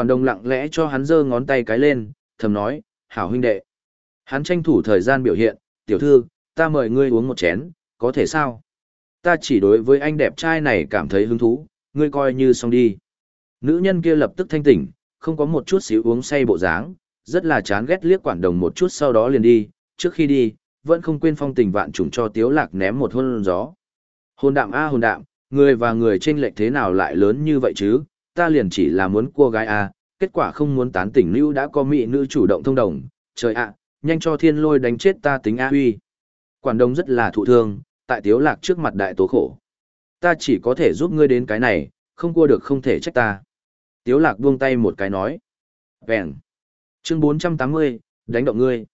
Quản đồng lặng lẽ cho hắn giơ ngón tay cái lên, thầm nói, hảo huynh đệ. Hắn tranh thủ thời gian biểu hiện, tiểu thư, ta mời ngươi uống một chén, có thể sao? Ta chỉ đối với anh đẹp trai này cảm thấy hứng thú, ngươi coi như xong đi. Nữ nhân kia lập tức thanh tỉnh, không có một chút xíu uống say bộ dáng, rất là chán ghét liếc quản đồng một chút sau đó liền đi, trước khi đi, vẫn không quên phong tình vạn trùng cho tiếu lạc ném một hôn gió. Hôn đạm a hôn đạm, người và người trên lệch thế nào lại lớn như vậy chứ, ta liền chỉ là muốn cua gái a, kết quả không muốn tán tỉnh lưu đã có mỹ nữ chủ động thông đồng, trời ạ, nhanh cho thiên lôi đánh chết ta tính a huy. Quản đông rất là thụ thương, tại tiếu lạc trước mặt đại tố khổ. Ta chỉ có thể giúp ngươi đến cái này, không cua được không thể trách ta. Tiếu lạc buông tay một cái nói. Vẹn. Chương 480, đánh động ngươi.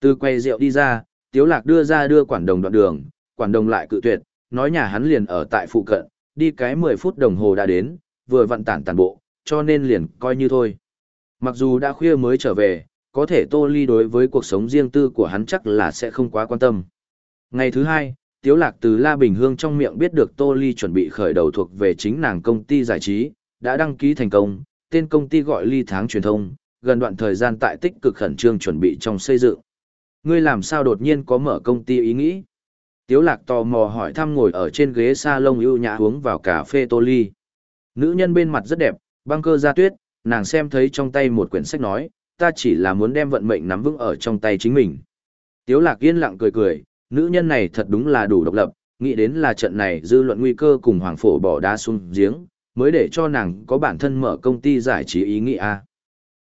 Từ quay rượu đi ra, tiếu lạc đưa ra đưa quản đồng đoạn đường, quản đồng lại cự tuyệt, nói nhà hắn liền ở tại phụ cận, đi cái 10 phút đồng hồ đã đến, vừa vặn tản tản bộ, cho nên liền coi như thôi. Mặc dù đã khuya mới trở về, có thể Tô Ly đối với cuộc sống riêng tư của hắn chắc là sẽ không quá quan tâm. Ngày thứ hai, Tiếu Lạc từ La Bình Hương trong miệng biết được Tô Ly chuẩn bị khởi đầu thuộc về chính nàng công ty giải trí, đã đăng ký thành công, tên công ty gọi Ly Tháng Truyền thông, gần đoạn thời gian tại tích cực khẩn trương chuẩn bị trong xây dựng. Ngươi làm sao đột nhiên có mở công ty ý nghĩ? Tiếu Lạc tò mò hỏi thăm ngồi ở trên ghế salon ưu nhã uống vào cà phê Tô Ly. Nữ nhân bên mặt rất đẹp, băng cơ ra tuyết, nàng xem thấy trong tay một quyển sách nói, ta chỉ là muốn đem vận mệnh nắm vững ở trong tay chính mình. Tiếu lạc yên lặng cười cười, nữ nhân này thật đúng là đủ độc lập, nghĩ đến là trận này dư luận nguy cơ cùng hoàng phổ bỏ đá xuống giếng, mới để cho nàng có bản thân mở công ty giải trí ý nghĩa a.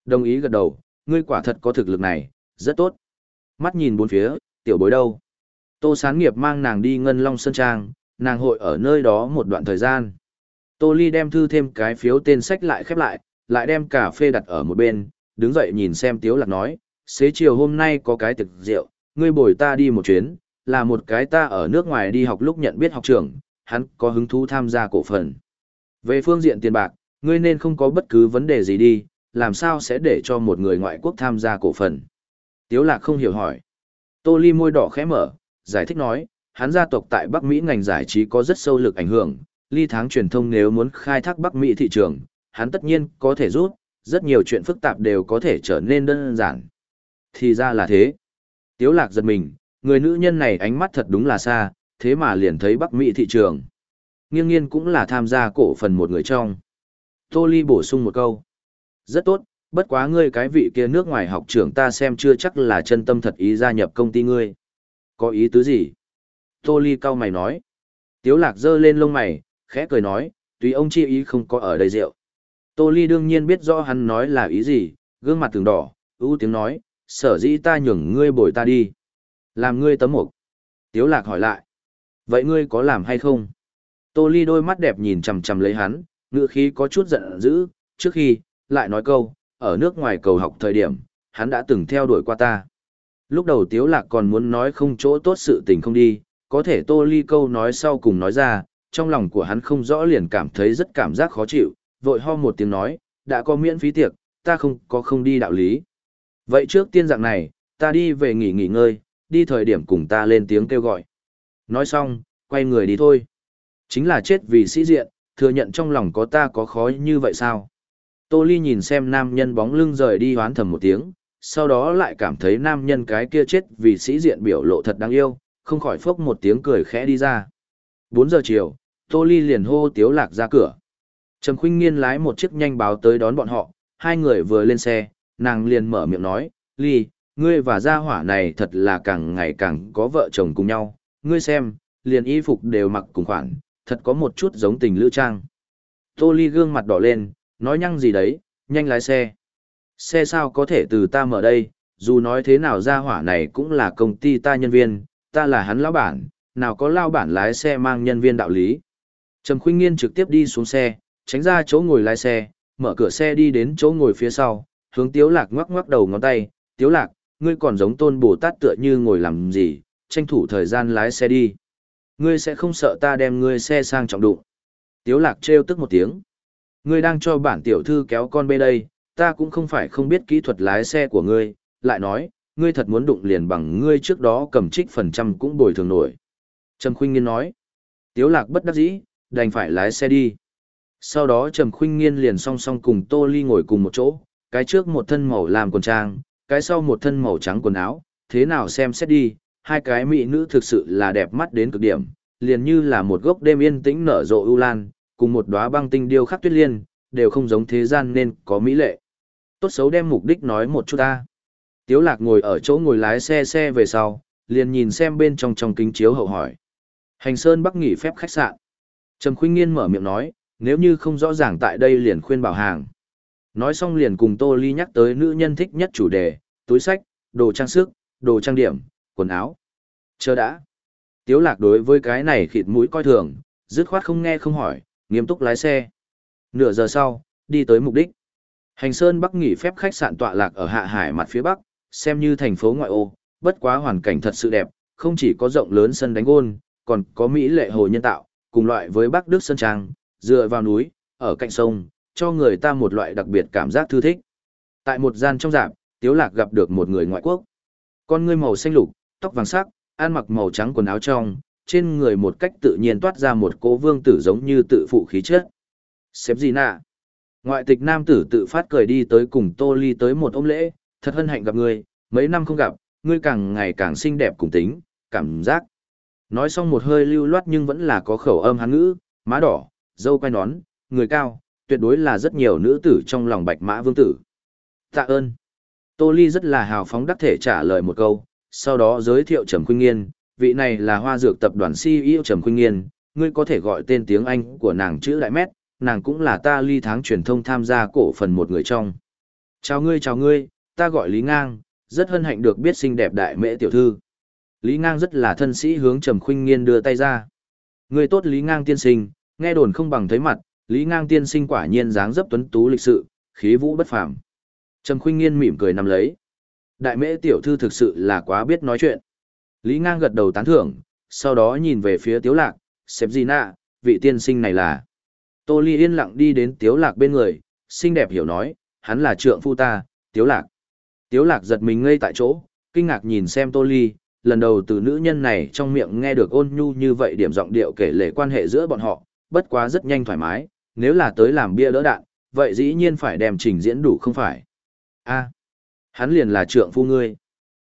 Đồng ý gật đầu, ngươi quả thật có thực lực này, rất tốt. Mắt nhìn bốn phía, tiểu bối đâu? Tô Sán Nghiệp mang nàng đi Ngân Long Sơn Trang, nàng hội ở nơi đó một đoạn thời gian. Tô Ly đem thư thêm cái phiếu tên sách lại khép lại, lại đem cà phê đặt ở một bên, đứng dậy nhìn xem Tiếu Lạc nói, xế chiều hôm nay có cái thực rượu, ngươi bồi ta đi một chuyến, là một cái ta ở nước ngoài đi học lúc nhận biết học trưởng, hắn có hứng thú tham gia cổ phần. Về phương diện tiền bạc, ngươi nên không có bất cứ vấn đề gì đi, làm sao sẽ để cho một người ngoại quốc tham gia cổ phần. Tiếu Lạc không hiểu hỏi. Tô Ly môi đỏ khẽ mở, giải thích nói, hắn gia tộc tại Bắc Mỹ ngành giải trí có rất sâu lực ảnh hưởng, ly tháng truyền thông nếu muốn khai thác Bắc Mỹ thị trường, hắn tất nhiên có thể rút, rất nhiều chuyện phức tạp đều có thể trở nên đơn giản. Thì ra là thế. Tiếu lạc giật mình, người nữ nhân này ánh mắt thật đúng là xa, thế mà liền thấy Bắc Mỹ thị trường. Nghiêng nghiên cũng là tham gia cổ phần một người trong. Tô Ly bổ sung một câu. Rất tốt, bất quá ngươi cái vị kia nước ngoài học trưởng ta xem chưa chắc là chân tâm thật ý gia nhập công ty ngươi. Có ý tứ gì? Tô Ly cau mày nói. Tiếu lạc giơ lên lông mày, khẽ cười nói, tùy ông chi ý không có ở đây rượu. Tô Ly đương nhiên biết rõ hắn nói là ý gì, gương mặt từng đỏ, ưu tiếng nói, sở dĩ ta nhường ngươi bồi ta đi. Làm ngươi tấm mục. Tiếu lạc hỏi lại. Vậy ngươi có làm hay không? Tô Ly đôi mắt đẹp nhìn chằm chằm lấy hắn, ngựa khí có chút giận dữ, trước khi, lại nói câu, ở nước ngoài cầu học thời điểm, hắn đã từng theo đuổi qua ta. Lúc đầu Tiếu Lạc còn muốn nói không chỗ tốt sự tình không đi, có thể Tô Ly câu nói sau cùng nói ra, trong lòng của hắn không rõ liền cảm thấy rất cảm giác khó chịu, vội ho một tiếng nói, đã có miễn phí tiệc, ta không có không đi đạo lý. Vậy trước tiên dạng này, ta đi về nghỉ nghỉ ngơi, đi thời điểm cùng ta lên tiếng kêu gọi. Nói xong, quay người đi thôi. Chính là chết vì sĩ diện, thừa nhận trong lòng có ta có khó như vậy sao? Tô Ly nhìn xem nam nhân bóng lưng rời đi hoán thầm một tiếng, sau đó lại cảm thấy nam nhân cái kia chết vì sĩ diện biểu lộ thật đáng yêu, không khỏi phốc một tiếng cười khẽ đi ra. 4 giờ chiều, Tô Ly liền hô Tiếu Lạc ra cửa. Trầm Khuynh Nghiên lái một chiếc nhanh báo tới đón bọn họ, hai người vừa lên xe, nàng liền mở miệng nói, Ly, ngươi và gia hỏa này thật là càng ngày càng có vợ chồng cùng nhau, ngươi xem, liền y phục đều mặc cùng khoản, thật có một chút giống tình lữ trang. Tô Ly gương mặt đỏ lên, nói nhăng gì đấy, nhanh lái xe. Xe sao có thể từ ta mở đây, dù nói thế nào gia hỏa này cũng là công ty ta nhân viên, ta là hắn lão bản, nào có lao bản lái xe mang nhân viên đạo lý. Trầm Khuynh Nghiên trực tiếp đi xuống xe, tránh ra chỗ ngồi lái xe, mở cửa xe đi đến chỗ ngồi phía sau, hướng Tiếu Lạc ngoắc ngoắc đầu ngón tay, "Tiếu Lạc, ngươi còn giống Tôn Bồ Tát tựa như ngồi làm gì, tranh thủ thời gian lái xe đi. Ngươi sẽ không sợ ta đem ngươi xe sang trọng đụng." Tiếu Lạc trêu tức một tiếng. "Ngươi đang cho bản tiểu thư kéo con bê đây, ta cũng không phải không biết kỹ thuật lái xe của ngươi." Lại nói, "Ngươi thật muốn đụng liền bằng ngươi trước đó cầm trích phần trăm cũng bồi thường nổi." Trầm Khuynh Nghiên nói. Tiếu Lạc bất đắc dĩ, đành phải lái xe đi. Sau đó Trầm Khuynh Nghiên liền song song cùng Tô Ly ngồi cùng một chỗ, cái trước một thân màu làm quần trang, cái sau một thân màu trắng quần áo, thế nào xem xét đi, hai cái mỹ nữ thực sự là đẹp mắt đến cực điểm, liền như là một gốc đêm yên tĩnh nở rộ ưu lan, cùng một đóa băng tinh điêu khắc tuyết liên, đều không giống thế gian nên có mỹ lệ. Tốt xấu đem mục đích nói một chút ta. Tiếu lạc ngồi ở chỗ ngồi lái xe xe về sau, liền nhìn xem bên trong trong kính chiếu hậu hỏi. Hành Sơn Bắc nghỉ phép khách sạn. Trầm Khuynh Nghiên mở miệng nói, nếu như không rõ ràng tại đây liền khuyên bảo hàng. Nói xong liền cùng Tô Ly nhắc tới nữ nhân thích nhất chủ đề, túi sách, đồ trang sức, đồ trang điểm, quần áo. Chờ đã. Tiếu lạc đối với cái này khịt mũi coi thường, dứt khoát không nghe không hỏi, nghiêm túc lái xe. Nửa giờ sau, đi tới mục đích. Hành Sơn Bắc nghỉ phép khách sạn tọa lạc ở hạ hải mặt phía bắc, xem như thành phố ngoại ô, bất quá hoàn cảnh thật sự đẹp, không chỉ có rộng lớn sân đánh gôn, còn có mỹ lệ hồ nhân tạo, cùng loại với Bắc Đức Sơn Trang, dựa vào núi, ở cạnh sông, cho người ta một loại đặc biệt cảm giác thư thích. Tại một gian trong rạp, Tiếu Lạc gặp được một người ngoại quốc. Con ngươi màu xanh lục, tóc vàng sắc, ăn mặc màu trắng quần áo trong, trên người một cách tự nhiên toát ra một cố vương tử giống như tự phụ khí chất. Xếp gì nạ? Ngoại tịch nam tử tự phát cười đi tới cùng Tô Ly tới một ôm lễ, thật hân hạnh gặp ngươi, mấy năm không gặp, ngươi càng ngày càng xinh đẹp cùng tính, cảm giác. Nói xong một hơi lưu loát nhưng vẫn là có khẩu âm hán ngữ, má đỏ, dâu quay nón, người cao, tuyệt đối là rất nhiều nữ tử trong lòng bạch mã vương tử. Tạ ơn. Tô Ly rất là hào phóng đắc thể trả lời một câu, sau đó giới thiệu Trầm Khuynh Nghiên, vị này là hoa dược tập đoàn CEO Trầm Khuynh Nghiên, ngươi có thể gọi tên tiếng Anh của nàng chữ đại mét, nàng cũng là ta ly tháng truyền thông tham gia cổ phần một người trong. Chào ngươi chào ngươi, ta gọi Lý Ngang, rất hân hạnh được biết xinh đẹp đại mễ tiểu thư. Lý Ngang rất là thân sĩ hướng Trầm Khuynh Nghiên đưa tay ra. Người tốt Lý Ngang tiên sinh, nghe đồn không bằng thấy mặt, Lý Ngang tiên sinh quả nhiên dáng dấp tuấn tú lịch sự, khí vũ bất phàm. Trầm Khuynh Nghiên mỉm cười nắm lấy. Đại mễ tiểu thư thực sự là quá biết nói chuyện. Lý Ngang gật đầu tán thưởng, sau đó nhìn về phía Tiếu Lạc, Sếp gì vị tiên sinh này là. Tô Ly yên lặng đi đến Tiếu Lạc bên người, xinh đẹp hiểu nói, hắn là trượng phu ta, Tiếu Lạc. Tiếu Lạc giật mình ngây tại chỗ, kinh ngạc nhìn xem Tô Ly, lần đầu từ nữ nhân này trong miệng nghe được ôn nhu như vậy điểm giọng điệu kể lể quan hệ giữa bọn họ, bất quá rất nhanh thoải mái, nếu là tới làm bia đỡ đạn, vậy dĩ nhiên phải đem trình diễn đủ không phải. a hắn liền là trượng phu ngươi.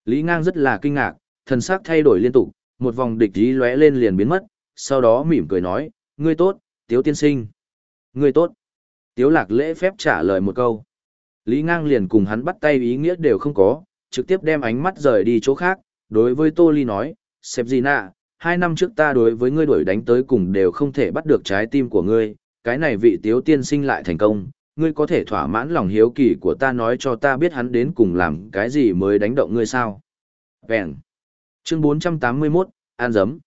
Lý Ngang rất là kinh ngạc, thần sắc thay đổi liên tục, một vòng địch ý lóe lên liền biến mất, sau đó mỉm cười nói, ngươi tốt, tiếu tiên sinh. Ngươi tốt. Tiếu lạc lễ phép trả lời một câu. Lý Ngang liền cùng hắn bắt tay ý nghĩa đều không có, trực tiếp đem ánh mắt rời đi chỗ khác, đối với Tô Ly nói, Sếp gì nạ, hai năm trước ta đối với ngươi đuổi đánh tới cùng đều không thể bắt được trái tim của ngươi, cái này vị tiếu tiên sinh lại thành công, ngươi có thể thỏa mãn lòng hiếu kỳ của ta nói cho ta biết hắn đến cùng làm cái gì mới đánh động ngươi sao. Vẹn. Chương 481, An Dấm.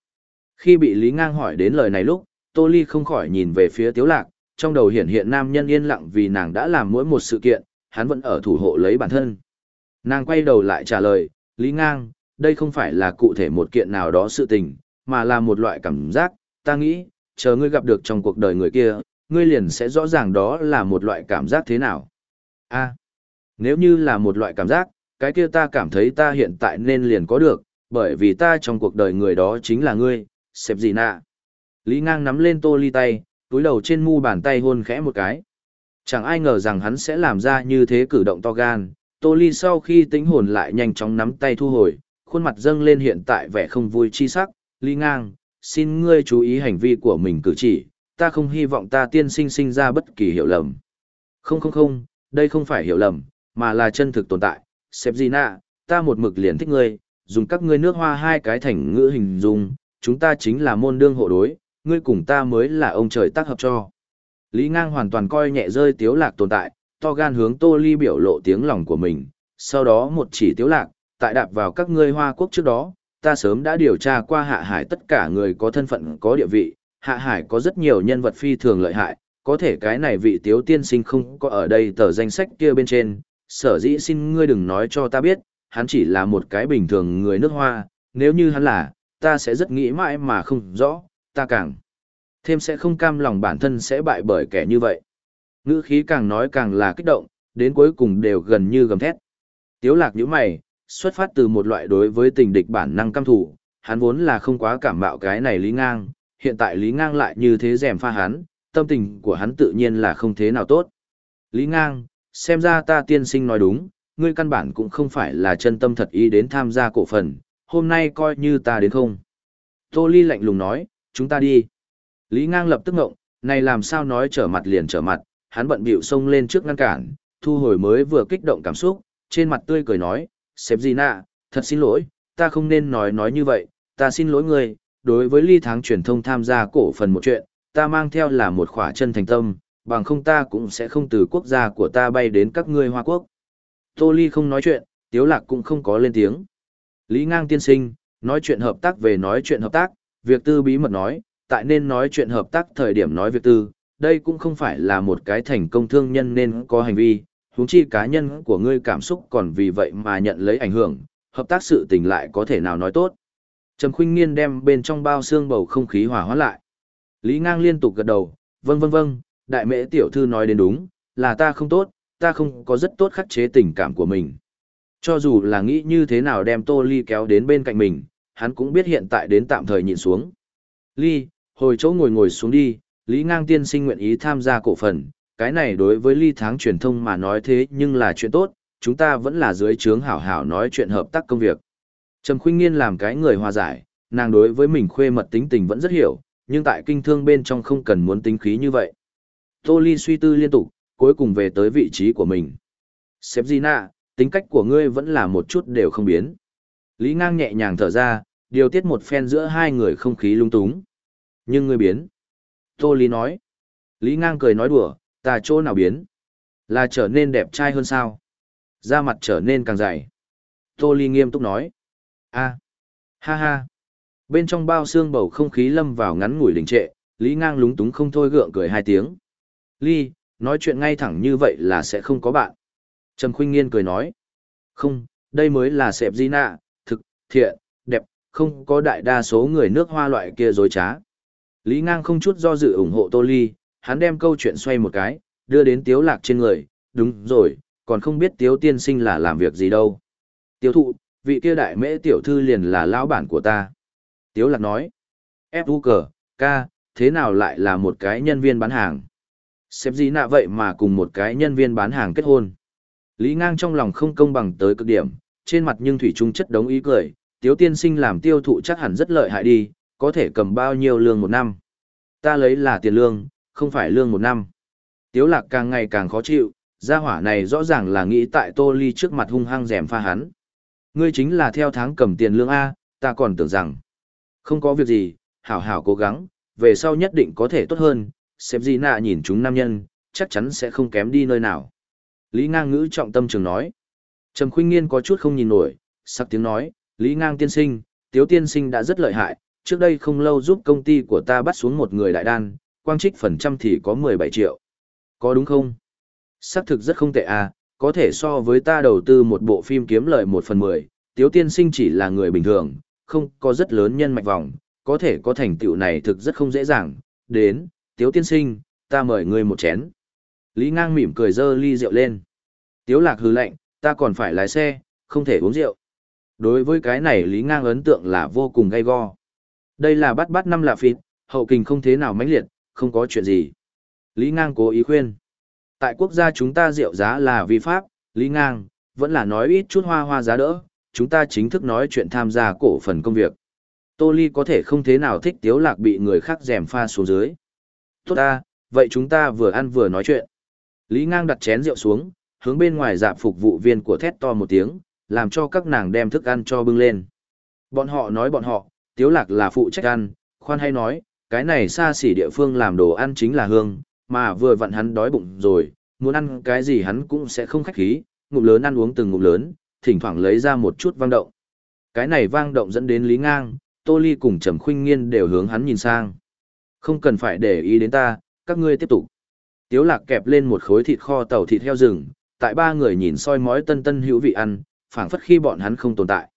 Khi bị Lý Ngang hỏi đến lời này lúc, Tô Ly không khỏi nhìn về phía Tiếu Lạc, trong đầu hiện hiện nam nhân yên lặng vì nàng đã làm mỗi một sự kiện, hắn vẫn ở thủ hộ lấy bản thân. Nàng quay đầu lại trả lời, Lý Ngang, đây không phải là cụ thể một kiện nào đó sự tình, mà là một loại cảm giác, ta nghĩ, chờ ngươi gặp được trong cuộc đời người kia, ngươi liền sẽ rõ ràng đó là một loại cảm giác thế nào. A, nếu như là một loại cảm giác, cái kia ta cảm thấy ta hiện tại nên liền có được, bởi vì ta trong cuộc đời người đó chính là ngươi, xếp gì nạ. Lý ngang nắm lên tô ly tay, túi đầu trên mu bàn tay hôn khẽ một cái. Chẳng ai ngờ rằng hắn sẽ làm ra như thế cử động to gan, tô ly sau khi tính hồn lại nhanh chóng nắm tay thu hồi, khuôn mặt dâng lên hiện tại vẻ không vui chi sắc, Lý ngang, xin ngươi chú ý hành vi của mình cử chỉ, ta không hy vọng ta tiên sinh sinh ra bất kỳ hiểu lầm. Không không không, đây không phải hiểu lầm, mà là chân thực tồn tại. Sếp gì nạ, ta một mực liền thích ngươi, dùng các ngươi nước hoa hai cái thành ngữ hình dung, chúng ta chính là môn đương hộ đối, ngươi cùng ta mới là ông trời tác hợp cho. Lý ngang hoàn toàn coi nhẹ rơi tiếu lạc tồn tại, to gan hướng tô ly biểu lộ tiếng lòng của mình, sau đó một chỉ tiếu lạc, tại đạp vào các ngươi hoa quốc trước đó, ta sớm đã điều tra qua hạ hải tất cả người có thân phận có địa vị, hạ hải có rất nhiều nhân vật phi thường lợi hại, có thể cái này vị tiếu tiên sinh không có ở đây tờ danh sách kia bên trên, sở dĩ xin ngươi đừng nói cho ta biết, hắn chỉ là một cái bình thường người nước hoa, nếu như hắn là, ta sẽ rất nghĩ mãi mà không rõ, ta càng thêm sẽ không cam lòng bản thân sẽ bại bởi kẻ như vậy. Ngữ khí càng nói càng là kích động, đến cuối cùng đều gần như gầm thét. Tiếu lạc nhíu mày, xuất phát từ một loại đối với tình địch bản năng căm thủ, hắn vốn là không quá cảm mạo cái này Lý Ngang, hiện tại Lý Ngang lại như thế rèm pha hắn, tâm tình của hắn tự nhiên là không thế nào tốt. Lý ngang, xem ra ta tiên sinh nói đúng, ngươi căn bản cũng không phải là chân tâm thật ý đến tham gia cổ phần, hôm nay coi như ta đến không. Tô Ly lạnh lùng nói, chúng ta đi. Lý ngang lập tức ngộng, này làm sao nói trở mặt liền trở mặt, hắn bận bịu xông lên trước ngăn cản, thu hồi mới vừa kích động cảm xúc, trên mặt tươi cười nói, sếp gì nạ, thật xin lỗi, ta không nên nói nói như vậy, ta xin lỗi ngươi, đối với ly tháng truyền thông tham gia cổ phần một chuyện, ta mang theo là một khỏa chân thành tâm, bằng không ta cũng sẽ không từ quốc gia của ta bay đến các ngươi Hoa Quốc. Tô Ly không nói chuyện, Tiếu Lạc cũng không có lên tiếng. Lý Ngang tiên sinh, nói chuyện hợp tác về nói chuyện hợp tác, việc tư bí mật nói, tại nên nói chuyện hợp tác thời điểm nói việc tư, đây cũng không phải là một cái thành công thương nhân nên có hành vi, huống chi cá nhân của ngươi cảm xúc còn vì vậy mà nhận lấy ảnh hưởng, hợp tác sự tình lại có thể nào nói tốt. Trầm Khuynh Nghiên đem bên trong bao xương bầu không khí hòa hóa lại. Lý Ngang liên tục gật đầu, vâng vâng vâng, đại mễ tiểu thư nói đến đúng, là ta không tốt, ta không có rất tốt khắc chế tình cảm của mình. Cho dù là nghĩ như thế nào đem Tô Ly kéo đến bên cạnh mình, hắn cũng biết hiện tại đến tạm thời nhìn xuống. Ly, hồi chỗ ngồi ngồi xuống đi, Lý Ngang tiên sinh nguyện ý tham gia cổ phần, cái này đối với Ly tháng truyền thông mà nói thế nhưng là chuyện tốt, chúng ta vẫn là dưới trướng hảo hảo nói chuyện hợp tác công việc. Trầm Khuynh Nghiên làm cái người hòa giải, nàng đối với mình khuê mật tính tình vẫn rất hiểu, nhưng tại kinh thương bên trong không cần muốn tính khí như vậy. Tô Ly suy tư liên tục, cuối cùng về tới vị trí của mình. Sếp Gina, tính cách của ngươi vẫn là một chút đều không biến. Lý ngang nhẹ nhàng thở ra, điều tiết một phen giữa hai người không khí lung túng. Nhưng ngươi biến. Tô Ly nói. Lý ngang cười nói đùa, ta chỗ nào biến? Là trở nên đẹp trai hơn sao? Da mặt trở nên càng dày. Tô Ly nghiêm túc nói. a ha ha. Bên trong bao xương bầu không khí lâm vào ngắn ngủi đình trệ, Lý ngang lúng túng không thôi gượng cười hai tiếng. Ly, nói chuyện ngay thẳng như vậy là sẽ không có bạn. Trầm Khuynh Nghiên cười nói. Không, đây mới là sẹp di nạ, thực, thiện, đẹp, không có đại đa số người nước hoa loại kia dối trá. Lý Ngang không chút do dự ủng hộ Tô Ly, hắn đem câu chuyện xoay một cái, đưa đến Tiếu Lạc trên người, đúng rồi, còn không biết Tiếu Tiên Sinh là làm việc gì đâu. Tiếu thụ, vị kia đại mễ tiểu thư liền là lão bản của ta. Tiếu Lạc nói, ép u cờ, ca, thế nào lại là một cái nhân viên bán hàng? Xếp gì nạ vậy mà cùng một cái nhân viên bán hàng kết hôn. Lý ngang trong lòng không công bằng tới cực điểm, trên mặt nhưng thủy trung chất đống ý cười, tiếu tiên sinh làm tiêu thụ chắc hẳn rất lợi hại đi, có thể cầm bao nhiêu lương một năm. Ta lấy là tiền lương, không phải lương một năm. Tiếu lạc càng ngày càng khó chịu, gia hỏa này rõ ràng là nghĩ tại tô ly trước mặt hung hăng rèm pha hắn. Ngươi chính là theo tháng cầm tiền lương A, ta còn tưởng rằng. Không có việc gì, hảo hảo cố gắng, về sau nhất định có thể tốt hơn, xếp gì nạ nhìn chúng nam nhân, chắc chắn sẽ không kém đi nơi nào. Lý ngang ngữ trọng tâm trường nói. Trầm khuyên nghiên có chút không nhìn nổi, sắc tiếng nói, Lý ngang tiên sinh, tiếu tiên sinh đã rất lợi hại, trước đây không lâu giúp công ty của ta bắt xuống một người đại đan, quang trích phần trăm thì có 17 triệu. Có đúng không? Xác thực rất không tệ à, có thể so với ta đầu tư một bộ phim kiếm lợi 1 phần 10, tiếu tiên sinh chỉ là người bình thường, không có rất lớn nhân mạch vòng, có thể có thành tựu này thực rất không dễ dàng, đến, tiếu tiên sinh, ta mời ngươi một chén. Lý ngang mỉm cười dơ ly rượu lên. Tiếu lạc hừ lệnh, ta còn phải lái xe, không thể uống rượu. Đối với cái này Lý ngang ấn tượng là vô cùng gay go. Đây là bắt bắt năm lạ phịt, hậu kình không thế nào mãnh liệt, không có chuyện gì. Lý ngang cố ý khuyên. Tại quốc gia chúng ta rượu giá là vi pháp, Lý ngang, vẫn là nói ít chút hoa hoa giá đỡ, chúng ta chính thức nói chuyện tham gia cổ phần công việc. Tô Ly có thể không thế nào thích tiếu lạc bị người khác dèm pha xuống dưới. Tốt ta, vậy chúng ta vừa ăn vừa nói chuyện. Lý ngang đặt chén rượu xuống, hướng bên ngoài dạp phục vụ viên của thét to một tiếng, làm cho các nàng đem thức ăn cho bưng lên. Bọn họ nói bọn họ, tiếu lạc là phụ trách ăn, khoan hay nói, cái này xa xỉ địa phương làm đồ ăn chính là hương, mà vừa vặn hắn đói bụng rồi, muốn ăn cái gì hắn cũng sẽ không khách khí, ngụm lớn ăn uống từng ngụm lớn, thỉnh thoảng lấy ra một chút vang động. Cái này vang động dẫn đến Lý Ngang, Tô Ly cùng Trầm Khuynh Nghiên đều hướng hắn nhìn sang. Không cần phải để ý đến ta, các ngươi tiếp tục. Tiếu lạc kẹp lên một khối thịt kho tàu thịt heo rừng, tại ba người nhìn soi mói tân tân hữu vị ăn, phảng phất khi bọn hắn không tồn tại.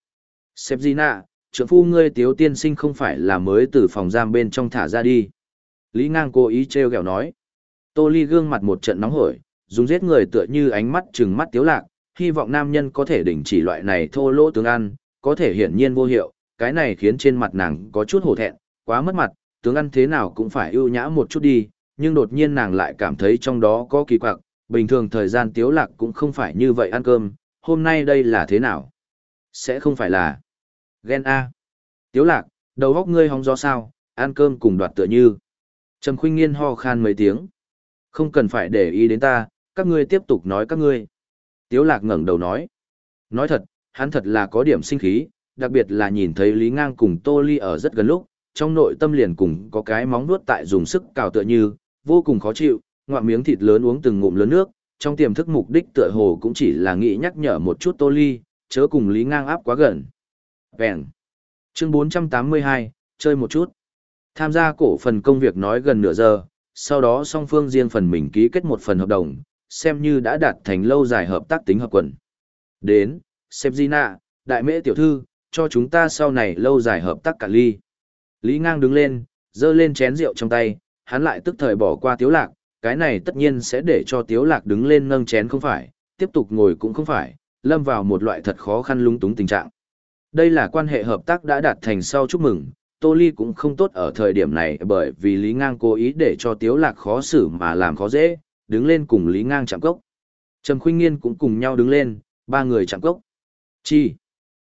Sếp Gina, trưởng phu ngươi tiếu tiên sinh không phải là mới từ phòng giam bên trong thả ra đi. Lý ngang cố ý treo gẹo nói. Tô Ly gương mặt một trận nóng hổi, dùng giết người tựa như ánh mắt trừng mắt tiếu lạc, hy vọng nam nhân có thể đình chỉ loại này thô lỗ tướng ăn, có thể hiển nhiên vô hiệu, cái này khiến trên mặt nàng có chút hổ thẹn, quá mất mặt, tướng ăn thế nào cũng phải ưu nhã một chút đi, nhưng đột nhiên nàng lại cảm thấy trong đó có kỳ quặc, bình thường thời gian tiếu lạc cũng không phải như vậy ăn cơm, hôm nay đây là thế nào? Sẽ không phải là ghen A. Tiếu lạc, đầu góc ngươi hóng gió sao, ăn cơm cùng đoạt tựa như. Trầm khuynh nghiên ho khan mấy tiếng. Không cần phải để ý đến ta, các ngươi tiếp tục nói các ngươi. Tiếu lạc ngẩng đầu nói. Nói thật, hắn thật là có điểm sinh khí, đặc biệt là nhìn thấy Lý Ngang cùng Tô Ly ở rất gần lúc, trong nội tâm liền cùng có cái móng nuốt tại dùng sức cào tựa như, vô cùng khó chịu, ngoạm miếng thịt lớn uống từng ngụm lớn nước, trong tiềm thức mục đích tựa hồ cũng chỉ là nghĩ nhắc nhở một chút Tô Ly, chớ cùng Lý Ngang áp quá gần. Vẹn. Chương 482, chơi một chút. Tham gia cổ phần công việc nói gần nửa giờ, sau đó song phương riêng phần mình ký kết một phần hợp đồng, xem như đã đạt thành lâu dài hợp tác tính hợp quần. Đến, xem Gina đại mễ tiểu thư, cho chúng ta sau này lâu dài hợp tác cả ly. Lý ngang đứng lên, dơ lên chén rượu trong tay, hắn lại tức thời bỏ qua tiếu lạc, cái này tất nhiên sẽ để cho tiếu lạc đứng lên nâng chén không phải, tiếp tục ngồi cũng không phải, lâm vào một loại thật khó khăn lung túng tình trạng. Đây là quan hệ hợp tác đã đạt thành sau chúc mừng, Tô Ly cũng không tốt ở thời điểm này bởi vì Lý Ngang cố ý để cho Tiếu Lạc khó xử mà làm khó dễ, đứng lên cùng Lý Ngang chạm cốc. Trầm Khuynh Nghiên cũng cùng nhau đứng lên, ba người chạm cốc. Chi?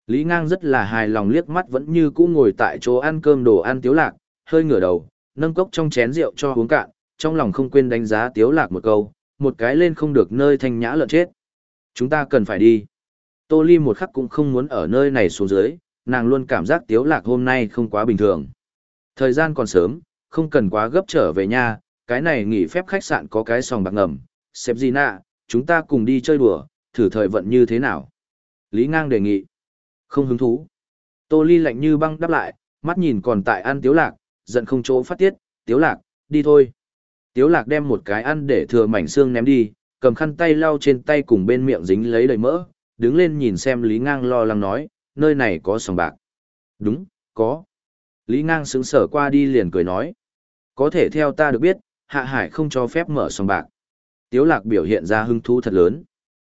Lý Ngang rất là hài lòng liếc mắt vẫn như cũ ngồi tại chỗ ăn cơm đồ ăn Tiếu Lạc, hơi ngửa đầu, nâng cốc trong chén rượu cho uống cạn, trong lòng không quên đánh giá Tiếu Lạc một câu, một cái lên không được nơi thanh nhã lợn chết. Chúng ta cần phải đi. Tô Ly một khắc cũng không muốn ở nơi này xuống dưới, nàng luôn cảm giác tiếu lạc hôm nay không quá bình thường. Thời gian còn sớm, không cần quá gấp trở về nhà, cái này nghỉ phép khách sạn có cái sòng bạc ngầm, xếp gì nạ, chúng ta cùng đi chơi đùa, thử thời vận như thế nào. Lý Ngang đề nghị. Không hứng thú. Tô Ly lạnh như băng đáp lại, mắt nhìn còn tại ăn tiếu lạc, giận không chỗ phát tiết, tiếu lạc, đi thôi. Tiếu lạc đem một cái ăn để thừa mảnh xương ném đi, cầm khăn tay lau trên tay cùng bên miệng dính lấy đầy mỡ, đứng lên nhìn xem Lý Ngang lo lắng nói, nơi này có sòng bạc. Đúng, có. Lý Ngang sững sở qua đi liền cười nói. Có thể theo ta được biết, Hạ Hải không cho phép mở sòng bạc. Tiếu lạc biểu hiện ra hứng thú thật lớn.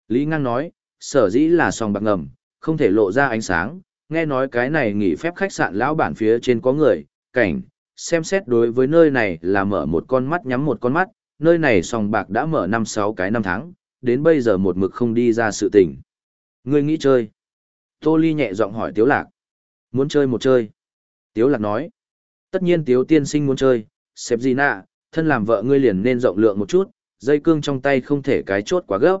Lý Ngang nói, sở dĩ là sòng bạc ngầm, không thể lộ ra ánh sáng, nghe nói cái này nghỉ phép khách sạn lão bản phía trên có người, cảnh, xem xét đối với nơi này là mở một con mắt nhắm một con mắt, nơi này sòng bạc đã mở năm sáu cái năm tháng, đến bây giờ một mực không đi ra sự tình. Ngươi nghĩ chơi? Tô Ly nhẹ giọng hỏi Tiếu Lạc. Muốn chơi một chơi. Tiếu Lạc nói. Tất nhiên Tiếu tiên sinh muốn chơi, xếp gì nạ, thân làm vợ ngươi liền nên rộng lượng một chút, dây cương trong tay không thể cái chốt quá gấp.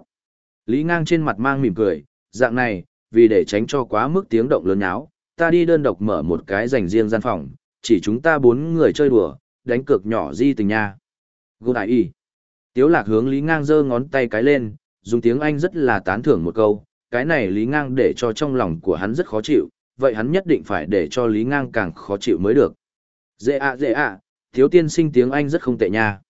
Lý ngang trên mặt mang mỉm cười, dạng này, vì để tránh cho quá mức tiếng động lớn nháo, ta đi đơn độc mở một cái dành riêng gian phòng, chỉ chúng ta bốn người chơi đùa, đánh cược nhỏ di tình nha. Good đại y. Tiếu lạc hướng Lý ngang giơ ngón tay cái lên, dùng tiếng Anh rất là tán thưởng một câu, cái này Lý Ngang để cho trong lòng của hắn rất khó chịu, vậy hắn nhất định phải để cho Lý Ngang càng khó chịu mới được. Dễ ạ dễ ạ, thiếu tiên sinh tiếng Anh rất không tệ nha.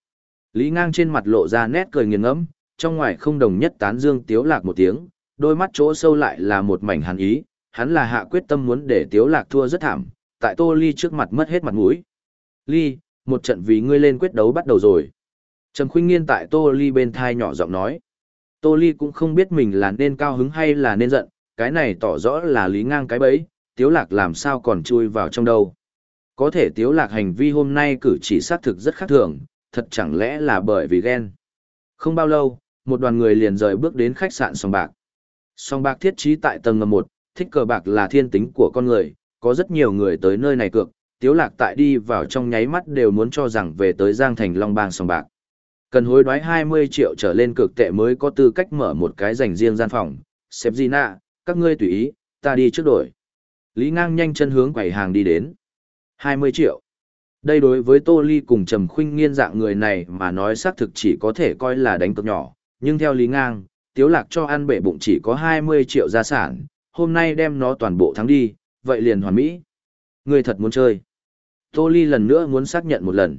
Lý Ngang trên mặt lộ ra nét cười nghiền ngẫm, trong ngoài không đồng nhất tán dương tiếu lạc một tiếng, đôi mắt chỗ sâu lại là một mảnh hàn ý, hắn là hạ quyết tâm muốn để tiếu lạc thua rất thảm, tại Tô Ly trước mặt mất hết mặt mũi. Ly, một trận vì ngươi lên quyết đấu bắt đầu rồi. Trầm khuynh nghiên tại Tô Ly bên thai nhỏ giọng nói. Tô Ly cũng không biết mình là nên cao hứng hay là nên giận, cái này tỏ rõ là lý ngang cái bẫy, Tiếu Lạc làm sao còn chui vào trong đâu. Có thể Tiếu Lạc hành vi hôm nay cử chỉ xác thực rất khác thường, thật chẳng lẽ là bởi vì ghen. Không bao lâu, một đoàn người liền rời bước đến khách sạn song bạc. Song bạc thiết trí tại tầng ngầm một, thích cờ bạc là thiên tính của con người, có rất nhiều người tới nơi này cược, Tiếu Lạc tại đi vào trong nháy mắt đều muốn cho rằng về tới Giang Thành Long Bang song bạc. Cần hối đoái 20 triệu trở lên cực tệ mới có tư cách mở một cái dành riêng gian phòng. Xếp gì nạ, các ngươi tùy ý, ta đi trước đổi. Lý ngang nhanh chân hướng quầy hàng đi đến. 20 triệu. Đây đối với Tô Ly cùng Trầm Khuynh nghiên dạng người này mà nói xác thực chỉ có thể coi là đánh cược nhỏ, nhưng theo Lý Ngang, Tiếu Lạc cho ăn bể bụng chỉ có 20 triệu gia sản, hôm nay đem nó toàn bộ thắng đi, vậy liền hoàn mỹ. Người thật muốn chơi. Tô Ly lần nữa muốn xác nhận một lần.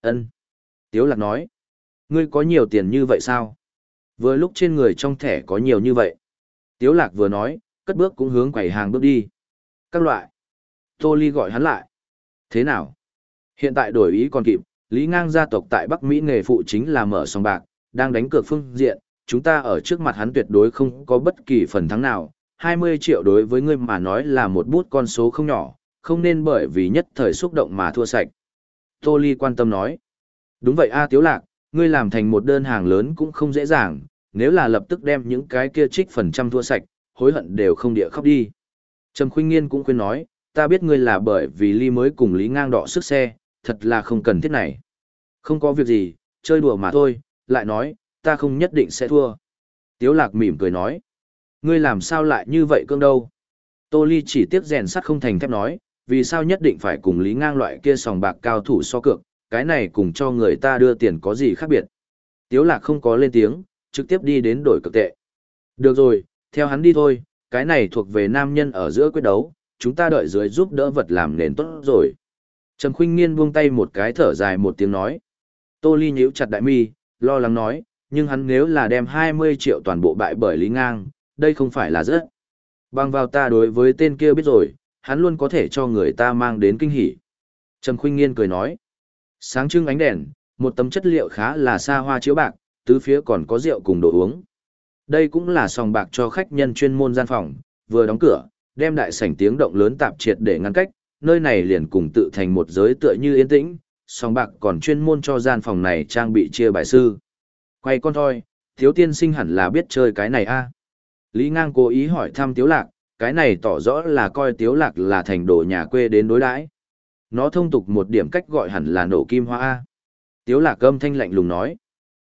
Ân. Tiếu Lạc nói. Ngươi có nhiều tiền như vậy sao? Vừa lúc trên người trong thẻ có nhiều như vậy. Tiếu lạc vừa nói, cất bước cũng hướng quầy hàng bước đi. Các loại. Tô Ly gọi hắn lại. Thế nào? Hiện tại đổi ý còn kịp, Lý Ngang gia tộc tại Bắc Mỹ nghề phụ chính là mở sòng bạc, đang đánh cược phương diện, chúng ta ở trước mặt hắn tuyệt đối không có bất kỳ phần thắng nào. 20 triệu đối với ngươi mà nói là một bút con số không nhỏ, không nên bởi vì nhất thời xúc động mà thua sạch. Tô Ly quan tâm nói. Đúng vậy a Tiếu Lạc, ngươi làm thành một đơn hàng lớn cũng không dễ dàng, nếu là lập tức đem những cái kia trích phần trăm thua sạch, hối hận đều không địa khóc đi. Trầm Khuynh Nghiên cũng khuyên nói, ta biết ngươi là bởi vì Ly mới cùng Lý ngang đọ sức xe, thật là không cần thiết này. Không có việc gì, chơi đùa mà thôi, lại nói, ta không nhất định sẽ thua. Tiếu Lạc mỉm cười nói, ngươi làm sao lại như vậy cương đâu? Tô Ly chỉ tiếc rèn sắt không thành thép nói, vì sao nhất định phải cùng Lý ngang loại kia sòng bạc cao thủ so cược, cái này cùng cho người ta đưa tiền có gì khác biệt. Tiếu lạc không có lên tiếng, trực tiếp đi đến đổi cực tệ. Được rồi, theo hắn đi thôi, cái này thuộc về nam nhân ở giữa quyết đấu, chúng ta đợi dưới giúp đỡ vật làm nền tốt rồi. Trầm khuyên nghiên buông tay một cái thở dài một tiếng nói. Tô Ly nhíu chặt đại mi, lo lắng nói, nhưng hắn nếu là đem 20 triệu toàn bộ bại bởi Lý Ngang, đây không phải là rất. Bằng vào ta đối với tên kia biết rồi, hắn luôn có thể cho người ta mang đến kinh hỉ. Trầm khuyên nghiên cười nói. Sáng trưng ánh đèn, một tấm chất liệu khá là xa hoa chiếu bạc, tứ phía còn có rượu cùng đồ uống. Đây cũng là sòng bạc cho khách nhân chuyên môn gian phòng, vừa đóng cửa, đem đại sảnh tiếng động lớn tạp triệt để ngăn cách, nơi này liền cùng tự thành một giới tựa như yên tĩnh, sòng bạc còn chuyên môn cho gian phòng này trang bị chia bài sư. Quay con thôi, thiếu tiên sinh hẳn là biết chơi cái này a Lý ngang cố ý hỏi thăm tiếu lạc, cái này tỏ rõ là coi tiếu lạc là thành đồ nhà quê đến đối đãi nó thông tục một điểm cách gọi hẳn là nổ kim hoa A. Tiếu lạc âm thanh lạnh lùng nói.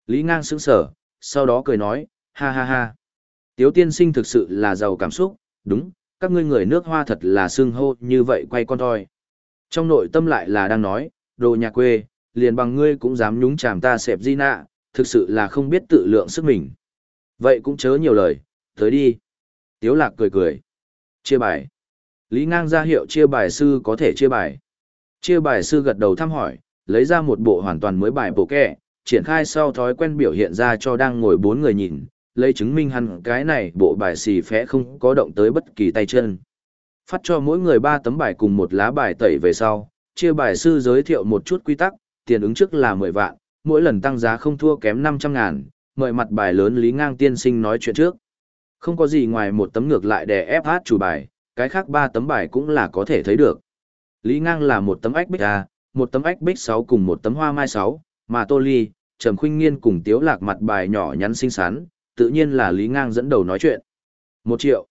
Lý ngang sững sờ, sau đó cười nói, ha ha ha. Tiếu tiên sinh thực sự là giàu cảm xúc, đúng, các ngươi người nước hoa thật là xương hô như vậy quay con thôi. Trong nội tâm lại là đang nói, đồ nhà quê, liền bằng ngươi cũng dám nhúng chàm ta xẹp di nạ, thực sự là không biết tự lượng sức mình. Vậy cũng chớ nhiều lời, tới đi. Tiếu lạc cười cười. Chia bài. Lý ngang ra hiệu chia bài sư có thể chia bài. Chia bài sư gật đầu thăm hỏi, lấy ra một bộ hoàn toàn mới bài bộ kẹ, triển khai sau thói quen biểu hiện ra cho đang ngồi bốn người nhìn, lấy chứng minh hẳn cái này bộ bài xì phé không có động tới bất kỳ tay chân. Phát cho mỗi người ba tấm bài cùng một lá bài tẩy về sau, chia bài sư giới thiệu một chút quy tắc, tiền ứng trước là 10 vạn, mỗi lần tăng giá không thua kém 500 ngàn, mời mặt bài lớn Lý Ngang tiên sinh nói chuyện trước. Không có gì ngoài một tấm ngược lại để ép hát chủ bài, cái khác ba tấm bài cũng là có thể thấy được. Lý Ngang là một tấm ách bích A, một tấm ách bích 6 cùng một tấm hoa mai 6, mà Tô Ly, Trầm Khuynh Nghiên cùng Tiếu Lạc mặt bài nhỏ nhắn xinh xắn, tự nhiên là Lý Ngang dẫn đầu nói chuyện. Một triệu.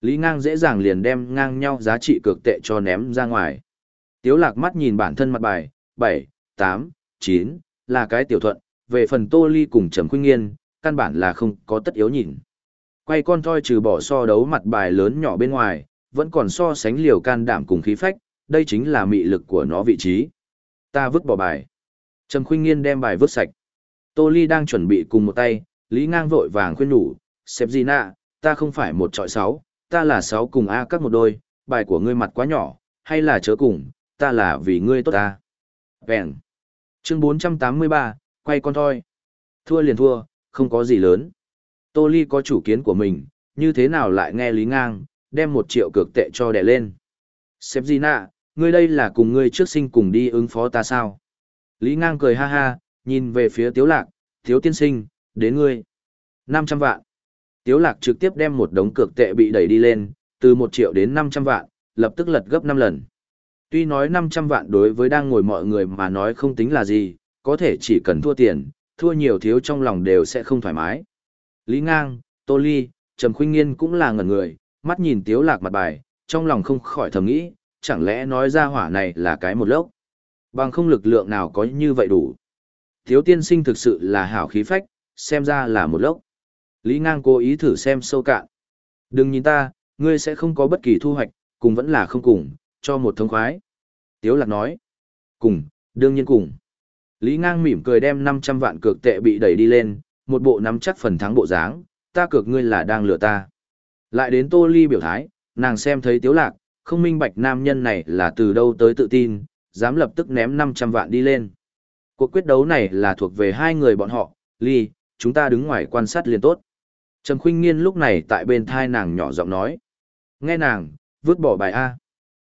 Lý Ngang dễ dàng liền đem ngang nhau giá trị cực tệ cho ném ra ngoài. Tiếu Lạc mắt nhìn bản thân mặt bài, 7, 8, 9, là cái tiểu thuận, về phần Tô Ly cùng Trầm Khuynh Nghiên, căn bản là không có tất yếu nhìn. Quay con thoi trừ bỏ so đấu mặt bài lớn nhỏ bên ngoài, vẫn còn so sánh liều can đảm cùng khí phách, đây chính là mị lực của nó vị trí. Ta vứt bỏ bài. Trầm khuynh nghiên đem bài vứt sạch. Tô Ly đang chuẩn bị cùng một tay, Lý Ngang vội vàng khuyên nhủ, xếp gì nạ, ta không phải một trọi sáu, ta là sáu cùng A các một đôi, bài của ngươi mặt quá nhỏ, hay là chớ cùng, ta là vì ngươi tốt ta. Vẹn. Chương 483, quay con thôi. Thua liền thua, không có gì lớn. Tô Ly có chủ kiến của mình, như thế nào lại nghe Lý Ngang, đem một triệu cược tệ cho đẻ lên. Xếp gì nạ, ngươi đây là cùng ngươi trước sinh cùng đi ứng phó ta sao? Lý ngang cười ha ha, nhìn về phía tiếu lạc, thiếu tiên sinh, đến ngươi. 500 vạn. Tiếu lạc trực tiếp đem một đống cược tệ bị đẩy đi lên, từ 1 triệu đến 500 vạn, lập tức lật gấp 5 lần. Tuy nói 500 vạn đối với đang ngồi mọi người mà nói không tính là gì, có thể chỉ cần thua tiền, thua nhiều thiếu trong lòng đều sẽ không thoải mái. Lý ngang, Tô Ly, Trầm Khuynh Nghiên cũng là ngẩn người, mắt nhìn tiếu lạc mặt bài, trong lòng không khỏi thầm nghĩ, chẳng lẽ nói ra hỏa này là cái một lốc. Bằng không lực lượng nào có như vậy đủ. Thiếu tiên sinh thực sự là hảo khí phách, xem ra là một lốc. Lý ngang cố ý thử xem sâu cạn. Đừng nhìn ta, ngươi sẽ không có bất kỳ thu hoạch, cùng vẫn là không cùng, cho một thông khoái. Tiếu lạc nói. Cùng, đương nhiên cùng. Lý ngang mỉm cười đem 500 vạn cược tệ bị đẩy đi lên, một bộ nắm chắc phần thắng bộ dáng, ta cược ngươi là đang lừa ta. Lại đến tô ly biểu thái, nàng xem thấy tiếu lạc, không minh bạch nam nhân này là từ đâu tới tự tin, dám lập tức ném 500 vạn đi lên. Cuộc quyết đấu này là thuộc về hai người bọn họ, ly, chúng ta đứng ngoài quan sát liền tốt. Trầm khuynh nghiên lúc này tại bên thai nàng nhỏ giọng nói. Nghe nàng, vứt bỏ bài A.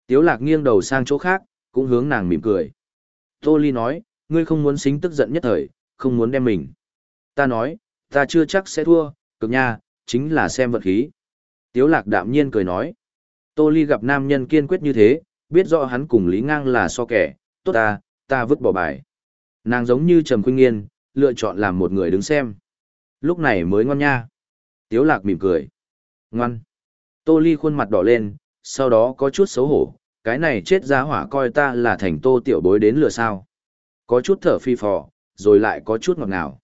Tiếu lạc nghiêng đầu sang chỗ khác, cũng hướng nàng mỉm cười. Tô ly nói, ngươi không muốn xính tức giận nhất thời, không muốn đem mình. Ta nói, ta chưa chắc sẽ thua, cực nha, chính là xem vật khí. Tiếu lạc đạm nhiên cười nói. Tô Ly gặp nam nhân kiên quyết như thế, biết rõ hắn cùng Lý Ngang là so kẻ, tốt ta, ta vứt bỏ bài. Nàng giống như Trầm Khuynh Nghiên, lựa chọn làm một người đứng xem. Lúc này mới ngon nha. Tiếu lạc mỉm cười. Ngoan. Tô Ly khuôn mặt đỏ lên, sau đó có chút xấu hổ. Cái này chết ra hỏa coi ta là thành tô tiểu bối đến lừa sao. Có chút thở phi phò, rồi lại có chút ngọt ngào.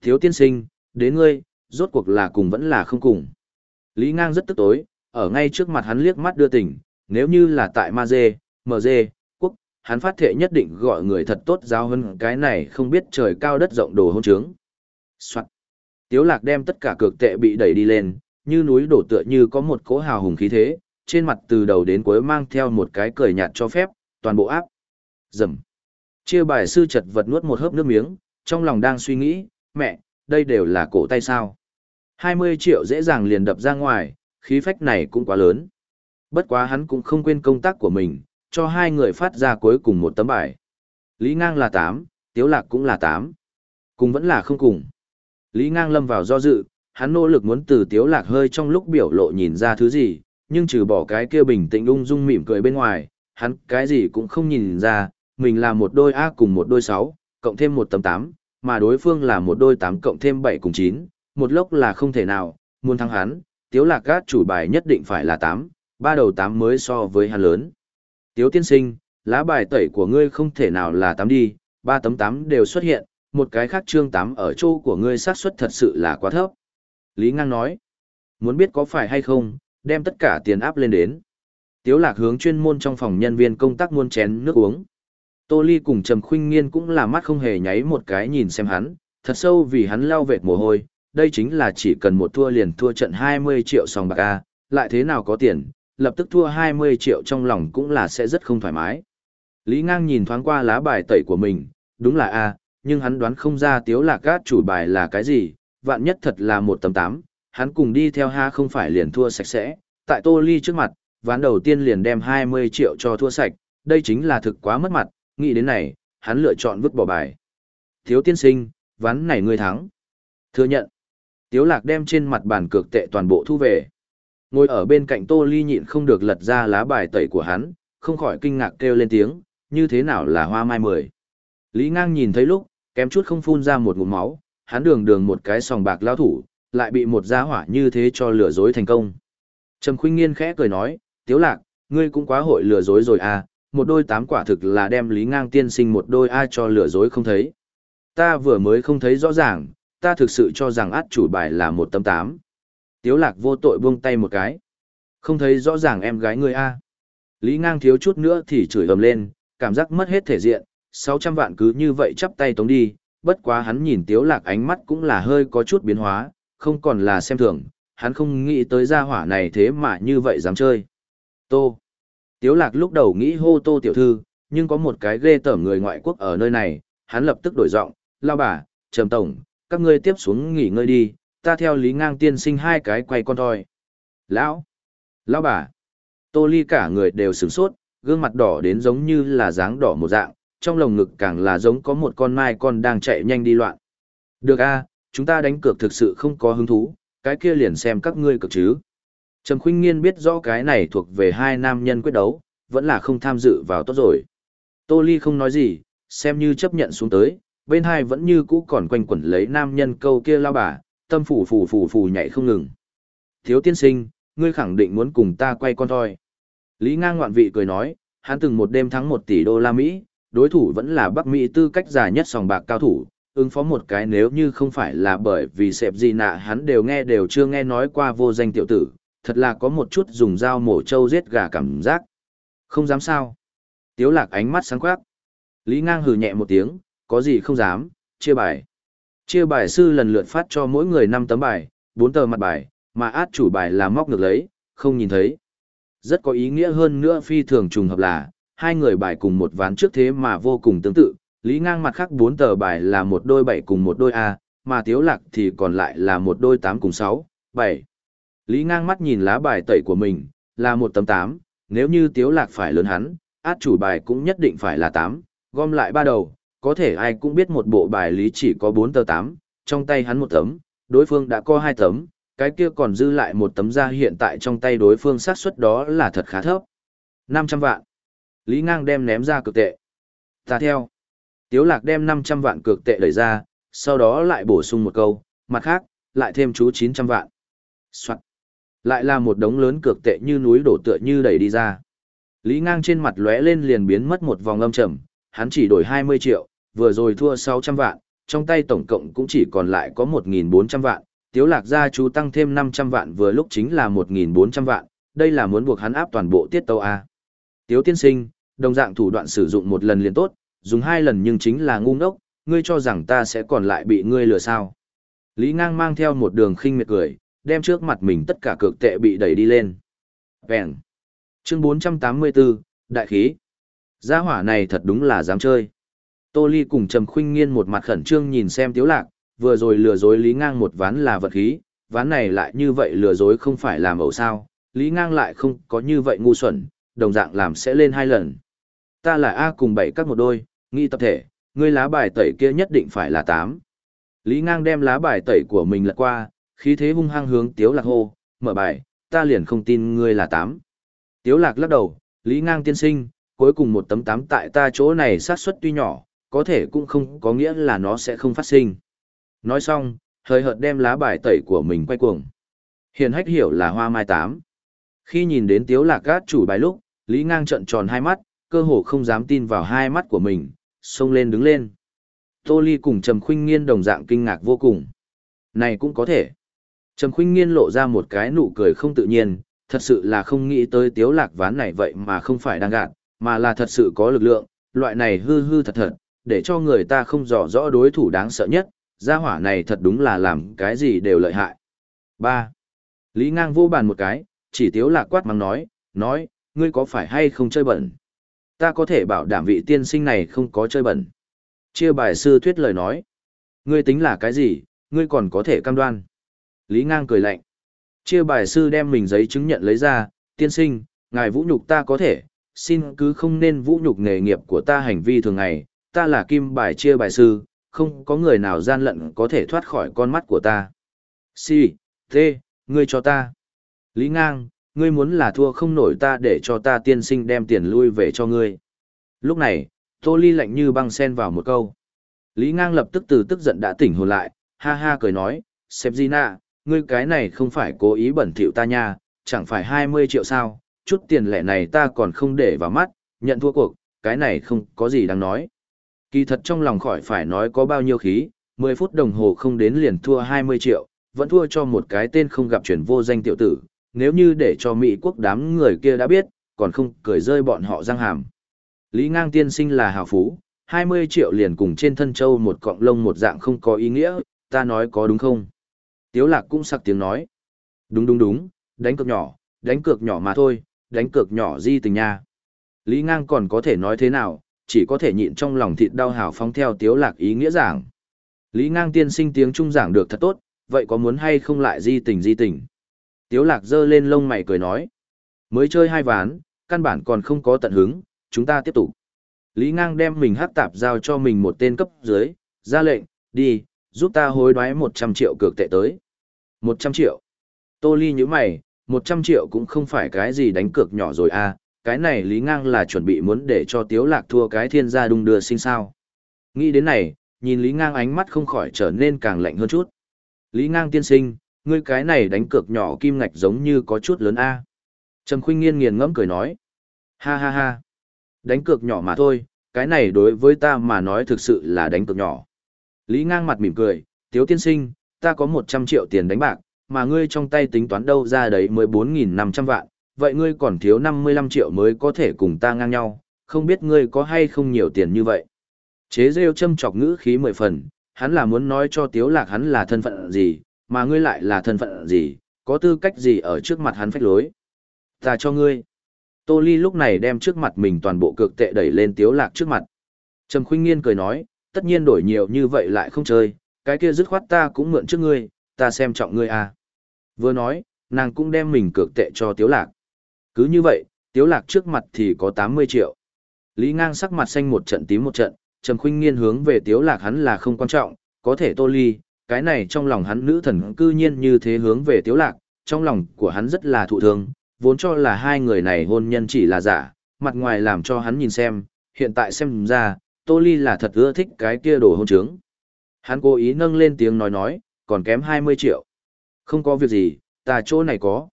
Thiếu tiên sinh, đến ngươi, rốt cuộc là cùng vẫn là không cùng. Lý ngang rất tức tối, ở ngay trước mặt hắn liếc mắt đưa tình, nếu như là tại Ma Dê, Mờ Dê, Quốc, hắn phát thệ nhất định gọi người thật tốt giáo hơn cái này không biết trời cao đất rộng đồ hôn trướng. Soạn. Tiếu lạc đem tất cả cược tệ bị đẩy đi lên, như núi đổ tựa như có một cỗ hào hùng khí thế, trên mặt từ đầu đến cuối mang theo một cái cười nhạt cho phép, toàn bộ áp. Dầm. Chia bài sư chật vật nuốt một hớp nước miếng, trong lòng đang suy nghĩ, mẹ, đây đều là cổ tay sao. 20 triệu dễ dàng liền đập ra ngoài, khí phách này cũng quá lớn. Bất quá hắn cũng không quên công tác của mình, cho hai người phát ra cuối cùng một tấm bài. Lý Ngang là 8, Tiếu Lạc cũng là 8. Cùng vẫn là không cùng. Lý Ngang lâm vào do dự, hắn nỗ lực muốn từ Tiếu Lạc hơi trong lúc biểu lộ nhìn ra thứ gì, nhưng trừ bỏ cái kia bình tĩnh ung dung mỉm cười bên ngoài, hắn cái gì cũng không nhìn ra, mình là một đôi A cùng một đôi 6, cộng thêm một tấm 8, mà đối phương là một đôi 8 cộng thêm 7 cùng 9, một lốc là không thể nào, muốn thắng hắn, Tiếu Lạc gác chủ bài nhất định phải là 8, ba đầu 8 mới so với hắn lớn. Tiếu tiên sinh, lá bài tẩy của ngươi không thể nào là 8 đi, ba tấm 8 đều xuất hiện, một cái khác chương 8 ở chỗ của ngươi xác suất thật sự là quá thấp. Lý Ngang nói, muốn biết có phải hay không, đem tất cả tiền áp lên đến. Tiếu lạc hướng chuyên môn trong phòng nhân viên công tác muôn chén nước uống. Tô Ly cùng Trầm Khuynh Nghiên cũng là mắt không hề nháy một cái nhìn xem hắn, thật sâu vì hắn lau vệt mồ hôi, đây chính là chỉ cần một thua liền thua trận 20 triệu sòng bạc A, lại thế nào có tiền, lập tức thua 20 triệu trong lòng cũng là sẽ rất không thoải mái. Lý Ngang nhìn thoáng qua lá bài tẩy của mình, đúng là A, nhưng hắn đoán không ra tiếu lạc cát chủ bài là cái gì, vạn nhất thật là một tấm tám, hắn cùng đi theo ha không phải liền thua sạch sẽ, tại Tô Ly trước mặt, ván đầu tiên liền đem 20 triệu cho thua sạch, đây chính là thực quá mất mặt, nghĩ đến này, hắn lựa chọn vứt bỏ bài. Thiếu tiên sinh, ván này ngươi thắng. Thừa nhận. Tiếu lạc đem trên mặt bàn cược tệ toàn bộ thu về. Ngồi ở bên cạnh Tô Ly nhịn không được lật ra lá bài tẩy của hắn, không khỏi kinh ngạc kêu lên tiếng, như thế nào là hoa mai mười. Lý ngang nhìn thấy lúc, kém chút không phun ra một ngụm máu, hắn đường đường một cái sòng bạc lao thủ, lại bị một gia hỏa như thế cho lừa dối thành công. Trầm khuyên nghiên khẽ cười nói, tiếu lạc, ngươi cũng quá hội lừa dối rồi à, một đôi tám quả thực là đem lý ngang tiên sinh một đôi ai cho lừa dối không thấy. Ta vừa mới không thấy rõ ràng, ta thực sự cho rằng át chủ bài là một tấm tám. Tiếu lạc vô tội buông tay một cái. Không thấy rõ ràng em gái ngươi a. Lý ngang thiếu chút nữa thì chửi ầm lên, cảm giác mất hết thể diện, 600 vạn cứ như vậy chắp tay tống đi, bất quá hắn nhìn tiếu lạc ánh mắt cũng là hơi có chút biến hóa, không còn là xem thường, hắn không nghĩ tới gia hỏa này thế mà như vậy dám chơi. Tô. Tiếu lạc lúc đầu nghĩ hô tô tiểu thư, nhưng có một cái ghê tởm người ngoại quốc ở nơi này, hắn lập tức đổi giọng, lao bà, trầm tổng, các ngươi tiếp xuống nghỉ ngơi đi, ta theo lý ngang tiên sinh hai cái quay con thôi. Lão, lão bà, tô ly cả người đều sửng sốt, gương mặt đỏ đến giống như là dáng đỏ một dạng, trong lồng ngực càng là giống có một con mai con đang chạy nhanh đi loạn. Được a, chúng ta đánh cược thực sự không có hứng thú, cái kia liền xem các ngươi cực chứ. Trầm Khuynh Nghiên biết rõ cái này thuộc về hai nam nhân quyết đấu, vẫn là không tham dự vào tốt rồi. Tô Ly không nói gì, xem như chấp nhận xuống tới, bên hai vẫn như cũ còn quanh quẩn lấy nam nhân câu kia lao bà, tâm phủ phủ phủ phủ nhảy không ngừng. Thiếu tiên sinh, ngươi khẳng định muốn cùng ta quay con thôi. Lý ngang ngoạn vị cười nói, hắn từng một đêm thắng một tỷ đô la Mỹ, đối thủ vẫn là Bắc Mỹ tư cách giả nhất sòng bạc cao thủ, ứng phó một cái nếu như không phải là bởi vì sẹp gì nạ hắn đều nghe đều chưa nghe nói qua vô danh tiểu tử, thật là có một chút dùng dao mổ trâu giết gà cảm giác. Không dám sao. Tiếu lạc ánh mắt sáng quắc. Lý ngang hừ nhẹ một tiếng, có gì không dám, chia bài. Chia bài sư lần lượt phát cho mỗi người 5 tấm bài, 4 tờ mặt bài, mà át chủ bài là móc ngược lấy, không nhìn thấy. Rất có ý nghĩa hơn nữa phi thường trùng hợp là, hai người bài cùng một ván trước thế mà vô cùng tương tự, lý ngang mặt khác 4 tờ bài là một đôi 7 cùng một đôi A, mà tiếu lạc thì còn lại là một đôi 8 cùng 6, 7. Lý ngang mắt nhìn lá bài tẩy của mình, là một tấm 8, nếu như tiếu lạc phải lớn hắn, át chủ bài cũng nhất định phải là 8, gom lại ba đầu, có thể ai cũng biết một bộ bài lý chỉ có 4 tờ 8, trong tay hắn một tấm, đối phương đã có hai tấm, cái kia còn dư lại một tấm ra hiện tại trong tay đối phương xác suất đó là thật khá thấp. 500 vạn. Lý ngang đem ném ra cực tệ. Ta theo. Tiếu lạc đem 500 vạn cược tệ đẩy ra, sau đó lại bổ sung một câu, mặt khác, lại thêm chú 900 vạn. Soạn. Lại là một đống lớn cược tệ như núi đổ tựa như đẩy đi ra. Lý ngang trên mặt lóe lên liền biến mất một vòng âm trầm, hắn chỉ đổi 20 triệu, vừa rồi thua 600 vạn, trong tay tổng cộng cũng chỉ còn lại có 1.400 vạn, tiếu lạc gia chú tăng thêm 500 vạn vừa lúc chính là 1.400 vạn, đây là muốn buộc hắn áp toàn bộ tiết tâu A. Tiếu tiên sinh, đồng dạng thủ đoạn sử dụng một lần liền tốt, dùng hai lần nhưng chính là ngu ngốc, ngươi cho rằng ta sẽ còn lại bị ngươi lừa sao. Lý ngang mang theo một đường khinh miệt cười, đem trước mặt mình tất cả cực tệ bị đẩy đi lên. Vẹn. Chương 484, Đại khí. Gia hỏa này thật đúng là dám chơi. Tô Ly cùng Trầm Khuynh Nghiên một mặt khẩn trương nhìn xem Tiếu Lạc, vừa rồi lừa dối Lý Ngang một ván là vật khí, ván này lại như vậy lừa dối không phải làm ẩu sao, Lý Ngang lại không có như vậy ngu xuẩn, đồng dạng làm sẽ lên hai lần. Ta là A cùng bảy các một đôi, nghi tập thể, ngươi lá bài tẩy kia nhất định phải là tám. Lý Ngang đem lá bài tẩy của mình lật qua, khí thế hung hăng hướng Tiếu Lạc hô, mở bài, ta liền không tin ngươi là tám. Tiếu Lạc lắc đầu, Lý Ngang tiên sinh, cuối cùng một tấm tám tại ta chỗ này sát suất tuy nhỏ, có thể cũng không có nghĩa là nó sẽ không phát sinh. Nói xong, hơi hợt đem lá bài tẩy của mình quay cuồng. Hiền hách hiểu là hoa mai tám. Khi nhìn đến tiếu lạc cát chủ bài lúc, Lý Ngang trợn tròn hai mắt, cơ hồ không dám tin vào hai mắt của mình, xông lên đứng lên. Tô Ly cùng Trầm Khuynh Nghiên đồng dạng kinh ngạc vô cùng. Này cũng có thể. Trầm Khuynh Nghiên lộ ra một cái nụ cười không tự nhiên, thật sự là không nghĩ tới tiếu lạc ván này vậy mà không phải đang gạt, mà là thật sự có lực lượng, loại này hư hư thật thật, để cho người ta không rõ rõ đối thủ đáng sợ nhất, gia hỏa này thật đúng là làm cái gì đều lợi hại. 3. Lý ngang vô bàn một cái, chỉ tiếu lạc quát mắng nói, nói, ngươi có phải hay không chơi bẩn? Ta có thể bảo đảm vị tiên sinh này không có chơi bẩn. Chia bài sư thuyết lời nói, ngươi tính là cái gì, ngươi còn có thể cam đoan. Lý ngang cười lạnh. Chia bài sư đem mình giấy chứng nhận lấy ra, tiên sinh, ngài vũ nhục ta có thể, xin cứ không nên vũ nhục nghề nghiệp của ta hành vi thường ngày, ta là kim bài chia bài sư, không có người nào gian lận có thể thoát khỏi con mắt của ta. Si, thế, ngươi cho ta. Lý ngang, ngươi muốn là thua không nổi ta để cho ta tiên sinh đem tiền lui về cho ngươi. Lúc này, Tô Ly lạnh như băng sen vào một câu. Lý ngang lập tức từ tức giận đã tỉnh hồn lại, ha ha cười nói, Sếp Gina, ngươi cái này không phải cố ý bẩn thỉu ta nha, chẳng phải 20 triệu sao, chút tiền lẻ này ta còn không để vào mắt, nhận thua cuộc, cái này không có gì đáng nói. Kỳ thật trong lòng khỏi phải nói có bao nhiêu khí, 10 phút đồng hồ không đến liền thua 20 triệu, vẫn thua cho một cái tên không gặp chuyển vô danh tiểu tử, nếu như để cho Mỹ quốc đám người kia đã biết, còn không cười rơi bọn họ răng hàm. Lý ngang tiên sinh là hào phú, 20 triệu liền cùng trên thân châu một cọng lông một dạng không có ý nghĩa, ta nói có đúng không? Tiếu lạc cũng sặc tiếng nói. Đúng đúng đúng, đánh cược nhỏ, đánh cược nhỏ mà thôi, đánh cược nhỏ di tình nha. Lý ngang còn có thể nói thế nào, chỉ có thể nhịn trong lòng thịt đau hào phóng theo tiếu lạc ý nghĩa giảng. Lý ngang tiên sinh tiếng trung giảng được thật tốt, vậy có muốn hay không lại di tình di tình? Tiếu lạc giơ lên lông mày cười nói. Mới chơi hai ván, căn bản còn không có tận hứng, chúng ta tiếp tục. Lý ngang đem mình hắc tạp giao cho mình một tên cấp dưới, ra lệnh, đi, giúp ta hối đoái 100 triệu cược tệ tới. 100 triệu. Tô Ly như mày, 100 triệu cũng không phải cái gì đánh cược nhỏ rồi à, cái này Lý Ngang là chuẩn bị muốn để cho Tiếu Lạc thua cái thiên gia đung đưa sinh sao. Nghĩ đến này, nhìn Lý Ngang ánh mắt không khỏi trở nên càng lạnh hơn chút. Lý Ngang tiên sinh, ngươi cái này đánh cược nhỏ kim ngạch giống như có chút lớn a. Trầm Khuynh Nghiên nghiền ngẫm cười nói. Ha ha ha. Đánh cược nhỏ mà thôi, cái này đối với ta mà nói thực sự là đánh cược nhỏ. Lý Ngang mặt mỉm cười, Tiếu tiên sinh, ta có 100 triệu tiền đánh bạc, mà ngươi trong tay tính toán đâu ra đấy mới 4.500 vạn, vậy ngươi còn thiếu 55 triệu mới có thể cùng ta ngang nhau, không biết ngươi có hay không nhiều tiền như vậy. Chế rêu châm chọc ngữ khí mười phần, hắn là muốn nói cho Tiếu Lạc hắn là thân phận gì, mà ngươi lại là thân phận gì, có tư cách gì ở trước mặt hắn phách lối. Ta cho ngươi. Tô Ly lúc này đem trước mặt mình toàn bộ cược tệ đẩy lên Tiếu Lạc trước mặt. Trầm khuyên Nghiên cười nói, tất nhiên đổi nhiều như vậy lại không chơi, cái kia dứt khoát ta cũng mượn trước ngươi, ta xem trọng ngươi à. Vừa nói, nàng cũng đem mình cược tệ cho Tiếu Lạc. Cứ như vậy, Tiếu Lạc trước mặt thì có 80 triệu. Lý Ngang sắc mặt xanh một trận tím một trận, Trầm Khuynh Nghiên hướng về Tiếu Lạc hắn là không quan trọng, có thể Tô Ly, cái này trong lòng hắn nữ thần cư nhiên như thế hướng về Tiếu Lạc, trong lòng của hắn rất là thụ thương, vốn cho là hai người này hôn nhân chỉ là giả, mặt ngoài làm cho hắn nhìn xem, hiện tại xem ra, Tô Ly là thật ưa thích cái kia đồ hôn trướng. Hắn cố ý nâng lên tiếng nói nói, còn kém 20 triệu. Không có việc gì, ta chỗ này có.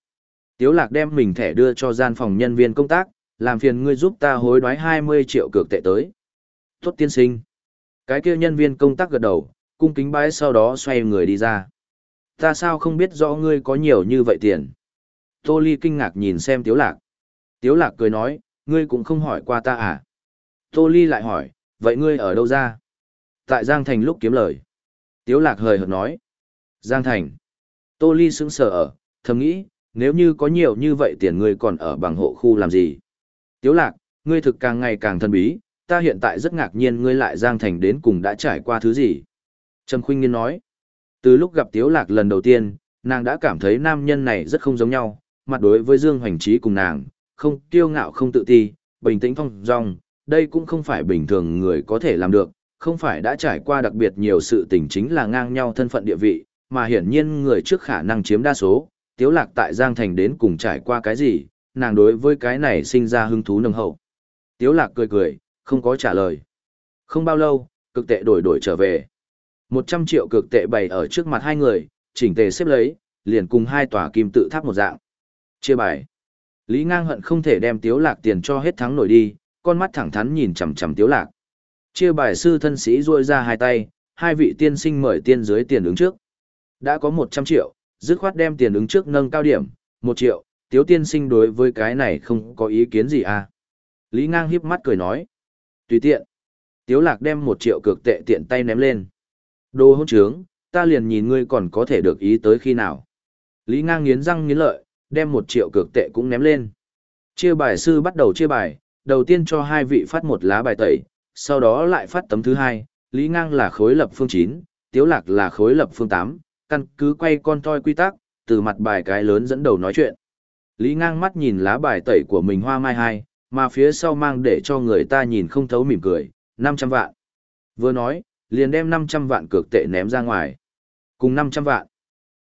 Tiếu lạc đem mình thẻ đưa cho gian phòng nhân viên công tác, làm phiền ngươi giúp ta hối đoái 20 triệu cược tệ tới. Tốt tiên sinh. Cái kia nhân viên công tác gật đầu, cung kính bái sau đó xoay người đi ra. Ta sao không biết rõ ngươi có nhiều như vậy tiền? Tô Ly kinh ngạc nhìn xem Tiếu Lạc. Tiếu Lạc cười nói, ngươi cũng không hỏi qua ta à? Tô Ly lại hỏi, vậy ngươi ở đâu ra? Tại Giang Thành lúc kiếm lời. Tiếu Lạc hời hợt nói. Giang Thành. Tô Ly sững sờ ở, thầm nghĩ, nếu như có nhiều như vậy tiền ngươi còn ở bằng hộ khu làm gì? Tiếu Lạc, ngươi thực càng ngày càng thân bí, ta hiện tại rất ngạc nhiên ngươi lại Giang Thành đến cùng đã trải qua thứ gì? Trầm Khuynh Nghiên nói. Từ lúc gặp Tiếu Lạc lần đầu tiên, nàng đã cảm thấy nam nhân này rất không giống nhau, mặt đối với Dương Hoành Trí cùng nàng, không kiêu ngạo không tự ti, bình tĩnh phong dong, đây cũng không phải bình thường người có thể làm được, không phải đã trải qua đặc biệt nhiều sự tình chính là ngang nhau thân phận địa vị, mà hiển nhiên người trước khả năng chiếm đa số, Tiếu Lạc tại Giang Thành đến cùng trải qua cái gì, nàng đối với cái này sinh ra hứng thú nồng hậu. Tiếu Lạc cười cười, không có trả lời. Không bao lâu, cực tệ đổi đổi trở về. 100 triệu cực tệ bày ở trước mặt hai người, chỉnh tề xếp lấy, liền cùng hai tòa kim tự tháp một dạng. Chia bài. Lý Ngang hận không thể đem Tiếu Lạc tiền cho hết thắng nổi đi, con mắt thẳng thắn nhìn chằm chằm Tiếu Lạc. Chia bài sư thân sĩ duỗi ra hai tay, hai vị tiên sinh mời tiên dưới tiền ứng trước. Đã có 100 triệu, dứt khoát đem tiền ứng trước nâng cao điểm, 1 triệu, Tiếu tiên sinh đối với cái này không có ý kiến gì à. Lý Ngang hiếp mắt cười nói. Tùy tiện. Tiếu Lạc đem 1 triệu cực tệ tiện tay ném lên. Đồ hôn trướng, ta liền nhìn ngươi còn có thể được ý tới khi nào. Lý ngang nghiến răng nghiến lợi, đem một triệu cực tệ cũng ném lên. Chia bài sư bắt đầu chia bài, đầu tiên cho hai vị phát một lá bài tẩy, sau đó lại phát tấm thứ hai, Lý ngang là khối lập phương 9, Tiếu Lạc là khối lập phương 8, căn cứ quay con toi quy tắc, từ mặt bài cái lớn dẫn đầu nói chuyện. Lý ngang mắt nhìn lá bài tẩy của mình hoa mai hai, mà phía sau mang để cho người ta nhìn không thấu mỉm cười, 500 vạn. Vừa nói, liền đem 500 vạn cược tệ ném ra ngoài. Cùng 500 vạn.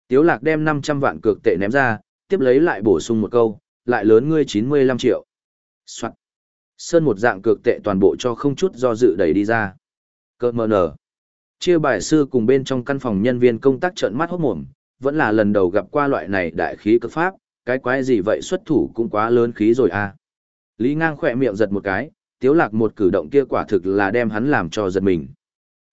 Tiếu lạc đem 500 vạn cược tệ ném ra, tiếp lấy lại bổ sung một câu, lại lớn ngươi 95 triệu. Soạn. Sơn một dạng cược tệ toàn bộ cho không chút do dự đẩy đi ra. Cơ mờ nở. Chia bài sư cùng bên trong căn phòng nhân viên công tác trợn mắt hốt mồm, vẫn là lần đầu gặp qua loại này đại khí cực pháp, cái quái gì vậy xuất thủ cũng quá lớn khí rồi à. Lý ngang khỏe miệng giật một cái, tiếu lạc một cử động kia quả thực là đem hắn làm cho giật mình.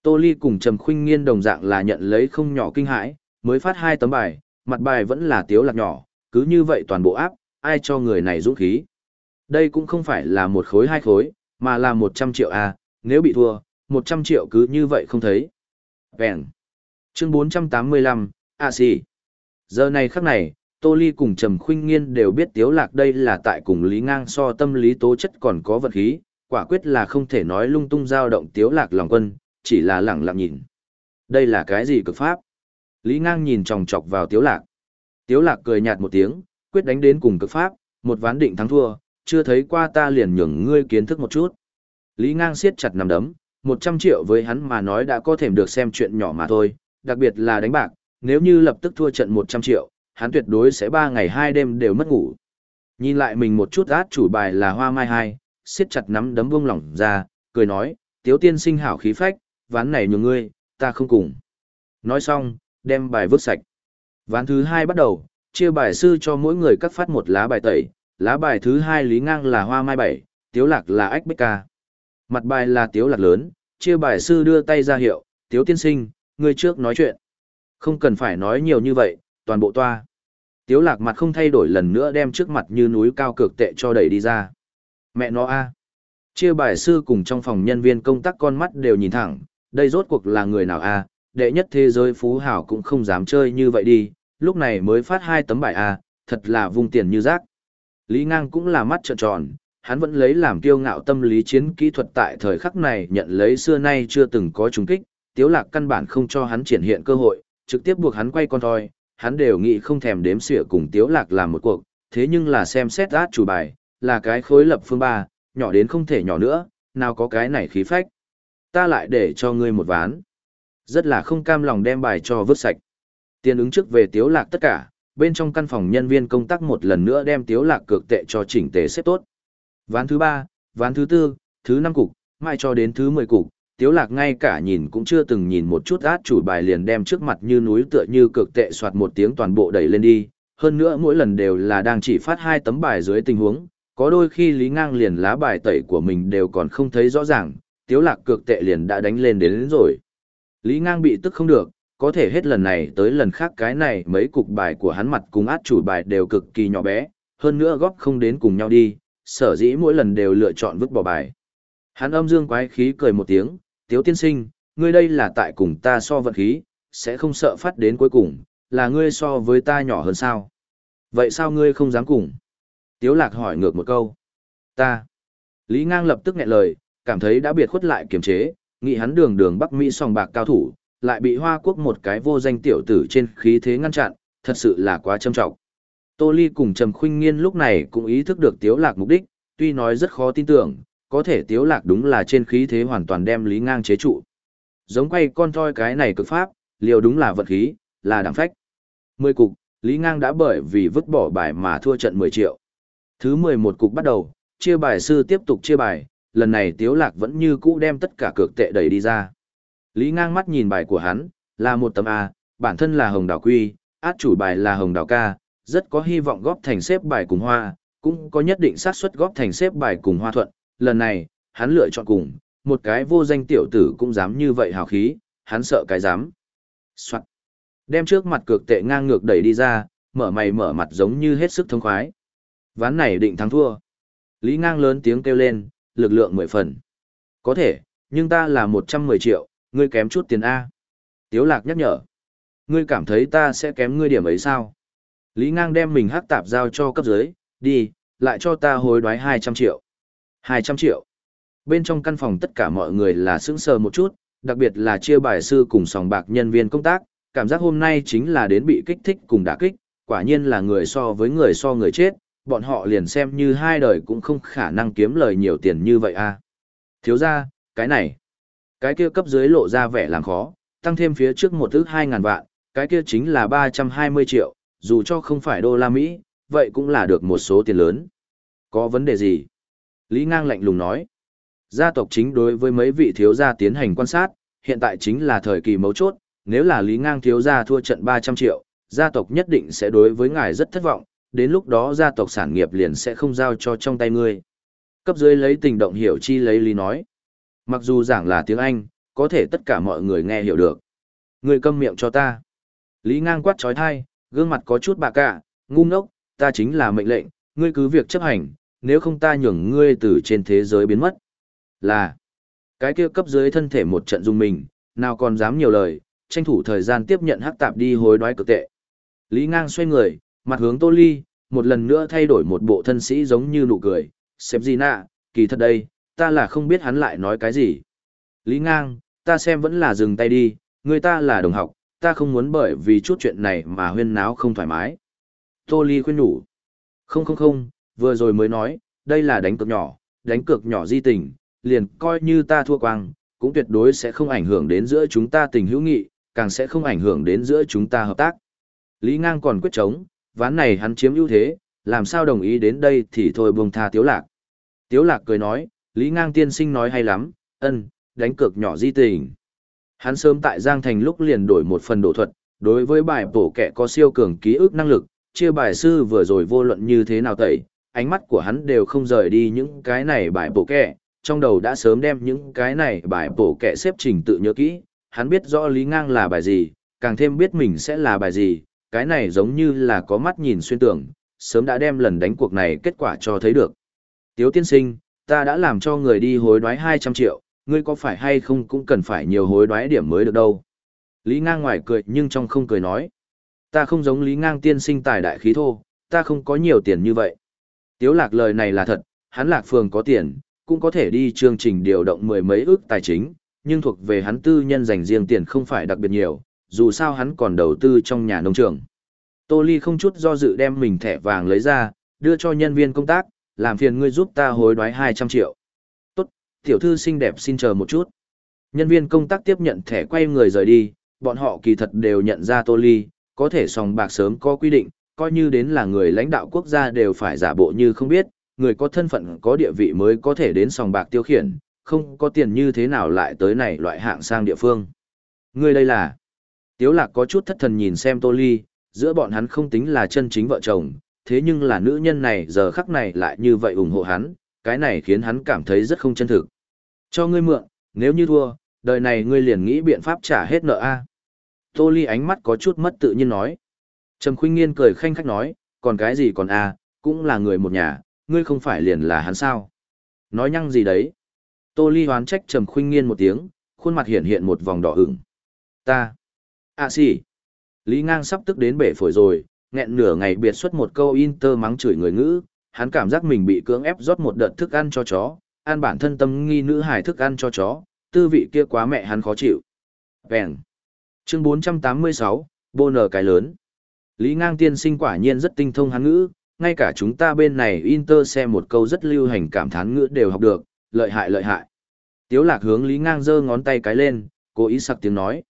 Tô Ly cùng Trầm Khuynh Nghiên đồng dạng là nhận lấy không nhỏ kinh hãi, mới phát hai tấm bài, mặt bài vẫn là tiếu lạc nhỏ, cứ như vậy toàn bộ áp, ai cho người này dũng khí. Đây cũng không phải là một khối hai khối, mà là 100 triệu à, nếu bị thua, 100 triệu cứ như vậy không thấy. Vẹn. Chương 485, A xì. Giờ này khắc này, Tô Ly cùng Trầm Khuynh Nghiên đều biết Tiếu Lạc đây là tại cùng Lý Ngang so tâm lý tố chất còn có vật khí, quả quyết là không thể nói lung tung dao động Tiếu Lạc lòng quân, chỉ là lẳng lặng nhìn. Đây là cái gì cực pháp? Lý Ngang nhìn chòng chọc vào Tiếu Lạc. Tiếu Lạc cười nhạt một tiếng, quyết đánh đến cùng cực pháp, một ván định thắng thua, chưa thấy qua ta liền nhường ngươi kiến thức một chút. Lý Ngang siết chặt nắm đấm, 100 triệu với hắn mà nói đã có thể được xem chuyện nhỏ mà thôi, đặc biệt là đánh bạc, nếu như lập tức thua trận 100 triệu, hắn tuyệt đối sẽ 3 ngày 2 đêm đều mất ngủ. Nhìn lại mình một chút át chủ bài là hoa mai hai, siết chặt nắm đấm vung lỏng ra, cười nói, tiếu tiên sinh hảo khí phách, ván này nhường ngươi, ta không cùng. Nói xong, đem bài vứt sạch. Ván thứ hai bắt đầu, chia bài sư cho mỗi người cắt phát một lá bài tẩy, lá bài thứ hai lý ngang là hoa mai bảy, tiếu lạc là ách bích ca. Mặt bài là tiếu lạc lớn, chia bài sư đưa tay ra hiệu, tiếu tiên sinh, ngươi trước nói chuyện. Không cần phải nói nhiều như vậy, toàn bộ toa. Tiếu lạc mặt không thay đổi lần nữa đem trước mặt như núi cao cực tệ cho đẩy đi ra. Mẹ nó a. Chia bài sư cùng trong phòng nhân viên công tác con mắt đều nhìn thẳng, đây rốt cuộc là người nào a đệ nhất thế giới phú hảo cũng không dám chơi như vậy đi, lúc này mới phát hai tấm bài a thật là vung tiền như rác. Lý ngang cũng là mắt trợn tròn, hắn vẫn lấy làm kiêu ngạo tâm lý chiến kỹ thuật tại thời khắc này nhận lấy xưa nay chưa từng có trùng kích, tiếu lạc căn bản không cho hắn triển hiện cơ hội, trực tiếp buộc hắn quay con thoi, hắn đều nghĩ không thèm đếm xỉa cùng tiếu lạc làm một cuộc, thế nhưng là xem xét át chủ bài, là cái khối lập phương ba, nhỏ đến không thể nhỏ nữa, nào có cái này khí phách ta lại để cho ngươi một ván. Rất là không cam lòng đem bài cho vứt sạch. Tiền ứng trước về tiếu lạc tất cả, bên trong căn phòng nhân viên công tác một lần nữa đem tiếu lạc cược tệ cho chỉnh tề xếp tốt. Ván thứ ba, ván thứ tư, thứ năm cục, mai cho đến thứ 10 cục, Tiếu Lạc ngay cả nhìn cũng chưa từng nhìn một chút át chủ bài liền đem trước mặt như núi tựa như cực tệ soạt một tiếng toàn bộ đẩy lên đi, hơn nữa mỗi lần đều là đang chỉ phát hai tấm bài dưới tình huống, có đôi khi Lý Ngang liền lá bài tẩy của mình đều còn không thấy rõ ràng, Tiếu Lạc cực tệ liền đã đánh lên đến, đến rồi. Lý Ngang bị tức không được, có thể hết lần này tới lần khác cái này mấy cục bài của hắn mặt cùng át chủ bài đều cực kỳ nhỏ bé, hơn nữa góp không đến cùng nhau đi, sở dĩ mỗi lần đều lựa chọn vứt bỏ bài. Hắn âm dương quái khí cười một tiếng, tiếu tiên sinh, ngươi đây là tại cùng ta so vận khí, sẽ không sợ phát đến cuối cùng, là ngươi so với ta nhỏ hơn sao? Vậy sao ngươi không dám cùng? Tiếu lạc hỏi ngược một câu. Ta. Lý ngang lập tức nghẹn lời, cảm thấy đã biệt khuất lại kiềm chế, nghĩ hắn đường đường Bắc Mỹ sòng bạc cao thủ, lại bị Hoa Quốc một cái vô danh tiểu tử trên khí thế ngăn chặn, thật sự là quá trâm trọng. Tô Ly cùng Trầm Khuynh Nghiên lúc này cũng ý thức được Tiếu Lạc mục đích, tuy nói rất khó tin tưởng, có thể Tiếu Lạc đúng là trên khí thế hoàn toàn đem Lý Ngang chế trụ. Giống quay con thoi cái này cực pháp, liều đúng là vật khí, là đẳng phách. Mười cục, Lý Ngang đã bởi vì vứt bỏ bài mà thua trận 10 triệu. Thứ 11 cục bắt đầu, chia bài sư tiếp tục chia bài, lần này Tiếu Lạc vẫn như cũ đem tất cả cược tệ đẩy đi ra. Lý ngang mắt nhìn bài của hắn, là một tấm A, bản thân là hồng đào quy, át chủ bài là hồng đào ca, rất có hy vọng góp thành xếp bài cùng hoa, cũng có nhất định xác suất góp thành xếp bài cùng hoa thuận. Lần này, hắn lựa chọn cùng, một cái vô danh tiểu tử cũng dám như vậy hào khí, hắn sợ cái dám. Soạn. Đem trước mặt cược tệ ngang ngược đẩy đi ra, mở mày mở mặt giống như hết sức thông khoái. Ván này định thắng thua. Lý ngang lớn tiếng kêu lên, lực lượng mười phần. Có thể, nhưng ta là 110 triệu, ngươi kém chút tiền A. Tiếu lạc nhắc nhở. Ngươi cảm thấy ta sẽ kém ngươi điểm ấy sao? Lý ngang đem mình hắc tạp giao cho cấp dưới, đi, lại cho ta hối đoái 200 triệu. 200 triệu. Bên trong căn phòng tất cả mọi người là sững sờ một chút, đặc biệt là chia bài sư cùng sòng bạc nhân viên công tác, cảm giác hôm nay chính là đến bị kích thích cùng đả kích, quả nhiên là người so với người so người chết, bọn họ liền xem như hai đời cũng không khả năng kiếm lời nhiều tiền như vậy a. Thiếu ra, cái này, cái kia cấp dưới lộ ra vẻ làm khó, tăng thêm phía trước một thứ hai ngàn vạn, cái kia chính là ba trăm hai mươi triệu, dù cho không phải đô la Mỹ, vậy cũng là được một số tiền lớn. Có vấn đề gì? Lý Ngang lạnh lùng nói. Gia tộc chính đối với mấy vị thiếu gia tiến hành quan sát, hiện tại chính là thời kỳ mấu chốt, nếu là Lý Ngang thiếu gia thua trận ba trăm triệu, gia tộc nhất định sẽ đối với ngài rất thất vọng, đến lúc đó gia tộc sản nghiệp liền sẽ không giao cho trong tay ngươi. Cấp dưới lấy tình động hiểu chi lấy lý nói. Mặc dù giảng là tiếng Anh, có thể tất cả mọi người nghe hiểu được. Ngươi câm miệng cho ta. Lý ngang quát trói thai, gương mặt có chút bạc cả, ngu ngốc, ta chính là mệnh lệnh, ngươi cứ việc chấp hành, nếu không ta nhường ngươi từ trên thế giới biến mất. Là, cái kia cấp dưới thân thể một trận dung mình, nào còn dám nhiều lời, tranh thủ thời gian tiếp nhận hắc tạp đi hối đoái cực tệ. Lý ngang xoay người, mặt hướng Tô Ly, một lần nữa thay đổi một bộ thân sĩ giống như nụ cười, xếp gì nạ, kỳ thật đây, ta là không biết hắn lại nói cái gì. Lý ngang, ta xem vẫn là dừng tay đi, người ta là đồng học, ta không muốn bởi vì chút chuyện này mà huyên náo không thoải mái. Tô Ly khuyên nhủ. Không không không, vừa rồi mới nói, đây là đánh cược nhỏ, đánh cược nhỏ di tình, liền coi như ta thua quang, cũng tuyệt đối sẽ không ảnh hưởng đến giữa chúng ta tình hữu nghị, càng sẽ không ảnh hưởng đến giữa chúng ta hợp tác. Lý ngang còn quyết chống, ván này hắn chiếm ưu thế, làm sao đồng ý đến đây thì thôi buông tha Tiếu Lạc. Tiếu Lạc cười nói, Lý Ngang tiên sinh nói hay lắm, ân, đánh cược nhỏ di tình. Hắn sớm tại Giang Thành lúc liền đổi một phần đổ thuật, đối với bài bổ kẻ có siêu cường ký ức năng lực, chia bài sư vừa rồi vô luận như thế nào tẩy, ánh mắt của hắn đều không rời đi những cái này bài bổ kẻ, trong đầu đã sớm đem những cái này bài bổ kẻ xếp trình tự nhớ kỹ, hắn biết rõ Lý Ngang là bài gì, càng thêm biết mình sẽ là bài gì, cái này giống như là có mắt nhìn xuyên tưởng, sớm đã đem lần đánh cuộc này kết quả cho thấy được. Tiếu tiên sinh, ta đã làm cho người đi hối đoái 200 triệu, ngươi có phải hay không cũng cần phải nhiều hối đoái điểm mới được đâu. Lý ngang ngoài cười nhưng trong không cười nói. Ta không giống Lý ngang tiên sinh tài đại khí thô, ta không có nhiều tiền như vậy. Tiếu lạc lời này là thật, hắn lạc phường có tiền, cũng có thể đi chương trình điều động mười mấy ước tài chính, nhưng thuộc về hắn tư nhân dành riêng tiền không phải đặc biệt nhiều, dù sao hắn còn đầu tư trong nhà nông trường. Tô Ly không chút do dự đem mình thẻ vàng lấy ra, đưa cho nhân viên công tác, làm phiền ngươi giúp ta hối đoái 200 triệu. Tiểu thư xinh đẹp xin chờ một chút. Nhân viên công tác tiếp nhận thẻ quay người rời đi, bọn họ kỳ thật đều nhận ra Tô Ly, có thể sòng bạc sớm có quy định, coi như đến là người lãnh đạo quốc gia đều phải giả bộ như không biết, người có thân phận có địa vị mới có thể đến sòng bạc tiêu khiển, không có tiền như thế nào lại tới này loại hạng sang địa phương. Ngươi đây là... Tiếu lạc có chút thất thần nhìn xem Tô Ly, giữa bọn hắn không tính là chân chính vợ chồng, thế nhưng là nữ nhân này giờ khắc này lại như vậy ủng hộ hắn, cái này khiến hắn cảm thấy rất không chân thực. Cho ngươi mượn, nếu như thua, đời này ngươi liền nghĩ biện pháp trả hết nợ a. Tô Ly ánh mắt có chút mất tự nhiên nói. Trầm Khuynh Nghiên cười khanh khách nói, còn cái gì còn a, cũng là người một nhà, ngươi không phải liền là hắn sao? Nói nhăng gì đấy? Tô Ly hoán trách Trầm Khuynh Nghiên một tiếng, khuôn mặt hiện hiện một vòng đỏ ửng. Ta. À xỉ. Lý Ngang sắp tức đến bể phổi rồi, nghẹn nửa ngày biệt xuất một câu inter mắng chửi người ngữ, hắn cảm giác mình bị cưỡng ép rót một đợt thức ăn cho chó, ăn bản thân tâm nghi nữ hài thức ăn cho chó, tư vị kia quá mẹ hắn khó chịu. Bèn. Chương 486, bô nở cái lớn. Lý ngang tiên sinh quả nhiên rất tinh thông hắn ngữ, ngay cả chúng ta bên này Inter xem một câu rất lưu hành cảm thán ngữ đều học được, lợi hại lợi hại. Tiếu lạc hướng Lý ngang giơ ngón tay cái lên, cố ý sặc tiếng nói.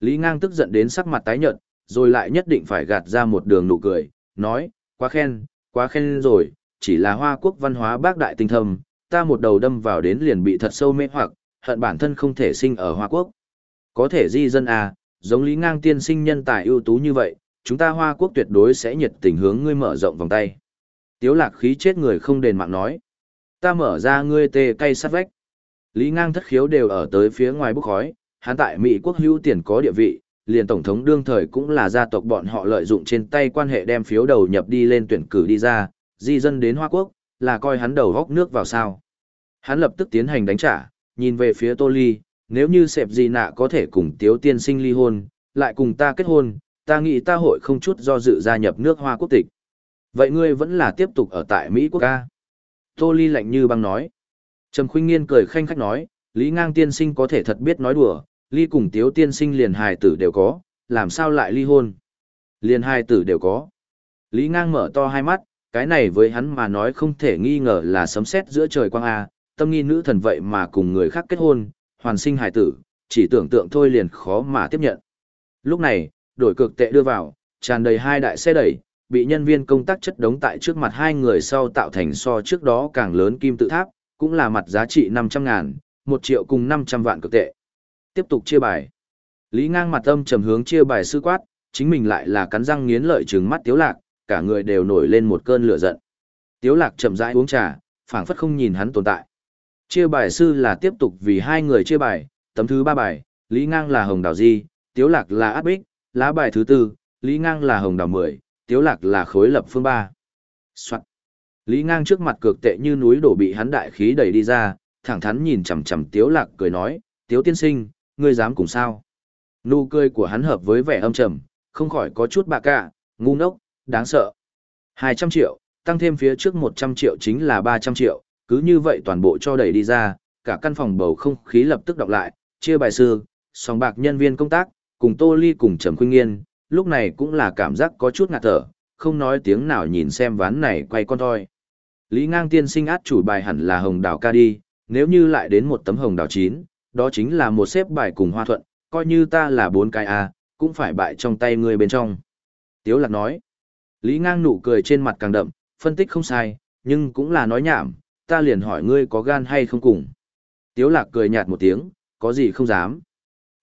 Lý ngang tức giận đến sắc mặt tái nhợt, rồi lại nhất định phải gạt ra một đường nụ cười, nói, quá khen, quá khen rồi, chỉ là hoa quốc văn hóa bác đại tinh thâm, ta một đầu đâm vào đến liền bị thật sâu mê hoặc, hận bản thân không thể sinh ở hoa quốc. Có thể di dân à, giống Lý ngang tiên sinh nhân tài ưu tú như vậy, chúng ta hoa quốc tuyệt đối sẽ nhiệt tình hướng ngươi mở rộng vòng tay. Tiếu lạc khí chết người không đền mạng nói. Ta mở ra ngươi tê cay sát vách. Lý ngang thất khiếu đều ở tới phía ngoài bốc khói, hắn tại Mỹ quốc hữu tiền có địa vị, liền tổng thống đương thời cũng là gia tộc bọn họ lợi dụng trên tay quan hệ đem phiếu đầu nhập đi lên tuyển cử đi ra, di dân đến Hoa Quốc, là coi hắn đầu góc nước vào sao. Hắn lập tức tiến hành đánh trả, nhìn về phía Tô Ly, nếu như sẹp gì nạ có thể cùng tiếu tiên sinh ly hôn, lại cùng ta kết hôn, ta nghĩ ta hội không chút do dự gia nhập nước Hoa quốc tịch. Vậy ngươi vẫn là tiếp tục ở tại Mỹ quốc ca. Tô Ly lạnh như băng nói. Trầm Khuynh Nghiên cười khanh khách nói, Lý Ngang tiên sinh có thể thật biết nói đùa, Ly cùng Tiếu tiên sinh liền hài tử đều có, làm sao lại ly hôn? Liền hài tử đều có. Lý Ngang mở to hai mắt, cái này với hắn mà nói không thể nghi ngờ là sấm sét giữa trời quang A, tâm nghi nữ thần vậy mà cùng người khác kết hôn, hoàn sinh hài tử, chỉ tưởng tượng thôi liền khó mà tiếp nhận. Lúc này, đổi cực tệ đưa vào, tràn đầy hai đại xe đẩy, bị nhân viên công tác chất đống tại trước mặt hai người sau tạo thành so trước đó càng lớn kim tự tháp, cũng là mặt giá trị 500 ngàn, 1 triệu cùng 500 vạn cực tệ. Tiếp tục chia bài. Lý ngang mặt âm trầm hướng chia bài sư quát, chính mình lại là cắn răng nghiến lợi trừng mắt tiếu lạc, cả người đều nổi lên một cơn lửa giận. Tiếu lạc chậm rãi uống trà, phảng phất không nhìn hắn tồn tại. Chia bài sư là tiếp tục vì hai người chia bài, tấm thứ ba bài, Lý ngang là hồng đào di, tiếu lạc là át bích, lá bài thứ tư, Lý ngang là hồng đào mười, tiếu lạc là khối lập phương ba. Soạn. Lý ngang trước mặt cực tệ như núi đổ bị hắn đại khí đẩy đi ra, thẳng thắn nhìn chằm chằm tiếu lạc cười nói, tiếu tiên sinh, ngươi dám cùng sao? Nụ cười của hắn hợp với vẻ âm trầm, không khỏi có chút bạc cả, ngu ngốc, đáng sợ. 200 triệu, tăng thêm phía trước 100 triệu chính là 300 triệu, cứ như vậy toàn bộ cho đẩy đi ra, cả căn phòng bầu không khí lập tức đọc lại, chia bài sư, song bạc nhân viên công tác, cùng Tô Ly cùng Trầm Khuynh Nghiên, lúc này cũng là cảm giác có chút ngạt thở, không nói tiếng nào nhìn xem ván này quay con thôi. Lý Ngang tiên sinh át chủ bài hẳn là hồng đào ca đi, nếu như lại đến một tấm hồng đào chín, đó chính là một xếp bài cùng hoa thuận, coi như ta là bốn cái A, cũng phải bại trong tay người bên trong. Tiếu lạc nói, Lý ngang nụ cười trên mặt càng đậm, phân tích không sai, nhưng cũng là nói nhảm, ta liền hỏi ngươi có gan hay không cùng. Tiếu lạc cười nhạt một tiếng, có gì không dám.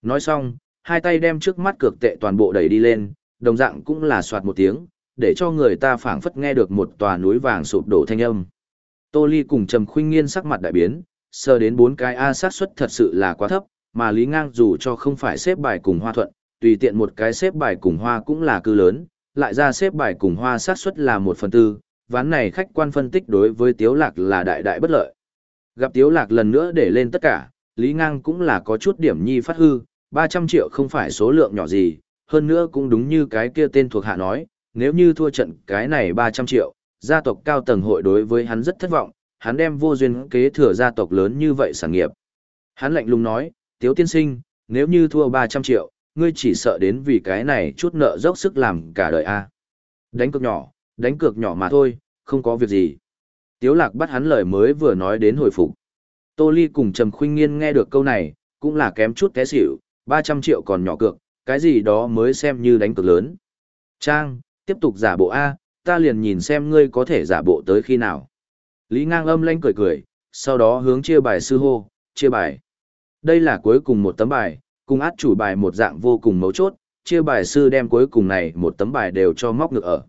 Nói xong, hai tay đem trước mắt cược tệ toàn bộ đẩy đi lên, đồng dạng cũng là soạt một tiếng, để cho người ta phảng phất nghe được một tòa núi vàng sụp đổ thanh âm. Tô Ly cùng Trầm Khuynh Nghiên sắc mặt đại biến, sơ đến bốn cái A sát suất thật sự là quá thấp, mà Lý Ngang dù cho không phải xếp bài cùng hoa thuận, tùy tiện một cái xếp bài cùng hoa cũng là cư lớn, lại ra xếp bài cùng hoa sát suất là một phần tư, ván này khách quan phân tích đối với Tiếu Lạc là đại đại bất lợi. Gặp Tiếu Lạc lần nữa để lên tất cả, Lý Ngang cũng là có chút điểm nhi phát hư, 300 triệu không phải số lượng nhỏ gì, hơn nữa cũng đúng như cái kia tên thuộc hạ nói, nếu như thua trận cái này 300 triệu, gia tộc cao tầng hội đối với hắn rất thất vọng, hắn đem vô duyên kế thừa gia tộc lớn như vậy sản nghiệp. Hắn lạnh lùng nói, tiếu tiên sinh, nếu như thua 300 triệu, ngươi chỉ sợ đến vì cái này chút nợ dốc sức làm cả đời a. Đánh cược nhỏ, đánh cược nhỏ mà thôi, không có việc gì. Tiếu lạc bắt hắn lời mới vừa nói đến hồi phục. Tô Ly cùng Trầm Khuynh Nghiên nghe được câu này, cũng là kém chút té xỉu, 300 triệu còn nhỏ cược, cái gì đó mới xem như đánh cược lớn. Trang, tiếp tục giả bộ A, ta liền nhìn xem ngươi có thể giả bộ tới khi nào. Lý ngang âm lanh cười cười, sau đó hướng chia bài sư hô, chia bài. Đây là cuối cùng một tấm bài, cùng át chủ bài một dạng vô cùng mấu chốt, chia bài sư đem cuối cùng này một tấm bài đều cho móc ngược ở.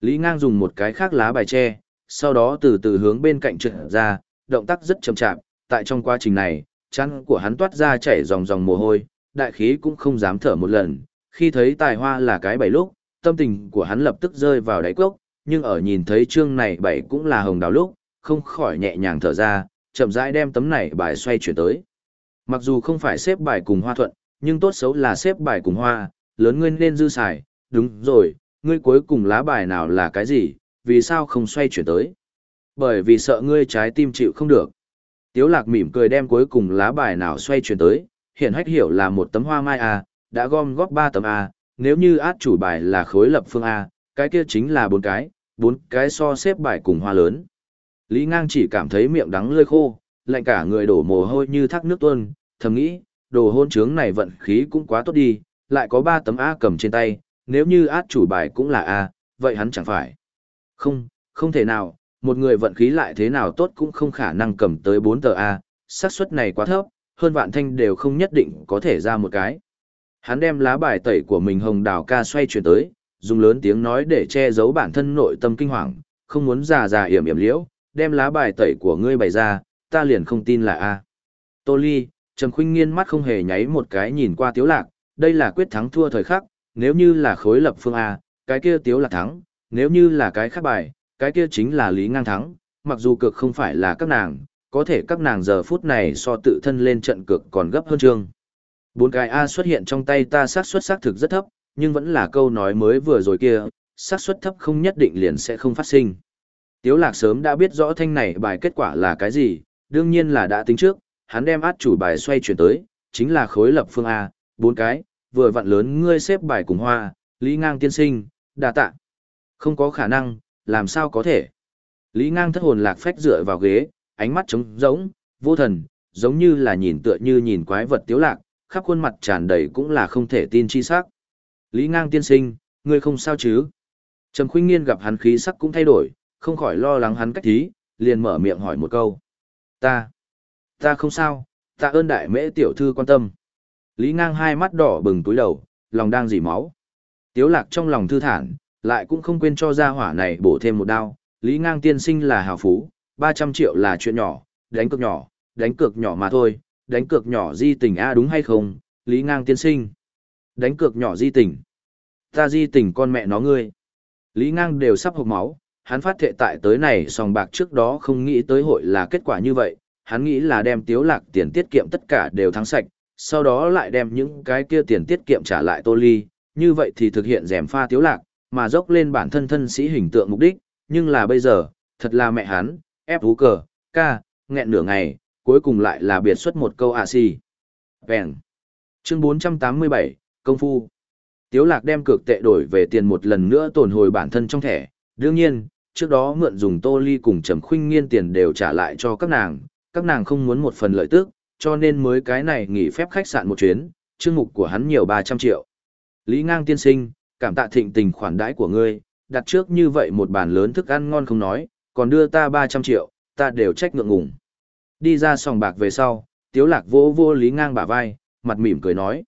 Lý Ngang dùng một cái khác lá bài che, sau đó từ từ hướng bên cạnh trượt ra, động tác rất chậm chạp, tại trong quá trình này, chăn của hắn toát ra chảy dòng dòng mồ hôi, đại khí cũng không dám thở một lần, khi thấy tài hoa là cái bảy lúc, tâm tình của hắn lập tức rơi vào đáy cốc, nhưng ở nhìn thấy chương này bảy cũng là hồng đào lúc, không khỏi nhẹ nhàng thở ra, chậm rãi đem tấm này bài xoay chuyển tới. Mặc dù không phải xếp bài cùng hoa thuận, nhưng tốt xấu là xếp bài cùng hoa, lớn ngươi nên dư xài, đúng rồi, ngươi cuối cùng lá bài nào là cái gì, vì sao không xoay chuyển tới? Bởi vì sợ ngươi trái tim chịu không được. Tiếu lạc mỉm cười đem cuối cùng lá bài nào xoay chuyển tới, hiện hách hiểu là một tấm hoa mai A, đã gom góp ba tấm A, nếu như át chủ bài là khối lập phương A, cái kia chính là bốn cái, bốn cái so xếp bài cùng hoa lớn. Lý ngang chỉ cảm thấy miệng đắng lơi khô, lạnh cả người đổ mồ hôi như thác nước tuôn, thầm nghĩ, đồ hôn trướng này vận khí cũng quá tốt đi, lại có ba tấm A cầm trên tay, nếu như át chủ bài cũng là A, vậy hắn chẳng phải. Không, không thể nào, một người vận khí lại thế nào tốt cũng không khả năng cầm tới 4 tờ A, xác suất này quá thấp, hơn vạn thanh đều không nhất định có thể ra một cái. Hắn đem lá bài tẩy của mình hồng đào ca xoay chuyển tới, dùng lớn tiếng nói để che giấu bản thân nội tâm kinh hoàng, không muốn già già yểm yểm liễu, đem lá bài tẩy của ngươi bày ra, ta liền không tin là A. Tô Ly, Trầm Khuynh Nghiên mắt không hề nháy một cái nhìn qua Tiếu Lạc, đây là quyết thắng thua thời khắc, nếu như là khối lập phương A, cái kia Tiếu Lạc thắng, nếu như là cái khác bài, cái kia chính là Lý Ngang thắng, mặc dù cực không phải là các nàng, có thể các nàng giờ phút này so tự thân lên trận cực còn gấp hơn trương. Bốn cái A xuất hiện trong tay ta xác suất xác thực rất thấp, nhưng vẫn là câu nói mới vừa rồi kia, xác suất thấp không nhất định liền sẽ không phát sinh. Tiếu lạc sớm đã biết rõ thanh này bài kết quả là cái gì, đương nhiên là đã tính trước, hắn đem át chủ bài xoay chuyển tới, chính là khối lập phương A, bốn cái, vừa vặn lớn ngươi xếp bài cùng hoa, Lý Ngang tiên sinh, đa tạ. Không có khả năng, làm sao có thể. Lý Ngang thất hồn lạc phách dựa vào ghế, ánh mắt trống rỗng, vô thần, giống như là nhìn tựa như nhìn quái vật tiếu lạc, khắp khuôn mặt tràn đầy cũng là không thể tin chi sắc. Lý Ngang tiên sinh, ngươi không sao chứ? Trầm Khuynh Nghiên gặp hắn khí sắc cũng thay đổi, không khỏi lo lắng hắn cách thí, liền mở miệng hỏi một câu. Ta, ta không sao, ta ơn đại mễ tiểu thư quan tâm. Lý ngang hai mắt đỏ bừng túi đầu, lòng đang dỉ máu. Tiếu lạc trong lòng thư thản, lại cũng không quên cho gia hỏa này bổ thêm một đao. Lý ngang tiên sinh là hào phú, 300 triệu là chuyện nhỏ, đánh cược nhỏ, đánh cược nhỏ mà thôi, đánh cược nhỏ di tình a đúng hay không, Lý ngang tiên sinh. Đánh cược nhỏ di tình. Ta di tình con mẹ nó ngươi. Lý ngang đều sắp hộc máu, hắn phát thệ tại tới này sòng bạc trước đó không nghĩ tới hội là kết quả như vậy, hắn nghĩ là đem tiếu lạc tiền tiết kiệm tất cả đều thắng sạch, sau đó lại đem những cái kia tiền tiết kiệm trả lại tô ly, như vậy thì thực hiện rèm pha tiếu lạc, mà dốc lên bản thân thân sĩ hình tượng mục đích, nhưng là bây giờ, thật là mẹ hắn, ép hú cờ, ca, nghẹn nửa ngày, cuối cùng lại là biệt xuất một câu ạ à xì. Vẹn. Chương 487, Công Phu. Tiếu lạc đem cược tệ đổi về tiền một lần nữa tổn hồi bản thân trong thẻ, đương nhiên, trước đó mượn dùng tô ly cùng trầm khuynh nghiên tiền đều trả lại cho các nàng, các nàng không muốn một phần lợi tức, cho nên mới cái này nghỉ phép khách sạn một chuyến, chương mục của hắn nhiều 300 triệu. Lý ngang tiên sinh, cảm tạ thịnh tình khoản đãi của ngươi, đặt trước như vậy một bàn lớn thức ăn ngon không nói, còn đưa ta 300 triệu, ta đều trách ngượng ngùng. Đi ra sòng bạc về sau, tiếu lạc vô vô lý ngang bả vai, mặt mỉm cười nói.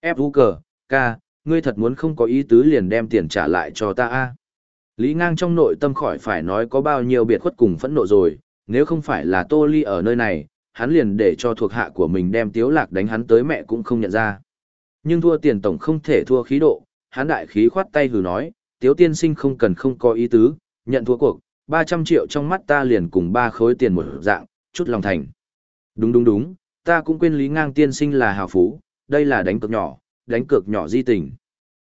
Ép vũ cờ, ca, ngươi thật muốn không có ý tứ liền đem tiền trả lại cho ta a Lý ngang trong nội tâm khỏi phải nói có bao nhiêu biệt khuất cùng phẫn nộ rồi, nếu không phải là Tô Ly ở nơi này, hắn liền để cho thuộc hạ của mình đem tiếu lạc đánh hắn tới mẹ cũng không nhận ra. Nhưng thua tiền tổng không thể thua khí độ, hắn đại khí khoát tay hừ nói, tiếu tiên sinh không cần không có ý tứ, nhận thua cuộc, 300 triệu trong mắt ta liền cùng ba khối tiền một dạng, chút lòng thành. Đúng đúng đúng, ta cũng quên lý ngang tiên sinh là hào phú, đây là đánh cược nhỏ, đánh cược nhỏ di tình.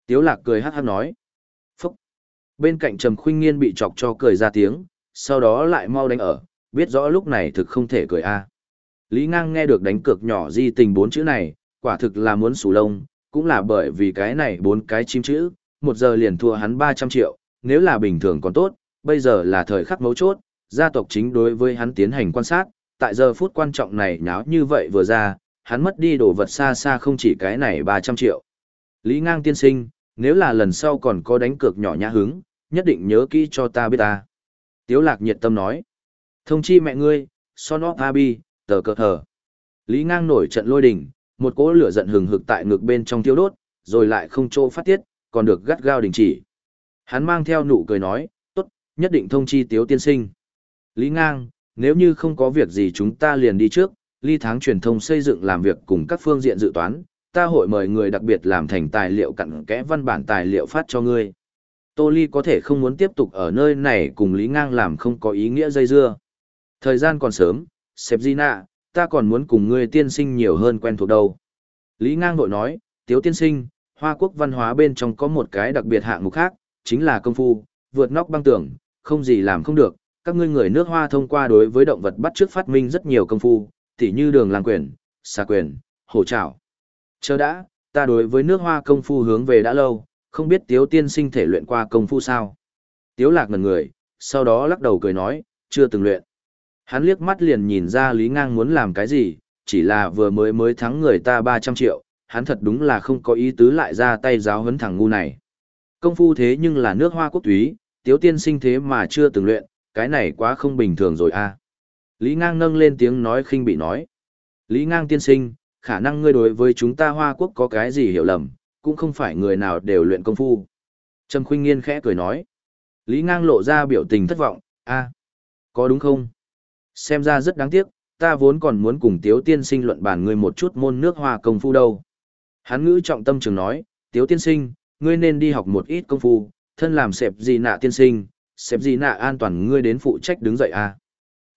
Tiếu lạc cười hát hát nói. phúc. Bên cạnh Trầm Khuynh Nghiên bị chọc cho cười ra tiếng, sau đó lại mau đánh ở, biết rõ lúc này thực không thể cười a. Lý Ngang nghe được đánh cược nhỏ di tình bốn chữ này, quả thực là muốn sủ lông, cũng là bởi vì cái này bốn cái chim chữ, một giờ liền thua hắn 300 triệu, nếu là bình thường còn tốt, bây giờ là thời khắc mấu chốt, gia tộc chính đối với hắn tiến hành quan sát, tại giờ phút quan trọng này nháo như vậy vừa ra, hắn mất đi đồ vật xa xa không chỉ cái này 300 triệu. Lý Ngang tiên sinh, nếu là lần sau còn có đánh cược nhỏ nhã hứng, nhất định nhớ kỹ cho ta biết ta. Tiếu lạc nhiệt tâm nói. Thông chi mẹ ngươi, son of abi, tờ cờ thờ. Lý ngang nổi trận lôi đình, một cỗ lửa giận hừng hực tại ngực bên trong tiêu đốt, rồi lại không chỗ phát tiết, còn được gắt gao đình chỉ. Hắn mang theo nụ cười nói, tốt, nhất định thông chi tiếu tiên sinh. Lý ngang, nếu như không có việc gì chúng ta liền đi trước, ly tháng truyền thông xây dựng làm việc cùng các phương diện dự toán, ta hội mời người đặc biệt làm thành tài liệu cặn kẽ văn bản tài liệu phát cho ngươi. Tô Ly có thể không muốn tiếp tục ở nơi này cùng Lý Ngang làm không có ý nghĩa dây dưa. Thời gian còn sớm, Sếp Nạ, ta còn muốn cùng ngươi tiên sinh nhiều hơn quen thuộc đâu. Lý Ngang vội nói, Tiếu tiên sinh, Hoa quốc văn hóa bên trong có một cái đặc biệt hạng mục khác, chính là công phu, vượt nóc băng tưởng, không gì làm không được. Các ngươi người nước Hoa thông qua đối với động vật bắt trước phát minh rất nhiều công phu, tỉ như đường làng quyền, xà quyền, hổ trảo. Chờ đã, ta đối với nước Hoa công phu hướng về đã lâu, không biết Tiếu tiên sinh thể luyện qua công phu sao. Tiếu lạc ngần người, sau đó lắc đầu cười nói, chưa từng luyện. Hắn liếc mắt liền nhìn ra Lý Ngang muốn làm cái gì, chỉ là vừa mới mới thắng người ta 300 triệu, hắn thật đúng là không có ý tứ lại ra tay giáo huấn thằng ngu này. Công phu thế nhưng là nước hoa quốc túy, tiếu tiên sinh thế mà chưa từng luyện, cái này quá không bình thường rồi a. À. Lý Ngang nâng lên tiếng nói khinh bị nói. Lý Ngang tiên sinh, khả năng ngươi đối với chúng ta hoa quốc có cái gì hiểu lầm, cũng không phải người nào đều luyện công phu. Trầm khuynh nghiên khẽ cười nói. Lý Ngang lộ ra biểu tình thất vọng, a, có đúng không? Xem ra rất đáng tiếc, ta vốn còn muốn cùng tiếu tiên sinh luận bàn ngươi một chút môn nước hoa công phu đâu. Hắn ngữ trọng tâm trường nói, tiếu tiên sinh, ngươi nên đi học một ít công phu, thân làm xẹp gì nạ tiên sinh, xẹp gì nạ an toàn ngươi đến phụ trách đứng dậy à.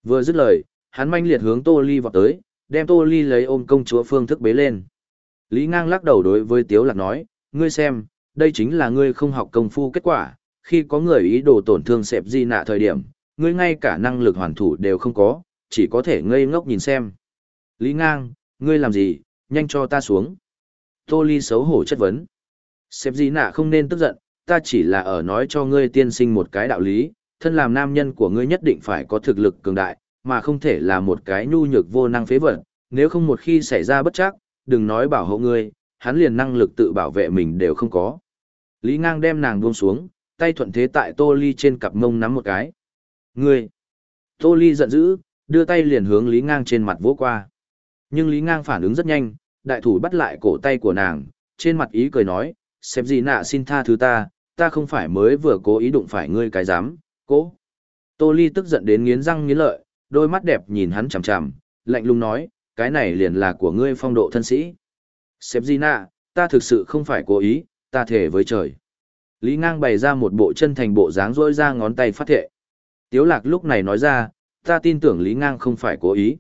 Vừa dứt lời, hắn manh liệt hướng Tô Ly vọt tới, đem Tô Ly lấy ôm công chúa phương thức bế lên. Lý ngang lắc đầu đối với tiếu lạc nói, ngươi xem, đây chính là ngươi không học công phu kết quả, khi có người ý đồ tổn thương xẹp gì nạ thời điểm, ngươi ngay cả năng lực hoàn thủ đều không có, chỉ có thể ngây ngốc nhìn xem. Lý ngang, ngươi làm gì, nhanh cho ta xuống. Tô Ly xấu hổ chất vấn. Sếp gì nạ không nên tức giận, ta chỉ là ở nói cho ngươi tiên sinh một cái đạo lý, thân làm nam nhân của ngươi nhất định phải có thực lực cường đại, mà không thể là một cái nhu nhược vô năng phế vật, nếu không một khi xảy ra bất chắc, đừng nói bảo hộ ngươi, hắn liền năng lực tự bảo vệ mình đều không có. Lý ngang đem nàng buông xuống, tay thuận thế tại Tô Ly trên cặp mông nắm một cái. Ngươi! Tô Ly giận dữ, đưa tay liền hướng Lý ngang trên mặt vỗ qua. Nhưng Lý ngang phản ứng rất nhanh, đại thủ bắt lại cổ tay của nàng, trên mặt ý cười nói, xem gì nạ xin tha thứ ta, ta không phải mới vừa cố ý đụng phải ngươi cái dám, cố. Tô Ly tức giận đến nghiến răng nghiến lợi, đôi mắt đẹp nhìn hắn chằm chằm, lạnh lùng nói, cái này liền là của ngươi phong độ thân sĩ. Xếp gì nạ, ta thực sự không phải cố ý, ta thể với trời. Lý ngang bày ra một bộ chân thành bộ dáng rôi ra ngón tay phát thệ. Tiếu lạc lúc này nói ra, ta tin tưởng Lý ngang không phải cố ý.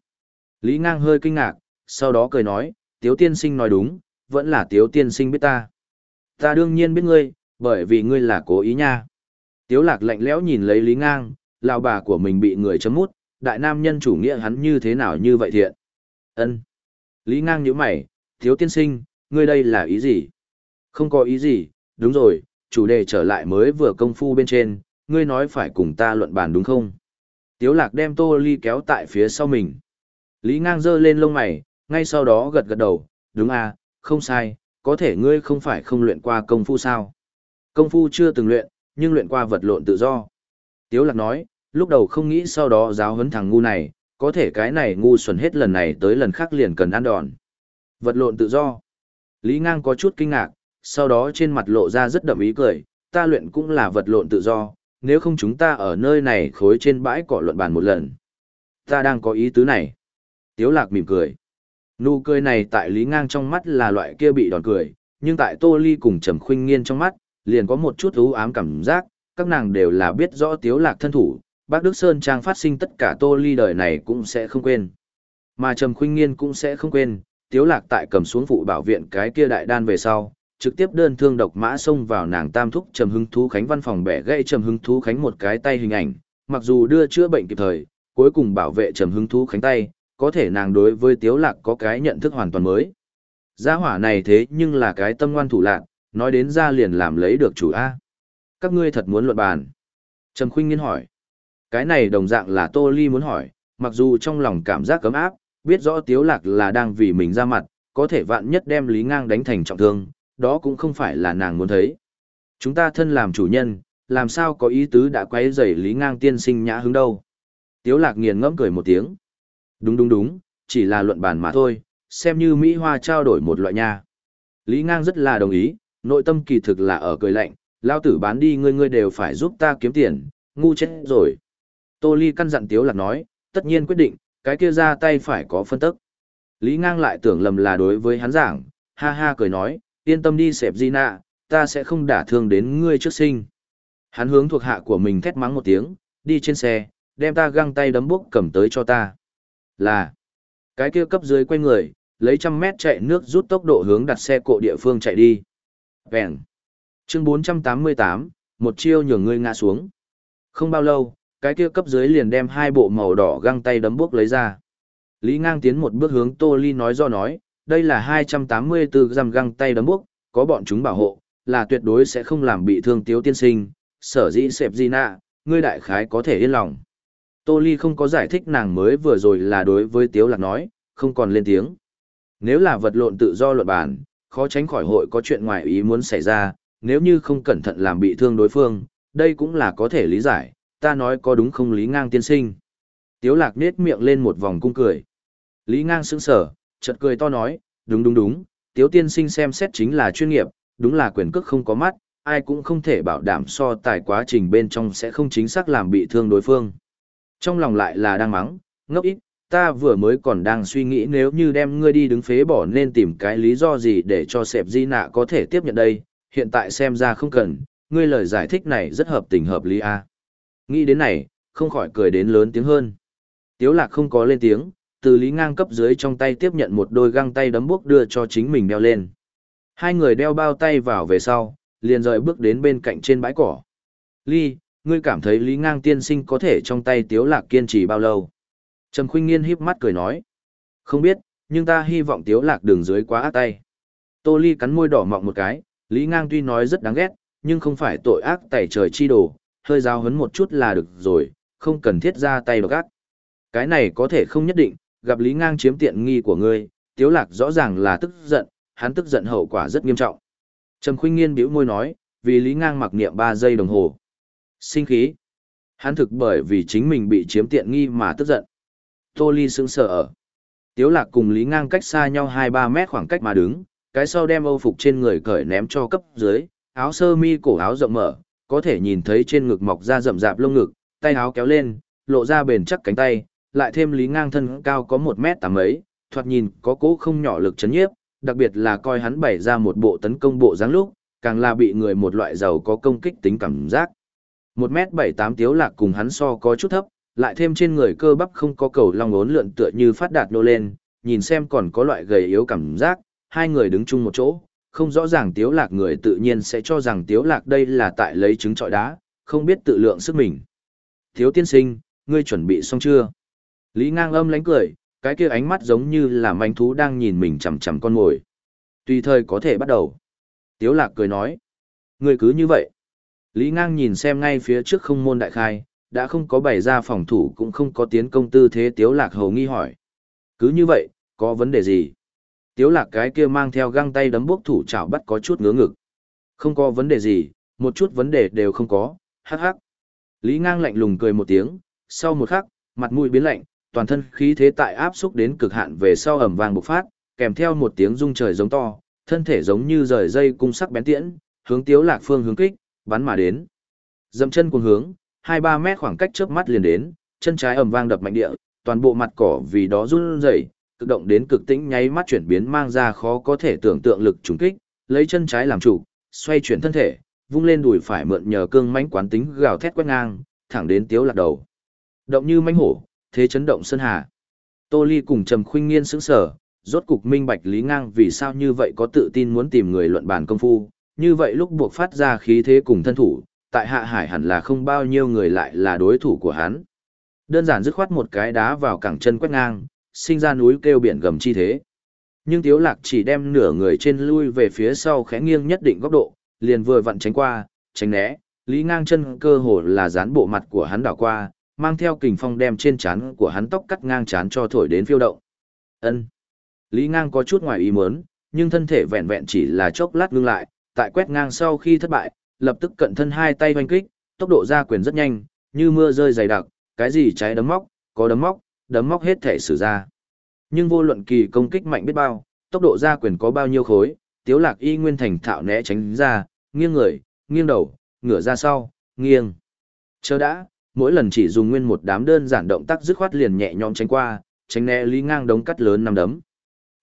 Lý ngang hơi kinh ngạc, sau đó cười nói, tiếu tiên sinh nói đúng, vẫn là tiếu tiên sinh biết ta. Ta đương nhiên biết ngươi, bởi vì ngươi là cố ý nha. Tiếu lạc lạnh lẽo nhìn lấy Lý Ngang, lão bà của mình bị người chấm mút, đại nam nhân chủ nghĩa hắn như thế nào như vậy thiện. Ân. Lý Ngang nhíu mày, tiếu tiên sinh, ngươi đây là ý gì? Không có ý gì, đúng rồi, chủ đề trở lại mới vừa công phu bên trên, ngươi nói phải cùng ta luận bàn đúng không? Tiếu lạc đem tô ly kéo tại phía sau mình. Lý Ngang giơ lên lông mày, ngay sau đó gật gật đầu, đúng à, không sai, có thể ngươi không phải không luyện qua công phu sao. Công phu chưa từng luyện, nhưng luyện qua vật lộn tự do. Tiếu lạc nói, lúc đầu không nghĩ sau đó giáo huấn thằng ngu này, có thể cái này ngu xuẩn hết lần này tới lần khác liền cần ăn đòn. Vật lộn tự do. Lý ngang có chút kinh ngạc, sau đó trên mặt lộ ra rất đậm ý cười, ta luyện cũng là vật lộn tự do, nếu không chúng ta ở nơi này khối trên bãi cỏ luận bàn một lần. Ta đang có ý tứ này. Tiếu lạc mỉm cười. Nụ cười này tại Lý Ngang trong mắt là loại kia bị đòn cười, nhưng tại Tô Ly cùng Trầm Khuynh Nghiên trong mắt, liền có một chút u ám cảm giác, các nàng đều là biết rõ Tiếu Lạc thân thủ, Bác Đức Sơn Trang phát sinh tất cả Tô Ly đời này cũng sẽ không quên. Mà Trầm Khuynh Nghiên cũng sẽ không quên, Tiếu Lạc tại cầm xuống phụ bảo viện cái kia đại đan về sau, trực tiếp đơn thương độc mã xông vào nàng Tam Thúc Trầm Hưng Thú Khánh văn phòng bẻ gãy Trầm Hưng Thú Khánh một cái tay hình ảnh, mặc dù đưa chữa bệnh kịp thời, cuối cùng bảo vệ Trầm Hưng Thú Khánh tay, có thể nàng đối với tiếu lạc có cái nhận thức hoàn toàn mới. Gia hỏa này thế nhưng là cái tâm ngoan thủ lạc, nói đến ra liền làm lấy được chủ A. Các ngươi thật muốn luận bàn. Trầm khuynh nghiên hỏi. Cái này đồng dạng là Tô Ly muốn hỏi, mặc dù trong lòng cảm giác cấm áp, biết rõ tiếu lạc là đang vì mình ra mặt, có thể vạn nhất đem Lý Ngang đánh thành trọng thương, đó cũng không phải là nàng muốn thấy. Chúng ta thân làm chủ nhân, làm sao có ý tứ đã quấy rầy Lý Ngang tiên sinh nhã hứng đâu. Tiếu lạc nghiền ngẫm cười một tiếng. Đúng đúng đúng, chỉ là luận bàn mà thôi, xem như Mỹ Hoa trao đổi một loại nha. Lý Ngang rất là đồng ý, nội tâm kỳ thực là ở cười lạnh, lao tử bán đi ngươi ngươi đều phải giúp ta kiếm tiền, ngu chết rồi. Tô Ly căn dặn Tiếu Lạc nói, tất nhiên quyết định, cái kia ra tay phải có phân tức. Lý Ngang lại tưởng lầm là đối với hắn giảng, ha ha cười nói, yên tâm đi sẹp di nạ, ta sẽ không đả thương đến ngươi trước sinh. Hắn hướng thuộc hạ của mình thét mắng một tiếng, đi trên xe, đem ta găng tay đấm bốc cầm tới cho ta. Là, cái kia cấp dưới quay người, lấy trăm mét chạy nước rút tốc độ hướng đặt xe cộ địa phương chạy đi. Vẹn. Chương 488, một chiêu nhường ngươi ngã xuống. Không bao lâu, cái kia cấp dưới liền đem hai bộ màu đỏ găng tay đấm bốc lấy ra. Lý ngang tiến một bước hướng Tô Ly nói do nói, đây là 284 giam găng tay đấm bốc, có bọn chúng bảo hộ, là tuyệt đối sẽ không làm bị thương tiếu tiên sinh, sở dĩ xẹp gì nạ, ngươi đại khái có thể yên lòng. Tô Ly không có giải thích nàng mới vừa rồi là đối với tiếu lạc nói, không còn lên tiếng. Nếu là vật lộn tự do luận bản, khó tránh khỏi hội có chuyện ngoài ý muốn xảy ra, nếu như không cẩn thận làm bị thương đối phương, đây cũng là có thể lý giải, ta nói có đúng không Lý Ngang tiên sinh. Tiếu lạc nết miệng lên một vòng cung cười. Lý Ngang sững sờ, chợt cười to nói, đúng đúng đúng, Tiếu tiên sinh xem xét chính là chuyên nghiệp, đúng là quyền cước không có mắt, ai cũng không thể bảo đảm so tài quá trình bên trong sẽ không chính xác làm bị thương đối phương. Trong lòng lại là đang mắng, ngốc ít, ta vừa mới còn đang suy nghĩ nếu như đem ngươi đi đứng phế bỏ nên tìm cái lý do gì để cho sẹp di nạ có thể tiếp nhận đây, hiện tại xem ra không cần, ngươi lời giải thích này rất hợp tình hợp lý a. À. Nghĩ đến này, không khỏi cười đến lớn tiếng hơn. Tiếu lạc không có lên tiếng, từ lý ngang cấp dưới trong tay tiếp nhận một đôi găng tay đấm bốc đưa cho chính mình đeo lên. Hai người đeo bao tay vào về sau, liền rời bước đến bên cạnh trên bãi cỏ. Ly, ngươi cảm thấy lý ngang tiên sinh có thể trong tay tiếu lạc kiên trì bao lâu? Trầm khuynh nghiên híp mắt cười nói. Không biết, nhưng ta hy vọng tiếu lạc đường dưới quá ác tay. Tô Ly cắn môi đỏ mọng một cái, Lý Ngang tuy nói rất đáng ghét, nhưng không phải tội ác tẩy trời chi đồ, hơi giao hấn một chút là được rồi, không cần thiết ra tay độc ác. Cái này có thể không nhất định, gặp Lý Ngang chiếm tiện nghi của ngươi, Tiếu Lạc rõ ràng là tức giận, hắn tức giận hậu quả rất nghiêm trọng. Trầm Khuynh Nghiên bĩu môi nói, vì Lý Ngang mặc niệm 3 giây đồng hồ. Sinh khí. Hắn thực bởi vì chính mình bị chiếm tiện nghi mà tức giận. Tô Ly sững sờ ở. Tiếu Lạc cùng Lý Ngang cách xa nhau 2-3 mét khoảng cách mà đứng, cái sau đem âu phục trên người cởi ném cho cấp dưới, áo sơ mi cổ áo rộng mở, có thể nhìn thấy trên ngực mọc ra rậm rạp lông ngực, tay áo kéo lên, lộ ra bền chắc cánh tay, lại thêm lý ngang thân cao có một mét tám ấy, thoạt nhìn có cỗ không nhỏ lực chấn nhiếp, đặc biệt là coi hắn bày ra một bộ tấn công bộ dáng lúc, càng là bị người một loại giàu có công kích tính cảm giác. Một mét bảy tám tiếu lạc cùng hắn so có chút thấp, lại thêm trên người cơ bắp không có cầu long ốn lượn tựa như phát đạt nô lên, nhìn xem còn có loại gầy yếu cảm giác, hai người đứng chung một chỗ, không rõ ràng tiếu lạc người tự nhiên sẽ cho rằng tiếu lạc đây là tại lấy trứng trọi đá, không biết tự lượng sức mình. Thiếu tiên sinh, ngươi chuẩn bị xong chưa? Lý ngang âm lánh cười, cái kia ánh mắt giống như là manh thú đang nhìn mình chằm chằm con ngồi. Tùy thời có thể bắt đầu. Tiếu lạc cười nói. người cứ như vậy. Lý ngang nhìn xem ngay phía trước không môn đại khai, đã không có bày ra phòng thủ cũng không có tiến công tư thế tiếu lạc hầu nghi hỏi. Cứ như vậy, có vấn đề gì? Tiếu lạc cái kia mang theo găng tay đấm bốc thủ chảo bắt có chút ngứa ngực. Không có vấn đề gì, một chút vấn đề đều không có, hắc hắc. Lý ngang lạnh lùng cười một tiếng, sau một khắc, mặt mũi biến lạnh, toàn thân khí thế tại áp xúc đến cực hạn về sau ẩm vàng bộc phát, kèm theo một tiếng rung trời giống to, thân thể giống như rời dây cung sắc bén tiễn, hướng tiếu lạc phương hướng kích, bắn mà đến. Dậm chân cuồng hướng, 2-3 mét khoảng cách chớp mắt liền đến, chân trái ầm vang đập mạnh địa, toàn bộ mặt cỏ vì đó run rẩy, cực động đến cực tĩnh nháy mắt chuyển biến mang ra khó có thể tưởng tượng lực trùng kích, lấy chân trái làm chủ, xoay chuyển thân thể, vung lên đùi phải mượn nhờ cương mãnh quán tính gào thét quét ngang, thẳng đến tiếu lạc đầu. Động như mãnh hổ, thế chấn động sơn hà. Tô Ly cùng Trầm Khuynh Nghiên sững sờ, rốt cục minh bạch Lý Ngang vì sao như vậy có tự tin muốn tìm người luận bàn công phu, như vậy lúc buộc phát ra khí thế cùng thân thủ, tại Hạ Hải hẳn là không bao nhiêu người lại là đối thủ của hắn. Đơn giản dứt khoát một cái đá vào cẳng chân quét ngang, sinh ra núi kêu biển gầm chi thế. Nhưng Tiếu Lạc chỉ đem nửa người trên lui về phía sau khẽ nghiêng nhất định góc độ, liền vừa vặn tránh qua, tránh né, lý ngang chân cơ hồ là dán bộ mặt của hắn đảo qua, mang theo kình phong đem trên trán của hắn tóc cắt ngang trán cho thổi đến phiêu động. Ân. Lý ngang có chút ngoài ý muốn, nhưng thân thể vẹn vẹn chỉ là chốc lát ngưng lại, tại quét ngang sau khi thất bại, lập tức cận thân hai tay hoành kích, tốc độ ra quyền rất nhanh, như mưa rơi dày đặc, cái gì trái đấm móc, có đấm móc, đấm móc hết thể sử ra. Nhưng vô luận kỳ công kích mạnh biết bao, tốc độ ra quyền có bao nhiêu khối, tiếu lạc y nguyên thành thạo né tránh ra, nghiêng người, nghiêng đầu, ngửa ra sau, nghiêng. Chờ đã, mỗi lần chỉ dùng nguyên một đám đơn giản động tác dứt khoát liền nhẹ nhõm tránh qua, tránh né Lý Ngang đống cắt lớn năm đấm.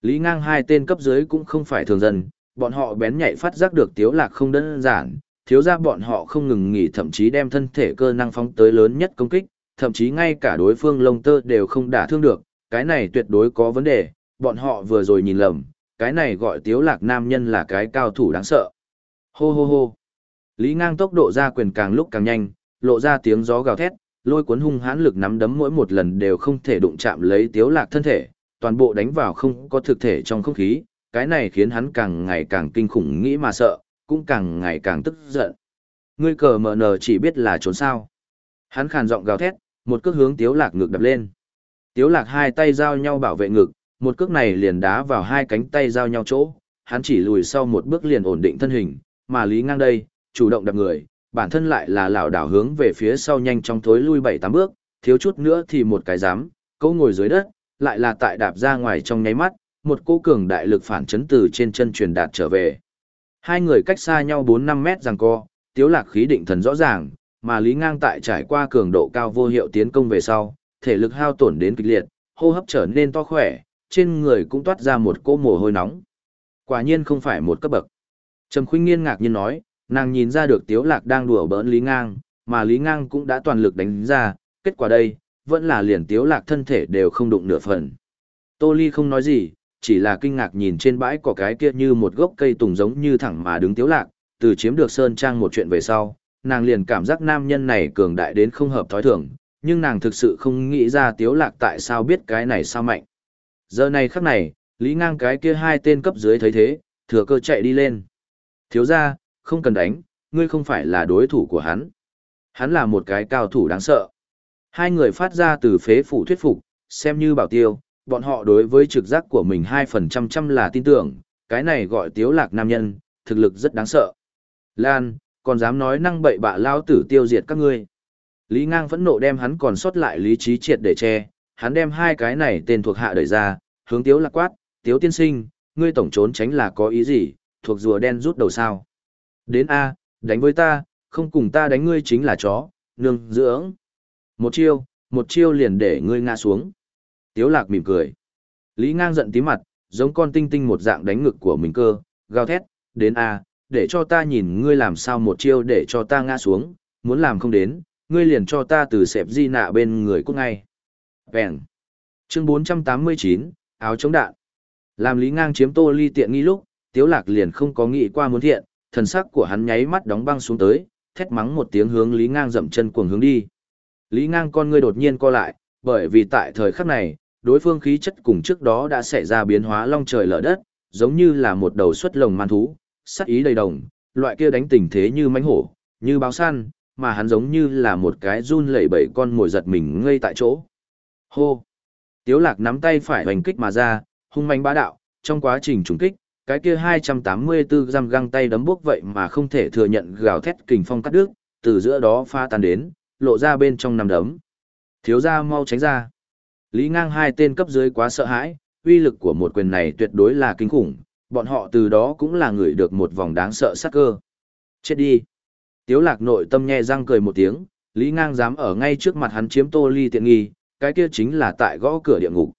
Lý Ngang hai tên cấp dưới cũng không phải thường dân, bọn họ bén nhạy phát giác được tiếu lạc không đơn giản, thiếu gia bọn họ không ngừng nghỉ thậm chí đem thân thể cơ năng phóng tới lớn nhất công kích, thậm chí ngay cả đối phương lông tơ đều không đả thương được, cái này tuyệt đối có vấn đề, bọn họ vừa rồi nhìn lầm, cái này gọi tiếu lạc nam nhân là cái cao thủ đáng sợ. Hô hô hô. Lý ngang tốc độ ra quyền càng lúc càng nhanh, lộ ra tiếng gió gào thét, lôi cuốn hung hãn lực nắm đấm mỗi một lần đều không thể đụng chạm lấy tiếu lạc thân thể, toàn bộ đánh vào không có thực thể trong không khí, cái này khiến hắn càng ngày càng kinh khủng nghĩ mà sợ, cũng càng ngày càng tức giận. Ngươi cờ mở nở chỉ biết là trốn sao. Hắn khàn giọng gào thét, một cước hướng tiếu lạc ngực đập lên. Tiếu lạc hai tay giao nhau bảo vệ ngực, một cước này liền đá vào hai cánh tay giao nhau chỗ, hắn chỉ lùi sau một bước liền ổn định thân hình, mà Lý ngang đây, chủ động đập người, bản thân lại là lảo đảo hướng về phía sau nhanh chóng thối lui bảy tám bước, thiếu chút nữa thì một cái dám, câu ngồi dưới đất, lại là tại đạp ra ngoài trong nháy mắt, một cô cường đại lực phản chấn từ trên chân truyền đạt trở về. Hai người cách xa nhau 4-5 mét rằng co, tiếu lạc khí định thần rõ ràng, mà Lý Ngang tại trải qua cường độ cao vô hiệu tiến công về sau, thể lực hao tổn đến kịch liệt, hô hấp trở nên to khỏe, trên người cũng toát ra một cỗ mồ hôi nóng. Quả nhiên không phải một cấp bậc. Trầm Khuynh Nghiên ngạc nhiên nói, nàng nhìn ra được Tiếu Lạc đang đùa bỡn Lý Ngang, mà Lý Ngang cũng đã toàn lực đánh ra, kết quả đây, vẫn là liền Tiếu Lạc thân thể đều không đụng nửa phần. Tô Ly không nói gì, chỉ là kinh ngạc nhìn trên bãi cỏ cái kia như một gốc cây tùng giống như thẳng mà đứng Tiếu Lạc, từ chiếm được Sơn Trang một chuyện về sau, nàng liền cảm giác nam nhân này cường đại đến không hợp thói thường, nhưng nàng thực sự không nghĩ ra Tiếu Lạc tại sao biết cái này sao mạnh. Giờ này khắc này, Lý Ngang cái kia hai tên cấp dưới thấy thế, thừa cơ chạy đi lên. Thiếu gia không cần đánh, ngươi không phải là đối thủ của hắn. Hắn là một cái cao thủ đáng sợ. Hai người phát ra từ phế phủ thuyết phục, xem như bảo tiêu, bọn họ đối với trực giác của mình hai phần trăm trăm là tin tưởng, cái này gọi tiếu lạc nam nhân, thực lực rất đáng sợ. Lan, còn dám nói năng bậy bạ lao tử tiêu diệt các ngươi. Lý ngang phẫn nộ đem hắn còn sót lại lý trí triệt để che, hắn đem hai cái này tên thuộc hạ đẩy ra, hướng tiếu lạc quát, tiếu tiên sinh, ngươi tổng trốn tránh là có ý gì, thuộc rùa đen rút đầu sao. Đến A, đánh với ta, không cùng ta đánh ngươi chính là chó, nương dưỡng. Một chiêu, một chiêu liền để ngươi ngã xuống. Tiếu lạc mỉm cười. Lý ngang giận tí mặt, giống con tinh tinh một dạng đánh ngực của mình cơ, gào thét, đến A, để cho ta nhìn ngươi làm sao một chiêu để cho ta ngã xuống, muốn làm không đến, ngươi liền cho ta từ xẹp di nạ bên người cút ngay. Vẹn. Chương 489, áo chống đạn. Làm Lý Ngang chiếm Tô Ly tiện nghi lúc, Tiếu Lạc liền không có nghĩ qua muốn thiện, thần sắc của hắn nháy mắt đóng băng xuống tới, thét mắng một tiếng hướng Lý Ngang dậm chân cuồng hướng đi. Lý Ngang con ngươi đột nhiên co lại, bởi vì tại thời khắc này, đối phương khí chất cùng trước đó đã xảy ra biến hóa long trời lở đất, giống như là một đầu xuất lồng man thú, sắc ý đầy đồng, loại kia đánh tình thế như mãnh hổ, như báo săn, mà hắn giống như là một cái run lẩy bẩy con ngồi giật mình ngây tại chỗ. Hô! Tiếu lạc nắm tay phải hoành kích mà ra, hung manh bá đạo, trong quá trình trùng kích, cái kia 284 giam găng tay đấm bốc vậy mà không thể thừa nhận gào thét kình phong cắt đứt, từ giữa đó pha tan đến, lộ ra bên trong nằm đấm. Thiếu gia mau tránh ra. Lý ngang hai tên cấp dưới quá sợ hãi, uy lực của một quyền này tuyệt đối là kinh khủng, bọn họ từ đó cũng là người được một vòng đáng sợ sát cơ. Chết đi. Tiếu lạc nội tâm nhe răng cười một tiếng, Lý ngang dám ở ngay trước mặt hắn chiếm tô ly tiện nghi, cái kia chính là tại gõ cửa địa ngục.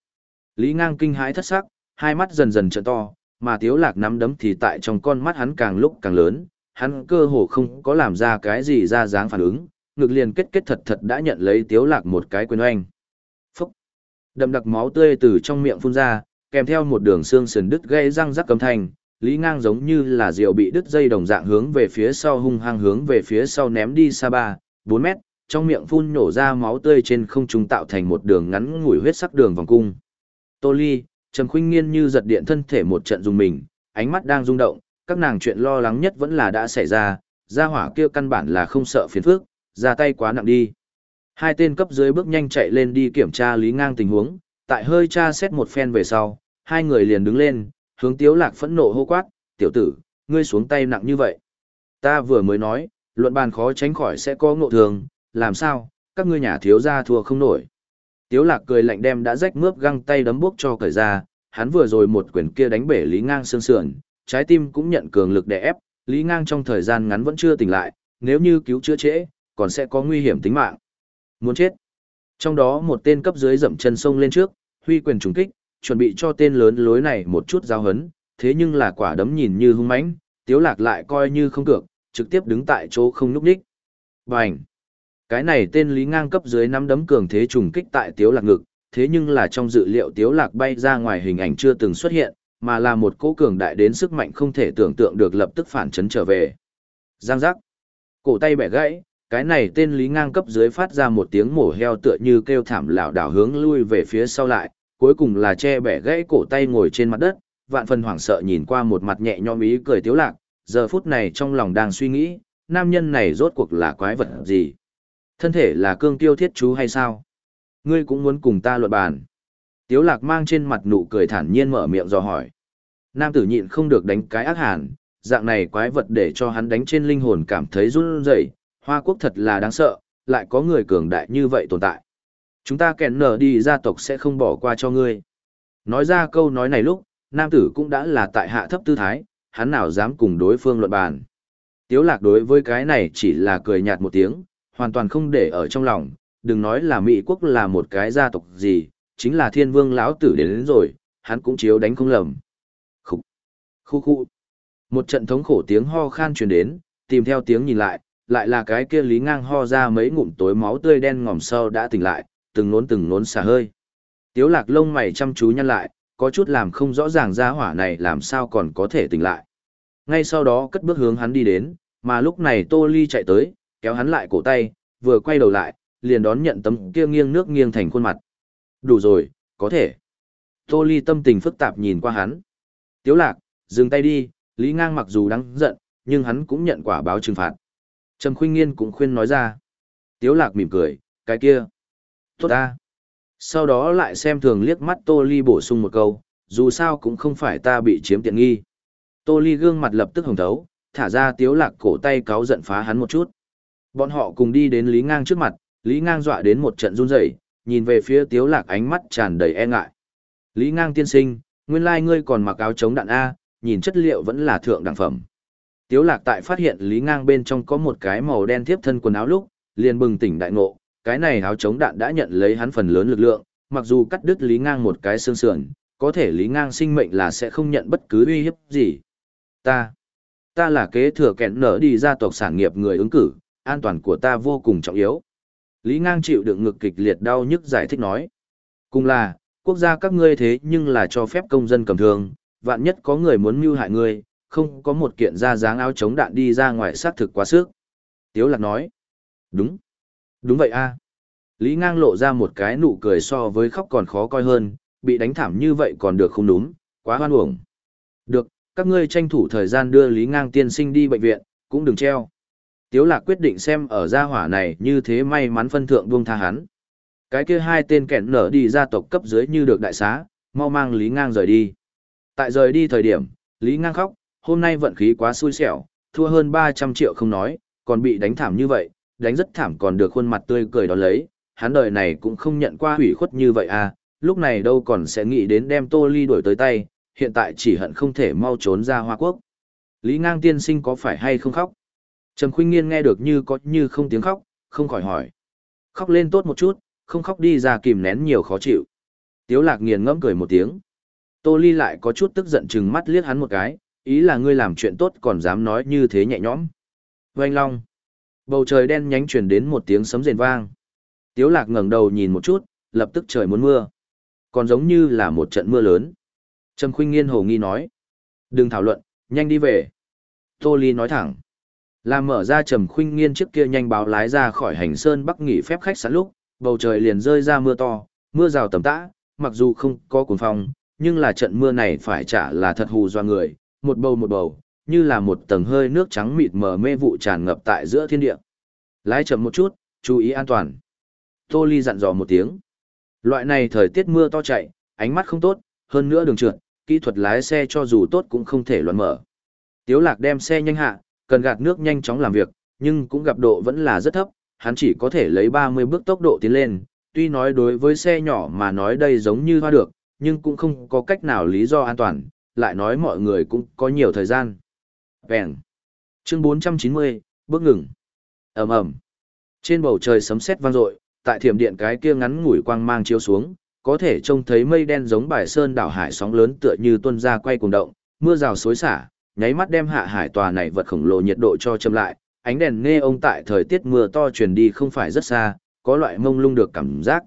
Lý ngang kinh hãi thất sắc, hai mắt dần dần trợn to, mà tiếu lạc nắm đấm thì tại trong con mắt hắn càng lúc càng lớn, hắn cơ hồ không có làm ra cái gì ra dáng phản ứng, ngực liền kết kết thật thật đã nhận lấy tiếu lạc một cái quyền oanh. Phúc! Đậm đặc máu tươi từ trong miệng phun ra, kèm theo một đường xương sườn đứt gây răng rắc cầm thành, Lý Ngang giống như là diều bị đứt dây đồng dạng hướng về phía sau hung hăng hướng về phía sau ném đi xa ba, 4 mét, trong miệng phun nổ ra máu tươi trên không trung tạo thành một đường ngắn ngủi huyết sắc đường vòng cung. Tô Ly, Trầm Khuynh Nghiên như giật điện thân thể một trận dùng mình, ánh mắt đang rung động, các nàng chuyện lo lắng nhất vẫn là đã xảy ra, gia hỏa kia căn bản là không sợ phiền phức, ra tay quá nặng đi. Hai tên cấp dưới bước nhanh chạy lên đi kiểm tra Lý Ngang tình huống, tại hơi tra xét một phen về sau, hai người liền đứng lên, hướng Tiếu Lạc phẫn nộ hô quát, "Tiểu tử, ngươi xuống tay nặng như vậy. Ta vừa mới nói, luận bàn khó tránh khỏi sẽ có ngộ thường, làm sao, các ngươi nhà thiếu gia thua không nổi." Tiếu lạc cười lạnh đem đã rách mướp găng tay đấm bốc cho cởi ra, hắn vừa rồi một quyền kia đánh bể Lý Ngang xương sườn, trái tim cũng nhận cường lực đè ép, Lý Ngang trong thời gian ngắn vẫn chưa tỉnh lại, nếu như cứu chữa trễ, còn sẽ có nguy hiểm tính mạng. Muốn chết. Trong đó một tên cấp dưới dậm chân sông lên trước, huy quyền trùng kích, chuẩn bị cho tên lớn lối này một chút giao hấn, thế nhưng là quả đấm nhìn như hung mãnh, Tiếu Lạc lại coi như không cược, trực tiếp đứng tại chỗ không nhúc nhích. Bành! Cái này tên Lý Ngang cấp dưới nắm đấm cường thế trùng kích tại Tiếu Lạc ngực, thế nhưng là trong dự liệu Tiếu Lạc bay ra ngoài hình ảnh chưa từng xuất hiện, mà là một cỗ cường đại đến sức mạnh không thể tưởng tượng được lập tức phản chấn trở về. Giang giác! Cổ tay bẻ gãy, cái này tên Lý Ngang cấp dưới phát ra một tiếng mổ heo tựa như kêu thảm lảo đảo hướng lui về phía sau lại, cuối cùng là che bẻ gãy cổ tay ngồi trên mặt đất, vạn phần hoảng sợ nhìn qua một mặt nhẹ nhõm ý cười Tiếu Lạc, giờ phút này trong lòng đang suy nghĩ, nam nhân này rốt cuộc là quái vật gì? Thân thể là cương tiêu thiết chú hay sao? Ngươi cũng muốn cùng ta luận bàn. Tiếu lạc mang trên mặt nụ cười thản nhiên mở miệng dò hỏi. Nam tử nhịn không được đánh cái ác hàn, dạng này quái vật để cho hắn đánh trên linh hồn cảm thấy run rẩy. Hoa quốc thật là đáng sợ, lại có người cường đại như vậy tồn tại. Chúng ta kẹn nở đi gia tộc sẽ không bỏ qua cho ngươi. Nói ra câu nói này lúc, nam tử cũng đã là tại hạ thấp tư thái, hắn nào dám cùng đối phương luận bàn. Tiếu lạc đối với cái này chỉ là cười nhạt một tiếng, hoàn toàn không để ở trong lòng, đừng nói là Mỹ quốc là một cái gia tộc gì, chính là thiên vương lão tử đến, đến rồi, hắn cũng chiếu đánh không lầm. Khúc, khu khu. Một trận thống khổ tiếng ho khan truyền đến, tìm theo tiếng nhìn lại, lại là cái kia lý ngang ho ra mấy ngụm tối máu tươi đen ngòm sâu đã tỉnh lại, từng nốn từng nốn xả hơi. Tiếu lạc lông mày chăm chú nhăn lại, có chút làm không rõ ràng ra hỏa này làm sao còn có thể tỉnh lại. Ngay sau đó cất bước hướng hắn đi đến, mà lúc này Tô Ly chạy tới, kéo hắn lại cổ tay, vừa quay đầu lại, liền đón nhận tấm kia nghiêng nước nghiêng thành khuôn mặt. Đủ rồi, có thể. Tô Ly tâm tình phức tạp nhìn qua hắn. Tiếu lạc, dừng tay đi, Lý Ngang mặc dù đáng giận, nhưng hắn cũng nhận quả báo trừng phạt. Trầm Khuynh Nghiên cũng khuyên nói ra. Tiếu lạc mỉm cười, cái kia. Tốt ta. Sau đó lại xem thường liếc mắt Tô Ly bổ sung một câu, dù sao cũng không phải ta bị chiếm tiện nghi. Tô Ly gương mặt lập tức hồng thấu, thả ra tiếu lạc cổ tay cáo giận phá hắn một chút. Bọn họ cùng đi đến Lý Ngang trước mặt, Lý Ngang dọa đến một trận run rẩy, nhìn về phía tiếu lạc ánh mắt tràn đầy e ngại. Lý Ngang tiên sinh, nguyên lai ngươi còn mặc áo chống đạn A, nhìn chất liệu vẫn là thượng đẳng phẩm. Tiếu lạc tại phát hiện Lý Ngang bên trong có một cái màu đen tiếp thân quần áo lúc, liền bừng tỉnh đại ngộ, cái này áo chống đạn đã nhận lấy hắn phần lớn lực lượng, mặc dù cắt đứt Lý Ngang một cái xương sườn, có thể Lý Ngang sinh mệnh là sẽ không nhận bất cứ uy hiếp gì. Ta, ta là kế thừa kẹn nở đi gia tộc sản nghiệp người ứng cử, an toàn của ta vô cùng trọng yếu. Lý Ngang chịu đựng ngực kịch liệt đau nhức giải thích nói. Cùng là, quốc gia các ngươi thế nhưng là cho phép công dân cầm thường, vạn nhất có người muốn mưu hại ngươi, không có một kiện ra dáng áo chống đạn đi ra ngoài sát thực quá sức. Tiếu lạc nói. Đúng. Đúng vậy a. Lý Ngang lộ ra một cái nụ cười so với khóc còn khó coi hơn, bị đánh thảm như vậy còn được không đúng, quá hoan uổng. Được, các ngươi tranh thủ thời gian đưa Lý Ngang tiên sinh đi bệnh viện, cũng đừng treo. Tiếu lạc quyết định xem ở gia hỏa này như thế may mắn phân thượng buông tha hắn. Cái kia hai tên kẹn nở đi gia tộc cấp dưới như được đại xá, mau mang Lý Ngang rời đi. Tại rời đi thời điểm, Lý Ngang khóc, hôm nay vận khí quá xui xẻo, thua hơn 300 triệu không nói, còn bị đánh thảm như vậy, đánh rất thảm còn được khuôn mặt tươi cười đón lấy, hắn đời này cũng không nhận qua hủy khuất như vậy à, lúc này đâu còn sẽ nghĩ đến đem Tô Ly đuổi tới tay, hiện tại chỉ hận không thể mau trốn ra Hoa Quốc. Lý Ngang tiên sinh có phải hay không khóc? Trầm Khuynh Nghiên nghe được như có như không tiếng khóc, không khỏi hỏi. Khóc lên tốt một chút, không khóc đi ra kìm nén nhiều khó chịu. Tiếu Lạc nghiền ngẫm cười một tiếng. Tô Ly lại có chút tức giận chừng mắt liếc hắn một cái, ý là ngươi làm chuyện tốt còn dám nói như thế nhẹ nhõm. Oanh long. Bầu trời đen nhánh truyền đến một tiếng sấm rền vang. Tiếu Lạc ngẩng đầu nhìn một chút, lập tức trời muốn mưa. Còn giống như là một trận mưa lớn. Trầm Khuynh Nghiên hồ nghi nói. Đừng thảo luận, nhanh đi về. Tô Ly nói thẳng. Làm mở ra Trầm Khuynh Nghiên trước kia nhanh báo lái ra khỏi hành sơn bắc nghỉ phép khách sạn lúc, bầu trời liền rơi ra mưa to, mưa rào tầm tã, mặc dù không có cuồng phong, nhưng là trận mưa này phải trả là thật hù do người, một bầu một bầu, như là một tầng hơi nước trắng mịt mờ mê vụ tràn ngập tại giữa thiên địa. Lái chậm một chút, chú ý an toàn. Tô Ly dặn dò một tiếng. Loại này thời tiết mưa to chạy, ánh mắt không tốt, hơn nữa đường trượt, kỹ thuật lái xe cho dù tốt cũng không thể loạn mở. Tiếu lạc đem xe nhanh hạ, cần gạt nước nhanh chóng làm việc, nhưng cũng gặp độ vẫn là rất thấp, hắn chỉ có thể lấy 30 bước tốc độ tiến lên, tuy nói đối với xe nhỏ mà nói đây giống như hoa được, nhưng cũng không có cách nào lý do an toàn, lại nói mọi người cũng có nhiều thời gian. Vẹn. Chương 490, bước ngừng. ầm ầm Trên bầu trời sấm sét vang dội, tại thiểm điện cái kia ngắn ngủi quang mang chiếu xuống, có thể trông thấy mây đen giống bài sơn đảo hải sóng lớn tựa như tuôn ra quay cuồng động, mưa rào xối xả, nháy mắt đem hạ hải tòa này vật khổng lồ nhiệt độ cho châm lại, ánh đèn nghe ông tại thời tiết mưa to truyền đi không phải rất xa, có loại mông lung được cảm giác.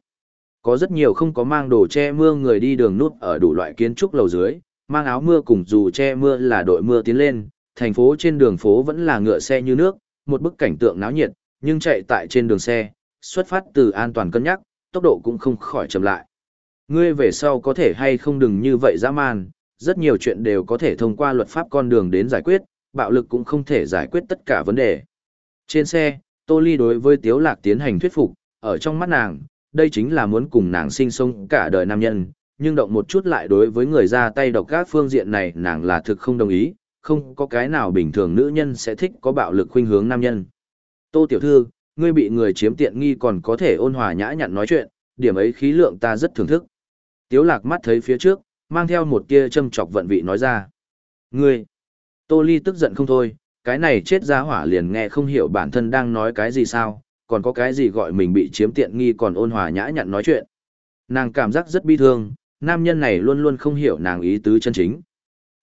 Có rất nhiều không có mang đồ che mưa người đi đường nút ở đủ loại kiến trúc lầu dưới, mang áo mưa cùng dù che mưa là đội mưa tiến lên, thành phố trên đường phố vẫn là ngựa xe như nước, một bức cảnh tượng náo nhiệt, nhưng chạy tại trên đường xe, xuất phát từ an toàn cân nhắc, tốc độ cũng không khỏi chậm lại. Ngươi về sau có thể hay không đừng như vậy dã man, rất nhiều chuyện đều có thể thông qua luật pháp con đường đến giải quyết, bạo lực cũng không thể giải quyết tất cả vấn đề. Trên xe, Tô Ly đối với Tiếu Lạc tiến hành thuyết phục, ở trong mắt nàng, đây chính là muốn cùng nàng sinh sống cả đời nam nhân, nhưng động một chút lại đối với người ra tay độc các phương diện này nàng là thực không đồng ý, không có cái nào bình thường nữ nhân sẽ thích có bạo lực khuynh hướng nam nhân. Tô Tiểu Thư, ngươi bị người chiếm tiện nghi còn có thể ôn hòa nhã nhặn nói chuyện, điểm ấy khí lượng ta rất thưởng thức. Tiếu lạc mắt thấy phía trước, mang theo một tia châm chọc vận vị nói ra. Ngươi! Tô Ly tức giận không thôi, cái này chết ra hỏa liền nghe không hiểu bản thân đang nói cái gì sao, còn có cái gì gọi mình bị chiếm tiện nghi còn ôn hòa nhã nhặn nói chuyện. Nàng cảm giác rất bi thương, nam nhân này luôn luôn không hiểu nàng ý tứ chân chính.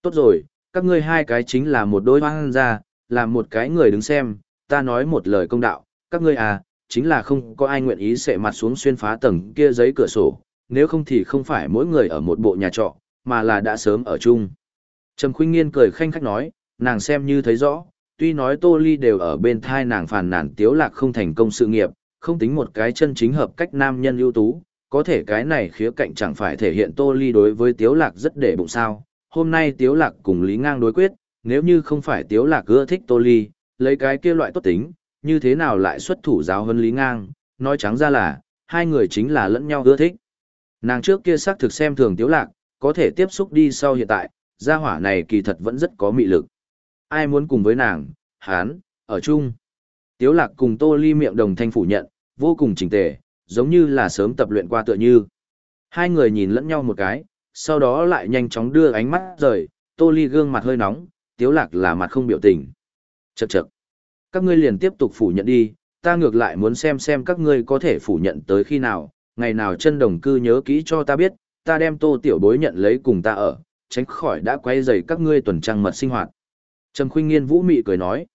Tốt rồi, các ngươi hai cái chính là một đôi hoang ra, là một cái người đứng xem, ta nói một lời công đạo, các ngươi à, chính là không có ai nguyện ý sẽ mặt xuống xuyên phá tầng kia giấy cửa sổ, nếu không thì không phải mỗi người ở một bộ nhà trọ, mà là đã sớm ở chung. Trầm Khuynh Nghiên cười khanh khách nói, nàng xem như thấy rõ, tuy nói Tô Ly đều ở bên thai nàng phàn nàn tiếu lạc không thành công sự nghiệp, không tính một cái chân chính hợp cách nam nhân ưu tú, có thể cái này khía cạnh chẳng phải thể hiện Tô Ly đối với tiếu lạc rất để bụng sao. Hôm nay tiếu lạc cùng Lý Ngang đối quyết, nếu như không phải tiếu lạc ưa thích Tô Ly, lấy cái kia loại tốt tính, như thế nào lại xuất thủ giáo hơn Lý Ngang, nói trắng ra là, hai người chính là lẫn nhau ưa thích. Nàng trước kia xác thực xem thường tiếu lạc, có thể tiếp xúc đi sau hiện tại, gia hỏa này kỳ thật vẫn rất có mị lực. Ai muốn cùng với nàng, hán, ở chung. Tiếu lạc cùng tô ly miệng đồng thanh phủ nhận, vô cùng chỉnh tề, giống như là sớm tập luyện qua tựa như. Hai người nhìn lẫn nhau một cái, sau đó lại nhanh chóng đưa ánh mắt rời, tô ly gương mặt hơi nóng, tiếu lạc là mặt không biểu tình. Chậc chậc. Các ngươi liền tiếp tục phủ nhận đi, ta ngược lại muốn xem xem các ngươi có thể phủ nhận tới khi nào, ngày nào chân đồng cư nhớ kỹ cho ta biết, ta đem tô tiểu bối nhận lấy cùng ta ở, tránh khỏi đã quay dày các ngươi tuần trăng mật sinh hoạt. Trầm khuyên nghiên vũ mị cười nói.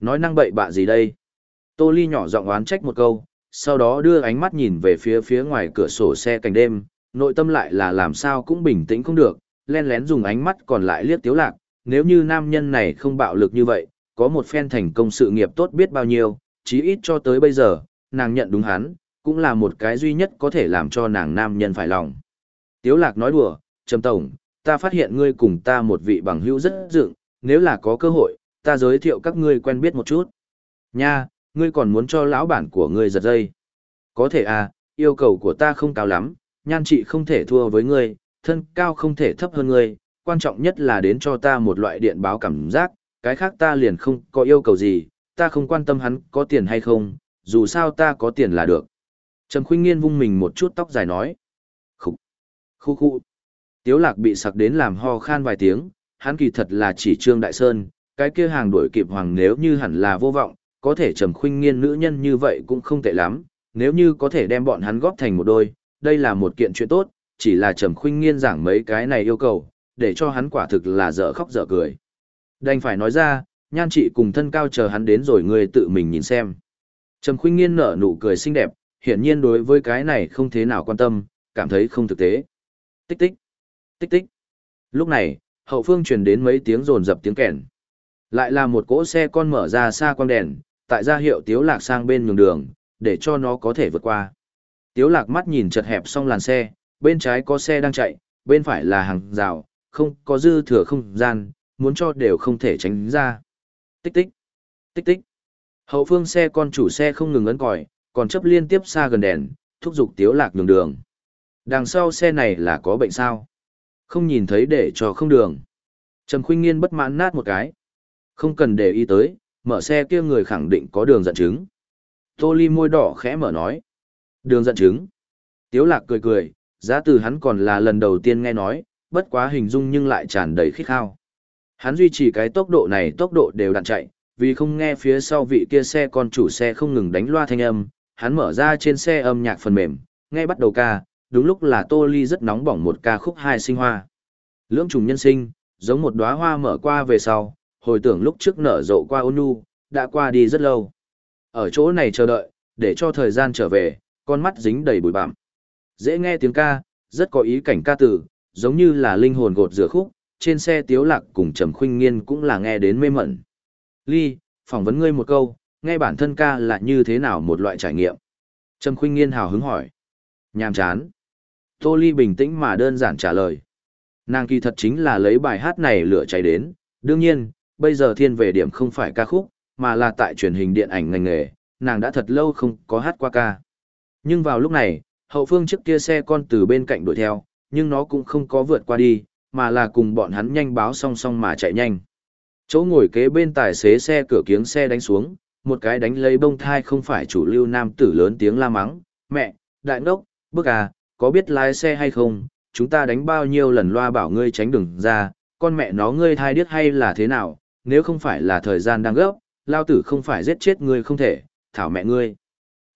Nói năng bậy bạ gì đây? Tô ly nhỏ giọng oán trách một câu, sau đó đưa ánh mắt nhìn về phía phía ngoài cửa sổ xe cảnh đêm, nội tâm lại là làm sao cũng bình tĩnh không được, len lén dùng ánh mắt còn lại liếc tiếu lạc, nếu như nam nhân này không bạo lực như vậy, có một phen thành công sự nghiệp tốt biết bao nhiêu, chí ít cho tới bây giờ, nàng nhận đúng hắn, cũng là một cái duy nhất có thể làm cho nàng nam nhân phải lòng. Tiếu lạc nói đùa, Trầm Tổng, ta phát hiện ngươi cùng ta một vị bằng hữu rất dựng, nếu là có cơ hội, ta giới thiệu các ngươi quen biết một chút. Nha, ngươi còn muốn cho lão bản của ngươi giật dây. Có thể à, yêu cầu của ta không cao lắm, nhan trị không thể thua với ngươi, thân cao không thể thấp hơn ngươi, quan trọng nhất là đến cho ta một loại điện báo cảm giác, cái khác ta liền không có yêu cầu gì, ta không quan tâm hắn có tiền hay không, dù sao ta có tiền là được. Trầm Khuynh Nghiên vung mình một chút tóc dài nói. Khúc, khu khu. Tiếu lạc bị sặc đến làm ho khan vài tiếng, hắn kỳ thật là chỉ Trương Đại Sơn, cái kia hàng đuổi kịp hoàng nếu như hẳn là vô vọng, có thể Trầm Khuynh Nghiên nữ nhân như vậy cũng không tệ lắm, nếu như có thể đem bọn hắn góp thành một đôi, đây là một kiện chuyện tốt, chỉ là Trầm Khuynh Nghiên giảng mấy cái này yêu cầu, để cho hắn quả thực là dở khóc dở cười. Đành phải nói ra, nhan trị cùng thân cao chờ hắn đến rồi người tự mình nhìn xem. Trầm Khuynh Nghiên nở nụ cười xinh đẹp, hiển nhiên đối với cái này không thế nào quan tâm, cảm thấy không thực tế. Tích tích, tích tích. Lúc này, hậu phương truyền đến mấy tiếng rồn dập tiếng kèn. Lại là một cỗ xe con mở ra xa quang đèn, tại ra hiệu tiếu lạc sang bên nhường đường, để cho nó có thể vượt qua. Tiếu lạc mắt nhìn chật hẹp xong làn xe, bên trái có xe đang chạy, bên phải là hàng rào, không có dư thừa không gian, muốn cho đều không thể tránh ra. Tích tích, tích tích. Hậu phương xe con chủ xe không ngừng ấn còi, còn chấp liên tiếp xa gần đèn, thúc giục tiếu lạc nhường đường. Đằng sau xe này là có bệnh sao? Không nhìn thấy để cho không đường. Trầm Khuyên nghiên bất mãn nát một cái. Không cần để ý tới, mở xe kia người khẳng định có đường dẫn chứng. Tô ly môi đỏ khẽ mở nói. Đường dẫn chứng. Tiếu lạc cười cười, giá từ hắn còn là lần đầu tiên nghe nói, bất quá hình dung nhưng lại tràn đầy khích khao. Hắn duy trì cái tốc độ này tốc độ đều đặn chạy, vì không nghe phía sau vị kia xe con chủ xe không ngừng đánh loa thanh âm, hắn mở ra trên xe âm nhạc phần mềm, nghe bắt đầu ca, đúng lúc là Tô Ly rất nóng bỏng một ca khúc hai sinh hoa. Lưỡng trùng nhân sinh, giống một đóa hoa mở qua về sau, hồi tưởng lúc trước nở rộ qua ôn nhu, đã qua đi rất lâu. Ở chỗ này chờ đợi, để cho thời gian trở về, con mắt dính đầy bụi bặm. Dễ nghe tiếng ca, rất có ý cảnh ca từ, giống như là linh hồn gột rửa khúc, trên xe tiếu lạc cùng Trầm Khuynh Nghiên cũng là nghe đến mê mẩn. Ly, phỏng vấn ngươi một câu, nghe bản thân ca là như thế nào một loại trải nghiệm? Trầm Khuynh Nghiên hào hứng hỏi. Nhàm chán. Tô Ly bình tĩnh mà đơn giản trả lời. Nàng kỳ thật chính là lấy bài hát này lửa cháy đến, đương nhiên, bây giờ thiên về điểm không phải ca khúc, mà là tại truyền hình điện ảnh ngành nghề, nàng đã thật lâu không có hát qua ca. Nhưng vào lúc này, hậu phương trước kia xe con từ bên cạnh đuổi theo, nhưng nó cũng không có vượt qua đi, mà là cùng bọn hắn nhanh báo song song mà chạy nhanh. Chỗ ngồi kế bên tài xế xe cửa kiếng xe đánh xuống, một cái đánh lấy bông thai không phải chủ lưu nam tử lớn tiếng la mắng, mẹ, đại ngốc, bức à, có biết lái xe hay không, chúng ta đánh bao nhiêu lần loa bảo ngươi tránh đường ra, con mẹ nó ngươi thai điếc hay là thế nào, nếu không phải là thời gian đang gấp, lao tử không phải giết chết ngươi không thể, thảo mẹ ngươi.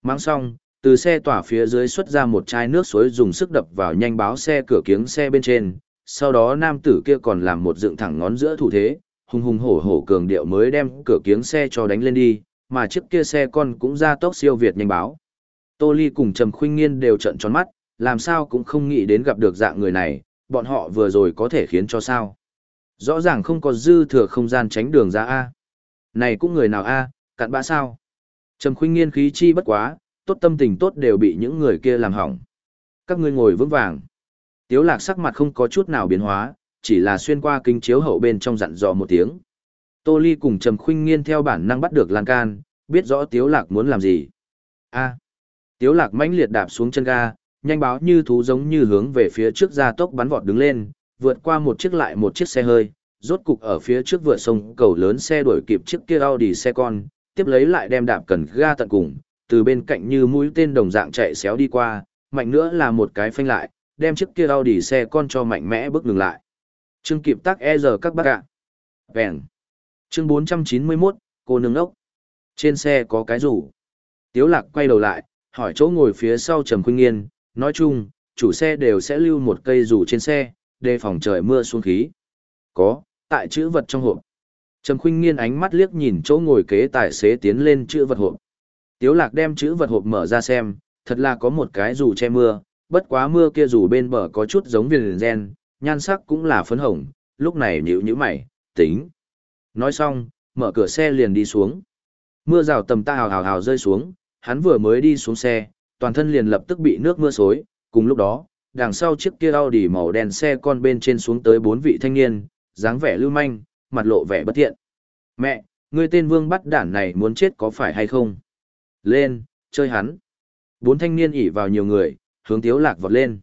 mắng xong, từ xe tỏa phía dưới xuất ra một chai nước suối dùng sức đập vào nhanh báo xe cửa kiếng xe bên trên, sau đó nam tử kia còn làm một dựng thẳng ngón giữa thủ thế, hùng hùng hổ hổ cường điệu mới đem cửa kiếng xe cho đánh lên đi, mà chiếc kia xe con cũng ra tốc siêu việt nhanh báo. Tô Ly cùng Trầm Khuynh Nghiên đều trợn tròn mắt, làm sao cũng không nghĩ đến gặp được dạng người này, bọn họ vừa rồi có thể khiến cho sao. Rõ ràng không có dư thừa không gian tránh đường ra A. Này cũng người nào A, cặn bã sao. Trầm Khuynh Nghiên khí chi bất quá, tốt tâm tình tốt đều bị những người kia làm hỏng. Các ngươi ngồi vững vàng. Tiếu lạc sắc mặt không có chút nào biến hóa, chỉ là xuyên qua kính chiếu hậu bên trong dặn dò một tiếng. Tô Ly cùng Trầm Khuynh Nghiên theo bản năng bắt được lan can, biết rõ Tiếu lạc muốn làm gì. A. Tiếu lạc mãnh liệt đạp xuống chân ga, nhanh báo như thú giống như hướng về phía trước ra tốc bắn vọt đứng lên, vượt qua một chiếc lại một chiếc xe hơi, rốt cục ở phía trước vượt sông cầu lớn xe đuổi kịp chiếc kia Audi xe con, tiếp lấy lại đem đạp cần ga tận cùng, từ bên cạnh như mũi tên đồng dạng chạy xéo đi qua, mạnh nữa là một cái phanh lại, đem chiếc kia Audi xe con cho mạnh mẽ bước ngừng lại. Trương kịp tắc e giờ các bác ạ. Vẹn. Chương 491, cô nương ốc. Trên xe có cái rủ. Tiếu lạc quay đầu lại, hỏi chỗ ngồi phía sau Trầm Khuynh Nghiên, nói chung, chủ xe đều sẽ lưu một cây rủ trên xe, đề phòng trời mưa xuống khí. Có, tại chữ vật trong hộp. Trầm Khuynh Nghiên ánh mắt liếc nhìn chỗ ngồi kế tài xế tiến lên chữ vật hộp. Tiếu lạc đem chữ vật hộp mở ra xem, thật là có một cái dù che mưa, bất quá mưa kia dù bên bờ có chút giống viền gen, nhan sắc cũng là phấn hồng, lúc này nhữ nhữ mày, tính. Nói xong, mở cửa xe liền đi xuống. Mưa rào tầm ta hào hào hào rơi xuống, hắn vừa mới đi xuống xe, toàn thân liền lập tức bị nước mưa xối, cùng lúc đó, đằng sau chiếc kia Audi màu đen xe con bên trên xuống tới bốn vị thanh niên, dáng vẻ lưu manh, mặt lộ vẻ bất thiện. Mẹ, ngươi tên vương bắt đản này muốn chết có phải hay không? Lên, chơi hắn. Bốn thanh niên ỉ vào nhiều người, hướng tiếu lạc vọt lên.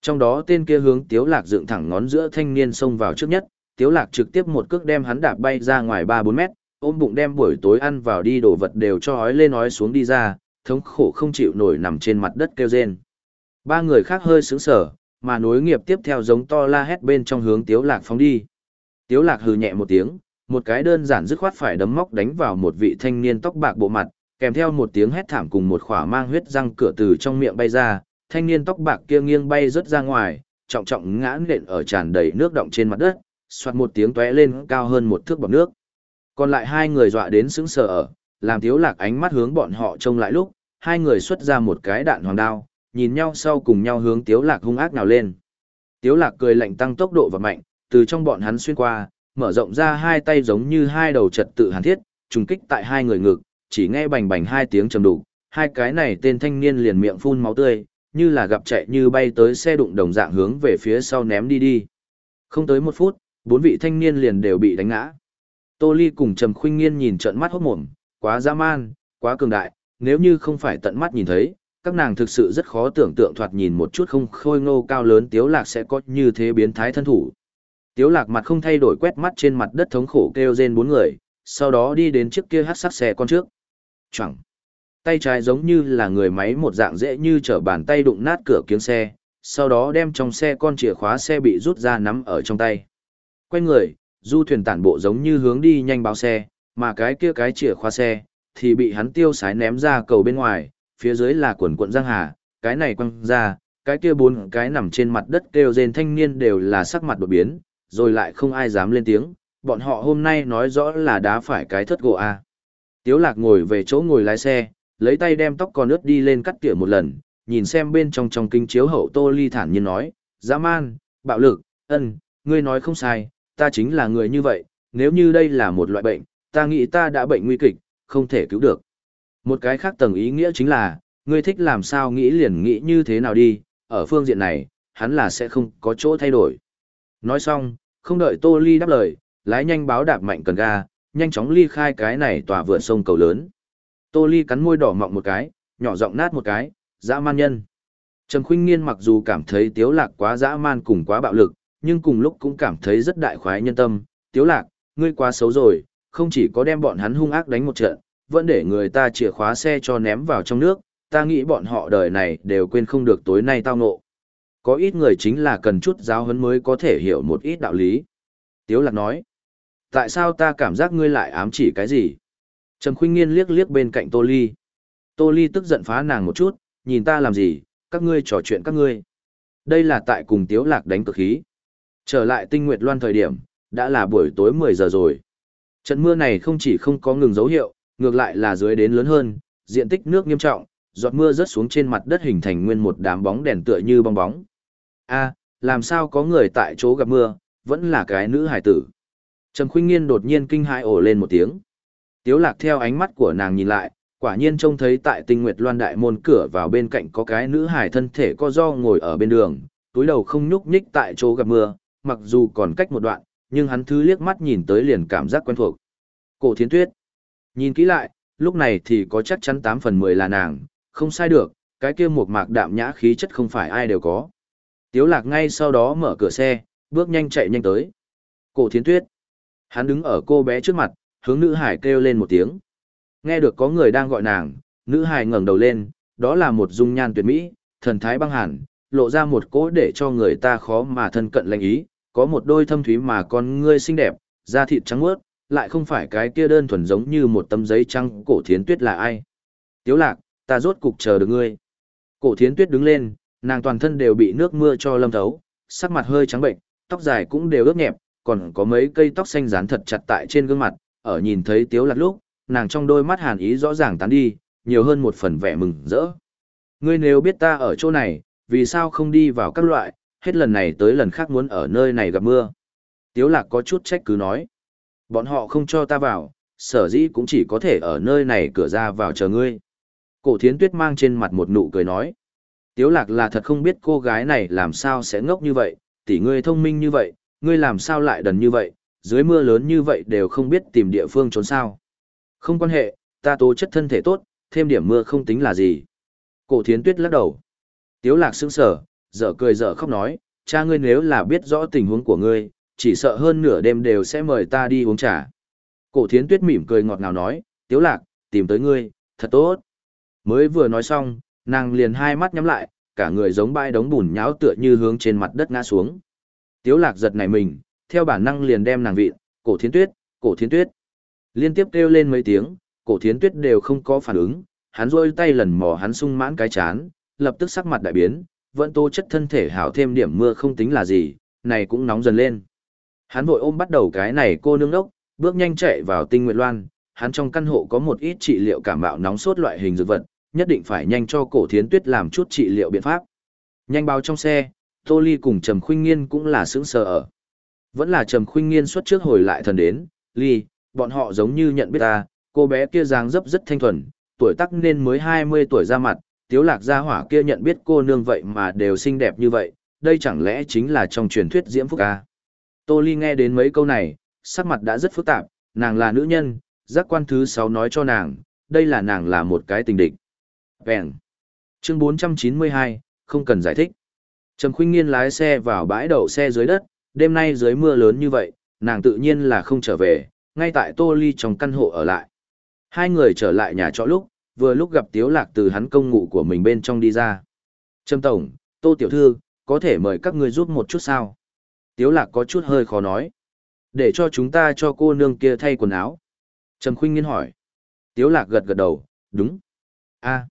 Trong đó tên kia hướng tiếu lạc dựng thẳng ngón giữa thanh niên xông vào trước nhất, tiếu lạc trực tiếp một cước đem hắn đạp bay ra ngoài 3-4 mét, ôm bụng đem buổi tối ăn vào đi đồ vật đều cho ói lên ói xuống đi ra, thống khổ không chịu nổi nằm trên mặt đất kêu rên. Ba người khác hơi sững sờ, mà nối nghiệp tiếp theo giống to la hét bên trong hướng tiếu lạc phóng đi. Tiếu lạc hừ nhẹ một tiếng, một cái đơn giản dứt khoát phải đấm móc đánh vào một vị thanh niên tóc bạc bộ mặt, kèm theo một tiếng hét thảm cùng một khỏa mang huyết răng cửa từ trong miệng bay ra, thanh niên tóc bạc kia nghiêng bay rớt ra ngoài, trọng trọng ngã nện ở tràn đầy nước động trên mặt đất, soạt một tiếng tóe lên cao hơn một thước bọt nước. Còn lại hai người dọa đến sững sờ ở, làm thiếu lạc ánh mắt hướng bọn họ trông lại lúc, hai người xuất ra một cái đạn hoàng đao, nhìn nhau sau cùng nhau hướng tiếu lạc hung ác nào lên. Tiếu lạc cười lạnh tăng tốc độ và mạnh, từ trong bọn hắn xuyên qua, mở rộng ra hai tay giống như hai đầu trật tự hàn thiết, trùng kích tại hai người ngực, chỉ nghe bành bành hai tiếng trầm đủ, hai cái này tên thanh niên liền miệng phun máu tươi, như là gặp chạy như bay tới xe đụng đồng dạng hướng về phía sau ném đi đi. Không tới một phút, bốn vị thanh niên liền đều bị đánh ngã. Tô Ly cùng Trầm Khuynh Nghiên nhìn trợn mắt hốt mồm, quá dã man, quá cường đại, nếu như không phải tận mắt nhìn thấy, các nàng thực sự rất khó tưởng tượng thoạt nhìn một chút không khôi ngô cao lớn Tiếu Lạc sẽ có như thế biến thái thân thủ. Tiếu Lạc mặt không thay đổi quét mắt trên mặt đất thống khổ kêu rên bốn người, sau đó đi đến chiếc kia hắc sắc xe con trước. Chẳng. tay trái giống như là người máy một dạng dễ như trở bàn tay đụng nát cửa kiếng xe, sau đó đem trong xe con chìa khóa xe bị rút ra nắm ở trong tay. Quay người, du thuyền tản bộ giống như hướng đi nhanh báo xe, mà cái kia cái chìa khóa xe, thì bị hắn tiêu sái ném ra cầu bên ngoài, phía dưới là quần quận giang hà, cái này quăng ra, cái kia bốn cái nằm trên mặt đất kêu rên thanh niên đều là sắc mặt đột biến, rồi lại không ai dám lên tiếng, bọn họ hôm nay nói rõ là đá phải cái thất gỗ A. Tiếu lạc ngồi về chỗ ngồi lái xe, lấy tay đem tóc còn ướt đi lên cắt tỉa một lần, nhìn xem bên trong trong kinh chiếu hậu tô ly thản nhiên nói, dã man, bạo lực, ân, ngươi nói không sai, ta chính là người như vậy, nếu như đây là một loại bệnh, ta nghĩ ta đã bệnh nguy kịch, không thể cứu được. Một cái khác tầng ý nghĩa chính là, ngươi thích làm sao nghĩ liền nghĩ như thế nào đi, ở phương diện này, hắn là sẽ không có chỗ thay đổi. Nói xong, không đợi Tô Ly đáp lời, lái nhanh báo đạp mạnh cần ga, nhanh chóng ly khai cái này tòa vượt sông cầu lớn. Tô Ly cắn môi đỏ mọng một cái, nhỏ giọng nát một cái, dã man nhân. Trầm Khuynh Nghiên mặc dù cảm thấy Tiếu Lạc quá dã man cùng quá bạo lực, nhưng cùng lúc cũng cảm thấy rất đại khoái nhân tâm. Tiếu Lạc, ngươi quá xấu rồi, không chỉ có đem bọn hắn hung ác đánh một trận, vẫn để người ta chìa khóa xe cho ném vào trong nước, ta nghĩ bọn họ đời này đều quên không được tối nay tao ngộ. Có ít người chính là cần chút giáo huấn mới có thể hiểu một ít đạo lý. Tiếu Lạc nói, tại sao ta cảm giác ngươi lại ám chỉ cái gì? Trầm khuyên Nghiên liếc liếc bên cạnh Tô Ly. Tô Ly tức giận phá nàng một chút, nhìn ta làm gì, các ngươi trò chuyện các ngươi. Đây là tại cùng Tiếu Lạc đánh cực khí. Trở lại tinh nguyệt loan thời điểm, đã là buổi tối 10 giờ rồi. Trận mưa này không chỉ không có ngừng dấu hiệu, ngược lại là dưới đến lớn hơn, diện tích nước nghiêm trọng, giọt mưa rớt xuống trên mặt đất hình thành nguyên một đám bóng đèn tựa như bong bóng. A, làm sao có người tại chỗ gặp mưa, vẫn là cái nữ hải tử. Trầm Khuynh Nghiên đột nhiên kinh hãi ồ lên một tiếng. Tiếu Lạc theo ánh mắt của nàng nhìn lại, quả nhiên trông thấy tại Tinh Nguyệt Loan đại môn cửa vào bên cạnh có cái nữ hải thân thể co do ngồi ở bên đường, túi đầu không nhúc nhích tại chỗ gặp mưa, mặc dù còn cách một đoạn, nhưng hắn thứ liếc mắt nhìn tới liền cảm giác quen thuộc. Cổ Thiến Tuyết. Nhìn kỹ lại, lúc này thì có chắc chắn 8 phần 10 là nàng, không sai được, cái kia một mạc đạm nhã khí chất không phải ai đều có. Tiếu lạc ngay sau đó mở cửa xe, bước nhanh chạy nhanh tới. Cổ Thiến Tuyết. Hắn đứng ở cô bé trước mặt, hướng nữ hải kêu lên một tiếng. Nghe được có người đang gọi nàng, nữ hải ngẩng đầu lên, đó là một dung nhan tuyệt mỹ, thần thái băng hẳn, lộ ra một cỗ để cho người ta khó mà thân cận lãnh ý, có một đôi thâm thúy mà con ngươi xinh đẹp, da thịt trắng mướt, lại không phải cái kia đơn thuần giống như một tấm giấy trắng cổ thiến tuyết là ai. Tiếu lạc, ta rốt cục chờ được ngươi. Cổ thiến tuyết đứng lên, nàng toàn thân đều bị nước mưa cho lâm thấu, sắc mặt hơi trắng bệnh, tóc dài cũng đều ướt nhẹp, còn có mấy cây tóc xanh dán thật chặt tại trên gương mặt, ở nhìn thấy tiếu lạc lúc, nàng trong đôi mắt hàn ý rõ ràng tán đi, nhiều hơn một phần vẻ mừng rỡ. Ngươi nếu biết ta ở chỗ này, vì sao không đi vào các loại, hết lần này tới lần khác muốn ở nơi này gặp mưa. Tiếu lạc có chút trách cứ nói. Bọn họ không cho ta vào, sở dĩ cũng chỉ có thể ở nơi này cửa ra vào chờ ngươi. Cổ thiến tuyết mang trên mặt một nụ cười nói. Tiếu lạc là thật không biết cô gái này làm sao sẽ ngốc như vậy, tỷ ngươi thông minh như vậy, ngươi làm sao lại đần như vậy, dưới mưa lớn như vậy đều không biết tìm địa phương trốn sao. Không quan hệ, ta tố chất thân thể tốt, thêm điểm mưa không tính là gì. Cổ thiến tuyết lắc đầu. Tiếu lạc sững sờ, dở cười dở khóc nói, cha ngươi nếu là biết rõ tình huống của ngươi, chỉ sợ hơn nửa đêm đều sẽ mời ta đi uống trà. Cổ thiến tuyết mỉm cười ngọt ngào nói, tiếu lạc, tìm tới ngươi, thật tốt. Mới vừa nói xong, nàng liền hai mắt nhắm lại, cả người giống bãi đống bùn nháo tựa như hướng trên mặt đất ngã xuống. Tiếu lạc giật nảy mình, theo bản năng liền đem nàng vịn, cổ thiến tuyết, cổ thiến tuyết. Liên tiếp kêu lên mấy tiếng, cổ thiến tuyết đều không có phản ứng, hắn rôi tay lần mò hắn sung mãn cái chán, lập tức sắc mặt đại biến, vẫn tô chất thân thể hảo thêm điểm mưa không tính là gì, này cũng nóng dần lên. Hắn vội ôm bắt đầu cái này cô nương đốc, bước nhanh chạy vào tinh nguyện loan, hắn trong căn hộ có một ít trị liệu cảm mạo nóng sốt loại hình dược vật, nhất định phải nhanh cho cổ thiến tuyết làm chút trị liệu biện pháp. Nhanh báo trong xe, Tô Ly cùng Trầm Khuynh Nghiên cũng là sững sờ ở. Vẫn là Trầm Khuynh Nghiên xuất trước hồi lại thần đến, Ly, bọn họ giống như nhận biết ta, cô bé kia dáng dấp rất thanh thuần, tuổi tác nên mới 20 tuổi ra mặt, tiếu lạc gia hỏa kia nhận biết cô nương vậy mà đều xinh đẹp như vậy, đây chẳng lẽ chính là trong truyền thuyết diễm phúc ca. Tô Ly nghe đến mấy câu này, sắc mặt đã rất phức tạp, nàng là nữ nhân, giác quan thứ 6 nói cho nàng, đây là nàng là một cái tình địch. Vẹn. Chương 492, không cần giải thích. Trầm Khuynh Nghiên lái xe vào bãi đậu xe dưới đất, đêm nay dưới mưa lớn như vậy, nàng tự nhiên là không trở về, ngay tại Tô Ly trong căn hộ ở lại. Hai người trở lại nhà trọ lúc, vừa lúc gặp Tiếu Lạc từ hắn công ngụ của mình bên trong đi ra. Trâm Tổng, Tô Tiểu Thư, có thể mời các ngươi giúp một chút sao? Tiếu Lạc có chút hơi khó nói. Để cho chúng ta cho cô nương kia thay quần áo. Trầm Khuynh Nghiên hỏi. Tiếu Lạc gật gật đầu, đúng. a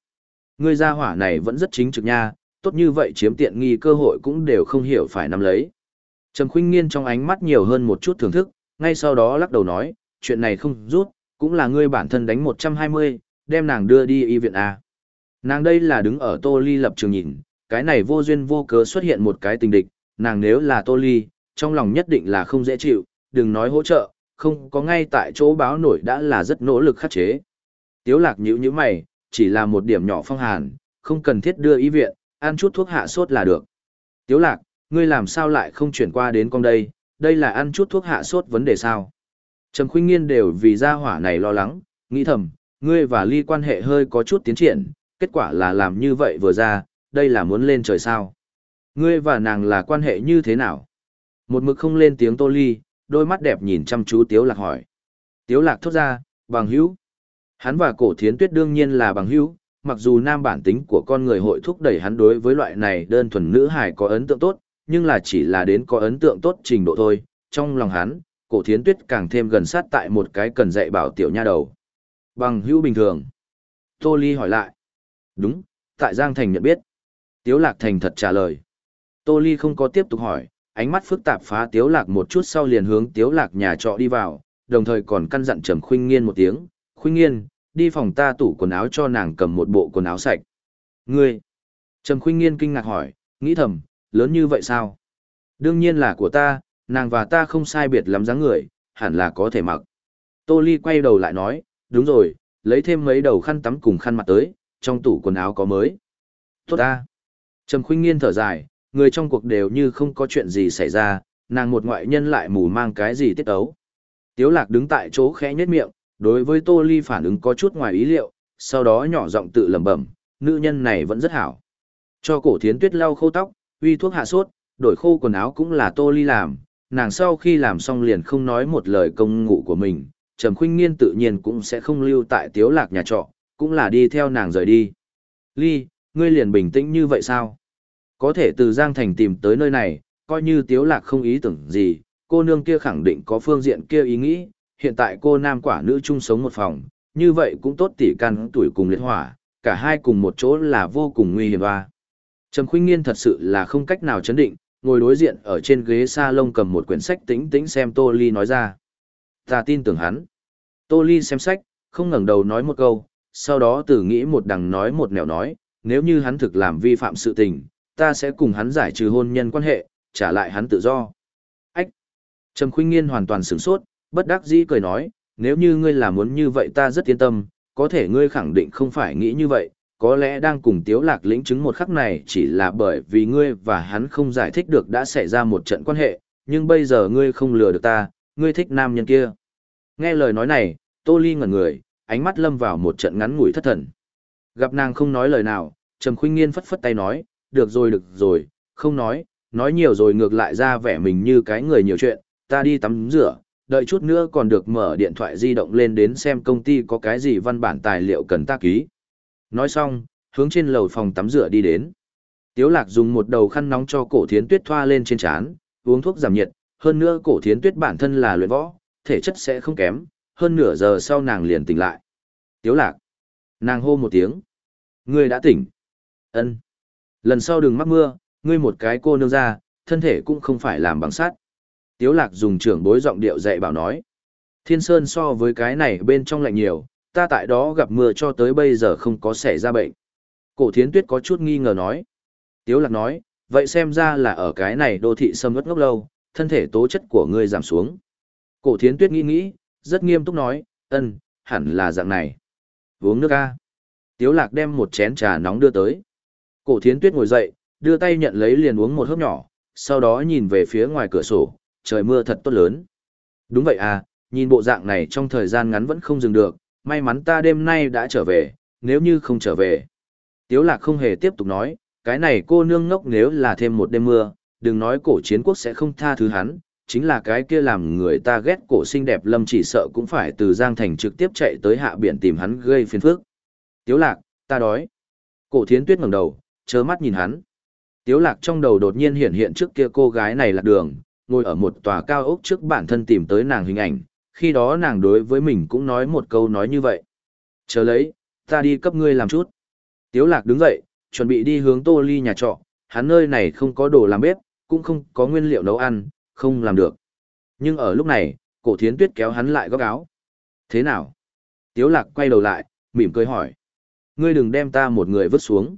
ngươi gia hỏa này vẫn rất chính trực nha, tốt như vậy chiếm tiện nghi cơ hội cũng đều không hiểu phải nắm lấy. Trầm Khuynh Nghiên trong ánh mắt nhiều hơn một chút thưởng thức, ngay sau đó lắc đầu nói, chuyện này không rút, cũng là ngươi bản thân đánh 120, đem nàng đưa đi y viện A. Nàng đây là đứng ở Tô Ly lập trường nhìn, cái này vô duyên vô cớ xuất hiện một cái tình địch, nàng nếu là Tô Ly, trong lòng nhất định là không dễ chịu, đừng nói hỗ trợ, không có ngay tại chỗ báo nổi đã là rất nỗ lực khắc chế. Tiếu lạc nhữ nhíu mày, chỉ là một điểm nhỏ phong hàn, không cần thiết đưa y viện, ăn chút thuốc hạ sốt là được. Tiếu lạc, ngươi làm sao lại không chuyển qua đến con đây, đây là ăn chút thuốc hạ sốt vấn đề sao? Trầm khuynh nghiên đều vì gia hỏa này lo lắng, nghĩ thầm, ngươi và ly quan hệ hơi có chút tiến triển, kết quả là làm như vậy vừa ra, đây là muốn lên trời sao. Ngươi và nàng là quan hệ như thế nào? Một mực không lên tiếng tô ly, đôi mắt đẹp nhìn chăm chú Tiếu Lạc hỏi. Tiếu Lạc thốt ra, bằng hữu. Hắn và cổ thiến tuyết đương nhiên là bằng hữu, mặc dù nam bản tính của con người hội thúc đẩy hắn đối với loại này đơn thuần nữ hài có ấn tượng tốt, nhưng là chỉ là đến có ấn tượng tốt trình độ thôi. Trong lòng hắn, cổ thiến tuyết càng thêm gần sát tại một cái cần dạy bảo tiểu nha đầu. Bằng hữu bình thường. Tô Ly hỏi lại. Đúng, tại Giang Thành nhận biết. Tiếu Lạc Thành thật trả lời. Tô Ly không có tiếp tục hỏi, ánh mắt phức tạp phá Tiếu Lạc một chút sau liền hướng Tiếu Lạc nhà trọ đi vào, đồng thời còn căn dặn Trầm Khuynh Nghiên một tiếng, "Khuynh Nghiên, đi phòng ta tủ quần áo cho nàng cầm một bộ quần áo sạch." "Ngươi?" Trầm Khuynh Nghiên kinh ngạc hỏi, nghĩ thầm, lớn như vậy sao? "Đương nhiên là của ta, nàng và ta không sai biệt lắm dáng người, hẳn là có thể mặc." Tô Ly quay đầu lại nói, "Đúng rồi, lấy thêm mấy đầu khăn tắm cùng khăn mặt tới, trong tủ quần áo có mới." "Tốt ta." Trầm khuyên Nghiên thở dài, người trong cuộc đều như không có chuyện gì xảy ra, nàng một ngoại nhân lại mù mang cái gì tiết ấu. Tiếu lạc đứng tại chỗ khẽ nhếch miệng, đối với Tô Ly phản ứng có chút ngoài ý liệu, sau đó nhỏ giọng tự lẩm bẩm, nữ nhân này vẫn rất hảo. Cho cổ thiến tuyết lau khô tóc, uy thuốc hạ sốt, đổi khô quần áo cũng là Tô Ly làm, nàng sau khi làm xong liền không nói một lời công ngụ của mình, Trầm Khuynh Nghiên tự nhiên cũng sẽ không lưu tại Tiếu Lạc nhà trọ, cũng là đi theo nàng rời đi. Ly, ngươi liền bình tĩnh như vậy sao? Có thể từ Giang Thành tìm tới nơi này, coi như tiếu lạc không ý tưởng gì, cô nương kia khẳng định có phương diện kia ý nghĩ, hiện tại cô nam quả nữ chung sống một phòng, như vậy cũng tốt tỉ căn tuổi cùng liệt hỏa, cả hai cùng một chỗ là vô cùng nguy hiểm và. Trầm Khuynh Nghiên thật sự là không cách nào chấn định, ngồi đối diện ở trên ghế salon cầm một quyển sách tĩnh tĩnh xem Tô Ly nói ra. Ta tin tưởng hắn. Tô Ly xem sách, không ngẩng đầu nói một câu, sau đó từ nghĩ một đằng nói một nẻo nói, nếu như hắn thực làm vi phạm sự tình, ta sẽ cùng hắn giải trừ hôn nhân quan hệ, trả lại hắn tự do. Ách! Trầm Khuynh Nghiên hoàn toàn sửng sốt, bất đắc dĩ cười nói, nếu như ngươi là muốn như vậy ta rất yên tâm, có thể ngươi khẳng định không phải nghĩ như vậy, có lẽ đang cùng Tiếu Lạc lĩnh chứng một khắc này chỉ là bởi vì ngươi và hắn không giải thích được đã xảy ra một trận quan hệ, nhưng bây giờ ngươi không lừa được ta, ngươi thích nam nhân kia. Nghe lời nói này, Tô Ly ngẩn người, ánh mắt lâm vào một trận ngắn ngủi thất thần. Gặp nàng không nói lời nào, Trầm Khuynh Nghiên phất phất tay nói, được rồi được rồi, không nói, nói nhiều rồi ngược lại ra vẻ mình như cái người nhiều chuyện, ta đi tắm rửa, đợi chút nữa còn được mở điện thoại di động lên đến xem công ty có cái gì văn bản tài liệu cần ta ký. Nói xong, hướng trên lầu phòng tắm rửa đi đến. Tiếu lạc dùng một đầu khăn nóng cho cổ thiến tuyết thoa lên trên trán, uống thuốc giảm nhiệt, hơn nữa cổ thiến tuyết bản thân là luyện võ, thể chất sẽ không kém, hơn nửa giờ sau nàng liền tỉnh lại. Tiếu lạc. Nàng hô một tiếng. Ngươi đã tỉnh. Ân. Lần sau đừng mắc mưa, ngươi một cái cô nương ra, thân thể cũng không phải làm bằng sắt. Tiếu lạc dùng trưởng bối giọng điệu dạy bảo nói. Thiên Sơn so với cái này bên trong lạnh nhiều, ta tại đó gặp mưa cho tới bây giờ không có xảy ra bệnh. Cổ thiến tuyết có chút nghi ngờ nói. Tiếu lạc nói, vậy xem ra là ở cái này đô thị sâm ướt ngốc lâu, thân thể tố chất của ngươi giảm xuống. Cổ thiến tuyết nghĩ nghĩ, rất nghiêm túc nói, ân, hẳn là dạng này. Uống nước a. Tiếu lạc đem một chén trà nóng đưa tới. Cổ thiến tuyết ngồi dậy, đưa tay nhận lấy liền uống một hớp nhỏ, sau đó nhìn về phía ngoài cửa sổ, trời mưa thật tốt lớn. Đúng vậy à, nhìn bộ dạng này trong thời gian ngắn vẫn không dừng được, may mắn ta đêm nay đã trở về, nếu như không trở về. Tiếu lạc không hề tiếp tục nói, cái này cô nương ngốc nếu là thêm một đêm mưa, đừng nói cổ chiến quốc sẽ không tha thứ hắn, chính là cái kia làm người ta ghét cổ xinh đẹp lâm chỉ sợ cũng phải từ Giang Thành trực tiếp chạy tới hạ biển tìm hắn gây phiền phức. Tiếu lạc, ta đói. Cổ thiến tuyết ngẩng đầu, chớ mắt nhìn hắn. Tiếu lạc trong đầu đột nhiên hiện hiện trước kia cô gái này lạc đường, ngồi ở một tòa cao ốc trước bản thân tìm tới nàng hình ảnh, khi đó nàng đối với mình cũng nói một câu nói như vậy. Chờ lấy, ta đi cấp ngươi làm chút. Tiếu lạc đứng dậy, chuẩn bị đi hướng tô ly nhà trọ, hắn nơi này không có đồ làm bếp, cũng không có nguyên liệu nấu ăn, không làm được. Nhưng ở lúc này, cổ thiến tuyết kéo hắn lại góc áo. Thế nào? Tiếu lạc quay đầu lại, mỉm cười hỏi. Ngươi đừng đem ta một người vứt xuống.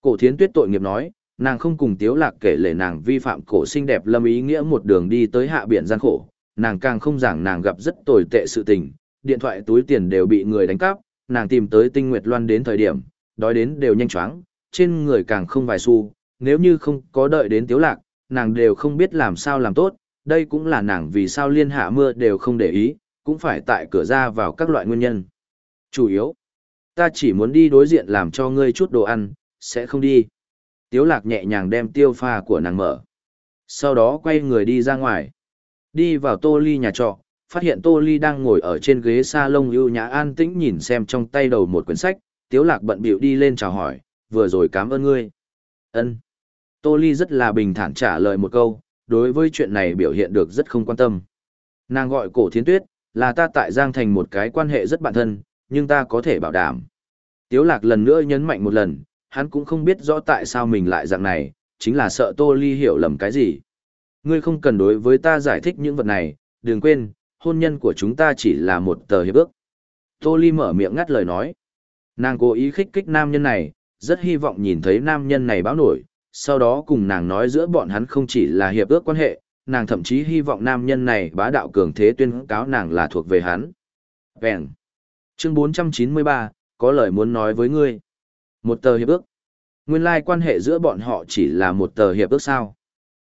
Cổ thiến tuyết tội nghiệp nói, nàng không cùng tiếu lạc kể lể nàng vi phạm cổ xinh đẹp lâm ý nghĩa một đường đi tới hạ biển gian khổ. Nàng càng không giảng nàng gặp rất tồi tệ sự tình, điện thoại túi tiền đều bị người đánh cắp, nàng tìm tới tinh nguyệt loan đến thời điểm, đói đến đều nhanh chóng, trên người càng không vài xu, nếu như không có đợi đến tiếu lạc, nàng đều không biết làm sao làm tốt, đây cũng là nàng vì sao liên hạ mưa đều không để ý, cũng phải tại cửa ra vào các loại nguyên nhân. Chủ yếu, ta chỉ muốn đi đối diện làm cho ngươi chút đồ ăn, sẽ không đi. Tiếu lạc nhẹ nhàng đem tiêu pha của nàng mở. Sau đó quay người đi ra ngoài. Đi vào tô ly nhà trọ, phát hiện tô ly đang ngồi ở trên ghế salon ưu nhã an tĩnh nhìn xem trong tay đầu một quyển sách. Tiếu lạc bận bịu đi lên chào hỏi, vừa rồi cảm ơn ngươi. Ân. Tô ly rất là bình thản trả lời một câu, đối với chuyện này biểu hiện được rất không quan tâm. Nàng gọi cổ thiến tuyết, là ta tại Giang Thành một cái quan hệ rất bạn thân, nhưng ta có thể bảo đảm. Tiếu lạc lần nữa nhấn mạnh một lần, hắn cũng không biết rõ tại sao mình lại dạng này, chính là sợ Tô Ly hiểu lầm cái gì. Ngươi không cần đối với ta giải thích những vật này, đừng quên, hôn nhân của chúng ta chỉ là một tờ hiệp ước. Tô Ly mở miệng ngắt lời nói. Nàng cố ý khích kích nam nhân này, rất hy vọng nhìn thấy nam nhân này báo nổi, sau đó cùng nàng nói giữa bọn hắn không chỉ là hiệp ước quan hệ, nàng thậm chí hy vọng nam nhân này bá đạo cường thế tuyên cáo nàng là thuộc về hắn. Vẹn. Chương 493, có lời muốn nói với ngươi. Một tờ hiệp ước. Nguyên lai quan hệ giữa bọn họ chỉ là một tờ hiệp ước sao.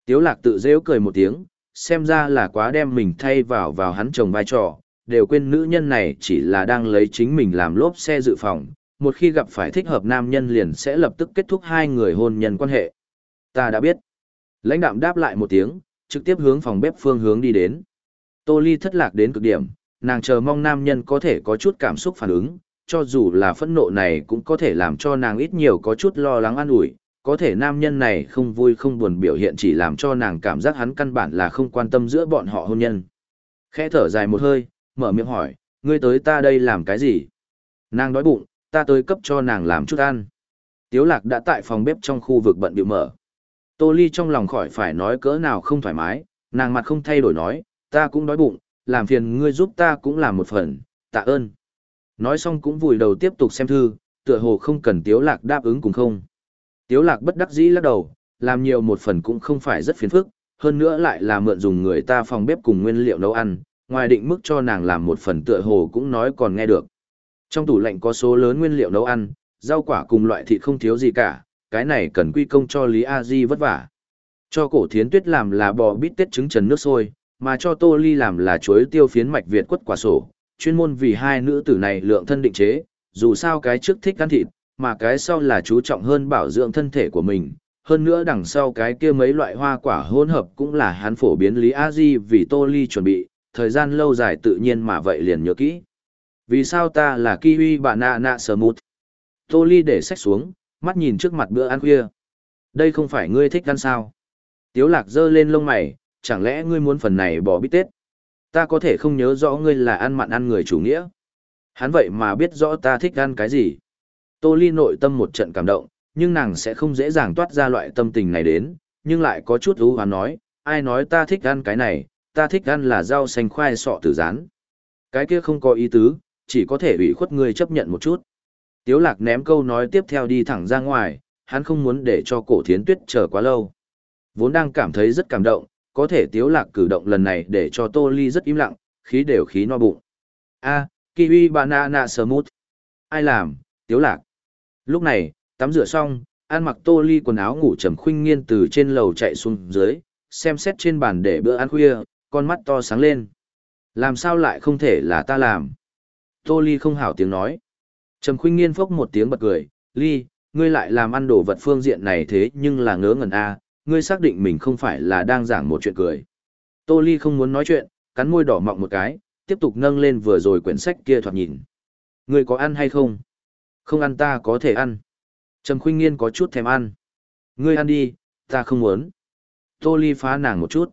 Tiếu lạc tự dễ cười một tiếng, xem ra là quá đem mình thay vào vào hắn chồng vai trò, đều quên nữ nhân này chỉ là đang lấy chính mình làm lốp xe dự phòng, một khi gặp phải thích hợp nam nhân liền sẽ lập tức kết thúc hai người hôn nhân quan hệ. Ta đã biết. Lãnh đạm đáp lại một tiếng, trực tiếp hướng phòng bếp phương hướng đi đến. Tô Ly thất lạc đến cực điểm, nàng chờ mong nam nhân có thể có chút cảm xúc phản ứng, cho dù là phẫn nộ này cũng có thể làm cho nàng ít nhiều có chút lo lắng an ủi, có thể nam nhân này không vui không buồn biểu hiện chỉ làm cho nàng cảm giác hắn căn bản là không quan tâm giữa bọn họ hôn nhân. Khẽ thở dài một hơi, mở miệng hỏi, ngươi tới ta đây làm cái gì? Nàng đói bụng, ta tới cấp cho nàng làm chút ăn. Tiếu lạc đã tại phòng bếp trong khu vực bận biểu mở. Tô Ly trong lòng khỏi phải nói cỡ nào không thoải mái, nàng mặt không thay đổi nói, ta cũng đói bụng, làm phiền ngươi giúp ta cũng làm một phần, tạ ơn. Nói xong cũng vùi đầu tiếp tục xem thư, tựa hồ không cần Tiếu Lạc đáp ứng cùng không. Tiếu Lạc bất đắc dĩ lắc đầu, làm nhiều một phần cũng không phải rất phiền phức, hơn nữa lại là mượn dùng người ta phòng bếp cùng nguyên liệu nấu ăn, ngoài định mức cho nàng làm một phần tựa hồ cũng nói còn nghe được. Trong tủ lạnh có số lớn nguyên liệu nấu ăn, rau quả cùng loại thịt không thiếu gì cả, cái này cần quy công cho Lý A Di vất vả. Cho cổ thiến tuyết làm là bò bít tết trứng trần nước sôi, mà cho Tô Ly làm là chuối tiêu phiến mạch Việt quất quả sổ, chuyên môn vì hai nữ tử này lượng thân định chế, dù sao cái trước thích ăn thịt, mà cái sau là chú trọng hơn bảo dưỡng thân thể của mình. Hơn nữa đằng sau cái kia mấy loại hoa quả hỗn hợp cũng là hắn phổ biến Lý A Di vì Tô Ly chuẩn bị, thời gian lâu dài tự nhiên mà vậy liền nhớ kỹ. Vì sao ta là kiwi bà nạ nạ sờ mụt? Tô Ly để sách xuống, mắt nhìn trước mặt bữa ăn khuya. Đây không phải ngươi thích ăn sao? Tiếu lạc giơ lên lông mày, chẳng lẽ ngươi muốn phần này bỏ bít tết? Ta có thể không nhớ rõ ngươi là ăn mặn ăn người chủ nghĩa. Hắn vậy mà biết rõ ta thích ăn cái gì. Tô Ly nội tâm một trận cảm động, nhưng nàng sẽ không dễ dàng toát ra loại tâm tình này đến, nhưng lại có chút ưu hoán nói, ai nói ta thích ăn cái này, ta thích ăn là rau xanh khoai sọ tử rán. Cái kia không có ý tứ, chỉ có thể ủy khuất ngươi chấp nhận một chút. Tiếu lạc ném câu nói tiếp theo đi thẳng ra ngoài, hắn không muốn để cho cổ thiến tuyết chờ quá lâu. Vốn đang cảm thấy rất cảm động, có thể tiếu lạc cử động lần này để cho tô ly rất im lặng, khí đều khí no bụng. A, kiwi banana smooth. Ai làm, tiếu lạc. Lúc này, tắm rửa xong, ăn mặc tô ly quần áo ngủ trầm khuynh nghiên từ trên lầu chạy xuống dưới, xem xét trên bàn để bữa ăn khuya, con mắt to sáng lên. Làm sao lại không thể là ta làm? Tô ly không hảo tiếng nói. Trầm khuynh nghiên phốc một tiếng bật cười, ly, ngươi lại làm ăn đồ vật phương diện này thế nhưng là ngớ ngẩn a, ngươi xác định mình không phải là đang giảng một chuyện cười. Tô Ly không muốn nói chuyện, cắn môi đỏ mọng một cái, tiếp tục nâng lên vừa rồi quyển sách kia thoạt nhìn. Ngươi có ăn hay không? Không ăn ta có thể ăn. Trầm khuynh nghiên có chút thèm ăn. Ngươi ăn đi, ta không muốn. Tô ly phá nàng một chút.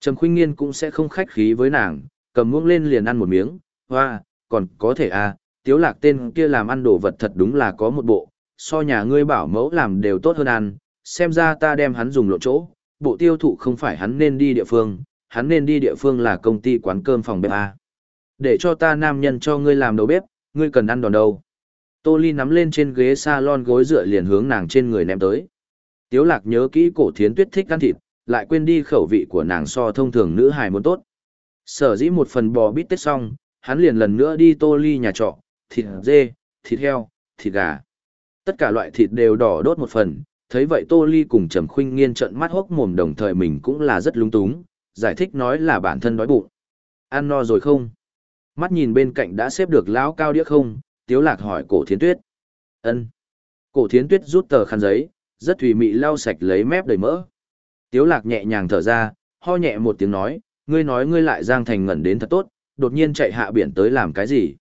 Trầm khuynh nghiên cũng sẽ không khách khí với nàng, cầm muỗng lên liền ăn một miếng. Hoa, còn có thể à, tiếu lạc tên kia làm ăn đồ vật thật đúng là có một bộ, so nhà ngươi bảo mẫu làm đều tốt hơn ăn, xem ra ta đem hắn dùng lộ chỗ, bộ tiêu thụ không phải hắn nên đi địa phương, hắn nên đi địa phương là công ty quán cơm phòng bếp à, Để cho ta nam nhân cho ngươi làm đầu bếp, ngươi cần ăn đòn đâu. Tô Ly nắm lên trên ghế salon gối dựa liền hướng nàng trên người ném tới. Tiếu lạc nhớ kỹ cổ thiến tuyết thích ăn thịt, lại quên đi khẩu vị của nàng so thông thường nữ hài muốn tốt. Sở dĩ một phần bò bít tết xong, hắn liền lần nữa đi Tô Ly nhà trọ, thịt dê, thịt heo, thịt gà. Tất cả loại thịt đều đỏ đốt một phần, thấy vậy Tô Ly cùng Trầm Khuynh Nghiên trợn mắt hốc mồm đồng thời mình cũng là rất lung túng, giải thích nói là bản thân đói bụng. Ăn no rồi không? Mắt nhìn bên cạnh đã xếp được lão cao đĩa không, Tiếu Lạc hỏi Cổ Thiến Tuyết. Ân. Cổ Thiến Tuyết rút tờ khăn giấy, rất thùy mị lau sạch lấy mép đầy mỡ. Tiếu Lạc nhẹ nhàng thở ra, ho nhẹ một tiếng nói, ngươi nói ngươi lại giang thành ngẩn đến thật tốt, đột nhiên chạy hạ biển tới làm cái gì?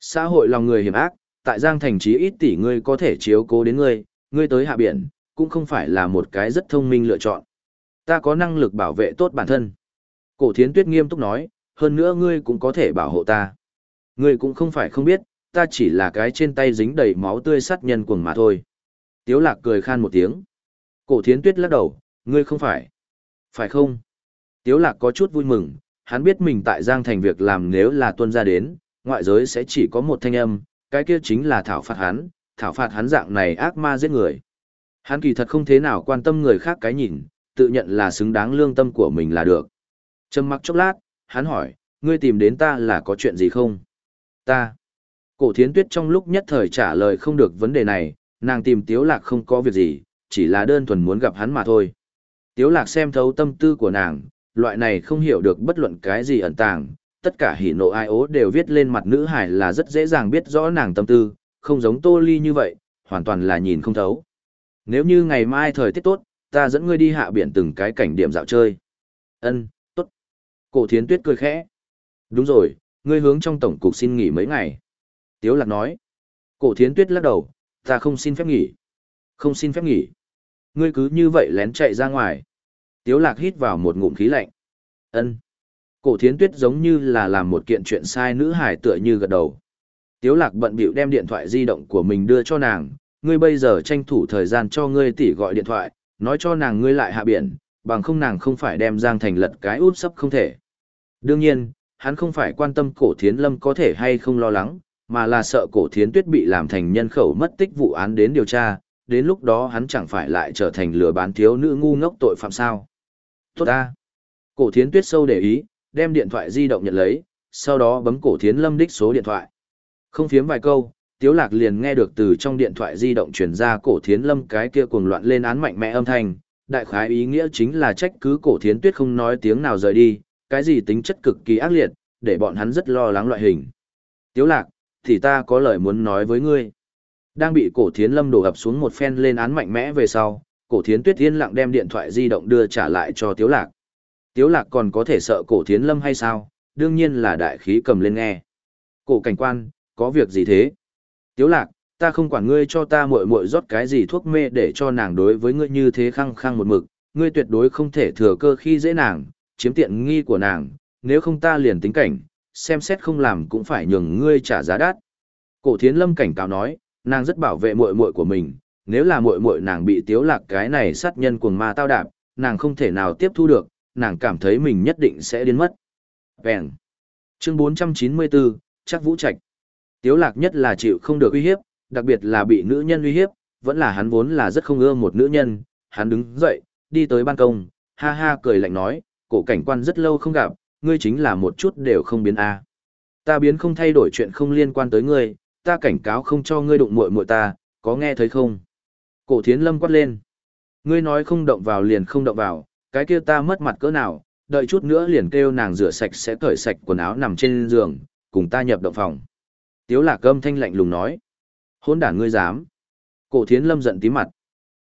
Xã hội lòng người hiểm ác, tại giang thành chí ít tỷ ngươi có thể chiếu cố đến ngươi, ngươi tới hạ biển, cũng không phải là một cái rất thông minh lựa chọn. Ta có năng lực bảo vệ tốt bản thân. Cổ thiến tuyết nghiêm túc nói, hơn nữa ngươi cũng có thể bảo hộ ta. Ngươi cũng không phải không biết, ta chỉ là cái trên tay dính đầy máu tươi sát nhân cuồng mà thôi. Tiếu lạc cười khan một tiếng. Cổ thiến tuyết lắc đầu, ngươi không phải. Phải không? Tiếu lạc có chút vui mừng, hắn biết mình tại Giang Thành việc làm nếu là tuân ra đến, ngoại giới sẽ chỉ có một thanh âm, cái kia chính là thảo phạt hắn, thảo phạt hắn dạng này ác ma giết người. Hắn kỳ thật không thế nào quan tâm người khác cái nhìn, tự nhận là xứng đáng lương tâm của mình là được. Trầm mặc chốc lát, hắn hỏi, ngươi tìm đến ta là có chuyện gì không? Ta. Cổ thiến tuyết trong lúc nhất thời trả lời không được vấn đề này, nàng tìm tiếu lạc không có việc gì, chỉ là đơn thuần muốn gặp hắn mà thôi. Tiếu lạc xem thấu tâm tư của nàng, loại này không hiểu được bất luận cái gì ẩn tàng, tất cả hỉ nộ ai ố đều viết lên mặt nữ hải là rất dễ dàng biết rõ nàng tâm tư, không giống tô ly như vậy, hoàn toàn là nhìn không thấu. Nếu như ngày mai thời tiết tốt, ta dẫn ngươi đi hạ biển từng cái cảnh điểm dạo chơi. Ân, tốt. Cổ thiến tuyết cười khẽ. Đúng rồi, ngươi hướng trong tổng cục xin nghỉ mấy ngày. Tiếu lạc nói. Cổ thiến tuyết lắc đầu, ta không xin phép nghỉ. Không xin phép nghỉ. Ngươi cứ như vậy lén chạy ra ngoài. Tiếu lạc hít vào một ngụm khí lạnh. Ân. Cổ thiến tuyết giống như là làm một kiện chuyện sai nữ hải tựa như gật đầu. Tiếu lạc bận bịu đem điện thoại di động của mình đưa cho nàng, ngươi bây giờ tranh thủ thời gian cho ngươi tỷ gọi điện thoại, nói cho nàng ngươi lại hạ biển, bằng không nàng không phải đem Giang Thành lật cái út sắp không thể. Đương nhiên, hắn không phải quan tâm cổ thiến lâm có thể hay không lo lắng, mà là sợ cổ thiến tuyết bị làm thành nhân khẩu mất tích vụ án đến điều tra, đến lúc đó hắn chẳng phải lại trở thành lừa bán thiếu nữ ngu ngốc tội phạm sao. Tốt ta. Cổ thiến tuyết sâu để ý, đem điện thoại di động nhận lấy, sau đó bấm cổ thiến lâm đích số điện thoại. Không phiếm vài câu, Tiếu Lạc liền nghe được từ trong điện thoại di động truyền ra cổ thiến lâm cái kia cuồng loạn lên án mạnh mẽ âm thanh, đại khái ý nghĩa chính là trách cứ cổ thiến tuyết không nói tiếng nào rời đi, cái gì tính chất cực kỳ ác liệt, để bọn hắn rất lo lắng loại hình. Tiếu Lạc, thì ta có lời muốn nói với ngươi. Đang bị cổ thiến lâm đổ ập xuống một phen lên án mạnh mẽ về sau, cổ thiến tuyết yên lặng đem điện thoại di động đưa trả lại cho Tiếu Lạc. Tiếu Lạc còn có thể sợ cổ thiến lâm hay sao, đương nhiên là đại khí cầm lên nghe. Cổ cảnh quan, có việc gì thế? Tiếu lạc, ta không quản ngươi cho ta muội muội rót cái gì thuốc mê để cho nàng đối với ngươi như thế khăng khăng một mực, ngươi tuyệt đối không thể thừa cơ khi dễ nàng, chiếm tiện nghi của nàng, nếu không ta liền tính cảnh, xem xét không làm cũng phải nhường ngươi trả giá đắt. Cổ Thiến Lâm cảnh cáo nói, nàng rất bảo vệ muội muội của mình, nếu là muội muội nàng bị Tiếu Lạc cái này sát nhân cuồng ma tao đạp, nàng không thể nào tiếp thu được, nàng cảm thấy mình nhất định sẽ điên mất. Vẹn. Chương 494, chắc Vũ Trạch. Tiếu lạc nhất là chịu không được uy hiếp, đặc biệt là bị nữ nhân uy hiếp, vẫn là hắn vốn là rất không ưa một nữ nhân, hắn đứng dậy, đi tới ban công, ha ha cười lạnh nói, cổ cảnh quan rất lâu không gặp, ngươi chính là một chút đều không biến a. Ta biến không thay đổi chuyện không liên quan tới ngươi, ta cảnh cáo không cho ngươi đụng muội muội ta, có nghe thấy không? Cổ thiến lâm quát lên. Ngươi nói không động vào liền không động vào, cái kia ta mất mặt cỡ nào, đợi chút nữa liền kêu nàng rửa sạch sẽ cởi sạch quần áo nằm trên giường, cùng ta nhập động phòng. Tiếu lạc âm thanh lạnh lùng nói. Hôn đản ngươi dám. Cổ thiến lâm giận tí mặt.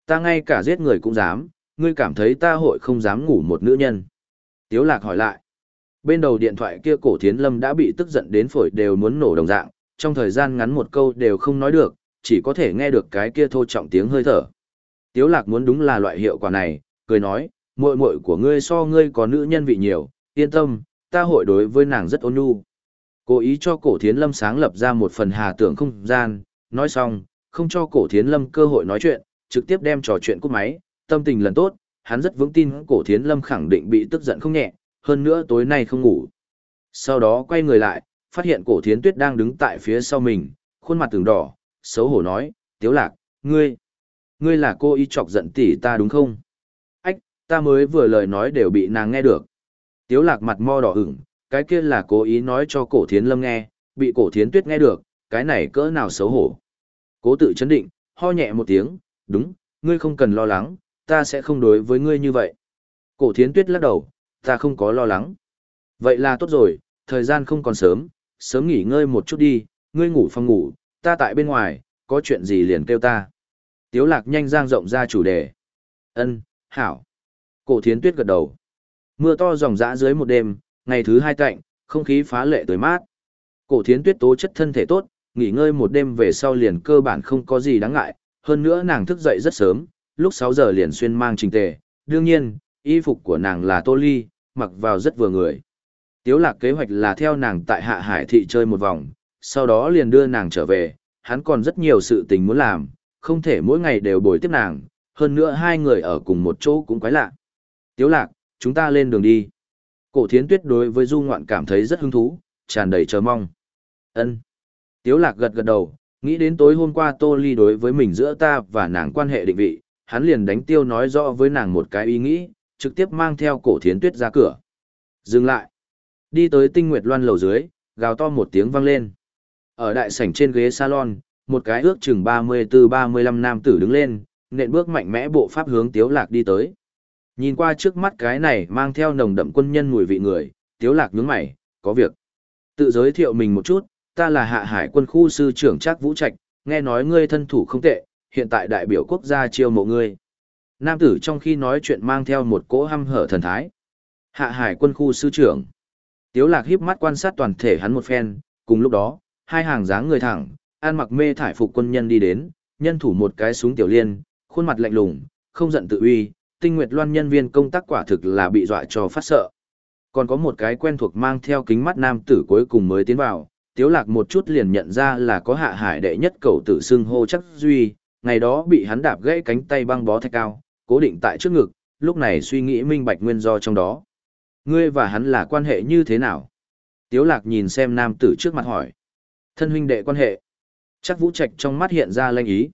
Ta ngay cả giết người cũng dám, ngươi cảm thấy ta hội không dám ngủ một nữ nhân. Tiếu lạc hỏi lại. Bên đầu điện thoại kia cổ thiến lâm đã bị tức giận đến phổi đều muốn nổ đồng dạng, trong thời gian ngắn một câu đều không nói được, chỉ có thể nghe được cái kia thô trọng tiếng hơi thở. Tiếu lạc muốn đúng là loại hiệu quả này, cười nói, muội muội của ngươi so ngươi có nữ nhân vị nhiều, yên tâm, ta hội đối với nàng rất ôn nhu. Cố ý cho cổ thiến lâm sáng lập ra một phần hà tưởng không gian, nói xong, không cho cổ thiến lâm cơ hội nói chuyện, trực tiếp đem trò chuyện cúp máy, tâm tình lần tốt, hắn rất vững tin cổ thiến lâm khẳng định bị tức giận không nhẹ, hơn nữa tối nay không ngủ. Sau đó quay người lại, phát hiện cổ thiến tuyết đang đứng tại phía sau mình, khuôn mặt từng đỏ, xấu hổ nói, tiếu lạc, ngươi, ngươi là cô ý chọc giận tỷ ta đúng không? Ách, ta mới vừa lời nói đều bị nàng nghe được. Tiếu lạc mặt mo đỏ ửng, cái kia là cố ý nói cho cổ thiến lâm nghe, bị cổ thiến tuyết nghe được, cái này cỡ nào xấu hổ. Cố tự chấn định, ho nhẹ một tiếng, đúng, ngươi không cần lo lắng, ta sẽ không đối với ngươi như vậy. Cổ thiến tuyết lắc đầu, ta không có lo lắng. Vậy là tốt rồi, thời gian không còn sớm, sớm nghỉ ngơi một chút đi, ngươi ngủ phòng ngủ, ta tại bên ngoài, có chuyện gì liền kêu ta. Tiếu lạc nhanh giang rộng ra chủ đề. Ân, hảo. Cổ thiến tuyết gật đầu. Mưa to ròng rã dưới một đêm, ngày thứ hai cạnh, không khí phá lệ tới mát. Cổ thiến tuyết tố chất thân thể tốt, nghỉ ngơi một đêm về sau liền cơ bản không có gì đáng ngại, hơn nữa nàng thức dậy rất sớm, lúc 6 giờ liền xuyên mang trình tề, đương nhiên, y phục của nàng là tô ly, mặc vào rất vừa người. Tiếu lạc kế hoạch là theo nàng tại hạ hải thị chơi một vòng, sau đó liền đưa nàng trở về, hắn còn rất nhiều sự tình muốn làm, không thể mỗi ngày đều bồi tiếp nàng, hơn nữa hai người ở cùng một chỗ cũng quái lạ. Tiếu lạc, chúng ta lên đường đi. Cổ thiến tuyết đối với du ngoạn cảm thấy rất hứng thú, tràn đầy chờ mong. Ân. Tiếu lạc gật gật đầu, nghĩ đến tối hôm qua tô ly đối với mình giữa ta và nàng quan hệ định vị, hắn liền đánh tiêu nói rõ với nàng một cái ý nghĩ, trực tiếp mang theo cổ thiến tuyết ra cửa. Dừng lại. Đi tới tinh nguyệt loan lầu dưới, gào to một tiếng vang lên. Ở đại sảnh trên ghế salon, một cái ước chừng 34-35 nam tử đứng lên, nện bước mạnh mẽ bộ pháp hướng tiếu lạc đi tới. Nhìn qua trước mắt cái này mang theo nồng đậm quân nhân mùi vị người, tiếu lạc nhướng mày, có việc. Tự giới thiệu mình một chút, ta là hạ hải quân khu sư trưởng Trác Vũ Trạch, nghe nói ngươi thân thủ không tệ, hiện tại đại biểu quốc gia chiêu mộ ngươi. Nam tử trong khi nói chuyện mang theo một cỗ hăm hở thần thái. Hạ hải quân khu sư trưởng. Tiếu lạc híp mắt quan sát toàn thể hắn một phen, cùng lúc đó, hai hàng dáng người thẳng, an mặc mê thải phục quân nhân đi đến, nhân thủ một cái súng tiểu liên, khuôn mặt lạnh lùng, không giận tự uy, tinh nguyệt loan nhân viên công tác quả thực là bị dọa cho phát sợ. Còn có một cái quen thuộc mang theo kính mắt nam tử cuối cùng mới tiến vào, tiếu lạc một chút liền nhận ra là có hạ hải đệ nhất cầu tử xưng hô chắc duy, ngày đó bị hắn đạp gãy cánh tay băng bó thạch cao, cố định tại trước ngực, lúc này suy nghĩ minh bạch nguyên do trong đó. Ngươi và hắn là quan hệ như thế nào? Tiếu lạc nhìn xem nam tử trước mặt hỏi. Thân huynh đệ quan hệ. Chắc vũ trạch trong mắt hiện ra lanh ý.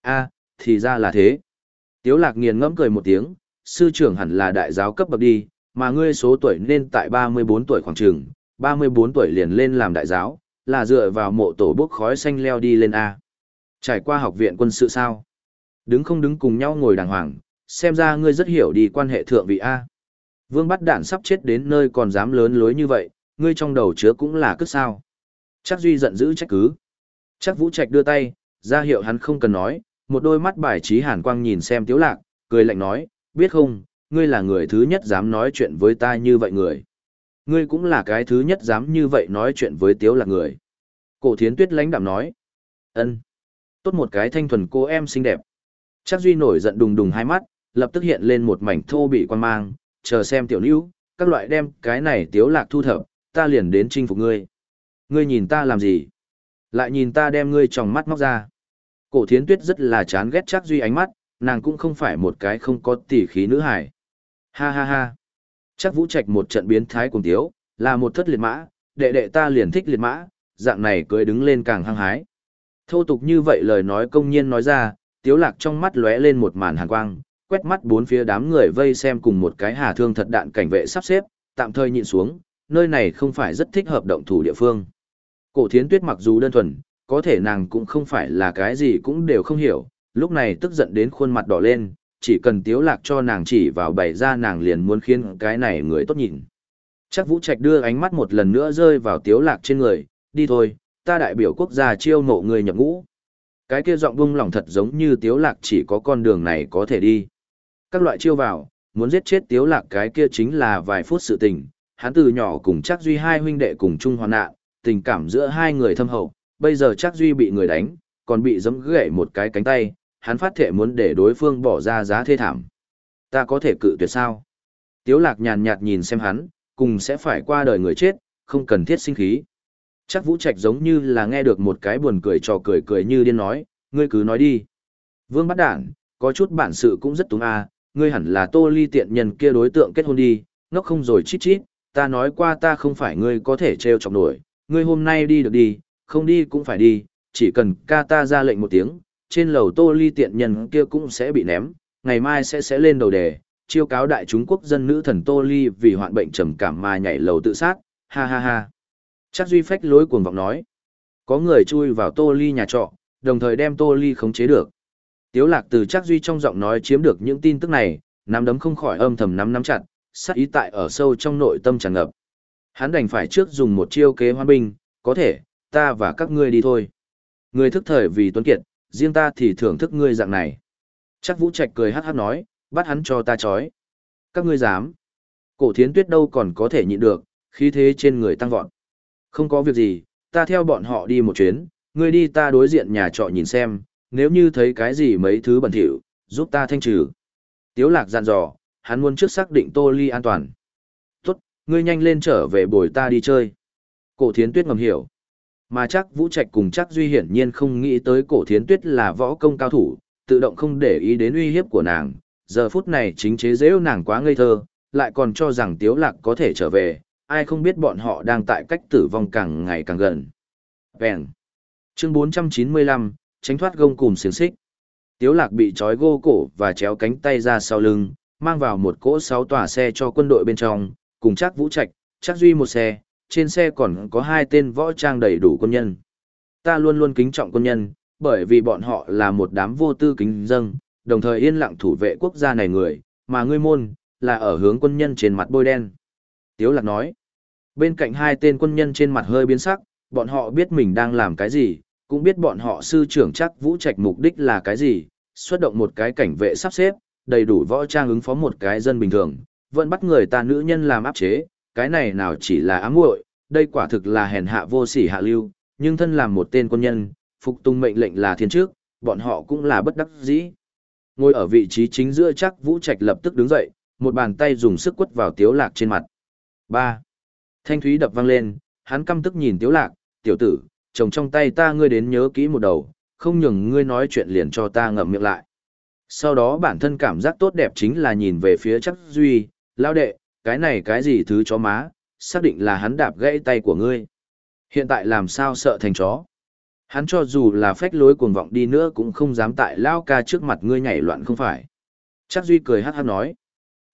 a thì ra là thế. Tiếu lạc nghiền ngẫm cười một tiếng, sư trưởng hẳn là đại giáo cấp bậc đi, mà ngươi số tuổi nên tại 34 tuổi khoảng trường, 34 tuổi liền lên làm đại giáo, là dựa vào mộ tổ bốc khói xanh leo đi lên A. Trải qua học viện quân sự sao? Đứng không đứng cùng nhau ngồi đàng hoàng, xem ra ngươi rất hiểu đi quan hệ thượng vị A. Vương bắt đạn sắp chết đến nơi còn dám lớn lối như vậy, ngươi trong đầu chứa cũng là cất sao. Chắc Duy giận dữ trách cứ. Chắc Vũ Trạch đưa tay, ra hiệu hắn không cần nói, một đôi mắt bài trí hàn quang nhìn xem Tiếu Lạc, cười lạnh nói, biết không, ngươi là người thứ nhất dám nói chuyện với ta như vậy người. Ngươi cũng là cái thứ nhất dám như vậy nói chuyện với Tiếu Lạc người. Cổ thiến tuyết lãnh đạm nói, ân, tốt một cái thanh thuần cô em xinh đẹp. Chắc Duy nổi giận đùng đùng hai mắt, lập tức hiện lên một mảnh thô bị quan mang, chờ xem tiểu nữ, các loại đem cái này Tiếu Lạc thu thập, ta liền đến chinh phục ngươi. Ngươi nhìn ta làm gì? Lại nhìn ta đem ngươi tròng mắt móc ra. Cổ thiến tuyết rất là chán ghét chắc duy ánh mắt, nàng cũng không phải một cái không có tỉ khí nữ hải. Ha ha ha. Chắc vũ trạch một trận biến thái cùng tiếu, là một thất liệt mã, đệ đệ ta liền thích liệt mã, dạng này cưới đứng lên càng hăng hái. Thô tục như vậy lời nói công nhiên nói ra, tiếu lạc trong mắt lóe lên một màn hàn quang, quét mắt bốn phía đám người vây xem cùng một cái hà thương thật đạn cảnh vệ sắp xếp, tạm thời nhịn xuống, nơi này không phải rất thích hợp động thủ địa phương. Cổ thiến tuyết mặc dù đơn thuần, có thể nàng cũng không phải là cái gì cũng đều không hiểu, lúc này tức giận đến khuôn mặt đỏ lên, chỉ cần tiếu lạc cho nàng chỉ vào bày ra nàng liền muốn khiến cái này người tốt nhìn. Chắc Vũ Trạch đưa ánh mắt một lần nữa rơi vào tiếu lạc trên người, đi thôi, ta đại biểu quốc gia chiêu mộ người nhập ngũ. Cái kia giọng bung lòng thật giống như tiếu lạc chỉ có con đường này có thể đi. Các loại chiêu vào, muốn giết chết tiếu lạc cái kia chính là vài phút sự tình, hắn từ nhỏ cùng chắc duy hai huynh đệ cùng chung hoàn nạn, tình cảm giữa hai người thâm hậu, bây giờ chắc duy bị người đánh, còn bị giẫm gãy một cái cánh tay, hắn phát thệ muốn để đối phương bỏ ra giá thê thảm. Ta có thể cự tuyệt sao? Tiếu lạc nhàn nhạt nhìn xem hắn, cùng sẽ phải qua đời người chết, không cần thiết sinh khí. Chắc Vũ Trạch giống như là nghe được một cái buồn cười trò cười cười như điên nói, ngươi cứ nói đi. Vương bắt đảng, có chút bản sự cũng rất túng a, ngươi hẳn là tô ly tiện nhân kia đối tượng kết hôn đi, ngốc không rồi chít chít, ta nói qua ta không phải ngươi có thể treo chọc nổi, ngươi hôm nay đi được đi, không đi cũng phải đi, chỉ cần ca ta ra lệnh một tiếng, trên lầu tô ly tiện nhân kia cũng sẽ bị ném, ngày mai sẽ sẽ lên đầu đề, chiêu cáo đại chúng quốc dân nữ thần tô ly vì hoạn bệnh trầm cảm mà nhảy lầu tự sát, ha ha ha. Chắc duy phách lối cuồng vọng nói, có người chui vào tô ly nhà trọ, đồng thời đem tô ly khống chế được. Tiếu lạc từ chắc duy trong giọng nói chiếm được những tin tức này, nắm đấm không khỏi âm thầm nắm nắm chặt, sát ý tại ở sâu trong nội tâm tràn ngập. Hắn đành phải trước dùng một chiêu kế hoan binh, có thể, ta và các ngươi đi thôi. Người thức thời vì tuấn kiệt, riêng ta thì thưởng thức ngươi dạng này. Chắc Vũ Trạch cười hát hát nói, bắt hắn cho ta chói. Các ngươi dám. Cổ thiến tuyết đâu còn có thể nhịn được, khí thế trên người tăng vọt. Không có việc gì, ta theo bọn họ đi một chuyến, ngươi đi ta đối diện nhà trọ nhìn xem, nếu như thấy cái gì mấy thứ bẩn thỉu, giúp ta thanh trừ. Tiếu lạc dặn dò, hắn muốn trước xác định Tô Ly an toàn. Ngươi nhanh lên trở về bồi ta đi chơi. Cổ thiến tuyết ngầm hiểu. Mà chắc Vũ Trạch cùng chắc Duy hiển nhiên không nghĩ tới cổ thiến tuyết là võ công cao thủ, tự động không để ý đến uy hiếp của nàng. Giờ phút này chính chế dễ nàng quá ngây thơ, lại còn cho rằng Tiếu Lạc có thể trở về, ai không biết bọn họ đang tại cách tử vong càng ngày càng gần. Bèn. Chương 495, tránh thoát gông cùm xiềng xích. Tiếu lạc bị trói gô cổ và chéo cánh tay ra sau lưng, mang vào một cỗ sáu tòa xe cho quân đội bên trong, cùng chắc vũ trạch, chắc duy một xe, trên xe còn có hai tên võ trang đầy đủ quân nhân. Ta luôn luôn kính trọng quân nhân, bởi vì bọn họ là một đám vô tư kính dâng, đồng thời yên lặng thủ vệ quốc gia này người, mà ngươi môn, là ở hướng quân nhân trên mặt bôi đen. Tiếu lạc nói, bên cạnh hai tên quân nhân trên mặt hơi biến sắc, bọn họ biết mình đang làm cái gì, cũng biết bọn họ sư trưởng chắc vũ trạch mục đích là cái gì, xuất động một cái cảnh vệ sắp xếp, đầy đủ võ trang ứng phó một cái dân bình thường, vẫn bắt người ta nữ nhân làm áp chế, cái này nào chỉ là ám muội, đây quả thực là hèn hạ vô sỉ hạ lưu, nhưng thân làm một tên quân nhân, phục tùng mệnh lệnh là thiên trước, bọn họ cũng là bất đắc dĩ. Ngồi ở vị trí chính giữa chắc Vũ Trạch lập tức đứng dậy, một bàn tay dùng sức quất vào Tiếu Lạc trên mặt. 3. Thanh thúy đập vang lên, hắn căm tức nhìn Tiếu Lạc, tiểu tử, chồng trong tay ta ngươi đến nhớ kỹ một đầu, không nhường ngươi nói chuyện liền cho ta ngậm miệng lại. Sau đó bản thân cảm giác tốt đẹp chính là nhìn về phía chắc duy, lao đệ, cái này cái gì thứ chó má, xác định là hắn đạp gãy tay của ngươi. Hiện tại làm sao sợ thành chó. Hắn cho dù là phách lối cuồng vọng đi nữa cũng không dám tại lao ca trước mặt ngươi nhảy loạn không phải. Chắc duy cười hát hát nói.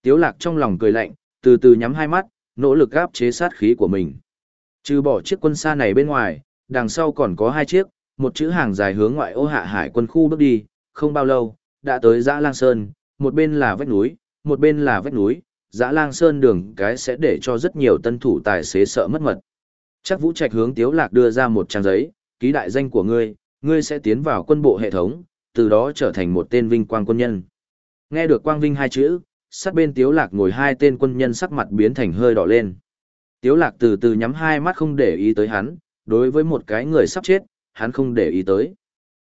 Tiếu lạc trong lòng cười lạnh, từ từ nhắm hai mắt, nỗ lực gáp chế sát khí của mình. Trừ bỏ chiếc quân xa này bên ngoài, đằng sau còn có hai chiếc, một chữ hàng dài hướng ngoại ô hạ hải quân khu bước đi, không bao lâu, đã tới Dã Lang Sơn, một bên là vách núi, một bên là vách núi, Dã Lang Sơn đường cái sẽ để cho rất nhiều tân thủ tài xế sợ mất mật. Chắc Vũ Trạch hướng Tiếu Lạc đưa ra một trang giấy, ký đại danh của ngươi, ngươi sẽ tiến vào quân bộ hệ thống, từ đó trở thành một tên vinh quang quân nhân. Nghe được quang vinh hai chữ, sát bên Tiếu Lạc ngồi hai tên quân nhân sắc mặt biến thành hơi đỏ lên. Tiếu Lạc từ từ nhắm hai mắt không để ý tới hắn, đối với một cái người sắp chết, hắn không để ý tới.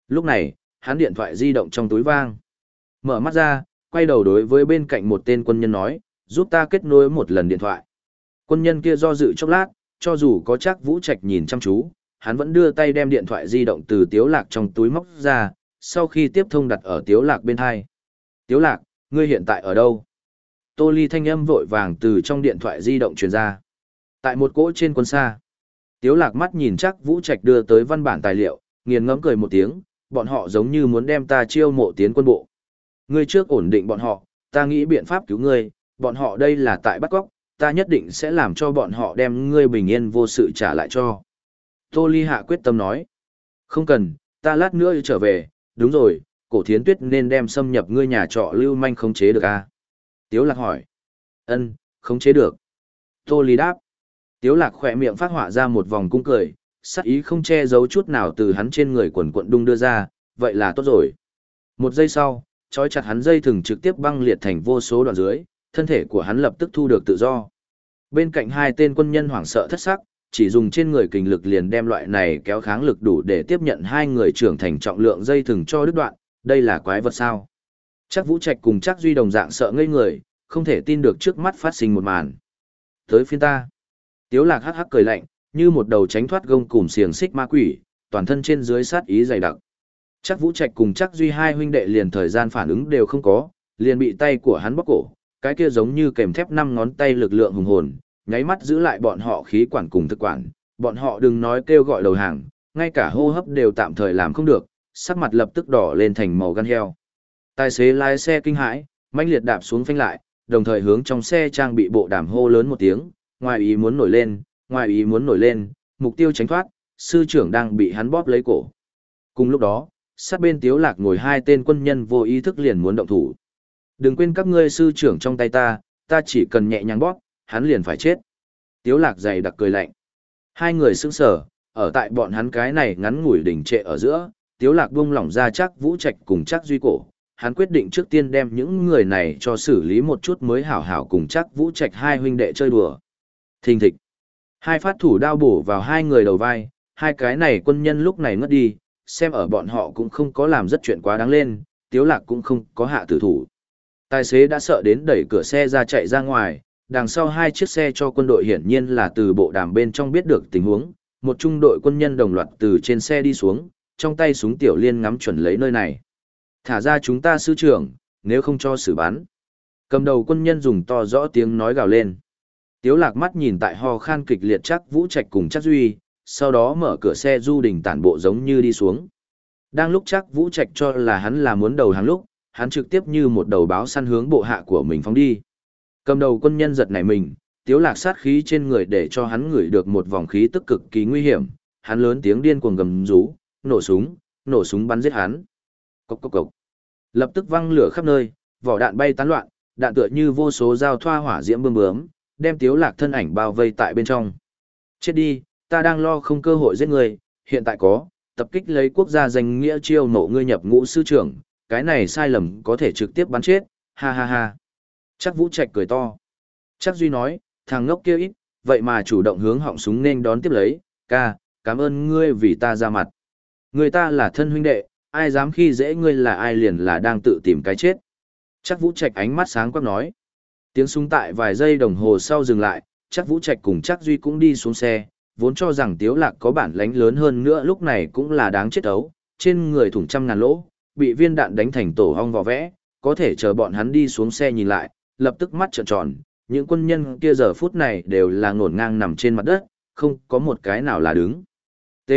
Lúc này, hắn điện thoại di động trong túi vang. Mở mắt ra, quay đầu đối với bên cạnh một tên quân nhân nói, giúp ta kết nối một lần điện thoại. Quân nhân kia do dự chốc lát, cho dù có chắc Vũ Trạch nhìn chăm chú, hắn vẫn đưa tay đem điện thoại di động từ Tiếu Lạc trong túi móc ra, sau khi tiếp thông đặt ở Tiếu Lạc bên hai. Tiếu Lạc, ngươi hiện tại ở đâu? Tô Ly thanh âm vội vàng từ trong điện thoại di động truyền ra. Tại một cỗ trên quân xa. Tiếu lạc mắt nhìn chắc Vũ Trạch đưa tới văn bản tài liệu, nghiền ngẫm cười một tiếng, bọn họ giống như muốn đem ta chiêu mộ tiến quân bộ. Ngươi trước ổn định bọn họ, ta nghĩ biện pháp cứu ngươi, bọn họ đây là tại bắt cóc, ta nhất định sẽ làm cho bọn họ đem ngươi bình yên vô sự trả lại cho. Tô Ly Hạ quyết tâm nói, không cần, ta lát nữa trở về, đúng rồi, cổ thiến tuyết nên đem xâm nhập ngươi nhà trọ lưu manh khống chế được à? Tiếu lạc hỏi, ân, khống chế được. Tô Ly đáp, Tiếu lạc khỏe miệng phát họa ra một vòng cung cười, sắc ý không che giấu chút nào từ hắn trên người quần quận đung đưa ra, vậy là tốt rồi. Một giây sau, trói chặt hắn dây thừng trực tiếp băng liệt thành vô số đoạn dưới, thân thể của hắn lập tức thu được tự do. Bên cạnh hai tên quân nhân hoảng sợ thất sắc, chỉ dùng trên người kình lực liền đem loại này kéo kháng lực đủ để tiếp nhận hai người trưởng thành trọng lượng dây thừng cho đứt đoạn, đây là quái vật sao? Chắc Vũ Trạch cùng chắc Duy đồng dạng sợ ngây người, không thể tin được trước mắt phát sinh một màn. Tới phiên ta. Tiếu lạc hắc hắc cười lạnh, như một đầu tránh thoát gông cùm xiềng xích ma quỷ, toàn thân trên dưới sát ý dày đặc. Chắc Vũ Trạch cùng chắc Duy hai huynh đệ liền thời gian phản ứng đều không có, liền bị tay của hắn bóc cổ, cái kia giống như kèm thép năm ngón tay lực lượng hùng hồn, nháy mắt giữ lại bọn họ khí quản cùng thực quản, bọn họ đừng nói kêu gọi đầu hàng, ngay cả hô hấp đều tạm thời làm không được, sắc mặt lập tức đỏ lên thành màu gan heo. Tài xế lái xe kinh hãi, mãnh liệt đạp xuống phanh lại, đồng thời hướng trong xe trang bị bộ đàm hô lớn một tiếng, ngoài ý muốn nổi lên, ngoài ý muốn nổi lên, mục tiêu tránh thoát, sư trưởng đang bị hắn bóp lấy cổ. Cùng lúc đó, sát bên tiếu lạc ngồi hai tên quân nhân vô ý thức liền muốn động thủ. Đừng quên các ngươi sư trưởng trong tay ta, ta chỉ cần nhẹ nhàng bóp, hắn liền phải chết. Tiếu lạc dày đặc cười lạnh. Hai người sững sờ, ở tại bọn hắn cái này ngắn ngủi đỉnh trệ ở giữa, tiếu lạc buông lỏng ra chắc vũ trạch cùng chắc duy cổ. Hắn quyết định trước tiên đem những người này cho xử lý một chút mới hảo hảo cùng chắc vũ trạch hai huynh đệ chơi đùa. Thình thịch. Hai phát thủ đao bổ vào hai người đầu vai, hai cái này quân nhân lúc này ngất đi, xem ở bọn họ cũng không có làm rất chuyện quá đáng lên, tiếu lạc cũng không có hạ tử thủ. Tài xế đã sợ đến đẩy cửa xe ra chạy ra ngoài, đằng sau hai chiếc xe cho quân đội hiển nhiên là từ bộ đàm bên trong biết được tình huống, một trung đội quân nhân đồng loạt từ trên xe đi xuống, trong tay súng tiểu liên ngắm chuẩn lấy nơi này. Thả ra chúng ta sư trưởng, nếu không cho xử bắn. Cầm đầu quân nhân dùng to rõ tiếng nói gào lên. Tiếu lạc mắt nhìn tại ho khan kịch liệt chắc vũ trạch cùng chắc duy, sau đó mở cửa xe du đình tản bộ giống như đi xuống. Đang lúc chắc vũ trạch cho là hắn là muốn đầu hàng lúc, hắn trực tiếp như một đầu báo săn hướng bộ hạ của mình phóng đi. Cầm đầu quân nhân giật nảy mình, tiếu lạc sát khí trên người để cho hắn ngửi được một vòng khí tức cực kỳ nguy hiểm, hắn lớn tiếng điên cuồng gầm rú, nổ súng, nổ súng bắn giết hắn. Cốc cốc cốc. Lập tức văng lửa khắp nơi, vỏ đạn bay tán loạn, đạn tựa như vô số dao thoa hỏa diễm bơm bướm, đem tiếu lạc thân ảnh bao vây tại bên trong. Chết đi, ta đang lo không cơ hội giết người, hiện tại có, tập kích lấy quốc gia danh nghĩa chiêu nộ ngươi nhập ngũ sư trưởng, cái này sai lầm có thể trực tiếp bắn chết, ha ha ha. Chắc Vũ Trạch cười to. Chắc Duy nói, thằng ngốc kia ít, vậy mà chủ động hướng họng súng nên đón tiếp lấy, ca, cảm ơn ngươi vì ta ra mặt. Người ta là thân huynh đệ, ai dám khi dễ ngươi là ai liền là đang tự tìm cái chết. Chắc Vũ Trạch ánh mắt sáng quắc nói. Tiếng súng tại vài giây đồng hồ sau dừng lại, chắc Vũ Trạch cùng chắc Duy cũng đi xuống xe, vốn cho rằng Tiếu Lạc có bản lãnh lớn hơn nữa lúc này cũng là đáng chết ấu, trên người thủng trăm ngàn lỗ, bị viên đạn đánh thành tổ hong vò vẽ, có thể chờ bọn hắn đi xuống xe nhìn lại, lập tức mắt trợn tròn, những quân nhân kia giờ phút này đều là ngổn ngang nằm trên mặt đất, không có một cái nào là đứng. T.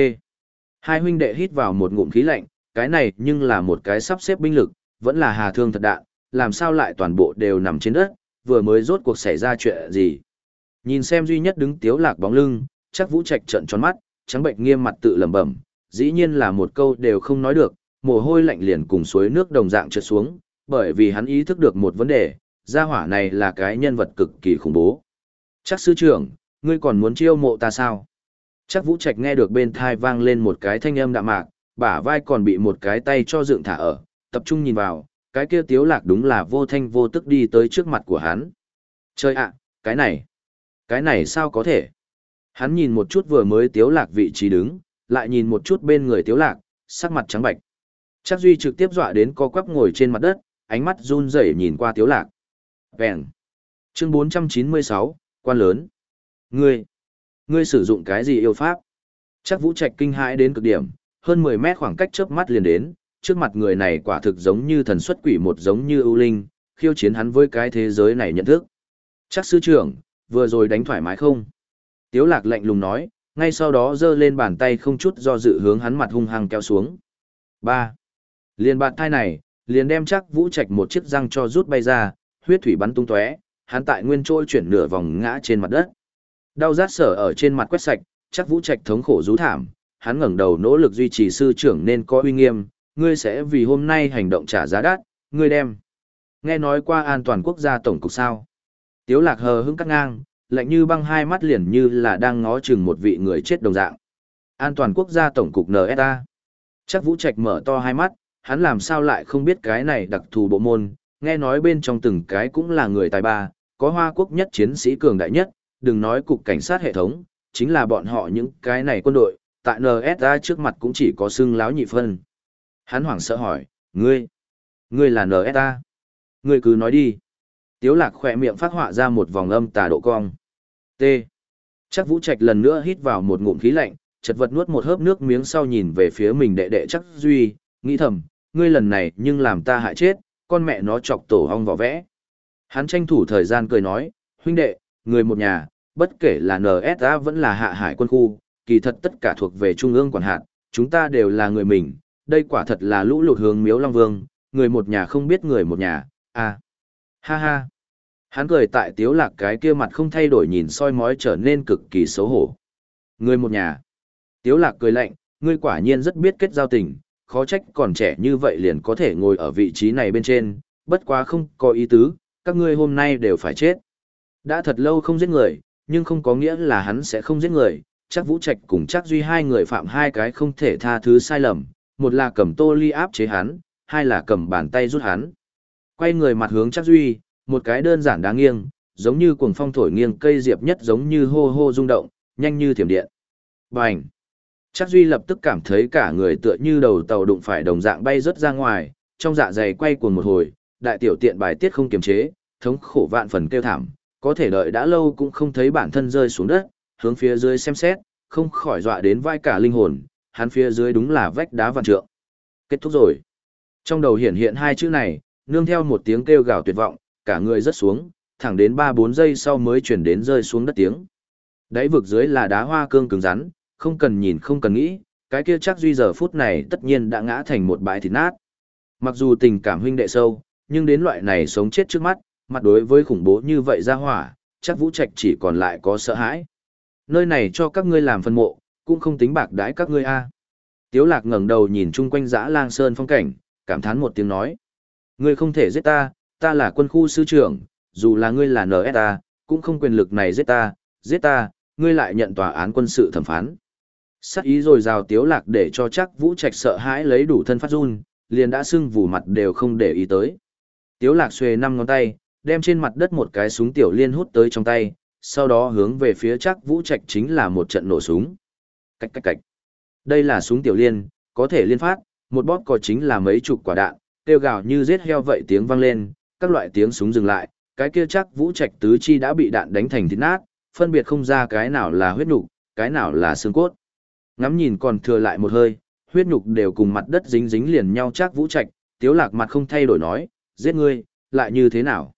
Hai huynh đệ hít vào một ngụm khí lạnh, cái này nhưng là một cái sắp xếp binh lực, vẫn là hà thương thật đạn, làm sao lại toàn bộ đều nằm trên đất, vừa mới rốt cuộc xảy ra chuyện gì. Nhìn xem duy nhất đứng tiếu lạc bóng lưng, chắc vũ trạch trợn tròn mắt, trắng bệnh nghiêm mặt tự lẩm bẩm, dĩ nhiên là một câu đều không nói được, mồ hôi lạnh liền cùng suối nước đồng dạng trượt xuống, bởi vì hắn ý thức được một vấn đề, gia hỏa này là cái nhân vật cực kỳ khủng bố. Chắc sư trưởng, ngươi còn muốn chiêu mộ ta sao? Chắc Vũ Trạch nghe được bên thai vang lên một cái thanh âm đạm mạc, bả vai còn bị một cái tay cho dựng thả ở, tập trung nhìn vào, cái kia tiếu lạc đúng là vô thanh vô tức đi tới trước mặt của hắn. Chơi ạ, cái này, cái này sao có thể? Hắn nhìn một chút vừa mới tiếu lạc vị trí đứng, lại nhìn một chút bên người tiếu lạc, sắc mặt trắng bạch. Chắc Duy trực tiếp dọa đến co quắp ngồi trên mặt đất, ánh mắt run rẩy nhìn qua tiếu lạc. Vẹn. Chương 496, quan lớn. Ngươi, ngươi sử dụng cái gì yêu pháp? Chắc Vũ Trạch kinh hãi đến cực điểm, hơn 10 mét khoảng cách chớp mắt liền đến, trước mặt người này quả thực giống như thần xuất quỷ một giống như ưu linh, khiêu chiến hắn với cái thế giới này nhận thức. Chắc sư trưởng, vừa rồi đánh thoải mái không? Tiếu lạc lạnh lùng nói, ngay sau đó giơ lên bàn tay không chút do dự hướng hắn mặt hung hăng kéo xuống. 3 liền bạn thai này, liền đem chắc vũ trạch một chiếc răng cho rút bay ra, huyết thủy bắn tung tóe, hắn tại nguyên trôi chuyển nửa vòng ngã trên mặt đất. Đau rát sở ở trên mặt quét sạch, chắc vũ trạch thống khổ rú thảm, hắn ngẩng đầu nỗ lực duy trì sư trưởng nên có uy nghiêm, ngươi sẽ vì hôm nay hành động trả giá đắt, ngươi đem. Nghe nói qua an toàn quốc gia tổng cục sao? Tiếu lạc hờ hững cắt ngang, lạnh như băng hai mắt liền như là đang ngó chừng một vị người chết đồng dạng. An toàn quốc gia tổng cục NSA. Chắc Vũ Trạch mở to hai mắt, hắn làm sao lại không biết cái này đặc thù bộ môn, nghe nói bên trong từng cái cũng là người tài ba, có hoa quốc nhất chiến sĩ cường đại nhất, đừng nói cục cảnh sát hệ thống, chính là bọn họ những cái này quân đội, tại NSA trước mặt cũng chỉ có xưng láo nhị phân. Hắn hoảng sợ hỏi, ngươi, ngươi là NSA. Ngươi cứ nói đi. Tiếu lạc khỏe miệng phát họa ra một vòng âm tà độ cong. T. Chắc vũ trạch lần nữa hít vào một ngụm khí lạnh, chật vật nuốt một hớp nước miếng sau nhìn về phía mình đệ đệ chắc duy, nghĩ thầm, ngươi lần này nhưng làm ta hại chết, con mẹ nó chọc tổ hong vỏ vẽ. Hắn tranh thủ thời gian cười nói, huynh đệ, người một nhà, bất kể là NSA vẫn là hạ hải quân khu, kỳ thật tất cả thuộc về trung ương quản hạt, chúng ta đều là người mình, đây quả thật là lũ lụt hướng miếu Long Vương, người một nhà không biết người một nhà, à. Ha ha. Hắn cười tại tiếu lạc cái kia mặt không thay đổi nhìn soi mói trở nên cực kỳ xấu hổ. Người một nhà. Tiếu lạc cười lạnh, ngươi quả nhiên rất biết kết giao tình, khó trách còn trẻ như vậy liền có thể ngồi ở vị trí này bên trên, bất quá không có ý tứ, các ngươi hôm nay đều phải chết. Đã thật lâu không giết người, nhưng không có nghĩa là hắn sẽ không giết người, chắc Vũ Trạch cùng chắc Duy hai người phạm hai cái không thể tha thứ sai lầm, một là cầm tô ly áp chế hắn, hai là cầm bàn tay rút hắn. Quay người mặt hướng chắc Duy, một cái đơn giản đáng nghiêng, giống như cuồng phong thổi nghiêng cây diệp nhất giống như hô hô rung động, nhanh như thiểm điện. Bành! Chắc Duy lập tức cảm thấy cả người tựa như đầu tàu đụng phải đồng dạng bay rớt ra ngoài, trong dạ dày quay cuồng một hồi, đại tiểu tiện bài tiết không kiềm chế, thống khổ vạn phần kêu thảm, có thể đợi đã lâu cũng không thấy bản thân rơi xuống đất, hướng phía dưới xem xét, không khỏi dọa đến vai cả linh hồn, hắn phía dưới đúng là vách đá vạn trượng. Kết thúc rồi. Trong đầu hiện hiện hai chữ này, nương theo một tiếng kêu gào tuyệt vọng, cả người rớt xuống, thẳng đến 3-4 giây sau mới chuyển đến rơi xuống đất tiếng. Đáy vực dưới là đá hoa cương cứng rắn, không cần nhìn không cần nghĩ, cái kia chắc duy giờ phút này tất nhiên đã ngã thành một bãi thịt nát. Mặc dù tình cảm huynh đệ sâu, nhưng đến loại này sống chết trước mắt, mặt đối với khủng bố như vậy ra hỏa, chắc vũ trạch chỉ còn lại có sợ hãi. Nơi này cho các ngươi làm phân mộ, cũng không tính bạc đãi các ngươi a. Tiếu lạc ngẩng đầu nhìn chung quanh dã lang sơn phong cảnh, cảm thán một tiếng nói. Ngươi không thể giết ta, ta là quân khu sư trưởng, dù là ngươi là NSA, cũng không quyền lực này giết ta, giết ta, ngươi lại nhận tòa án quân sự thẩm phán. Sắc ý rồi rào tiếu lạc để cho chắc vũ trạch sợ hãi lấy đủ thân phát run, liền đã sưng vù mặt đều không để ý tới. Tiếu lạc xuề năm ngón tay, đem trên mặt đất một cái súng tiểu liên hút tới trong tay, sau đó hướng về phía chắc vũ trạch chính là một trận nổ súng. Cách cách cách. Đây là súng tiểu liên, có thể liên phát, một bóp cò chính là mấy chục quả đạn, tiêu gào như giết heo vậy tiếng vang lên, các loại tiếng súng dừng lại, cái kia chắc vũ trạch tứ chi đã bị đạn đánh thành thịt nát, phân biệt không ra cái nào là huyết nhục, cái nào là xương cốt. Ngắm nhìn còn thừa lại một hơi, huyết nhục đều cùng mặt đất dính dính liền nhau chắc vũ trạch, tiếu lạc mặt không thay đổi nói, giết ngươi, lại như thế nào?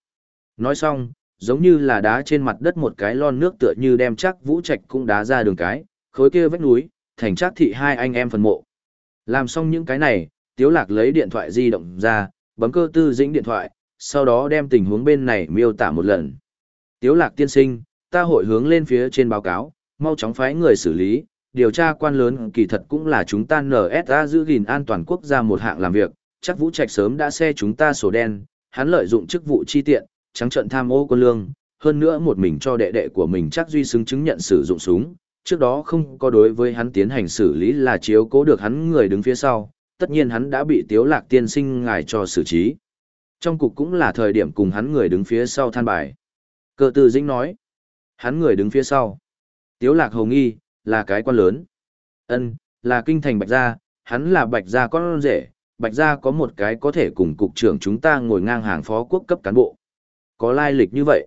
Nói xong, giống như là đá trên mặt đất một cái lon nước tựa như đem chắc vũ trạch cũng đá ra đường cái, khối kia vách núi, thành chắc thị hai anh em phần mộ. Làm xong những cái này, tiếu lạc lấy điện thoại di động ra, bấm cơ tư dĩnh điện thoại, sau đó đem tình huống bên này miêu tả một lần. Tiếu lạc tiên sinh, ta hội hướng lên phía trên báo cáo, mau chóng phái người xử lý, điều tra quan lớn kỳ thật cũng là chúng ta NSA giữ gìn an toàn quốc gia một hạng làm việc, chắc Vũ Trạch sớm đã xe chúng ta sổ đen, hắn lợi dụng chức vụ chi tiện, trắng trận tham ô quân lương, hơn nữa một mình cho đệ đệ của mình chắc duy xứng chứng nhận sử dụng súng, trước đó không có đối với hắn tiến hành xử lý là chiếu cố được hắn người đứng phía sau, tất nhiên hắn đã bị tiếu lạc tiên sinh ngài cho xử trí. Trong cục cũng là thời điểm cùng hắn người đứng phía sau than bài. Cơ tư dĩnh nói, hắn người đứng phía sau. Tiếu lạc hồng nghi, là cái quan lớn. Ân, là kinh thành Bạch Gia, hắn là Bạch Gia con rể, Bạch Gia có một cái có thể cùng cục trưởng chúng ta ngồi ngang hàng phó quốc cấp cán bộ. Có lai lịch như vậy.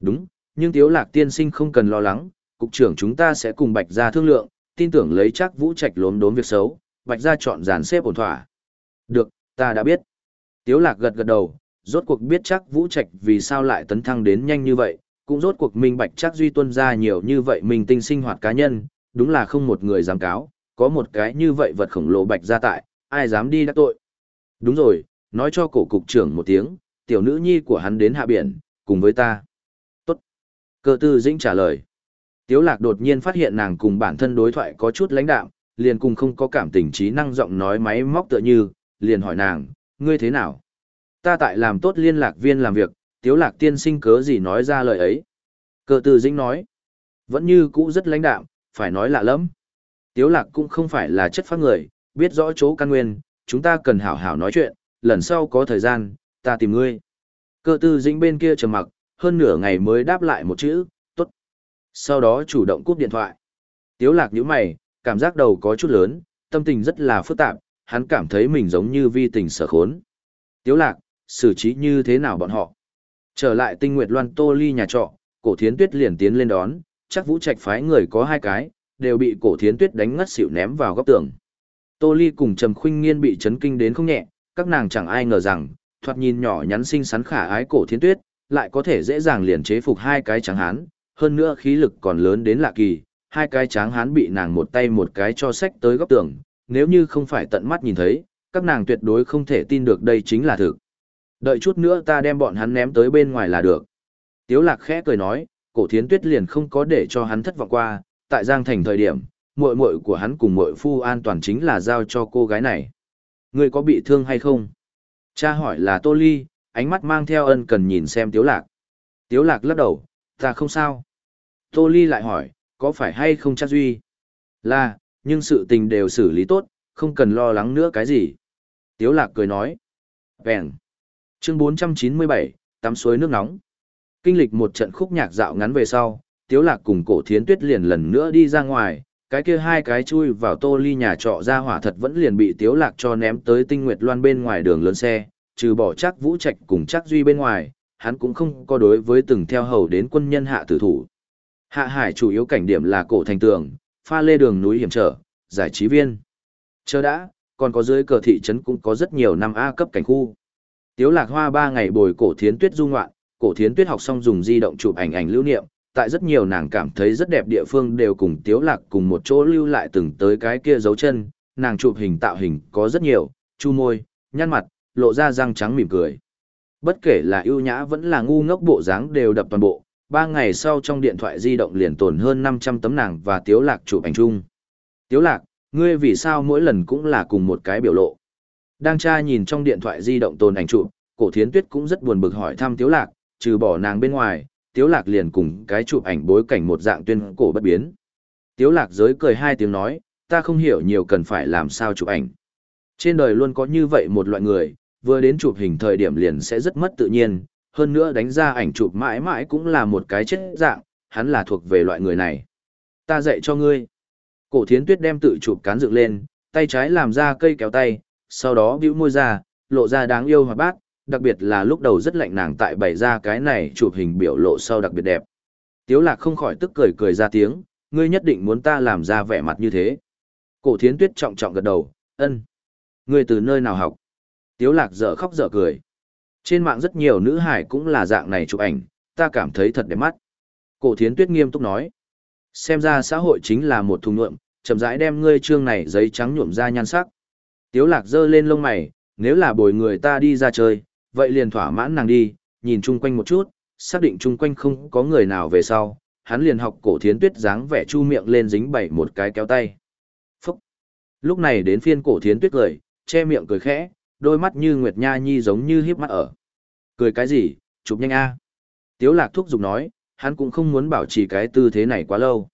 Đúng, nhưng Tiếu Lạc tiên sinh không cần lo lắng, cục trưởng chúng ta sẽ cùng Bạch Gia thương lượng, tin tưởng lấy chắc vũ trạch lốm đốm việc xấu, Bạch Gia chọn dàn xếp ổn thỏa. Được, ta đã biết. Tiếu Lạc gật gật đầu, rốt cuộc biết chắc vũ trạch vì sao lại tấn thăng đến nhanh như vậy, cũng rốt cuộc minh bạch chắc duy tuân ra nhiều như vậy mình tinh sinh hoạt cá nhân, đúng là không một người dám cáo, có một cái như vậy vật khổng lồ bạch ra tại, ai dám đi đắc tội. Đúng rồi, nói cho cổ cục trưởng một tiếng, tiểu nữ nhi của hắn đến hạ biển, cùng với ta. Tốt. Cơ tư dĩnh trả lời. Tiếu lạc đột nhiên phát hiện nàng cùng bản thân đối thoại có chút lãnh đạm, liền cùng không có cảm tình trí năng giọng nói máy móc tựa như, liền hỏi nàng, ngươi thế nào? Ta tại làm tốt liên lạc viên làm việc, tiếu lạc tiên sinh cớ gì nói ra lời ấy. Cơ tư dĩnh nói, vẫn như cũ rất lãnh đạm, phải nói lạ lắm. Tiếu lạc cũng không phải là chất phát người, biết rõ chỗ căn nguyên, chúng ta cần hảo hảo nói chuyện, lần sau có thời gian, ta tìm ngươi. Cơ tư dĩnh bên kia trầm mặc, hơn nửa ngày mới đáp lại một chữ, tốt. Sau đó chủ động cúp điện thoại. Tiếu lạc nhíu mày, cảm giác đầu có chút lớn, tâm tình rất là phức tạp, hắn cảm thấy mình giống như vi tình sở khốn. Tiếu lạc, xử trí như thế nào bọn họ? Trở lại tinh nguyệt loan tô ly nhà trọ, cổ thiến tuyết liền tiến lên đón, chắc vũ trạch phái người có hai cái, đều bị cổ thiến tuyết đánh ngất xỉu ném vào góc tường. Tô ly cùng trầm khuynh nghiên bị chấn kinh đến không nhẹ, các nàng chẳng ai ngờ rằng, thoạt nhìn nhỏ nhắn xinh xắn khả ái cổ thiến tuyết, lại có thể dễ dàng liền chế phục hai cái tráng hán, hơn nữa khí lực còn lớn đến lạ kỳ, hai cái tráng hán bị nàng một tay một cái cho sách tới góc tường, nếu như không phải tận mắt nhìn thấy, các nàng tuyệt đối không thể tin được đây chính là thực. Đợi chút nữa ta đem bọn hắn ném tới bên ngoài là được. Tiếu lạc khẽ cười nói, cổ thiến tuyết liền không có để cho hắn thất vọng qua, tại Giang Thành thời điểm, muội muội của hắn cùng muội phu an toàn chính là giao cho cô gái này. Ngươi có bị thương hay không? Cha hỏi là Tô Ly, ánh mắt mang theo ân cần nhìn xem Tiếu Lạc. Tiếu Lạc lắc đầu, ta không sao. Tô Ly lại hỏi, có phải hay không chắc duy? Là, nhưng sự tình đều xử lý tốt, không cần lo lắng nữa cái gì. Tiếu Lạc cười nói. Vẹn. Chương 497, tắm suối nước nóng. Kinh lịch một trận khúc nhạc dạo ngắn về sau, Tiếu Lạc cùng cổ thiến tuyết liền lần nữa đi ra ngoài, cái kia hai cái chui vào tô ly nhà trọ ra hỏa thật vẫn liền bị Tiếu Lạc cho ném tới tinh nguyệt loan bên ngoài đường lớn xe, trừ bỏ chắc vũ trạch cùng chắc duy bên ngoài, hắn cũng không có đối với từng theo hầu đến quân nhân hạ tử thủ. Hạ hải chủ yếu cảnh điểm là cổ thành tường, pha lê đường núi hiểm trở, giải trí viên. Chờ đã, còn có dưới cờ thị trấn cũng có rất nhiều năm A cấp cảnh khu. Tiếu lạc hoa ba ngày bồi cổ thiến tuyết du ngoạn, cổ thiến tuyết học xong dùng di động chụp ảnh ảnh lưu niệm, tại rất nhiều nàng cảm thấy rất đẹp địa phương đều cùng tiếu lạc cùng một chỗ lưu lại từng tới cái kia dấu chân, nàng chụp hình tạo hình có rất nhiều, chu môi, nhăn mặt, lộ ra răng trắng mỉm cười. Bất kể là ưu nhã vẫn là ngu ngốc bộ dáng đều đập toàn bộ, ba ngày sau trong điện thoại di động liền tồn hơn 500 tấm nàng và tiếu lạc chụp ảnh chung. Tiếu lạc, ngươi vì sao mỗi lần cũng là cùng một cái biểu lộ? Đang tra nhìn trong điện thoại di động tồn ảnh chụp, cổ thiến tuyết cũng rất buồn bực hỏi thăm tiếu lạc, trừ bỏ nàng bên ngoài, tiếu lạc liền cùng cái chụp ảnh bối cảnh một dạng tuyên cổ bất biến. Tiếu lạc giới cười hai tiếng nói, ta không hiểu nhiều cần phải làm sao chụp ảnh. Trên đời luôn có như vậy một loại người, vừa đến chụp hình thời điểm liền sẽ rất mất tự nhiên, hơn nữa đánh ra ảnh chụp mãi mãi cũng là một cái chết dạng, hắn là thuộc về loại người này. Ta dạy cho ngươi. Cổ thiến tuyết đem tự chụp cán dựng lên, tay trái làm ra cây kéo tay, sau đó bĩu môi ra, lộ ra đáng yêu hoạt bát, đặc biệt là lúc đầu rất lạnh nàng tại bày ra cái này chụp hình biểu lộ sau đặc biệt đẹp. Tiếu lạc không khỏi tức cười cười ra tiếng, ngươi nhất định muốn ta làm ra vẻ mặt như thế. Cổ thiến tuyết trọng trọng gật đầu, ân. Ngươi từ nơi nào học? Tiếu lạc dở khóc dở cười. Trên mạng rất nhiều nữ hải cũng là dạng này chụp ảnh, ta cảm thấy thật đẹp mắt. Cổ thiến tuyết nghiêm túc nói. Xem ra xã hội chính là một thùng nhuộm, chậm rãi đem ngươi trương này giấy trắng nhuộm ra nhan sắc. Tiếu lạc dơ lên lông mày, nếu là bồi người ta đi ra chơi, vậy liền thỏa mãn nàng đi, nhìn chung quanh một chút, xác định chung quanh không có người nào về sau, hắn liền học cổ thiến tuyết dáng vẻ chu miệng lên dính bảy một cái kéo tay. Phúc! Lúc này đến phiên cổ thiến tuyết cười, che miệng cười khẽ, đôi mắt như Nguyệt Nha Nhi giống như hiếp mắt ở. Cười cái gì, chụp nhanh a. Tiếu lạc thúc giục nói, hắn cũng không muốn bảo trì cái tư thế này quá lâu.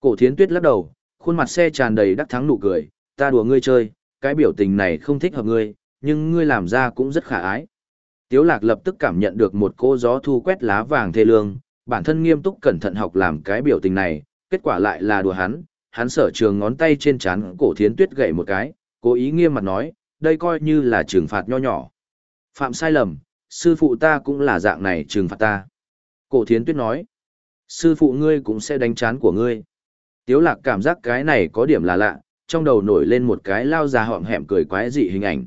Cổ thiến tuyết lắc đầu, khuôn mặt xe tràn đầy đắc thắng nụ cười, ta đùa ngươi chơi, cái biểu tình này không thích hợp ngươi, nhưng ngươi làm ra cũng rất khả ái. Tiếu lạc lập tức cảm nhận được một cô gió thu quét lá vàng thê lương, bản thân nghiêm túc cẩn thận học làm cái biểu tình này, kết quả lại là đùa hắn, hắn sở trường ngón tay trên chán cổ thiến tuyết gậy một cái, cố ý nghiêm mặt nói, đây coi như là trừng phạt nho nhỏ. Phạm sai lầm, sư phụ ta cũng là dạng này trừng phạt ta. Cổ thiến tuyết nói, sư phụ ngươi cũng sẽ đánh chán của ngươi. Tiếu lạc cảm giác cái này có điểm là lạ, trong đầu nổi lên một cái lao già họm hẹm cười quái dị hình ảnh.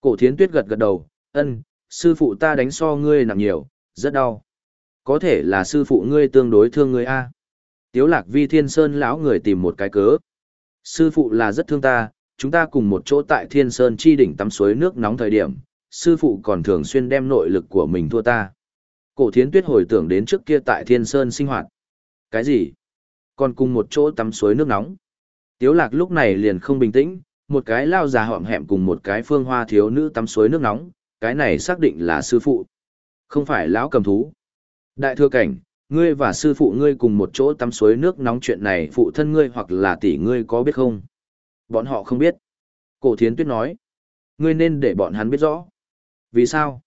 Cổ thiến tuyết gật gật đầu, ân, sư phụ ta đánh so ngươi nặng nhiều, rất đau. Có thể là sư phụ ngươi tương đối thương ngươi a. Tiếu lạc vi thiên sơn lão người tìm một cái cớ. Sư phụ là rất thương ta, chúng ta cùng một chỗ tại thiên sơn chi đỉnh tắm suối nước nóng thời điểm, sư phụ còn thường xuyên đem nội lực của mình thua ta. Cổ thiến tuyết hồi tưởng đến trước kia tại thiên sơn sinh hoạt. Cái gì? Còn cùng một chỗ tắm suối nước nóng. Tiếu lạc lúc này liền không bình tĩnh, một cái lao già họm hẹm cùng một cái phương hoa thiếu nữ tắm suối nước nóng, cái này xác định là sư phụ. Không phải lão cầm thú. Đại thừa cảnh, ngươi và sư phụ ngươi cùng một chỗ tắm suối nước nóng chuyện này phụ thân ngươi hoặc là tỷ ngươi có biết không? Bọn họ không biết. Cổ thiến tuyết nói. Ngươi nên để bọn hắn biết rõ. Vì sao?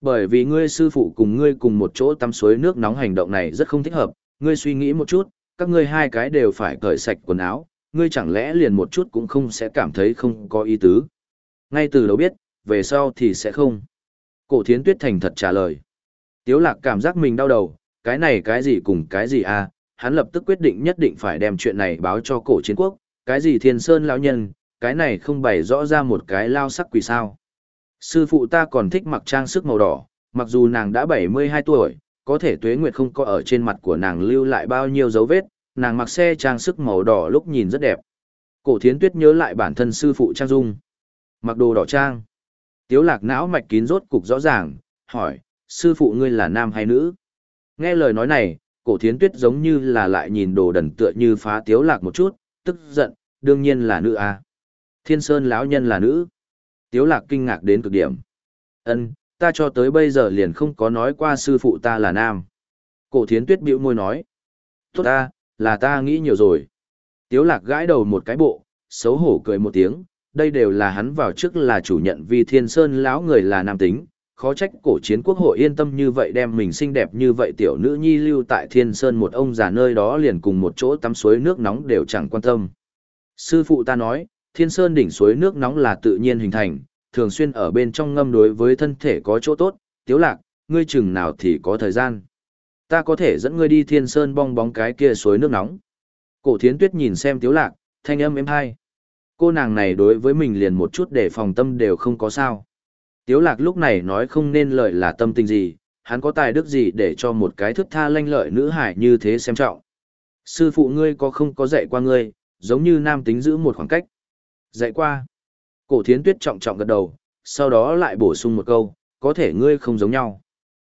Bởi vì ngươi sư phụ cùng ngươi cùng một chỗ tắm suối nước nóng hành động này rất không thích hợp, ngươi suy nghĩ một chút, các ngươi hai cái đều phải cởi sạch quần áo, ngươi chẳng lẽ liền một chút cũng không sẽ cảm thấy không có ý tứ. Ngay từ đầu biết, về sau thì sẽ không. Cổ thiến tuyết thành thật trả lời. Tiếu lạc cảm giác mình đau đầu, cái này cái gì cùng cái gì à, hắn lập tức quyết định nhất định phải đem chuyện này báo cho cổ chiến quốc, cái gì thiên sơn lão nhân, cái này không bày rõ ra một cái lao sắc quỷ sao. Sư phụ ta còn thích mặc trang sức màu đỏ, mặc dù nàng đã 72 tuổi, có thể tuế nguyệt không có ở trên mặt của nàng lưu lại bao nhiêu dấu vết, nàng mặc xe trang sức màu đỏ lúc nhìn rất đẹp. Cổ thiến tuyết nhớ lại bản thân sư phụ trang dung. Mặc đồ đỏ trang. Tiếu lạc não mạch kín rốt cục rõ ràng, hỏi, sư phụ ngươi là nam hay nữ? Nghe lời nói này, cổ thiến tuyết giống như là lại nhìn đồ đần tựa như phá tiếu lạc một chút, tức giận, đương nhiên là nữ à. Thiên sơn lão nhân là nữ. Tiếu lạc kinh ngạc đến cực điểm. Ân, ta cho tới bây giờ liền không có nói qua sư phụ ta là nam. Cổ thiến tuyết bĩu môi nói. Tốt ta, là ta nghĩ nhiều rồi. Tiếu lạc gãi đầu một cái bộ, xấu hổ cười một tiếng, đây đều là hắn vào trước là chủ nhận vì thiên sơn lão người là nam tính, khó trách cổ chiến quốc hội yên tâm như vậy đem mình xinh đẹp như vậy tiểu nữ nhi lưu tại thiên sơn một ông già nơi đó liền cùng một chỗ tắm suối nước nóng đều chẳng quan tâm. Sư phụ ta nói, thiên sơn đỉnh suối nước nóng là tự nhiên hình thành, thường xuyên ở bên trong ngâm đối với thân thể có chỗ tốt, tiếu lạc, ngươi chừng nào thì có thời gian. Ta có thể dẫn ngươi đi thiên sơn bong bóng cái kia suối nước nóng. Cổ thiến tuyết nhìn xem tiếu lạc, thanh âm êm hai. Cô nàng này đối với mình liền một chút để phòng tâm đều không có sao. Tiếu lạc lúc này nói không nên lợi là tâm tình gì, hắn có tài đức gì để cho một cái thức tha lanh lợi nữ hải như thế xem trọng. Sư phụ ngươi có không có dạy qua ngươi, giống như nam tính giữ một khoảng cách. Dạy qua. Cổ thiến tuyết trọng trọng gật đầu, sau đó lại bổ sung một câu, có thể ngươi không giống nhau.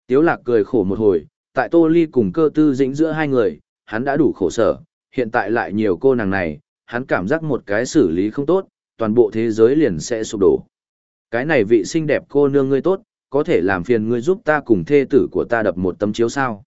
Tiếu lạc cười khổ một hồi, tại tô ly cùng cơ tư dĩnh giữa hai người, hắn đã đủ khổ sở, hiện tại lại nhiều cô nàng này, hắn cảm giác một cái xử lý không tốt, toàn bộ thế giới liền sẽ sụp đổ. Cái này vị xinh đẹp cô nương ngươi tốt, có thể làm phiền ngươi giúp ta cùng thê tử của ta đập một tấm chiếu sao.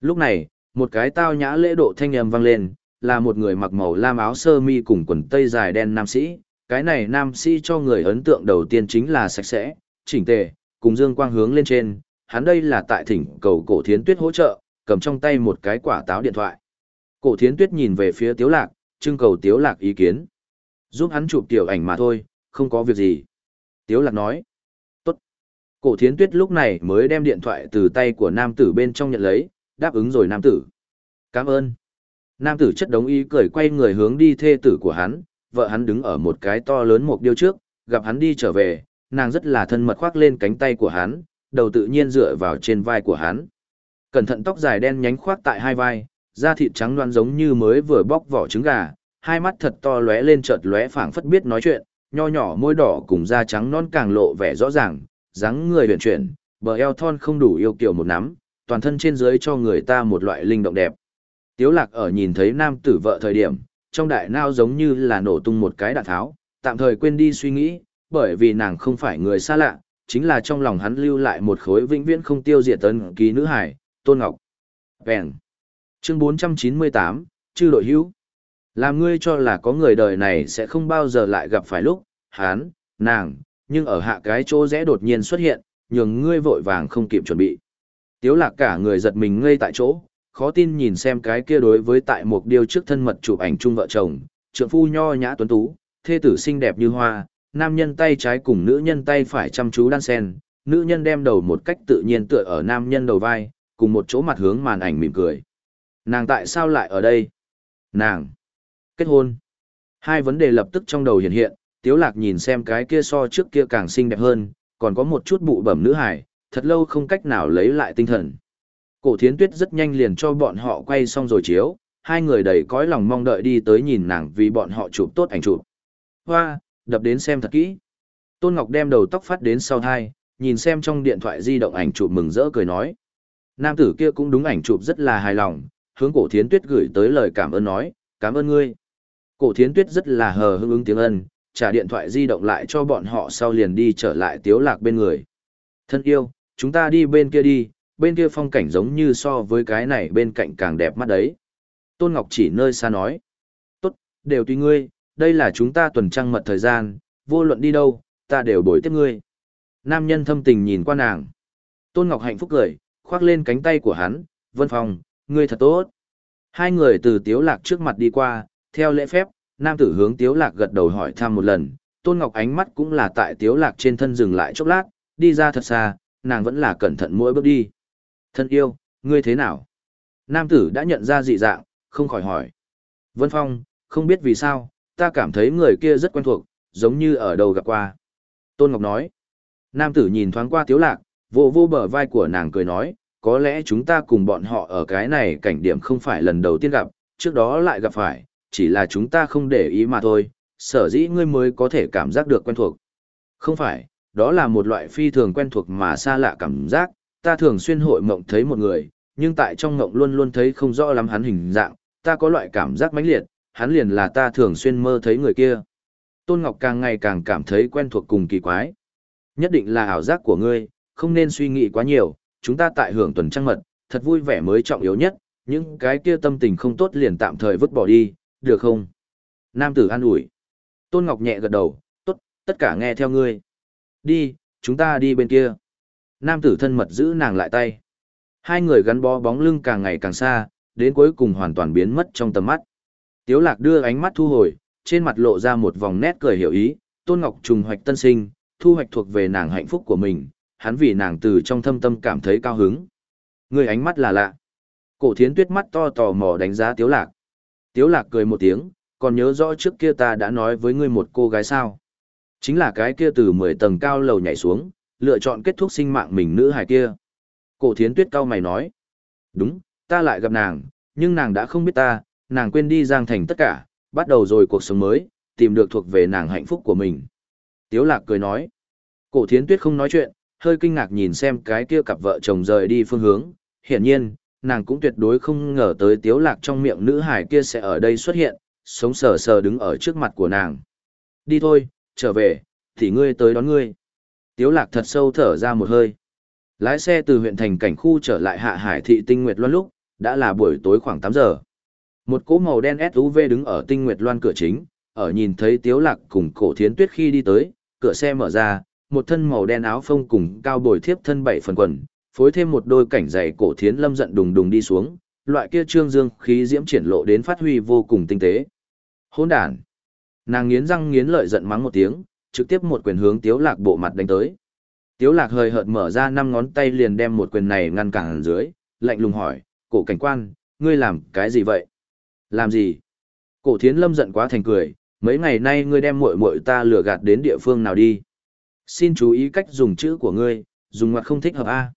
Lúc này, một cái tao nhã lễ độ thanh âm vang lên, là một người mặc màu lam áo sơ mi cùng quần tây dài đen nam sĩ. Cái này nam sĩ cho người ấn tượng đầu tiên chính là sạch sẽ, chỉnh tề, cùng dương quang hướng lên trên. Hắn đây là tại thỉnh cầu cổ thiến tuyết hỗ trợ, cầm trong tay một cái quả táo điện thoại. Cổ thiến tuyết nhìn về phía tiếu lạc, trưng cầu tiếu lạc ý kiến. Giúp hắn chụp tiểu ảnh mà thôi, không có việc gì. Tiếu lạc nói. Tốt. Cổ thiến tuyết lúc này mới đem điện thoại từ tay của nam tử bên trong nhận lấy, đáp ứng rồi nam tử. Cảm ơn. Nam tử chất đống ý cười quay người hướng đi thê tử của hắn, vợ hắn đứng ở một cái to lớn một điêu trước, gặp hắn đi trở về, nàng rất là thân mật khoác lên cánh tay của hắn, đầu tự nhiên dựa vào trên vai của hắn. Cẩn thận tóc dài đen nhánh khoác tại hai vai, da thịt trắng loan giống như mới vừa bóc vỏ trứng gà, hai mắt thật to lóe lên chợt lóe phảng phất biết nói chuyện, nho nhỏ môi đỏ cùng da trắng non càng lộ vẻ rõ ràng, dáng người huyền chuyển, bờ eo thon không đủ yêu kiểu một nắm, toàn thân trên dưới cho người ta một loại linh động đẹp. Tiếu lạc ở nhìn thấy nam tử vợ thời điểm, trong đại nao giống như là nổ tung một cái đạn tháo, tạm thời quên đi suy nghĩ, bởi vì nàng không phải người xa lạ, chính là trong lòng hắn lưu lại một khối vĩnh viễn không tiêu diệt tấn ký nữ hải, Tôn Ngọc. Bèn. Chương 498, chư đội hữu. Làm ngươi cho là có người đời này sẽ không bao giờ lại gặp phải lúc, hán, nàng, nhưng ở hạ cái chỗ rẽ đột nhiên xuất hiện, nhường ngươi vội vàng không kịp chuẩn bị. Tiếu lạc cả người giật mình ngây tại chỗ, khó tin nhìn xem cái kia đối với tại một điều trước thân mật chụp ảnh chung vợ chồng, trượng phu nho nhã tuấn tú, thê tử xinh đẹp như hoa, nam nhân tay trái cùng nữ nhân tay phải chăm chú đan sen, nữ nhân đem đầu một cách tự nhiên tựa ở nam nhân đầu vai, cùng một chỗ mặt hướng màn ảnh mỉm cười. Nàng tại sao lại ở đây? Nàng! Kết hôn! Hai vấn đề lập tức trong đầu hiện hiện, tiếu lạc nhìn xem cái kia so trước kia càng xinh đẹp hơn, còn có một chút bụ bẩm nữ hải, thật lâu không cách nào lấy lại tinh thần. Cổ thiến tuyết rất nhanh liền cho bọn họ quay xong rồi chiếu, hai người đầy cõi lòng mong đợi đi tới nhìn nàng vì bọn họ chụp tốt ảnh chụp. Hoa, đập đến xem thật kỹ. Tôn Ngọc đem đầu tóc phát đến sau thai, nhìn xem trong điện thoại di động ảnh chụp mừng rỡ cười nói. Nam tử kia cũng đúng ảnh chụp rất là hài lòng, hướng cổ thiến tuyết gửi tới lời cảm ơn nói, cảm ơn ngươi. Cổ thiến tuyết rất là hờ hững ứng tiếng ân, trả điện thoại di động lại cho bọn họ sau liền đi trở lại tiếu lạc bên người. Thân yêu, chúng ta đi bên kia đi, bên kia phong cảnh giống như so với cái này bên cạnh càng đẹp mắt đấy. Tôn Ngọc chỉ nơi xa nói. Tốt, đều tùy ngươi, đây là chúng ta tuần trăng mật thời gian, vô luận đi đâu, ta đều bồi tiếp ngươi. Nam nhân thâm tình nhìn qua nàng. Tôn Ngọc hạnh phúc cười, khoác lên cánh tay của hắn, Vân Phong, ngươi thật tốt. Hai người từ Tiếu Lạc trước mặt đi qua, theo lễ phép, nam tử hướng Tiếu Lạc gật đầu hỏi thăm một lần, Tôn Ngọc ánh mắt cũng là tại Tiếu Lạc trên thân dừng lại chốc lát, đi ra thật xa, nàng vẫn là cẩn thận mỗi bước đi. Thân yêu, ngươi thế nào? Nam tử đã nhận ra dị dạng, không khỏi hỏi. Vân Phong, không biết vì sao, ta cảm thấy người kia rất quen thuộc, giống như ở đâu gặp qua. Tôn Ngọc nói. Nam tử nhìn thoáng qua Tiếu Lạc, vô vô bờ vai của nàng cười nói, có lẽ chúng ta cùng bọn họ ở cái này cảnh điểm không phải lần đầu tiên gặp, trước đó lại gặp phải, chỉ là chúng ta không để ý mà thôi, sở dĩ ngươi mới có thể cảm giác được quen thuộc. Không phải, đó là một loại phi thường quen thuộc mà xa lạ cảm giác, ta thường xuyên hội mộng thấy một người, nhưng tại trong mộng luôn luôn thấy không rõ lắm hắn hình dạng, ta có loại cảm giác mãnh liệt, hắn liền là ta thường xuyên mơ thấy người kia. Tôn Ngọc càng ngày càng cảm thấy quen thuộc cùng kỳ quái. Nhất định là ảo giác của ngươi, không nên suy nghĩ quá nhiều, chúng ta tại hưởng tuần trăng mật, thật vui vẻ mới trọng yếu nhất, những cái kia tâm tình không tốt liền tạm thời vứt bỏ đi, được không? Nam tử an ủi. Tôn Ngọc nhẹ gật đầu, tốt, tất cả nghe theo ngươi. Đi, chúng ta đi bên kia. Nam tử thân mật giữ nàng lại tay. Hai người gắn bó bóng lưng càng ngày càng xa, đến cuối cùng hoàn toàn biến mất trong tầm mắt. Tiếu lạc đưa ánh mắt thu hồi, trên mặt lộ ra một vòng nét cười hiểu ý, Tôn Ngọc trùng hoạch tân sinh, thu hoạch thuộc về nàng hạnh phúc của mình, hắn vì nàng từ trong thâm tâm cảm thấy cao hứng. Người ánh mắt là lạ. Cổ thiến tuyết mắt to tò mò đánh giá Tiếu lạc. Tiếu lạc cười một tiếng, còn nhớ rõ trước kia ta đã nói với ngươi một cô gái sao. Chính là cái kia từ 10 tầng cao lầu nhảy xuống, lựa chọn kết thúc sinh mạng mình nữ hài kia. Cổ thiến tuyết cao mày nói. Đúng, ta lại gặp nàng, nhưng nàng đã không biết ta, nàng quên đi giang thành tất cả, bắt đầu rồi cuộc sống mới, tìm được thuộc về nàng hạnh phúc của mình. Tiếu lạc cười nói. Cổ thiến tuyết không nói chuyện, hơi kinh ngạc nhìn xem cái kia cặp vợ chồng rời đi phương hướng. Hiển nhiên, nàng cũng tuyệt đối không ngờ tới tiếu lạc trong miệng nữ hải kia sẽ ở đây xuất hiện, sống sờ sờ đứng ở trước mặt của nàng. Đi thôi, trở về, thì ngươi tới đón ngươi. Tiếu lạc thật sâu thở ra một hơi. Lái xe từ huyện thành cảnh khu trở lại hạ hải thị tinh nguyệt loan lúc, đã là buổi tối khoảng 8 giờ. Một cỗ màu đen SUV đứng ở tinh nguyệt loan cửa chính, ở nhìn thấy tiếu lạc cùng cổ thiến tuyết khi đi tới, cửa xe mở ra, một thân màu đen áo phông cùng cao bồi thiếp thân bảy phần quần, phối thêm một đôi cảnh giày cổ thiến lâm giận đùng đùng đi xuống, loại kia trương dương khí diễm triển lộ đến phát huy vô cùng tinh tế. Hỗn đản. Nàng nghiến răng nghiến lợi giận mắng một tiếng, trực tiếp một quyền hướng Tiếu Lạc bộ mặt đánh tới. Tiếu Lạc hơi hợt mở ra năm ngón tay liền đem một quyền này ngăn cản dưới, lạnh lùng hỏi, "Cổ cảnh quan, ngươi làm cái gì vậy?" "Làm gì?" Cổ Thiến Lâm giận quá thành cười, "Mấy ngày nay ngươi đem muội muội ta lừa gạt đến địa phương nào đi?" Xin chú ý cách dùng chữ của ngươi, dùng ngoặc không thích hợp a.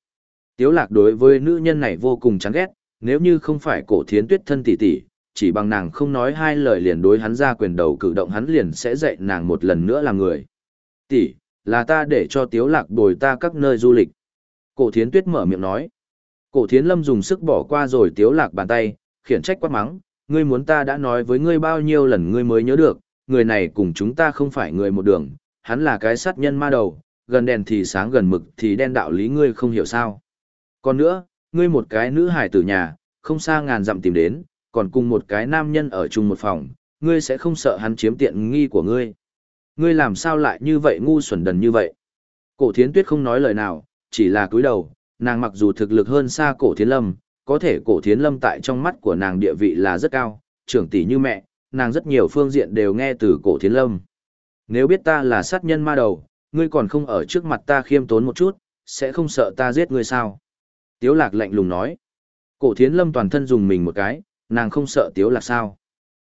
Tiếu lạc đối với nữ nhân này vô cùng chán ghét, nếu như không phải cổ thiến tuyết thân tỷ tỷ, chỉ bằng nàng không nói hai lời liền đối hắn ra quyền đầu cử động hắn liền sẽ dạy nàng một lần nữa làm người. Tỷ, là ta để cho tiếu lạc bồi ta các nơi du lịch. Cổ thiến tuyết mở miệng nói. Cổ thiến lâm dùng sức bỏ qua rồi tiếu lạc bàn tay, khiển trách quát mắng, ngươi muốn ta đã nói với ngươi bao nhiêu lần ngươi mới nhớ được, người này cùng chúng ta không phải người một đường, hắn là cái sát nhân ma đầu, gần đèn thì sáng gần mực thì đen đạo lý ngươi không hiểu sao. Còn nữa, ngươi một cái nữ hải tử nhà, không xa ngàn dặm tìm đến, còn cùng một cái nam nhân ở chung một phòng, ngươi sẽ không sợ hắn chiếm tiện nghi của ngươi. Ngươi làm sao lại như vậy ngu xuẩn đần như vậy? Cổ thiến tuyết không nói lời nào, chỉ là cúi đầu, nàng mặc dù thực lực hơn xa cổ thiến lâm, có thể cổ thiến lâm tại trong mắt của nàng địa vị là rất cao, trưởng tỷ như mẹ, nàng rất nhiều phương diện đều nghe từ cổ thiến lâm. Nếu biết ta là sát nhân ma đầu, ngươi còn không ở trước mặt ta khiêm tốn một chút, sẽ không sợ ta giết ngươi sao? Tiếu lạc lạnh lùng nói. Cổ thiến lâm toàn thân dùng mình một cái, nàng không sợ tiếu lạc sao?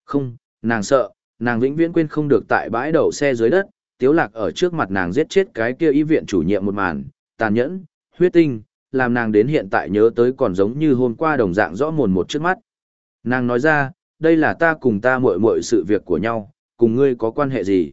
Không, nàng sợ, nàng vĩnh viễn quên không được tại bãi đậu xe dưới đất, tiếu lạc ở trước mặt nàng giết chết cái kia y viện chủ nhiệm một màn, tàn nhẫn, huyết tinh, làm nàng đến hiện tại nhớ tới còn giống như hôm qua đồng dạng rõ mồn một trước mắt. Nàng nói ra, đây là ta cùng ta muội muội sự việc của nhau, cùng ngươi có quan hệ gì?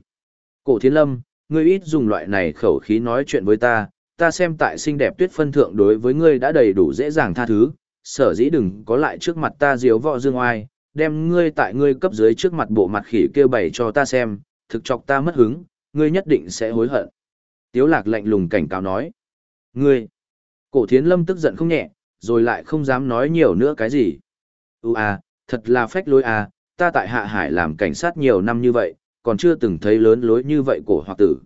Cổ Thiên Lâm, ngươi ít dùng loại này khẩu khí nói chuyện với ta, ta xem tại xinh đẹp tuyết phân thượng đối với ngươi đã đầy đủ dễ dàng tha thứ, sở dĩ đừng có lại trước mặt ta diếu vọ dương oai, đem ngươi tại ngươi cấp dưới trước mặt bộ mặt khỉ kêu bày cho ta xem, thực chọc ta mất hứng, ngươi nhất định sẽ hối hận. Tiếu lạc lạnh lùng cảnh cáo nói. Ngươi! Cổ thiến lâm tức giận không nhẹ, rồi lại không dám nói nhiều nữa cái gì. Ú à, thật là phách lối à, ta tại hạ hải làm cảnh sát nhiều năm như vậy, còn chưa từng thấy lớn lối như vậy cổ hoặc tử.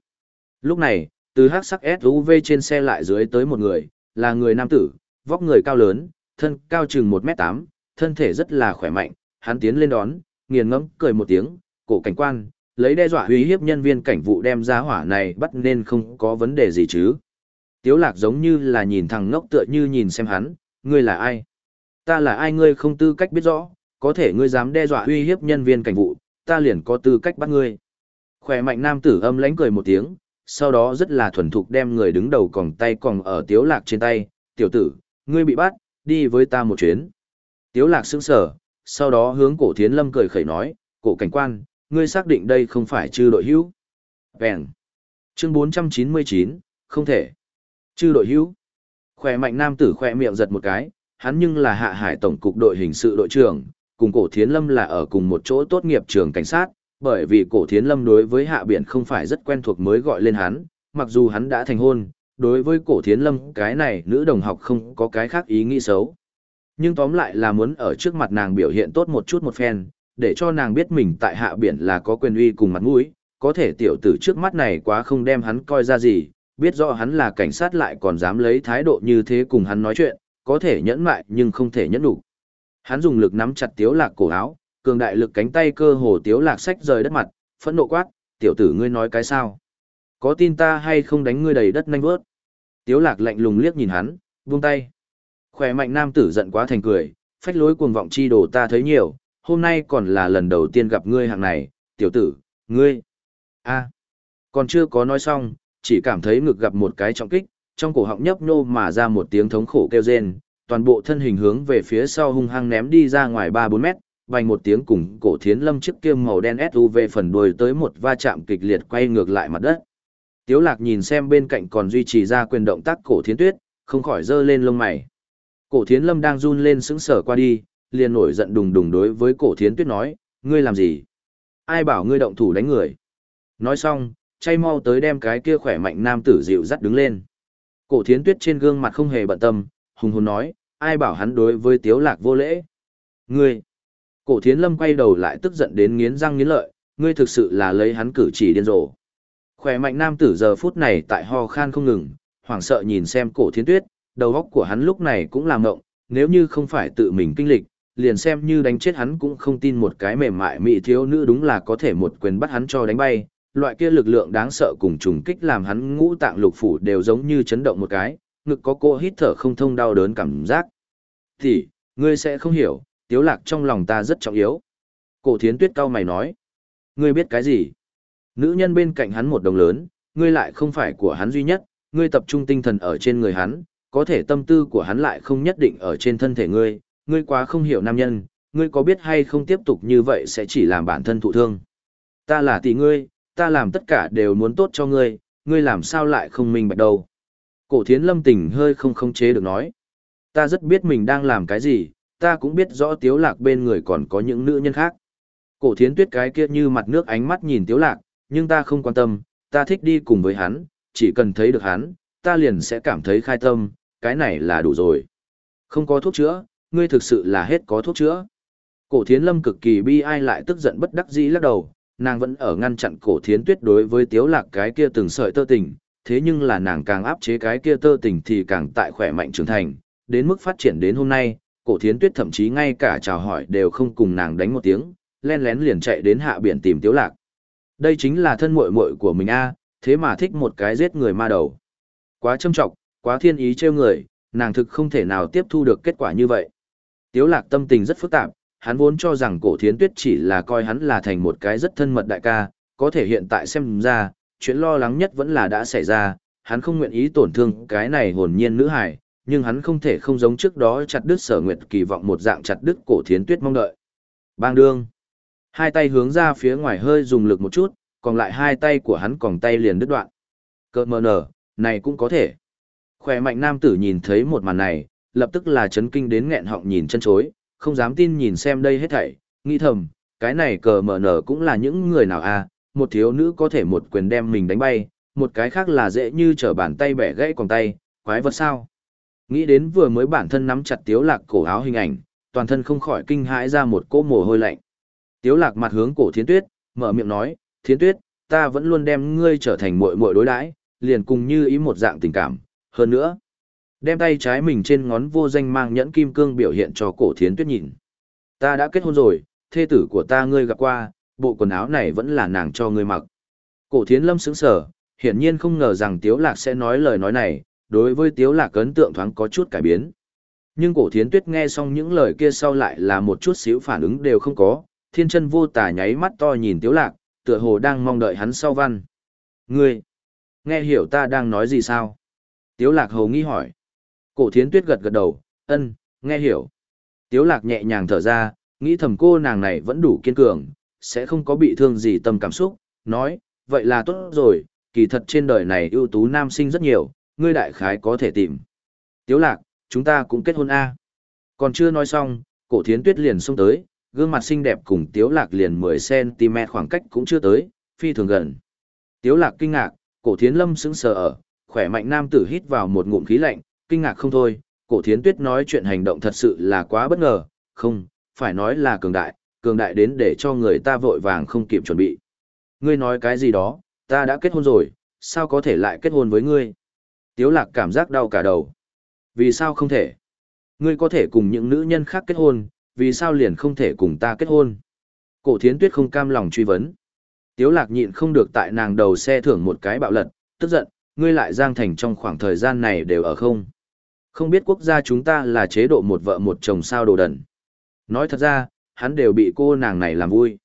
Lúc này, từ hắc sắc SUV trên xe lại dưới tới một người, là người nam tử, vóc người cao lớn, thân cao chừng 1m8, thân thể rất là khỏe mạnh, hắn tiến lên đón, nghiền ngẫm cười một tiếng, cổ cảnh quan, lấy đe dọa uy hiếp nhân viên cảnh vụ đem ra hỏa này bắt nên không có vấn đề gì chứ. Tiếu lạc giống như là nhìn thằng ngốc tựa như nhìn xem hắn, ngươi là ai? Ta là ai ngươi không tư cách biết rõ, có thể ngươi dám đe dọa uy hiếp nhân viên cảnh vụ, ta liền có tư cách bắt ngươi. Khỏe mạnh nam tử âm lãnh cười một tiếng, sau đó rất là thuần thục đem người đứng đầu còng tay còng ở tiếu lạc trên tay, tiểu tử, ngươi bị bắt, đi với ta một chuyến. Tiếu lạc sững sờ, sau đó hướng cổ thiến lâm cười khẩy nói, cổ cảnh quan, ngươi xác định đây không phải chư đội hữu. Vẹn. Chương 499, không thể. Chư đội hữu. Khỏe mạnh nam tử khỏe miệng giật một cái, hắn nhưng là hạ hải tổng cục đội hình sự đội trưởng, cùng cổ thiến lâm là ở cùng một chỗ tốt nghiệp trường cảnh sát, bởi vì cổ thiến lâm đối với hạ biển không phải rất quen thuộc mới gọi lên hắn, mặc dù hắn đã thành hôn, đối với cổ thiến lâm cái này nữ đồng học không có cái khác ý nghĩ xấu. Nhưng tóm lại là muốn ở trước mặt nàng biểu hiện tốt một chút một phen, để cho nàng biết mình tại hạ biển là có quyền uy cùng mặt mũi, có thể tiểu tử trước mắt này quá không đem hắn coi ra gì, biết rõ hắn là cảnh sát lại còn dám lấy thái độ như thế cùng hắn nói chuyện, có thể nhẫn mại nhưng không thể nhẫn đủ. Hắn dùng lực nắm chặt tiếu lạc cổ áo, cường đại lực cánh tay cơ hồ tiếu lạc sách rời đất mặt, phẫn nộ quát, tiểu tử ngươi nói cái sao? Có tin ta hay không đánh ngươi đầy đất nhanh vớt? Tiếu lạc lạnh lùng liếc nhìn hắn, buông tay. Khỏe mạnh nam tử giận quá thành cười, phách lối cuồng vọng chi đồ ta thấy nhiều, hôm nay còn là lần đầu tiên gặp ngươi hạng này, tiểu tử, ngươi. a còn chưa có nói xong, chỉ cảm thấy ngực gặp một cái trọng kích, trong cổ họng nhấp nhô mà ra một tiếng thống khổ kêu rên, toàn bộ thân hình hướng về phía sau hung hăng ném đi ra ngoài 3-4 mét, vành một tiếng cùng cổ thiến lâm chiếc kia màu đen SUV phần đuôi tới một va chạm kịch liệt quay ngược lại mặt đất. Tiếu lạc nhìn xem bên cạnh còn duy trì ra quyền động tác cổ thiến tuyết, không khỏi dơ lên lông mày. Cổ thiến lâm đang run lên sững sờ qua đi, liền nổi giận đùng đùng đối với cổ thiến tuyết nói, ngươi làm gì? Ai bảo ngươi động thủ đánh người? Nói xong, chay mau tới đem cái kia khỏe mạnh nam tử dịu dắt đứng lên. Cổ thiến tuyết trên gương mặt không hề bận tâm, hùng hồn nói, ai bảo hắn đối với tiếu lạc vô lễ? Ngươi! Cổ thiến lâm quay đầu lại tức giận đến nghiến răng nghiến lợi, ngươi thực sự là lấy hắn cử chỉ điên rồ. Khỏe mạnh nam tử giờ phút này tại ho khan không ngừng, hoảng sợ nhìn xem cổ thiến tuyết, đầu óc của hắn lúc này cũng làm ngộng, nếu như không phải tự mình kinh lịch, liền xem như đánh chết hắn cũng không tin một cái mềm mại mỹ thiếu nữ đúng là có thể một quyền bắt hắn cho đánh bay, loại kia lực lượng đáng sợ cùng trùng kích làm hắn ngũ tạng lục phủ đều giống như chấn động một cái, ngực có cô hít thở không thông đau đớn cảm giác. Thì, ngươi sẽ không hiểu, tiếu lạc trong lòng ta rất trọng yếu. Cổ thiến tuyết cao mày nói, ngươi biết cái gì? Nữ nhân bên cạnh hắn một đồng lớn, ngươi lại không phải của hắn duy nhất, ngươi tập trung tinh thần ở trên người hắn, có thể tâm tư của hắn lại không nhất định ở trên thân thể ngươi, ngươi quá không hiểu nam nhân, ngươi có biết hay không tiếp tục như vậy sẽ chỉ làm bản thân thụ thương. Ta là tỷ ngươi, ta làm tất cả đều muốn tốt cho ngươi, ngươi làm sao lại không minh bạch đâu. Cổ thiến lâm tình hơi không khống chế được nói. Ta rất biết mình đang làm cái gì, ta cũng biết rõ tiếu lạc bên người còn có những nữ nhân khác. Cổ thiến tuyết cái kia như mặt nước ánh mắt nhìn tiếu lạc, nhưng ta không quan tâm, ta thích đi cùng với hắn, chỉ cần thấy được hắn, ta liền sẽ cảm thấy khai tâm, cái này là đủ rồi. Không có thuốc chữa, ngươi thực sự là hết có thuốc chữa. Cổ thiến lâm cực kỳ bi ai lại tức giận bất đắc dĩ lắc đầu, nàng vẫn ở ngăn chặn cổ thiến tuyết đối với tiếu lạc cái kia từng sợi tơ tình, thế nhưng là nàng càng áp chế cái kia tơ tình thì càng tại khỏe mạnh trưởng thành, đến mức phát triển đến hôm nay, cổ thiến tuyết thậm chí ngay cả chào hỏi đều không cùng nàng đánh một tiếng, len lén liền chạy đến hạ biển tìm tiếu lạc. Đây chính là thân muội muội của mình a, thế mà thích một cái giết người ma đầu. Quá châm trọng, quá thiên ý trêu người, nàng thực không thể nào tiếp thu được kết quả như vậy. Tiếu lạc tâm tình rất phức tạp, hắn vốn cho rằng cổ thiến tuyết chỉ là coi hắn là thành một cái rất thân mật đại ca, có thể hiện tại xem ra, chuyện lo lắng nhất vẫn là đã xảy ra, hắn không nguyện ý tổn thương cái này hồn nhiên nữ hải, nhưng hắn không thể không giống trước đó chặt đứt sở nguyệt kỳ vọng một dạng chặt đứt cổ thiến tuyết mong đợi. Bang đương. Hai tay hướng ra phía ngoài hơi dùng lực một chút, còn lại hai tay của hắn còn tay liền đứt đoạn. Cơ mờ nở, này cũng có thể. Khỏe mạnh nam tử nhìn thấy một màn này, lập tức là chấn kinh đến nghẹn họng nhìn chân chối, không dám tin nhìn xem đây hết thảy, nghĩ thầm, cái này cờ mở nở cũng là những người nào à, một thiếu nữ có thể một quyền đem mình đánh bay, một cái khác là dễ như trở bàn tay bẻ gãy quòng tay, quái vật sao. Nghĩ đến vừa mới bản thân nắm chặt tiếu lạc cổ áo hình ảnh, toàn thân không khỏi kinh hãi ra một cỗ mồ hôi lạnh. Tiếu lạc mặt hướng cổ thiến tuyết, mở miệng nói, thiến tuyết, ta vẫn luôn đem ngươi trở thành muội muội đối đãi, liền cùng như ý một dạng tình cảm, hơn nữa. Đem tay trái mình trên ngón vô danh mang nhẫn kim cương biểu hiện cho cổ thiến tuyết nhìn. Ta đã kết hôn rồi, thê tử của ta ngươi gặp qua, bộ quần áo này vẫn là nàng cho ngươi mặc. Cổ thiến lâm sững sờ, hiển nhiên không ngờ rằng Tiếu Lạc sẽ nói lời nói này, đối với Tiếu Lạc ấn tượng thoáng có chút cải biến. Nhưng cổ thiến tuyết nghe xong những lời kia sau lại là một chút xíu phản ứng đều không có, thiên chân vô tà nháy mắt to nhìn Tiếu Lạc, tựa hồ đang mong đợi hắn sau văn. Ngươi, nghe hiểu ta đang nói gì sao? Tiếu Lạc hầu nghi hỏi. Cổ thiến tuyết gật gật đầu, ân, nghe hiểu. Tiếu Lạc nhẹ nhàng thở ra, nghĩ thầm cô nàng này vẫn đủ kiên cường, sẽ không có bị thương gì tâm cảm xúc, nói, vậy là tốt rồi, kỳ thật trên đời này ưu tú nam sinh rất nhiều, ngươi đại khái có thể tìm. Tiếu lạc, chúng ta cũng kết hôn A. Còn chưa nói xong, cổ thiến tuyết liền xông tới, gương mặt xinh đẹp cùng tiếu lạc liền 10cm khoảng cách cũng chưa tới, phi thường gần. Tiếu lạc kinh ngạc, cổ thiến lâm sững sờ ở, khỏe mạnh nam tử hít vào một ngụm khí lạnh, kinh ngạc không thôi, cổ thiến tuyết nói chuyện hành động thật sự là quá bất ngờ, không, phải nói là cường đại, cường đại đến để cho người ta vội vàng không kịp chuẩn bị. Ngươi nói cái gì đó, ta đã kết hôn rồi, sao có thể lại kết hôn với ngươi? Tiếu lạc cảm giác đau cả đầu. Vì sao không thể? Ngươi có thể cùng những nữ nhân khác kết hôn, vì sao liền không thể cùng ta kết hôn? Cổ thiến tuyết không cam lòng truy vấn. Tiếu lạc nhịn không được tại nàng đầu xe thưởng một cái bạo lật, tức giận, ngươi lại giang thành trong khoảng thời gian này đều ở không? Không biết quốc gia chúng ta là chế độ một vợ một chồng sao đồ đần. Nói thật ra, hắn đều bị cô nàng này làm vui.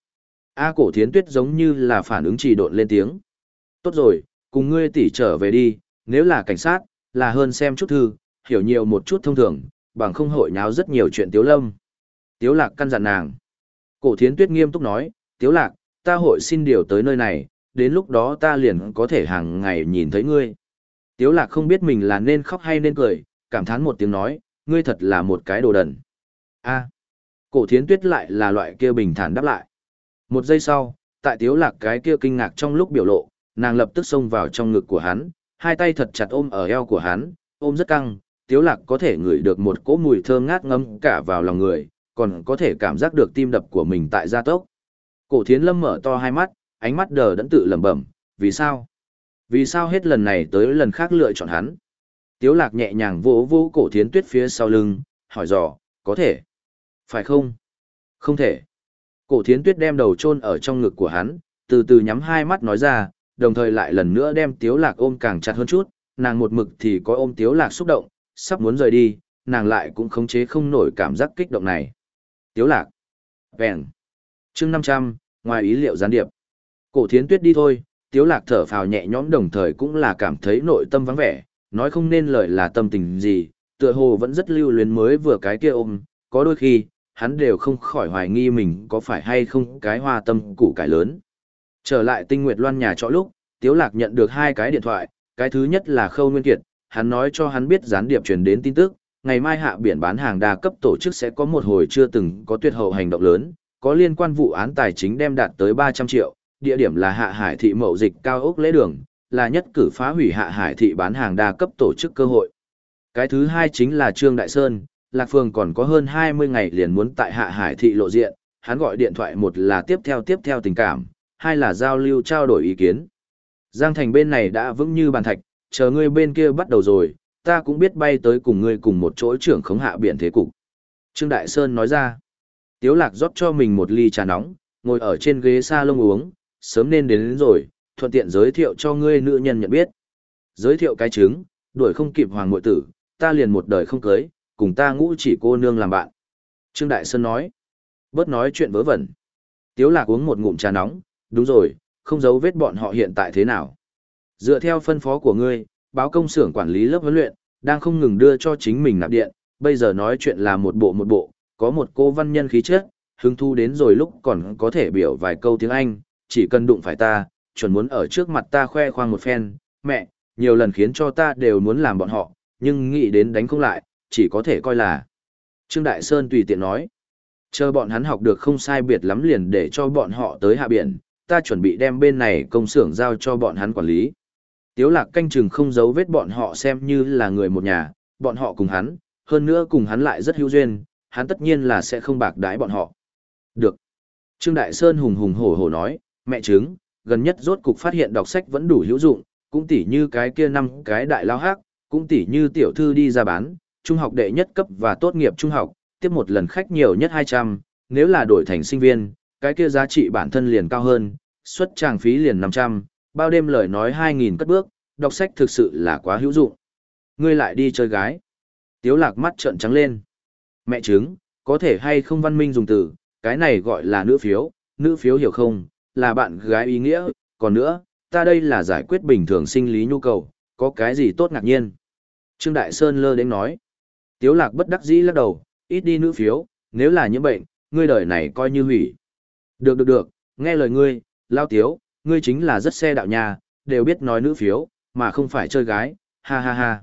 A cổ thiến tuyết giống như là phản ứng trì độn lên tiếng. Tốt rồi, cùng ngươi tỉ trở về đi, nếu là cảnh sát, là hơn xem chút thư, hiểu nhiều một chút thông thường, bằng không hội nháo rất nhiều chuyện tiếu lâm. Tiếu lạc căn dặn nàng. Cổ thiến tuyết nghiêm túc nói, tiếu lạc, ta hội xin điều tới nơi này, đến lúc đó ta liền có thể hàng ngày nhìn thấy ngươi. Tiếu lạc không biết mình là nên khóc hay nên cười, cảm thán một tiếng nói, ngươi thật là một cái đồ đần. A, à, cổ thiến tuyết lại là loại kia bình thản đáp lại. Một giây sau, tại tiếu lạc cái kia kinh ngạc trong lúc biểu lộ, nàng lập tức xông vào trong ngực của hắn, hai tay thật chặt ôm ở eo của hắn, ôm rất căng, tiếu lạc có thể ngửi được một cỗ mùi thơm ngát ngấm cả vào lòng người, còn có thể cảm giác được tim đập của mình tại gia tốc. Cổ thiến lâm mở to hai mắt, ánh mắt đờ đẫn tự lẩm bẩm, vì sao? Vì sao hết lần này tới lần khác lựa chọn hắn? Tiếu lạc nhẹ nhàng vỗ vỗ cổ thiến tuyết phía sau lưng, hỏi dò, có thể? Phải không? Không thể. Cổ thiến tuyết đem đầu chôn ở trong ngực của hắn, từ từ nhắm hai mắt nói ra, đồng thời lại lần nữa đem tiếu lạc ôm càng chặt hơn chút, nàng một mực thì có ôm tiếu lạc xúc động, sắp muốn rời đi, nàng lại cũng khống chế không nổi cảm giác kích động này. Tiếu lạc. Vẹn. Trưng 500, ngoài ý liệu gián điệp. Cổ thiến tuyết đi thôi, tiếu lạc thở phào nhẹ nhõm đồng thời cũng là cảm thấy nội tâm vắng vẻ, nói không nên lời là tâm tình gì, tựa hồ vẫn rất lưu luyến mới vừa cái kia ôm, có đôi khi, hắn đều không khỏi hoài nghi mình có phải hay không cái hoa tâm củ cải lớn. Trở lại tinh nguyệt loan nhà trọ lúc, Tiếu Lạc nhận được hai cái điện thoại, cái thứ nhất là Khâu Nguyên Kiệt, hắn nói cho hắn biết gián điệp truyền đến tin tức, ngày mai hạ biển bán hàng đa cấp tổ chức sẽ có một hồi chưa từng có tuyệt hậu hành động lớn, có liên quan vụ án tài chính đem đạt tới 300 triệu, địa điểm là hạ hải thị mậu dịch cao ốc lễ đường, là nhất cử phá hủy hạ hải thị bán hàng đa cấp tổ chức cơ hội. Cái thứ hai chính là Trương Đại Sơn, Lạc Phương còn có hơn 20 ngày liền muốn tại hạ hải thị lộ diện, hắn gọi điện thoại một là tiếp theo tiếp theo tình cảm, hai là giao lưu trao đổi ý kiến. Giang Thành bên này đã vững như bàn thạch, chờ ngươi bên kia bắt đầu rồi, ta cũng biết bay tới cùng ngươi cùng một chỗ trưởng khống hạ biển thế cục. Trương Đại Sơn nói ra, Tiếu Lạc rót cho mình một ly trà nóng, ngồi ở trên ghế salon uống, sớm nên đến, đến rồi, thuận tiện giới thiệu cho ngươi nữ nhân nhận biết. Giới thiệu cái trứng, đuổi không kịp hoàng muội tử, ta liền một đời không cưới, cùng ta ngũ chỉ cô nương làm bạn. Trương Đại Sơn nói, bớt nói chuyện vớ vẩn. Tiếu Lạc uống một ngụm trà nóng, đúng rồi, không giấu vết bọn họ hiện tại thế nào. Dựa theo phân phó của ngươi, báo công xưởng quản lý lớp huấn luyện, đang không ngừng đưa cho chính mình nạp điện, bây giờ nói chuyện là một bộ một bộ, có một cô văn nhân khí chất, hứng thu đến rồi lúc còn có thể biểu vài câu tiếng Anh, chỉ cần đụng phải ta, chuẩn muốn ở trước mặt ta khoe khoang một phen, mẹ, nhiều lần khiến cho ta đều muốn làm bọn họ, nhưng nghĩ đến đánh không lại, chỉ có thể coi là. Trương Đại Sơn tùy tiện nói, chờ bọn hắn học được không sai biệt lắm liền để cho bọn họ tới hạ biển, ta chuẩn bị đem bên này công xưởng giao cho bọn hắn quản lý. Tiếu lạc canh chừng không giấu vết bọn họ xem như là người một nhà, bọn họ cùng hắn, hơn nữa cùng hắn lại rất hữu duyên, hắn tất nhiên là sẽ không bạc đái bọn họ. Được. Trương Đại Sơn hùng hùng hổ hổ nói, mẹ chứng, gần nhất rốt cục phát hiện đọc sách vẫn đủ hữu dụng, cũng tỉ như cái kia năm cái đại lao hắc, cũng tỉ như tiểu thư đi ra bán, trung học đệ nhất cấp và tốt nghiệp trung học, tiếp một lần khách nhiều nhất 200, nếu là đổi thành sinh viên, cái kia giá trị bản thân liền cao hơn, xuất trang phí liền 500, bao đêm lời nói 2.000 cất bước, đọc sách thực sự là quá hữu dụng. Ngươi lại đi chơi gái. Tiếu lạc mắt trợn trắng lên. Mẹ chứng, có thể hay không văn minh dùng từ, cái này gọi là nữ phiếu, nữ phiếu hiểu không, là bạn gái ý nghĩa, còn nữa, ta đây là giải quyết bình thường sinh lý nhu cầu, có cái gì tốt ngạc nhiên. Trương Đại Sơn lơ đến nói. Tiếu lạc bất đắc dĩ lắc đầu, ít đi nữ phiếu, nếu là những bệnh, ngươi đời này coi như hủy. Được được được, nghe lời ngươi, lao tiếu, ngươi chính là rất xe đạo nhà, đều biết nói nữ phiếu, mà không phải chơi gái, ha ha ha.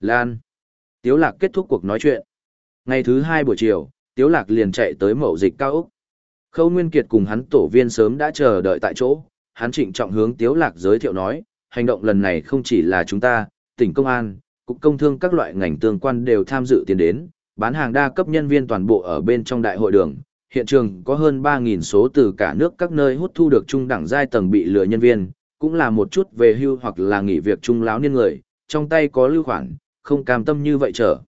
Lan. Tiếu lạc kết thúc cuộc nói chuyện. Ngày thứ hai buổi chiều, Tiếu lạc liền chạy tới mậu dịch cao Úc. Khâu Nguyên Kiệt cùng hắn tổ viên sớm đã chờ đợi tại chỗ, hắn trịnh trọng hướng Tiếu lạc giới thiệu nói, hành động lần này không chỉ là chúng ta, tỉnh công an, cục công thương các loại ngành tương quan đều tham dự tiến đến, bán hàng đa cấp nhân viên toàn bộ ở bên trong đại hội đường. Hiện trường có hơn 3.000 số từ cả nước các nơi hút thu được trung đẳng giai tầng bị lừa nhân viên, cũng là một chút về hưu hoặc là nghỉ việc trung láo niên người, trong tay có lưu khoản, không cam tâm như vậy trở.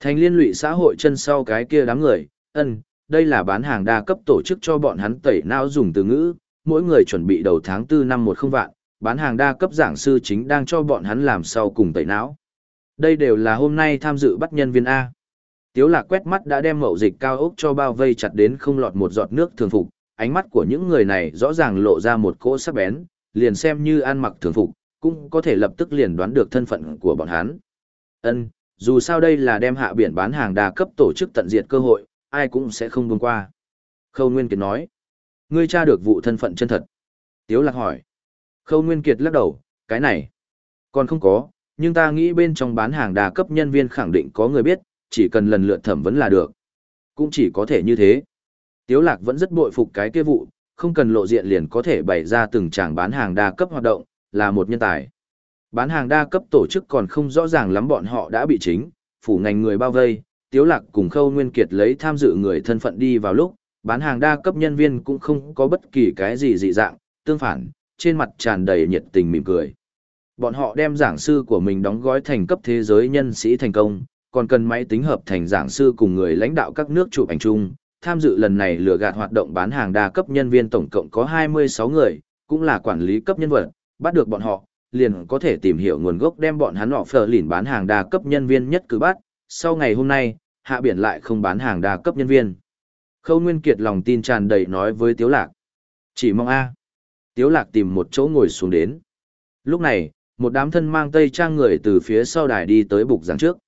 Thành liên lụy xã hội chân sau cái kia đám người, ân, đây là bán hàng đa cấp tổ chức cho bọn hắn tẩy não dùng từ ngữ, mỗi người chuẩn bị đầu tháng 4 năm một không vạn, bán hàng đa cấp giảng sư chính đang cho bọn hắn làm sau cùng tẩy não. Đây đều là hôm nay tham dự bắt nhân viên A. Tiếu lạc quét mắt đã đem mậu dịch cao ốc cho bao vây chặt đến không lọt một giọt nước thường phục, ánh mắt của những người này rõ ràng lộ ra một cỗ sắc bén, liền xem như ăn mặc thường phục, cũng có thể lập tức liền đoán được thân phận của bọn hắn. Ân, dù sao đây là đem hạ biển bán hàng đa cấp tổ chức tận diệt cơ hội, ai cũng sẽ không buông qua. Khâu Nguyên Kiệt nói, ngươi tra được vụ thân phận chân thật. Tiếu lạc hỏi. Khâu Nguyên Kiệt lắc đầu, cái này, còn không có, nhưng ta nghĩ bên trong bán hàng đa cấp nhân viên khẳng định có người biết, chỉ cần lần lượt thẩm vấn là được. Cũng chỉ có thể như thế. Tiếu lạc vẫn rất bội phục cái kia vụ, không cần lộ diện liền có thể bày ra từng tràng bán hàng đa cấp hoạt động, là một nhân tài. Bán hàng đa cấp tổ chức còn không rõ ràng lắm bọn họ đã bị chính, phủ ngành người bao vây, Tiếu Lạc cùng Khâu Nguyên Kiệt lấy tham dự người thân phận đi vào lúc, bán hàng đa cấp nhân viên cũng không có bất kỳ cái gì dị dạng, tương phản, trên mặt tràn đầy nhiệt tình mỉm cười. Bọn họ đem giảng sư của mình đóng gói thành cấp thế giới nhân sĩ thành công, còn cần máy tính hợp thành giảng sư cùng người lãnh đạo các nước chụp ảnh chung. Tham dự lần này lừa gạt hoạt động bán hàng đa cấp nhân viên tổng cộng có 26 người, cũng là quản lý cấp nhân vật, bắt được bọn họ, liền có thể tìm hiểu nguồn gốc đem bọn hắn họ phở lìn bán hàng đa cấp nhân viên nhất cứ bắt. Sau ngày hôm nay, hạ biển lại không bán hàng đa cấp nhân viên. Khâu Nguyên Kiệt lòng tin tràn đầy nói với Tiếu Lạc. Chỉ mong A. Tiếu Lạc tìm một chỗ ngồi xuống đến. Lúc này, một đám thân mang tây trang người từ phía sau đài đi tới bục giảng trước.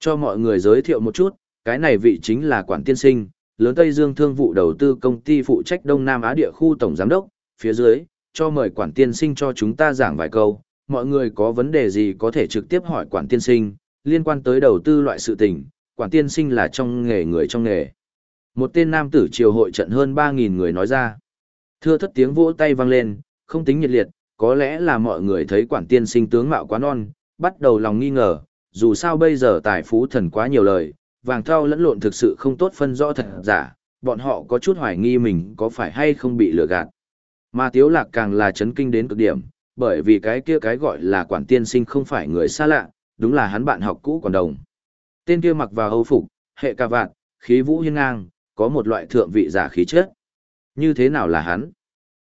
Cho mọi người giới thiệu một chút, cái này vị chính là quản tiên sinh, lớn Tây Dương thương vụ đầu tư công ty phụ trách Đông Nam Á địa khu tổng giám đốc, phía dưới, cho mời quản tiên sinh cho chúng ta giảng vài câu, mọi người có vấn đề gì có thể trực tiếp hỏi quản tiên sinh, liên quan tới đầu tư loại sự tình, quản tiên sinh là trong nghề người trong nghề. Một tên nam tử triều hội trận hơn 3.000 người nói ra. Thưa thất tiếng vỗ tay vang lên, không tính nhiệt liệt, có lẽ là mọi người thấy quản tiên sinh tướng mạo quá non, bắt đầu lòng nghi ngờ, dù sao bây giờ tài phú thần quá nhiều lời, vàng thao lẫn lộn thực sự không tốt phân rõ thật giả, bọn họ có chút hoài nghi mình có phải hay không bị lừa gạt. Mà Tiếu Lạc càng là chấn kinh đến cực điểm, bởi vì cái kia cái gọi là quản tiên sinh không phải người xa lạ, đúng là hắn bạn học cũ còn đồng. Tên kia mặc vào hâu phục, hệ cà vạt, khí vũ hiên ngang, có một loại thượng vị giả khí chất. Như thế nào là hắn?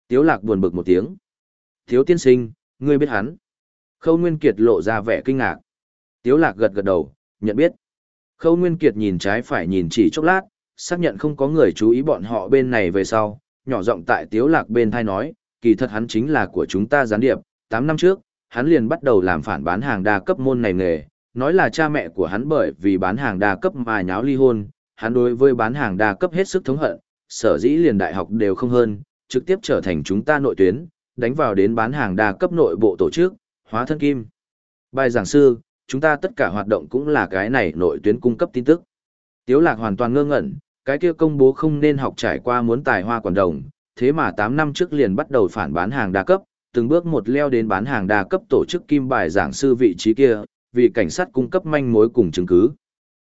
Tiếu Lạc buồn bực một tiếng. Thiếu tiên sinh, ngươi biết hắn. Khâu Nguyên Kiệt lộ ra vẻ kinh ngạc. Tiếu Lạc gật gật đầu, nhận biết. Khâu Nguyên Kiệt nhìn trái phải nhìn chỉ chốc lát, xác nhận không có người chú ý bọn họ bên này về sau, nhỏ giọng tại Tiếu Lạc bên thai nói, kỳ thật hắn chính là của chúng ta gián điệp, 8 năm trước, hắn liền bắt đầu làm phản bán hàng đa cấp môn này nghề, nói là cha mẹ của hắn bởi vì bán hàng đa cấp mà nháo ly hôn, hắn đối với bán hàng đa cấp hết sức thống hận, sở dĩ liền đại học đều không hơn, trực tiếp trở thành chúng ta nội tuyến, đánh vào đến bán hàng đa cấp nội bộ tổ chức, hóa thân kim. Bài giảng sư, chúng ta tất cả hoạt động cũng là cái này nội tuyến cung cấp tin tức. Tiếu lạc hoàn toàn ngơ ngẩn, cái kia công bố không nên học trải qua muốn tài hoa quản đồng, thế mà 8 năm trước liền bắt đầu phản bán hàng đa cấp, từng bước một leo đến bán hàng đa cấp tổ chức kim bài giảng sư vị trí kia, vì cảnh sát cung cấp manh mối cùng chứng cứ.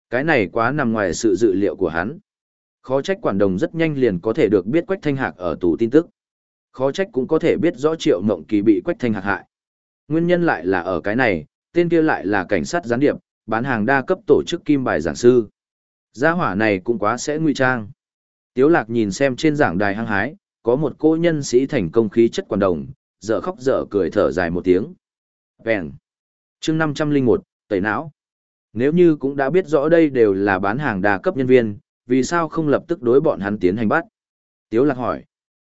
Cái này quá nằm ngoài sự dự liệu của hắn. Khó trách quản đồng rất nhanh liền có thể được biết Quách Thanh Hạc ở tù tin tức. Khó trách cũng có thể biết rõ Triệu Mộng Kỳ bị Quách Thanh Hạc hại. Nguyên nhân lại là ở cái này, tên kia lại là cảnh sát gián điệp, bán hàng đa cấp tổ chức kim bài giảng sư. Gia hỏa này cũng quá sẽ nguy trang. Tiếu lạc nhìn xem trên giảng đài hăng hái, có một cô nhân sĩ thành công khí chất quản đồng, dở khóc dở cười thở dài một tiếng. Vẹn. chương 501, tẩy não. Nếu như cũng đã biết rõ đây đều là bán hàng đa cấp nhân viên, vì sao không lập tức đối bọn hắn tiến hành bắt? Tiếu lạc hỏi.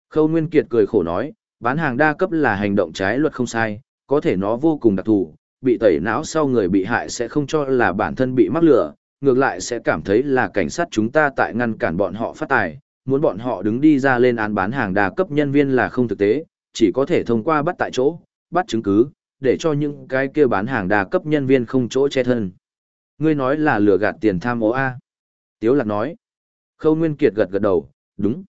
Khâu Nguyên Kiệt cười khổ nói, bán hàng đa cấp là hành động trái luật không sai, có thể nó vô cùng đặc thù, bị tẩy não sau người bị hại sẽ không cho là bản thân bị mắc lừa, ngược lại sẽ cảm thấy là cảnh sát chúng ta tại ngăn cản bọn họ phát tài, muốn bọn họ đứng đi ra lên án bán hàng đa cấp nhân viên là không thực tế, chỉ có thể thông qua bắt tại chỗ, bắt chứng cứ, để cho những cái kia bán hàng đa cấp nhân viên không chỗ che thân. Ngươi nói là lừa gạt tiền tham ô A. Tiếu lạc nói. Khâu Nguyên Kiệt gật gật đầu, đúng.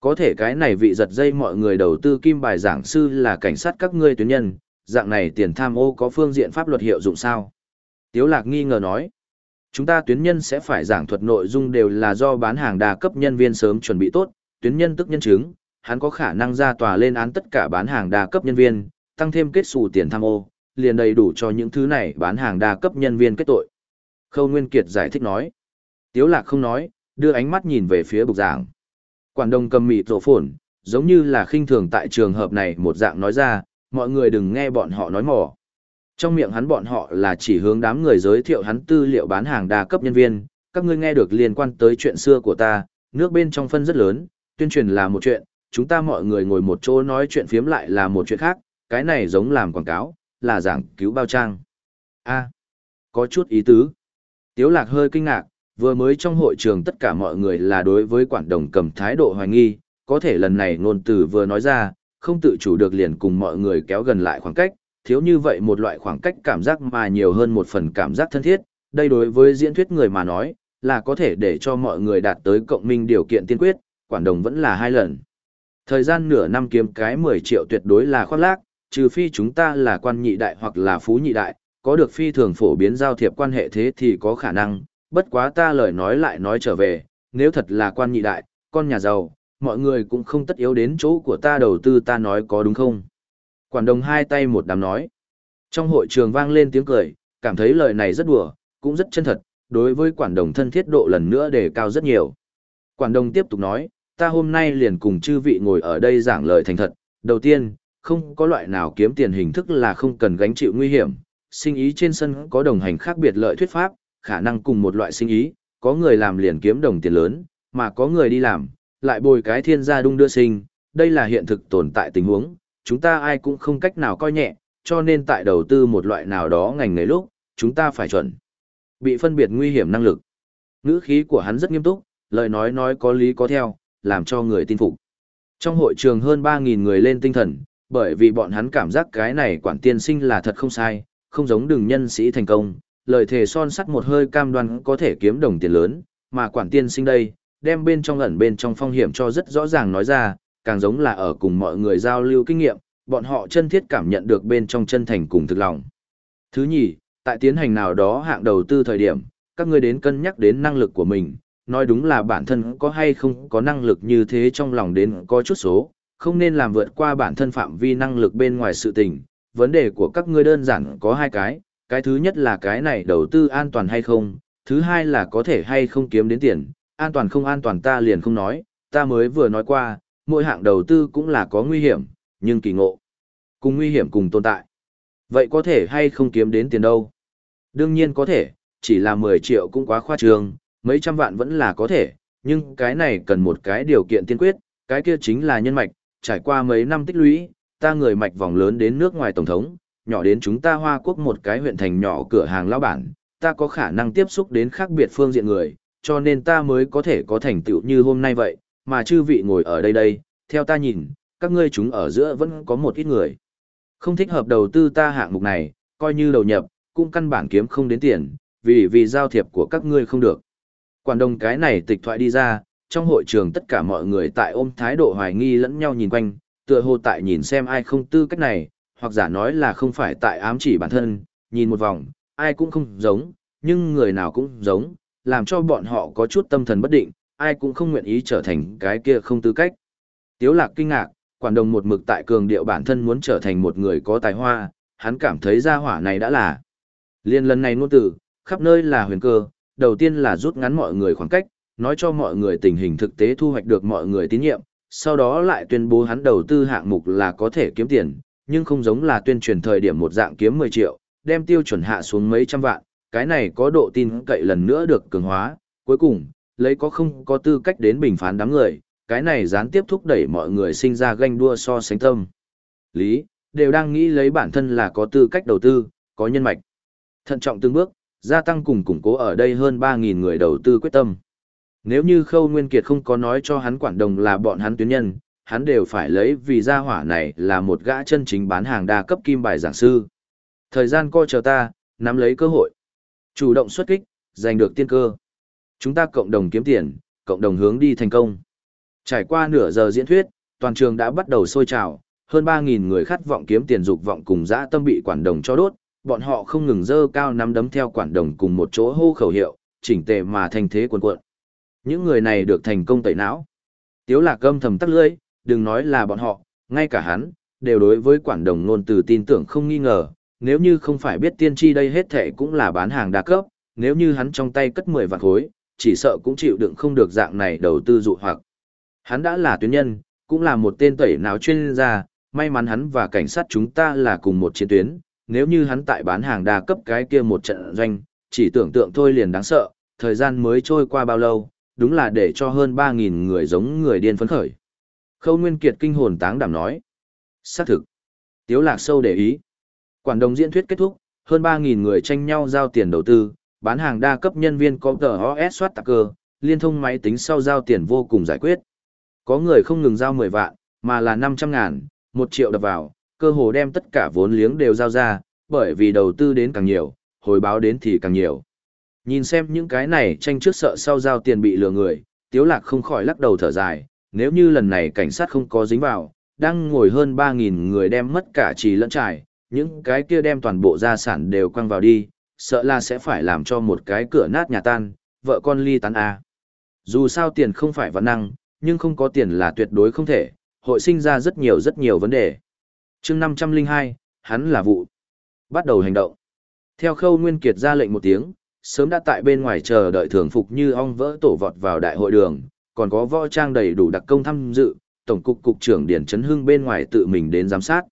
Có thể cái này vị giật dây mọi người đầu tư kim bài giảng sư là cảnh sát các ngươi tuyến nhân, dạng này tiền tham ô có phương diện pháp luật hiệu dụng sao? Tiếu lạc nghi ngờ nói. Chúng ta tuyến nhân sẽ phải giảng thuật nội dung đều là do bán hàng đa cấp nhân viên sớm chuẩn bị tốt, tuyến nhân tức nhân chứng, hắn có khả năng ra tòa lên án tất cả bán hàng đa cấp nhân viên, tăng thêm kết xù tiền tham ô, liền đầy đủ cho những thứ này bán hàng đa cấp nhân viên kết tội. Khâu Nguyên Kiệt giải thích nói. Tiếu lạc không nói, đưa ánh mắt nhìn về phía bục giảng. Quản đồng cầm mịt rổ phồn, giống như là khinh thường tại trường hợp này một dạng nói ra, mọi người đừng nghe bọn họ nói mỏ. Trong miệng hắn bọn họ là chỉ hướng đám người giới thiệu hắn tư liệu bán hàng đa cấp nhân viên, các ngươi nghe được liên quan tới chuyện xưa của ta, nước bên trong phân rất lớn, tuyên truyền là một chuyện, chúng ta mọi người ngồi một chỗ nói chuyện phiếm lại là một chuyện khác, cái này giống làm quảng cáo, là giảng cứu bao trang. a có chút ý tứ. Tiếu lạc hơi kinh ngạc, vừa mới trong hội trường tất cả mọi người là đối với quản đồng cầm thái độ hoài nghi, có thể lần này ngôn từ vừa nói ra, không tự chủ được liền cùng mọi người kéo gần lại khoảng cách, thiếu như vậy một loại khoảng cách cảm giác mà nhiều hơn một phần cảm giác thân thiết, đây đối với diễn thuyết người mà nói, là có thể để cho mọi người đạt tới cộng minh điều kiện tiên quyết, quản đồng vẫn là hai lần. Thời gian nửa năm kiếm cái 10 triệu tuyệt đối là khoác lác, trừ phi chúng ta là quan nhị đại hoặc là phú nhị đại, có được phi thường phổ biến giao thiệp quan hệ thế thì có khả năng, bất quá ta lời nói lại nói trở về, nếu thật là quan nhị đại, con nhà giàu, mọi người cũng không tất yếu đến chỗ của ta đầu tư ta nói có đúng không? Quản đồng hai tay một đám nói. Trong hội trường vang lên tiếng cười, cảm thấy lời này rất đùa, cũng rất chân thật, đối với quản đồng thân thiết độ lần nữa đề cao rất nhiều. Quản đồng tiếp tục nói, ta hôm nay liền cùng chư vị ngồi ở đây giảng lời thành thật. Đầu tiên, không có loại nào kiếm tiền hình thức là không cần gánh chịu nguy hiểm. Sinh ý trên sân có đồng hành khác biệt lợi thuyết pháp, khả năng cùng một loại sinh ý, có người làm liền kiếm đồng tiền lớn, mà có người đi làm, lại bồi cái thiên gia đung đưa sinh, đây là hiện thực tồn tại tình huống, chúng ta ai cũng không cách nào coi nhẹ, cho nên tại đầu tư một loại nào đó ngành nghề lúc, chúng ta phải chuẩn. Bị phân biệt nguy hiểm năng lực. Ngữ khí của hắn rất nghiêm túc, lời nói nói có lý có theo, làm cho người tin phục. Trong hội trường hơn 3.000 người lên tinh thần, bởi vì bọn hắn cảm giác cái này quản tiên sinh là thật không sai, không giống đường nhân sĩ thành công, lời thề son sắt một hơi cam đoan có thể kiếm đồng tiền lớn, mà quản tiên sinh đây, đem bên trong ẩn bên trong phong hiểm cho rất rõ ràng nói ra, càng giống là ở cùng mọi người giao lưu kinh nghiệm, bọn họ chân thiết cảm nhận được bên trong chân thành cùng thực lòng. Thứ nhì, tại tiến hành nào đó hạng đầu tư thời điểm, các ngươi đến cân nhắc đến năng lực của mình, nói đúng là bản thân có hay không có năng lực như thế trong lòng đến có chút số, không nên làm vượt qua bản thân phạm vi năng lực bên ngoài sự tình. Vấn đề của các ngươi đơn giản có hai cái, cái thứ nhất là cái này đầu tư an toàn hay không, thứ hai là có thể hay không kiếm đến tiền, an toàn không an toàn ta liền không nói, ta mới vừa nói qua, mỗi hạng đầu tư cũng là có nguy hiểm, nhưng kỳ ngộ. Cùng nguy hiểm cùng tồn tại. Vậy có thể hay không kiếm đến tiền đâu? Đương nhiên có thể, chỉ là 10 triệu cũng quá khoa trương, mấy trăm vạn vẫn là có thể, nhưng cái này cần một cái điều kiện tiên quyết, cái kia chính là nhân mạch, trải qua mấy năm tích lũy, ta người mạch vòng lớn đến nước ngoài tổng thống, nhỏ đến chúng ta Hoa Quốc một cái huyện thành nhỏ cửa hàng lao bản, ta có khả năng tiếp xúc đến khác biệt phương diện người, cho nên ta mới có thể có thành tựu như hôm nay vậy, mà chư vị ngồi ở đây đây, theo ta nhìn, các ngươi chúng ở giữa vẫn có một ít người. Không thích hợp đầu tư ta hạng mục này, coi như đầu nhập, cũng căn bản kiếm không đến tiền, vì vì giao thiệp của các ngươi không được. Quản đồng cái này tịch thoại đi ra, trong hội trường tất cả mọi người tại ôm thái độ hoài nghi lẫn nhau nhìn quanh, tựa hồ tại nhìn xem ai không tư cách này, hoặc giả nói là không phải tại ám chỉ bản thân, nhìn một vòng, ai cũng không giống, nhưng người nào cũng giống, làm cho bọn họ có chút tâm thần bất định, ai cũng không nguyện ý trở thành cái kia không tư cách. Tiếu lạc kinh ngạc, quản đồng một mực tại cường điệu bản thân muốn trở thành một người có tài hoa, hắn cảm thấy gia hỏa này đã là. Liên lần này ngôn tử, khắp nơi là huyền cơ, đầu tiên là rút ngắn mọi người khoảng cách, nói cho mọi người tình hình thực tế thu hoạch được mọi người tín nhiệm, sau đó lại tuyên bố hắn đầu tư hạng mục là có thể kiếm tiền, nhưng không giống là tuyên truyền thời điểm một dạng kiếm 10 triệu, đem tiêu chuẩn hạ xuống mấy trăm vạn, cái này có độ tin cậy lần nữa được cường hóa, cuối cùng, lấy có không có tư cách đến bình phán đám người, cái này gián tiếp thúc đẩy mọi người sinh ra ganh đua so sánh tâm. Lý, đều đang nghĩ lấy bản thân là có tư cách đầu tư, có nhân mạch. Thận trọng từng bước, gia tăng cùng củng cố ở đây hơn 3.000 người đầu tư quyết tâm. Nếu như Khâu Nguyên Kiệt không có nói cho hắn quản đồng là bọn hắn tuyến nhân, hắn đều phải lấy vì gia hỏa này là một gã chân chính bán hàng đa cấp kim bài giảng sư. Thời gian coi chờ ta, nắm lấy cơ hội. Chủ động xuất kích, giành được tiên cơ. Chúng ta cộng đồng kiếm tiền, cộng đồng hướng đi thành công. Trải qua nửa giờ diễn thuyết, toàn trường đã bắt đầu sôi trào, hơn 3.000 người khát vọng kiếm tiền dục vọng cùng dã tâm bị quản đồng cho đốt, bọn họ không ngừng dơ cao nắm đấm theo quản đồng cùng một chỗ hô khẩu hiệu, chỉnh tề mà thành thế cuồn cuộn. Những người này được thành công tẩy não. Tiếu lạc âm thầm tắt lưỡi, đừng nói là bọn họ, ngay cả hắn, đều đối với quản đồng luôn từ tin tưởng không nghi ngờ, nếu như không phải biết tiên tri đây hết thể cũng là bán hàng đa cấp, nếu như hắn trong tay cất 10 vạn khối, chỉ sợ cũng chịu đựng không được dạng này đầu tư dụ hoặc. Hắn đã là tuyến nhân, cũng là một tên tẩy não chuyên gia, may mắn hắn và cảnh sát chúng ta là cùng một chiến tuyến, nếu như hắn tại bán hàng đa cấp cái kia một trận doanh, chỉ tưởng tượng thôi liền đáng sợ, thời gian mới trôi qua bao lâu, đúng là để cho hơn 3.000 người giống người điên phấn khởi. Khâu Nguyên Kiệt kinh hồn táng đảm nói. Xác thực. Tiếu lạc sâu để ý. Quản đồng diễn thuyết kết thúc, hơn 3.000 người tranh nhau giao tiền đầu tư, bán hàng đa cấp nhân viên có tờ OS soát tạc cơ, liên thông máy tính sau giao tiền vô cùng giải quyết. Có người không ngừng giao 10 vạn, mà là 500 ngàn, 1 triệu đập vào, cơ hồ đem tất cả vốn liếng đều giao ra, bởi vì đầu tư đến càng nhiều, hồi báo đến thì càng nhiều. Nhìn xem những cái này tranh trước sợ sau giao tiền bị lừa người, Tiếu Lạc không khỏi lắc đầu thở dài, nếu như lần này cảnh sát không có dính vào, đang ngồi hơn 3.000 người đem mất cả trì lẫn trải, những cái kia đem toàn bộ gia sản đều quăng vào đi, sợ là sẽ phải làm cho một cái cửa nát nhà tan, vợ con ly tán à. Dù sao tiền không phải vấn năng, nhưng không có tiền là tuyệt đối không thể, hội sinh ra rất nhiều rất nhiều vấn đề chương 502, hắn là vụ. Bắt đầu hành động. Theo khâu Nguyên Kiệt ra lệnh một tiếng, sớm đã tại bên ngoài chờ đợi thường phục như ong vỡ tổ vọt vào đại hội đường, còn có võ trang đầy đủ đặc công tham dự, Tổng cục Cục trưởng Điển Trấn Hưng bên ngoài tự mình đến giám sát.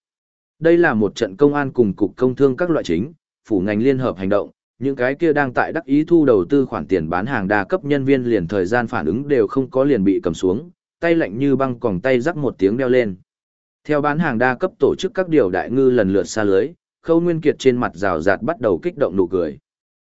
Đây là một trận công an cùng cục công thương các loại chính, phủ ngành liên hợp hành động, những cái kia đang tại đắc ý thu đầu tư khoản tiền bán hàng đa cấp nhân viên liền thời gian phản ứng đều không có liền bị cầm xuống, tay lạnh như băng còng tay rắc một tiếng đeo lên. Theo bán hàng đa cấp tổ chức các điều đại ngư lần lượt xa lưới, Khâu Nguyên Kiệt trên mặt rào rạt bắt đầu kích động nụ cười.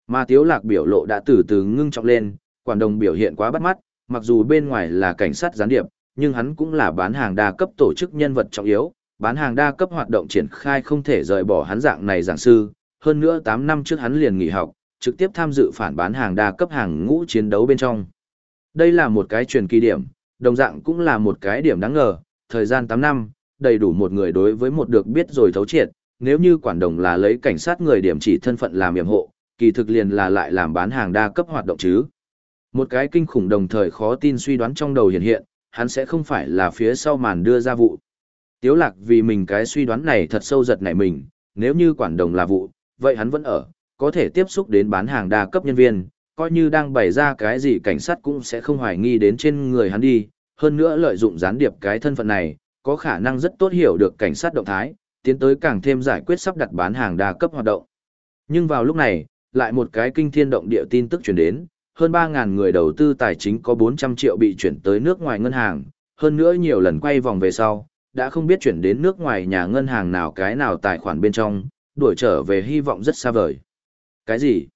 Mà Tiếu Lạc biểu lộ đã từ từ ngưng trọng lên, quản đồng biểu hiện quá bắt mắt, mặc dù bên ngoài là cảnh sát gián điệp, nhưng hắn cũng là bán hàng đa cấp tổ chức nhân vật trọng yếu, bán hàng đa cấp hoạt động triển khai không thể rời bỏ hắn dạng này giảng sư, hơn nữa 8 năm trước hắn liền nghỉ học, trực tiếp tham dự phản bán hàng đa cấp hàng ngũ chiến đấu bên trong. Đây là một cái truyền kỳ điểm, đồng dạng cũng là một cái điểm đáng ngờ, thời gian 8 năm, đầy đủ một người đối với một được biết rồi thấu triệt, nếu như quản đồng là lấy cảnh sát người điểm chỉ thân phận làm yểm hộ, kỳ thực liền là lại làm bán hàng đa cấp hoạt động chứ. Một cái kinh khủng đồng thời khó tin suy đoán trong đầu hiện hiện, hắn sẽ không phải là phía sau màn đưa ra vụ. Tiếu lạc vì mình cái suy đoán này thật sâu giật nảy mình, nếu như quản đồng là vụ, vậy hắn vẫn ở, có thể tiếp xúc đến bán hàng đa cấp nhân viên, coi như đang bày ra cái gì cảnh sát cũng sẽ không hoài nghi đến trên người hắn đi, hơn nữa lợi dụng gián điệp cái thân phận này, có khả năng rất tốt hiểu được cảnh sát động thái, tiến tới càng thêm giải quyết sắp đặt bán hàng đa cấp hoạt động. Nhưng vào lúc này, lại một cái kinh thiên động địa tin tức truyền đến, hơn 3.000 người đầu tư tài chính có 400 triệu bị chuyển tới nước ngoài ngân hàng, hơn nữa nhiều lần quay vòng về sau, đã không biết chuyển đến nước ngoài nhà ngân hàng nào cái nào tài khoản bên trong, đuổi trở về hy vọng rất xa vời. Cái gì?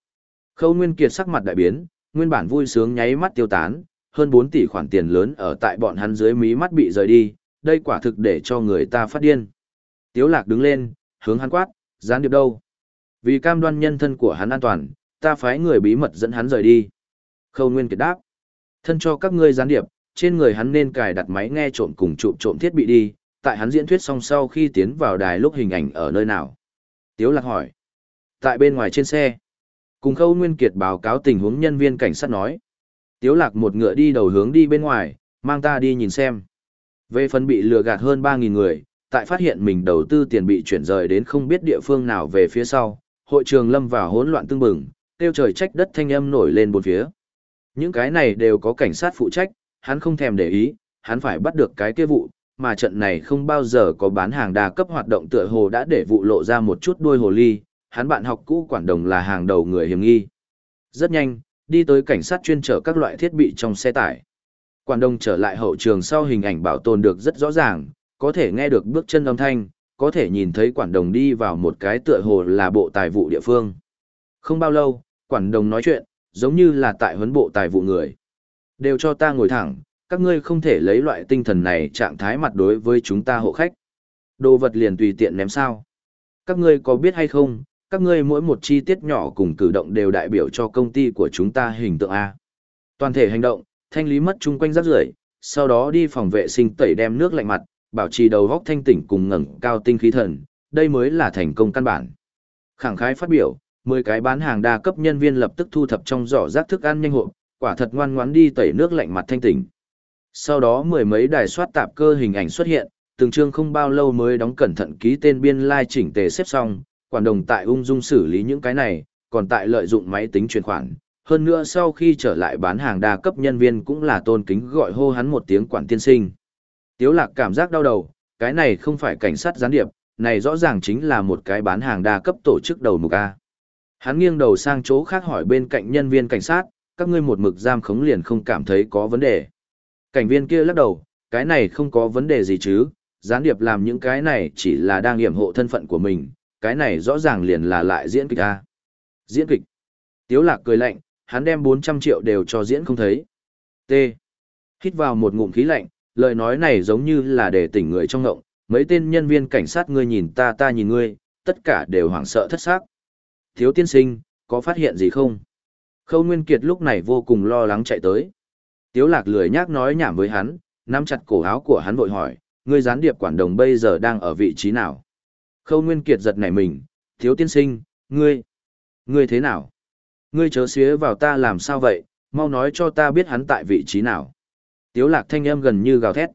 Khâu Nguyên Kiệt sắc mặt đại biến, nguyên bản vui sướng nháy mắt tiêu tán, hơn 4 tỷ khoản tiền lớn ở tại bọn hắn dưới mí mắt bị rời đi, đây quả thực để cho người ta phát điên. Tiếu lạc đứng lên, hướng hắn quát, gián điệp đâu? Vì cam đoan nhân thân của hắn an toàn, ta phái người bí mật dẫn hắn rời đi. Khâu Nguyên Kiệt đáp, thân cho các ngươi gián điệp, trên người hắn nên cài đặt máy nghe trộm cùng chụp trộm thiết bị đi, tại hắn diễn thuyết xong sau khi tiến vào đài lúc hình ảnh ở nơi nào. Tiếu lạc hỏi, tại bên ngoài trên xe. Cùng Khâu Nguyên Kiệt báo cáo tình huống nhân viên cảnh sát nói. Tiếu lạc một ngựa đi đầu hướng đi bên ngoài, mang ta đi nhìn xem. Về phần bị lừa gạt hơn 3.000 người, tại phát hiện mình đầu tư tiền bị chuyển rời đến không biết địa phương nào về phía sau, hội trường lâm vào hỗn loạn tương bừng, tiêu trời trách đất thanh âm nổi lên bốn phía. Những cái này đều có cảnh sát phụ trách, hắn không thèm để ý, hắn phải bắt được cái kia vụ, mà trận này không bao giờ có bán hàng đa cấp hoạt động tựa hồ đã để vụ lộ ra một chút đuôi hồ ly, hắn bạn học cũ quản đồng là hàng đầu người hiểm nghi. Rất nhanh, đi tới cảnh sát chuyên chở các loại thiết bị trong xe tải. Quản đồng trở lại hậu trường sau hình ảnh bảo tồn được rất rõ ràng, có thể nghe được bước chân âm thanh, có thể nhìn thấy quản đồng đi vào một cái tựa hồ là bộ tài vụ địa phương. Không bao lâu, quản đồng nói chuyện, giống như là tại huấn bộ tài vụ người. Đều cho ta ngồi thẳng, các ngươi không thể lấy loại tinh thần này trạng thái mặt đối với chúng ta hộ khách. Đồ vật liền tùy tiện ném sao. Các ngươi có biết hay không, các ngươi mỗi một chi tiết nhỏ cùng cử động đều đại biểu cho công ty của chúng ta hình tượng A. Toàn thể hành động, thanh lý mất chung quanh rác rưởi, sau đó đi phòng vệ sinh tẩy đem nước lạnh mặt, bảo trì đầu góc thanh tỉnh cùng ngẩng cao tinh khí thần, đây mới là thành công căn bản. Khẳng khái phát biểu, 10 cái bán hàng đa cấp nhân viên lập tức thu thập trong giỏ rác thức ăn nhanh hộp, quả thật ngoan ngoãn đi tẩy nước lạnh mặt thanh tỉnh. Sau đó mười mấy đài soát tạp cơ hình ảnh xuất hiện, từng chương không bao lâu mới đóng cẩn thận ký tên biên lai like chỉnh tề xếp xong, quản đồng tại ung dung xử lý những cái này, còn tại lợi dụng máy tính chuyển khoản. Hơn nữa sau khi trở lại bán hàng đa cấp nhân viên cũng là tôn kính gọi hô hắn một tiếng quản tiên sinh. Tiếu lạc cảm giác đau đầu, cái này không phải cảnh sát gián điệp, này rõ ràng chính là một cái bán hàng đa cấp tổ chức đầu mục A. Hắn nghiêng đầu sang chỗ khác hỏi bên cạnh nhân viên cảnh sát, các ngươi một mực giam khống liền không cảm thấy có vấn đề. Cảnh viên kia lắc đầu, cái này không có vấn đề gì chứ, gián điệp làm những cái này chỉ là đang hiểm hộ thân phận của mình, cái này rõ ràng liền là lại diễn kịch A. Diễn kịch. Tiếu lạc cười lạnh, hắn đem 400 triệu đều cho diễn không thấy. T. Hít vào một ngụm khí lạnh, lời nói này giống như là để tỉnh người trong ngộng, mấy tên nhân viên cảnh sát ngươi nhìn ta ta nhìn ngươi, tất cả đều hoảng sợ thất xác. Thiếu tiên sinh, có phát hiện gì không? Khâu Nguyên Kiệt lúc này vô cùng lo lắng chạy tới. Tiếu lạc lười nhác nói nhảm với hắn, nắm chặt cổ áo của hắn vội hỏi, ngươi gián điệp quản đồng bây giờ đang ở vị trí nào? Khâu Nguyên Kiệt giật nảy mình, thiếu tiên sinh, ngươi, ngươi thế nào? Ngươi chớ xía vào ta làm sao vậy, mau nói cho ta biết hắn tại vị trí nào. Tiếu lạc thanh âm gần như gào thét.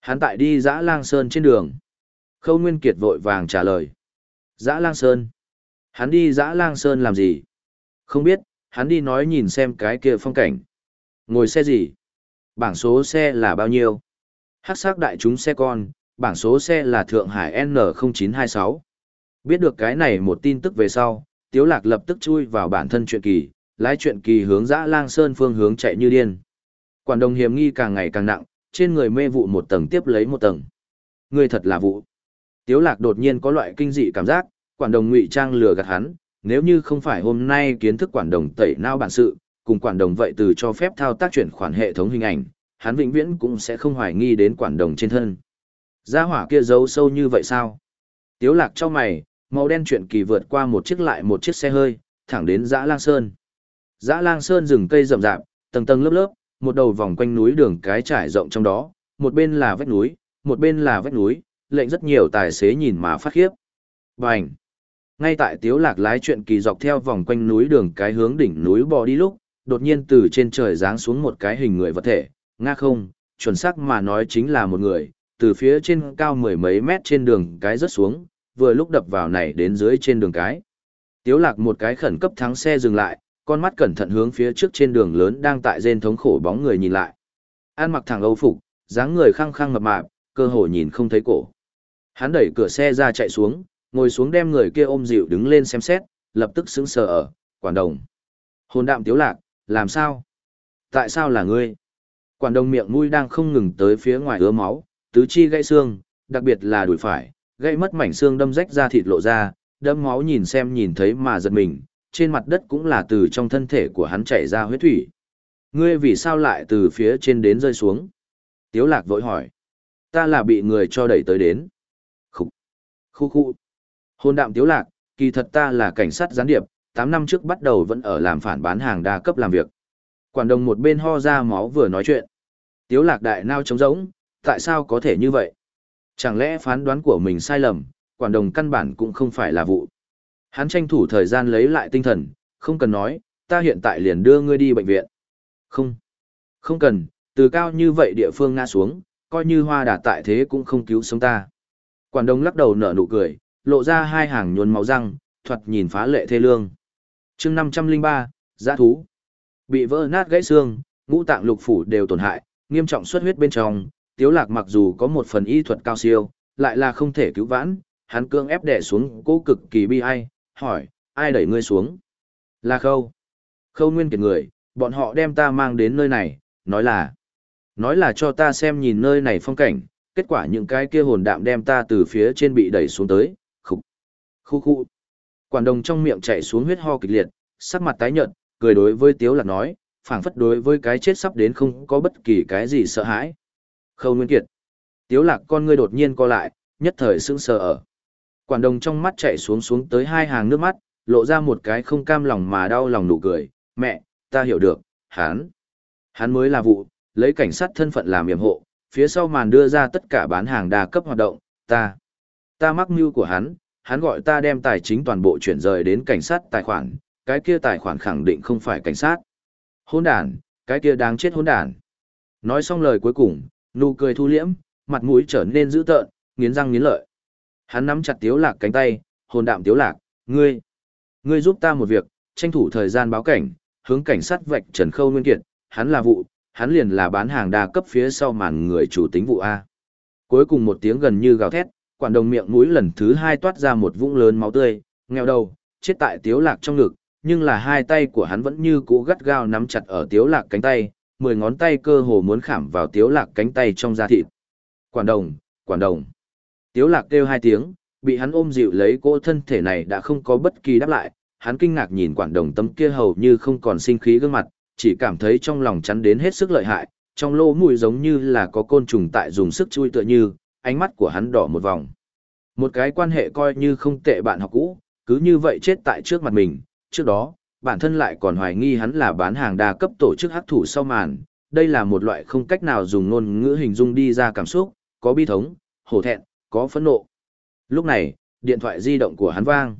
Hắn tại đi dã lang sơn trên đường. Khâu Nguyên Kiệt vội vàng trả lời. Dã lang sơn? Hắn đi dã lang sơn làm gì? Không biết, hắn đi nói nhìn xem cái kia phong cảnh. Ngồi xe gì? Bảng số xe là bao nhiêu? Hắc sắc đại chúng xe con, bảng số xe là Thượng Hải N0926. Biết được cái này một tin tức về sau, Tiếu Lạc lập tức chui vào bản thân chuyện kỳ, lái chuyện kỳ hướng dã lang sơn phương hướng chạy như điên. Quản đồng hiểm nghi càng ngày càng nặng, trên người mê vụ một tầng tiếp lấy một tầng. Người thật là vụ. Tiếu Lạc đột nhiên có loại kinh dị cảm giác, quản đồng ngụy trang lừa gạt hắn, nếu như không phải hôm nay kiến thức quản đồng tẩy não bản sự, cùng quản đồng vậy từ cho phép thao tác chuyển khoản hệ thống hình ảnh, hắn vĩnh viễn cũng sẽ không hoài nghi đến quản đồng trên thân. Gia hỏa kia giấu sâu như vậy sao? Tiếu lạc cho mày, màu đen chuyện kỳ vượt qua một chiếc lại một chiếc xe hơi, thẳng đến dã lang sơn. Dã lang sơn rừng cây rậm rạp, tầng tầng lớp lớp, một đầu vòng quanh núi đường cái trải rộng trong đó, một bên là vách núi, một bên là vách núi, lệnh rất nhiều tài xế nhìn mà phát khiếp. Bành! Ngay tại tiếu lạc lái chuyện kỳ dọc theo vòng quanh núi đường cái hướng đỉnh núi bò đi lúc, đột nhiên từ trên trời giáng xuống một cái hình người vật thể, nga không, chuẩn xác mà nói chính là một người, từ phía trên cao mười mấy mét trên đường cái rớt xuống, vừa lúc đập vào này đến dưới trên đường cái. Tiếu lạc một cái khẩn cấp thắng xe dừng lại, con mắt cẩn thận hướng phía trước trên đường lớn đang tại rên thống khổ bóng người nhìn lại. An mặc thẳng âu phục, dáng người khăng khăng mập mạp, cơ hồ nhìn không thấy cổ. Hắn đẩy cửa xe ra chạy xuống, ngồi xuống đem người kia ôm dịu đứng lên xem xét, lập tức sững sờ ở, quản đồng. Hồn đạm tiếu lạc, làm sao? Tại sao là ngươi? Quản đồng miệng mũi đang không ngừng tới phía ngoài ứa máu, tứ chi gãy xương, đặc biệt là đùi phải, gây mất mảnh xương đâm rách ra thịt lộ ra, đâm máu nhìn xem nhìn thấy mà giật mình, trên mặt đất cũng là từ trong thân thể của hắn chảy ra huyết thủy. Ngươi vì sao lại từ phía trên đến rơi xuống? Tiếu lạc vội hỏi. Ta là bị người cho đẩy tới đến. Khúc. Khu khu. Hôn đạm tiếu lạc, kỳ thật ta là cảnh sát gián điệp, 8 năm trước bắt đầu vẫn ở làm phản bán hàng đa cấp làm việc. Quản đồng một bên ho ra máu vừa nói chuyện. Tiếu lạc đại nao trống rỗng, tại sao có thể như vậy? Chẳng lẽ phán đoán của mình sai lầm, quản đồng căn bản cũng không phải là vụ. Hắn tranh thủ thời gian lấy lại tinh thần, không cần nói, ta hiện tại liền đưa ngươi đi bệnh viện. Không, không cần, từ cao như vậy địa phương ngã xuống, coi như hoa đà tại thế cũng không cứu sống ta. Quản đồng lắc đầu nở nụ cười, lộ ra hai hàng nhuôn máu răng, thuật nhìn phá lệ thê lương. chương 503, giã thú. Bị vỡ nát gãy xương, ngũ tạng lục phủ đều tổn hại, nghiêm trọng xuất huyết bên trong, Tiếu Lạc mặc dù có một phần y thuật cao siêu, lại là không thể cứu vãn, hắn cương ép đè xuống cố cực kỳ bi ai, hỏi, ai đẩy ngươi xuống? Là khâu. Khâu nguyên kiệt người, bọn họ đem ta mang đến nơi này, nói là, nói là cho ta xem nhìn nơi này phong cảnh, kết quả những cái kia hồn đạm đem ta từ phía trên bị đẩy xuống tới, khục, khu khu. Quản đồng trong miệng chảy xuống huyết ho kịch liệt, sắc mặt tái nhợt, cười đối với Tiếu Lạc nói, phảng phất đối với cái chết sắp đến không có bất kỳ cái gì sợ hãi. Khâu Nguyên Kiệt. Tiếu Lạc con ngươi đột nhiên co lại, nhất thời sững sờ ở. Quản đồng trong mắt chảy xuống xuống tới hai hàng nước mắt, lộ ra một cái không cam lòng mà đau lòng nụ cười, mẹ, ta hiểu được, hắn. Hắn mới là vụ, lấy cảnh sát thân phận làm yểm hộ, phía sau màn đưa ra tất cả bán hàng đa cấp hoạt động, ta. Ta mắc mưu của hắn, hắn gọi ta đem tài chính toàn bộ chuyển rời đến cảnh sát tài khoản, cái kia tài khoản khẳng định không phải cảnh sát. Hôn đàn, cái kia đáng chết hôn đàn. Nói xong lời cuối cùng, nụ cười thu liễm, mặt mũi trở nên dữ tợn, nghiến răng nghiến lợi. Hắn nắm chặt tiếu lạc cánh tay, hồn đạm tiếu lạc, ngươi, ngươi giúp ta một việc, tranh thủ thời gian báo cảnh, hướng cảnh sát vạch Trần Khâu Nguyên Kiệt, hắn là vụ, hắn liền là bán hàng đa cấp phía sau màn người chủ tính vụ A. Cuối cùng một tiếng gần như gào thét, quản đồng miệng mũi lần thứ hai toát ra một vũng lớn máu tươi, nghèo đầu, chết tại tiếu lạc trong ngực, nhưng là hai tay của hắn vẫn như cũ gắt gao nắm chặt ở tiếu lạc cánh tay, mười ngón tay cơ hồ muốn khảm vào tiếu lạc cánh tay trong da thịt. Quản đồng, quản đồng. Tiếu lạc kêu hai tiếng, bị hắn ôm dịu lấy cỗ thân thể này đã không có bất kỳ đáp lại, hắn kinh ngạc nhìn quản đồng tấm kia hầu như không còn sinh khí gương mặt, chỉ cảm thấy trong lòng chắn đến hết sức lợi hại, trong lỗ mũi giống như là có côn trùng tại dùng sức chui tựa như, ánh mắt của hắn đỏ một vòng. Một cái quan hệ coi như không tệ bạn học cũ, cứ như vậy chết tại trước mặt mình, trước đó, bản thân lại còn hoài nghi hắn là bán hàng đa cấp tổ chức hắc thủ sau màn, đây là một loại không cách nào dùng ngôn ngữ hình dung đi ra cảm xúc, có bi thống, hổ thẹn, có phẫn nộ. Lúc này, điện thoại di động của hắn vang.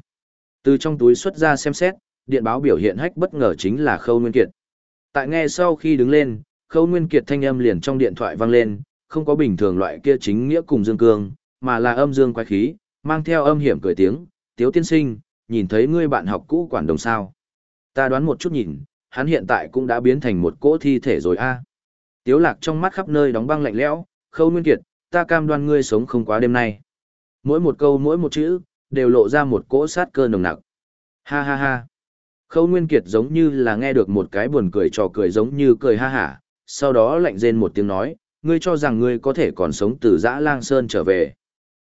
Từ trong túi xuất ra xem xét, điện báo biểu hiện hách bất ngờ chính là Khâu Nguyên Kiệt. Tại nghe sau khi đứng lên, Khâu Nguyên Kiệt thanh âm liền trong điện thoại vang lên, không có bình thường loại kia chính nghĩa cùng dương cương, mà là âm dương quái khí, mang theo âm hiểm cười tiếng, "Tiếu tiên sinh, nhìn thấy ngươi bạn học cũ quản đồng sao?" Ta đoán một chút nhìn, hắn hiện tại cũng đã biến thành một cỗ thi thể rồi a. Tiếu Lạc trong mắt khắp nơi đóng băng lạnh lẽo, "Khâu Nguyên Kiệt, ta cam đoan ngươi sống không quá đêm nay." Mỗi một câu mỗi một chữ đều lộ ra một cỗ sát cơ nồng nặc. Ha ha ha. Khâu Nguyên Kiệt giống như là nghe được một cái buồn cười trò cười giống như cười ha hả, sau đó lạnh rên một tiếng nói, ngươi cho rằng ngươi có thể còn sống từ dã lang sơn trở về.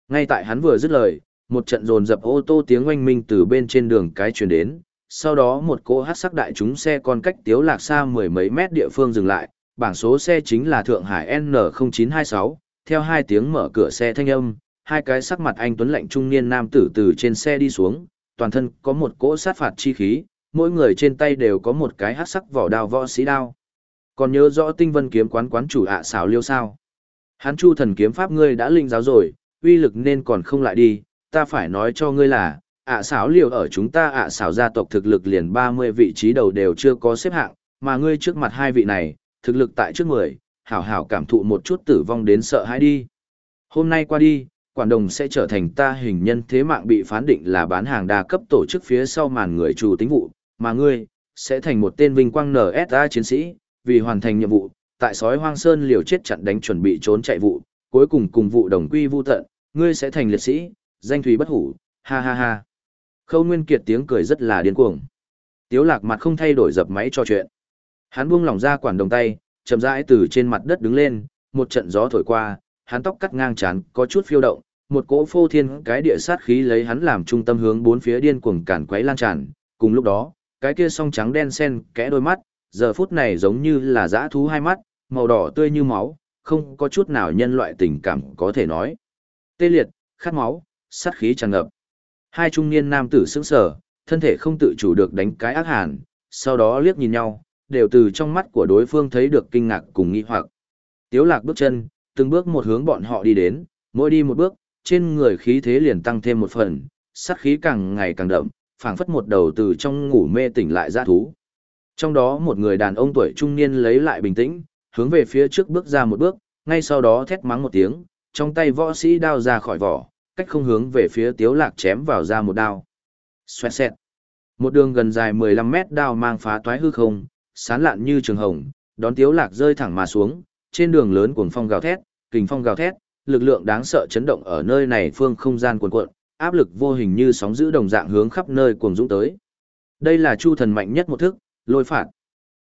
Ngay tại hắn vừa dứt lời, một trận rồn dập ô tô tiếng oanh minh từ bên trên đường cái truyền đến, sau đó một cỗ hát sắc đại chúng xe con cách tiếu lạc xa mười mấy mét địa phương dừng lại, bảng số xe chính là Thượng Hải N0926, theo hai tiếng mở cửa xe thanh âm, hai cái sắc mặt anh tuấn lạnh trung niên nam tử từ trên xe đi xuống, toàn thân có một cỗ sát phạt chi khí, mỗi người trên tay đều có một cái hát sắc vỏ đao võ sĩ đao. Còn nhớ rõ tinh vân kiếm quán quán chủ ạ xảo liêu sao? Hắn chu thần kiếm pháp ngươi đã linh giáo rồi, uy lực nên còn không lại đi, ta phải nói cho ngươi là, ạ xảo liều ở chúng ta ạ xảo gia tộc thực lực liền 30 vị trí đầu đều chưa có xếp hạng, mà ngươi trước mặt hai vị này, thực lực tại trước 10, hảo hảo cảm thụ một chút tử vong đến sợ hãi đi. Hôm nay qua đi, quản đồng sẽ trở thành ta hình nhân thế mạng bị phán định là bán hàng đa cấp tổ chức phía sau màn người chủ tính vụ, mà ngươi, sẽ thành một tên vinh quang NSA chiến sĩ, vì hoàn thành nhiệm vụ, tại sói hoang sơn liều chết chặn đánh chuẩn bị trốn chạy vụ, cuối cùng cùng vụ đồng quy vu tận, ngươi sẽ thành liệt sĩ, danh thủy bất hủ, ha ha ha. Khâu Nguyên Kiệt tiếng cười rất là điên cuồng. Tiếu lạc mặt không thay đổi dập máy cho chuyện. Hắn buông lỏng ra quản đồng tay, chậm rãi từ trên mặt đất đứng lên, một trận gió thổi qua, hắn tóc cắt ngang chán, có chút phiêu động, một cỗ phô thiên cái địa sát khí lấy hắn làm trung tâm hướng bốn phía điên cuồng cản quấy lan tràn, cùng lúc đó, cái kia song trắng đen sen, kẽ đôi mắt, giờ phút này giống như là dã thú hai mắt, màu đỏ tươi như máu, không có chút nào nhân loại tình cảm có thể nói. Tê liệt, khát máu, sát khí tràn ngập. Hai trung niên nam tử sững sờ, thân thể không tự chủ được đánh cái ác hàn, sau đó liếc nhìn nhau, đều từ trong mắt của đối phương thấy được kinh ngạc cùng nghi hoặc. Tiếu lạc bước chân, từng bước một hướng bọn họ đi đến, mỗi đi một bước, trên người khí thế liền tăng thêm một phần, sát khí càng ngày càng đậm, phảng phất một đầu từ trong ngủ mê tỉnh lại ra thú. Trong đó một người đàn ông tuổi trung niên lấy lại bình tĩnh, hướng về phía trước bước ra một bước, ngay sau đó thét mắng một tiếng, trong tay võ sĩ đao ra khỏi vỏ, cách không hướng về phía tiếu lạc chém vào ra một đao. Xoẹt xẹt. Một đường gần dài 15 mét đao mang phá toái hư không, sán lạn như trường hồng, đón tiếu lạc rơi thẳng mà xuống, trên đường lớn cuồng phong gào thét, kình phong gào thét, lực lượng đáng sợ chấn động ở nơi này phương không gian cuồn cuộn, áp lực vô hình như sóng dữ đồng dạng hướng khắp nơi cuồng dũng tới. Đây là chu thần mạnh nhất một thức, lôi phạt.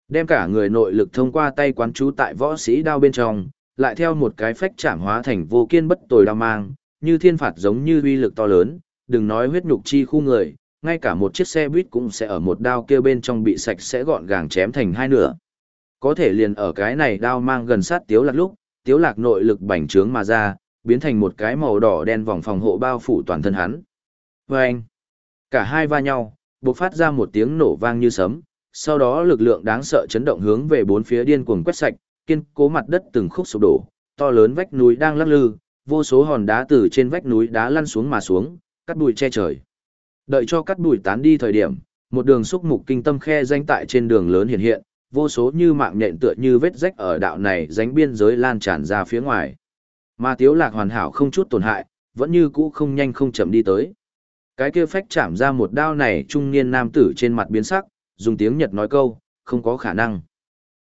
Đem cả người nội lực thông qua tay quán chú tại võ sĩ đao bên trong, lại theo một cái phách chạm hóa thành vô kiên bất tồi đao mang, như thiên phạt giống như uy lực to lớn, đừng nói huyết nhục chi khu người, ngay cả một chiếc xe buýt cũng sẽ ở một đao kia bên trong bị sạch sẽ gọn gàng chém thành hai nửa. Có thể liền ở cái này đao mang gần sát tiếu lạc lúc, tiếu lạc nội lực bành trướng mà ra, biến thành một cái màu đỏ đen vòng phòng hộ bao phủ toàn thân hắn. Vâng! Cả hai va nhau, bộc phát ra một tiếng nổ vang như sấm, sau đó lực lượng đáng sợ chấn động hướng về bốn phía điên cuồng quét sạch, kiên cố mặt đất từng khúc sụp đổ, to lớn vách núi đang lắc lư, vô số hòn đá từ trên vách núi đá lăn xuống mà xuống, cắt bụi che trời. Đợi cho cắt bụi tán đi thời điểm, một đường xúc mục kinh tâm khe danh tại trên đường lớn hiện hiện, vô số như mạng nhện tựa như vết rách ở đạo này dánh biên giới lan tràn ra phía ngoài. Mà Tiếu Lạc hoàn hảo không chút tổn hại, vẫn như cũ không nhanh không chậm đi tới. Cái kia phách chạm ra một đao này trung niên nam tử trên mặt biến sắc, dùng tiếng Nhật nói câu, không có khả năng.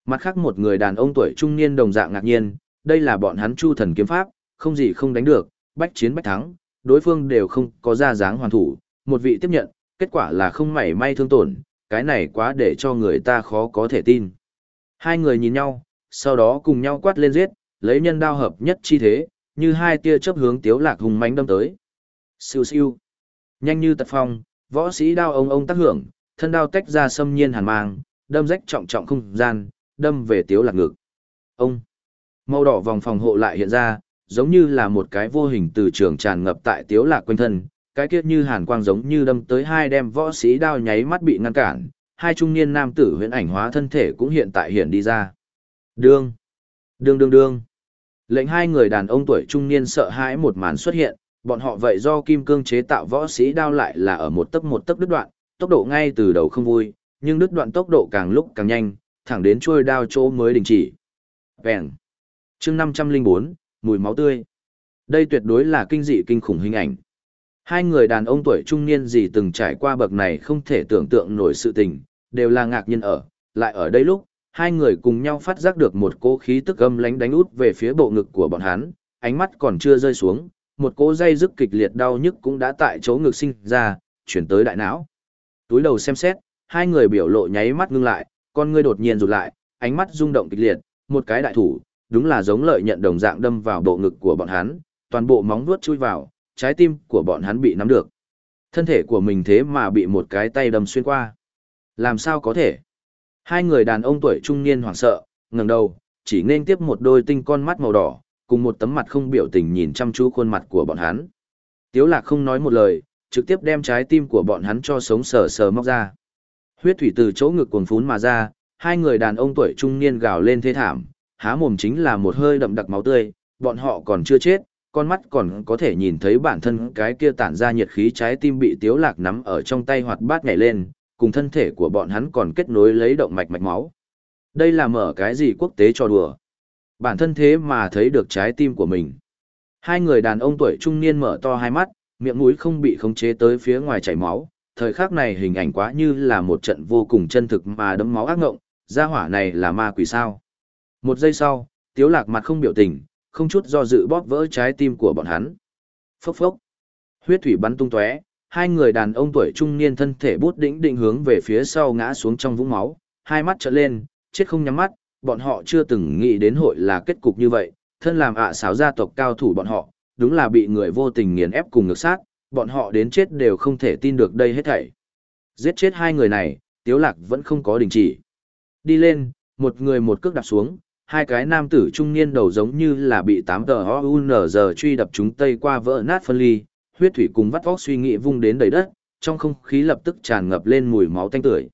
Mặt khác một người đàn ông tuổi trung niên đồng dạng ngạc nhiên, đây là bọn hắn chu thần kiếm pháp, không gì không đánh được, bách chiến bách thắng, đối phương đều không có ra dáng hoàn thủ, một vị tiếp nhận, kết quả là không mảy may thương tổn, cái này quá để cho người ta khó có thể tin. Hai người nhìn nhau, sau đó cùng nhau quát lên giết, lấy nhân đao hợp nhất chi thế, như hai tia chớp hướng tiếu lạc hùng mãnh đâm tới. Siêu siêu. Nhanh như tật phong, võ sĩ đao ông ông tác hưởng, thân đao tách ra xâm nhiên hàn mang, đâm rách trọng trọng không gian, đâm về tiếu lạc ngực. Ông. Màu đỏ vòng phòng hộ lại hiện ra, giống như là một cái vô hình từ trường tràn ngập tại tiếu lạc quanh thân, cái kiết như hàn quang giống như đâm tới hai đem võ sĩ đao nháy mắt bị ngăn cản, hai trung niên nam tử huyễn ảnh hóa thân thể cũng hiện tại hiện đi ra. Đương, đương đương đương. Lệnh hai người đàn ông tuổi trung niên sợ hãi một màn xuất hiện, bọn họ vậy do kim cương chế tạo võ sĩ đao lại là ở một tấc một tấc đứt đoạn, tốc độ ngay từ đầu không vui, nhưng đứt đoạn tốc độ càng lúc càng nhanh, thẳng đến chuôi đao chỗ mới đình chỉ. Vẹn. Chương 504, mùi máu tươi. Đây tuyệt đối là kinh dị kinh khủng hình ảnh. Hai người đàn ông tuổi trung niên gì từng trải qua bậc này không thể tưởng tượng nổi sự tình, đều là ngạc nhiên ở, lại ở đây lúc, hai người cùng nhau phát giác được một cỗ khí tức âm lánh đánh út về phía bộ ngực của bọn hắn, ánh mắt còn chưa rơi xuống, một cỗ dây dứt kịch liệt đau nhức cũng đã tại chỗ ngực sinh ra, chuyển tới đại não. Túi đầu xem xét, hai người biểu lộ nháy mắt ngưng lại, con ngươi đột nhiên rụt lại, ánh mắt rung động kịch liệt, một cái đại thủ, đúng là giống lợi nhận đồng dạng đâm vào bộ ngực của bọn hắn, toàn bộ móng vuốt chui vào, trái tim của bọn hắn bị nắm được. Thân thể của mình thế mà bị một cái tay đâm xuyên qua. Làm sao có thể? Hai người đàn ông tuổi trung niên hoảng sợ, ngẩng đầu, chỉ nên tiếp một đôi tinh con mắt màu đỏ, cùng một tấm mặt không biểu tình nhìn chăm chú khuôn mặt của bọn hắn. Tiếu lạc không nói một lời, trực tiếp đem trái tim của bọn hắn cho sống sờ sờ móc ra. Huyết thủy từ chỗ ngực cuồn phún mà ra, hai người đàn ông tuổi trung niên gào lên thê thảm, há mồm chính là một hơi đậm đặc máu tươi, bọn họ còn chưa chết, con mắt còn có thể nhìn thấy bản thân cái kia tản ra nhiệt khí trái tim bị tiếu lạc nắm ở trong tay hoạt bát nhảy lên, cùng thân thể của bọn hắn còn kết nối lấy động mạch mạch máu. Đây là mở cái gì quốc tế cho đùa. Bản thân thế mà thấy được trái tim của mình. Hai người đàn ông tuổi trung niên mở to hai mắt, miệng mũi không bị khống chế tới phía ngoài chảy máu. Thời khắc này hình ảnh quá như là một trận vô cùng chân thực mà đấm máu ác ngộng, gia hỏa này là ma quỷ sao. Một giây sau, tiếu lạc mặt không biểu tình, không chút do dự bóp vỡ trái tim của bọn hắn. Phốc phốc. Huyết thủy bắn tung tóe, hai người đàn ông tuổi trung niên thân thể bút đỉnh định hướng về phía sau ngã xuống trong vũng máu, hai mắt trợn lên, chết không nhắm mắt, bọn họ chưa từng nghĩ đến hội là kết cục như vậy, thân làm ạ à xáo gia tộc cao thủ bọn họ, đúng là bị người vô tình nghiền ép cùng ngược sát, bọn họ đến chết đều không thể tin được đây hết thảy. Giết chết hai người này, Tiếu Lạc vẫn không có đình chỉ. Đi lên, một người một cước đạp xuống, hai cái nam tử trung niên đầu giống như là bị tám tờ giờ truy đập chúng tây qua vỡ nát phân ly, huyết thủy cùng vắt vóc suy nghĩ vung đến đầy đất, trong không khí lập tức tràn ngập lên mùi máu tanh tưởi.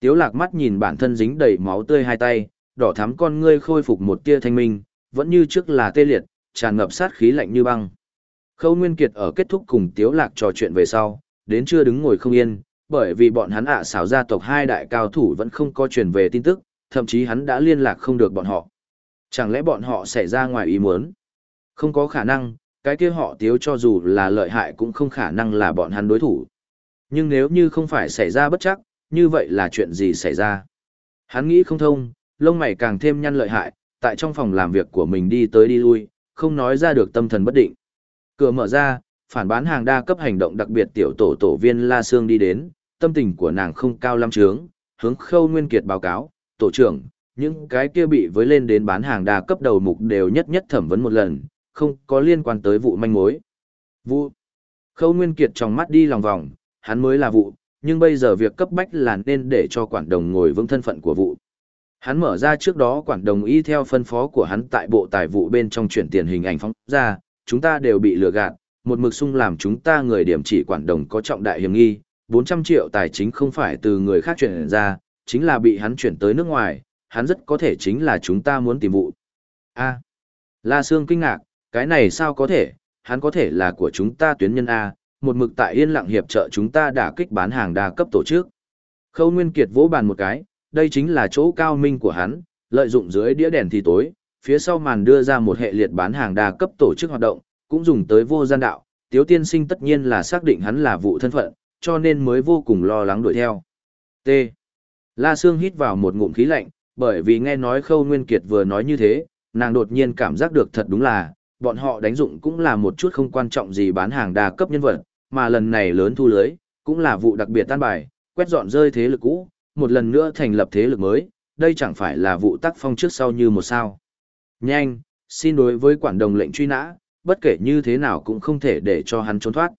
Tiếu lạc mắt nhìn bản thân dính đầy máu tươi hai tay, đỏ thắm con ngươi khôi phục một tia thanh minh, vẫn như trước là tê liệt, tràn ngập sát khí lạnh như băng. Khâu Nguyên Kiệt ở kết thúc cùng Tiếu Lạc trò chuyện về sau, đến chưa đứng ngồi không yên, bởi vì bọn hắn ạ à xảo gia tộc hai đại cao thủ vẫn không có truyền về tin tức, thậm chí hắn đã liên lạc không được bọn họ. Chẳng lẽ bọn họ xảy ra ngoài ý muốn? Không có khả năng, cái kia họ tiếu cho dù là lợi hại cũng không khả năng là bọn hắn đối thủ. Nhưng nếu như không phải xảy ra bất chắc, như vậy là chuyện gì xảy ra? Hắn nghĩ không thông, lông mày càng thêm nhăn lợi hại, tại trong phòng làm việc của mình đi tới đi lui, không nói ra được tâm thần bất định. Cửa mở ra, phản bán hàng đa cấp hành động đặc biệt tiểu tổ tổ viên La Sương đi đến, tâm tình của nàng không cao lắm trướng, hướng khâu nguyên kiệt báo cáo, tổ trưởng, những cái kia bị với lên đến bán hàng đa cấp đầu mục đều nhất nhất thẩm vấn một lần, không có liên quan tới vụ manh mối. Vụ. Khâu Nguyên Kiệt trong mắt đi lòng vòng, hắn mới là vụ, nhưng bây giờ việc cấp bách là nên để cho quản đồng ngồi vững thân phận của vụ. Hắn mở ra trước đó quản đồng y theo phân phó của hắn tại bộ tài vụ bên trong chuyển tiền hình ảnh phóng ra, chúng ta đều bị lừa gạt, một mực sung làm chúng ta người điểm chỉ quản đồng có trọng đại hiểm nghi, 400 triệu tài chính không phải từ người khác chuyển ra, chính là bị hắn chuyển tới nước ngoài, hắn rất có thể chính là chúng ta muốn tìm vụ. A. La Sương kinh ngạc, cái này sao có thể, hắn có thể là của chúng ta tuyến nhân A, một mực tại yên lặng hiệp trợ chúng ta đả kích bán hàng đa cấp tổ chức. Khâu Nguyên Kiệt vỗ bàn một cái, đây chính là chỗ cao minh của hắn, lợi dụng dưới đĩa đèn thì tối, phía sau màn đưa ra một hệ liệt bán hàng đa cấp tổ chức hoạt động, cũng dùng tới vô gian đạo, Tiếu Tiên Sinh tất nhiên là xác định hắn là vụ thân phận, cho nên mới vô cùng lo lắng đuổi theo. T. La Sương hít vào một ngụm khí lạnh, bởi vì nghe nói Khâu Nguyên Kiệt vừa nói như thế, nàng đột nhiên cảm giác được thật đúng là, bọn họ đánh dụng cũng là một chút không quan trọng gì bán hàng đa cấp nhân vật, mà lần này lớn thu lưới, cũng là vụ đặc biệt tan bài, quét dọn rơi thế lực cũ, một lần nữa thành lập thế lực mới, đây chẳng phải là vụ tác phong trước sau như một sao. Nhanh, xin đối với quản đồng lệnh truy nã, bất kể như thế nào cũng không thể để cho hắn trốn thoát.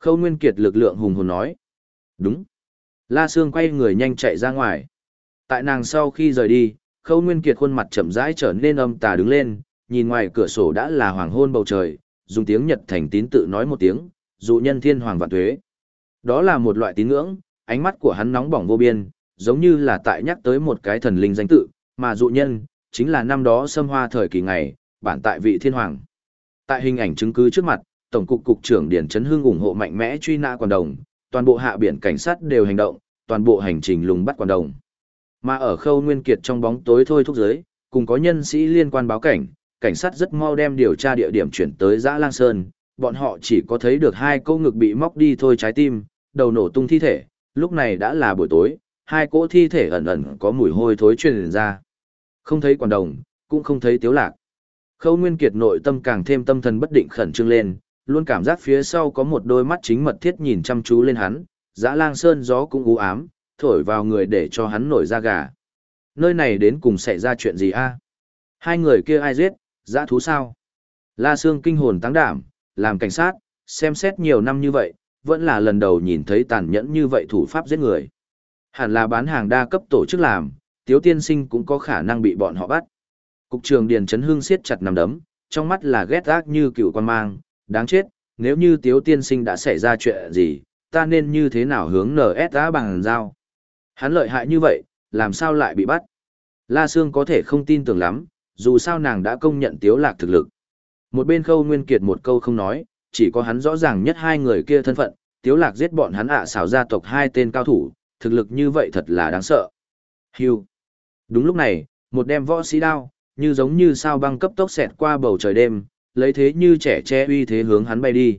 Khâu Nguyên Kiệt lực lượng hùng hồn nói. Đúng. La Sương quay người nhanh chạy ra ngoài. Tại nàng sau khi rời đi, Khâu Nguyên Kiệt khuôn mặt chậm rãi trở nên âm tà đứng lên, nhìn ngoài cửa sổ đã là hoàng hôn bầu trời, dùng tiếng Nhật thành tín tự nói một tiếng, dụ nhân thiên hoàng vạn tuế. Đó là một loại tín ngưỡng, ánh mắt của hắn nóng bỏng vô biên, giống như là tại nhắc tới một cái thần linh danh tự, mà dụ nhân, chính là năm đó xâm hoa thời kỳ ngày, bản tại vị thiên hoàng. Tại hình ảnh chứng cứ trước mặt, Tổng cục Cục trưởng Điển Trấn Hưng ủng hộ mạnh mẽ truy nã quản đồng, toàn bộ hạ biển cảnh sát đều hành động, toàn bộ hành trình lùng bắt quản đồng. Mà ở khâu nguyên kiệt trong bóng tối thôi thúc giới, cùng có nhân sĩ liên quan báo cảnh, cảnh sát rất mau đem điều tra địa điểm chuyển tới Giã Lang Sơn, bọn họ chỉ có thấy được hai câu ngực bị móc đi thôi trái tim, đầu nổ tung thi thể, lúc này đã là buổi tối, hai cỗ thi thể ẩn ẩn có mùi hôi thối truyền ra. Không thấy quản đồng, cũng không thấy tiếu lạc. Khâu Nguyên Kiệt nội tâm càng thêm tâm thần bất định khẩn trương lên, luôn cảm giác phía sau có một đôi mắt chính mật thiết nhìn chăm chú lên hắn, dã Lang Sơn gió cũng u ám, thổi vào người để cho hắn nổi da gà. Nơi này đến cùng xảy ra chuyện gì a? Hai người kia ai giết, dã thú sao? La Sương kinh hồn tăng đảm, làm cảnh sát, xem xét nhiều năm như vậy, vẫn là lần đầu nhìn thấy tàn nhẫn như vậy thủ pháp giết người. Hẳn là bán hàng đa cấp tổ chức làm, Tiếu Tiên Sinh cũng có khả năng bị bọn họ bắt. Cục trường Điền Trấn Hương siết chặt nằm đấm, trong mắt là ghét ác như cựu quan mang, đáng chết, nếu như Tiếu Tiên Sinh đã xảy ra chuyện gì, ta nên như thế nào hướng NSA bằng giao. Hắn lợi hại như vậy, làm sao lại bị bắt? La Sương có thể không tin tưởng lắm, dù sao nàng đã công nhận Tiếu Lạc thực lực. Một bên Khâu Nguyên Kiệt một câu không nói, chỉ có hắn rõ ràng nhất hai người kia thân phận, Tiếu Lạc giết bọn hắn ạ à xảo gia tộc hai tên cao thủ, thực lực như vậy thật là đáng sợ. Hưu. Đúng lúc này, một đem võ sĩ đao, như giống như sao băng cấp tốc xẹt qua bầu trời đêm, lấy thế như trẻ che uy thế hướng hắn bay đi.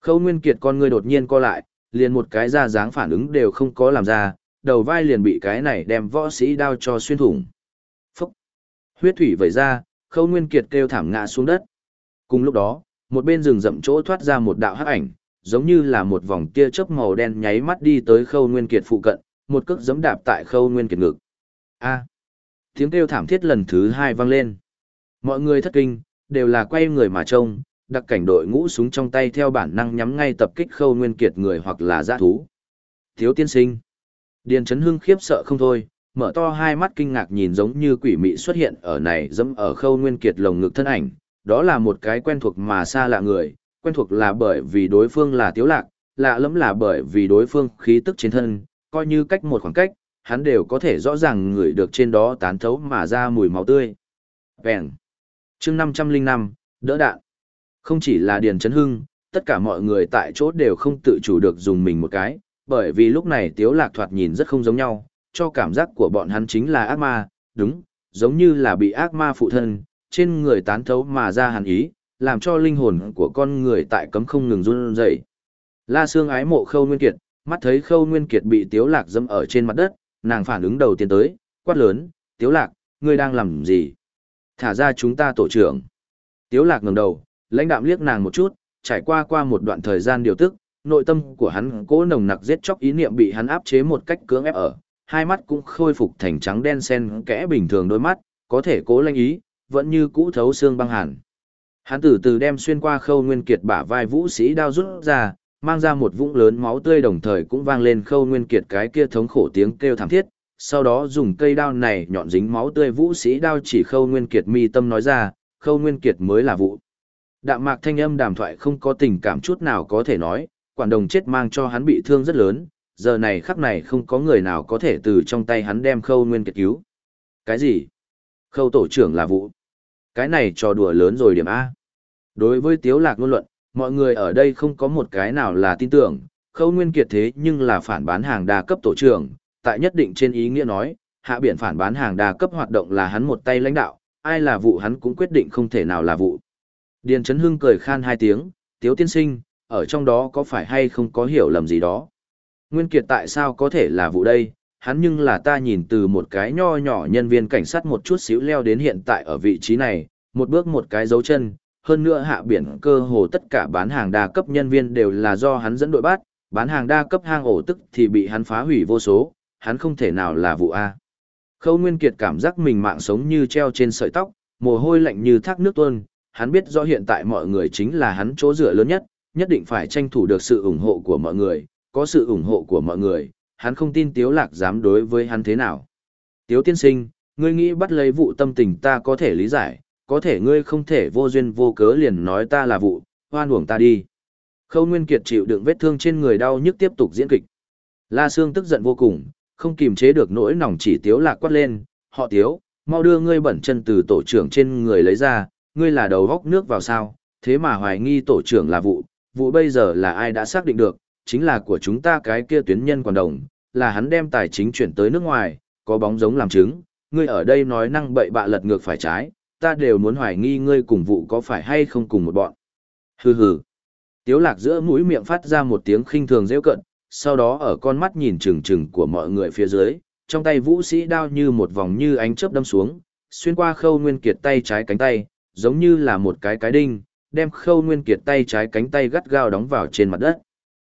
Khâu Nguyên Kiệt con người đột nhiên co lại, liền một cái ra dáng phản ứng đều không có làm ra, đầu vai liền bị cái này đem võ sĩ đao cho xuyên thủng. Phúc! Huyết thủy vẩy ra, Khâu Nguyên Kiệt kêu thảm ngã xuống đất. Cùng lúc đó, một bên rừng rậm chỗ thoát ra một đạo hắc ảnh, giống như là một vòng tia chớp màu đen nháy mắt đi tới Khâu Nguyên Kiệt phụ cận, một cước giẫm đạp tại Khâu Nguyên Kiệt ngực. A! Tiếng kêu thảm thiết lần thứ hai vang lên. Mọi người thất kinh, đều là quay người mà trông, đặc cảnh đội ngũ súng trong tay theo bản năng nhắm ngay tập kích Khâu Nguyên Kiệt người hoặc là giã thú. Thiếu tiên sinh. Điền Trấn Hưng khiếp sợ không thôi, mở to hai mắt kinh ngạc nhìn giống như quỷ mị xuất hiện ở này dẫm ở Khâu Nguyên Kiệt lồng ngực thân ảnh, đó là một cái quen thuộc mà xa lạ người, quen thuộc là bởi vì đối phương là Tiếu Lạc, lạ lắm là bởi vì đối phương khí tức trên thân, coi như cách một khoảng cách, hắn đều có thể rõ ràng ngửi được trên đó tán thấu mà ra mùi máu tươi. Vẹn chương 505, đỡ đạn. Không chỉ là Điền Trấn Hưng, tất cả mọi người tại chỗ đều không tự chủ được dùng mình một cái, bởi vì lúc này Tiếu Lạc thoạt nhìn rất không giống nhau, cho cảm giác của bọn hắn chính là ác ma, đúng, giống như là bị ác ma phụ thân, trên người tán thấu mà ra hàn ý, làm cho linh hồn của con người tại cấm không ngừng run rẩy. La Sương ái mộ Khâu Nguyên Kiệt, mắt thấy Khâu Nguyên Kiệt bị Tiếu Lạc dẫm ở trên mặt đất, nàng phản ứng đầu tiên tới, quát lớn, Tiếu Lạc, ngươi đang làm gì? Thả ra chúng ta tổ trưởng. Tiếu Lạc ngẩng đầu, lãnh đạm liếc nàng một chút, trải qua qua một đoạn thời gian điều tức, nội tâm của hắn cố nồng nặc giết chóc ý niệm bị hắn áp chế một cách cưỡng ép ở, hai mắt cũng khôi phục thành trắng đen xen kẽ bình thường đôi mắt, có thể cố lãnh ý, vẫn như cũ thấu xương băng hàn. Hắn từ từ đem xuyên qua khâu nguyên kiệt bả vai vũ sĩ đao rút ra, mang ra một vũng lớn máu tươi đồng thời cũng vang lên khâu nguyên kiệt cái kia thống khổ tiếng kêu thảm thiết. Sau đó dùng cây đao này nhọn dính máu tươi vũ sĩ đao chỉ khâu nguyên kiệt mi tâm nói ra, khâu nguyên kiệt mới là vụ. Đạm mạc thanh âm đàm thoại không có tình cảm chút nào có thể nói, quản đồng chết mang cho hắn bị thương rất lớn, giờ này khắc này không có người nào có thể từ trong tay hắn đem khâu nguyên kiệt cứu. Cái gì? Khâu tổ trưởng là vụ. Cái này trò đùa lớn rồi điểm A. Đối với tiếu lạc ngôn luận, mọi người ở đây không có một cái nào là tin tưởng, khâu nguyên kiệt thế nhưng là phản bán hàng đa cấp tổ trưởng, tại nhất định trên ý nghĩa nói, hạ biển phản bán hàng đa cấp hoạt động là hắn một tay lãnh đạo, ai là vụ hắn cũng quyết định không thể nào là vụ. Điền Trấn Hưng cười khan hai tiếng, tiếu tiên sinh, ở trong đó có phải hay không có hiểu lầm gì đó. Nguyên Kiệt tại sao có thể là vụ đây, hắn nhưng là ta nhìn từ một cái nho nhỏ nhân viên cảnh sát một chút xíu leo đến hiện tại ở vị trí này, một bước một cái dấu chân, hơn nữa hạ biển cơ hồ tất cả bán hàng đa cấp nhân viên đều là do hắn dẫn đội bắt, bán hàng đa cấp hang ổ tức thì bị hắn phá hủy vô số, hắn không thể nào là vụ A. Khâu Nguyên Kiệt cảm giác mình mạng sống như treo trên sợi tóc, mồ hôi lạnh như thác nước tuôn, hắn biết rõ hiện tại mọi người chính là hắn chỗ dựa lớn nhất, nhất định phải tranh thủ được sự ủng hộ của mọi người, có sự ủng hộ của mọi người, hắn không tin Tiếu Lạc dám đối với hắn thế nào. Tiếu tiên sinh, ngươi nghĩ bắt lấy vụ tâm tình ta có thể lý giải, có thể ngươi không thể vô duyên vô cớ liền nói ta là vụ, hoan uổng ta đi. Khâu Nguyên Kiệt chịu đựng vết thương trên người đau nhức tiếp tục diễn kịch. La Sương tức giận vô cùng, không kìm chế được nỗi nòng chỉ Tiếu Lạc quát lên, họ Tiếu, mau đưa ngươi bẩn chân từ tổ trưởng trên người lấy ra, ngươi là đầu góc nước vào sao, thế mà hoài nghi tổ trưởng là vụ, vụ bây giờ là ai đã xác định được, chính là của chúng ta cái kia tuyến nhân quản đồng, là hắn đem tài chính chuyển tới nước ngoài, có bóng giống làm chứng, ngươi ở đây nói năng bậy bạ lật ngược phải trái, ta đều muốn hoài nghi ngươi cùng vụ có phải hay không cùng một bọn. Hừ hừ. Tiếu lạc giữa mũi miệng phát ra một tiếng khinh thường rêu cận, sau đó ở con mắt nhìn chừng chừng của mọi người phía dưới, trong tay vũ sĩ đao như một vòng như ánh chớp đâm xuống, xuyên qua khâu nguyên kiệt tay trái cánh tay, giống như là một cái cái đinh, đem khâu nguyên kiệt tay trái cánh tay gắt gao đóng vào trên mặt đất.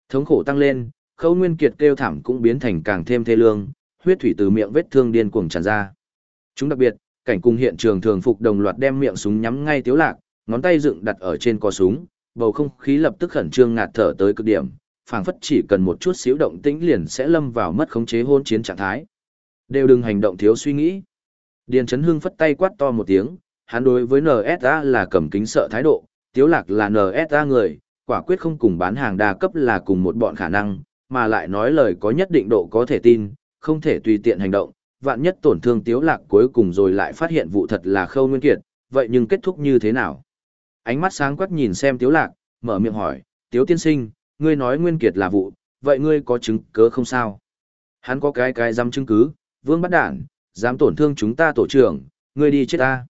Thống khổ tăng lên, khâu nguyên kiệt kêu thảm cũng biến thành càng thêm thê lương, huyết thủy từ miệng vết thương điên cuồng tràn ra. Chúng đặc biệt, cảnh cùng hiện trường thường phục đồng loạt đem miệng súng nhắm ngay tiếu lạc, ngón tay dựng đặt ở trên cò súng, bầu không khí lập tức khẩn trương ngạt thở tới cực điểm, phảng phất chỉ cần một chút xíu động tĩnh liền sẽ lâm vào mất khống chế hôn chiến trạng thái. Đều đừng hành động thiếu suy nghĩ. Điền Trấn Hưng phất tay quát to một tiếng, hắn đối với NSA là cầm kính sợ thái độ, tiếu lạc là NSA người, quả quyết không cùng bán hàng đa cấp là cùng một bọn khả năng, mà lại nói lời có nhất định độ có thể tin, không thể tùy tiện hành động, vạn nhất tổn thương tiếu lạc cuối cùng rồi lại phát hiện vụ thật là khâu nguyên kiệt, vậy nhưng kết thúc như thế nào? Ánh mắt sáng quắc nhìn xem tiếu lạc, mở miệng hỏi, tiếu tiên sinh, ngươi nói nguyên kiệt là vụ, vậy ngươi có chứng cứ không sao? Hắn có cái cái dám chứng cứ, vương bắt đản, dám tổn thương chúng ta tổ trưởng, ngươi đi chết ta.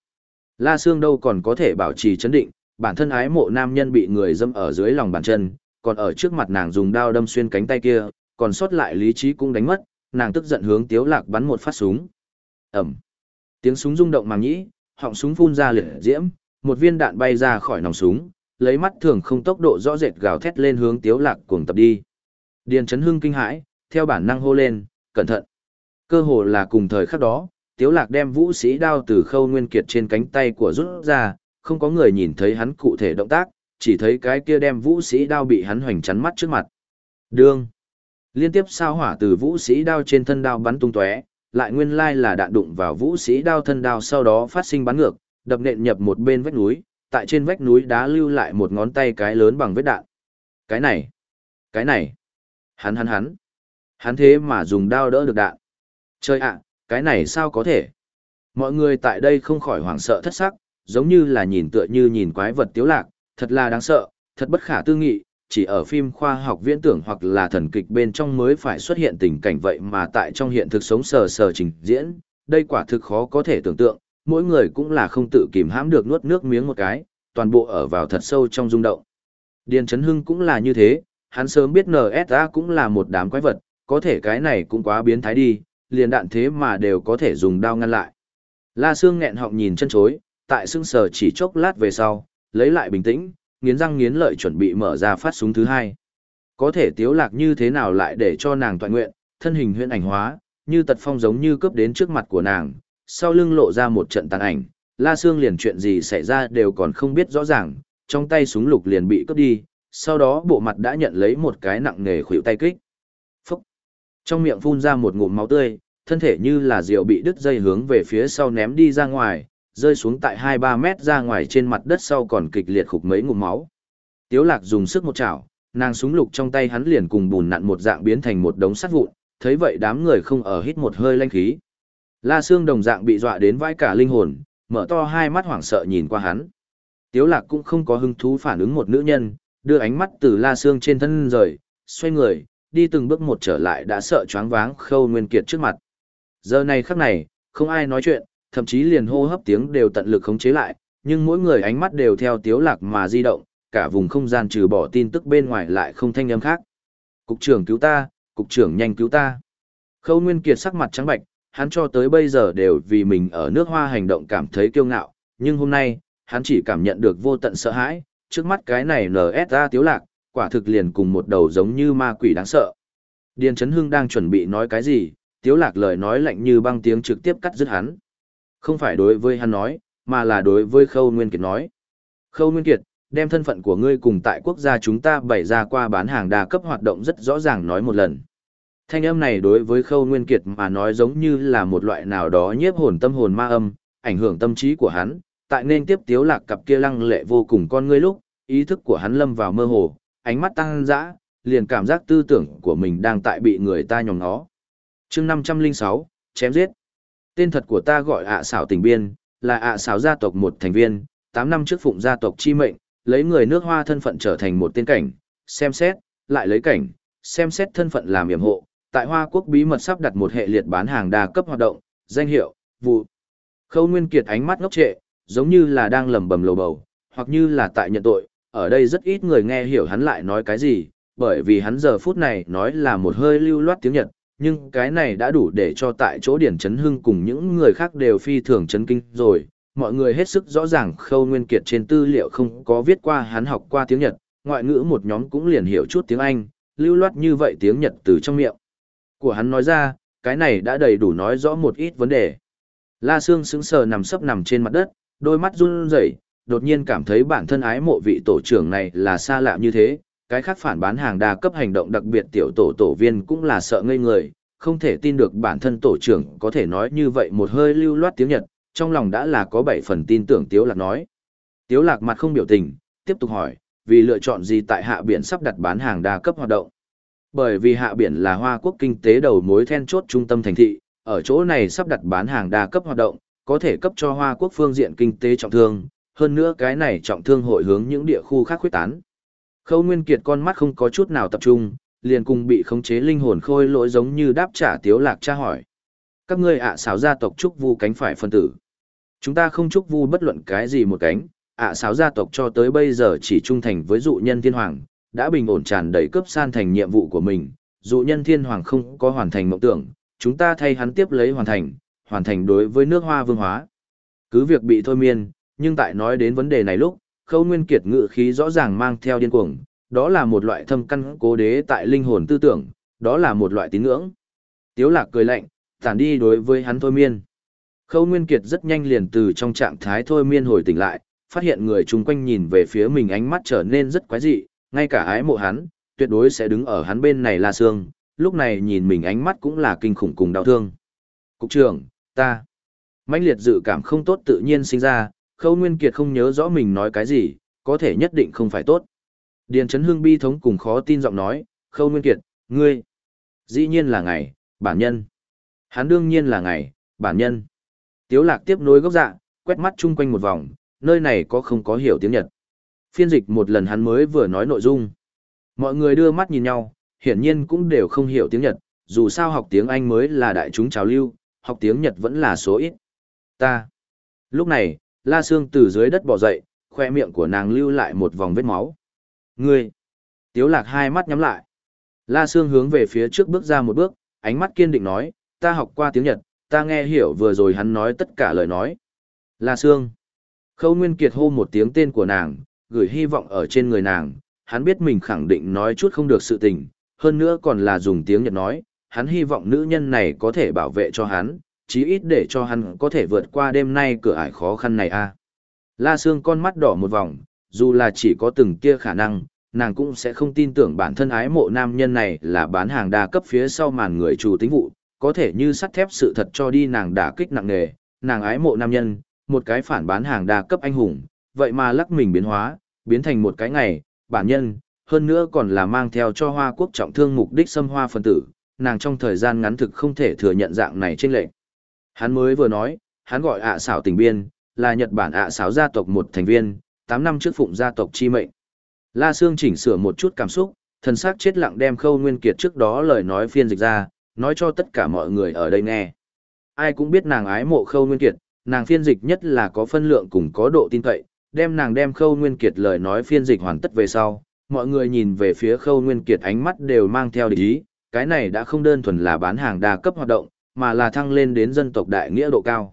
La Sương đâu còn có thể bảo trì chấn định, bản thân ái mộ nam nhân bị người dâm ở dưới lòng bàn chân, còn ở trước mặt nàng dùng đao đâm xuyên cánh tay kia, còn sót lại lý trí cũng đánh mất, nàng tức giận hướng Tiếu Lạc bắn một phát súng. Ầm. Tiếng súng rung động màng nhĩ, họng súng phun ra liệt diễm, một viên đạn bay ra khỏi nòng súng, lấy mắt thường không tốc độ rõ rệt gào thét lên hướng Tiếu Lạc cuồng tập đi. Điền Chấn Hưng kinh hãi, theo bản năng hô lên, cẩn thận. Cơ hồ là cùng thời khắc đó, Tiếu Lạc đem vũ sĩ đao từ khâu nguyên kiệt trên cánh tay của rút ra, không có người nhìn thấy hắn cụ thể động tác, chỉ thấy cái kia đem vũ sĩ đao bị hắn hoành chắn mắt trước mặt. Đương. Liên tiếp sao hỏa từ vũ sĩ đao trên thân đao bắn tung tóe, lại nguyên lai là đạn đụng vào vũ sĩ đao thân đao sau đó phát sinh bắn ngược, đập nện nhập một bên vách núi, tại trên vách núi đá lưu lại một ngón tay cái lớn bằng vết đạn. Cái này, cái này, hắn hắn hắn, hắn thế mà dùng đao đỡ được đạn. Chơi ạ, cái này sao có thể? Mọi người tại đây không khỏi hoảng sợ thất sắc, giống như là nhìn tựa như nhìn quái vật tiếu lạc, thật là đáng sợ, thật bất khả tư nghị, chỉ ở phim khoa học viễn tưởng hoặc là thần kịch bên trong mới phải xuất hiện tình cảnh vậy mà tại trong hiện thực sống sờ sờ trình diễn, đây quả thực khó có thể tưởng tượng, mỗi người cũng là không tự kìm hãm được nuốt nước miếng một cái, toàn bộ ở vào thật sâu trong rung động. Điền Trấn Hưng cũng là như thế, hắn sớm biết NSA cũng là một đám quái vật, có thể cái này cũng quá biến thái đi, liền đạn thế mà đều có thể dùng đao ngăn lại. La Sương nghẹn họng nhìn chân chối, tại sưng sờ chỉ chốc lát về sau, lấy lại bình tĩnh, nghiến răng nghiến lợi chuẩn bị mở ra phát súng thứ hai. Có thể tiếu lạc như thế nào lại để cho nàng toàn nguyện, thân hình huyễn ảnh hóa, như tật phong giống như cướp đến trước mặt của nàng, sau lưng lộ ra một trận tàn ảnh, La Sương liền chuyện gì xảy ra đều còn không biết rõ ràng, trong tay súng lục liền bị cướp đi, sau đó bộ mặt đã nhận lấy một cái nặng nề khuỷu tay kích. Phúc! Trong miệng phun ra một ngụm máu tươi, thân thể như là rượu bị đứt dây hướng về phía sau ném đi ra ngoài, rơi xuống tại 2-3 mét ra ngoài trên mặt đất sau còn kịch liệt khục mấy ngụm máu. Tiếu lạc dùng sức một chảo, nàng súng lục trong tay hắn liền cùng bùn nặn một dạng biến thành một đống sắt vụn, thấy vậy đám người không ở hít một hơi lanh khí. La Sương đồng dạng bị dọa đến vãi cả linh hồn, mở to hai mắt hoảng sợ nhìn qua hắn. Tiếu lạc cũng không có hứng thú phản ứng một nữ nhân, đưa ánh mắt từ La Sương trên thân rời, xoay người, đi từng bước một trở lại đã sợ choáng váng khâu nguyên kiệt trước mặt. Giờ này khắc này, không ai nói chuyện, thậm chí liền hô hấp tiếng đều tận lực khống chế lại, nhưng mỗi người ánh mắt đều theo tiếu lạc mà di động, cả vùng không gian trừ bỏ tin tức bên ngoài lại không thanh âm khác. Cục trưởng cứu ta, cục trưởng nhanh cứu ta. Khâu Nguyên Kiệt sắc mặt trắng bệch hắn cho tới bây giờ đều vì mình ở nước hoa hành động cảm thấy kiêu ngạo, nhưng hôm nay, hắn chỉ cảm nhận được vô tận sợ hãi, trước mắt cái này NSA tiếu lạc, quả thực liền cùng một đầu giống như ma quỷ đáng sợ. Điền Trấn Hưng đang chuẩn bị nói cái gì, tiếu lạc lời nói lạnh như băng tiếng trực tiếp cắt dứt hắn. Không phải đối với hắn nói, mà là đối với Khâu Nguyên Kiệt nói. Khâu Nguyên Kiệt, đem thân phận của ngươi cùng tại quốc gia chúng ta bày ra qua bán hàng đa cấp hoạt động rất rõ ràng nói một lần. Thanh âm này đối với Khâu Nguyên Kiệt mà nói giống như là một loại nào đó nhiếp hồn tâm hồn ma âm, ảnh hưởng tâm trí của hắn, tại nên tiếp tiếu lạc cặp kia lăng lệ vô cùng con ngươi lúc, ý thức của hắn lâm vào mơ hồ, ánh mắt tăng dã, liền cảm giác tư tưởng của mình đang tại bị người ta nhòm nó. Chương 506, chém giết. Tên thật của ta gọi ạ xảo tình biên, là ạ xảo gia tộc một thành viên, 8 năm trước phụng gia tộc chi mệnh, lấy người nước hoa thân phận trở thành một tên cảnh, xem xét, lại lấy cảnh, xem xét thân phận làm yểm hộ, tại Hoa Quốc bí mật sắp đặt một hệ liệt bán hàng đa cấp hoạt động, danh hiệu, vụ. Khâu Nguyên Kiệt ánh mắt ngốc trệ, giống như là đang lẩm bẩm lầu bầu, hoặc như là tại nhận tội, ở đây rất ít người nghe hiểu hắn lại nói cái gì, bởi vì hắn giờ phút này nói là một hơi lưu loát tiếng Nhật, nhưng cái này đã đủ để cho tại chỗ điển chấn hưng cùng những người khác đều phi thường chấn kinh rồi. Mọi người hết sức rõ ràng khâu nguyên kiệt trên tư liệu không có viết qua hắn học qua tiếng Nhật, ngoại ngữ một nhóm cũng liền hiểu chút tiếng Anh, lưu loát như vậy tiếng Nhật từ trong miệng. Của hắn nói ra, cái này đã đầy đủ nói rõ một ít vấn đề. La Sương sững sờ nằm sấp nằm trên mặt đất, đôi mắt run rẩy, đột nhiên cảm thấy bản thân ái mộ vị tổ trưởng này là xa lạ như thế, cái khác phản bán hàng đa cấp hành động đặc biệt tiểu tổ tổ viên cũng là sợ ngây người, không thể tin được bản thân tổ trưởng có thể nói như vậy một hơi lưu loát tiếng Nhật, trong lòng đã là có bảy phần tin tưởng Tiếu Lạc nói. Tiếu Lạc mặt không biểu tình, tiếp tục hỏi, vì lựa chọn gì tại hạ biển sắp đặt bán hàng đa cấp hoạt động. Bởi vì hạ biển là hoa quốc kinh tế đầu mối then chốt trung tâm thành thị, ở chỗ này sắp đặt bán hàng đa cấp hoạt động, có thể cấp cho hoa quốc phương diện kinh tế trọng thương, hơn nữa cái này trọng thương hội hướng những địa khu khác khuyết tán. Khâu Nguyên Kiệt con mắt không có chút nào tập trung, liền cùng bị khống chế linh hồn khôi lỗi giống như đáp trả tiếu lạc tra hỏi. Các ngươi ạ xáo gia tộc trúc vu cánh phải phân tử. Chúng ta không trúc vu bất luận cái gì một cánh, ạ xáo gia tộc cho tới bây giờ chỉ trung thành với dụ nhân thiên hoàng, đã bình ổn tràn đầy cướp san thành nhiệm vụ của mình, dụ nhân thiên hoàng không có hoàn thành mộng tưởng, chúng ta thay hắn tiếp lấy hoàn thành, hoàn thành đối với nước hoa vương hóa. Cứ việc bị thôi miên, nhưng tại nói đến vấn đề này lúc, khâu nguyên kiệt ngự khí rõ ràng mang theo điên cuồng, đó là một loại thâm căn cố đế tại linh hồn tư tưởng, đó là một loại tín ngưỡng. Tiếu lạc cười lạnh, tản đi đối với hắn thôi miên. Khâu Nguyên Kiệt rất nhanh liền từ trong trạng thái thôi miên hồi tỉnh lại, phát hiện người chung quanh nhìn về phía mình ánh mắt trở nên rất quái dị, ngay cả ái mộ hắn, tuyệt đối sẽ đứng ở hắn bên này là xương, lúc này nhìn mình ánh mắt cũng là kinh khủng cùng đau thương. Cục trưởng, ta. mãnh liệt dự cảm không tốt tự nhiên sinh ra, Khâu Nguyên Kiệt không nhớ rõ mình nói cái gì, có thể nhất định không phải tốt. Điền Trấn Hương bi thống cùng khó tin giọng nói, Khâu Nguyên Kiệt, ngươi, dĩ nhiên là ngày, bản nhân. Hắn đương nhiên là ngày, bản nhân. Tiếu lạc tiếp nối gốc dạ, quét mắt chung quanh một vòng, nơi này có không có hiểu tiếng Nhật. Phiên dịch một lần hắn mới vừa nói nội dung. Mọi người đưa mắt nhìn nhau, hiển nhiên cũng đều không hiểu tiếng Nhật, dù sao học tiếng Anh mới là đại chúng trào lưu, học tiếng Nhật vẫn là số ít. Ta. Lúc này, La Sương từ dưới đất bò dậy, khoe miệng của nàng lưu lại một vòng vết máu. Ngươi! Tiếu lạc hai mắt nhắm lại. La Sương hướng về phía trước bước ra một bước, ánh mắt kiên định nói, ta học qua tiếng Nhật, ta nghe hiểu vừa rồi hắn nói tất cả lời nói. La Sương. Khâu Nguyên Kiệt hô một tiếng tên của nàng, gửi hy vọng ở trên người nàng, hắn biết mình khẳng định nói chút không được sự tình, hơn nữa còn là dùng tiếng Nhật nói, hắn hy vọng nữ nhân này có thể bảo vệ cho hắn, chí ít để cho hắn có thể vượt qua đêm nay cửa ải khó khăn này a. La Sương con mắt đỏ một vòng, dù là chỉ có từng kia khả năng, nàng cũng sẽ không tin tưởng bản thân ái mộ nam nhân này là bán hàng đa cấp phía sau màn người chủ tính vụ, có thể như sắt thép sự thật cho đi nàng đả kích nặng nề, nàng ái mộ nam nhân, một cái phản bán hàng đa cấp anh hùng, vậy mà lắc mình biến hóa, biến thành một cái ngày, bản nhân, hơn nữa còn là mang theo cho hoa quốc trọng thương mục đích xâm hoa phân tử, nàng trong thời gian ngắn thực không thể thừa nhận dạng này trên lệnh. Hắn mới vừa nói, hắn gọi ạ xảo tình biên, là Nhật Bản ạ xảo gia tộc một thành viên, 8 năm trước phụng gia tộc chi mệnh. La Sương chỉnh sửa một chút cảm xúc, thần sắc chết lặng đem khâu nguyên kiệt trước đó lời nói phiên dịch ra, nói cho tất cả mọi người ở đây nghe. Ai cũng biết nàng ái mộ khâu nguyên kiệt, nàng phiên dịch nhất là có phân lượng cùng có độ tin cậy, đem nàng đem khâu nguyên kiệt lời nói phiên dịch hoàn tất về sau. Mọi người nhìn về phía khâu nguyên kiệt ánh mắt đều mang theo địch ý, cái này đã không đơn thuần là bán hàng đa cấp hoạt động, mà là thăng lên đến dân tộc đại nghĩa độ cao.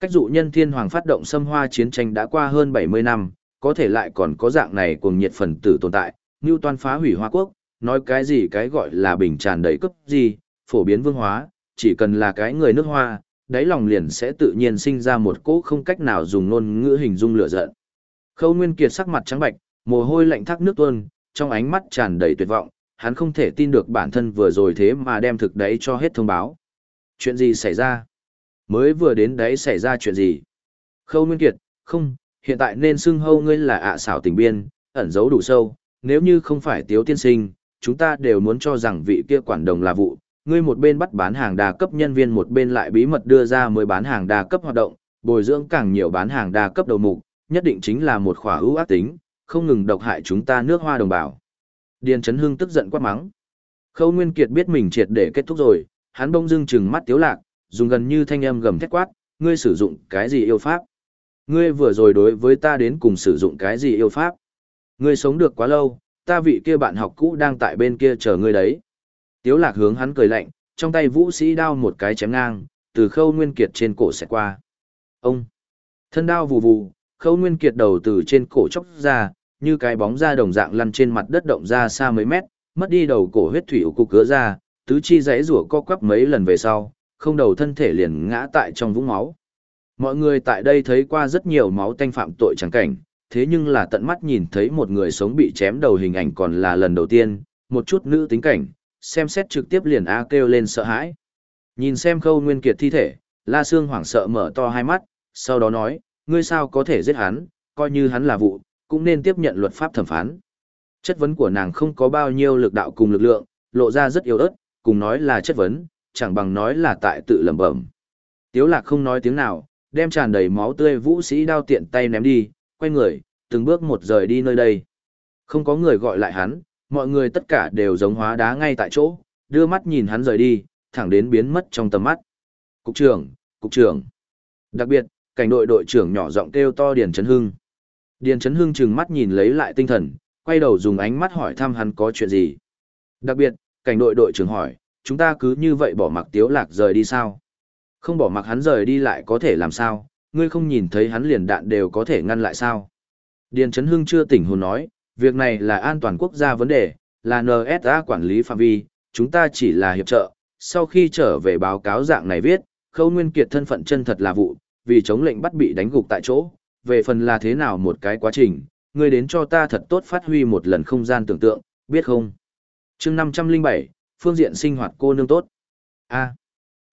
Cách dụ nhân thiên hoàng phát động xâm hoa chiến tranh đã qua hơn 70 năm, có thể lại còn có dạng này cùng nhiệt phần tử tồn tại, ngưu toàn phá hủy hoa quốc, nói cái gì cái gọi là bình tràn đầy cấp gì, phổ biến vương hóa, chỉ cần là cái người nước hoa, đáy lòng liền sẽ tự nhiên sinh ra một cỗ không cách nào dùng ngôn ngữ hình dung lửa giận. Khâu Nguyên Kiệt sắc mặt trắng bạch, mồ hôi lạnh thác nước tuôn, trong ánh mắt tràn đầy tuyệt vọng, hắn không thể tin được bản thân vừa rồi thế mà đem thực đấy cho hết thông báo. Chuyện gì xảy ra? Mới vừa đến đấy xảy ra chuyện gì? Khâu Nguyên Kiệt, không, hiện tại nên xưng hâu ngươi là ạ xảo tình biên, ẩn giấu đủ sâu, nếu như không phải tiếu tiên sinh, chúng ta đều muốn cho rằng vị kia quản đồng là vụ, ngươi một bên bắt bán hàng đa cấp nhân viên một bên lại bí mật đưa ra mới bán hàng đa cấp hoạt động, bồi dưỡng càng nhiều bán hàng đa cấp đầu mục, nhất định chính là một khỏa ưu ác tính, không ngừng độc hại chúng ta nước hoa đồng bào. Điền Trấn Hưng tức giận quát mắng. Khâu Nguyên Kiệt biết mình triệt để kết thúc rồi, hắn bông dưng chừng mắt tiếu lạc, dùng gần như thanh âm gầm thét quát, ngươi sử dụng cái gì yêu pháp? Ngươi vừa rồi đối với ta đến cùng sử dụng cái gì yêu pháp? Ngươi sống được quá lâu, ta vị kia bạn học cũ đang tại bên kia chờ ngươi đấy. Tiếu lạc hướng hắn cười lạnh, trong tay vũ sĩ đao một cái chém ngang, từ khâu nguyên kiệt trên cổ sẽ qua. Ông! Thân đao vù vù, khâu nguyên kiệt đầu từ trên cổ chóc ra, như cái bóng da đồng dạng lăn trên mặt đất động ra xa mấy mét, mất đi đầu cổ huyết thủy cục cứa ra, tứ chi giấy rủa co quắp mấy lần về sau, không đầu thân thể liền ngã tại trong vũng máu. Mọi người tại đây thấy qua rất nhiều máu tanh phạm tội chẳng cảnh, thế nhưng là tận mắt nhìn thấy một người sống bị chém đầu hình ảnh còn là lần đầu tiên, một chút nữ tính cảnh, xem xét trực tiếp liền a kêu lên sợ hãi. Nhìn xem khâu nguyên kiệt thi thể, La Sương hoảng sợ mở to hai mắt, sau đó nói, ngươi sao có thể giết hắn, coi như hắn là vụ, cũng nên tiếp nhận luật pháp thẩm phán. Chất vấn của nàng không có bao nhiêu lực đạo cùng lực lượng, lộ ra rất yếu ớt, cùng nói là chất vấn, chẳng bằng nói là tại tự lẩm bẩm. Tiếu lạc không nói tiếng nào, đem tràn đầy máu tươi vũ sĩ đao tiện tay ném đi, quay người, từng bước một rời đi nơi đây. Không có người gọi lại hắn, mọi người tất cả đều giống hóa đá ngay tại chỗ, đưa mắt nhìn hắn rời đi, thẳng đến biến mất trong tầm mắt. Cục trưởng, cục trưởng. Đặc biệt, cảnh đội đội trưởng nhỏ giọng kêu to Điền Trấn Hưng. Điền Trấn Hưng trừng mắt nhìn lấy lại tinh thần, quay đầu dùng ánh mắt hỏi thăm hắn có chuyện gì. Đặc biệt, cảnh đội đội trưởng hỏi, chúng ta cứ như vậy bỏ mặc tiếu lạc rời đi sao? Không bỏ mặc hắn rời đi lại có thể làm sao, ngươi không nhìn thấy hắn liền đạn đều có thể ngăn lại sao? Điền Trấn Hưng chưa tỉnh hồn nói, việc này là an toàn quốc gia vấn đề, là NSA quản lý phạm vi, chúng ta chỉ là hiệp trợ. Sau khi trở về báo cáo dạng này viết, Khâu Nguyên Kiệt thân phận chân thật là vụ, vì chống lệnh bắt bị đánh gục tại chỗ, về phần là thế nào một cái quá trình, ngươi đến cho ta thật tốt phát huy một lần không gian tưởng tượng, biết không? chương 507, phương diện sinh hoạt cô nương tốt. A.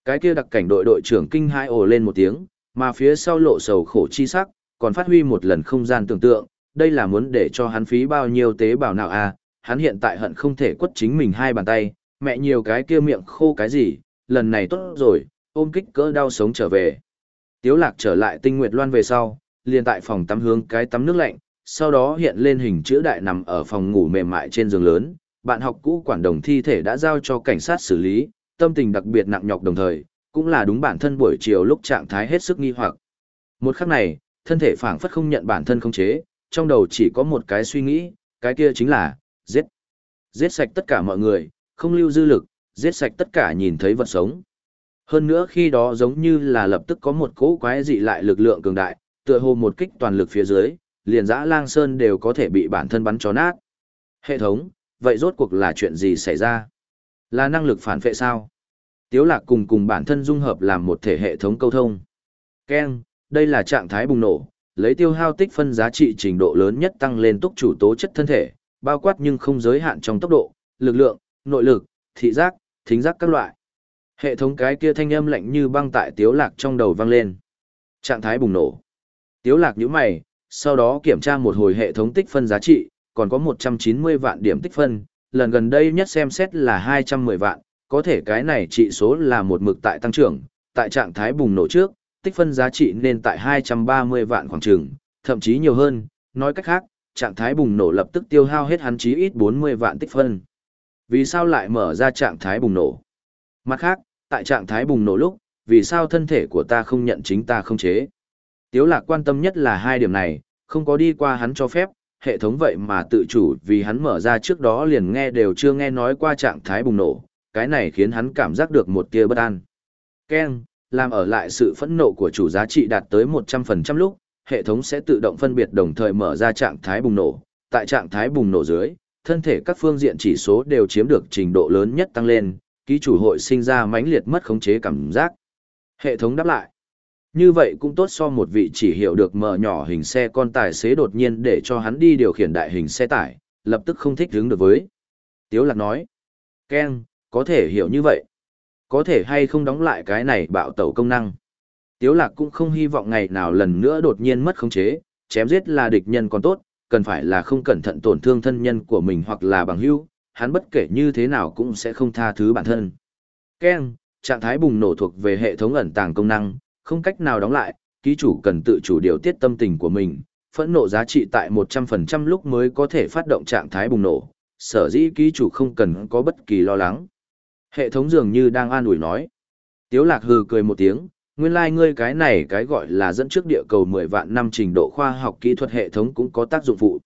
cái kia đặc cảnh đội đội trưởng kinh hai ồ lên một tiếng, mà phía sau lộ sầu khổ chi sắc, còn phát huy một lần không gian tưởng tượng, đây là muốn để cho hắn phí bao nhiêu tế bào nào a? hắn hiện tại hận không thể quất chính mình hai bàn tay, mẹ nhiều cái kia miệng khô cái gì, lần này tốt rồi, ôm kích cỡ đau sống trở về. Tiếu lạc trở lại tinh nguyệt loan về sau, liền tại phòng tắm hướng cái tắm nước lạnh, sau đó hiện lên hình chữ đại nằm ở phòng ngủ mềm mại trên giường lớn, bạn học cũ quản đồng thi thể đã giao cho cảnh sát xử lý, tâm tình đặc biệt nặng nhọc đồng thời, cũng là đúng bản thân buổi chiều lúc trạng thái hết sức nghi hoặc. Một khắc này, thân thể phảng phất không nhận bản thân không chế, trong đầu chỉ có một cái suy nghĩ, cái kia chính là, giết. Giết sạch tất cả mọi người, không lưu dư lực, giết sạch tất cả nhìn thấy vật sống. Hơn nữa khi đó giống như là lập tức có một cỗ quái dị lại lực lượng cường đại, tựa hồ một kích toàn lực phía dưới, liền dã lang sơn đều có thể bị bản thân bắn cho nát. Hệ thống, vậy rốt cuộc là chuyện gì xảy ra? Là năng lực phản vệ sao? Tiếu lạc cùng cùng bản thân dung hợp làm một thể hệ thống câu thông. Ken, đây là trạng thái bùng nổ, lấy tiêu hao tích phân giá trị trình độ lớn nhất tăng lên túc chủ tố chất thân thể, bao quát nhưng không giới hạn trong tốc độ, lực lượng, nội lực, thị giác, thính giác các loại. Hệ thống cái kia thanh âm lạnh như băng tại tiếu lạc trong đầu vang lên. Trạng thái bùng nổ. Tiếu lạc nhíu mày, sau đó kiểm tra một hồi hệ thống tích phân giá trị, còn có 190 vạn điểm tích phân, lần gần đây nhất xem xét là 210 vạn, có thể cái này trị số là một mực tại tăng trưởng, tại trạng thái bùng nổ trước, tích phân giá trị nên tại 230 vạn khoảng trường, thậm chí nhiều hơn, nói cách khác, trạng thái bùng nổ lập tức tiêu hao hết hắn chí ít 40 vạn tích phân. Vì sao lại mở ra trạng thái bùng nổ? Mặt khác, tại trạng thái bùng nổ lúc, vì sao thân thể của ta không nhận chính ta không chế? Tiếu lạc quan tâm nhất là hai điểm này, không có đi qua hắn cho phép, hệ thống vậy mà tự chủ vì hắn mở ra trước đó liền nghe đều chưa nghe nói qua trạng thái bùng nổ, cái này khiến hắn cảm giác được một tia bất an. Ken, làm ở lại sự phẫn nộ của chủ giá trị đạt tới 100% lúc, hệ thống sẽ tự động phân biệt đồng thời mở ra trạng thái bùng nổ. Tại trạng thái bùng nổ dưới, thân thể các phương diện chỉ số đều chiếm được trình độ lớn nhất tăng lên, ký chủ hội sinh ra mãnh liệt mất khống chế cảm giác. Hệ thống đáp lại. Như vậy cũng tốt so một vị chỉ hiểu được mở nhỏ hình xe con tài xế đột nhiên để cho hắn đi điều khiển đại hình xe tải, lập tức không thích đứng được với. Tiếu lạc nói. Ken, có thể hiểu như vậy. Có thể hay không đóng lại cái này bạo tẩu công năng. Tiếu lạc cũng không hy vọng ngày nào lần nữa đột nhiên mất khống chế, chém giết là địch nhân còn tốt, cần phải là không cẩn thận tổn thương thân nhân của mình hoặc là bằng hữu, hắn bất kể như thế nào cũng sẽ không tha thứ bản thân. Ken, trạng thái bùng nổ thuộc về hệ thống ẩn tàng công năng, không cách nào đóng lại, ký chủ cần tự chủ điều tiết tâm tình của mình, phẫn nộ giá trị tại 100% lúc mới có thể phát động trạng thái bùng nổ, sở dĩ ký chủ không cần có bất kỳ lo lắng. Hệ thống dường như đang an ủi nói. Tiếu lạc hừ cười một tiếng, nguyên lai like ngươi cái này cái gọi là dẫn trước địa cầu 10 vạn năm trình độ khoa học kỹ thuật hệ thống cũng có tác dụng phụ.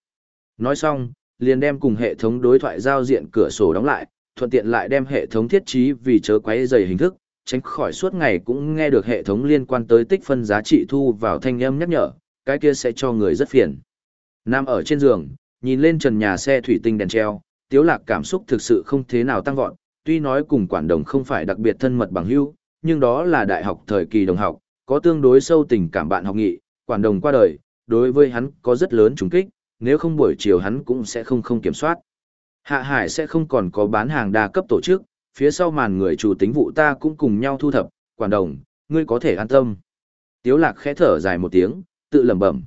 Nói xong, liền đem cùng hệ thống đối thoại giao diện cửa sổ đóng lại, thuận tiện lại đem hệ thống thiết trí vì chớ quấy dày hình thức, tránh khỏi suốt ngày cũng nghe được hệ thống liên quan tới tích phân giá trị thu vào thanh âm nhắc nhở, cái kia sẽ cho người rất phiền. Nam ở trên giường, nhìn lên trần nhà xe thủy tinh đèn treo, tiếu lạc cảm xúc thực sự không thế nào tăng vọt, tuy nói cùng quản đồng không phải đặc biệt thân mật bằng hữu, nhưng đó là đại học thời kỳ đồng học, có tương đối sâu tình cảm bạn học nghị, quản đồng qua đời, đối với hắn có rất lớn trùng kích, nếu không buổi chiều hắn cũng sẽ không không kiểm soát. Hạ Hải sẽ không còn có bán hàng đa cấp tổ chức, phía sau màn người chủ tính vụ ta cũng cùng nhau thu thập, quản đồng, ngươi có thể an tâm. Tiếu lạc khẽ thở dài một tiếng, tự lẩm bẩm.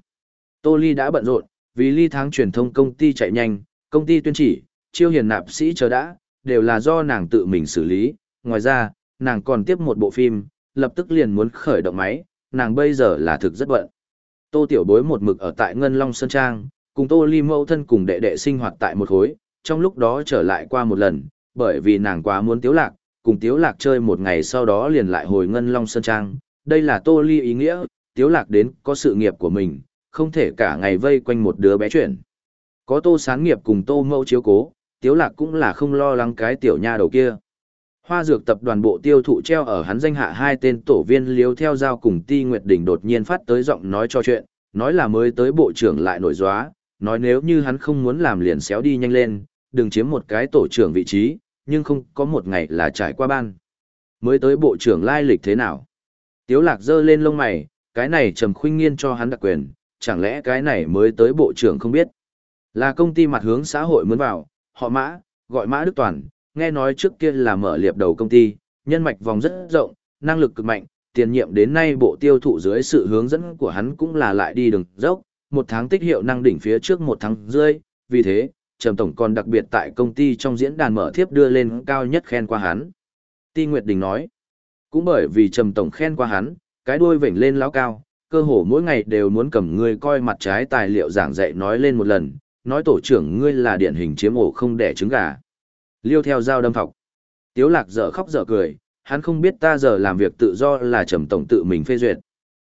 Tô Ly đã bận rộn, vì ly tháng truyền thông công ty chạy nhanh, công ty tuyên chỉ, chiêu hiền nạp sĩ chờ đã, đều là do nàng tự mình xử lý. Ngoài ra, nàng còn tiếp một bộ phim, lập tức liền muốn khởi động máy, nàng bây giờ là thực rất bận. Tô Tiểu Bối một mực ở tại Ngân Long Sơn Trang, cùng Tô Ly mẫu thân cùng đệ đệ sinh hoạt tại một khối, trong lúc đó trở lại qua một lần, bởi vì nàng quá muốn tiếu lạc, cùng tiếu lạc chơi một ngày sau đó liền lại hồi Ngân Long Sơn Trang. Đây là Tô Ly ý nghĩa, tiếu lạc đến có sự nghiệp của mình, không thể cả ngày vây quanh một đứa bé chuyển. Có Tô sáng nghiệp cùng Tô mẫu chiếu cố, tiếu lạc cũng là không lo lắng cái tiểu nha đầu kia. Hoa dược tập đoàn bộ tiêu thụ treo ở hắn danh hạ hai tên tổ viên liếu theo giao cùng Ti Nguyệt đỉnh đột nhiên phát tới giọng nói cho chuyện, nói là mới tới bộ trưởng lại nổi gióa, nói nếu như hắn không muốn làm liền xéo đi nhanh lên, đừng chiếm một cái tổ trưởng vị trí, nhưng không có một ngày là trải qua ban. Mới tới bộ trưởng lai lịch thế nào? Tiếu lạc giơ lên lông mày, cái này trầm khuynh nghiên cho hắn đặc quyền, chẳng lẽ cái này mới tới bộ trưởng không biết? Là công ty mặt hướng xã hội muốn vào, họ mã, gọi mã Đức Toàn, nghe nói trước kia là mở liệp đầu công ty, nhân mạch vòng rất rộng, năng lực cực mạnh, tiền nhiệm đến nay bộ tiêu thụ dưới sự hướng dẫn của hắn cũng là lại đi đường dốc, một tháng tích hiệu năng đỉnh phía trước một tháng rưỡi, vì thế, Trầm Tổng còn đặc biệt tại công ty trong diễn đàn mở thiếp đưa lên cao nhất khen qua hắn. Ti Nguyệt Đình nói, cũng bởi vì Trầm Tổng khen qua hắn, cái đuôi vểnh lên lão cao, cơ hồ mỗi ngày đều muốn cầm người coi mặt trái tài liệu giảng dạy nói lên một lần, nói tổ trưởng ngươi là điển hình chiếm ổ không đẻ trứng gà. Liêu theo dao đâm thọc. Tiếu lạc dở khóc dở cười, hắn không biết ta giờ làm việc tự do là trầm tổng tự mình phê duyệt.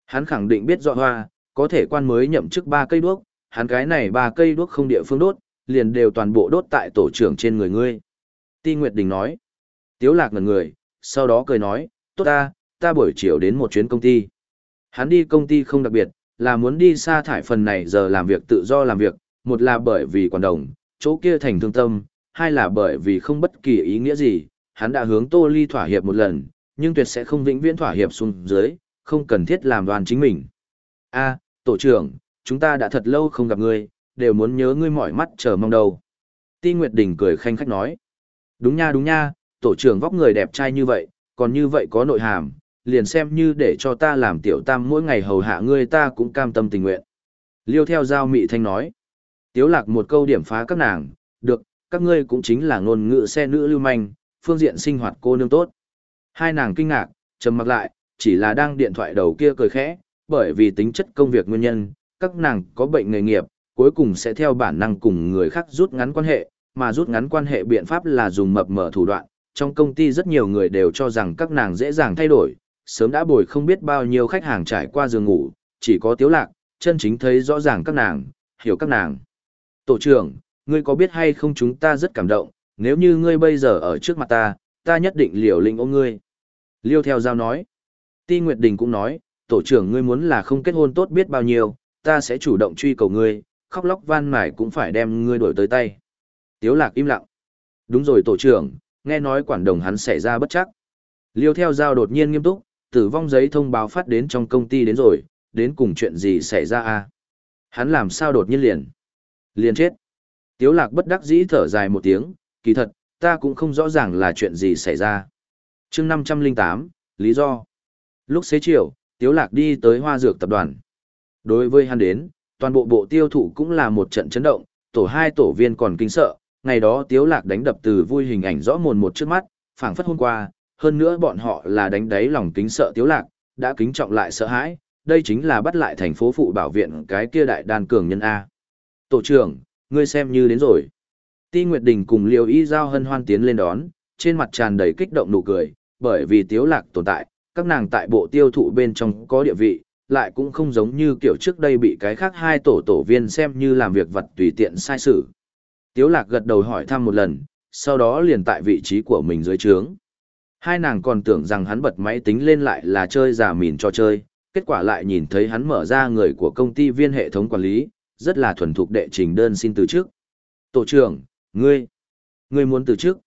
Hắn khẳng định biết rõ hoa, có thể quan mới nhậm chức ba cây đuốc, hắn cái này ba cây đuốc không địa phương đốt, liền đều toàn bộ đốt tại tổ trưởng trên người ngươi. Ti Nguyệt Đình nói. Tiếu lạc ngần người, sau đó cười nói, tốt ta, ta buổi chiều đến một chuyến công ty. Hắn đi công ty không đặc biệt, là muốn đi xa thải phần này giờ làm việc tự do làm việc, một là bởi vì quản đồng, chỗ kia thành thương tâm, hai là bởi vì không bất kỳ ý nghĩa gì, hắn đã hướng Tô Ly thỏa hiệp một lần, nhưng tuyệt sẽ không vĩnh viễn thỏa hiệp xuống dưới, không cần thiết làm đoàn chính mình. A, tổ trưởng, chúng ta đã thật lâu không gặp ngươi, đều muốn nhớ ngươi mỏi mắt chờ mong đâu. Ti Nguyệt Đình cười khanh khách nói. Đúng nha đúng nha, tổ trưởng vóc người đẹp trai như vậy, còn như vậy có nội hàm, liền xem như để cho ta làm tiểu tam mỗi ngày hầu hạ ngươi ta cũng cam tâm tình nguyện. Liêu theo giao mị thanh nói. Tiếu lạc một câu điểm phá các nàng, được, các ngươi cũng chính là ngôn ngữ xe nữ lưu manh, phương diện sinh hoạt cô nương tốt. Hai nàng kinh ngạc, trầm mặc lại, chỉ là đang điện thoại đầu kia cười khẽ, bởi vì tính chất công việc nguyên nhân, các nàng có bệnh nghề nghiệp, cuối cùng sẽ theo bản năng cùng người khác rút ngắn quan hệ, mà rút ngắn quan hệ biện pháp là dùng mập mở thủ đoạn. Trong công ty rất nhiều người đều cho rằng các nàng dễ dàng thay đổi, sớm đã bồi không biết bao nhiêu khách hàng trải qua giường ngủ, chỉ có tiếu lạc, chân chính thấy rõ ràng các nàng, hiểu các nàng. Tổ trưởng, ngươi có biết hay không chúng ta rất cảm động, nếu như ngươi bây giờ ở trước mặt ta, ta nhất định liều lĩnh ôm ngươi. Liêu theo giao nói. Ti Nguyệt Đình cũng nói, tổ trưởng ngươi muốn là không kết hôn tốt biết bao nhiêu, ta sẽ chủ động truy cầu ngươi, khóc lóc van mải cũng phải đem ngươi đổi tới tay. Tiếu lạc im lặng. Đúng rồi tổ trưởng, nghe nói quản đồng hắn xảy ra bất chắc. Liêu theo giao đột nhiên nghiêm túc, tử vong giấy thông báo phát đến trong công ty đến rồi, đến cùng chuyện gì xảy ra à? Hắn làm sao đột nhiên liền? Liền chết. Tiếu lạc bất đắc dĩ thở dài một tiếng, kỳ thật, ta cũng không rõ ràng là chuyện gì xảy ra. chương 508, lý do. Lúc xế chiều, Tiếu lạc đi tới hoa dược tập đoàn. Đối với hắn đến, toàn bộ bộ tiêu thụ cũng là một trận chấn động, tổ hai tổ viên còn kinh sợ, ngày đó Tiếu lạc đánh đập từ vui hình ảnh rõ mồn một trước mắt, phảng phất hôm qua, hơn nữa bọn họ là đánh đáy lòng kính sợ Tiếu lạc, đã kính trọng lại sợ hãi, đây chính là bắt lại thành phố phụ bảo viện cái kia đại đan cường nhân A. Tổ trưởng, ngươi xem như đến rồi. Ti Nguyệt Đình cùng Liêu Y Giao hân hoan tiến lên đón, trên mặt tràn đầy kích động nụ cười, bởi vì Tiếu Lạc tồn tại, các nàng tại bộ tiêu thụ bên trong có địa vị, lại cũng không giống như kiểu trước đây bị cái khác hai tổ tổ viên xem như làm việc vật tùy tiện sai sự. Tiếu Lạc gật đầu hỏi thăm một lần, sau đó liền tại vị trí của mình dưới trướng. Hai nàng còn tưởng rằng hắn bật máy tính lên lại là chơi giả mìn cho chơi, kết quả lại nhìn thấy hắn mở ra người của công ty viên hệ thống quản lý, rất là thuần thục đệ trình đơn xin từ chức. Tổ trưởng, ngươi, ngươi muốn từ chức.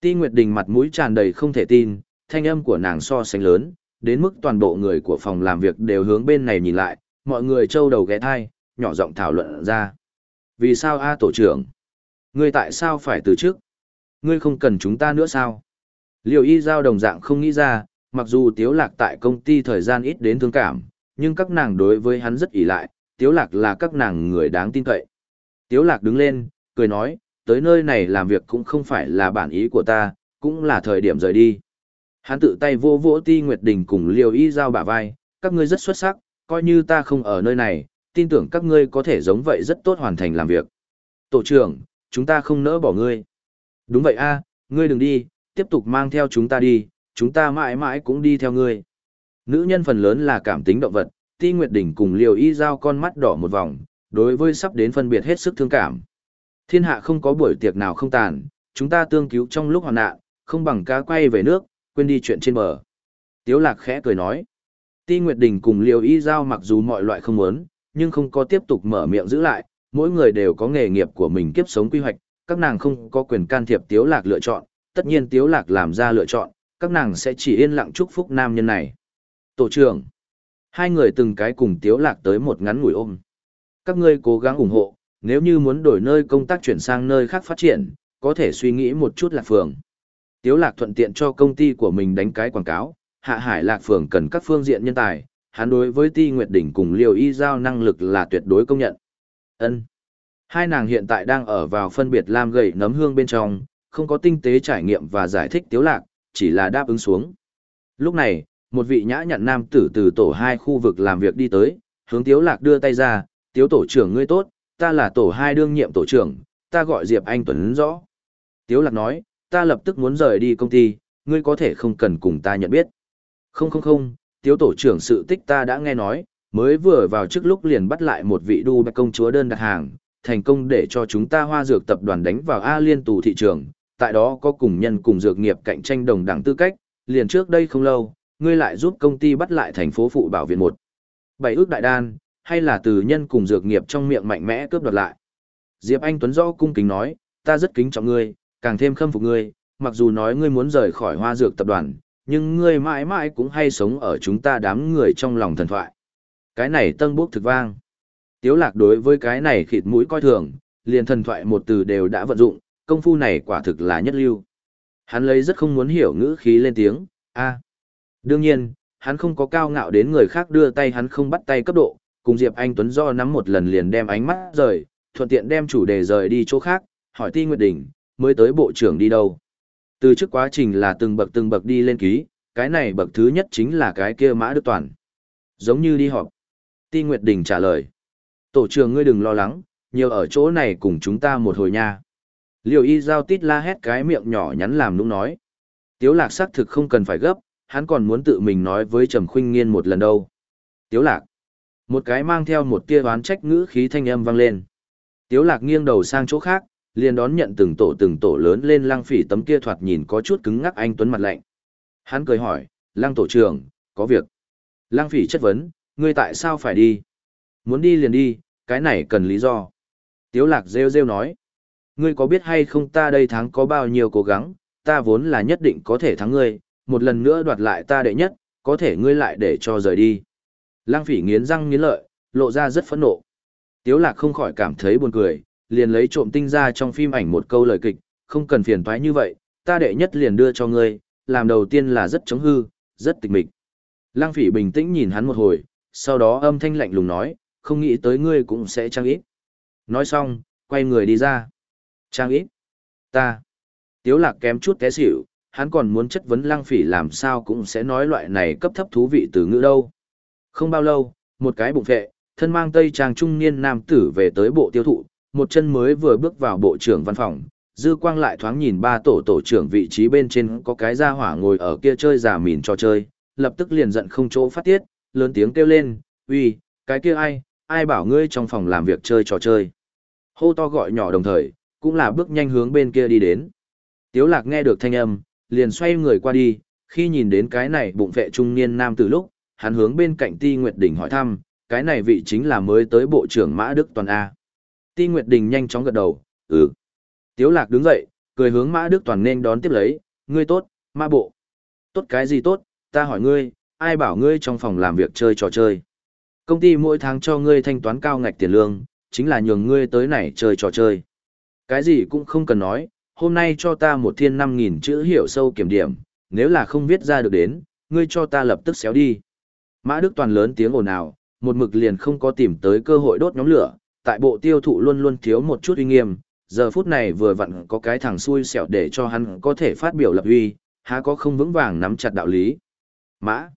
Ti Nguyệt Đình mặt mũi tràn đầy không thể tin, thanh âm của nàng so sánh lớn, đến mức toàn bộ người của phòng làm việc đều hướng bên này nhìn lại, mọi người trâu đầu ghé thai, nhỏ giọng thảo luận ra. Vì sao a tổ trưởng? Ngươi tại sao phải từ chức? Ngươi không cần chúng ta nữa sao? Liều y giao đồng dạng không nghĩ ra, mặc dù tiếu lạc tại công ty thời gian ít đến thương cảm, nhưng các nàng đối với hắn rất ỷ lại, tiếu lạc là các nàng người đáng tin cậy. Tiếu lạc đứng lên, cười nói, tới nơi này làm việc cũng không phải là bản ý của ta, cũng là thời điểm rời đi. Hắn tự tay vô vỗ ti Nguyệt Đình cùng liều y giao bả vai, các ngươi rất xuất sắc, coi như ta không ở nơi này, tin tưởng các ngươi có thể giống vậy rất tốt hoàn thành làm việc. Tổ trưởng, chúng ta không nỡ bỏ ngươi. Đúng vậy a, ngươi đừng đi, tiếp tục mang theo chúng ta đi, chúng ta mãi mãi cũng đi theo ngươi. Nữ nhân phần lớn là cảm tính động vật, Ti Nguyệt Đình cùng Liều Y Giao con mắt đỏ một vòng, đối với sắp đến phân biệt hết sức thương cảm. Thiên hạ không có buổi tiệc nào không tàn, chúng ta tương cứu trong lúc hoạn nạn, không bằng cá quay về nước, quên đi chuyện trên bờ. Tiếu Lạc khẽ cười nói. Ti Nguyệt Đình cùng Liêu Y Giao mặc dù mọi loại không muốn, nhưng không có tiếp tục mở miệng giữ lại, mỗi người đều có nghề nghiệp của mình kiếp sống quy hoạch, các nàng không có quyền can thiệp Tiếu Lạc lựa chọn, tất nhiên Tiếu Lạc làm ra lựa chọn, các nàng sẽ chỉ yên lặng chúc phúc nam nhân này. Tổ trưởng, hai người từng cái cùng Tiếu Lạc tới một ngắn ngủi ôm. Các ngươi cố gắng ủng hộ, nếu như muốn đổi nơi công tác chuyển sang nơi khác phát triển, có thể suy nghĩ một chút là phường. Tiếu Lạc thuận tiện cho công ty của mình đánh cái quảng cáo, Hạ Hải Lạc phường cần các phương diện nhân tài, hắn đối với Ti Nguyệt Đỉnh cùng Liều Y Giao năng lực là tuyệt đối công nhận. Ân. Hai nàng hiện tại đang ở vào phân biệt lam gầy nấm hương bên trong, không có tinh tế trải nghiệm và giải thích Tiếu Lạc, chỉ là đáp ứng xuống. Lúc này, một vị nhã nhặn nam tử từ tổ hai khu vực làm việc đi tới, hướng Tiếu Lạc đưa tay ra, Tiếu tổ trưởng ngươi tốt, ta là tổ hai đương nhiệm tổ trưởng, ta gọi Diệp Anh Tuấn rõ. Tiếu Lạc nói, ta lập tức muốn rời đi công ty, ngươi có thể không cần cùng ta nhận biết. Không không không, Tiếu tổ trưởng sự tích ta đã nghe nói, mới vừa vào trước lúc liền bắt lại một vị đu bạch công chúa đơn đặt hàng, thành công để cho chúng ta hoa dược tập đoàn đánh vào A liên tù thị trường, tại đó có cùng nhân cùng dược nghiệp cạnh tranh đồng đẳng tư cách, liền trước đây không lâu, ngươi lại giúp công ty bắt lại thành phố phụ bảo viện một. Bảy ước đại đan, hay là từ nhân cùng dược nghiệp trong miệng mạnh mẽ cướp đoạt lại. Diệp Anh Tuấn rõ cung kính nói, ta rất kính trọng ngươi, càng thêm khâm phục ngươi, mặc dù nói ngươi muốn rời khỏi hoa dược tập đoàn, nhưng ngươi mãi mãi cũng hay sống ở chúng ta đám người trong lòng thần thoại. Cái này tân bốc thực vang. Tiếu lạc đối với cái này khịt mũi coi thường, liền thần thoại một từ đều đã vận dụng, công phu này quả thực là nhất lưu. Hắn lấy rất không muốn hiểu ngữ khí lên tiếng, a. Đương nhiên, hắn không có cao ngạo đến người khác đưa tay hắn không bắt tay cấp độ, cùng Diệp Anh Tuấn do nắm một lần liền đem ánh mắt rời, thuận tiện đem chủ đề rời đi chỗ khác, hỏi Ti Nguyệt Đình, mới tới bộ trưởng đi đâu. Từ trước quá trình là từng bậc từng bậc đi lên ký, cái này bậc thứ nhất chính là cái kia Mã Đức Toàn. Giống như đi họp. Ti Nguyệt Đình trả lời. Tổ trưởng ngươi đừng lo lắng, nhiều ở chỗ này cùng chúng ta một hồi nha. Liều y giao tít la hét cái miệng nhỏ nhắn làm nũng nói. Tiếu lạc xác thực không cần phải gấp, hắn còn muốn tự mình nói với Trầm Khuynh Nghiên một lần đâu. Tiếu lạc. Một cái mang theo một tia oán trách ngữ khí thanh âm vang lên. Tiếu lạc nghiêng đầu sang chỗ khác, liền đón nhận từng tổ từng tổ lớn lên lăng phỉ tấm kia thoạt nhìn có chút cứng ngắc anh tuấn mặt lạnh. Hắn cười hỏi, lăng tổ trưởng, có việc. Lăng phỉ chất vấn, ngươi tại sao phải đi? Muốn đi liền đi, cái này cần lý do. Tiếu lạc rêu rêu nói, ngươi có biết hay không ta đây tháng có bao nhiêu cố gắng, ta vốn là nhất định có thể thắng ngươi, một lần nữa đoạt lại ta đệ nhất, có thể ngươi lại để cho rời đi. Lăng phỉ nghiến răng nghiến lợi, lộ ra rất phẫn nộ. Tiếu lạc không khỏi cảm thấy buồn cười, liền lấy trộm tinh ra trong phim ảnh một câu lời kịch, không cần phiền toái như vậy, ta đệ nhất liền đưa cho ngươi, làm đầu tiên là rất chống hư, rất tịch mịch. Lăng phỉ bình tĩnh nhìn hắn một hồi, sau đó âm thanh lạnh lùng nói, không nghĩ tới ngươi cũng sẽ trang ít. Nói xong, quay người đi ra. Trang ít. Ta. Tiếu lạc kém chút té xỉu, hắn còn muốn chất vấn lăng phỉ làm sao cũng sẽ nói loại này cấp thấp thú vị từ ngữ đâu. Không bao lâu, một cái bụng vệ, thân mang tây trang trung niên nam tử về tới bộ tiêu thụ, một chân mới vừa bước vào bộ trưởng văn phòng, dư quang lại thoáng nhìn ba tổ tổ trưởng vị trí bên trên có cái gia hỏa ngồi ở kia chơi giả mìn cho chơi, lập tức liền giận không chỗ phát tiết, lớn tiếng kêu lên, uy, cái kia ai, ai bảo ngươi trong phòng làm việc chơi trò chơi. Hô to gọi nhỏ đồng thời, cũng là bước nhanh hướng bên kia đi đến. Tiếu lạc nghe được thanh âm, liền xoay người qua đi, khi nhìn đến cái này bụng vệ trung niên nam từ lúc, hắn hướng bên cạnh Ti Nguyệt Đình hỏi thăm, cái này vị chính là mới tới bộ trưởng Mã Đức Toàn A. Ti Nguyệt Đình nhanh chóng gật đầu, ừ. Tiếu lạc đứng dậy, cười hướng Mã Đức Toàn nên đón tiếp lấy, ngươi tốt, Mã Bộ. Tốt cái gì tốt, ta hỏi ngươi, ai bảo ngươi trong phòng làm việc chơi trò chơi. Công ty mỗi tháng cho ngươi thanh toán cao ngạch tiền lương, chính là nhường ngươi tới này chơi trò chơi. Cái gì cũng không cần nói, hôm nay cho ta một thiên năm nghìn chữ hiểu sâu kiểm điểm, nếu là không viết ra được đến, ngươi cho ta lập tức xéo đi. Mã Đức Toàn lớn tiếng ồn ào, một mực liền không có tìm tới cơ hội đốt nhóm lửa, tại bộ tiêu thụ luôn luôn thiếu một chút uy nghiêm, giờ phút này vừa vặn có cái thằng xui xẻo để cho hắn có thể phát biểu lập uy, há có không vững vàng nắm chặt đạo lý. Mã.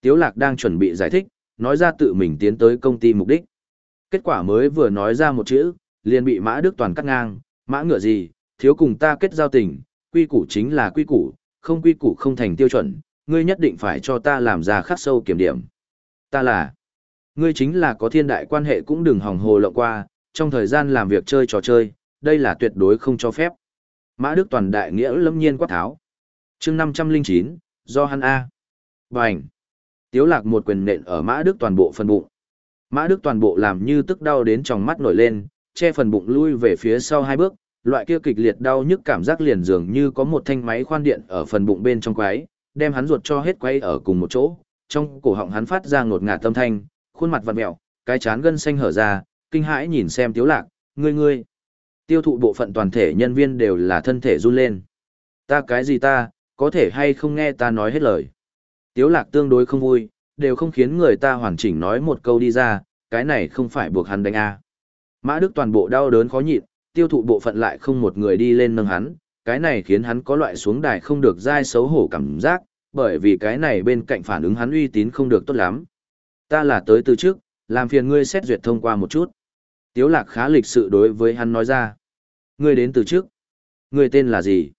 Tiếu Lạc đang chuẩn bị giải thích, nói ra tự mình tiến tới công ty mục đích. Kết quả mới vừa nói ra một chữ, liền bị Mã Đức Toàn cắt ngang, mã ngựa gì, thiếu cùng ta kết giao tình, quy củ chính là quy củ, không quy củ không thành tiêu chuẩn, ngươi nhất định phải cho ta làm ra khắc sâu kiểm điểm. Ta là, ngươi chính là có thiên đại quan hệ cũng đừng hòng hồ lộng qua, trong thời gian làm việc chơi trò chơi, đây là tuyệt đối không cho phép. Mã Đức Toàn đại nghĩa lâm nhiên quát tháo. chương 509, do hắn A. Bành. Tiếu lạc một quyền nện ở Mã Đức Toàn bộ phần bụng. Mã Đức Toàn bộ làm như tức đau đến trong mắt nổi lên, che phần bụng lui về phía sau hai bước, loại kia kịch liệt đau nhức cảm giác liền dường như có một thanh máy khoan điện ở phần bụng bên trong quái, đem hắn ruột cho hết quay ở cùng một chỗ, trong cổ họng hắn phát ra ngột ngạt tâm thanh, khuôn mặt vặn mẹo, cái chán gân xanh hở ra, kinh hãi nhìn xem Tiếu Lạc, ngươi ngươi. Tiêu thụ bộ phận toàn thể nhân viên đều là thân thể run lên. Ta cái gì ta, có thể hay không nghe ta nói hết lời. Tiếu Lạc tương đối không vui, đều không khiến người ta hoàn chỉnh nói một câu đi ra, cái này không phải buộc hắn đánh a. Mã Đức toàn bộ đau đớn khó nhịn, tiêu thụ bộ phận lại không một người đi lên nâng hắn, cái này khiến hắn có loại xuống đài không được dai xấu hổ cảm giác, bởi vì cái này bên cạnh phản ứng hắn uy tín không được tốt lắm. Ta là tới từ trước, làm phiền ngươi xét duyệt thông qua một chút. Tiếu lạc khá lịch sự đối với hắn nói ra. Ngươi đến từ trước. Ngươi tên là gì?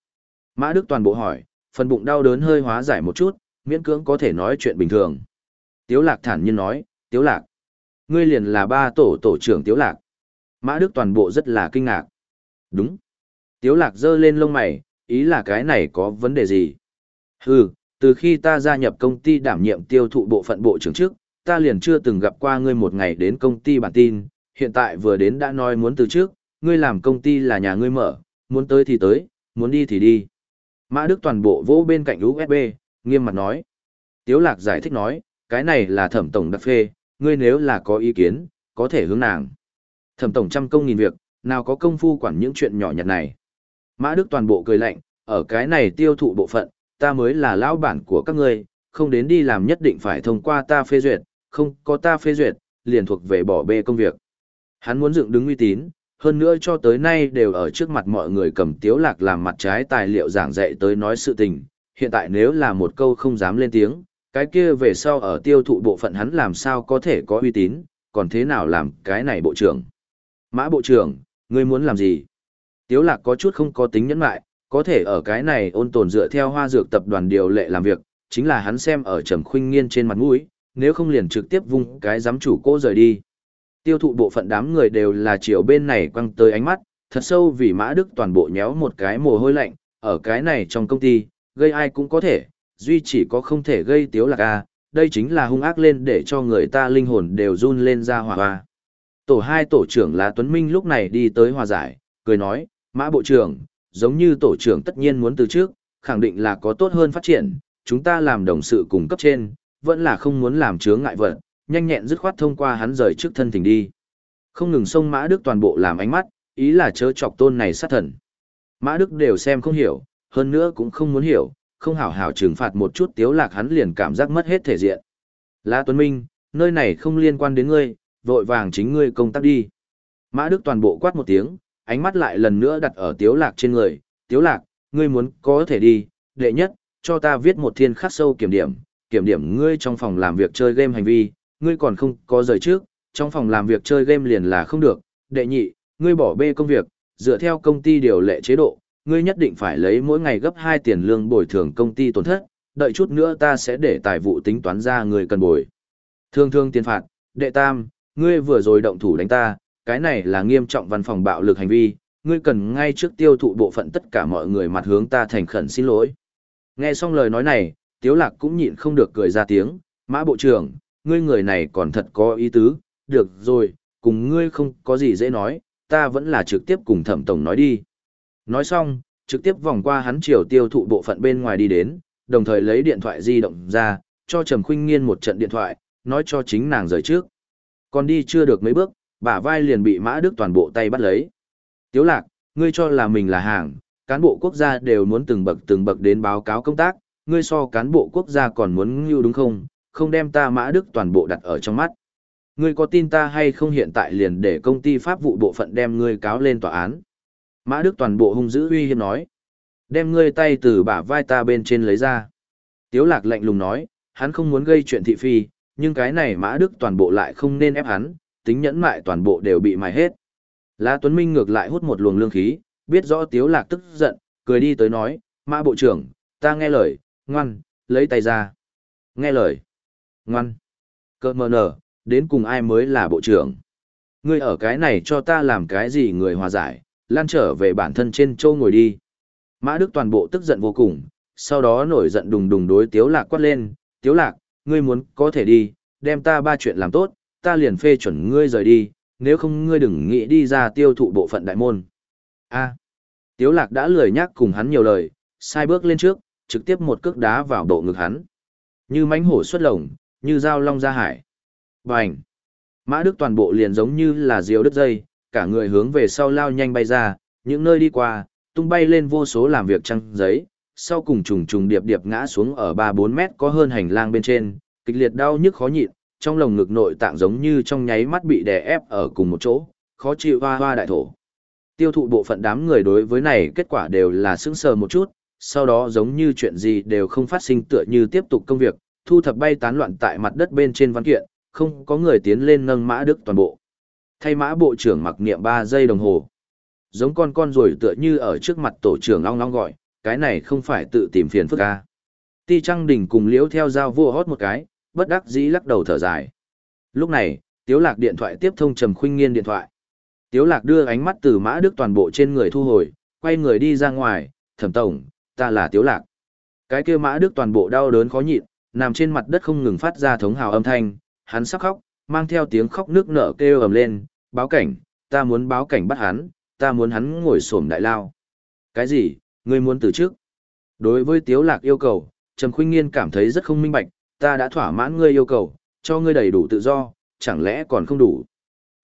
Mã Đức toàn bộ hỏi, phần bụng đau đớn hơi hóa giải một chút, miễn cưỡng có thể nói chuyện bình thường. Tiếu lạc thản nhiên nói, Tiếu lạc. Ngươi liền là ba tổ tổ trưởng Tiếu lạc. Mã Đức toàn bộ rất là kinh ngạc. Đúng. Tiếu lạc giơ lên lông mày, ý là cái này có vấn đề gì? Hừ, Từ khi ta gia nhập công ty đảm nhiệm tiêu thụ bộ phận bộ trưởng trước, ta liền chưa từng gặp qua ngươi một ngày đến công ty bản tin, hiện tại vừa đến đã nói muốn từ trước, ngươi làm công ty là nhà ngươi mở, muốn tới thì tới, muốn đi thì đi. Mã Đức toàn bộ vỗ bên cạnh USB, nghiêm mặt nói. Tiếu Lạc giải thích nói, cái này là thẩm tổng đặc phê, ngươi nếu là có ý kiến, có thể hướng nàng. Thẩm tổng trăm công nghìn việc, nào có công phu quản những chuyện nhỏ nhặt này. Mã Đức toàn bộ cười lạnh, ở cái này tiêu thụ bộ phận, ta mới là lão bản của các ngươi, không đến đi làm nhất định phải thông qua ta phê duyệt, không có ta phê duyệt, liền thuộc về bỏ bê công việc. Hắn muốn dựng đứng uy tín, hơn nữa cho tới nay đều ở trước mặt mọi người cầm tiếu lạc làm mặt trái tài liệu giảng dạy tới nói sự tình. Hiện tại nếu là một câu không dám lên tiếng, cái kia về sau ở tiêu thụ bộ phận hắn làm sao có thể có uy tín, còn thế nào làm cái này bộ trưởng. Mã bộ trưởng, ngươi muốn làm gì? Tiếu lạc có chút không có tính nhẫn mại, có thể ở cái này ôn tồn dựa theo hoa dược tập đoàn điều lệ làm việc, chính là hắn xem ở trầm khuynh nghiên trên mặt mũi, nếu không liền trực tiếp vung cái giám chủ cô rời đi. Tiêu thụ bộ phận đám người đều là chiều bên này quăng tới ánh mắt, thật sâu vì Mã Đức toàn bộ nhéo một cái mồ hôi lạnh, ở cái này trong công ty, gây ai cũng có thể, duy chỉ có không thể gây tiếu lạc a, đây chính là hung ác lên để cho người ta linh hồn đều run lên ra hòa hoa. Tổ hai tổ trưởng là Tuấn Minh lúc này đi tới hòa giải, cười nói, Mã Bộ trưởng, giống như tổ trưởng tất nhiên muốn từ trước, khẳng định là có tốt hơn phát triển, chúng ta làm đồng sự cùng cấp trên, vẫn là không muốn làm chướng ngại vật, nhanh nhẹn dứt khoát thông qua hắn rời trước thân tình đi. Không ngừng xông Mã Đức toàn bộ làm ánh mắt, ý là chớ chọc tôn này sát thần. Mã Đức đều xem không hiểu, hơn nữa cũng không muốn hiểu, không hảo hảo trừng phạt một chút tiếu lạc hắn liền cảm giác mất hết thể diện. La Tuấn Minh, nơi này không liên quan đến ngươi, vội vàng chính ngươi công tác đi. Mã Đức toàn bộ quát một tiếng, ánh mắt lại lần nữa đặt ở tiếu lạc trên người, tiếu lạc, ngươi muốn có thể đi, đệ nhất, cho ta viết một thiên khắc sâu kiểm điểm, kiểm điểm ngươi trong phòng làm việc chơi game hành vi, ngươi còn không có rời trước, trong phòng làm việc chơi game liền là không được, đệ nhị, ngươi bỏ bê công việc, dựa theo công ty điều lệ chế độ, ngươi nhất định phải lấy mỗi ngày gấp 2 tiền lương bồi thường công ty tổn thất, đợi chút nữa ta sẽ để tài vụ tính toán ra người cần bồi. Thương thương tiền phạt, đệ tam, ngươi vừa rồi động thủ đánh ta, cái này là nghiêm trọng văn phòng bạo lực hành vi, ngươi cần ngay trước tiêu thụ bộ phận tất cả mọi người mặt hướng ta thành khẩn xin lỗi. Nghe xong lời nói này, Tiếu Lạc cũng nhịn không được cười ra tiếng, Mã Bộ trưởng, ngươi người này còn thật có ý tứ, được rồi, cùng ngươi không có gì dễ nói, ta vẫn là trực tiếp cùng thẩm tổng nói đi. Nói xong, trực tiếp vòng qua hắn chiều tiêu thụ bộ phận bên ngoài đi đến, đồng thời lấy điện thoại di động ra, cho Trầm Khuynh Nghiên một trận điện thoại, nói cho chính nàng rời trước. Còn đi chưa được mấy bước, bả vai liền bị Mã Đức toàn bộ tay bắt lấy. Tiếu lạc, ngươi cho là mình là hàng, cán bộ quốc gia đều muốn từng bậc từng bậc đến báo cáo công tác, ngươi so cán bộ quốc gia còn muốn ngưu đúng không, không đem ta Mã Đức toàn bộ đặt ở trong mắt. Ngươi có tin ta hay không hiện tại liền để công ty pháp vụ bộ phận đem ngươi cáo lên tòa án. Mã Đức toàn bộ hung dữ uy hiếp nói. Đem ngươi tay từ bả vai ta bên trên lấy ra. Tiếu lạc lạnh lùng nói, hắn không muốn gây chuyện thị phi, nhưng cái này Mã Đức toàn bộ lại không nên ép hắn, tính nhẫn mại toàn bộ đều bị mài hết. La Tuấn Minh ngược lại hút một luồng lương khí, biết rõ Tiếu Lạc tức giận, cười đi tới nói, Mã Bộ trưởng, ta nghe lời, ngoan, lấy tay ra. Nghe lời. Ngoan. Cơ mờ nở, đến cùng ai mới là Bộ trưởng. Ngươi ở cái này cho ta làm cái gì người hòa giải, lan trở về bản thân trên châu ngồi đi. Mã Đức toàn bộ tức giận vô cùng, sau đó nổi giận đùng đùng đối Tiếu Lạc quát lên, Tiếu Lạc, ngươi muốn có thể đi, đem ta ba chuyện làm tốt, ta liền phê chuẩn ngươi rời đi, nếu không ngươi đừng nghĩ đi ra tiêu thụ bộ phận đại môn. A. Tiếu lạc đã lười nhắc cùng hắn nhiều lời, sai bước lên trước, trực tiếp một cước đá vào độ ngực hắn. Như mãnh hổ xuất lồng, như dao long ra hải. Bành. Mã Đức toàn bộ liền giống như là diều đứt dây, cả người hướng về sau lao nhanh bay ra, những nơi đi qua, tung bay lên vô số làm việc trăng giấy, sau cùng trùng trùng điệp điệp ngã xuống ở 3-4 mét có hơn hành lang bên trên, kịch liệt đau nhức khó nhịn, trong lồng ngực nội tạng giống như trong nháy mắt bị đè ép ở cùng một chỗ, khó chịu hoa hoa đại thổ. Tiêu thụ bộ phận đám người đối với này kết quả đều là sững sờ một chút, sau đó giống như chuyện gì đều không phát sinh tựa như tiếp tục công việc, thu thập bay tán loạn tại mặt đất bên trên văn kiện, không có người tiến lên nâng mã đức toàn bộ. Thay mã bộ trưởng mặc niệm 3 giây đồng hồ. Giống con con rồi tựa như ở trước mặt tổ trưởng long long gọi, cái này không phải tự tìm phiền phức ca. Ti Trăng Đình cùng liễu theo dao vua hót một cái, bất đắc dĩ lắc đầu thở dài. Lúc này, Tiếu Lạc điện thoại tiếp thông Trầm Khuynh Nghiên điện thoại. Tiếu Lạc đưa ánh mắt từ Mã Đức toàn bộ trên người thu hồi, quay người đi ra ngoài, "Thẩm tổng, ta là Tiếu Lạc." Cái kia mã đức toàn bộ đau đớn khó nhịn, nằm trên mặt đất không ngừng phát ra thống hào âm thanh, hắn sắp khóc, mang theo tiếng khóc nước nở kêu ầm lên, báo cảnh, ta muốn báo cảnh bắt hắn, ta muốn hắn ngồi xổm đại lao. Cái gì, ngươi muốn từ trước? Đối với Tiếu Lạc yêu cầu, Trầm Khuynh Nghiên cảm thấy rất không minh bạch, ta đã thỏa mãn ngươi yêu cầu, cho ngươi đầy đủ tự do, chẳng lẽ còn không đủ?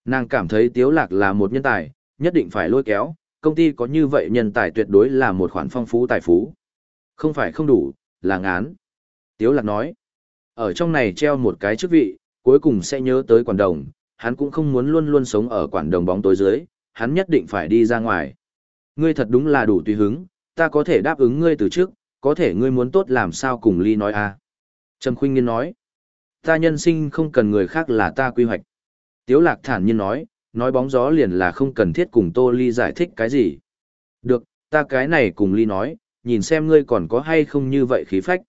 Nàng cảm thấy Tiếu Lạc là một nhân tài, nhất định phải lôi kéo, công ty có như vậy nhân tài tuyệt đối là một khoản phong phú tài phú. Không phải không đủ, là ngán. Tiếu Lạc nói, ở trong này treo một cái chức vị, cuối cùng sẽ nhớ tới quản đồng, hắn cũng không muốn luôn luôn sống ở quản đồng bóng tối dưới, hắn nhất định phải đi ra ngoài. Ngươi thật đúng là đủ tùy hứng, ta có thể đáp ứng ngươi từ trước, có thể ngươi muốn tốt làm sao cùng Ly nói à. Trầm Khuynh Nghiên nói, ta nhân sinh không cần người khác là ta quy hoạch. Tiếu Lạc thản nhiên nói, nói bóng gió liền là không cần thiết cùng Tô Ly giải thích cái gì. Được, ta cái này cùng Ly nói, nhìn xem ngươi còn có hay không như vậy khí phách.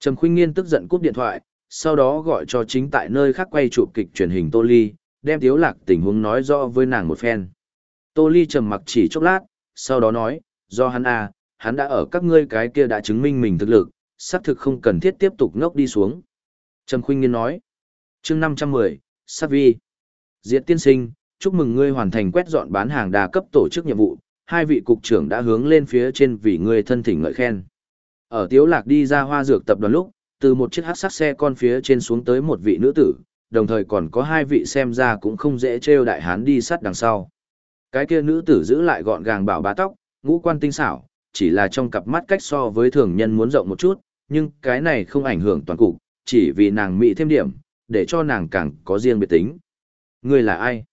Trầm Khuynh Nghiên tức giận cúp điện thoại, sau đó gọi cho chính tại nơi khác quay chụp kịch truyền hình Tô Ly, đem Tiếu Lạc tình huống nói rõ với nàng một phen. Tô Ly trầm mặc chỉ chốc lát, sau đó nói, do hắn à, hắn đã ở các ngươi cái kia đã chứng minh mình thực lực, xác thực không cần thiết tiếp tục ngốc đi xuống. Trầm Khuynh Nghiên nói, chương 510, Sát Vi. Diệt tiên sinh, chúc mừng ngươi hoàn thành quét dọn bán hàng đa cấp tổ chức nhiệm vụ, hai vị cục trưởng đã hướng lên phía trên vì ngươi thân thỉnh ngợi khen. Ở Tiếu Lạc đi ra hoa dược tập đoàn lúc, từ một chiếc hắc sắc xe con phía trên xuống tới một vị nữ tử, đồng thời còn có hai vị xem ra cũng không dễ trêu đại hán đi sát đằng sau. Cái kia nữ tử giữ lại gọn gàng bảo bá tóc, ngũ quan tinh xảo, chỉ là trong cặp mắt cách so với thường nhân muốn rộng một chút, nhưng cái này không ảnh hưởng toàn cục, chỉ vì nàng mỹ thêm điểm, để cho nàng càng có riêng biệt tính. Ngươi là ai?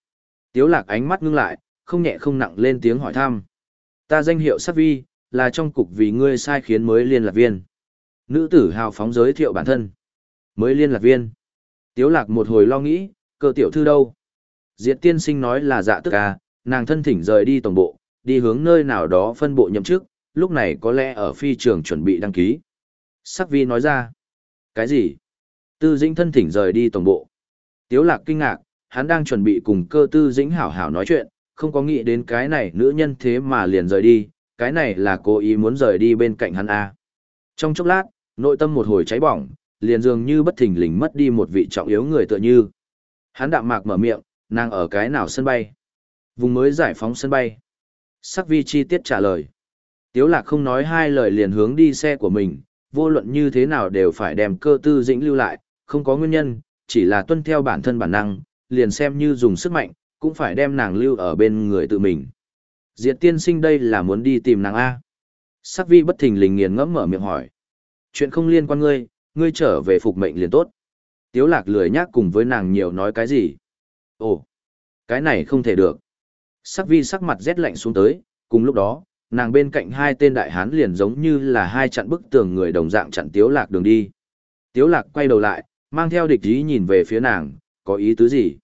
Tiếu lạc ánh mắt ngưng lại, không nhẹ không nặng lên tiếng hỏi thăm. Ta danh hiệu sát vi, là trong cục vì ngươi sai khiến mới liên lạc viên. Nữ tử hào phóng giới thiệu bản thân. Mới liên lạc viên. Tiếu lạc một hồi lo nghĩ, cơ tiểu thư đâu? Diệt tiên sinh nói là dạ tức à, nàng thân thỉnh rời đi tổng bộ, đi hướng nơi nào đó phân bộ nhậm chức, lúc này có lẽ ở phi trường chuẩn bị đăng ký. Sắc vi nói ra. Cái gì? Tư dĩnh thân thỉnh rời đi tổng bộ. Tiếu lạc kinh ngạc, hắn đang chuẩn bị cùng cơ tư dĩnh hảo hảo nói chuyện, không có nghĩ đến cái này nữ nhân thế mà liền rời đi, cái này là cố ý muốn rời đi bên cạnh hắn A. Trong chốc lát, nội tâm một hồi cháy bỏng, liền dường như bất thình lình mất đi một vị trọng yếu người tựa như. Hắn đạm mạc mở miệng, nàng ở cái nào sân bay? Vùng mới giải phóng sân bay. Sắc vi chi tiết trả lời. Tiếu lạc không nói hai lời liền hướng đi xe của mình, vô luận như thế nào đều phải đem cơ tư dĩnh lưu lại, không có nguyên nhân, chỉ là tuân theo bản thân bản năng, liền xem như dùng sức mạnh, cũng phải đem nàng lưu ở bên người tự mình. Diệt tiên sinh đây là muốn đi tìm nàng A. Sắc vi bất thình lình nghiền ngẫm mở miệng hỏi. Chuyện không liên quan ngươi, ngươi trở về phục mệnh liền tốt. Tiếu lạc lười nhác cùng với nàng nhiều nói cái gì. Ồ, cái này không thể được. Sắc vi sắc mặt rét lạnh xuống tới, cùng lúc đó, nàng bên cạnh hai tên đại hán liền giống như là hai chặn bức tường người đồng dạng chặn tiếu lạc đường đi. Tiếu lạc quay đầu lại, mang theo địch ý nhìn về phía nàng, có ý tứ gì?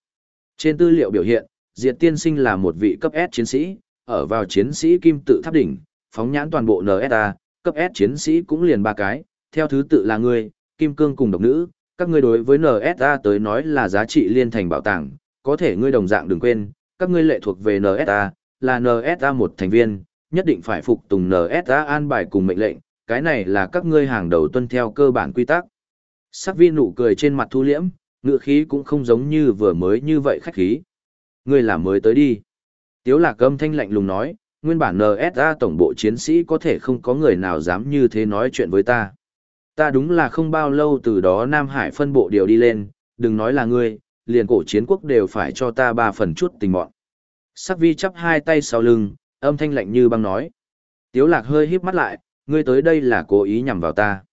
Trên tư liệu biểu hiện, Diệt Tiên Sinh là một vị cấp S chiến sĩ, ở vào chiến sĩ kim tự tháp đỉnh, phóng nhãn toàn bộ NSA, cấp S chiến sĩ cũng liền ba cái, theo thứ tự là ngươi, kim cương cùng độc nữ, các ngươi đối với NSA tới nói là giá trị liên thành bảo tàng, có thể ngươi đồng dạng đừng quên, các ngươi lệ thuộc về NSA, là NSA một thành viên, nhất định phải phục tùng NSA an bài cùng mệnh lệnh, cái này là các ngươi hàng đầu tuân theo cơ bản quy tắc. Sắc vi nụ cười trên mặt thu liễm, ngựa khí cũng không giống như vừa mới như vậy khách khí. Ngươi làm mới tới đi. Tiếu lạc âm thanh lạnh lùng nói, nguyên bản NSA tổng bộ chiến sĩ có thể không có người nào dám như thế nói chuyện với ta. Ta đúng là không bao lâu từ đó Nam Hải phân bộ điều đi lên, đừng nói là ngươi, liền cổ chiến quốc đều phải cho ta ba phần chút tình mọn. Sắc vi chắp hai tay sau lưng, âm thanh lạnh như băng nói. Tiếu lạc hơi híp mắt lại, ngươi tới đây là cố ý nhằm vào ta.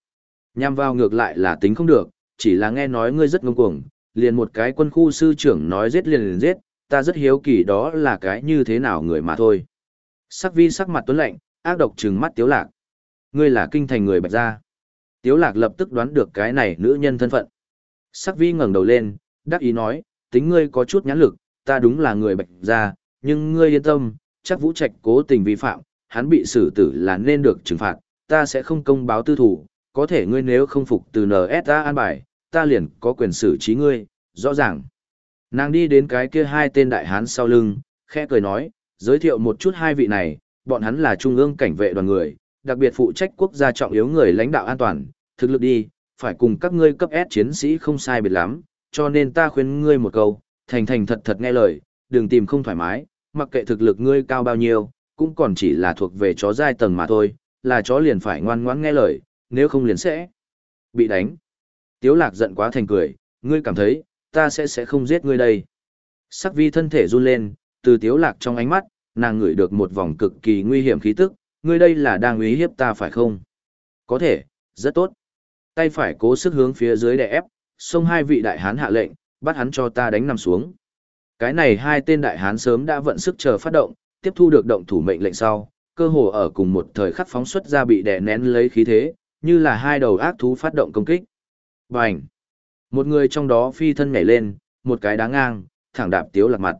Nhằm vào ngược lại là tính không được, chỉ là nghe nói ngươi rất ngông cuồng, liền một cái quân khu sư trưởng nói giết liền liền giết, ta rất hiếu kỳ đó là cái như thế nào người mà thôi. Sắc vi sắc mặt tuấn lạnh, ác độc trừng mắt tiếu lạc. Ngươi là kinh thành người bạch gia. Tiếu lạc lập tức đoán được cái này nữ nhân thân phận. Sắc vi ngẩng đầu lên, đắc ý nói, tính ngươi có chút nhãn lực, ta đúng là người bạch gia, nhưng ngươi yên tâm, chắc vũ trạch cố tình vi phạm, hắn bị xử tử là nên được trừng phạt, ta sẽ không công báo tư thủ, có thể ngươi nếu không phục từ NSA an bài, ta liền có quyền xử trí ngươi, rõ ràng. Nàng đi đến cái kia hai tên đại hán sau lưng, khẽ cười nói, giới thiệu một chút hai vị này, bọn hắn là trung ương cảnh vệ đoàn người, đặc biệt phụ trách quốc gia trọng yếu người lãnh đạo an toàn, thực lực đi, phải cùng các ngươi cấp S chiến sĩ không sai biệt lắm, cho nên ta khuyên ngươi một câu, thành thành thật thật nghe lời, đừng tìm không thoải mái, mặc kệ thực lực ngươi cao bao nhiêu, cũng còn chỉ là thuộc về chó giai tầng mà thôi, là chó liền phải ngoan ngoãn nghe lời, nếu không liền sẽ bị đánh. Tiếu lạc giận quá thành cười, ngươi cảm thấy, ta sẽ sẽ không giết ngươi đây. Sắc vi thân thể run lên, từ tiếu lạc trong ánh mắt, nàng ngửi được một vòng cực kỳ nguy hiểm khí tức, ngươi đây là đang uy hiếp ta phải không? Có thể, rất tốt. Tay phải cố sức hướng phía dưới đè ép, xông hai vị đại hán hạ lệnh, bắt hắn cho ta đánh nằm xuống. Cái này hai tên đại hán sớm đã vận sức chờ phát động, tiếp thu được động thủ mệnh lệnh sau, cơ hồ ở cùng một thời khắc phóng xuất ra bị đè nén lấy khí thế, như là hai đầu ác thú phát động công kích. Bành! Một người trong đó phi thân nhảy lên, một cái đá ngang, thẳng đạp tiếu lạc mặt.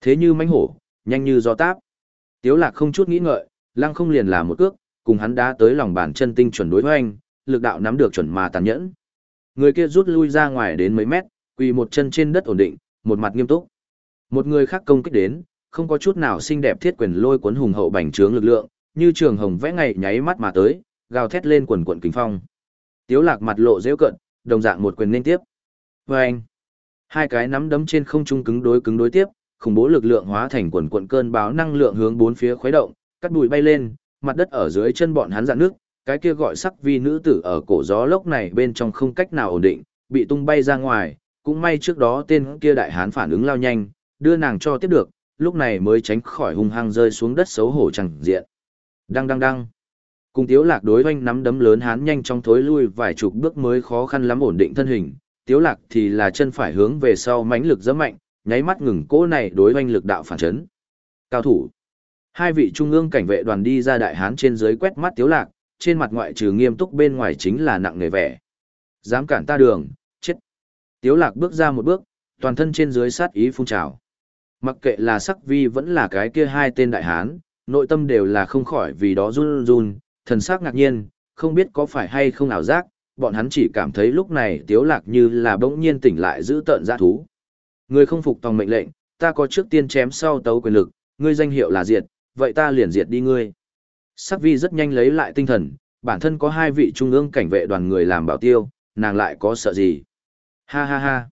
Thế như mãnh hổ, nhanh như gió táp. Tiếu lạc không chút nghĩ ngợi, lăng không liền là một cước, cùng hắn đá tới lòng bàn chân tinh chuẩn đối hoành, lực đạo nắm được chuẩn mà tàn nhẫn. Người kia rút lui ra ngoài đến mấy mét, quỳ một chân trên đất ổn định, một mặt nghiêm túc. Một người khác công kích đến, không có chút nào xinh đẹp thiết quyền lôi cuốn hùng hậu bành trướng lực lượng, như trường hồng vẽ ngày nháy mắt mà tới, gào thét lên quần quần kính phong. Tiếu lạc mặt lộ dễ cận, đồng dạng một quyền nên tiếp. Và anh, hai cái nắm đấm trên không trung cứng đối cứng đối tiếp, khủng bố lực lượng hóa thành quần quần cơn báo năng lượng hướng bốn phía khuấy động, cắt bụi bay lên, mặt đất ở dưới chân bọn hắn dạn nước, cái kia gọi sắc vi nữ tử ở cổ gió lốc này bên trong không cách nào ổn định, bị tung bay ra ngoài, cũng may trước đó tên kia đại hán phản ứng lao nhanh, đưa nàng cho tiếp được, lúc này mới tránh khỏi hung hăng rơi xuống đất xấu hổ chẳng diện. Đăng đăng đăng. Cùng tiếu lạc đối hoanh nắm đấm lớn hán nhanh trong thối lui vài chục bước mới khó khăn lắm ổn định thân hình, tiếu lạc thì là chân phải hướng về sau mãnh lực rất mạnh, nháy mắt ngừng cỗ này đối hoanh lực đạo phản chấn. Cao thủ. Hai vị trung ương cảnh vệ đoàn đi ra đại hán trên dưới quét mắt tiếu lạc, trên mặt ngoại trừ nghiêm túc bên ngoài chính là nặng nề vẻ. Dám cản ta đường, chết. Tiếu lạc bước ra một bước, toàn thân trên dưới sát ý phun trào. Mặc kệ là sắc vi vẫn là cái kia hai tên đại hán, nội tâm đều là không khỏi vì đó run run, thần sắc ngạc nhiên, không biết có phải hay không ảo giác, bọn hắn chỉ cảm thấy lúc này tiếu lạc như là bỗng nhiên tỉnh lại giữ tợn giã thú. Người không phục tòng mệnh lệnh, ta có trước tiên chém sau tấu quyền lực, ngươi danh hiệu là diệt, vậy ta liền diệt đi ngươi. Sắc vi rất nhanh lấy lại tinh thần, bản thân có hai vị trung ương cảnh vệ đoàn người làm bảo tiêu, nàng lại có sợ gì. Ha ha ha.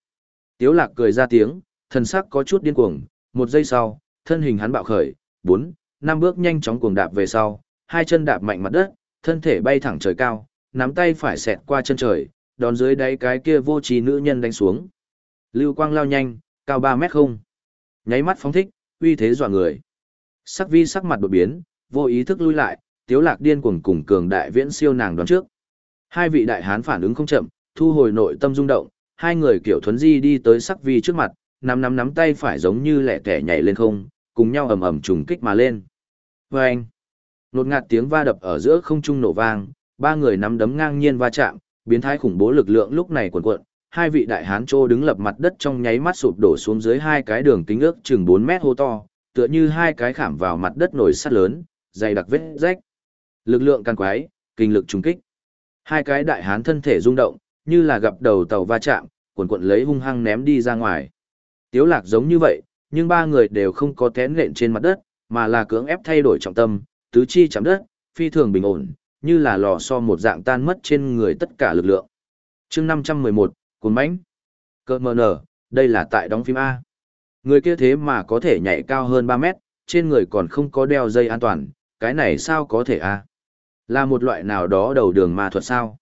Tiếu lạc cười ra tiếng, thần sắc có chút điên cuồng, một giây sau, thân hình hắn bạo khởi, bốn, năm bước nhanh chóng cuồng đạp về sau, hai chân đạp mạnh mặt đất, thân thể bay thẳng trời cao, nắm tay phải xẹt qua chân trời, đón dưới đáy cái kia vô trí nữ nhân đánh xuống. Lưu quang lao nhanh, cao 3 mét không. Nháy mắt phóng thích, uy thế dọa người. Sắc vi sắc mặt đột biến, vô ý thức lui lại, tiếu lạc điên cuồng cùng cường đại viễn siêu nàng đón trước. Hai vị đại hán phản ứng không chậm, thu hồi nội tâm rung động, hai người kiểu thuấn di đi tới sắc vi trước mặt, nắm nắm nắm tay phải giống như lẻ tẻ nhảy lên không, cùng nhau ầm ầm trùng kích mà lên. Vâng! Nột ngạt tiếng va đập ở giữa không trung nổ vang, ba người nắm đấm ngang nhiên va chạm, biến thái khủng bố lực lượng lúc này cuộn cuộn, hai vị đại hán trô đứng lập mặt đất trong nháy mắt sụp đổ xuống dưới hai cái đường kính ước chừng 4 mét hô to, tựa như hai cái khảm vào mặt đất nổi sắt lớn, dày đặc vết rách. Lực lượng căn quái, kinh lực trùng kích. Hai cái đại hán thân thể rung động, như là gặp đầu tàu va chạm, cuộn cuộn lấy hung hăng ném đi ra ngoài. Tiếu lạc giống như vậy, nhưng ba người đều không có tén lện trên mặt đất, mà là cưỡng ép thay đổi trọng tâm, tứ chi chạm đất, phi thường bình ổn, như là lò xo một dạng tan mất trên người tất cả lực lượng. chương 511, Cồn Bánh. Cơ mờ nở, đây là tại đóng phim A. Người kia thế mà có thể nhảy cao hơn 3 mét, trên người còn không có đeo dây an toàn, cái này sao có thể A. Là một loại nào đó đầu đường ma thuật sao.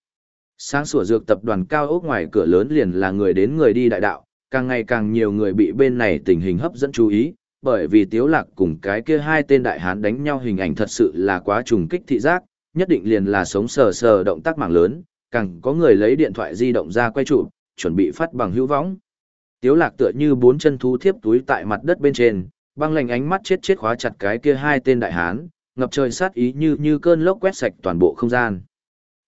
Sáng sủa dược tập đoàn cao ốc ngoài cửa lớn liền là người đến người đi đại đạo, càng ngày càng nhiều người bị bên này tình hình hấp dẫn chú ý, bởi vì Tiếu Lạc cùng cái kia hai tên đại hán đánh nhau hình ảnh thật sự là quá trùng kích thị giác, nhất định liền là sống sờ sờ động tác mạng lớn, càng có người lấy điện thoại di động ra quay chụp, chuẩn bị phát bằng hữu võng. Tiếu Lạc tựa như bốn chân thú thiếp túi tại mặt đất bên trên, băng lạnh ánh mắt chết chết khóa chặt cái kia hai tên đại hán, ngập trời sát ý như như cơn lốc quét sạch toàn bộ không gian.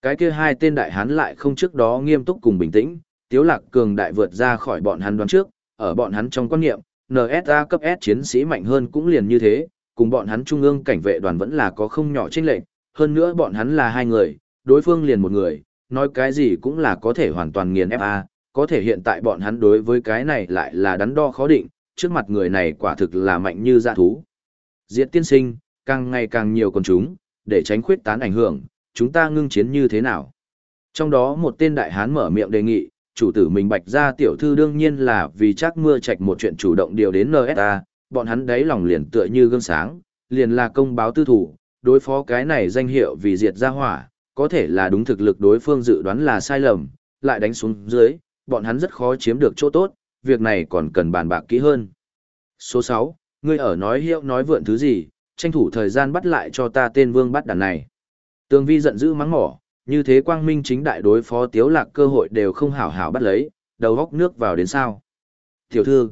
Cái kia hai tên đại hán lại không trước đó nghiêm túc cùng bình tĩnh, Tiếu Lạc cường đại vượt ra khỏi bọn hắn đoán trước, ở bọn hắn trong quan niệm, NSA cấp S chiến sĩ mạnh hơn cũng liền như thế, cùng bọn hắn trung ương cảnh vệ đoàn vẫn là có không nhỏ chênh lệch, hơn nữa bọn hắn là hai người, đối phương liền một người, nói cái gì cũng là có thể hoàn toàn nghiền FA, có thể hiện tại bọn hắn đối với cái này lại là đắn đo khó định, trước mặt người này quả thực là mạnh như dạ thú. Diệt tiên sinh, càng ngày càng nhiều con chúng, để tránh khuyết tán ảnh hưởng, chúng ta ngưng chiến như thế nào? Trong đó một tên đại hán mở miệng đề nghị, chủ tử mình bạch ra tiểu thư đương nhiên là vì chắc mưa trạch một chuyện chủ động điều đến NSA, bọn hắn đấy lòng liền tựa như gương sáng, liền là công báo tư thủ, đối phó cái này danh hiệu vì diệt ra hỏa, có thể là đúng thực lực đối phương dự đoán là sai lầm, lại đánh xuống dưới, bọn hắn rất khó chiếm được chỗ tốt, việc này còn cần bàn bạc kỹ hơn. Số 6, ngươi ở nói hiệu nói vượn thứ gì, tranh thủ thời gian bắt lại cho ta tên vương bắt đàn này. Tường vi giận dữ mắng mỏ, như thế quang minh chính đại đối phó tiếu lạc cơ hội đều không hảo hảo bắt lấy, đầu góc nước vào đến sao. Tiểu thư,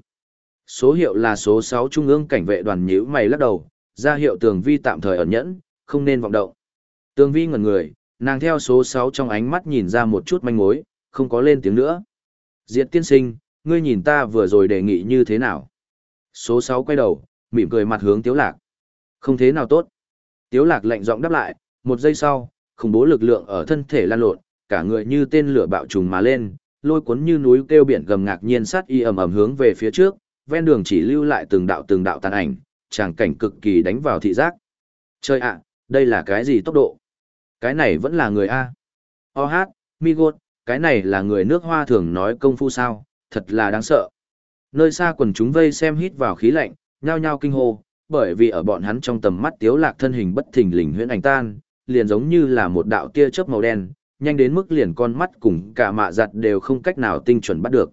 số hiệu là số 6 trung ương cảnh vệ đoàn nhíu mày lắc đầu, ra hiệu tường vi tạm thời ẩn nhẫn, không nên vọng động. Tường vi ngẩn người, nàng theo số 6 trong ánh mắt nhìn ra một chút manh mối, không có lên tiếng nữa. Diệt tiên sinh, ngươi nhìn ta vừa rồi đề nghị như thế nào? Số 6 quay đầu, mỉm cười mặt hướng tiếu lạc. Không thế nào tốt. Tiếu lạc lạnh giọng đáp lại, một giây sau, khủng bố lực lượng ở thân thể lan lộn, cả người như tên lửa bạo trùng mà lên, lôi cuốn như núi kêu biển gầm ngạc nhiên sát y ầm ầm hướng về phía trước, ven đường chỉ lưu lại từng đạo từng đạo tàn ảnh, tràng cảnh cực kỳ đánh vào thị giác. Chơi ạ, đây là cái gì tốc độ? Cái này vẫn là người A. Oh hát, Migot, cái này là người nước hoa thường nói công phu sao, thật là đáng sợ. Nơi xa quần chúng vây xem hít vào khí lạnh, nhao nhao kinh hô, bởi vì ở bọn hắn trong tầm mắt tiếu lạc thân hình bất thình lình huyễn ảnh tan, liền giống như là một đạo tia chớp màu đen, nhanh đến mức liền con mắt cùng cả mạ giặt đều không cách nào tinh chuẩn bắt được.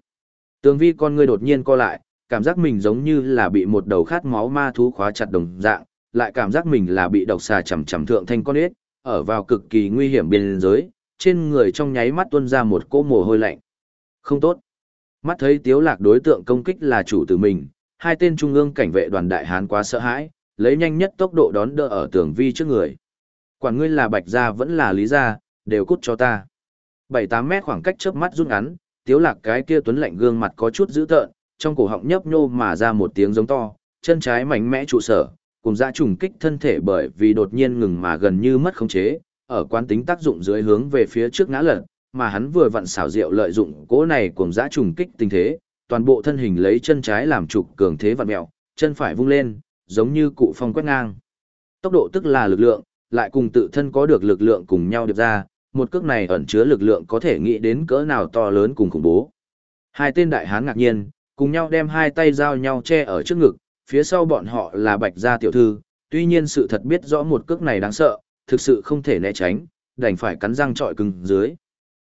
Tường vi con ngươi đột nhiên co lại, cảm giác mình giống như là bị một đầu khát máu ma thú khóa chặt đồng dạng, lại cảm giác mình là bị độc xà chầm chầm thượng thanh con ếch, ở vào cực kỳ nguy hiểm biên giới, trên người trong nháy mắt tuôn ra một cỗ mồ hôi lạnh. Không tốt. Mắt thấy tiếu lạc đối tượng công kích là chủ tử mình, hai tên trung ương cảnh vệ đoàn đại hán quá sợ hãi, lấy nhanh nhất tốc độ đón đỡ ở tường vi trước người. Quản ngươi là bạch gia vẫn là lý gia, đều cút cho ta. Bảy tám mét khoảng cách chớp mắt rút ngắn, tiếu lạc cái kia tuấn lạnh gương mặt có chút dữ tợn, trong cổ họng nhấp nhô mà ra một tiếng giống to, chân trái mạnh mẽ trụ sở, cùng dã trùng kích thân thể bởi vì đột nhiên ngừng mà gần như mất khống chế, ở quán tính tác dụng dưới hướng về phía trước ngã lật, mà hắn vừa vặn xảo diệu lợi dụng cỗ này cùng dã trùng kích tình thế, toàn bộ thân hình lấy chân trái làm trục cường thế vặn mèo, chân phải vung lên, giống như cụ phong quét ngang. Tốc độ tức là lực lượng, lại cùng tự thân có được lực lượng cùng nhau điệp ra, một cước này ẩn chứa lực lượng có thể nghĩ đến cỡ nào to lớn cùng khủng bố. Hai tên đại hán ngạc nhiên, cùng nhau đem hai tay giao nhau che ở trước ngực, phía sau bọn họ là bạch gia tiểu thư, tuy nhiên sự thật biết rõ một cước này đáng sợ, thực sự không thể né tránh, đành phải cắn răng trọi cứng dưới.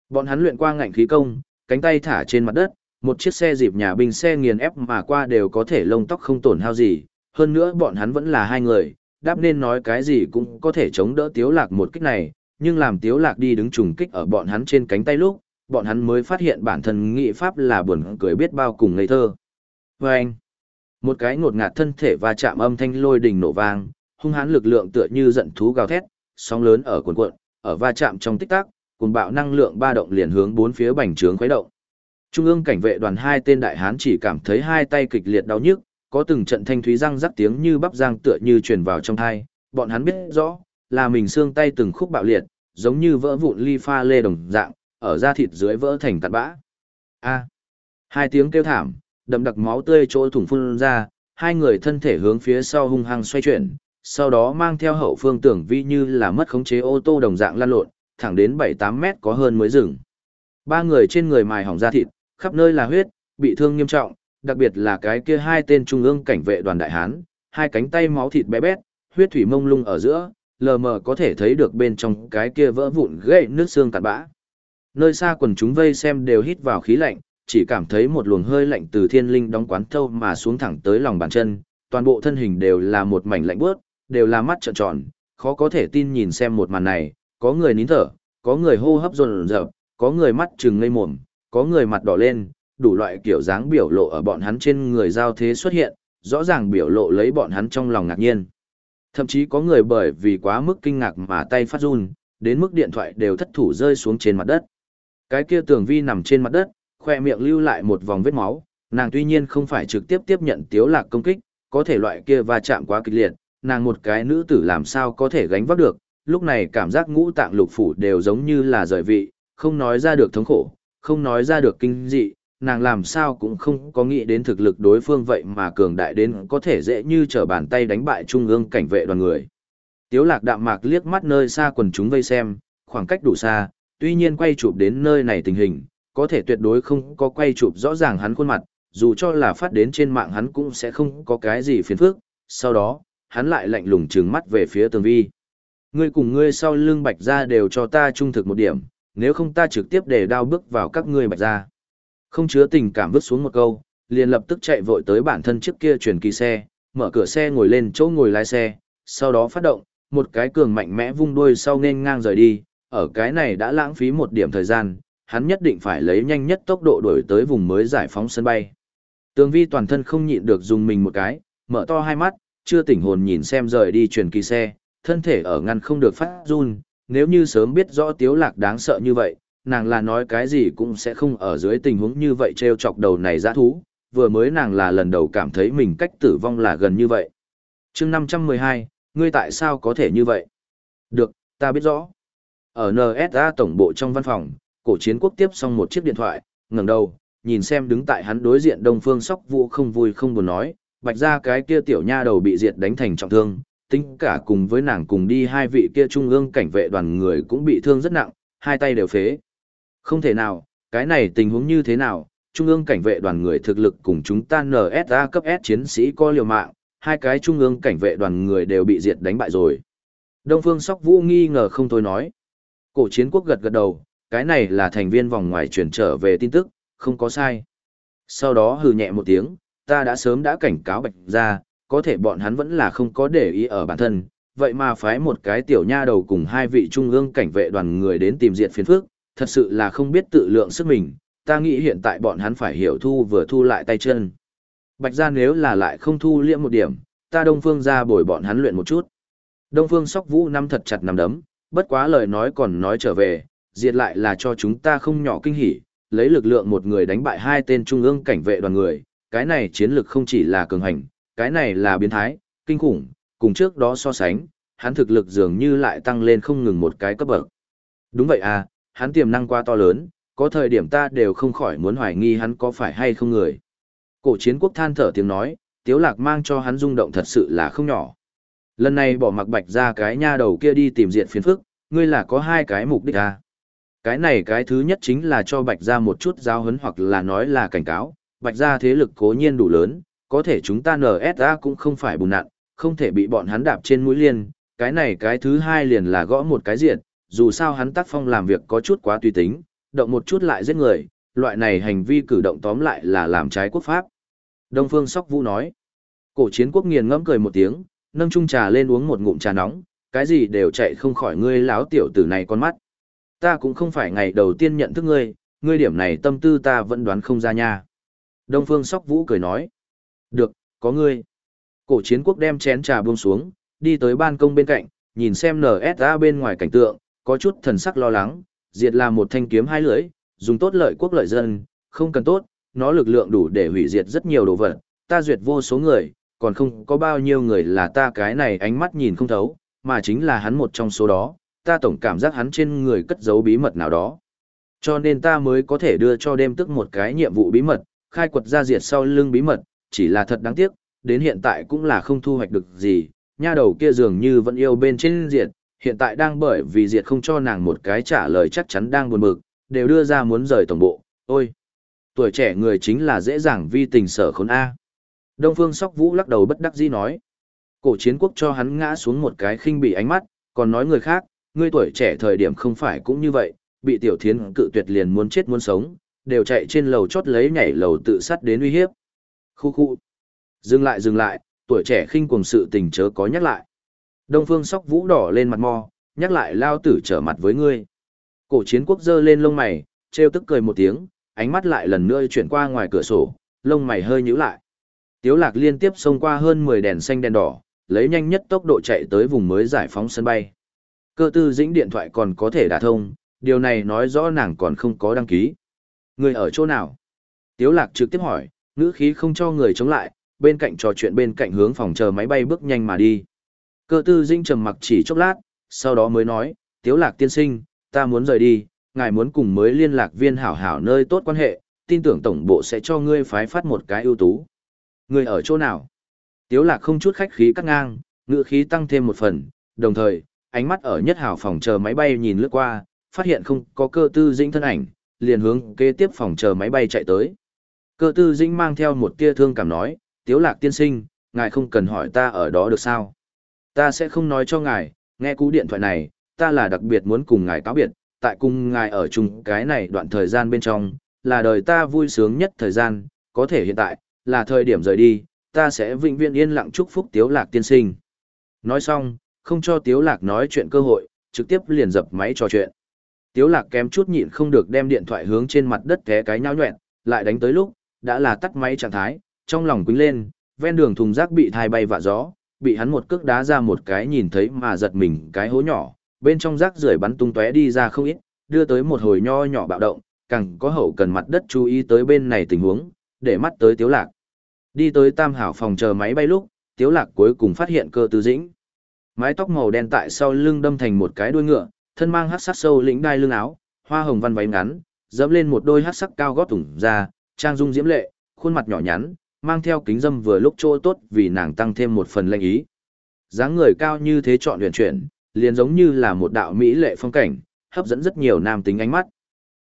Bọn hắn luyện qua ngạnh khí công, cánh tay thả trên mặt đất, một chiếc xe dịp nhà binh xe nghiền ép mà qua đều có thể lông tóc không tổn hao gì, hơn nữa bọn hắn vẫn là hai người, đáp nên nói cái gì cũng có thể chống đỡ tiếu lạc một kích này, nhưng làm tiếu lạc đi đứng trùng kích ở bọn hắn trên cánh tay lúc, bọn hắn mới phát hiện bản thân nghị pháp là buồn cười biết bao cùng ngây thơ. Và anh, một cái ngột ngạt thân thể và chạm âm thanh lôi đình nổ vang, hung hãn lực lượng tựa như giận thú gào thét, sóng lớn ở cuộn cuộn, ở va chạm trong tích tắc, cùng bạo năng lượng ba động liền hướng bốn phía bành trướng khuấy động. Trung ương cảnh vệ đoàn hai tên đại hán chỉ cảm thấy hai tay kịch liệt đau nhức, có từng trận thanh thúy răng rắc tiếng như bắp giang tựa như truyền vào trong thai, bọn hắn biết rõ, là mình xương tay từng khúc bạo liệt, giống như vỡ vụn ly pha lê đồng dạng, ở da thịt dưới vỡ thành tạt bã. A. Hai tiếng kêu thảm, đậm đặc máu tươi chỗ thủng phun ra, hai người thân thể hướng phía sau hung hăng xoay chuyển, sau đó mang theo hậu phương tưởng vi như là mất khống chế ô tô đồng dạng lăn lộn, thẳng đến 7-8 mét có hơn mới dừng. Ba người trên người mài hỏng da thịt, khắp nơi là huyết, bị thương nghiêm trọng, đặc biệt là cái kia hai tên trung ương cảnh vệ đoàn đại hán, hai cánh tay máu thịt bé bét, huyết thủy mông lung ở giữa, lờ mờ có thể thấy được bên trong cái kia vỡ vụn gãy nước xương cạn bã. Nơi xa quần chúng vây xem đều hít vào khí lạnh, chỉ cảm thấy một luồng hơi lạnh từ thiên linh đóng quán thâu mà xuống thẳng tới lòng bàn chân, toàn bộ thân hình đều là một mảnh lạnh bước, đều là mắt trợn tròn, khó có thể tin nhìn xem một màn này, có người nín thở, có người hô hấp dồn dập, có người mắt trừng ngây mồm, có người mặt đỏ lên, đủ loại kiểu dáng biểu lộ ở bọn hắn trên người giao thế xuất hiện, rõ ràng biểu lộ lấy bọn hắn trong lòng ngạc nhiên. Thậm chí có người bởi vì quá mức kinh ngạc mà tay phát run, đến mức điện thoại đều thất thủ rơi xuống trên mặt đất. Cái kia tường vi nằm trên mặt đất, khoe miệng lưu lại một vòng vết máu, nàng tuy nhiên không phải trực tiếp tiếp nhận tiếu lạc công kích, có thể loại kia va chạm quá kịch liệt, nàng một cái nữ tử làm sao có thể gánh vác được, lúc này cảm giác ngũ tạng lục phủ đều giống như là rời vị, không nói ra được thống khổ, không nói ra được kinh dị, nàng làm sao cũng không có nghĩ đến thực lực đối phương vậy mà cường đại đến có thể dễ như trở bàn tay đánh bại trung ương cảnh vệ đoàn người. Tiếu lạc đạm mạc liếc mắt nơi xa quần chúng vây xem, khoảng cách đủ xa, tuy nhiên quay chụp đến nơi này tình hình, có thể tuyệt đối không có quay chụp rõ ràng hắn khuôn mặt, dù cho là phát đến trên mạng hắn cũng sẽ không có cái gì phiền phức. Sau đó, hắn lại lạnh lùng trừng mắt về phía tường vi. Ngươi cùng ngươi sau lưng bạch gia đều cho ta trung thực một điểm, nếu không ta trực tiếp để đao bước vào các ngươi bạch gia. Không chứa tình cảm vứt xuống một câu, liền lập tức chạy vội tới bản thân trước kia chuyển kỳ xe, mở cửa xe ngồi lên chỗ ngồi lái xe, sau đó phát động, một cái cường mạnh mẽ vung đuôi sau nên ngang rời đi, ở cái này đã lãng phí một điểm thời gian, hắn nhất định phải lấy nhanh nhất tốc độ đuổi tới vùng mới giải phóng sân bay. Tường vi toàn thân không nhịn được dùng mình một cái, mở to hai mắt, chưa tỉnh hồn nhìn xem rời đi truyền kỳ xe, thân thể ở ngăn không được phát run, nếu như sớm biết rõ tiếu lạc đáng sợ như vậy, nàng là nói cái gì cũng sẽ không ở dưới tình huống như vậy treo chọc đầu này dã thú, vừa mới nàng là lần đầu cảm thấy mình cách tử vong là gần như vậy. chương 512, ngươi tại sao có thể như vậy? Được, ta biết rõ. Ở NSA tổng bộ trong văn phòng, cổ chiến quốc tiếp xong một chiếc điện thoại, ngẩng đầu, nhìn xem đứng tại hắn đối diện Đông Phương Sóc Vũ không vui không buồn nói, bạch ra cái kia tiểu nha đầu bị diệt đánh thành trọng thương, tính cả cùng với nàng cùng đi hai vị kia trung ương cảnh vệ đoàn người cũng bị thương rất nặng, hai tay đều phế. Không thể nào, cái này tình huống như thế nào, trung ương cảnh vệ đoàn người thực lực cùng chúng ta NSA cấp S chiến sĩ có liều mạng, hai cái trung ương cảnh vệ đoàn người đều bị diệt đánh bại rồi. Đông Phương Sóc Vũ nghi ngờ không thôi nói. Cổ chiến quốc gật gật đầu, cái này là thành viên vòng ngoài truyền trở về tin tức, không có sai. Sau đó hừ nhẹ một tiếng, ta đã sớm đã cảnh cáo bạch ra, có thể bọn hắn vẫn là không có để ý ở bản thân, vậy mà phái một cái tiểu nha đầu cùng hai vị trung ương cảnh vệ đoàn người đến tìm diện phiền phước, thật sự là không biết tự lượng sức mình, ta nghĩ hiện tại bọn hắn phải hiểu thu vừa thu lại tay chân. Bạch Gia nếu là lại không thu liễm một điểm, ta Đông Phương ra bồi bọn hắn luyện một chút. Đông Phương sóc vũ năm thật chặt nắm đấm, bất quá lời nói còn nói trở về, diệt lại là cho chúng ta không nhỏ kinh hỉ, lấy lực lượng một người đánh bại hai tên trung ương cảnh vệ đoàn người, cái này chiến lực không chỉ là cường hành, cái này là biến thái, kinh khủng, cùng trước đó so sánh, hắn thực lực dường như lại tăng lên không ngừng một cái cấp bậc. Đúng vậy à, hắn tiềm năng quá to lớn, có thời điểm ta đều không khỏi muốn hoài nghi hắn có phải hay không người. Cổ chiến quốc than thở tiếng nói, tiếu lạc mang cho hắn rung động thật sự là không nhỏ. Lần này bỏ mặc bạch ra cái nha đầu kia đi tìm diện phiền phức, ngươi là có hai cái mục đích à. Cái này cái thứ nhất chính là cho bạch ra một chút giáo huấn hoặc là nói là cảnh cáo, bạch ra thế lực cố nhiên đủ lớn, có thể chúng ta NSA cũng không phải bùn nặn, không thể bị bọn hắn đạp trên mũi liên, cái này cái thứ hai liền là gõ một cái diện, dù sao hắn tác phong làm việc có chút quá tùy tính, động một chút lại giết người, loại này hành vi cử động tóm lại là làm trái quốc pháp. Đông Phương Sóc Vũ nói, cổ chiến quốc nghiền ngẫm cười một tiếng, nâng chung trà lên uống một ngụm trà nóng, cái gì đều chạy không khỏi ngươi láo tiểu tử này con mắt. Ta cũng không phải ngày đầu tiên nhận thức ngươi, ngươi điểm này tâm tư ta vẫn đoán không ra nha. Đông Phương Sóc Vũ cười nói, được, có ngươi. Cổ chiến quốc đem chén trà buông xuống, đi tới ban công bên cạnh, nhìn xem NSA bên ngoài cảnh tượng, có chút thần sắc lo lắng, diệt là một thanh kiếm hai lưỡi, dùng tốt lợi quốc lợi dân, không cần tốt, nó lực lượng đủ để hủy diệt rất nhiều đồ vật, ta duyệt vô số người, còn không có bao nhiêu người là ta cái này ánh mắt nhìn không thấu, mà chính là hắn một trong số đó, ta tổng cảm giác hắn trên người cất giấu bí mật nào đó. Cho nên ta mới có thể đưa cho đêm tức một cái nhiệm vụ bí mật, khai quật ra diệt sau lưng bí mật, chỉ là thật đáng tiếc, đến hiện tại cũng là không thu hoạch được gì, nha đầu kia dường như vẫn yêu bên trên diệt, hiện tại đang bởi vì diệt không cho nàng một cái trả lời chắc chắn đang buồn bực, đều đưa ra muốn rời tổng bộ, ôi, tuổi trẻ người chính là dễ dàng vi tình sở khốn A. Đông Phương Sóc Vũ lắc đầu bất đắc dĩ nói, cổ chiến quốc cho hắn ngã xuống một cái khinh bị ánh mắt, còn nói người khác, ngươi tuổi trẻ thời điểm không phải cũng như vậy, bị tiểu thiến cự tuyệt liền muốn chết muốn sống, đều chạy trên lầu chót lấy nhảy lầu tự sát đến uy hiếp. Khu khu. Dừng lại dừng lại, tuổi trẻ khinh cuồng sự tình chớ có nhắc lại. Đông phương sóc vũ đỏ lên mặt mò, nhắc lại lao tử trở mặt với ngươi. Cổ chiến quốc giơ lên lông mày, trêu tức cười một tiếng, ánh mắt lại lần nữa chuyển qua ngoài cửa sổ, lông mày hơi nhíu lại. Tiếu lạc liên tiếp xông qua hơn 10 đèn xanh đèn đỏ, lấy nhanh nhất tốc độ chạy tới vùng mới giải phóng sân bay. Cơ tư dĩnh điện thoại còn có thể đả thông, điều này nói rõ nàng còn không có đăng ký. Người ở chỗ nào? Tiếu lạc trực tiếp hỏi, ngữ khí không cho người chống lại, bên cạnh trò chuyện bên cạnh hướng phòng chờ máy bay bước nhanh mà đi. Cơ tư dinh trầm mặc chỉ chốc lát, sau đó mới nói, tiếu lạc tiên sinh, ta muốn rời đi, ngài muốn cùng mới liên lạc viên hảo hảo nơi tốt quan hệ, tin tưởng tổng bộ sẽ cho ngươi phái phát một cái ưu tú. Ngươi ở chỗ nào? Tiếu lạc không chút khách khí cắt ngang, ngựa khí tăng thêm một phần, đồng thời, ánh mắt ở nhất Hảo phòng chờ máy bay nhìn lướt qua, phát hiện không có cơ tư dĩnh thân ảnh, liền hướng kế tiếp phòng chờ máy bay chạy tới. Cơ tư dĩnh mang theo một tia thương cảm nói, tiếu lạc tiên sinh, ngài không cần hỏi ta ở đó được sao. Ta sẽ không nói cho ngài, nghe cú điện thoại này, ta là đặc biệt muốn cùng ngài cáo biệt, tại cùng ngài ở chung cái này đoạn thời gian bên trong, là đời ta vui sướng nhất thời gian, có thể hiện tại, là thời điểm rời đi, ta sẽ vĩnh viễn yên lặng chúc phúc tiếu lạc tiên sinh. Nói xong, không cho tiếu lạc nói chuyện cơ hội, trực tiếp liền dập máy trò chuyện. Tiếu lạc kém chút nhịn không được đem điện thoại hướng trên mặt đất té cái nhão nhuẹn, lại đánh tới lúc, đã là tắt máy trạng thái, trong lòng quýnh lên, ven đường thùng rác bị thai bay vạ gió, bị hắn một cước đá ra một cái nhìn thấy mà giật mình cái hố nhỏ, bên trong rác rưởi bắn tung tóe đi ra không ít, đưa tới một hồi nho nhỏ bạo động, càng có hậu cần mặt đất chú ý tới bên này tình huống, để mắt tới Tiếu Lạc. Đi tới Tam Hảo phòng chờ máy bay lúc, Tiếu Lạc cuối cùng phát hiện cơ tư dĩnh. Mái tóc màu đen tại sau lưng đâm thành một cái đuôi ngựa, thân mang hắc sắc sâu lĩnh đai lưng áo, hoa hồng văn váy ngắn, dẫm lên một đôi hắc sắc cao gót thủng ra, trang dung diễm lệ, khuôn mặt nhỏ nhắn, mang theo kính dâm vừa lúc chỗ tốt vì nàng tăng thêm một phần lệnh ý. dáng người cao như thế chọn luyện chuyển, liền giống như là một đạo mỹ lệ phong cảnh, hấp dẫn rất nhiều nam tính ánh mắt.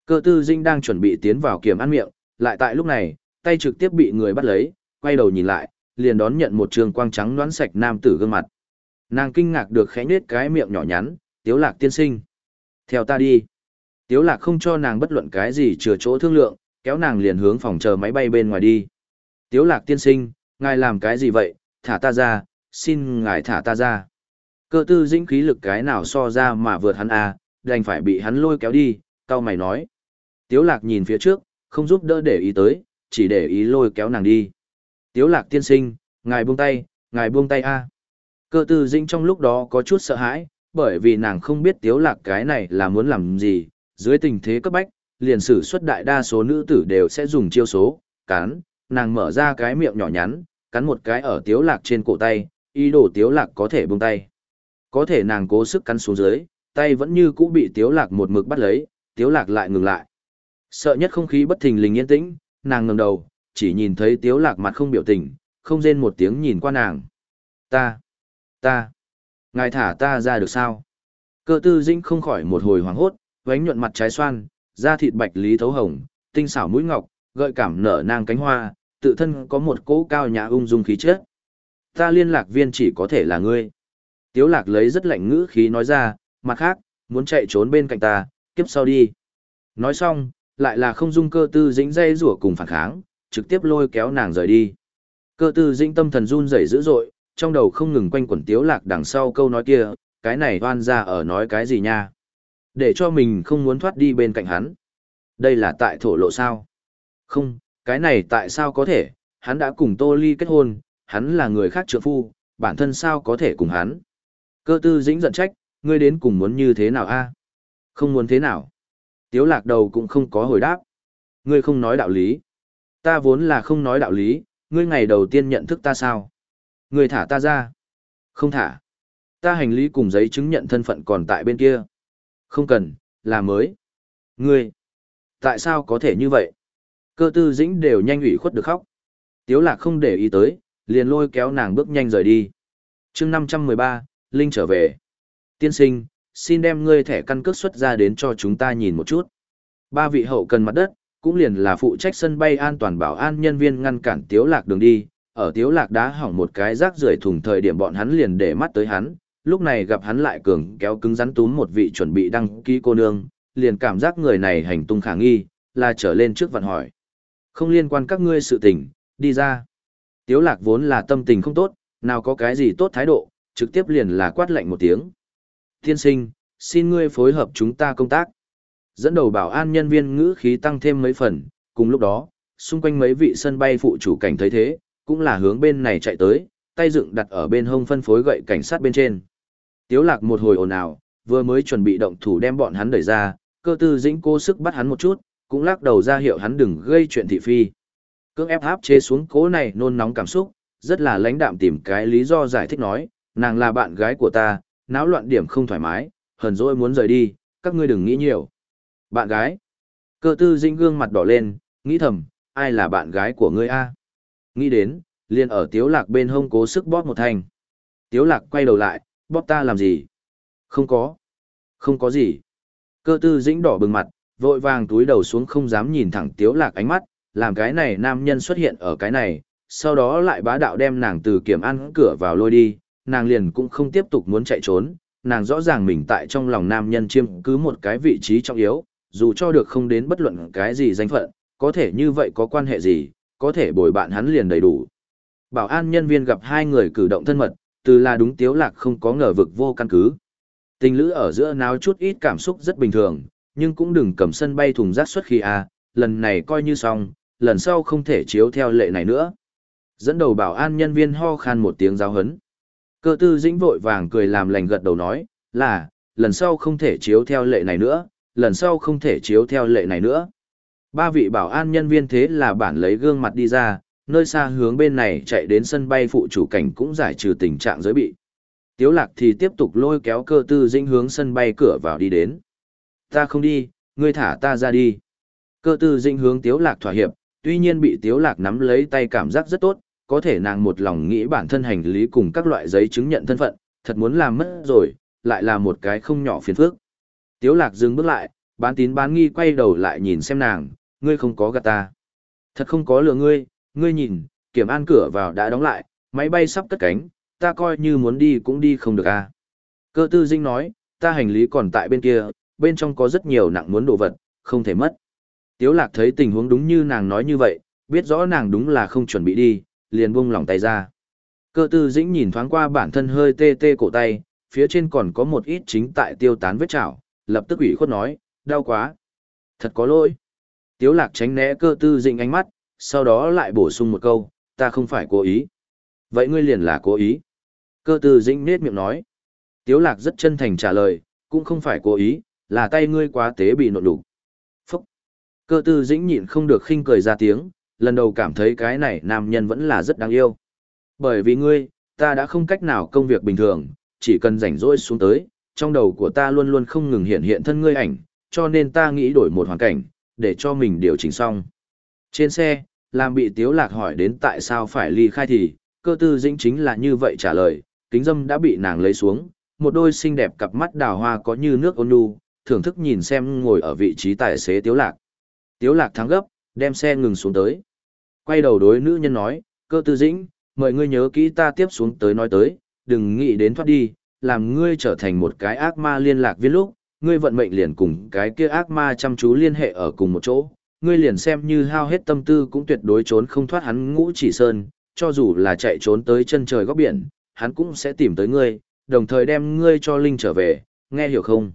Cơ tư dinh đang chuẩn bị tiến vào kiểm ăn miệng, lại tại lúc này, tay trực tiếp bị người bắt lấy, quay đầu nhìn lại, liền đón nhận một trường quang trắng đoán sạch nam tử gương mặt. Nàng kinh ngạc được khẽ nết cái miệng nhỏ nhắn, tiếu lạc tiên sinh. Theo ta đi. Tiếu lạc không cho nàng bất luận cái gì chừa chỗ thương lượng, kéo nàng liền hướng phòng chờ máy bay bên ngoài đi. Tiếu lạc tiên sinh, ngài làm cái gì vậy, thả ta ra, xin ngài thả ta ra. Cơ tư dĩnh khí lực cái nào so ra mà vượt hắn à, đành phải bị hắn lôi kéo đi, cao mày nói. Tiếu lạc nhìn phía trước, không giúp đỡ để ý tới, chỉ để ý lôi kéo nàng đi. Tiếu lạc tiên sinh, ngài buông tay, ngài buông tay a. Cơ tư dĩnh trong lúc đó có chút sợ hãi, bởi vì nàng không biết tiếu lạc cái này là muốn làm gì, dưới tình thế cấp bách, liền sử xuất đại đa số nữ tử đều sẽ dùng chiêu số, cán nàng mở ra cái miệng nhỏ nhắn, cắn một cái ở tiếu lạc trên cổ tay, ý đồ tiếu lạc có thể buông tay. Có thể nàng cố sức cắn xuống dưới, tay vẫn như cũ bị tiếu lạc một mực bắt lấy, tiếu lạc lại ngừng lại. Sợ nhất không khí bất thình lình yên tĩnh, nàng ngẩng đầu, chỉ nhìn thấy tiếu lạc mặt không biểu tình, không rên một tiếng nhìn qua nàng. Ta, ta, ngài thả ta ra được sao? Cơ tư dĩnh không khỏi một hồi hoảng hốt, vánh nhuận mặt trái xoan, da thịt bạch lý thấu hồng, tinh xảo mũi ngọc, gợi cảm nở nang cánh hoa, tự thân có một cỗ cao nhã ung dung khí chất. Ta liên lạc viên chỉ có thể là ngươi. Tiếu lạc lấy rất lạnh ngữ khí nói ra, mặt khác, muốn chạy trốn bên cạnh ta, kiếp sau đi. Nói xong, lại là không dung cơ tư dĩnh dây rủa cùng phản kháng, trực tiếp lôi kéo nàng rời đi. Cơ tư dĩnh tâm thần run rẩy dữ dội, trong đầu không ngừng quanh quẩn tiếu lạc đằng sau câu nói kia, cái này oan ra ở nói cái gì nha. Để cho mình không muốn thoát đi bên cạnh hắn. Đây là tại thổ lộ sao? Không, cái này tại sao có thể, hắn đã cùng Tô Ly kết hôn, hắn là người khác trượng phu, bản thân sao có thể cùng hắn. Cơ tư dĩnh giận trách, ngươi đến cùng muốn như thế nào a? Không muốn thế nào? Tiếu lạc đầu cũng không có hồi đáp. Ngươi không nói đạo lý. Ta vốn là không nói đạo lý, ngươi ngày đầu tiên nhận thức ta sao? Ngươi thả ta ra. Không thả. Ta hành lý cùng giấy chứng nhận thân phận còn tại bên kia. Không cần, là mới. Ngươi. Tại sao có thể như vậy? Cơ tư dĩnh đều nhanh ủy khuất được khóc. Tiếu lạc không để ý tới, liền lôi kéo nàng bước nhanh rời đi. chương 513, Linh trở về. Tiên sinh, xin đem ngươi thẻ căn cước xuất ra đến cho chúng ta nhìn một chút. Ba vị hậu cần mặt đất, cũng liền là phụ trách sân bay an toàn bảo an nhân viên ngăn cản tiếu lạc đường đi. Ở tiếu lạc đá hỏng một cái rác rưởi thùng thời điểm bọn hắn liền để mắt tới hắn, lúc này gặp hắn lại cường kéo cứng rắn túm một vị chuẩn bị đăng ký cô nương, liền cảm giác người này hành tung khả nghi, là trở lên trước vặn hỏi. Không liên quan các ngươi sự tình, đi ra. Tiếu lạc vốn là tâm tình không tốt, nào có cái gì tốt thái độ, trực tiếp liền là quát lạnh một tiếng. Tiên sinh, xin ngươi phối hợp chúng ta công tác. Dẫn đầu bảo an nhân viên ngữ khí tăng thêm mấy phần, cùng lúc đó, xung quanh mấy vị sân bay phụ chủ cảnh thấy thế, cũng là hướng bên này chạy tới, tay dựng đặt ở bên hông phân phối gậy cảnh sát bên trên. Tiếu lạc một hồi ồn ào, vừa mới chuẩn bị động thủ đem bọn hắn đẩy ra, cơ tư dĩnh cố sức bắt hắn một chút, cũng lắc đầu ra hiệu hắn đừng gây chuyện thị phi. Cưỡng ép áp chế xuống cố này nôn nóng cảm xúc, rất là lãnh đạm tìm cái lý do giải thích nói, nàng là bạn gái của ta, náo loạn điểm không thoải mái, hờn dỗi muốn rời đi, các ngươi đừng nghĩ nhiều. Bạn gái? Cơ tư dĩnh gương mặt đỏ lên, nghĩ thầm, ai là bạn gái của ngươi a? Nghĩ đến, liền ở tiếu lạc bên hông cố sức bóp một thành. Tiếu lạc quay đầu lại, Bóp ta làm gì? Không có. Không có gì. Cơ tư dĩnh đỏ bừng mặt, vội vàng túi đầu xuống không dám nhìn thẳng tiếu lạc ánh mắt, làm cái này nam nhân xuất hiện ở cái này, sau đó lại bá đạo đem nàng từ kiểm ăn cửa vào lôi đi, nàng liền cũng không tiếp tục muốn chạy trốn, nàng rõ ràng mình tại trong lòng nam nhân chiêm cứ một cái vị trí trọng yếu, dù cho được không đến bất luận cái gì danh phận, có thể như vậy có quan hệ gì, có thể bồi bạn hắn liền đầy đủ. Bảo an nhân viên gặp hai người cử động thân mật, từ là đúng tiếu lạc không có ngờ vực vô căn cứ. Tình lữ ở giữa náo chút ít cảm xúc rất bình thường, nhưng cũng đừng cầm sân bay thùng rác xuất khi a, lần này coi như xong, lần sau không thể chiếu theo lệ này nữa. Dẫn đầu bảo an nhân viên ho khan một tiếng giáo hấn. Cơ tư dĩnh vội vàng cười làm lành gật đầu nói, là, lần sau không thể chiếu theo lệ này nữa, lần sau không thể chiếu theo lệ này nữa. Ba vị bảo an nhân viên thế là bản lấy gương mặt đi ra, nơi xa hướng bên này chạy đến sân bay phụ chủ cảnh cũng giải trừ tình trạng giới bị. Tiếu lạc thì tiếp tục lôi kéo cơ tư dĩnh hướng sân bay cửa vào đi đến. Ta không đi, ngươi thả ta ra đi. Cơ tư dĩnh hướng tiếu lạc thỏa hiệp, tuy nhiên bị tiếu lạc nắm lấy tay cảm giác rất tốt, có thể nàng một lòng nghĩ bản thân hành lý cùng các loại giấy chứng nhận thân phận, thật muốn làm mất rồi, lại là một cái không nhỏ phiền phức. Tiếu lạc dừng bước lại, bán tín bán nghi quay đầu lại nhìn xem nàng, ngươi không có gạt ta. Thật không có lừa ngươi, ngươi nhìn, kiểm an cửa vào đã đóng lại, máy bay sắp cất cánh, ta coi như muốn đi cũng đi không được à. Cơ tư dinh nói, ta hành lý còn tại bên kia, bên trong có rất nhiều nặng muốn đồ vật, không thể mất. Tiếu lạc thấy tình huống đúng như nàng nói như vậy, biết rõ nàng đúng là không chuẩn bị đi, liền buông lỏng tay ra. Cơ tư dĩnh nhìn thoáng qua bản thân hơi tê tê cổ tay, phía trên còn có một ít chính tại tiêu tán vết chảo, lập tức ủy khuất nói, đau quá. Thật có lỗi. Tiếu lạc tránh né cơ tư dĩnh ánh mắt, sau đó lại bổ sung một câu, ta không phải cố ý. Vậy ngươi liền là cố ý. Cơ tư dĩnh nết miệng nói. Tiếu lạc rất chân thành trả lời, cũng không phải cố ý, là tay ngươi quá tế bị nộn đủ. Phúc. Cơ tư dĩnh nhịn không được khinh cười ra tiếng, lần đầu cảm thấy cái này nam nhân vẫn là rất đáng yêu. Bởi vì ngươi, ta đã không cách nào công việc bình thường, chỉ cần rảnh rỗi xuống tới, trong đầu của ta luôn luôn không ngừng hiện hiện thân ngươi ảnh, cho nên ta nghĩ đổi một hoàn cảnh, để cho mình điều chỉnh xong. Trên xe, làm bị tiếu lạc hỏi đến tại sao phải ly khai thì, cơ tư dĩnh chính là như vậy trả lời, kính dâm đã bị nàng lấy xuống, một đôi xinh đẹp cặp mắt đào hoa có như nước ôn nhu, thưởng thức nhìn xem ngồi ở vị trí tài xế tiếu lạc. Tiếu lạc thắng gấp, đem xe ngừng xuống tới. Quay đầu đối nữ nhân nói, cơ tư dĩnh, mời ngươi nhớ kỹ ta tiếp xuống tới nói tới, đừng nghĩ đến thoát đi, làm ngươi trở thành một cái ác ma liên lạc viên lúc, ngươi vận mệnh liền cùng cái kia ác ma chăm chú liên hệ ở cùng một chỗ, ngươi liền xem như hao hết tâm tư cũng tuyệt đối trốn không thoát hắn ngũ chỉ sơn, cho dù là chạy trốn tới chân trời góc biển, hắn cũng sẽ tìm tới ngươi, đồng thời đem ngươi cho Linh trở về, nghe hiểu không?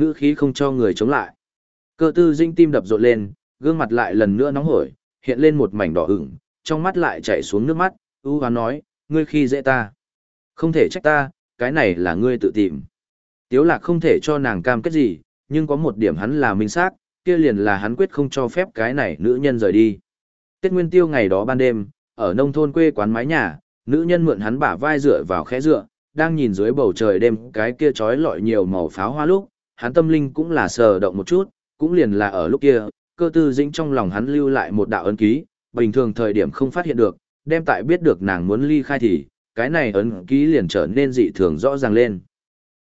Ngữ khí không cho người chống lại. Cơ tư dinh tim đập rộn lên, gương mặt lại lần nữa nóng hổi, hiện lên một mảnh đỏ ửng, trong mắt lại chảy xuống nước mắt, ưu hoán nói, ngươi khi dễ ta. Không thể trách ta, cái này là ngươi tự tìm. Tiếu lạc không thể cho nàng cam kết gì, nhưng có một điểm hắn là minh xác, kia liền là hắn quyết không cho phép cái này nữ nhân rời đi. Tết Nguyên Tiêu ngày đó ban đêm, ở nông thôn quê quán mái nhà, nữ nhân mượn hắn bả vai dựa vào khẽ dựa, đang nhìn dưới bầu trời đêm cái kia chói lọi nhiều màu pháo hoa lúc, hắn tâm linh cũng là sờ động một chút, cũng liền là ở lúc kia, cơ tư dĩnh trong lòng hắn lưu lại một đạo ấn ký, bình thường thời điểm không phát hiện được, đem tại biết được nàng muốn ly khai thì, cái này ấn ký liền trở nên dị thường rõ ràng lên.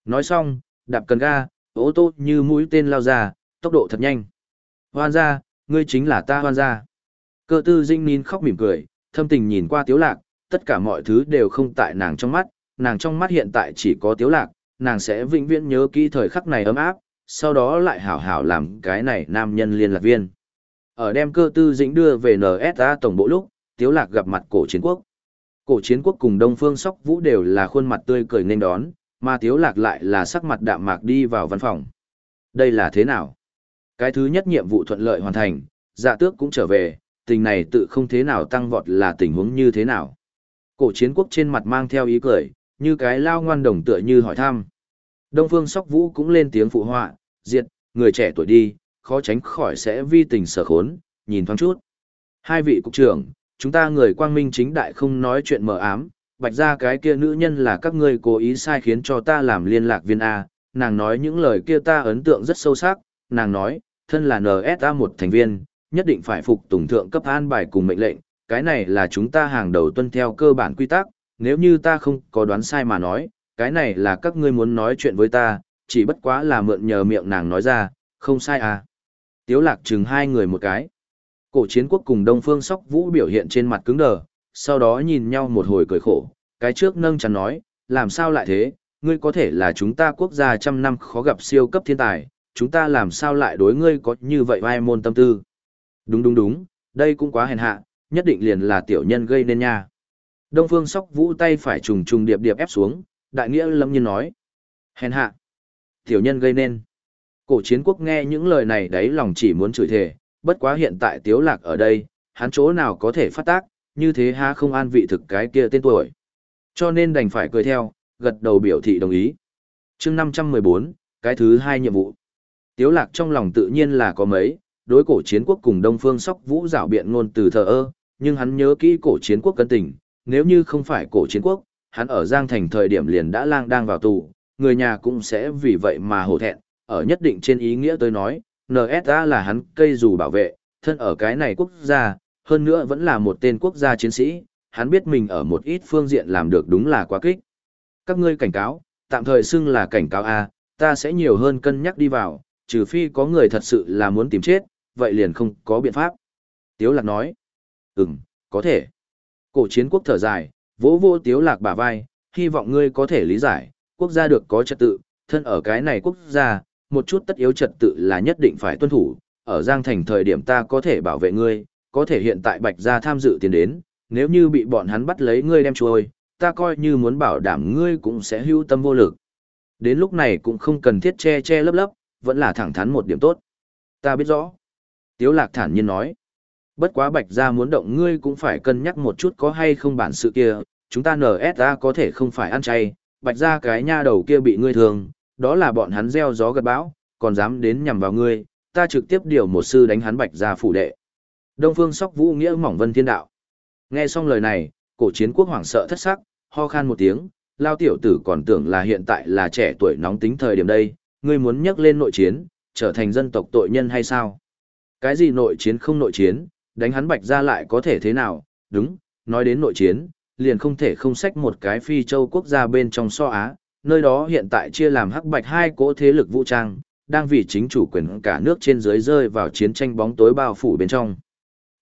Nói xong, đạp cần ga, ô tô như mũi tên lao ra, tốc độ thật nhanh. Hoan ra, ngươi chính là ta hoan ra. Cơ tư dĩnh nín khóc mỉm cười, thâm tình nhìn qua tiếu lạc, tất cả mọi thứ đều không tại nàng trong mắt, nàng trong mắt hiện tại chỉ có tiếu lạc, nàng sẽ vĩnh viễn nhớ kỹ thời khắc này ấm áp, sau đó lại hảo hảo làm cái này nam nhân liên lạc viên. Ở đem cơ tư dĩnh đưa về NSA tổng bộ lúc, tiếu lạc gặp mặt cổ chiến quốc. Cổ chiến quốc cùng Đông Phương Sóc Vũ đều là khuôn mặt tươi cười nên đón, mà tiếu lạc lại là sắc mặt đạm mạc đi vào văn phòng. Đây là thế nào? Cái thứ nhất nhiệm vụ thuận lợi hoàn thành, dạ tước cũng trở về, tình này tự không thế nào tăng vọt là tình huống như thế nào. Cổ chiến quốc trên mặt mang theo ý cười, như cái lao ngoan đồng tựa như hỏi thăm. Đông Phương Sóc Vũ cũng lên tiếng phụ họa, diệt, người trẻ tuổi đi, khó tránh khỏi sẽ vi tình sở khốn, nhìn thoáng chút. Hai vị cục trưởng, chúng ta người quang minh chính đại không nói chuyện mờ ám, bạch ra cái kia nữ nhân là các ngươi cố ý sai khiến cho ta làm liên lạc viên A, nàng nói những lời kia ta ấn tượng rất sâu sắc, nàng nói, thân là NSA một thành viên, nhất định phải phục tùng thượng cấp an bài cùng mệnh lệnh, cái này là chúng ta hàng đầu tuân theo cơ bản quy tắc, nếu như ta không có đoán sai mà nói, cái này là các ngươi muốn nói chuyện với ta, chỉ bất quá là mượn nhờ miệng nàng nói ra, không sai à. Tiếu lạc chừng hai người một cái. Cổ chiến quốc cùng Đông Phương Sóc Vũ biểu hiện trên mặt cứng đờ, sau đó nhìn nhau một hồi cười khổ, cái trước nâng chắn nói, làm sao lại thế, ngươi có thể là chúng ta quốc gia trăm năm khó gặp siêu cấp thiên tài, chúng ta làm sao lại đối ngươi có như vậy vai môn tâm tư. Đúng đúng đúng, đây cũng quá hèn hạ, nhất định liền là tiểu nhân gây nên nha. Đông Phương Sóc Vũ tay phải trùng trùng điệp điệp ép xuống, đại nghĩa lâm nhiên nói. Hèn hạ. Tiểu nhân gây nên. Cổ chiến quốc nghe những lời này đấy lòng chỉ muốn chửi thề, bất quá hiện tại tiếu lạc ở đây, hắn chỗ nào có thể phát tác, như thế ha không an vị thực cái kia tên tuổi. Cho nên đành phải cười theo, gật đầu biểu thị đồng ý. chương 514, cái thứ hai nhiệm vụ. Tiếu lạc trong lòng tự nhiên là có mấy, đối cổ chiến quốc cùng Đông Phương Sóc Vũ rảo biện ngôn từ thờ ơ, nhưng hắn nhớ kỹ cổ chiến quốc cân tình, nếu như không phải cổ chiến quốc, hắn ở Giang Thành thời điểm liền đã lang đang vào tù, người nhà cũng sẽ vì vậy mà hổ thẹn, ở nhất định trên ý nghĩa tôi nói, NSA là hắn cây dù bảo vệ, thân ở cái này quốc gia, hơn nữa vẫn là một tên quốc gia chiến sĩ, hắn biết mình ở một ít phương diện làm được đúng là quá kích. Các ngươi cảnh cáo, tạm thời xưng là cảnh cáo A, ta sẽ nhiều hơn cân nhắc đi vào, trừ phi có người thật sự là muốn tìm chết, vậy liền không có biện pháp. Tiếu lạc nói, ừm, có thể. Cổ chiến quốc thở dài, vỗ vô tiếu lạc bả vai, hy vọng ngươi có thể lý giải, quốc gia được có trật tự, thân ở cái này quốc gia, một chút tất yếu trật tự là nhất định phải tuân thủ, ở Giang Thành thời điểm ta có thể bảo vệ ngươi, có thể hiện tại Bạch Gia tham dự tiền đến, nếu như bị bọn hắn bắt lấy ngươi đem trôi, ta coi như muốn bảo đảm ngươi cũng sẽ hưu tâm vô lực. Đến lúc này cũng không cần thiết che che lấp lấp, vẫn là thẳng thắn một điểm tốt. Ta biết rõ. Tiếu lạc thản nhiên nói. Bất quá Bạch Gia muốn động ngươi cũng phải cân nhắc một chút có hay không bản sự kia, chúng ta NSA có thể không phải ăn chay, Bạch Gia cái nha đầu kia bị ngươi thường, đó là bọn hắn gieo gió gật bão, còn dám đến nhằm vào ngươi, ta trực tiếp điều một sư đánh hắn Bạch Gia phủ đệ. Đông Phương Sóc Vũ nghĩa mỏng vân thiên đạo. Nghe xong lời này, cổ chiến quốc hoảng sợ thất sắc, ho khan một tiếng, lao tiểu tử còn tưởng là hiện tại là trẻ tuổi nóng tính thời điểm đây, ngươi muốn nhắc lên nội chiến, trở thành dân tộc tội nhân hay sao? Cái gì nội chiến không nội chiến, đánh hắn bạch ra lại có thể thế nào? Đúng, nói đến nội chiến, liền không thể không sách một cái phi châu quốc gia bên trong so Á, nơi đó hiện tại chia làm hắc bạch hai cỗ thế lực vũ trang, đang vì chính chủ quyền cả nước trên dưới rơi vào chiến tranh bóng tối bao phủ bên trong.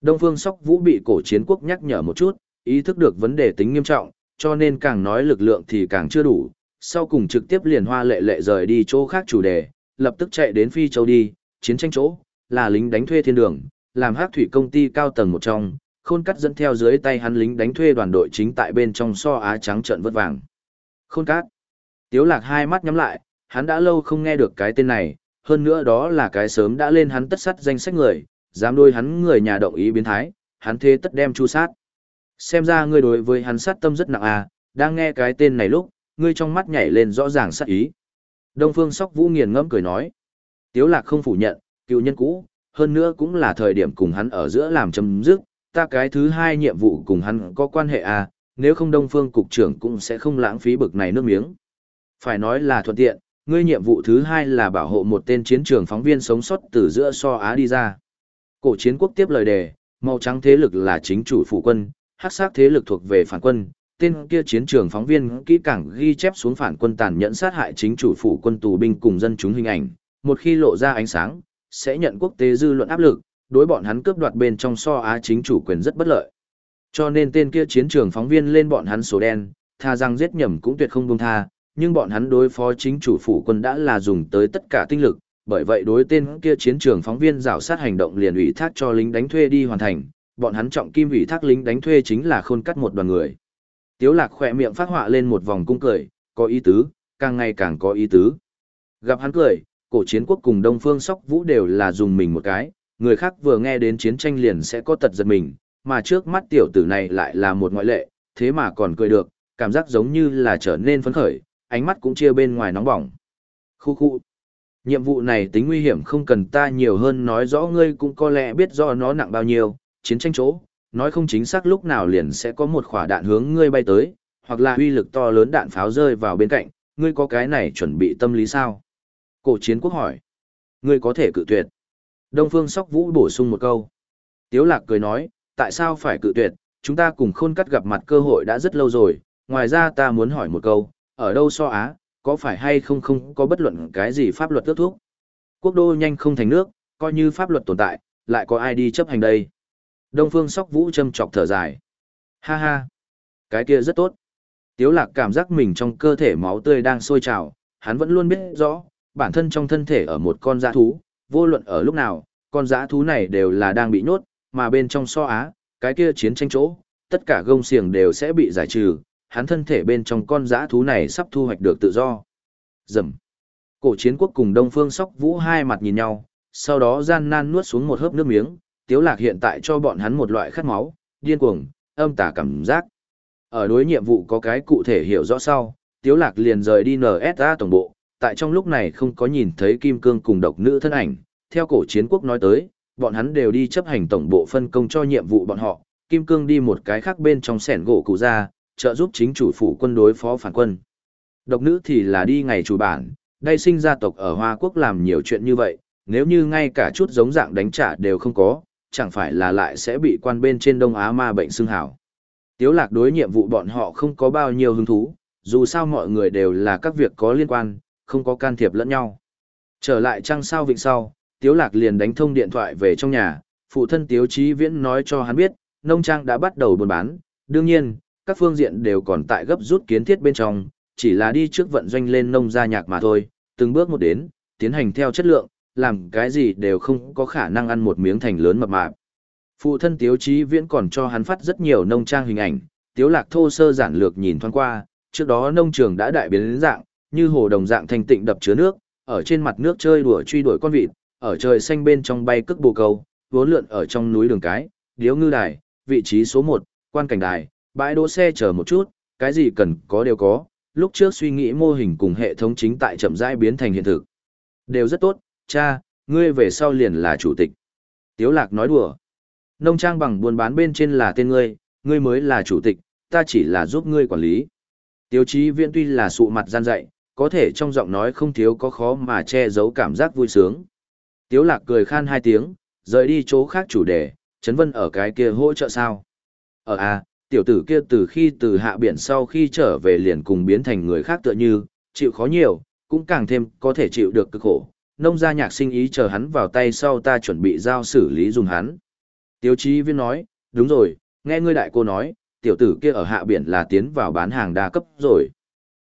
Đông Phương Sóc Vũ bị cổ chiến quốc nhắc nhở một chút, ý thức được vấn đề tính nghiêm trọng, cho nên càng nói lực lượng thì càng chưa đủ, sau cùng trực tiếp liền hoa lệ lệ rời đi chỗ khác chủ đề, lập tức chạy đến Phi Châu đi, chiến tranh chỗ, là lính đánh thuê thiên đường, làm hát thủy công ty cao tầng một trong, khôn cắt dẫn theo dưới tay hắn lính đánh thuê đoàn đội chính tại bên trong so á trắng trận vất vàng. Khôn cát. Tiếu lạc hai mắt nhắm lại, hắn đã lâu không nghe được cái tên này, hơn nữa đó là cái sớm đã lên hắn tất sắt danh sách người, dám đôi hắn người nhà động ý biến thái, hắn thế tất đem chu sát. Xem ra ngươi đối với hắn sát tâm rất nặng à, đang nghe cái tên này lúc, ngươi trong mắt nhảy lên rõ ràng sát ý. Đông Phương Sóc Vũ nghiền ngẫm cười nói. Tiếu Lạc không phủ nhận, cựu nhân cũ, hơn nữa cũng là thời điểm cùng hắn ở giữa làm chấm dứt, ta cái thứ hai nhiệm vụ cùng hắn có quan hệ à, nếu không Đông Phương Cục trưởng cũng sẽ không lãng phí bực này nước miếng. Phải nói là thuận tiện, ngươi nhiệm vụ thứ hai là bảo hộ một tên chiến trường phóng viên sống sót từ giữa so Á đi ra. Cổ chiến quốc tiếp lời đề, màu trắng thế lực là chính chủ phụ quân, hắc sắc thế lực thuộc về phản quân, tên kia chiến trường phóng viên kỹ càng ghi chép xuống phản quân tàn nhẫn sát hại chính chủ phủ quân tù binh cùng dân chúng hình ảnh, một khi lộ ra ánh sáng, sẽ nhận quốc tế dư luận áp lực, đối bọn hắn cướp đoạt bên trong so á chính chủ quyền rất bất lợi. Cho nên tên kia chiến trường phóng viên lên bọn hắn số đen, tha rằng giết nhầm cũng tuyệt không buông tha, nhưng bọn hắn đối phó chính chủ phủ quân đã là dùng tới tất cả tinh lực, bởi vậy đối tên kia chiến trường phóng viên rào sát hành động liền ủy thác cho lính đánh thuê đi hoàn thành, bọn hắn trọng kim ủy thác lính đánh thuê chính là khôn cắt một đoàn người. Tiếu lạc khỏe miệng phát họa lên một vòng cung cười, có ý tứ, càng ngày càng có ý tứ. Gặp hắn cười, cổ chiến quốc cùng Đông Phương Sóc Vũ đều là dùng mình một cái, người khác vừa nghe đến chiến tranh liền sẽ có tật giật mình, mà trước mắt tiểu tử này lại là một ngoại lệ, thế mà còn cười được, cảm giác giống như là trở nên phấn khởi, ánh mắt cũng chia bên ngoài nóng bỏng. Khu khu. Nhiệm vụ này tính nguy hiểm không cần ta nhiều hơn nói rõ ngươi cũng có lẽ biết do nó nặng bao nhiêu, chiến tranh chỗ, nói không chính xác lúc nào liền sẽ có một quả đạn hướng ngươi bay tới, hoặc là uy lực to lớn đạn pháo rơi vào bên cạnh, ngươi có cái này chuẩn bị tâm lý sao? Cổ chiến quốc hỏi. Ngươi có thể cự tuyệt. Đông Phương Sóc Vũ bổ sung một câu. Tiếu Lạc cười nói, tại sao phải cự tuyệt, chúng ta cùng khôn cắt gặp mặt cơ hội đã rất lâu rồi, ngoài ra ta muốn hỏi một câu, ở đâu so Á, có phải hay không không có bất luận cái gì pháp luật tước thuốc. Quốc đô nhanh không thành nước, coi như pháp luật tồn tại, lại có ai đi chấp hành đây. Đông Phương Sóc Vũ châm chọc thở dài. Ha ha, cái kia rất tốt. Tiếu lạc cảm giác mình trong cơ thể máu tươi đang sôi trào, hắn vẫn luôn biết rõ, bản thân trong thân thể ở một con dã thú, vô luận ở lúc nào, con dã thú này đều là đang bị nhốt, mà bên trong so á, cái kia chiến tranh chỗ, tất cả gông xiềng đều sẽ bị giải trừ, hắn thân thể bên trong con dã thú này sắp thu hoạch được tự do. Dầm. Cổ chiến quốc cùng Đông Phương Sóc Vũ hai mặt nhìn nhau, sau đó gian nan nuốt xuống một hớp nước miếng, Tiếu Lạc hiện tại cho bọn hắn một loại khát máu, điên cuồng, âm tà cảm giác. Ở đối nhiệm vụ có cái cụ thể hiểu rõ sau, Tiếu Lạc liền rời đi NSA tổng bộ, tại trong lúc này không có nhìn thấy Kim Cương cùng độc nữ thân ảnh, theo cổ chiến quốc nói tới, bọn hắn đều đi chấp hành tổng bộ phân công cho nhiệm vụ bọn họ, Kim Cương đi một cái khác bên trong sẻn gỗ cụ ra, trợ giúp chính chủ phủ quân đối phó phản quân. Độc nữ thì là đi ngày chủ bản, đây sinh gia tộc ở Hoa Quốc làm nhiều chuyện như vậy, nếu như ngay cả chút giống dạng đánh trả đều không có, chẳng phải là lại sẽ bị quan bên trên Đông Á ma bệnh xương hảo. Tiếu lạc đối nhiệm vụ bọn họ không có bao nhiêu hứng thú, dù sao mọi người đều là các việc có liên quan, không có can thiệp lẫn nhau. Trở lại trăng sao vịnh sau, Tiếu lạc liền đánh thông điện thoại về trong nhà, phụ thân Tiếu Chí Viễn nói cho hắn biết, nông trang đã bắt đầu buôn bán, đương nhiên, các phương diện đều còn tại gấp rút kiến thiết bên trong, chỉ là đi trước vận doanh lên nông gia nhạc mà thôi, từng bước một đến, tiến hành theo chất lượng, làm cái gì đều không có khả năng ăn một miếng thành lớn mập mạp. Phụ thân Tiếu Chí Viễn còn cho hắn phát rất nhiều nông trang hình ảnh, Tiếu Lạc thô sơ giản lược nhìn thoáng qua, trước đó nông trường đã đại biến đến dạng, như hồ đồng dạng thanh tịnh đập chứa nước, ở trên mặt nước chơi đùa truy đuổi con vịt, ở trời xanh bên trong bay cước bồ câu, vốn lượn ở trong núi đường cái, điếu ngư đài, vị trí số 1, quan cảnh đài, bãi đỗ xe chờ một chút, cái gì cần có đều có, lúc trước suy nghĩ mô hình cùng hệ thống chính tại chậm rãi biến thành hiện thực. Đều rất tốt, cha, ngươi về sau liền là chủ tịch. Tiếu lạc nói đùa. Nông trang bằng buôn bán bên trên là tên ngươi, ngươi mới là chủ tịch, ta chỉ là giúp ngươi quản lý. Tiêu chí viện tuy là sụ mặt gian dạy, có thể trong giọng nói không thiếu có khó mà che giấu cảm giác vui sướng. Tiếu lạc cười khan hai tiếng, rời đi chỗ khác chủ đề, Trấn Vân ở cái kia hỗ trợ sao? Ở à, tiểu tử kia từ khi từ hạ biển sau khi trở về liền cùng biến thành người khác tựa như, chịu khó nhiều, cũng càng thêm có thể chịu được cực khổ. Nông gia nhạc sinh ý chờ hắn vào tay sau ta chuẩn bị giao xử lý dùng hắn. Tiếu chí viên nói, đúng rồi, nghe ngươi đại cô nói, tiểu tử kia ở hạ biển là tiến vào bán hàng đa cấp rồi.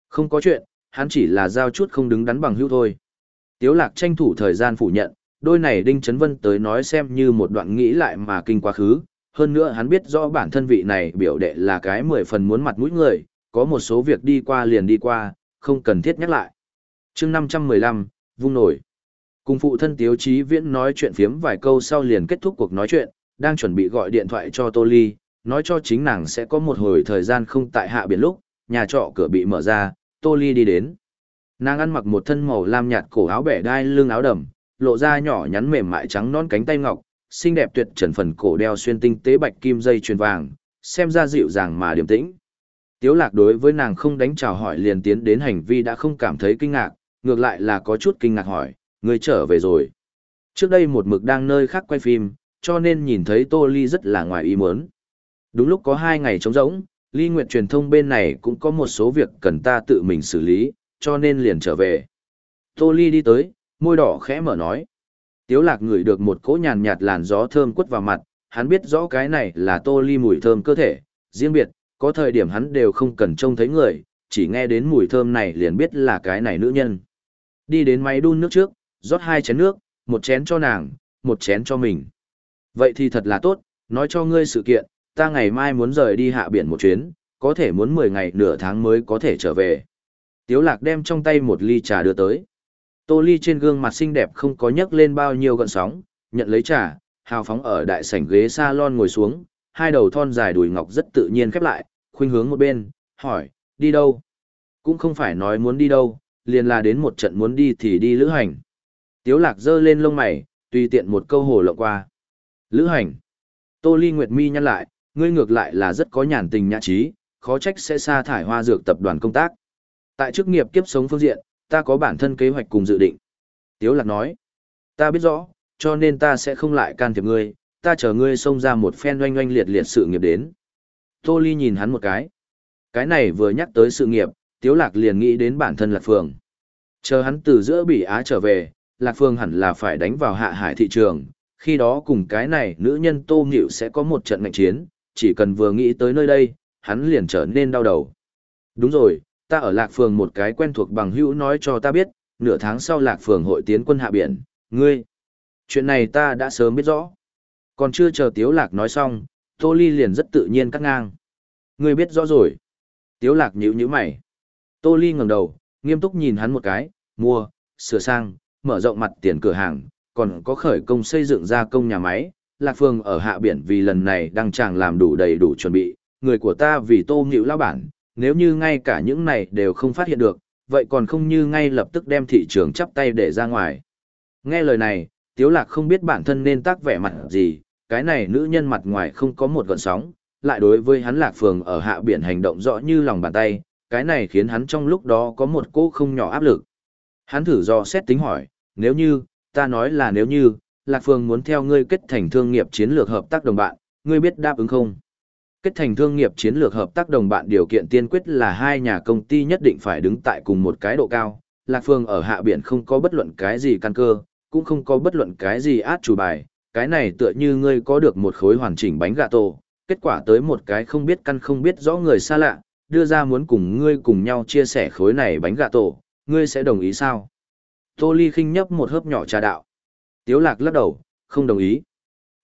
Không có chuyện, hắn chỉ là giao chút không đứng đắn bằng hữu thôi. Tiếu lạc tranh thủ thời gian phủ nhận, đôi này Đinh Trấn Vân tới nói xem như một đoạn nghĩ lại mà kinh quá khứ, hơn nữa hắn biết rõ bản thân vị này biểu đệ là cái mười phần muốn mặt mũi người, có một số việc đi qua liền đi qua, không cần thiết nhắc lại. chương 515, vung nổi. Cùng phụ thân Tiếu Chí Viễn nói chuyện phiếm vài câu sau liền kết thúc cuộc nói chuyện, đang chuẩn bị gọi điện thoại cho Tô Ly, nói cho chính nàng sẽ có một hồi thời gian không tại hạ biển lúc, nhà trọ cửa bị mở ra, Tô Ly đi đến. Nàng ăn mặc một thân màu lam nhạt cổ áo bẻ đai lưng áo đầm, lộ ra nhỏ nhắn mềm mại trắng non cánh tay ngọc, xinh đẹp tuyệt trần phần cổ đeo xuyên tinh tế bạch kim dây chuyền vàng, xem ra dịu dàng mà điềm tĩnh. Tiếu lạc đối với nàng không đánh chào hỏi liền tiến đến hành vi đã không cảm thấy kinh ngạc, ngược lại là có chút kinh ngạc hỏi, người trở về rồi. Trước đây một mực đang nơi khác quay phim, cho nên nhìn thấy Tô Ly rất là ngoài ý muốn. Đúng lúc có hai ngày trống rỗng, Ly Nguyệt truyền thông bên này cũng có một số việc cần ta tự mình xử lý, cho nên liền trở về. Tô Ly đi tới, môi đỏ khẽ mở nói. Tiếu lạc ngửi được một cỗ nhàn nhạt làn gió thơm quất vào mặt, hắn biết rõ cái này là Tô Ly mùi thơm cơ thể, riêng biệt, có thời điểm hắn đều không cần trông thấy người, chỉ nghe đến mùi thơm này liền biết là cái này nữ nhân. Đi đến máy đun nước trước, rót hai chén nước, một chén cho nàng, một chén cho mình. Vậy thì thật là tốt, nói cho ngươi sự kiện, ta ngày mai muốn rời đi hạ biển một chuyến, có thể muốn 10 ngày nửa tháng mới có thể trở về. Tiếu lạc đem trong tay một ly trà đưa tới. Tô ly trên gương mặt xinh đẹp không có nhấc lên bao nhiêu gợn sóng, nhận lấy trà, hào phóng ở đại sảnh ghế salon ngồi xuống, hai đầu thon dài đùi ngọc rất tự nhiên khép lại, khuynh hướng một bên, hỏi, đi đâu? Cũng không phải nói muốn đi đâu, liền là đến một trận muốn đi thì đi lữ hành. Tiếu lạc giơ lên lông mày, tùy tiện một câu hồ lộng qua. Lữ hành. Tô Ly Nguyệt Mi nhăn lại, ngươi ngược lại là rất có nhàn tình nhã trí, khó trách sẽ sa thải hoa dược tập đoàn công tác. Tại chức nghiệp kiếp sống phương diện, ta có bản thân kế hoạch cùng dự định. Tiếu lạc nói, ta biết rõ, cho nên ta sẽ không lại can thiệp ngươi, ta chờ ngươi xông ra một phen oanh oanh liệt liệt sự nghiệp đến. Tô Ly nhìn hắn một cái. Cái này vừa nhắc tới sự nghiệp, Tiếu Lạc liền nghĩ đến bản thân Lạc Phường. Chờ hắn từ giữa Bỉ Á trở về, Lạc Phường hẳn là phải đánh vào hạ hải thị trường, khi đó cùng cái này nữ nhân Tô Nghịu sẽ có một trận ngạnh chiến, chỉ cần vừa nghĩ tới nơi đây, hắn liền trở nên đau đầu. Đúng rồi, ta ở Lạc Phường một cái quen thuộc bằng hữu nói cho ta biết, nửa tháng sau Lạc Phường hội tiến quân hạ biển, ngươi. Chuyện này ta đã sớm biết rõ. Còn chưa chờ Tiếu Lạc nói xong, Tô Ly liền rất tự nhiên cắt ngang. Ngươi biết rõ rồi. Tiếu Lạc nhíu nhíu mày. Tô Ly ngẩng đầu, nghiêm túc nhìn hắn một cái, mua, sửa sang, mở rộng mặt tiền cửa hàng, còn có khởi công xây dựng gia công nhà máy. Lạc Phương ở hạ biển vì lần này đang chàng làm đủ đầy đủ chuẩn bị, người của ta vì tô nhịu lao bản, nếu như ngay cả những này đều không phát hiện được, vậy còn không như ngay lập tức đem thị trường chắp tay để ra ngoài. Nghe lời này, Tiếu Lạc không biết bản thân nên tác vẻ mặt gì, cái này nữ nhân mặt ngoài không có một gợn sóng, lại đối với hắn Lạc Phường ở hạ biển hành động rõ như lòng bàn tay, cái này khiến hắn trong lúc đó có một cô không nhỏ áp lực. Hắn thử do xét tính hỏi, nếu như, ta nói là nếu như, Lạc Phương muốn theo ngươi kết thành thương nghiệp chiến lược hợp tác đồng bạn, ngươi biết đáp ứng không? Kết thành thương nghiệp chiến lược hợp tác đồng bạn điều kiện tiên quyết là hai nhà công ty nhất định phải đứng tại cùng một cái độ cao. Lạc Phương ở hạ biển không có bất luận cái gì căn cơ, cũng không có bất luận cái gì át chủ bài. Cái này tựa như ngươi có được một khối hoàn chỉnh bánh gà tổ, kết quả tới một cái không biết căn không biết rõ người xa lạ, đưa ra muốn cùng ngươi cùng nhau chia sẻ khối này bánh gà tổ, ngươi sẽ đồng ý sao? Tô Ly khinh nhấp một hớp nhỏ trà đạo. Tiếu lạc lắc đầu, không đồng ý.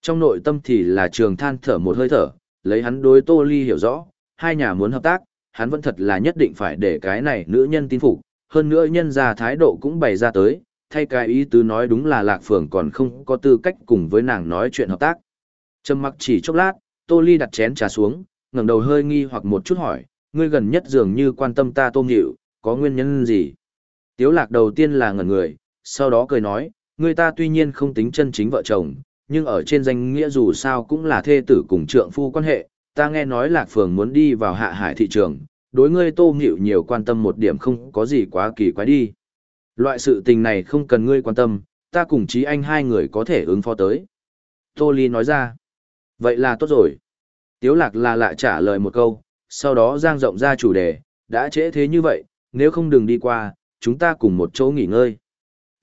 Trong nội tâm thì là trường than thở một hơi thở, lấy hắn đối Tô Ly hiểu rõ, hai nhà muốn hợp tác, hắn vẫn thật là nhất định phải để cái này nữ nhân tin phục, hơn nữa nhân ra thái độ cũng bày ra tới, thay cái ý tứ nói đúng là Lạc Phường còn không có tư cách cùng với nàng nói chuyện hợp tác. Trầm mặc chỉ chốc lát, Tô Ly đặt chén trà xuống, ngẩng đầu hơi nghi hoặc một chút hỏi, ngươi gần nhất dường như quan tâm ta tôm hiệu, có nguyên nhân gì? Tiếu Lạc đầu tiên là ngẩn người, sau đó cười nói, người ta tuy nhiên không tính chân chính vợ chồng, nhưng ở trên danh nghĩa dù sao cũng là thê tử cùng trượng phu quan hệ, ta nghe nói Lạc Phường muốn đi vào hạ hải thị trường, đối ngươi Tô Nghịu nhiều quan tâm một điểm không có gì quá kỳ quái đi. Loại sự tình này không cần ngươi quan tâm, ta cùng chí anh hai người có thể ứng phó tới. Tô Ly nói ra, vậy là tốt rồi. Tiếu Lạc là lạ trả lời một câu, sau đó giang rộng ra chủ đề, đã trễ thế như vậy, nếu không đừng đi qua, chúng ta cùng một chỗ nghỉ ngơi.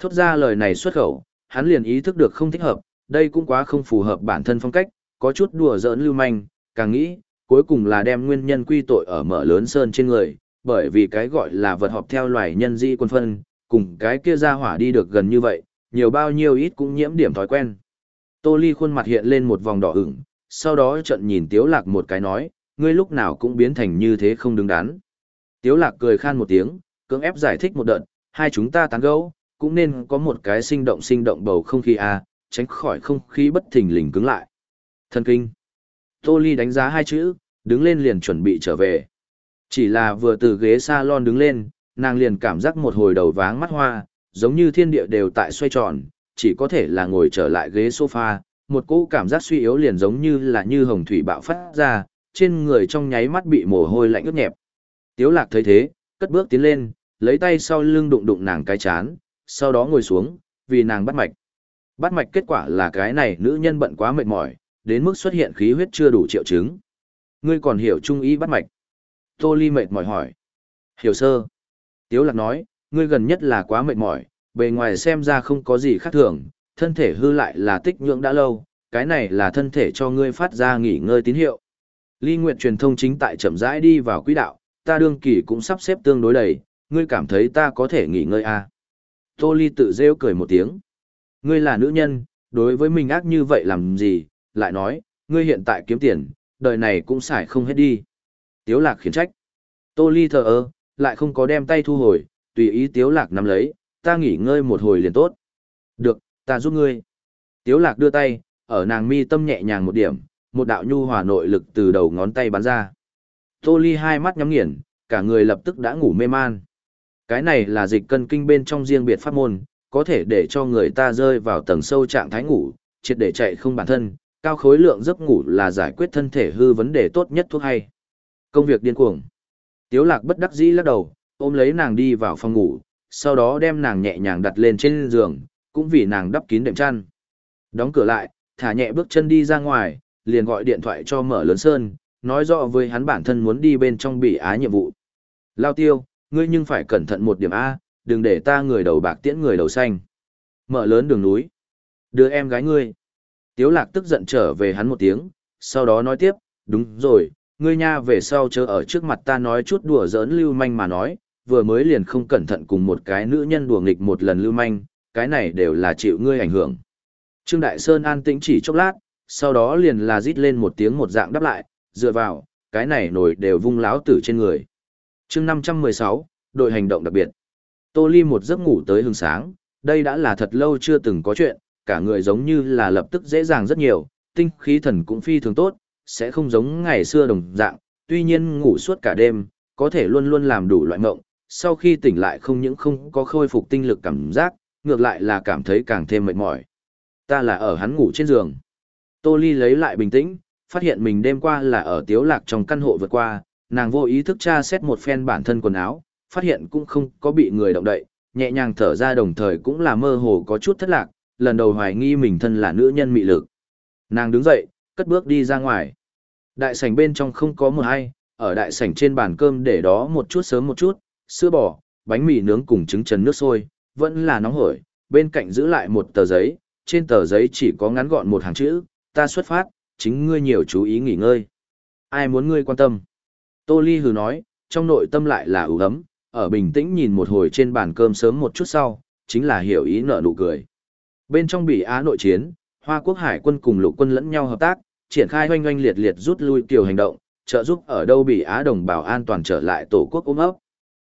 Thốt ra lời này xuất khẩu, hắn liền ý thức được không thích hợp, đây cũng quá không phù hợp bản thân phong cách, có chút đùa giỡn lưu manh, càng nghĩ, cuối cùng là đem nguyên nhân quy tội ở mở lớn sơn trên người, bởi vì cái gọi là vật họp theo loài nhân di quân phân, cùng cái kia ra hỏa đi được gần như vậy, nhiều bao nhiêu ít cũng nhiễm điểm thói quen. Tô Ly khuôn mặt hiện lên một vòng đỏ ửng, sau đó trận nhìn Tiếu Lạc một cái nói, ngươi lúc nào cũng biến thành như thế không đứng đắn. Tiếu Lạc cười khan một tiếng, cưỡng ép giải thích một đợt, hai chúng ta tán gẫu, cũng nên có một cái sinh động sinh động bầu không khí a, tránh khỏi không khí bất thình lình cứng lại. Thần kinh. Tô Ly đánh giá hai chữ, đứng lên liền chuẩn bị trở về. Chỉ là vừa từ ghế salon đứng lên, nàng liền cảm giác một hồi đầu váng mắt hoa, giống như thiên địa đều tại xoay tròn, chỉ có thể là ngồi trở lại ghế sofa, một cỗ cảm giác suy yếu liền giống như là như hồng thủy bạo phát ra, trên người trong nháy mắt bị mồ hôi lạnh ướt nhẹp. Tiếu lạc thấy thế, cất bước tiến lên, lấy tay sau lưng đụng đụng nàng cái chán, sau đó ngồi xuống, vì nàng bắt mạch. Bắt mạch kết quả là cái này nữ nhân bận quá mệt mỏi, đến mức xuất hiện khí huyết chưa đủ triệu chứng. Ngươi còn hiểu trung ý bắt mạch? Tô Ly mệt mỏi hỏi. Hiểu sơ. Tiếu lạc nói, ngươi gần nhất là quá mệt mỏi, bề ngoài xem ra không có gì khác thường, thân thể hư lại là tích nhượng đã lâu, cái này là thân thể cho ngươi phát ra nghỉ ngơi tín hiệu. Ly Nguyệt truyền thông chính tại chậm rãi đi vào quỹ đạo, ta đương kỳ cũng sắp xếp tương đối đầy, ngươi cảm thấy ta có thể nghỉ ngơi à? Tô Ly tự rêu cười một tiếng. Ngươi là nữ nhân, đối với mình ác như vậy làm gì, lại nói, ngươi hiện tại kiếm tiền, đời này cũng xài không hết đi. Tiếu lạc khiển trách. Tô Ly thờ ơ, lại không có đem tay thu hồi, tùy ý Tiếu lạc nắm lấy, ta nghỉ ngơi một hồi liền tốt. Được, ta giúp ngươi. Tiếu lạc đưa tay, ở nàng mi tâm nhẹ nhàng một điểm, một đạo nhu hòa nội lực từ đầu ngón tay bắn ra. Tô Ly hai mắt nhắm nghiền, cả người lập tức đã ngủ mê man. Cái này là dịch cân kinh bên trong riêng biệt pháp môn, có thể để cho người ta rơi vào tầng sâu trạng thái ngủ, triệt để chạy không bản thân, cao khối lượng giấc ngủ là giải quyết thân thể hư vấn đề tốt nhất thuốc hay. Công việc điên cuồng. Tiếu lạc bất đắc dĩ lắc đầu, ôm lấy nàng đi vào phòng ngủ, sau đó đem nàng nhẹ nhàng đặt lên trên giường, cũng vì nàng đắp kín đệm chăn. Đóng cửa lại, thả nhẹ bước chân đi ra ngoài, liền gọi điện thoại cho mở lớn sơn, nói rõ với hắn bản thân muốn đi bên trong bị á nhiệm vụ. Lao tiêu, ngươi nhưng phải cẩn thận một điểm A, đừng để ta người đầu bạc tiễn người đầu xanh. Mở lớn đường núi. Đưa em gái ngươi. Tiếu lạc tức giận trở về hắn một tiếng, sau đó nói tiếp, đúng rồi, ngươi nha về sau chớ ở trước mặt ta nói chút đùa giỡn lưu manh mà nói, vừa mới liền không cẩn thận cùng một cái nữ nhân đùa nghịch một lần lưu manh, cái này đều là chịu ngươi ảnh hưởng. Trương Đại Sơn an tĩnh chỉ chốc lát, sau đó liền là rít lên một tiếng một dạng đáp lại, dựa vào, cái này nổi đều vung láo tử trên người chương 516, đội hành động đặc biệt. Tô Ly một giấc ngủ tới hừng sáng, đây đã là thật lâu chưa từng có chuyện, cả người giống như là lập tức dễ dàng rất nhiều, tinh khí thần cũng phi thường tốt, sẽ không giống ngày xưa đồng dạng, tuy nhiên ngủ suốt cả đêm, có thể luôn luôn làm đủ loại mộng, sau khi tỉnh lại không những không có khôi phục tinh lực cảm giác, ngược lại là cảm thấy càng thêm mệt mỏi. Ta là ở hắn ngủ trên giường. Tô Ly lấy lại bình tĩnh, phát hiện mình đêm qua là ở tiếu lạc trong căn hộ vượt qua, nàng vô ý thức tra xét một phen bản thân quần áo, phát hiện cũng không có bị người động đậy, nhẹ nhàng thở ra đồng thời cũng là mơ hồ có chút thất lạc, lần đầu hoài nghi mình thân là nữ nhân mị lực. Nàng đứng dậy, cất bước đi ra ngoài. Đại sảnh bên trong không có một ai, ở đại sảnh trên bàn cơm để đó một chút sớm một chút, sữa bò, bánh mì nướng cùng trứng trần nước sôi, vẫn là nóng hổi, bên cạnh giữ lại một tờ giấy, trên tờ giấy chỉ có ngắn gọn một hàng chữ, ta xuất phát, chính ngươi nhiều chú ý nghỉ ngơi. Ai muốn ngươi quan tâm? Tô Ly hừ nói, trong nội tâm lại là ủ ấm, ở bình tĩnh nhìn một hồi trên bàn cơm sớm một chút sau, chính là hiểu ý nở nụ cười. Bên trong bị Á nội chiến, Hoa Quốc Hải quân cùng lục quân lẫn nhau hợp tác, triển khai hoanh hoanh liệt liệt rút lui tiểu hành động, trợ giúp ở đâu bị Á đồng bào an toàn trở lại tổ quốc ôm ấp.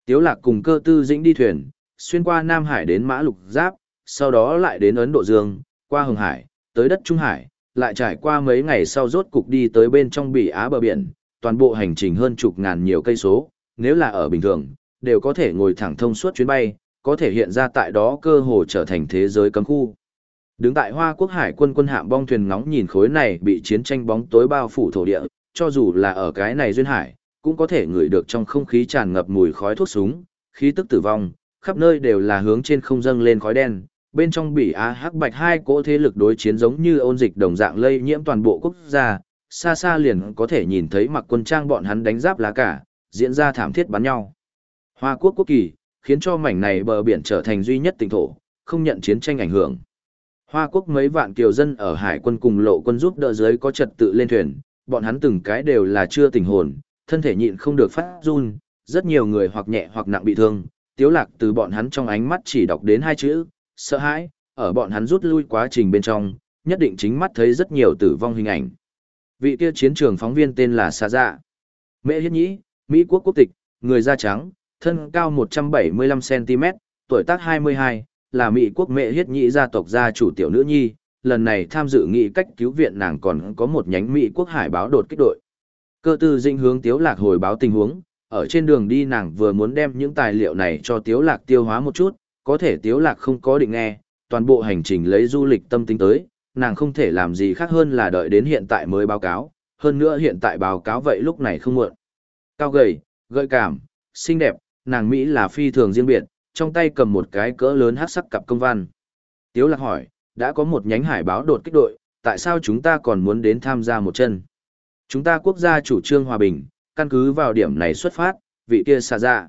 Tiếu lạc cùng cơ tư dĩnh đi thuyền, xuyên qua Nam Hải đến Mã Lục Giáp, sau đó lại đến Ấn Độ Dương, qua Hồng Hải, tới đất Trung Hải, lại trải qua mấy ngày sau rốt cục đi tới bên trong bị Á bờ biển, toàn bộ hành trình hơn chục ngàn nhiều cây số, nếu là ở bình thường, đều có thể ngồi thẳng thông suốt chuyến bay, có thể hiện ra tại đó cơ hồ trở thành thế giới cấm khu. Đứng tại Hoa Quốc Hải quân quân hạm bong thuyền ngóng nhìn khối này bị chiến tranh bóng tối bao phủ thổ địa, cho dù là ở cái này duyên hải, cũng có thể ngửi được trong không khí tràn ngập mùi khói thuốc súng, khí tức tử vong, khắp nơi đều là hướng trên không dâng lên khói đen, bên trong bị a Hắc Bạch hai cỗ thế lực đối chiến giống như ôn dịch đồng dạng lây nhiễm toàn bộ quốc gia, xa xa liền có thể nhìn thấy mặc quân trang bọn hắn đánh giáp lá cả, diễn ra thảm thiết bắn nhau. Hoa quốc quốc kỳ, khiến cho mảnh này bờ biển trở thành duy nhất tỉnh thổ, không nhận chiến tranh ảnh hưởng. Hoa quốc mấy vạn kiều dân ở hải quân cùng lộ quân giúp đỡ dưới có trật tự lên thuyền, bọn hắn từng cái đều là chưa tỉnh hồn, thân thể nhịn không được phát run, rất nhiều người hoặc nhẹ hoặc nặng bị thương, tiếu lạc từ bọn hắn trong ánh mắt chỉ đọc đến hai chữ, sợ hãi, ở bọn hắn rút lui quá trình bên trong, nhất định chính mắt thấy rất nhiều tử vong hình ảnh. Vị kia chiến trường phóng viên tên là Sa Dạ. Mẹ Hiết Nhĩ, Mỹ quốc quốc tịch, người da trắng, thân cao 175cm, tuổi tác 22, là Mỹ quốc mẹ Hiết Nhĩ gia tộc gia chủ tiểu nữ nhi, lần này tham dự nghị cách cứu viện nàng còn có một nhánh Mỹ quốc hải báo đột kích đội. Cơ tư dinh hướng Tiếu Lạc hồi báo tình huống, ở trên đường đi nàng vừa muốn đem những tài liệu này cho Tiếu Lạc tiêu hóa một chút, có thể Tiếu Lạc không có định nghe, toàn bộ hành trình lấy du lịch tâm tính tới, nàng không thể làm gì khác hơn là đợi đến hiện tại mới báo cáo, hơn nữa hiện tại báo cáo vậy lúc này không muộn. Cao gầy, gợi cảm, xinh đẹp, nàng Mỹ là phi thường riêng biệt, trong tay cầm một cái cỡ lớn hát sắc cặp công văn. Tiếu lạc hỏi, đã có một nhánh hải báo đột kích đội, tại sao chúng ta còn muốn đến tham gia một chân? Chúng ta quốc gia chủ trương hòa bình, căn cứ vào điểm này xuất phát, vị kia xa ra.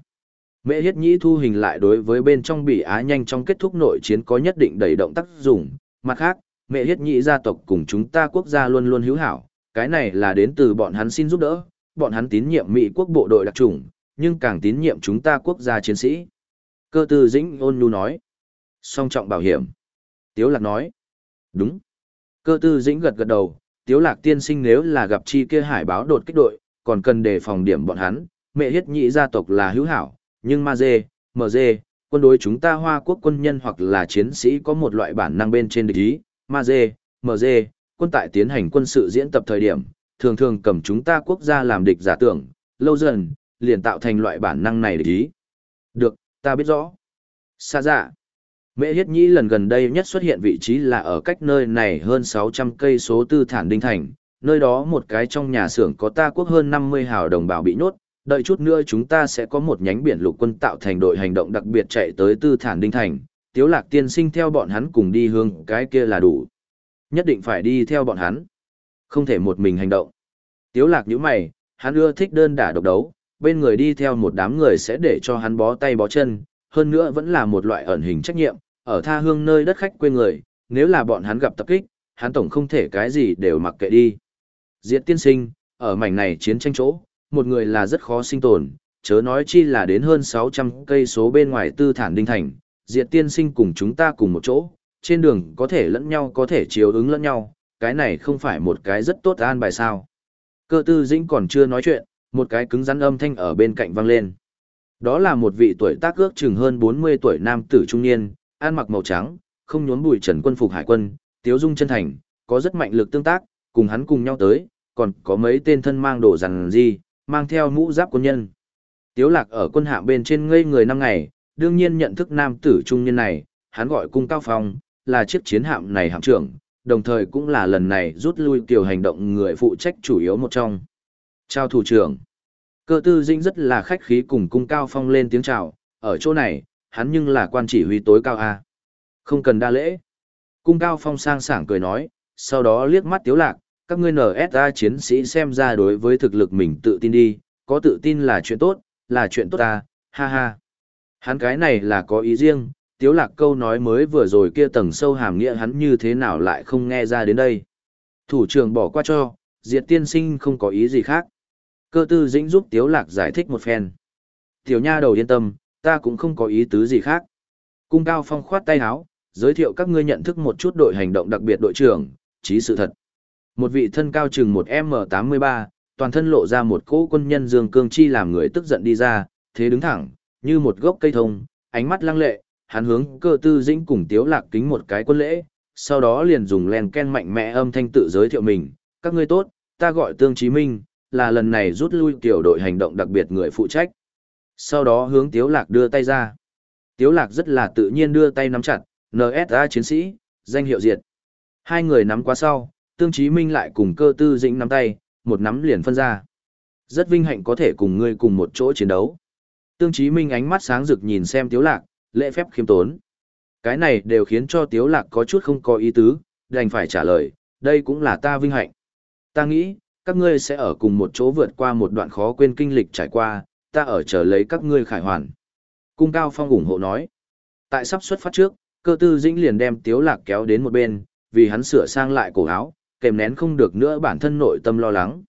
Mẹ hiết nhĩ thu hình lại đối với bên trong bị Á nhanh trong kết thúc nội chiến có nhất định đầy động tác dụng. Mặt khác, mẹ hiết nhĩ gia tộc cùng chúng ta quốc gia luôn luôn hữu hảo, cái này là đến từ bọn hắn xin giúp đỡ, bọn hắn tín nhiệm Mỹ quốc bộ đội đặc trùng, nhưng càng tín nhiệm chúng ta quốc gia chiến sĩ. Cơ tư dĩnh ôn nhu nói. Song trọng bảo hiểm. Tiếu lạc nói. Đúng. Cơ tư dĩnh gật gật đầu, tiếu lạc tiên sinh nếu là gặp chi kia hải báo đột kích đội, còn cần đề phòng điểm bọn hắn, mẹ hiết nhị gia tộc là hữu hảo, nhưng ma dê, mờ dê, quân đối chúng ta hoa quốc quân nhân hoặc là chiến sĩ có một loại bản năng bên trên địch ý, ma dê, mờ dê, quân tại tiến hành quân sự diễn tập thời điểm, thường thường cầm chúng ta quốc gia làm địch giả tưởng, lâu dần, liền tạo thành loại bản năng này để ý. Được, ta biết rõ. Xa dạ. Mẹ Hiết Nhĩ lần gần đây nhất xuất hiện vị trí là ở cách nơi này hơn 600 cây số tư thản đinh thành, nơi đó một cái trong nhà xưởng có ta quốc hơn 50 hào đồng bào bị nhốt, đợi chút nữa chúng ta sẽ có một nhánh biển lục quân tạo thành đội hành động đặc biệt chạy tới tư thản đinh thành, tiếu lạc tiên sinh theo bọn hắn cùng đi hướng cái kia là đủ. Nhất định phải đi theo bọn hắn. Không thể một mình hành động. Tiếu lạc nhíu mày, hắn ưa thích đơn đả độc đấu, bên người đi theo một đám người sẽ để cho hắn bó tay bó chân, hơn nữa vẫn là một loại ẩn hình trách nhiệm, ở tha hương nơi đất khách quê người, nếu là bọn hắn gặp tập kích, hắn tổng không thể cái gì đều mặc kệ đi. Diệt tiên sinh, ở mảnh này chiến tranh chỗ, một người là rất khó sinh tồn, chớ nói chi là đến hơn 600 cây số bên ngoài tư thản đinh thành, diệt tiên sinh cùng chúng ta cùng một chỗ, trên đường có thể lẫn nhau có thể chiếu ứng lẫn nhau, cái này không phải một cái rất tốt an bài sao. Cơ tư dĩnh còn chưa nói chuyện, một cái cứng rắn âm thanh ở bên cạnh vang lên. Đó là một vị tuổi tác ước chừng hơn 40 tuổi nam tử trung niên, ăn mặc màu trắng, không nhốn bụi trần quân phục hải quân, tiếu dung chân thành, có rất mạnh lực tương tác, cùng hắn cùng nhau tới, còn có mấy tên thân mang đồ rằng gì, mang theo mũ giáp quân nhân. Tiếu lạc ở quân hạ bên trên ngây người năm ngày, đương nhiên nhận thức nam tử trung niên này, hắn gọi cung cao phong, là chiếc chiến hạm này hạm trưởng, đồng thời cũng là lần này rút lui tiểu hành động người phụ trách chủ yếu một trong. Chào thủ trưởng. Cơ tư dinh rất là khách khí cùng cung cao phong lên tiếng chào, ở chỗ này, hắn nhưng là quan chỉ huy tối cao A. Không cần đa lễ. Cung cao phong sang sảng cười nói, sau đó liếc mắt tiếu lạc, các ngươi NSA chiến sĩ xem ra đối với thực lực mình tự tin đi, có tự tin là chuyện tốt, là chuyện tốt ta, ha ha. Hắn cái này là có ý riêng, tiếu lạc câu nói mới vừa rồi kia tầng sâu hàm nghĩa hắn như thế nào lại không nghe ra đến đây. Thủ trưởng bỏ qua cho, diệt tiên sinh không có ý gì khác. Cơ tư dĩnh giúp tiếu lạc giải thích một phen. Tiểu nha đầu yên tâm, ta cũng không có ý tứ gì khác. Cung cao phong khoát tay áo, giới thiệu các ngươi nhận thức một chút đội hành động đặc biệt đội trưởng, trí sự thật. Một vị thân cao chừng một M83, toàn thân lộ ra một cỗ quân nhân dương cương chi làm người tức giận đi ra, thế đứng thẳng, như một gốc cây thông, ánh mắt lăng lệ, hắn hướng cơ tư dĩnh cùng tiếu lạc kính một cái quân lễ, sau đó liền dùng len ken mạnh mẽ âm thanh tự giới thiệu mình, các ngươi tốt, ta gọi Tương Chí Minh, là lần này rút lui tiểu đội hành động đặc biệt người phụ trách. Sau đó hướng tiếu lạc đưa tay ra. Tiếu lạc rất là tự nhiên đưa tay nắm chặt, NSA chiến sĩ, danh hiệu diệt. Hai người nắm qua sau, Tương Chí Minh lại cùng cơ tư dĩnh nắm tay, một nắm liền phân ra. Rất vinh hạnh có thể cùng ngươi cùng một chỗ chiến đấu. Tương Chí Minh ánh mắt sáng rực nhìn xem Tiếu Lạc, lễ phép khiêm tốn. Cái này đều khiến cho Tiếu Lạc có chút không có ý tứ, đành phải trả lời, đây cũng là ta vinh hạnh. Ta nghĩ, các ngươi sẽ ở cùng một chỗ vượt qua một đoạn khó quên kinh lịch trải qua, ta ở chờ lấy các ngươi khải hoàn. Cung Cao Phong ủng hộ nói. Tại sắp xuất phát trước, cơ tư dĩnh liền đem Tiếu Lạc kéo đến một bên, vì hắn sửa sang lại cổ áo, kèm nén không được nữa bản thân nội tâm lo lắng.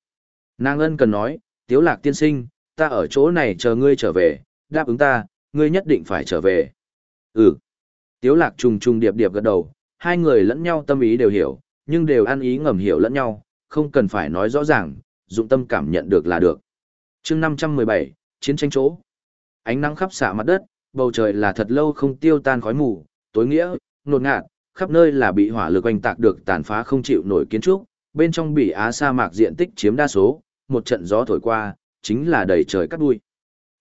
Nàng ân cần nói, Tiếu Lạc tiên sinh, ta ở chỗ này chờ ngươi trở về, đáp ứng ta, ngươi nhất định phải trở về. Ừ. Tiếu lạc trùng trùng điệp điệp gật đầu, hai người lẫn nhau tâm ý đều hiểu, nhưng đều ăn ý ngầm hiểu lẫn nhau, không cần phải nói rõ ràng, dụng tâm cảm nhận được là được. chương 517, Chiến tranh chỗ. Ánh nắng khắp xạ mặt đất, bầu trời là thật lâu không tiêu tan khói mù, tối nghĩa, nột ngạt, khắp nơi là bị hỏa lực oanh tạc được tàn phá không chịu nổi kiến trúc, bên trong bị á sa mạc diện tích chiếm đa số, một trận gió thổi qua, chính là đầy trời cắt đuôi.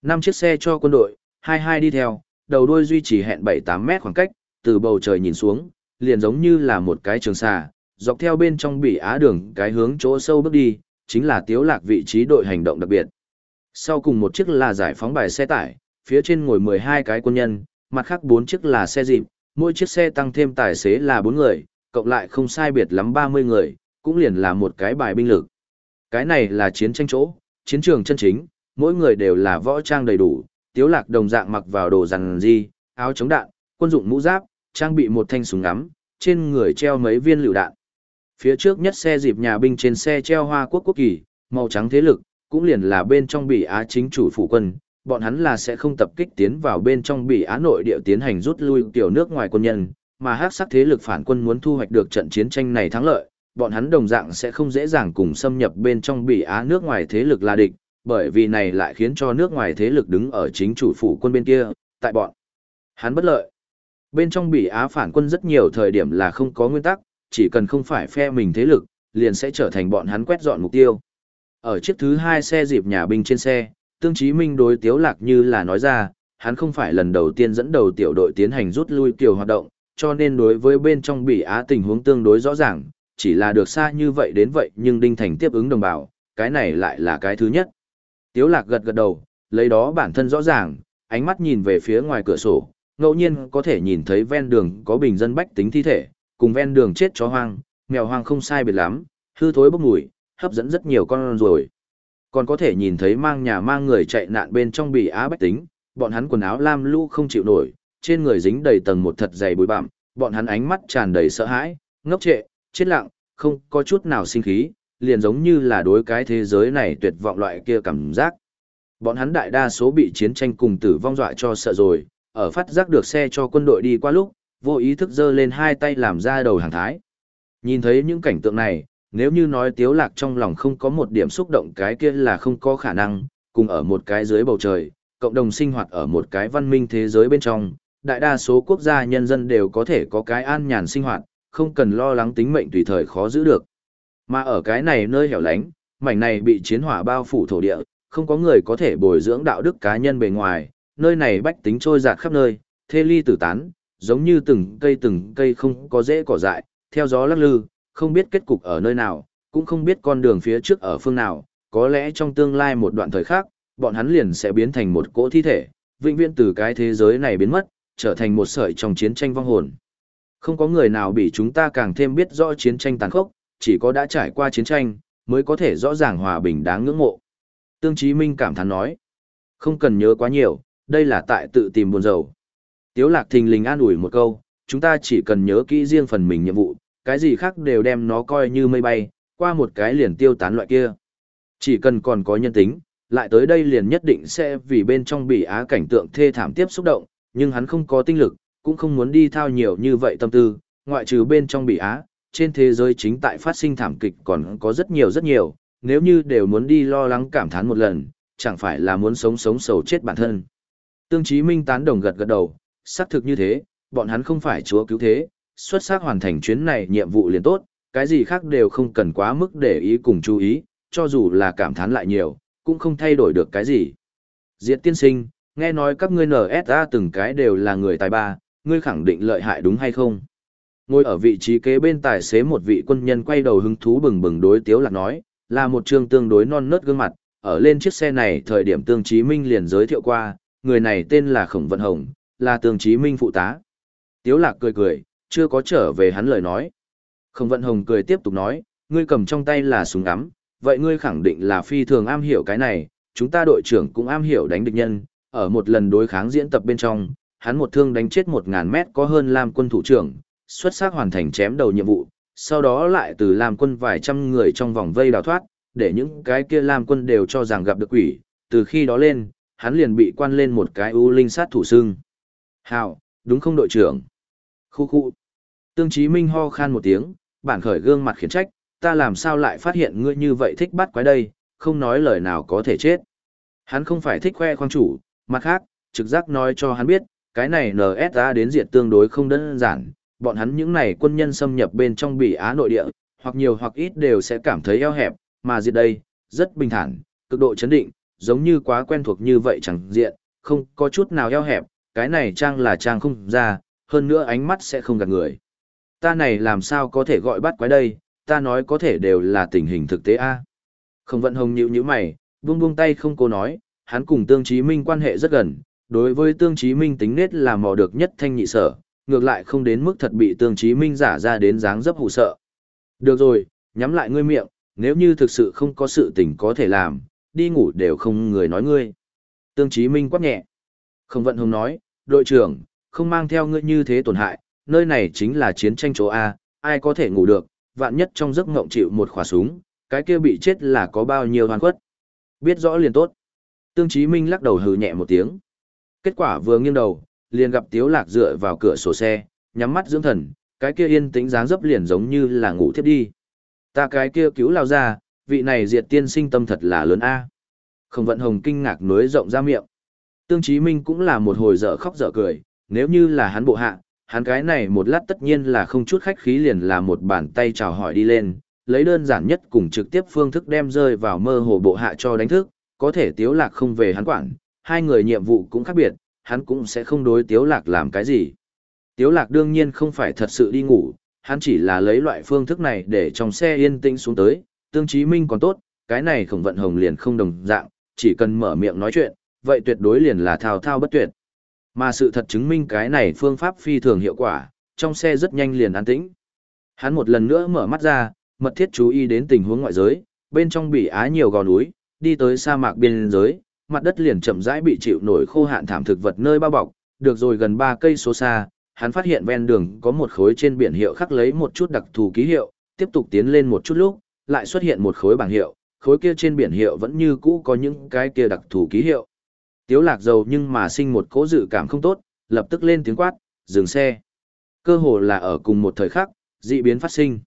Năm chiếc xe cho quân đội, hai hai đi theo, đầu đuôi duy trì hẹn 7-8 mét khoảng cách, từ bầu trời nhìn xuống, liền giống như là một cái trường xà, dọc theo bên trong bị á đường cái hướng chỗ sâu bước đi, chính là tiếu lạc vị trí đội hành động đặc biệt. Sau cùng một chiếc là giải phóng bài xe tải, phía trên ngồi 12 cái quân nhân, mặt khác 4 chiếc là xe dịp, mỗi chiếc xe tăng thêm tài xế là 4 người, cộng lại không sai biệt lắm 30 người, cũng liền là một cái bài binh lực. Cái này là chiến tranh chỗ, chiến trường chân chính, mỗi người đều là võ trang đầy đủ, tiếu lạc đồng dạng mặc vào đồ rằn di, áo chống đạn, quân dụng mũ giáp, trang bị một thanh súng ngắm, trên người treo mấy viên lựu đạn. Phía trước nhất xe dịp nhà binh trên xe treo hoa quốc quốc kỳ, màu trắng thế lực, cũng liền là bên trong bị Á chính chủ phủ quân, bọn hắn là sẽ không tập kích tiến vào bên trong bị Á nội địa tiến hành rút lui tiểu nước ngoài quân nhân, mà hắc sắc thế lực phản quân muốn thu hoạch được trận chiến tranh này thắng lợi, bọn hắn đồng dạng sẽ không dễ dàng cùng xâm nhập bên trong bị Á nước ngoài thế lực là địch, bởi vì này lại khiến cho nước ngoài thế lực đứng ở chính chủ phủ quân bên kia, tại bọn. Hắn bất lợi. Bên trong bị Á phản quân rất nhiều thời điểm là không có nguyên tắc, chỉ cần không phải phe mình thế lực, liền sẽ trở thành bọn hắn quét dọn mục tiêu. Ở chiếc thứ hai xe dịp nhà binh trên xe, Tương Chí Minh đối Tiếu Lạc như là nói ra, hắn không phải lần đầu tiên dẫn đầu tiểu đội tiến hành rút lui tiểu hoạt động, cho nên đối với bên trong bị Á tình huống tương đối rõ ràng, chỉ là được xa như vậy đến vậy nhưng Đinh Thành tiếp ứng đồng bào, cái này lại là cái thứ nhất. Tiếu lạc gật gật đầu, lấy đó bản thân rõ ràng, ánh mắt nhìn về phía ngoài cửa sổ, ngẫu nhiên có thể nhìn thấy ven đường có bình dân bách tính thi thể, cùng ven đường chết chó hoang, mèo hoang không sai biệt lắm, hư thối bốc mùi, hấp dẫn rất nhiều con rồi. Còn có thể nhìn thấy mang nhà mang người chạy nạn bên trong bị á bách tính, bọn hắn quần áo lam lũ không chịu nổi, trên người dính đầy tầng một thật dày bụi bặm, bọn hắn ánh mắt tràn đầy sợ hãi, ngốc trệ, chết lặng, không có chút nào sinh khí, liền giống như là đối cái thế giới này tuyệt vọng loại kia cảm giác. Bọn hắn đại đa số bị chiến tranh cùng tử vong dọa cho sợ rồi, ở phát giác được xe cho quân đội đi qua lúc, vô ý thức giơ lên hai tay làm ra đầu hàng thái. Nhìn thấy những cảnh tượng này, nếu như nói tiếu lạc trong lòng không có một điểm xúc động cái kia là không có khả năng, cùng ở một cái dưới bầu trời, cộng đồng sinh hoạt ở một cái văn minh thế giới bên trong, đại đa số quốc gia nhân dân đều có thể có cái an nhàn sinh hoạt, không cần lo lắng tính mệnh tùy thời khó giữ được. Mà ở cái này nơi hẻo lánh, mảnh này bị chiến hỏa bao phủ thổ địa, không có người có thể bồi dưỡng đạo đức cá nhân bề ngoài, nơi này bách tính trôi dạt khắp nơi, thê ly tử tán, giống như từng cây từng cây không có rễ cỏ dại, theo gió lắc lư, không biết kết cục ở nơi nào, cũng không biết con đường phía trước ở phương nào, có lẽ trong tương lai một đoạn thời khác, bọn hắn liền sẽ biến thành một cỗ thi thể, vĩnh viễn từ cái thế giới này biến mất, trở thành một sợi trong chiến tranh vong hồn. Không có người nào bị chúng ta càng thêm biết rõ chiến tranh tàn khốc, chỉ có đã trải qua chiến tranh, mới có thể rõ ràng hòa bình đáng ngưỡng mộ. Tương Chí Minh cảm thán nói, không cần nhớ quá nhiều, đây là tại tự tìm buồn rầu. Tiếu lạc thình lình an ủi một câu, chúng ta chỉ cần nhớ kỹ riêng phần mình nhiệm vụ, cái gì khác đều đem nó coi như mây bay, qua một cái liền tiêu tán loại kia. Chỉ cần còn có nhân tính, lại tới đây liền nhất định sẽ vì bên trong bị á cảnh tượng thê thảm tiếp xúc động, nhưng hắn không có tinh lực, cũng không muốn đi thao nhiều như vậy tâm tư, ngoại trừ bên trong bị á, trên thế giới chính tại phát sinh thảm kịch còn có rất nhiều rất nhiều, nếu như đều muốn đi lo lắng cảm thán một lần, chẳng phải là muốn sống sống sầu chết bản thân. Tương Chí Minh tán đồng gật gật đầu, xác thực như thế, bọn hắn không phải chúa cứu thế, xuất sắc hoàn thành chuyến này nhiệm vụ liền tốt, cái gì khác đều không cần quá mức để ý cùng chú ý, cho dù là cảm thán lại nhiều, cũng không thay đổi được cái gì. Diệt tiên sinh, nghe nói các ngươi NSA từng cái đều là người tài ba, ngươi khẳng định lợi hại đúng hay không? Ngồi ở vị trí kế bên tài xế một vị quân nhân quay đầu hứng thú bừng bừng đối tiếu lạc nói, là một trường tương đối non nớt gương mặt, ở lên chiếc xe này thời điểm tương chí minh liền giới thiệu qua, người này tên là Khổng Vận Hồng, là tương chí minh phụ tá. Tiếu lạc cười cười, chưa có trở về hắn lời nói. Khổng Vận Hồng cười tiếp tục nói, ngươi cầm trong tay là súng ngắm, vậy ngươi khẳng định là phi thường am hiểu cái này, chúng ta đội trưởng cũng am hiểu đánh địch nhân, ở một lần đối kháng diễn tập bên trong, hắn một thương đánh chết một ngàn mét có hơn làm quân thủ trưởng, xuất sắc hoàn thành chém đầu nhiệm vụ, sau đó lại từ làm quân vài trăm người trong vòng vây đào thoát, để những cái kia làm quân đều cho rằng gặp được quỷ, từ khi đó lên, hắn liền bị quan lên một cái ưu linh sát thủ xưng. Hào, đúng không đội trưởng? Khu khu. Tương Chí Minh ho khan một tiếng, bản khởi gương mặt khiển trách, ta làm sao lại phát hiện ngươi như vậy thích bắt quái đây, không nói lời nào có thể chết. Hắn không phải thích khoe khoang chủ, mặt khác, trực giác nói cho hắn biết, cái này NSA đến diện tương đối không đơn giản, bọn hắn những này quân nhân xâm nhập bên trong bị Á nội địa, hoặc nhiều hoặc ít đều sẽ cảm thấy eo hẹp, mà diệt đây, rất bình thản, cực độ chấn định, giống như quá quen thuộc như vậy chẳng diện, không có chút nào eo hẹp, cái này trang là trang không ra, hơn nữa ánh mắt sẽ không gạt người. Ta này làm sao có thể gọi bắt quái đây, ta nói có thể đều là tình hình thực tế a. Không vận hồng nhịu như mày, buông buông tay không cố nói, hắn cùng Tương Chí Minh quan hệ rất gần, đối với Tương Chí Minh tính nết là mò được nhất thanh nhị sở, ngược lại không đến mức thật bị Tương Chí Minh giả ra đến dáng dấp hụ sợ. Được rồi, nhắm lại ngươi miệng, nếu như thực sự không có sự tình có thể làm, đi ngủ đều không người nói ngươi. Tương Chí Minh quát nhẹ. Không vận hùng nói, đội trưởng, không mang theo ngươi như thế tổn hại, nơi này chính là chiến tranh chỗ A, ai có thể ngủ được, vạn nhất trong giấc ngộng chịu một khỏa súng, cái kia bị chết là có bao nhiêu hoàn quất. Biết rõ liền tốt. Tương Chí Minh lắc đầu hừ nhẹ một tiếng. Kết quả vừa nghiêng đầu, liền gặp Tiếu Lạc dựa vào cửa sổ xe, nhắm mắt dưỡng thần, cái kia yên tĩnh dáng dấp liền giống như là ngủ thiếp đi. Ta cái kia cứu lao ra, vị này diệt tiên sinh tâm thật là lớn a. Không vận hồng kinh ngạc nối rộng ra miệng. Tương Chí Minh cũng là một hồi dở khóc dở cười, nếu như là hắn bộ hạ, hắn cái này một lát tất nhiên là không chút khách khí liền là một bàn tay chào hỏi đi lên, lấy đơn giản nhất cùng trực tiếp phương thức đem rơi vào mơ hồ bộ hạ cho đánh thức, có thể tiếu lạc không về hắn quản, hai người nhiệm vụ cũng khác biệt, hắn cũng sẽ không đối tiếu lạc làm cái gì. Tiếu lạc đương nhiên không phải thật sự đi ngủ, hắn chỉ là lấy loại phương thức này để trong xe yên tĩnh xuống tới, tương chí minh còn tốt, cái này khổng vận hồng liền không đồng dạng, chỉ cần mở miệng nói chuyện, vậy tuyệt đối liền là thao thao bất tuyệt. Mà sự thật chứng minh cái này phương pháp phi thường hiệu quả, trong xe rất nhanh liền an tĩnh. Hắn một lần nữa mở mắt ra, mật thiết chú ý đến tình huống ngoại giới, bên trong bị á nhiều gò núi, đi tới sa mạc biên giới, mặt đất liền chậm rãi bị chịu nổi khô hạn thảm thực vật nơi bao bọc, được rồi gần 3 cây số xa, hắn phát hiện ven đường có một khối trên biển hiệu khắc lấy một chút đặc thù ký hiệu, tiếp tục tiến lên một chút lúc, lại xuất hiện một khối bảng hiệu, khối kia trên biển hiệu vẫn như cũ có những cái kia đặc thù ký hiệu. Tiếu lạc dầu nhưng mà sinh một cố dự cảm không tốt, lập tức lên tiếng quát, dừng xe. Cơ hồ là ở cùng một thời khắc, dị biến phát sinh.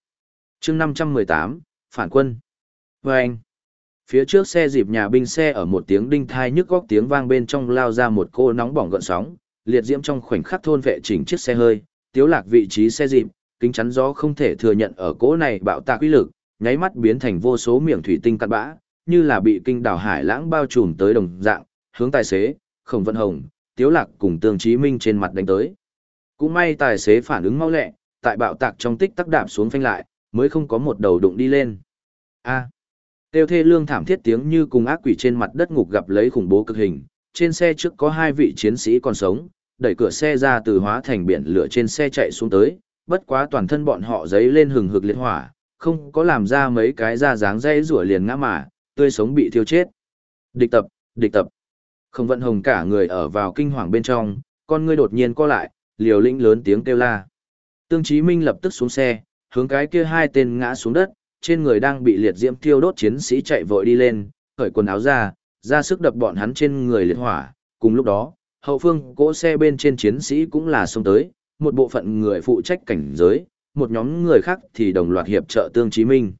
chương 518, phản quân. Và anh, phía trước xe dịp nhà binh xe ở một tiếng đinh thai nhức góc tiếng vang bên trong lao ra một cô nóng bỏng gợn sóng, liệt diễm trong khoảnh khắc thôn vệ chỉnh chiếc xe hơi, tiếu lạc vị trí xe dịp, kính chắn gió không thể thừa nhận ở cỗ này bạo tạc uy lực, nháy mắt biến thành vô số miệng thủy tinh cắt bã, như là bị kinh đảo hải lãng bao trùm tới đồng dạng, hướng tài xế, khổng vận hồng, tiếu lạc cùng tương chí minh trên mặt đánh tới. Cũng may tài xế phản ứng mau lẹ, tại bạo tạc trong tích tắc đạp xuống phanh lại, mới không có một đầu đụng đi lên. A. Tiêu thê lương thảm thiết tiếng như cùng ác quỷ trên mặt đất ngục gặp lấy khủng bố cực hình, trên xe trước có hai vị chiến sĩ còn sống, đẩy cửa xe ra từ hóa thành biển lửa trên xe chạy xuống tới, bất quá toàn thân bọn họ giấy lên hừng hực liệt hỏa, không có làm ra mấy cái da dáng dây rủa liền ngã mà, tươi sống bị thiêu chết. Địch tập, địch tập. Không vận hồng cả người ở vào kinh hoàng bên trong, con ngươi đột nhiên co lại, liều lĩnh lớn tiếng kêu la. Tương Chí Minh lập tức xuống xe, hướng cái kia hai tên ngã xuống đất, trên người đang bị liệt diễm thiêu đốt chiến sĩ chạy vội đi lên, khởi quần áo ra, ra sức đập bọn hắn trên người liệt hỏa. Cùng lúc đó, hậu phương cỗ xe bên trên chiến sĩ cũng là xông tới, một bộ phận người phụ trách cảnh giới, một nhóm người khác thì đồng loạt hiệp trợ Tương Chí Minh.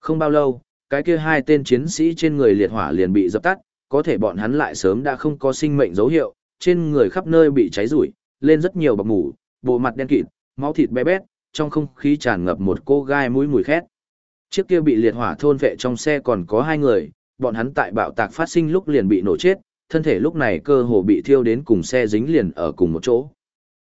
Không bao lâu, cái kia hai tên chiến sĩ trên người liệt hỏa liền bị dập tắt, có thể bọn hắn lại sớm đã không có sinh mệnh dấu hiệu, trên người khắp nơi bị cháy rủi, lên rất nhiều bọc mủ, bộ mặt đen kịt, máu thịt bé bét, trong không khí tràn ngập một cô gai mũi mùi khét. Chiếc kia bị liệt hỏa thôn vệ trong xe còn có hai người, bọn hắn tại bạo tạc phát sinh lúc liền bị nổ chết, thân thể lúc này cơ hồ bị thiêu đến cùng xe dính liền ở cùng một chỗ.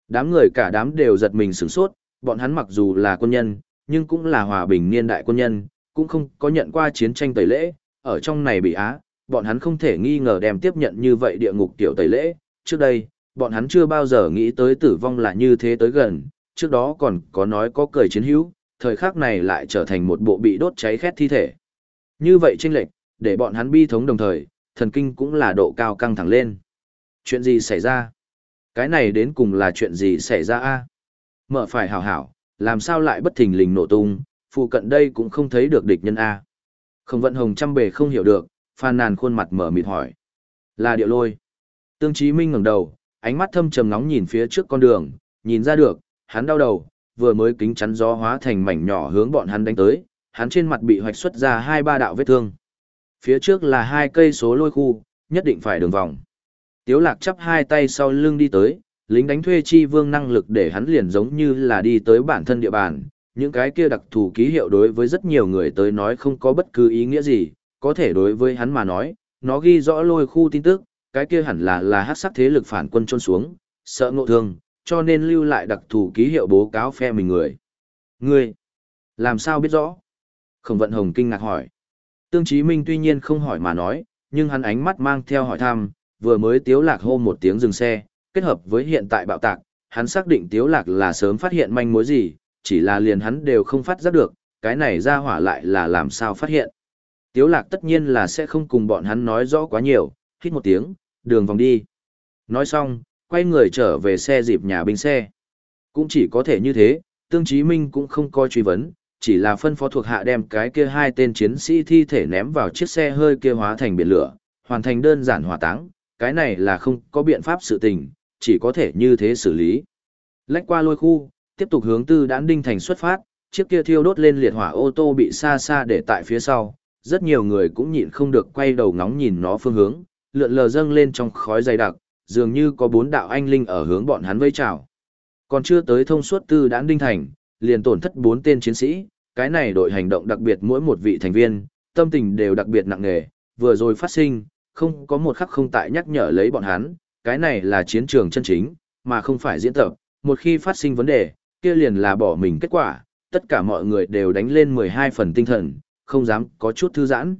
Đám người cả đám đều giật mình sửng sốt, bọn hắn mặc dù là quân nhân, nhưng cũng là hòa bình niên đại quân nhân, cũng không có nhận qua chiến tranh tẩy lễ, ở trong này bị á, bọn hắn không thể nghi ngờ đem tiếp nhận như vậy địa ngục tiểu tẩy lễ. Trước đây, bọn hắn chưa bao giờ nghĩ tới tử vong là như thế tới gần, trước đó còn có nói có cười chiến hữu, thời khắc này lại trở thành một bộ bị đốt cháy khét thi thể. Như vậy chênh lệch, để bọn hắn bi thống đồng thời, thần kinh cũng là độ cao căng thẳng lên. Chuyện gì xảy ra? Cái này đến cùng là chuyện gì xảy ra a? Mở phải hảo hảo, làm sao lại bất thình lình nổ tung, phụ cận đây cũng không thấy được địch nhân a. Không vận hồng trăm bề không hiểu được, phàn nàn khuôn mặt mở mịt hỏi. Là điệu lôi. Tương Chí Minh ngẩng đầu, ánh mắt thâm trầm nóng nhìn phía trước con đường, nhìn ra được, hắn đau đầu, vừa mới kính chắn gió hóa thành mảnh nhỏ hướng bọn hắn đánh tới, hắn trên mặt bị hoạch xuất ra hai ba đạo vết thương. Phía trước là hai cây số lôi khu, nhất định phải đường vòng. Tiếu lạc chắp hai tay sau lưng đi tới, lính đánh thuê chi vương năng lực để hắn liền giống như là đi tới bản thân địa bàn. Những cái kia đặc thù ký hiệu đối với rất nhiều người tới nói không có bất cứ ý nghĩa gì, có thể đối với hắn mà nói, nó ghi rõ lôi khu tin tức, cái kia hẳn là là hắc sắc thế lực phản quân trôn xuống, sợ ngộ thương, cho nên lưu lại đặc thù ký hiệu bố cáo phe mình người. Ngươi, làm sao biết rõ? Khổng vận hồng kinh ngạc hỏi. Tương Chí Minh tuy nhiên không hỏi mà nói, nhưng hắn ánh mắt mang theo hỏi thăm, vừa mới tiếu lạc hô một tiếng dừng xe, kết hợp với hiện tại bạo tạc, hắn xác định tiếu lạc là sớm phát hiện manh mối gì, chỉ là liền hắn đều không phát giác được, cái này ra hỏa lại là làm sao phát hiện. Tiếu lạc tất nhiên là sẽ không cùng bọn hắn nói rõ quá nhiều, hít một tiếng, đường vòng đi. Nói xong, quay người trở về xe dịp nhà binh xe. Cũng chỉ có thể như thế, Tương Chí Minh cũng không coi truy vấn, chỉ là phân phó thuộc hạ đem cái kia hai tên chiến sĩ thi thể ném vào chiếc xe hơi kia hóa thành biển lửa, hoàn thành đơn giản hỏa táng, cái này là không có biện pháp sự tình, chỉ có thể như thế xử lý. Lách qua lôi khu, tiếp tục hướng tư đán đinh thành xuất phát, chiếc kia thiêu đốt lên liệt hỏa ô tô bị xa xa để tại phía sau, rất nhiều người cũng nhịn không được quay đầu ngóng nhìn nó phương hướng, lượn lờ dâng lên trong khói dày đặc, dường như có bốn đạo anh linh ở hướng bọn hắn vây chào. Còn chưa tới thông suốt tư đán đinh thành, liền tổn thất bốn tên chiến sĩ, cái này đội hành động đặc biệt mỗi một vị thành viên, tâm tình đều đặc biệt nặng nề, vừa rồi phát sinh, không có một khắc không tại nhắc nhở lấy bọn hắn, cái này là chiến trường chân chính, mà không phải diễn tập, một khi phát sinh vấn đề, kia liền là bỏ mình kết quả, tất cả mọi người đều đánh lên 12 phần tinh thần, không dám có chút thư giãn.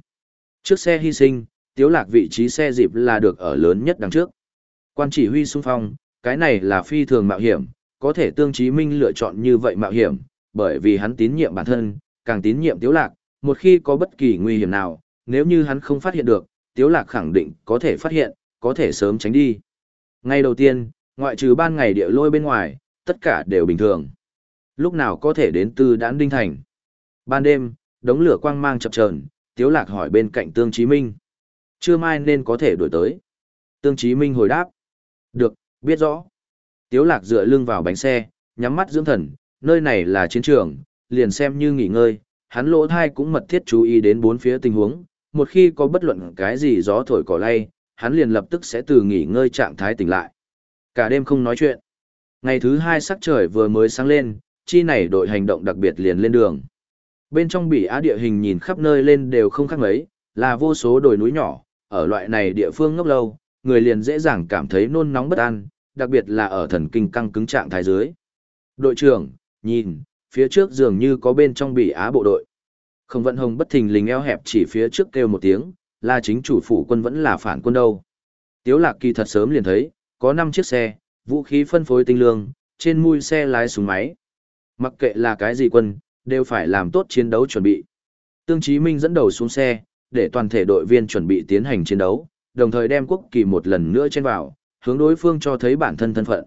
Trước xe hy sinh, tiếu lạc vị trí xe dịp là được ở lớn nhất đằng trước. Quan chỉ huy xung phong, cái này là phi thường mạo hiểm, có thể tương chí minh lựa chọn như vậy mạo hiểm, bởi vì hắn tín nhiệm bản thân, càng tín nhiệm tiếu lạc, một khi có bất kỳ nguy hiểm nào, nếu như hắn không phát hiện được, Tiếu Lạc khẳng định có thể phát hiện, có thể sớm tránh đi. ngay đầu tiên, ngoại trừ ban ngày địa lôi bên ngoài, tất cả đều bình thường. Lúc nào có thể đến từ đán đinh thành. Ban đêm, đống lửa quang mang chập chờn, Tiếu Lạc hỏi bên cạnh Tương Chí Minh. Chưa mai nên có thể đuổi tới. Tương Chí Minh hồi đáp. Được, biết rõ. Tiếu Lạc dựa lưng vào bánh xe, nhắm mắt dưỡng thần, nơi này là chiến trường, liền xem như nghỉ ngơi, hắn lỗ thai cũng mật thiết chú ý đến bốn phía tình huống, một khi có bất luận cái gì gió thổi cỏ lay, hắn liền lập tức sẽ từ nghỉ ngơi trạng thái tỉnh lại. Cả đêm không nói chuyện. Ngày thứ hai sắc trời vừa mới sáng lên, chi này đội hành động đặc biệt liền lên đường. Bên trong bỉ á địa hình nhìn khắp nơi lên đều không khác mấy, là vô số đồi núi nhỏ, ở loại này địa phương ngốc lâu, người liền dễ dàng cảm thấy nôn nóng bất an, đặc biệt là ở thần kinh căng cứng trạng thái dưới. Đội trưởng, nhìn, phía trước dường như có bên trong bị á bộ đội. Không vận hồng bất thình lình eo hẹp chỉ phía trước kêu một tiếng, là chính chủ phủ quân vẫn là phản quân đâu. Tiếu lạc kỳ thật sớm liền thấy, có 5 chiếc xe, vũ khí phân phối tinh lương, trên mui xe lái súng máy. Mặc kệ là cái gì quân, đều phải làm tốt chiến đấu chuẩn bị. Tương Chí Minh dẫn đầu xuống xe, để toàn thể đội viên chuẩn bị tiến hành chiến đấu, đồng thời đem quốc kỳ một lần nữa trên vào, hướng đối phương cho thấy bản thân thân phận.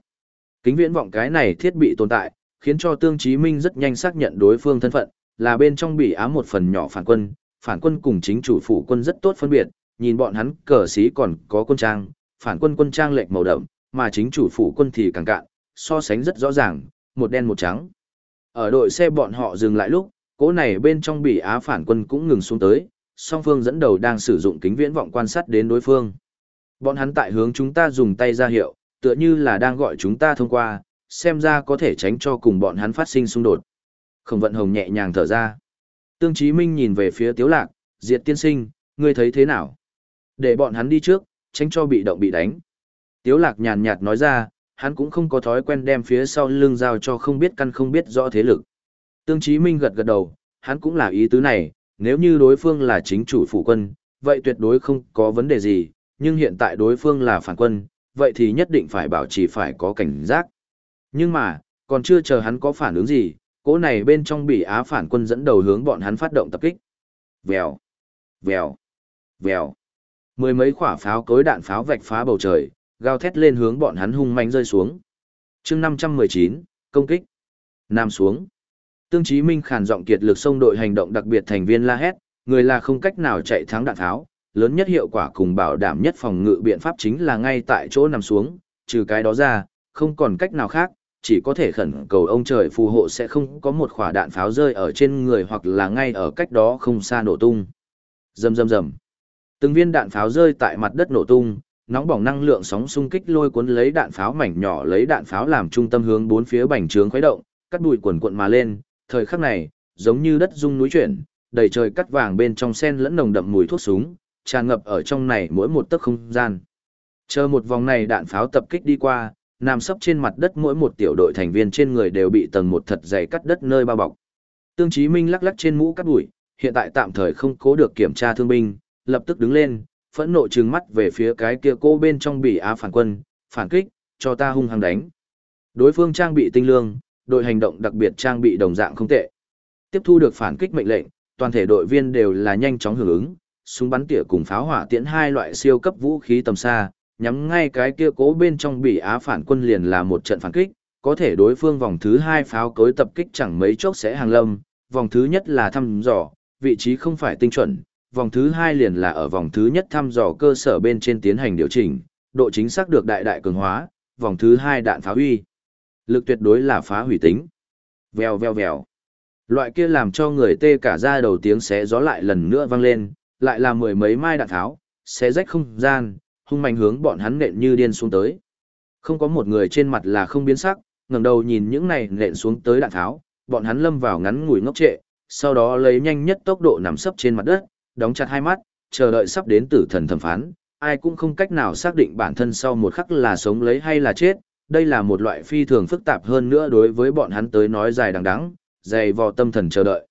Kính viễn vọng cái này thiết bị tồn tại, khiến cho Tương Chí Minh rất nhanh xác nhận đối phương thân phận, là bên trong bị ám một phần nhỏ phản quân, phản quân cùng chính chủ phủ quân rất tốt phân biệt, nhìn bọn hắn cờ sĩ còn có quân trang, phản quân quân trang lệch màu đậm, mà chính chủ phủ quân thì càng cạn, so sánh rất rõ ràng, một đen một trắng. Ở đội xe bọn họ dừng lại lúc, cỗ này bên trong bị á phản quân cũng ngừng xuống tới, song phương dẫn đầu đang sử dụng kính viễn vọng quan sát đến đối phương. Bọn hắn tại hướng chúng ta dùng tay ra hiệu, tựa như là đang gọi chúng ta thông qua, xem ra có thể tránh cho cùng bọn hắn phát sinh xung đột. Khổng vận hồng nhẹ nhàng thở ra. Tương Chí Minh nhìn về phía Tiếu Lạc, Diệt tiên sinh, ngươi thấy thế nào? Để bọn hắn đi trước, tránh cho bị động bị đánh. Tiếu Lạc nhàn nhạt nói ra, hắn cũng không có thói quen đem phía sau lưng giao cho không biết căn không biết rõ thế lực. Tương Chí Minh gật gật đầu, hắn cũng là ý tứ này, nếu như đối phương là chính chủ phủ quân, vậy tuyệt đối không có vấn đề gì, nhưng hiện tại đối phương là phản quân, vậy thì nhất định phải bảo trì phải có cảnh giác. Nhưng mà, còn chưa chờ hắn có phản ứng gì, cỗ này bên trong bị Á phản quân dẫn đầu hướng bọn hắn phát động tập kích. Vèo, vèo, vèo. Mười mấy quả pháo cối đạn pháo vạch phá bầu trời, gào thét lên hướng bọn hắn hung manh rơi xuống. chương 519, công kích. Nam xuống. Tương Chí Minh khàn giọng kiệt lực xông đội hành động đặc biệt thành viên la hét, người là không cách nào chạy thắng đạn tháo, lớn nhất hiệu quả cùng bảo đảm nhất phòng ngự biện pháp chính là ngay tại chỗ nằm xuống, trừ cái đó ra, không còn cách nào khác, chỉ có thể khẩn cầu ông trời phù hộ sẽ không có một quả đạn pháo rơi ở trên người hoặc là ngay ở cách đó không xa nổ tung. Rầm rầm rầm. Từng viên đạn pháo rơi tại mặt đất nổ tung, nóng bỏng năng lượng sóng xung kích lôi cuốn lấy đạn pháo mảnh nhỏ lấy đạn pháo làm trung tâm hướng bốn phía bành trướng khuấy động, cắt bụi quần cuộn mà lên, thời khắc này, giống như đất rung núi chuyển, đầy trời cắt vàng bên trong sen lẫn nồng đậm mùi thuốc súng, tràn ngập ở trong này mỗi một tấc không gian. Chờ một vòng này đạn pháo tập kích đi qua, nằm sấp trên mặt đất mỗi một tiểu đội thành viên trên người đều bị tầng một thật dày cắt đất nơi bao bọc. Tương Chí Minh lắc lắc trên mũ cắt bụi, hiện tại tạm thời không cố được kiểm tra thương binh, lập tức đứng lên, phẫn nộ trừng mắt về phía cái kia cô bên trong bị á phản quân, phản kích, cho ta hung hăng đánh. Đối phương trang bị tinh lương, đội hành động đặc biệt trang bị đồng dạng không tệ. Tiếp thu được phản kích mệnh lệnh, toàn thể đội viên đều là nhanh chóng hưởng ứng, súng bắn tỉa cùng pháo hỏa tiễn hai loại siêu cấp vũ khí tầm xa, nhắm ngay cái kia cố bên trong bị á phản quân liền là một trận phản kích, có thể đối phương vòng thứ hai pháo cối tập kích chẳng mấy chốc sẽ hàng lâm, vòng thứ nhất là thăm dò, vị trí không phải tinh chuẩn, vòng thứ hai liền là ở vòng thứ nhất thăm dò cơ sở bên trên tiến hành điều chỉnh, độ chính xác được đại đại cường hóa, vòng thứ hai đạn phá huy. Lực tuyệt đối là phá hủy tính. Vèo vèo vèo. Loại kia làm cho người tê cả da đầu tiếng xé gió lại lần nữa vang lên, lại là mười mấy mai đạn tháo, xé rách không gian, hung mạnh hướng bọn hắn nện như điên xuống tới. Không có một người trên mặt là không biến sắc, ngẩng đầu nhìn những này nện xuống tới đạn tháo, bọn hắn lâm vào ngắn ngủi ngốc trệ, sau đó lấy nhanh nhất tốc độ nằm sấp trên mặt đất, đóng chặt hai mắt, chờ đợi sắp đến tử thần thẩm phán, ai cũng không cách nào xác định bản thân sau một khắc là sống lấy hay là chết, đây là một loại phi thường phức tạp hơn nữa đối với bọn hắn tới nói dài đằng đắng, dày vò tâm thần chờ đợi.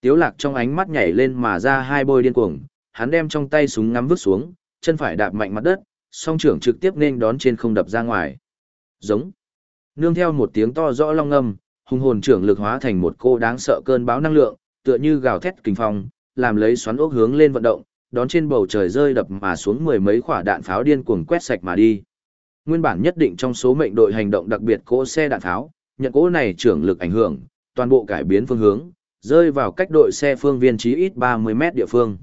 Tiếu lạc trong ánh mắt nhảy lên mà ra hai bôi điên cuồng, hắn đem trong tay súng ngắm vứt xuống, chân phải đạp mạnh mặt đất, song trưởng trực tiếp nên đón trên không đập ra ngoài. Giống. Nương theo một tiếng to rõ long ngâm, hung hồn trưởng lực hóa thành một cô đáng sợ cơn bão năng lượng, tựa như gào thét kinh phong, làm lấy xoắn ốc hướng lên vận động, đón trên bầu trời rơi đập mà xuống mười mấy quả đạn pháo điên cuồng quét sạch mà đi. Nguyên bản nhất định trong số mệnh đội hành động đặc biệt cỗ xe đạn tháo nhận cỗ này trưởng lực ảnh hưởng, toàn bộ cải biến phương hướng, rơi vào cách đội xe phương viên chí ít 30 mét địa phương.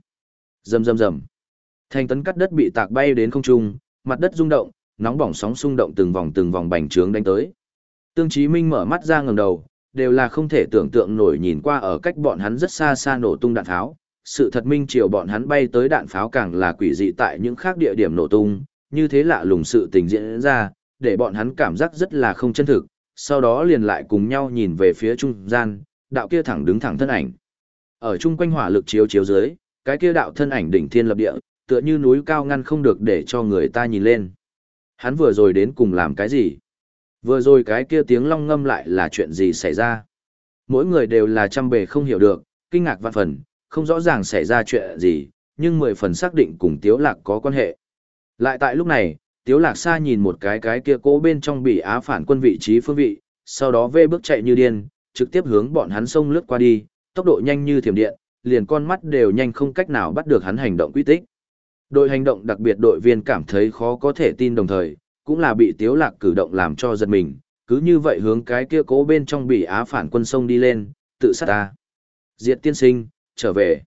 Rầm rầm rầm. Thanh tấn cắt đất bị tạc bay đến không trung, mặt đất rung động, nóng bỏng sóng xung động từng vòng từng vòng bành trướng đánh tới. Tương Chí Minh mở mắt ra ngẩng đầu, đều là không thể tưởng tượng nổi nhìn qua ở cách bọn hắn rất xa xa nổ tung đạn tháo Sự thật minh chiều bọn hắn bay tới đạn pháo càng là quỷ dị tại những khác địa điểm nổ tung, như thế lạ lùng sự tình diễn ra, để bọn hắn cảm giác rất là không chân thực, sau đó liền lại cùng nhau nhìn về phía trung gian, đạo kia thẳng đứng thẳng thân ảnh. Ở chung quanh hỏa lực chiếu chiếu dưới, cái kia đạo thân ảnh đỉnh thiên lập địa, tựa như núi cao ngăn không được để cho người ta nhìn lên. Hắn vừa rồi đến cùng làm cái gì? Vừa rồi cái kia tiếng long ngâm lại là chuyện gì xảy ra? Mỗi người đều là trăm bề không hiểu được, kinh ngạc vạn phần, không rõ ràng xảy ra chuyện gì, nhưng mười phần xác định cùng Tiếu Lạc có quan hệ. Lại tại lúc này, Tiếu Lạc xa nhìn một cái cái kia cố bên trong bị á phản quân vị trí phương vị, sau đó vê bước chạy như điên, trực tiếp hướng bọn hắn sông lướt qua đi, tốc độ nhanh như thiểm điện, liền con mắt đều nhanh không cách nào bắt được hắn hành động quy tích. Đội hành động đặc biệt đội viên cảm thấy khó có thể tin đồng thời, cũng là bị Tiếu Lạc cử động làm cho giật mình, cứ như vậy hướng cái kia cố bên trong bị á phản quân sông đi lên, tự sát ta. Diệt tiên sinh, trở về.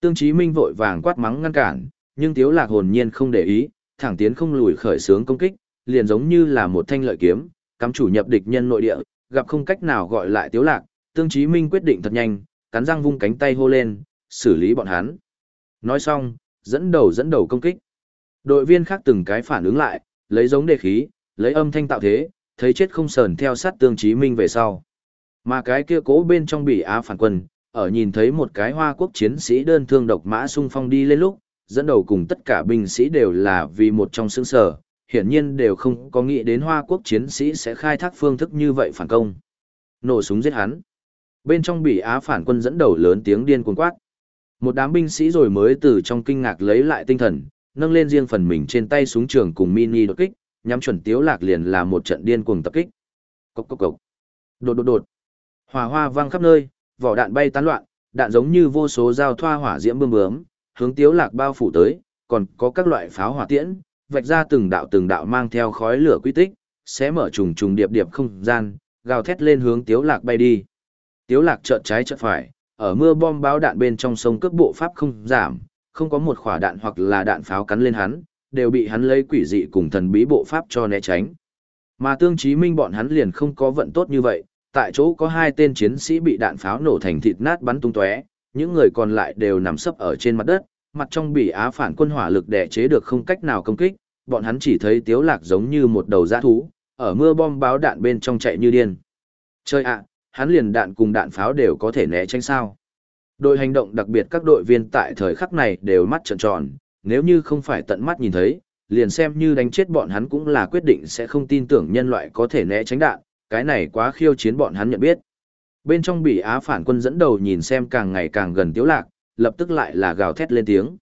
Tương Chí Minh vội vàng quát mắng ngăn cản, nhưng Tiếu Lạc hồn nhiên không để ý, thẳng tiến không lùi khởi sướng công kích, liền giống như là một thanh lợi kiếm, cắm chủ nhập địch nhân nội địa, gặp không cách nào gọi lại Tiếu Lạc, Tương Chí Minh quyết định thật nhanh, cắn răng vung cánh tay hô lên, xử lý bọn hắn. Nói xong, dẫn đầu dẫn đầu công kích. Đội viên khác từng cái phản ứng lại, lấy giống đề khí, lấy âm thanh tạo thế, thấy chết không sờn theo sát Tương Chí Minh về sau. Mà cái kia cố bên trong bị á phản quân, ở nhìn thấy một cái hoa quốc chiến sĩ đơn thương độc mã xung phong đi lên lúc, dẫn đầu cùng tất cả binh sĩ đều là vì một trong xương sở, hiển nhiên đều không có nghĩ đến hoa quốc chiến sĩ sẽ khai thác phương thức như vậy phản công. Nổ súng giết hắn. Bên trong bị Á phản quân dẫn đầu lớn tiếng điên cuồng quát. Một đám binh sĩ rồi mới từ trong kinh ngạc lấy lại tinh thần, nâng lên riêng phần mình trên tay súng trường cùng mini đột kích, nhắm chuẩn tiếu lạc liền là một trận điên cuồng tập kích. Cốc cốc cốc. Đột đột đột. Hỏa hoa vang khắp nơi, vỏ đạn bay tán loạn, đạn giống như vô số dao thoa hỏa diễm bươm bướm, hướng tiếu lạc bao phủ tới, còn có các loại pháo hỏa tiễn, vạch ra từng đạo từng đạo mang theo khói lửa quy tích, sẽ mở trùng trùng điệp điệp không gian, gào thét lên hướng tiếu lạc bay đi. Tiếu lạc chợt trái chợt phải, ở mưa bom báo đạn bên trong sông cướp bộ pháp không giảm, không có một quả đạn hoặc là đạn pháo cắn lên hắn, đều bị hắn lấy quỷ dị cùng thần bí bộ pháp cho né tránh. Mà tương chí minh bọn hắn liền không có vận tốt như vậy, tại chỗ có hai tên chiến sĩ bị đạn pháo nổ thành thịt nát bắn tung tóe, những người còn lại đều nằm sấp ở trên mặt đất, mặt trong bị á phản quân hỏa lực đè chế được không cách nào công kích, bọn hắn chỉ thấy tiếu lạc giống như một đầu dã thú, ở mưa bom báo đạn bên trong chạy như điên. Chơi ạ, hắn liền đạn cùng đạn pháo đều có thể né tránh sao. Đội hành động đặc biệt các đội viên tại thời khắc này đều mắt trợn tròn, nếu như không phải tận mắt nhìn thấy, liền xem như đánh chết bọn hắn cũng là quyết định sẽ không tin tưởng nhân loại có thể né tránh đạn, cái này quá khiêu chiến bọn hắn nhận biết. Bên trong bị Á phản quân dẫn đầu nhìn xem càng ngày càng gần Tiếu Lạc, lập tức lại là gào thét lên tiếng.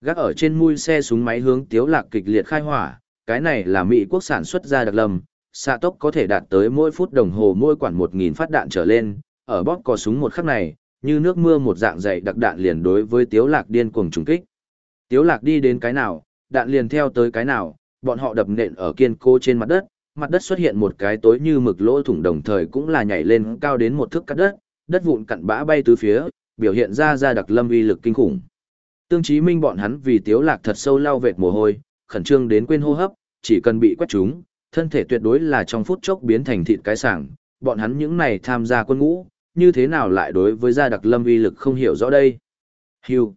Gác ở trên mui xe súng máy hướng Tiếu Lạc kịch liệt khai hỏa, cái này là Mỹ quốc sản xuất ra đặc lầm, xạ tốc có thể đạt tới mỗi phút đồng hồ mỗi quản 1.000 phát đạn trở lên, ở bóp cò súng một khắc này, như nước mưa một dạng dày đặc đạn liền đối với Tiếu Lạc điên cuồng trùng kích. Tiếu Lạc đi đến cái nào, đạn liền theo tới cái nào, bọn họ đập nện ở kiên cố trên mặt đất, mặt đất xuất hiện một cái tối như mực lỗ thủng đồng thời cũng là nhảy lên cao đến một thước cắt đất, đất vụn cặn bã bay tứ phía, biểu hiện ra ra đặc lâm uy lực kinh khủng. Tương Chí Minh bọn hắn vì Tiếu Lạc thật sâu lao vệt mồ hôi, khẩn trương đến quên hô hấp, chỉ cần bị quét trúng, thân thể tuyệt đối là trong phút chốc biến thành thịt cái sảng, bọn hắn những này tham gia quân ngũ, như thế nào lại đối với gia đặc lâm uy lực không hiểu rõ đây. Hưu.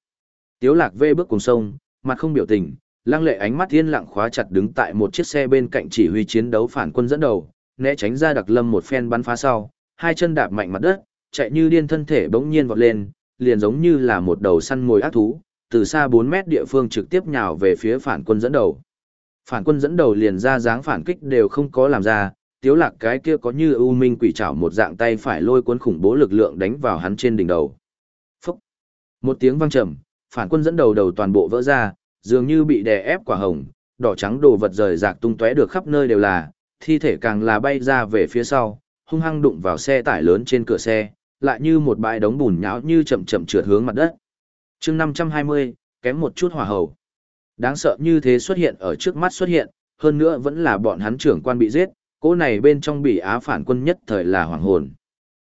Tiếu lạc vê bước cùng sông, mặt không biểu tình, lăng lệ ánh mắt yên lặng khóa chặt đứng tại một chiếc xe bên cạnh chỉ huy chiến đấu phản quân dẫn đầu, né tránh ra đặc lâm một phen bắn phá sau, hai chân đạp mạnh mặt đất, chạy như điên thân thể bỗng nhiên vọt lên, liền giống như là một đầu săn mồi ác thú, từ xa 4 mét địa phương trực tiếp nhào về phía phản quân dẫn đầu. Phản quân dẫn đầu liền ra dáng phản kích đều không có làm ra, tiếu lạc cái kia có như ưu minh quỷ trảo một dạng tay phải lôi cuốn khủng bố lực lượng đánh vào hắn trên đỉnh đầu. Phúc! Một tiếng vang trầm, phản quân dẫn đầu đầu toàn bộ vỡ ra, dường như bị đè ép quả hồng, đỏ trắng đồ vật rời rạc tung tóe được khắp nơi đều là, thi thể càng là bay ra về phía sau, hung hăng đụng vào xe tải lớn trên cửa xe, lại như một bãi đống bùn nhão như chậm chậm trượt hướng mặt đất. chương 520, kém một chút hỏa hầu. Đáng sợ như thế xuất hiện ở trước mắt xuất hiện, hơn nữa vẫn là bọn hắn trưởng quan bị giết, cỗ này bên trong bị á phản quân nhất thời là hoàng hồn.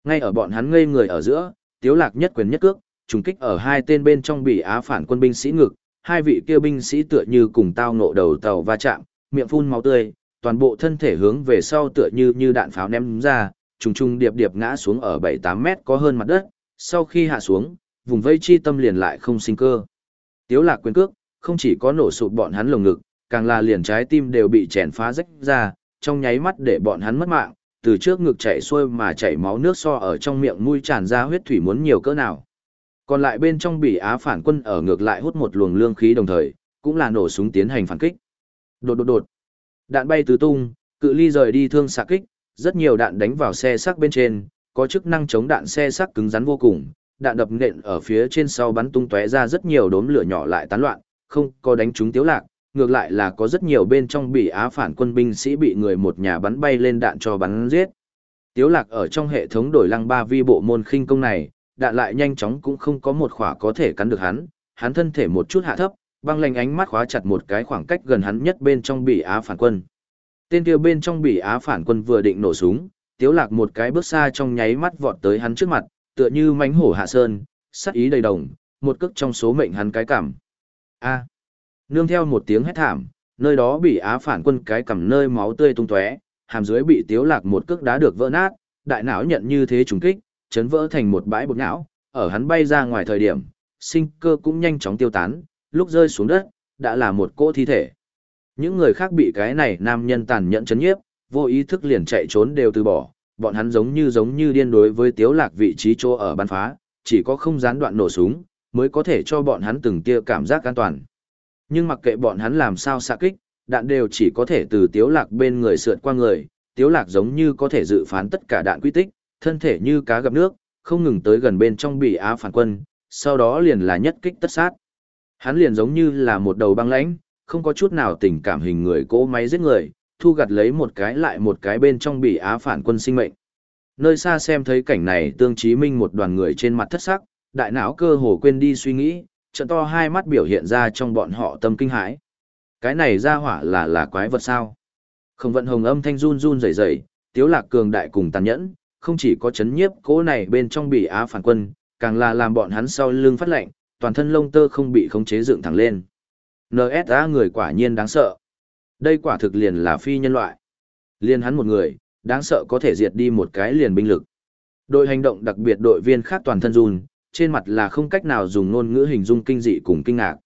Ngay ở bọn hắn ngây người ở giữa, tiếu lạc nhất quyền nhất cước, trùng kích ở hai tên bên trong bị á phản quân binh sĩ ngực, hai vị kia binh sĩ tựa như cùng tao ngộ đầu tàu va chạm, miệng phun máu tươi, toàn bộ thân thể hướng về sau tựa như như đạn pháo ném ra, trùng trùng điệp điệp ngã xuống ở 7-8 mét có hơn mặt đất, sau khi hạ xuống, vùng vây chi tâm liền lại không sinh cơ. Tiếu lạc quyền cước, không chỉ có nổ sụt bọn hắn lồng ngực, càng là liền trái tim đều bị chèn phá rách ra, trong nháy mắt để bọn hắn mất mạng, từ trước ngực chảy xuôi mà chảy máu nước so ở trong miệng mũi tràn ra huyết thủy muốn nhiều cỡ nào. Còn lại bên trong bị Á phản quân ở ngược lại hút một luồng lương khí đồng thời, cũng là nổ súng tiến hành phản kích. Đột đột đột. Đạn bay tứ tung, cự ly rời đi thương xạ kích, rất nhiều đạn đánh vào xe xác bên trên, có chức năng chống đạn xe xác cứng rắn vô cùng, đạn đập nện ở phía trên sau bắn tung tóe ra rất nhiều đốm lửa nhỏ lại tán loạn, không có đánh trúng tiếu lạc, ngược lại là có rất nhiều bên trong bị á phản quân binh sĩ bị người một nhà bắn bay lên đạn cho bắn giết. Tiếu lạc ở trong hệ thống đổi lăng ba vi bộ môn khinh công này, đạn lại nhanh chóng cũng không có một khỏa có thể cắn được hắn, hắn thân thể một chút hạ thấp, băng lạnh ánh mắt khóa chặt một cái khoảng cách gần hắn nhất bên trong bị á phản quân. Tên kia bên trong bị á phản quân vừa định nổ súng, tiếu lạc một cái bước xa trong nháy mắt vọt tới hắn trước mặt, tựa như mánh hổ hạ sơn, sát ý đầy đồng, một cước trong số mệnh hắn cái cảm. A. Nương theo một tiếng hét thảm, nơi đó bị á phản quân cái cầm nơi máu tươi tung tóe, hàm dưới bị tiếu lạc một cước đá được vỡ nát, đại não nhận như thế trùng kích, chấn vỡ thành một bãi bột não, ở hắn bay ra ngoài thời điểm, sinh cơ cũng nhanh chóng tiêu tán, lúc rơi xuống đất, đã là một cỗ thi thể. Những người khác bị cái này nam nhân tàn nhẫn chấn nhiếp, vô ý thức liền chạy trốn đều từ bỏ, bọn hắn giống như giống như điên đối với tiếu lạc vị trí chỗ ở bắn phá, chỉ có không gián đoạn nổ súng, mới có thể cho bọn hắn từng tia cảm giác an toàn. Nhưng mặc kệ bọn hắn làm sao xạ kích, đạn đều chỉ có thể từ tiếu lạc bên người sượt qua người, tiếu lạc giống như có thể dự phán tất cả đạn quy tích, thân thể như cá gặp nước, không ngừng tới gần bên trong bị á phản quân, sau đó liền là nhất kích tất sát. Hắn liền giống như là một đầu băng lãnh, không có chút nào tình cảm hình người cố máy giết người, thu gặt lấy một cái lại một cái bên trong bị á phản quân sinh mệnh. Nơi xa xem thấy cảnh này tương chí minh một đoàn người trên mặt thất sắc, đại não cơ hồ quên đi suy nghĩ, trận to hai mắt biểu hiện ra trong bọn họ tâm kinh hãi. Cái này ra hỏa là là quái vật sao? Không vận hồng âm thanh run run rẩy rẩy, tiếu lạc cường đại cùng tàn nhẫn, không chỉ có chấn nhiếp cố này bên trong bị á phản quân, càng là làm bọn hắn sau lưng phát lệnh, toàn thân lông tơ không bị khống chế dựng thẳng lên. NSA người quả nhiên đáng sợ. Đây quả thực liền là phi nhân loại. Liên hắn một người, đáng sợ có thể diệt đi một cái liền binh lực. Đội hành động đặc biệt đội viên khác toàn thân run, trên mặt là không cách nào dùng ngôn ngữ hình dung kinh dị cùng kinh ngạc.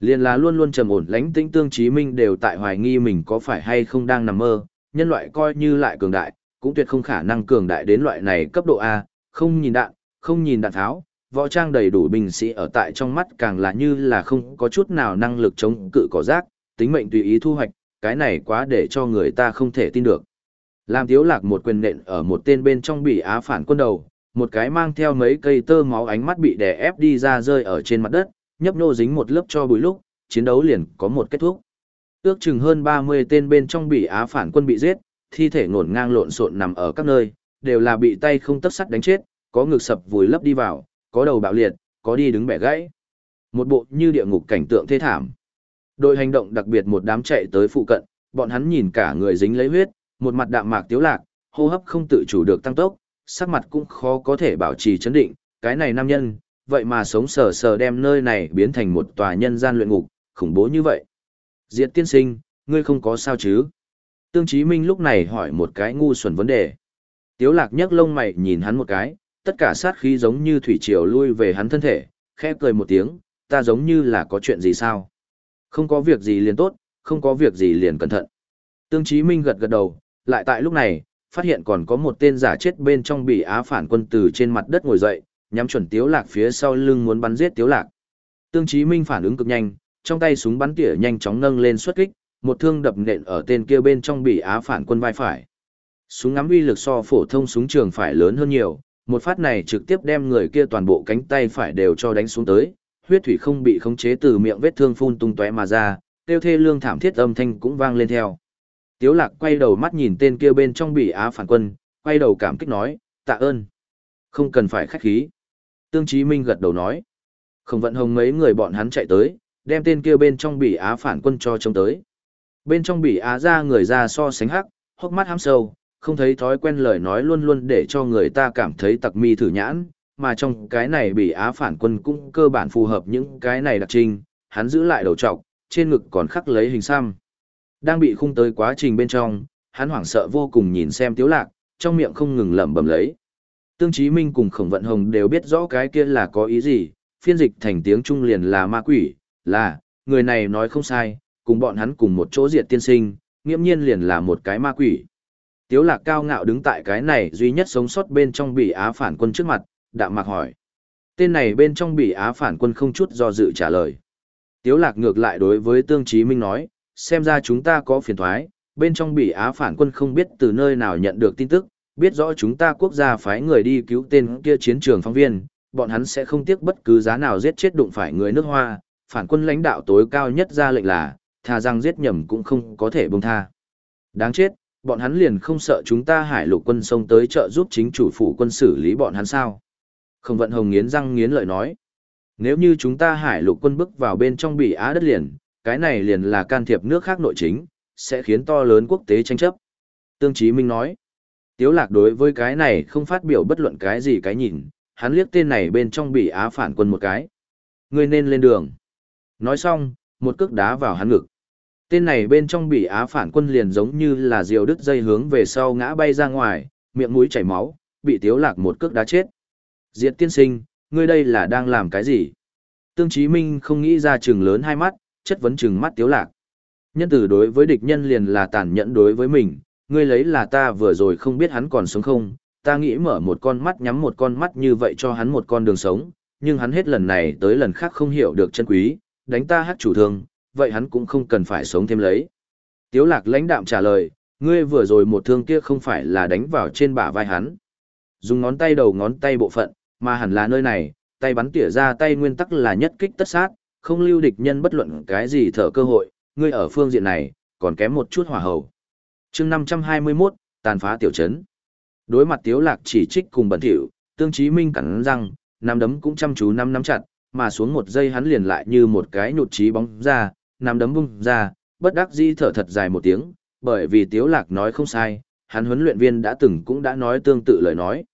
Liên là luôn luôn trầm ổn lãnh tĩnh tương chí minh đều tại hoài nghi mình có phải hay không đang nằm mơ, nhân loại coi như lại cường đại, cũng tuyệt không khả năng cường đại đến loại này cấp độ A, không nhìn đạn, không nhìn đạn tháo, võ trang đầy đủ binh sĩ ở tại trong mắt càng là như là không có chút nào năng lực chống cự cỏ rác, tính mệnh tùy ý thu hoạch, cái này quá để cho người ta không thể tin được. Làm thiếu lạc một quyền nện ở một tên bên trong bị á phản quân đầu, một cái mang theo mấy cây tơ máu ánh mắt bị đè ép đi ra rơi ở trên mặt đất, nhấp nô dính một lớp cho bùi lúc, chiến đấu liền có một kết thúc. Ước chừng hơn 30 tên bên trong bị á phản quân bị giết, thi thể ngổn ngang lộn xộn nằm ở các nơi, đều là bị tay không tấc sắt đánh chết, có ngực sập vùi lấp đi vào, có đầu bạo liệt, có đi đứng bẻ gãy. Một bộ như địa ngục cảnh tượng thê thảm. Đội hành động đặc biệt một đám chạy tới phụ cận, bọn hắn nhìn cả người dính lấy huyết, một mặt đạm mạc tiếu lạc, hô hấp không tự chủ được tăng tốc, sắc mặt cũng khó có thể bảo trì chấn định, cái này nam nhân, vậy mà sống sờ sờ đem nơi này biến thành một tòa nhân gian luyện ngục, khủng bố như vậy. Diệt tiên sinh, ngươi không có sao chứ? Tương Chí Minh lúc này hỏi một cái ngu xuẩn vấn đề. Tiếu lạc nhấc lông mày nhìn hắn một cái, tất cả sát khí giống như thủy triều lui về hắn thân thể, khẽ cười một tiếng, ta giống như là có chuyện gì sao? Không có việc gì liền tốt, không có việc gì liền cẩn thận. Tương Chí Minh gật gật đầu, lại tại lúc này, phát hiện còn có một tên giả chết bên trong bị á phản quân từ trên mặt đất ngồi dậy, nhắm chuẩn Tiếu Lạc phía sau lưng muốn bắn giết Tiếu Lạc. Tương Chí Minh phản ứng cực nhanh, trong tay súng bắn tỉa nhanh chóng nâng lên xuất kích, một thương đập nện ở tên kia bên trong bị á phản quân vai phải. Súng ngắm uy lực so phổ thông súng trường phải lớn hơn nhiều, một phát này trực tiếp đem người kia toàn bộ cánh tay phải đều cho đánh xuống tới, huyết thủy không bị khống chế từ miệng vết thương phun tung tóe mà ra, tiêu thê lương thảm thiết âm thanh cũng vang lên theo. Tiếu lạc quay đầu mắt nhìn tên kia bên trong bị á phản quân, quay đầu cảm kích nói, tạ ơn. Không cần phải khách khí. Tương Chí Minh gật đầu nói. Không vận hồng mấy người bọn hắn chạy tới, đem tên kia bên trong bị á phản quân cho trông tới. Bên trong bị á ra người ra so sánh hắc, hốc mắt hám sâu, không thấy thói quen lời nói luôn luôn để cho người ta cảm thấy tặc mi thử nhãn, mà trong cái này bị á phản quân cũng cơ bản phù hợp những cái này đặc trình hắn giữ lại đầu trọc, trên ngực còn khắc lấy hình xăm. Đang bị khung tới quá trình bên trong, hắn hoảng sợ vô cùng nhìn xem tiếu lạc, trong miệng không ngừng lẩm bẩm lấy. Tương Chí Minh cùng Khổng Vận Hồng đều biết rõ cái kia là có ý gì, phiên dịch thành tiếng Trung liền là ma quỷ, là, người này nói không sai, cùng bọn hắn cùng một chỗ diệt tiên sinh, nghiễm nhiên liền là một cái ma quỷ. Tiếu lạc cao ngạo đứng tại cái này duy nhất sống sót bên trong bị á phản quân trước mặt, đạm mạc hỏi. Tên này bên trong bị á phản quân không chút do dự trả lời. Tiếu lạc ngược lại đối với Tương Chí Minh nói, xem ra chúng ta có phiền toái, bên trong bị á phản quân không biết từ nơi nào nhận được tin tức, biết rõ chúng ta quốc gia phái người đi cứu tên kia chiến trường phóng viên, bọn hắn sẽ không tiếc bất cứ giá nào giết chết đụng phải người nước hoa, phản quân lãnh đạo tối cao nhất ra lệnh là, thà rằng giết nhầm cũng không có thể buông tha. Đáng chết, bọn hắn liền không sợ chúng ta hải lục quân xông tới trợ giúp chính chủ phủ quân xử lý bọn hắn sao. Không vận hồng nghiến răng nghiến lợi nói. Nếu như chúng ta hải lục quân bước vào bên trong bị á đất liền, cái này liền là can thiệp nước khác nội chính, sẽ khiến to lớn quốc tế tranh chấp. Tương Chí Minh nói. Tiếu lạc đối với cái này không phát biểu bất luận cái gì cái nhìn, hắn liếc tên này bên trong bị á phản quân một cái. Ngươi nên lên đường. Nói xong, một cước đá vào hắn ngực. Tên này bên trong bị á phản quân liền giống như là diều đứt dây hướng về sau ngã bay ra ngoài, miệng mũi chảy máu, bị tiếu lạc một cước đá chết. Diệt tiên sinh, ngươi đây là đang làm cái gì? Tương Chí Minh không nghĩ ra trừng lớn hai mắt, chất vấn trừng mắt tiếu lạc. Nhân tử đối với địch nhân liền là tàn nhẫn đối với mình, ngươi lấy là ta vừa rồi không biết hắn còn sống không, ta nghĩ mở một con mắt nhắm một con mắt như vậy cho hắn một con đường sống, nhưng hắn hết lần này tới lần khác không hiểu được chân quý, đánh ta hát chủ thương, vậy hắn cũng không cần phải sống thêm lấy. Tiếu lạc lãnh đạm trả lời, ngươi vừa rồi một thương kia không phải là đánh vào trên bả vai hắn. Dùng ngón tay đầu ngón tay bộ phận, mà hẳn là nơi này, tay bắn tỉa ra tay nguyên tắc là nhất kích tất sát, không lưu địch nhân bất luận cái gì thở cơ hội, ngươi ở phương diện này, còn kém một chút hỏa hầu. chương 521, tàn phá tiểu trấn. Đối mặt tiếu lạc chỉ trích cùng bẩn thỉu, tương chí minh cắn răng, nắm đấm cũng chăm chú năm nắm chặt, mà xuống một giây hắn liền lại như một cái nhụt chí bóng ra, nắm đấm bung ra, bất đắc dĩ thở thật dài một tiếng, bởi vì tiếu lạc nói không sai, hắn huấn luyện viên đã từng cũng đã nói tương tự lời nói.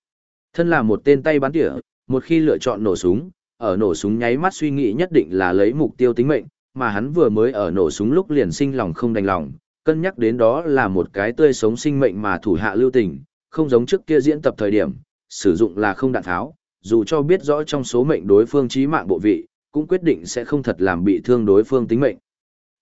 Thân là một tên tay bắn tỉa, một khi lựa chọn nổ súng, ở nổ súng nháy mắt suy nghĩ nhất định là lấy mục tiêu tính mệnh, mà hắn vừa mới ở nổ súng lúc liền sinh lòng không đành lòng, cân nhắc đến đó là một cái tươi sống sinh mệnh mà thủ hạ lưu tình, không giống trước kia diễn tập thời điểm, sử dụng là không đạn tháo, dù cho biết rõ trong số mệnh đối phương chí mạng bộ vị, cũng quyết định sẽ không thật làm bị thương đối phương tính mệnh.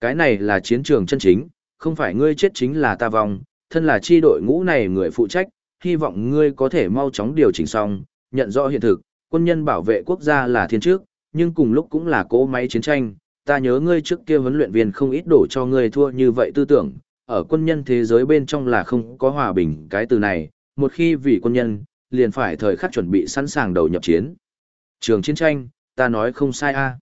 Cái này là chiến trường chân chính, không phải ngươi chết chính là ta vong, thân là chi đội ngũ này người phụ trách, hy vọng ngươi có thể mau chóng điều chỉnh xong, nhận rõ hiện thực, quân nhân bảo vệ quốc gia là thiên trước, nhưng cùng lúc cũng là cỗ máy chiến tranh, ta nhớ ngươi trước kia huấn luyện viên không ít đổ cho ngươi thua như vậy tư tưởng, ở quân nhân thế giới bên trong là không có hòa bình cái từ này, một khi vì quân nhân, liền phải thời khắc chuẩn bị sẵn sàng đầu nhập chiến. Trường chiến tranh, ta nói không sai a.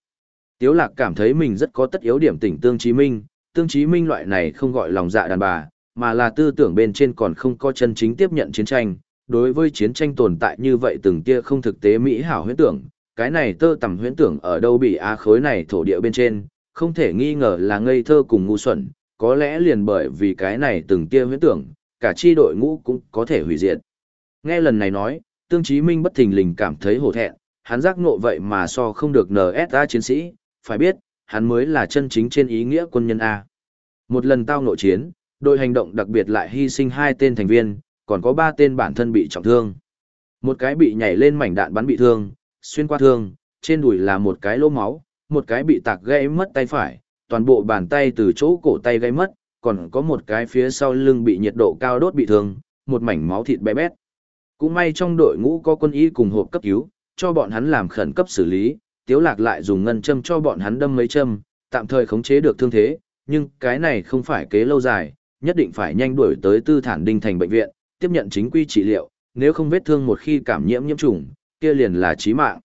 Tiếu lạc cảm thấy mình rất có tất yếu điểm tỉnh tương chí minh, tương chí minh loại này không gọi lòng dạ đàn bà, mà là tư tưởng bên trên còn không có chân chính tiếp nhận chiến tranh. Đối với chiến tranh tồn tại như vậy từng kia không thực tế mỹ hảo huyễn tưởng, cái này tơ tầm huyễn tưởng ở đâu bị á khối này thổ địa bên trên, không thể nghi ngờ là ngây thơ cùng ngu xuẩn, có lẽ liền bởi vì cái này từng kia huyễn tưởng, cả chi đội ngũ cũng có thể hủy diệt. Nghe lần này nói, Tương Chí Minh bất thình lình cảm thấy hổ thẹn, hắn giác ngộ vậy mà so không được NSA chiến sĩ, phải biết, hắn mới là chân chính trên ý nghĩa quân nhân A. Một lần tao nội chiến, đội hành động đặc biệt lại hy sinh hai tên thành viên, còn có ba tên bản thân bị trọng thương. Một cái bị nhảy lên mảnh đạn bắn bị thương, xuyên qua thương, trên đùi là một cái lỗ máu, một cái bị tạc gãy mất tay phải, toàn bộ bàn tay từ chỗ cổ tay gãy mất, còn có một cái phía sau lưng bị nhiệt độ cao đốt bị thương, một mảnh máu thịt bé bét. Cũng may trong đội ngũ có quân y cùng hộp cấp cứu, cho bọn hắn làm khẩn cấp xử lý, Tiếu Lạc lại dùng ngân châm cho bọn hắn đâm mấy châm, tạm thời khống chế được thương thế, nhưng cái này không phải kế lâu dài, nhất định phải nhanh đuổi tới Tư Thản Đinh thành bệnh viện, tiếp nhận chính quy trị liệu, nếu không vết thương một khi cảm nhiễm nhiễm trùng, kia liền là chí mạng.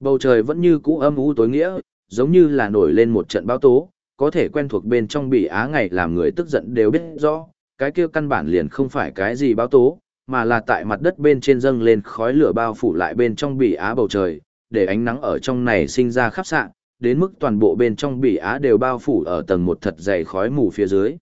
Bầu trời vẫn như cũ âm u tối nghĩa, giống như là nổi lên một trận bão tố, có thể quen thuộc bên trong bị á ngày làm người tức giận đều biết rõ, cái kia căn bản liền không phải cái gì bão tố, mà là tại mặt đất bên trên dâng lên khói lửa bao phủ lại bên trong bị á bầu trời, để ánh nắng ở trong này sinh ra khắp sạn, đến mức toàn bộ bên trong bỉ á đều bao phủ ở tầng một thật dày khói mù phía dưới.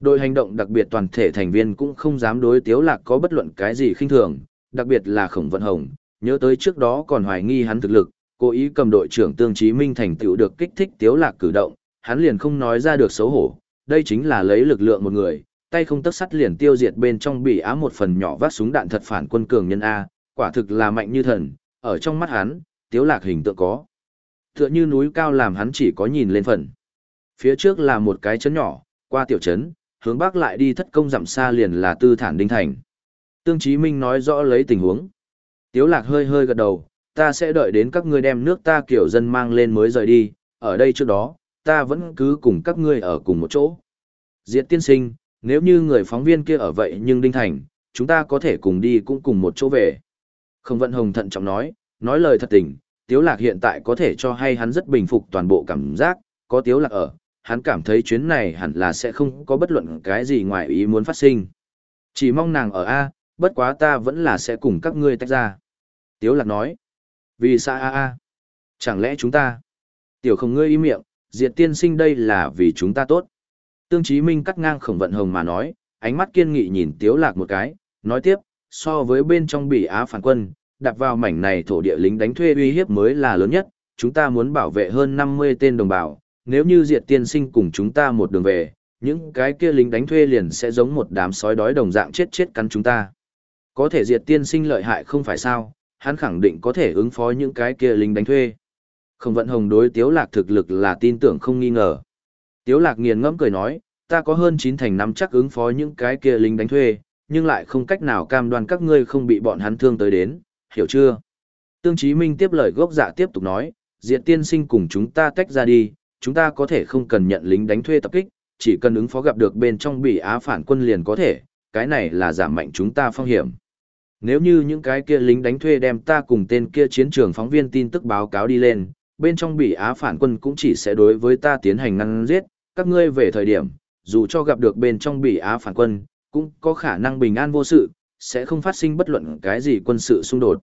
Đội hành động đặc biệt toàn thể thành viên cũng không dám đối tiếu lạc có bất luận cái gì khinh thường, đặc biệt là khổng vận hồng, nhớ tới trước đó còn hoài nghi hắn thực lực, cố ý cầm đội trưởng tương chí minh thành tựu được kích thích tiếu lạc cử động, hắn liền không nói ra được xấu hổ, đây chính là lấy lực lượng một người, tay không tấc sắt liền tiêu diệt bên trong bị á một phần nhỏ vác súng đạn thật phản quân cường nhân A, quả thực là mạnh như thần, ở trong mắt hắn, tiếu lạc hình tượng có. Tựa như núi cao làm hắn chỉ có nhìn lên phần. Phía trước là một cái chấn nhỏ, qua tiểu trấn, hướng bắc lại đi thất công dặm xa liền là tư thản đinh thành. Tương Chí Minh nói rõ lấy tình huống. Tiếu lạc hơi hơi gật đầu, ta sẽ đợi đến các ngươi đem nước ta kiểu dân mang lên mới rời đi, ở đây trước đó, ta vẫn cứ cùng các ngươi ở cùng một chỗ. Diệt tiên sinh, nếu như người phóng viên kia ở vậy nhưng đinh thành, chúng ta có thể cùng đi cũng cùng một chỗ về. Không vận hồng thận trọng nói, nói lời thật tình, tiếu lạc hiện tại có thể cho hay hắn rất bình phục toàn bộ cảm giác, có tiếu lạc ở, hắn cảm thấy chuyến này hẳn là sẽ không có bất luận cái gì ngoài ý muốn phát sinh. Chỉ mong nàng ở A, bất quá ta vẫn là sẽ cùng các ngươi tách ra. Tiếu lạc nói, vì sao A A? Chẳng lẽ chúng ta? Tiểu không ngươi im miệng, diệt tiên sinh đây là vì chúng ta tốt. Tương Chí Minh cắt ngang khổng vận hồng mà nói, ánh mắt kiên nghị nhìn Tiếu Lạc một cái, nói tiếp, so với bên trong bị Á phản quân, đặt vào mảnh này thổ địa lính đánh thuê uy hiếp mới là lớn nhất, chúng ta muốn bảo vệ hơn 50 tên đồng bào, nếu như diệt tiên sinh cùng chúng ta một đường về, những cái kia lính đánh thuê liền sẽ giống một đám sói đói đồng dạng chết chết cắn chúng ta. Có thể diệt tiên sinh lợi hại không phải sao, hắn khẳng định có thể ứng phó những cái kia lính đánh thuê. Không vận hồng đối tiếu lạc thực lực là tin tưởng không nghi ngờ. Tiếu lạc nghiền ngẫm cười nói, ta có hơn chín thành năm chắc ứng phó những cái kia lính đánh thuê, nhưng lại không cách nào cam đoan các ngươi không bị bọn hắn thương tới đến, hiểu chưa? Tương Chí Minh tiếp lời gốc dạ tiếp tục nói, diệt tiên sinh cùng chúng ta tách ra đi, chúng ta có thể không cần nhận lính đánh thuê tập kích, chỉ cần ứng phó gặp được bên trong bị á phản quân liền có thể, cái này là giảm mạnh chúng ta phong hiểm. Nếu như những cái kia lính đánh thuê đem ta cùng tên kia chiến trường phóng viên tin tức báo cáo đi lên, bên trong bị á phản quân cũng chỉ sẽ đối với ta tiến hành ngăn giết, các ngươi về thời điểm, dù cho gặp được bên trong bị á phản quân, cũng có khả năng bình an vô sự, sẽ không phát sinh bất luận cái gì quân sự xung đột.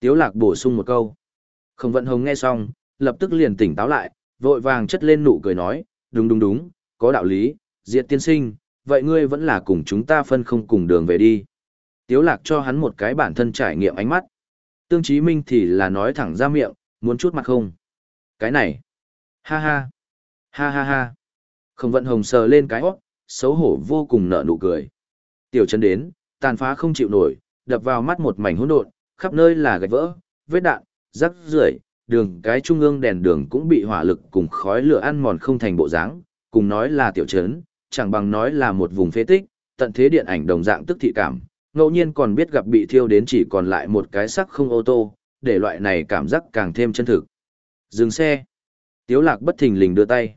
Tiếu lạc bổ sung một câu. Không vận hồng nghe xong, lập tức liền tỉnh táo lại, vội vàng chất lên nụ cười nói, đúng đúng đúng, có đạo lý, diệt tiên sinh, vậy ngươi vẫn là cùng chúng ta phân không cùng đường về đi. Tiếu lạc cho hắn một cái bản thân trải nghiệm ánh mắt. Tương Chí Minh thì là nói thẳng ra miệng, muốn chút mặt không. Cái này. Ha ha. Ha ha ha. Không vận hồng sờ lên cái hót, xấu hổ vô cùng nở nụ cười. Tiểu chân đến, tàn phá không chịu nổi, đập vào mắt một mảnh hỗn độn, khắp nơi là gạch vỡ, vết đạn, rắc rưởi, đường cái trung ương đèn đường cũng bị hỏa lực cùng khói lửa ăn mòn không thành bộ dáng, cùng nói là tiểu trấn, chẳng bằng nói là một vùng phế tích, tận thế điện ảnh đồng dạng tức thị cảm, ngẫu nhiên còn biết gặp bị thiêu đến chỉ còn lại một cái sắc không ô tô, để loại này cảm giác càng thêm chân thực. Dừng xe. Tiếu lạc bất thình lình đưa tay.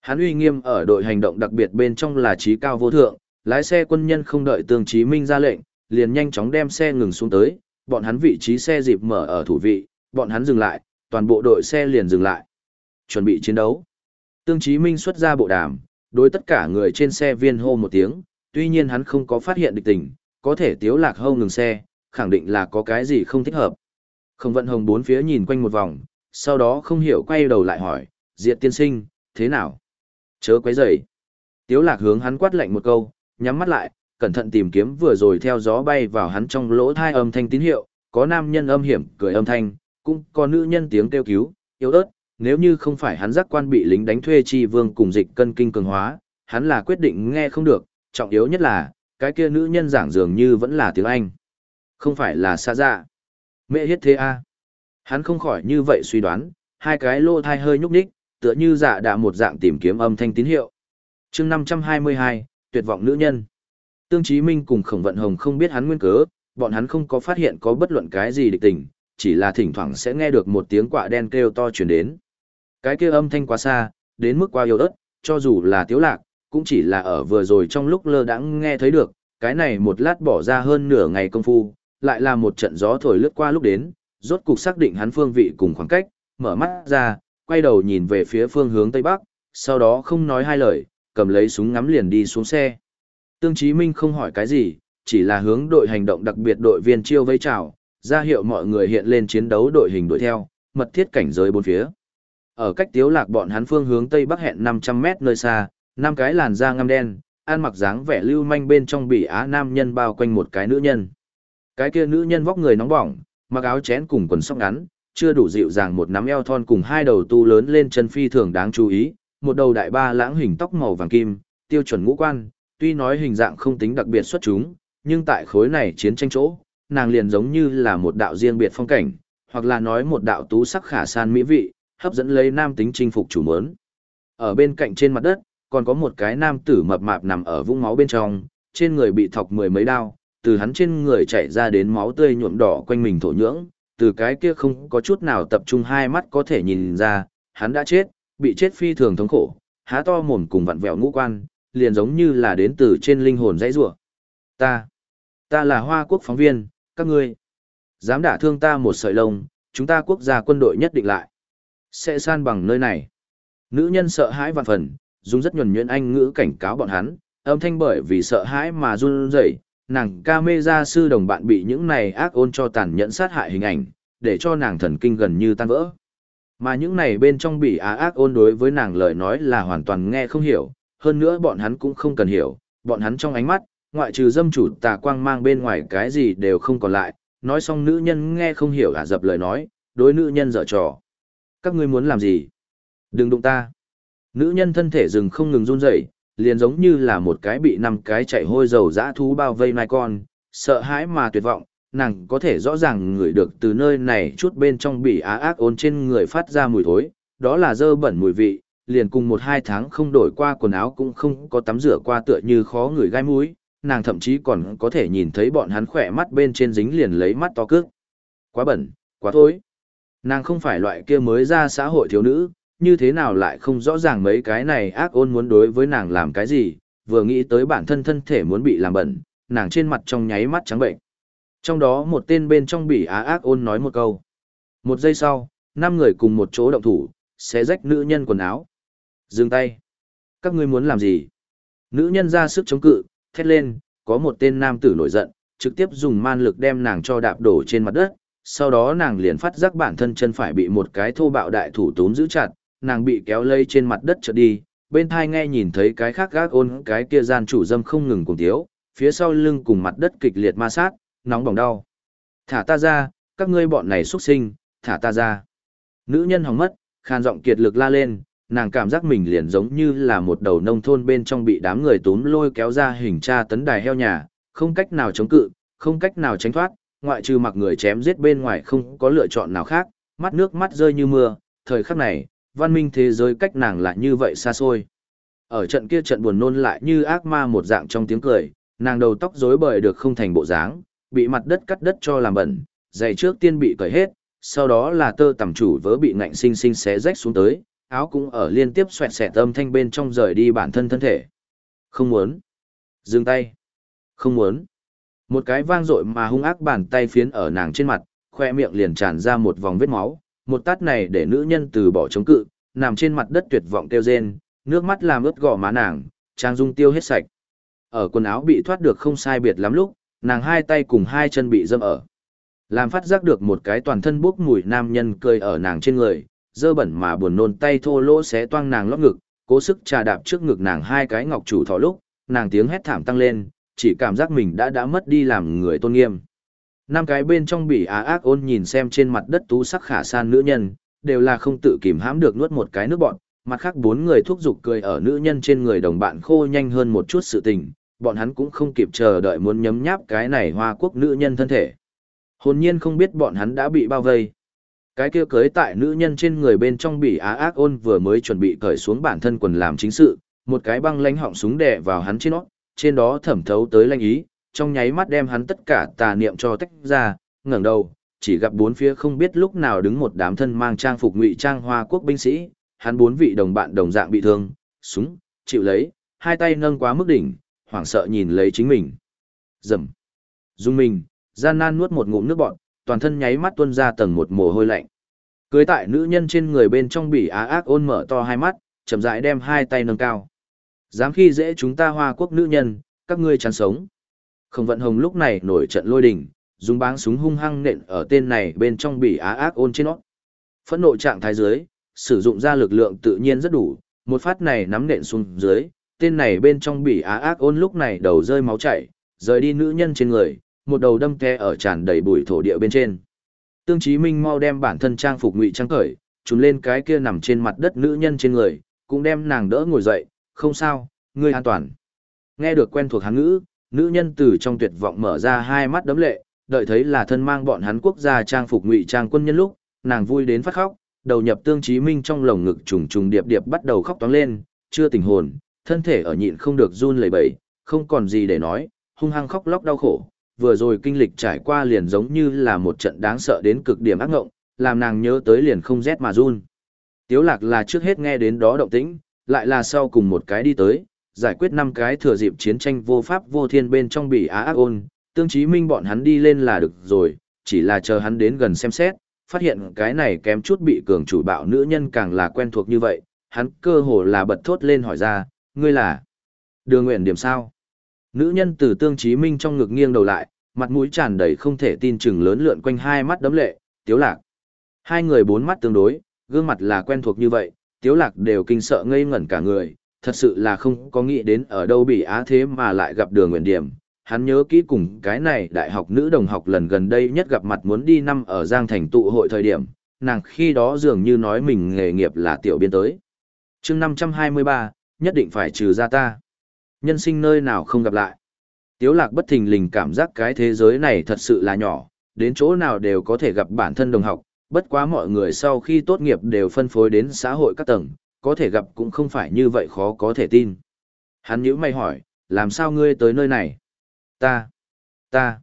Hắn uy nghiêm ở đội hành động đặc biệt bên trong là trí cao vô thượng, lái xe quân nhân không đợi tương chí minh ra lệnh, liền nhanh chóng đem xe ngừng xuống tới, bọn hắn vị trí xe dịp mở ở thủ vị, bọn hắn dừng lại, toàn bộ đội xe liền dừng lại. Chuẩn bị chiến đấu. Tương chí minh xuất ra bộ đàm, đối tất cả người trên xe viên hô một tiếng, tuy nhiên hắn không có phát hiện địch tình, có thể tiếu lạc hâu ngừng xe, khẳng định là có cái gì không thích hợp. Không vận hồng bốn phía nhìn quanh một vòng, sau đó không hiểu quay đầu lại hỏi, diệt tiên sinh, thế nào? Chớ quấy rầy. Tiếu lạc hướng hắn quát lạnh một câu, nhắm mắt lại, cẩn thận tìm kiếm vừa rồi theo gió bay vào hắn trong lỗ thai âm thanh tín hiệu, có nam nhân âm hiểm, cười âm thanh, cũng có nữ nhân tiếng kêu cứu, yếu ớt, nếu như không phải hắn giác quan bị lính đánh thuê chi vương cùng dịch cân kinh cường hóa, hắn là quyết định nghe không được, trọng yếu nhất là, cái kia nữ nhân giảng dường như vẫn là tiếng Anh. Không phải là xa dạ. Mẹ hiết thế a Hắn không khỏi như vậy suy đoán, hai cái lô thai hơi nhúc nhích, tựa như dạ đã một dạng tìm kiếm âm thanh tín hiệu. chương 522, tuyệt vọng nữ nhân. Tương Chí Minh cùng Khổng Vận Hồng không biết hắn nguyên cớ, bọn hắn không có phát hiện có bất luận cái gì địch tình, chỉ là thỉnh thoảng sẽ nghe được một tiếng quạ đen kêu to truyền đến. Cái kia âm thanh quá xa, đến mức quá yếu ớt, cho dù là tiếu lạc, cũng chỉ là ở vừa rồi trong lúc lơ đãng nghe thấy được, cái này một lát bỏ ra hơn nửa ngày công phu, lại là một trận gió thổi lướt qua lúc đến, rốt cục xác định hắn phương vị cùng khoảng cách, mở mắt ra, quay đầu nhìn về phía phương hướng tây bắc, sau đó không nói hai lời, cầm lấy súng ngắm liền đi xuống xe. Tương Chí Minh không hỏi cái gì, chỉ là hướng đội hành động đặc biệt đội viên chiêu vây chào, ra hiệu mọi người hiện lên chiến đấu đội hình đuổi theo, mật thiết cảnh giới bốn phía. Ở cách tiếu lạc bọn hắn phương hướng tây bắc hẹn 500 mét nơi xa, năm cái làn da ngăm đen, ăn mặc dáng vẻ lưu manh bên trong bị á nam nhân bao quanh một cái nữ nhân. Cái kia nữ nhân vóc người nóng bỏng, mặc áo chén cùng quần sóc ngắn, chưa đủ dịu dàng một nắm eo thon cùng hai đầu tu lớn lên chân phi thường đáng chú ý, một đầu đại ba lãng hình tóc màu vàng kim, tiêu chuẩn ngũ quan, tuy nói hình dạng không tính đặc biệt xuất chúng, nhưng tại khối này chiến tranh chỗ, nàng liền giống như là một đạo riêng biệt phong cảnh, hoặc là nói một đạo tú sắc khả san mỹ vị, hấp dẫn lấy nam tính chinh phục chủ mớn. Ở bên cạnh trên mặt đất, còn có một cái nam tử mập mạp nằm ở vũng máu bên trong, trên người bị thọc mười mấy đao, từ hắn trên người chảy ra đến máu tươi nhuộm đỏ quanh mình thổ nhưỡng, từ cái kia không có chút nào tập trung hai mắt có thể nhìn ra, hắn đã chết, bị chết phi thường thống khổ, há to mồm cùng vặn vẹo ngũ quan, liền giống như là đến từ trên linh hồn dãy rủa. Ta, ta là Hoa Quốc phóng viên, các ngươi dám đả thương ta một sợi lông, chúng ta quốc gia quân đội nhất định lại sẽ san bằng nơi này. Nữ nhân sợ hãi vạn phần, dùng rất nhuần nhuyễn anh ngữ cảnh cáo bọn hắn, âm thanh bởi vì sợ hãi mà run rẩy, nàng ca mê gia sư đồng bạn bị những này ác ôn cho tàn nhẫn sát hại hình ảnh, để cho nàng thần kinh gần như tan vỡ. Mà những này bên trong bị á ác ôn đối với nàng lời nói là hoàn toàn nghe không hiểu, hơn nữa bọn hắn cũng không cần hiểu, bọn hắn trong ánh mắt, ngoại trừ dâm chủ tà quang mang bên ngoài cái gì đều không còn lại, nói xong nữ nhân nghe không hiểu ả dập lời nói, đối nữ nhân dở trò. Các ngươi muốn làm gì? Đừng đụng ta. Nữ nhân thân thể rừng không ngừng run rẩy, liền giống như là một cái bị năm cái chạy hôi dầu dã thú bao vây nai con, sợ hãi mà tuyệt vọng, nàng có thể rõ ràng ngửi được từ nơi này chút bên trong bị á ác ôn trên người phát ra mùi thối, đó là dơ bẩn mùi vị, liền cùng một hai tháng không đổi qua quần áo cũng không có tắm rửa qua tựa như khó người gai mũi, nàng thậm chí còn có thể nhìn thấy bọn hắn khỏe mắt bên trên dính liền lấy mắt to cước. Quá bẩn, quá thối. Nàng không phải loại kia mới ra xã hội thiếu nữ, như thế nào lại không rõ ràng mấy cái này ác ôn muốn đối với nàng làm cái gì, vừa nghĩ tới bản thân thân thể muốn bị làm bẩn, nàng trên mặt trong nháy mắt trắng bệnh. Trong đó một tên bên trong bị á ác ôn nói một câu. Một giây sau, năm người cùng một chỗ động thủ, sẽ rách nữ nhân quần áo. Dừng tay. Các ngươi muốn làm gì? Nữ nhân ra sức chống cự, thét lên, có một tên nam tử nổi giận, trực tiếp dùng man lực đem nàng cho đạp đổ trên mặt đất. Sau đó nàng liền phát giác bản thân chân phải bị một cái thô bạo đại thủ túm giữ chặt, nàng bị kéo lây trên mặt đất trượt đi, bên thai nghe nhìn thấy cái khác gác ôn cái kia gian chủ dâm không ngừng cùng tiếu, phía sau lưng cùng mặt đất kịch liệt ma sát, nóng bỏng đau. Thả ta ra, các ngươi bọn này xuất sinh, thả ta ra. Nữ nhân hỏng mất, khan giọng kiệt lực la lên, nàng cảm giác mình liền giống như là một đầu nông thôn bên trong bị đám người túm lôi kéo ra hình tra tấn đài heo nhà, không cách nào chống cự, không cách nào tránh thoát, ngoại trừ mặc người chém giết bên ngoài không có lựa chọn nào khác, mắt nước mắt rơi như mưa, thời khắc này, văn minh thế giới cách nàng lại như vậy xa xôi. Ở trận kia trận buồn nôn lại như ác ma một dạng trong tiếng cười, nàng đầu tóc rối bời được không thành bộ dáng, bị mặt đất cắt đất cho làm bẩn, giày trước tiên bị cởi hết, sau đó là tơ tằm chủ vớ bị ngạnh sinh sinh xé rách xuống tới, áo cũng ở liên tiếp xoẹt xẹt âm thanh bên trong rời đi bản thân thân thể. Không muốn. Dừng tay. Không muốn. Một cái vang dội mà hung ác bàn tay phiến ở nàng trên mặt, khoe miệng liền tràn ra một vòng vết máu, một tát này để nữ nhân từ bỏ chống cự, nằm trên mặt đất tuyệt vọng kêu rên, nước mắt làm ướt gò má nàng, trang dung tiêu hết sạch. Ở quần áo bị thoát được không sai biệt lắm lúc, nàng hai tay cùng hai chân bị dâm ở. Làm phát giác được một cái toàn thân bốc mùi nam nhân cười ở nàng trên người, dơ bẩn mà buồn nôn tay thô lỗ xé toang nàng lót ngực, cố sức trà đạp trước ngực nàng hai cái ngọc chủ thỏ lúc, nàng tiếng hét thảm tăng lên, chỉ cảm giác mình đã đã mất đi làm người tôn nghiêm. Năm cái bên trong bị á ác ôn nhìn xem trên mặt đất tú sắc khả san nữ nhân, đều là không tự kìm hãm được nuốt một cái nước bọn, mặt khác bốn người thúc giục cười ở nữ nhân trên người đồng bạn khô nhanh hơn một chút sự tình, bọn hắn cũng không kịp chờ đợi muốn nhấm nháp cái này hoa quốc nữ nhân thân thể. Hồn nhiên không biết bọn hắn đã bị bao vây. Cái kia cưới tại nữ nhân trên người bên trong bị á ác ôn vừa mới chuẩn bị cởi xuống bản thân quần làm chính sự, một cái băng lanh họng súng đè vào hắn trên nó, trên đó thẩm thấu tới lanh ý, trong nháy mắt đem hắn tất cả tà niệm cho tách ra, ngẩng đầu, chỉ gặp bốn phía không biết lúc nào đứng một đám thân mang trang phục ngụy trang hoa quốc binh sĩ, hắn bốn vị đồng bạn đồng dạng bị thương, súng, chịu lấy, hai tay nâng quá mức đỉnh, hoảng sợ nhìn lấy chính mình. Dầm. Dung mình, gian nan nuốt một ngụm nước bọt, toàn thân nháy mắt tuôn ra tầng một mồ hôi lạnh. Cưới tại nữ nhân trên người bên trong bị á ác ôn mở to hai mắt, chậm rãi đem hai tay nâng cao. Dám khi dễ chúng ta hoa quốc nữ nhân, các ngươi chán sống. Không vận hồng lúc này nổi trận lôi đình, dùng báng súng hung hăng nện ở tên này bên trong bị á ác ôn trên nó. Phẫn nộ trạng thái dưới, sử dụng ra lực lượng tự nhiên rất đủ, một phát này nắm nện xuống dưới, tên này bên trong bị á ác ôn lúc này đầu rơi máu chảy, rời đi nữ nhân trên người, một đầu đâm khe ở tràn đầy bụi thổ địa bên trên. Tương Chí Minh mau đem bản thân trang phục ngụy trang cởi, trùn lên cái kia nằm trên mặt đất nữ nhân trên người, cũng đem nàng đỡ ngồi dậy, không sao, ngươi an toàn. Nghe được quen thuộc hắn ngữ, nữ nhân từ trong tuyệt vọng mở ra hai mắt đấm lệ, đợi thấy là thân mang bọn hắn quốc gia trang phục ngụy trang quân nhân lúc, nàng vui đến phát khóc, đầu nhập tương chí minh trong lồng ngực trùng trùng điệp điệp bắt đầu khóc toáng lên, chưa tỉnh hồn, thân thể ở nhịn không được run lẩy bẩy, không còn gì để nói, hung hăng khóc lóc đau khổ, vừa rồi kinh lịch trải qua liền giống như là một trận đáng sợ đến cực điểm ác ngộng, làm nàng nhớ tới liền không rét mà run. Tiếu lạc là trước hết nghe đến đó động tĩnh, lại là sau cùng một cái đi tới, giải quyết năm cái thừa dịp chiến tranh vô pháp vô thiên bên trong bị á ác ôn, tương chí minh bọn hắn đi lên là được rồi, chỉ là chờ hắn đến gần xem xét, phát hiện cái này kém chút bị cường chủ bạo nữ nhân càng là quen thuộc như vậy, hắn cơ hồ là bật thốt lên hỏi ra, ngươi là đường nguyện điểm sao? Nữ nhân từ tương chí minh trong ngực nghiêng đầu lại, mặt mũi tràn đầy không thể tin chừng lớn lượn quanh hai mắt đấm lệ, tiếu lạc. Hai người bốn mắt tương đối, gương mặt là quen thuộc như vậy, tiếu lạc đều kinh sợ ngây ngẩn cả người, thật sự là không có nghĩ đến ở đâu bị á thế mà lại gặp đường nguyện điểm. Hắn nhớ kỹ cùng cái này đại học nữ đồng học lần gần đây nhất gặp mặt muốn đi năm ở Giang Thành tụ hội thời điểm, nàng khi đó dường như nói mình nghề nghiệp là tiểu biên tới. chương 523, nhất định phải trừ ra ta. Nhân sinh nơi nào không gặp lại. Tiếu lạc bất thình lình cảm giác cái thế giới này thật sự là nhỏ, đến chỗ nào đều có thể gặp bản thân đồng học, bất quá mọi người sau khi tốt nghiệp đều phân phối đến xã hội các tầng, có thể gặp cũng không phải như vậy khó có thể tin. Hắn nhíu mày hỏi, làm sao ngươi tới nơi này? Ta, ta,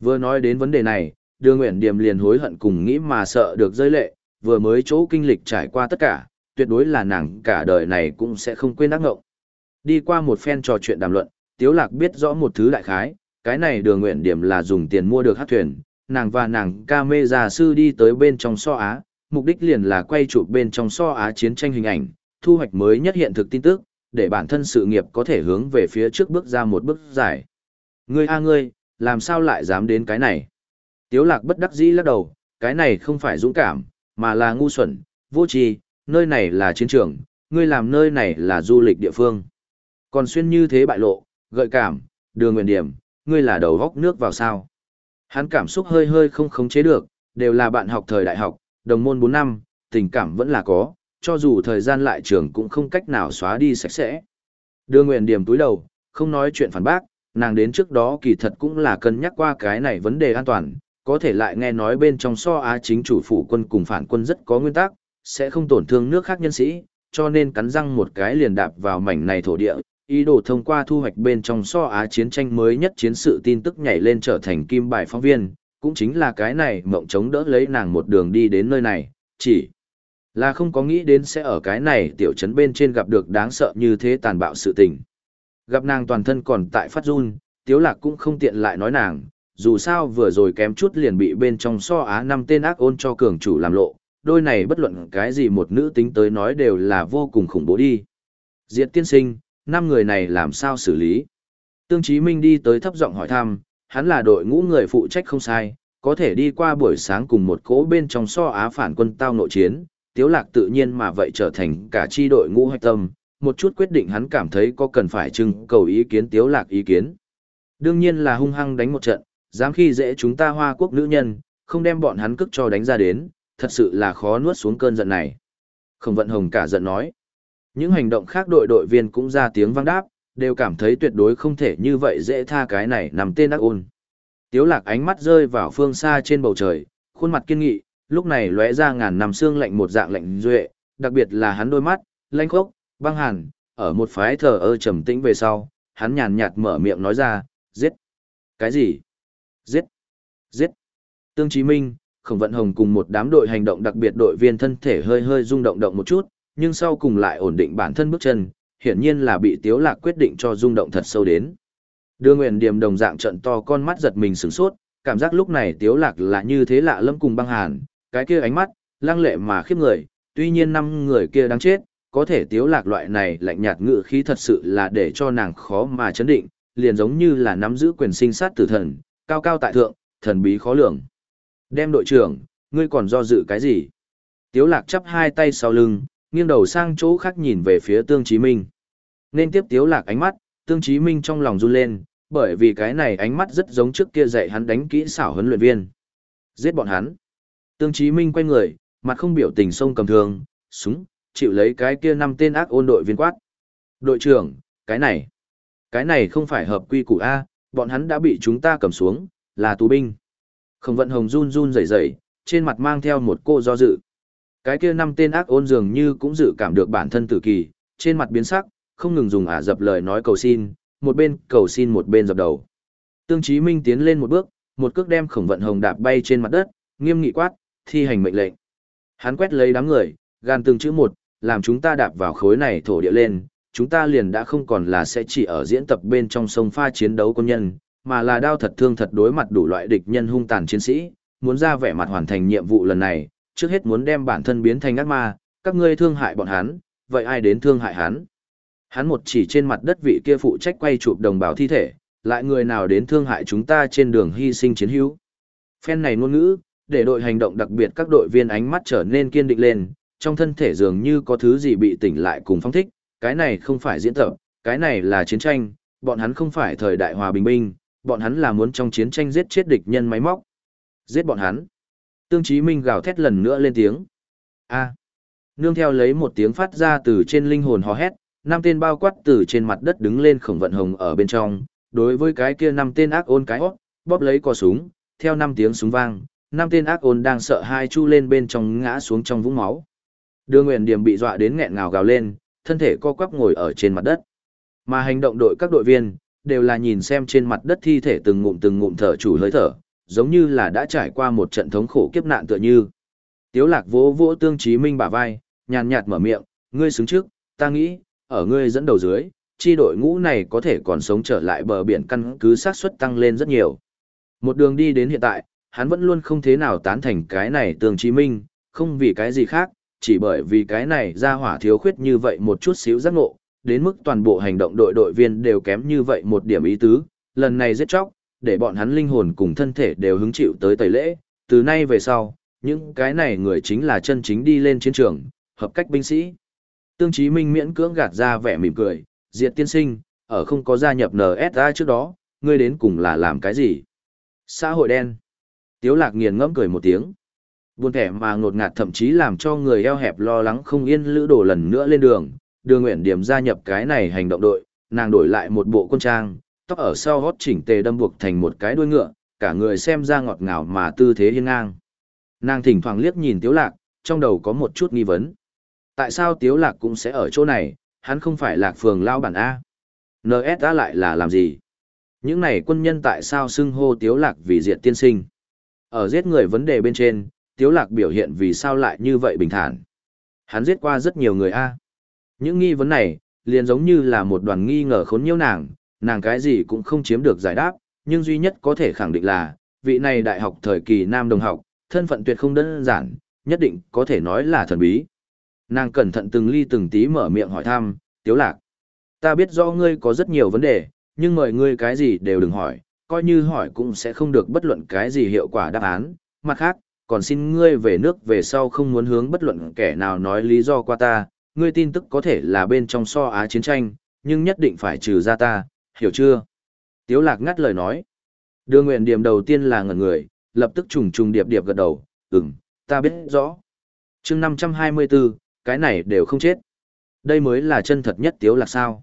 vừa nói đến vấn đề này, đưa nguyện điểm liền hối hận cùng nghĩ mà sợ được rơi lệ, vừa mới chỗ kinh lịch trải qua tất cả, tuyệt đối là nàng cả đời này cũng sẽ không quên ác ngộng. Đi qua một phen trò chuyện đàm luận, Tiếu Lạc biết rõ một thứ đại khái, cái này đường nguyện điểm là dùng tiền mua được hát thuyền, nàng và nàng ca mê già sư đi tới bên trong so Á, mục đích liền là quay chụp bên trong so Á chiến tranh hình ảnh, thu hoạch mới nhất hiện thực tin tức, để bản thân sự nghiệp có thể hướng về phía trước bước ra một bước dài. Ngươi a ngươi, làm sao lại dám đến cái này? Tiếu lạc bất đắc dĩ lắc đầu, cái này không phải dũng cảm, mà là ngu xuẩn, vô tri, nơi này là chiến trường, ngươi làm nơi này là du lịch địa phương. Còn xuyên như thế bại lộ, gợi cảm, đường nguyện điểm, ngươi là đầu góc nước vào sao. Hắn cảm xúc hơi hơi không khống chế được, đều là bạn học thời đại học, đồng môn 4 năm, tình cảm vẫn là có, cho dù thời gian lại trường cũng không cách nào xóa đi sạch sẽ. Đường nguyện điểm túi đầu, không nói chuyện phản bác, nàng đến trước đó kỳ thật cũng là cân nhắc qua cái này vấn đề an toàn, có thể lại nghe nói bên trong so á chính chủ phủ quân cùng phản quân rất có nguyên tắc, sẽ không tổn thương nước khác nhân sĩ, cho nên cắn răng một cái liền đạp vào mảnh này thổ địa, ý đồ thông qua thu hoạch bên trong so á chiến tranh mới nhất chiến sự tin tức nhảy lên trở thành kim bài phóng viên, cũng chính là cái này mộng chống đỡ lấy nàng một đường đi đến nơi này, chỉ là không có nghĩ đến sẽ ở cái này tiểu trấn bên trên gặp được đáng sợ như thế tàn bạo sự tình. Gặp nàng toàn thân còn tại phát run, tiếu lạc cũng không tiện lại nói nàng, dù sao vừa rồi kém chút liền bị bên trong so á năm tên ác ôn cho cường chủ làm lộ, đôi này bất luận cái gì một nữ tính tới nói đều là vô cùng khủng bố đi. Diệt tiên sinh, năm người này làm sao xử lý? Tương Chí Minh đi tới thấp giọng hỏi thăm, hắn là đội ngũ người phụ trách không sai, có thể đi qua buổi sáng cùng một cỗ bên trong so á phản quân tao nội chiến, tiếu lạc tự nhiên mà vậy trở thành cả chi đội ngũ hoạch tâm, một chút quyết định hắn cảm thấy có cần phải trưng cầu ý kiến tiếu lạc ý kiến. Đương nhiên là hung hăng đánh một trận, dám khi dễ chúng ta hoa quốc nữ nhân, không đem bọn hắn cức cho đánh ra đến, thật sự là khó nuốt xuống cơn giận này. Không vận hồng cả giận nói. Những hành động khác đội đội viên cũng ra tiếng vang đáp, đều cảm thấy tuyệt đối không thể như vậy dễ tha cái này nằm tên ác ôn. Tiếu lạc ánh mắt rơi vào phương xa trên bầu trời, khuôn mặt kiên nghị, lúc này lóe ra ngàn năm xương lạnh một dạng lạnh duệ, đặc biệt là hắn đôi mắt, lanh khốc, băng hàn, ở một phái thờ ơ trầm tĩnh về sau, hắn nhàn nhạt mở miệng nói ra, giết. Cái gì? Giết. Giết. Tương Chí Minh, Khổng Vận Hồng cùng một đám đội hành động đặc biệt đội viên thân thể hơi hơi rung động động một chút, nhưng sau cùng lại ổn định bản thân bước chân, hiển nhiên là bị Tiếu Lạc quyết định cho rung động thật sâu đến. Đưa Nguyên Điềm đồng dạng trận to con mắt giật mình sửng sốt, cảm giác lúc này Tiếu Lạc là như thế lạ lẫm cùng băng hàn, cái kia ánh mắt, lăng lệ mà khiếp người, tuy nhiên năm người kia đáng chết, có thể Tiếu Lạc loại này lạnh nhạt ngự khí thật sự là để cho nàng khó mà chấn định, liền giống như là nắm giữ quyền sinh sát tử thần, cao cao tại thượng, thần bí khó lường. Đem đội trưởng, ngươi còn do dự cái gì? Tiếu lạc chắp hai tay sau lưng, nghiêng đầu sang chỗ khác nhìn về phía Tương Chí Minh. Nên tiếp Tiếu lạc ánh mắt, Tương Chí Minh trong lòng run lên, bởi vì cái này ánh mắt rất giống trước kia dạy hắn đánh kỹ xảo huấn luyện viên. Giết bọn hắn. Tương Chí Minh quay người, mặt không biểu tình sông cầm thương, súng, chịu lấy cái kia năm tên ác ôn đội viên quát. Đội trưởng, cái này, cái này không phải hợp quy củ A, bọn hắn đã bị chúng ta cầm xuống, là tù binh khổng vận hồng run run rẩy rẩy, trên mặt mang theo một cô do dự. Cái kia năm tên ác ôn dường như cũng dự cảm được bản thân tử kỳ, trên mặt biến sắc, không ngừng dùng ả dập lời nói cầu xin, một bên cầu xin một bên dập đầu. Tương Chí Minh tiến lên một bước, một cước đem khổng vận hồng đạp bay trên mặt đất, nghiêm nghị quát, thi hành mệnh lệnh. Hắn quét lấy đám người, gan từng chữ một, làm chúng ta đạp vào khối này thổ địa lên, chúng ta liền đã không còn là sẽ chỉ ở diễn tập bên trong sông pha chiến đấu quân nhân, mà là đao thật thương thật đối mặt đủ loại địch nhân hung tàn chiến sĩ, muốn ra vẻ mặt hoàn thành nhiệm vụ lần này, trước hết muốn đem bản thân biến thành ác ma, các ngươi thương hại bọn hắn, vậy ai đến thương hại hắn? Hắn một chỉ trên mặt đất vị kia phụ trách quay chụp đồng bào thi thể, lại người nào đến thương hại chúng ta trên đường hy sinh chiến hữu. Phen này ngôn ngữ, để đội hành động đặc biệt các đội viên ánh mắt trở nên kiên định lên, trong thân thể dường như có thứ gì bị tỉnh lại cùng phong thích, cái này không phải diễn tập, cái này là chiến tranh, bọn hắn không phải thời đại hòa bình binh, bọn hắn là muốn trong chiến tranh giết chết địch nhân máy móc. Giết bọn hắn. Tương Chí Minh gào thét lần nữa lên tiếng. A. Nương theo lấy một tiếng phát ra từ trên linh hồn hò hét, năm tên bao quát từ trên mặt đất đứng lên khổng vận hồng ở bên trong, đối với cái kia năm tên ác ôn cái hót, bóp lấy cò súng, theo năm tiếng súng vang, năm tên ác ôn đang sợ hai chu lên bên trong ngã xuống trong vũng máu. Đưa Nguyện Điểm bị dọa đến nghẹn ngào gào lên, thân thể co quắp ngồi ở trên mặt đất. Mà hành động đội các đội viên, đều là nhìn xem trên mặt đất thi thể từng ngụm từng ngụm thở chủ hơi thở, giống như là đã trải qua một trận thống khổ kiếp nạn tựa như. Tiếu lạc vỗ vỗ tương chí minh bả vai, nhàn nhạt mở miệng, ngươi xứng trước, ta nghĩ, ở ngươi dẫn đầu dưới, chi đội ngũ này có thể còn sống trở lại bờ biển căn cứ xác suất tăng lên rất nhiều. Một đường đi đến hiện tại, hắn vẫn luôn không thế nào tán thành cái này tương chí minh, không vì cái gì khác, chỉ bởi vì cái này ra hỏa thiếu khuyết như vậy một chút xíu giác ngộ, đến mức toàn bộ hành động đội đội viên đều kém như vậy một điểm ý tứ, lần này giết chóc, để bọn hắn linh hồn cùng thân thể đều hứng chịu tới tẩy lễ, từ nay về sau, những cái này người chính là chân chính đi lên chiến trường, hợp cách binh sĩ. Tương Chí Minh miễn cưỡng gạt ra vẻ mỉm cười, diệt tiên sinh, ở không có gia nhập NSA trước đó, ngươi đến cùng là làm cái gì? Xã hội đen. Tiếu lạc nghiền ngẫm cười một tiếng. Buồn thẻ mà ngột ngạt thậm chí làm cho người eo hẹp lo lắng không yên lữ đổ lần nữa lên đường, đưa nguyện điểm gia nhập cái này hành động đội, nàng đổi lại một bộ quân trang, tóc ở sau hót chỉnh tề đâm buộc thành một cái đuôi ngựa, cả người xem ra ngọt ngào mà tư thế hiên ngang. Nàng thỉnh thoảng liếc nhìn Tiếu Lạc, trong đầu có một chút nghi vấn. Tại sao Tiếu Lạc cũng sẽ ở chỗ này, hắn không phải Lạc Phường lao bản A? NSA lại là làm gì? Những này quân nhân tại sao xưng hô Tiếu Lạc vì diệt tiên sinh? Ở giết người vấn đề bên trên, Tiếu Lạc biểu hiện vì sao lại như vậy bình thản? Hắn giết qua rất nhiều người A. Những nghi vấn này, liền giống như là một đoàn nghi ngờ khốn nhiễu nàng, nàng cái gì cũng không chiếm được giải đáp, nhưng duy nhất có thể khẳng định là, vị này đại học thời kỳ nam đồng học, thân phận tuyệt không đơn giản, nhất định có thể nói là thần bí. Nàng cẩn thận từng ly từng tí mở miệng hỏi thăm, tiếu lạc. Ta biết rõ ngươi có rất nhiều vấn đề, nhưng mời ngươi cái gì đều đừng hỏi, coi như hỏi cũng sẽ không được bất luận cái gì hiệu quả đáp án. Mặt khác, còn xin ngươi về nước về sau không muốn hướng bất luận kẻ nào nói lý do qua ta, ngươi tin tức có thể là bên trong so á chiến tranh, nhưng nhất định phải trừ ra ta, hiểu chưa? Tiếu lạc ngắt lời nói. Đưa nguyện điểm đầu tiên là ngẩn người, lập tức trùng trùng điệp điệp gật đầu, ừm, ta biết rõ. Trưng 524, cái này đều không chết. Đây mới là chân thật nhất tiếu lạc sao.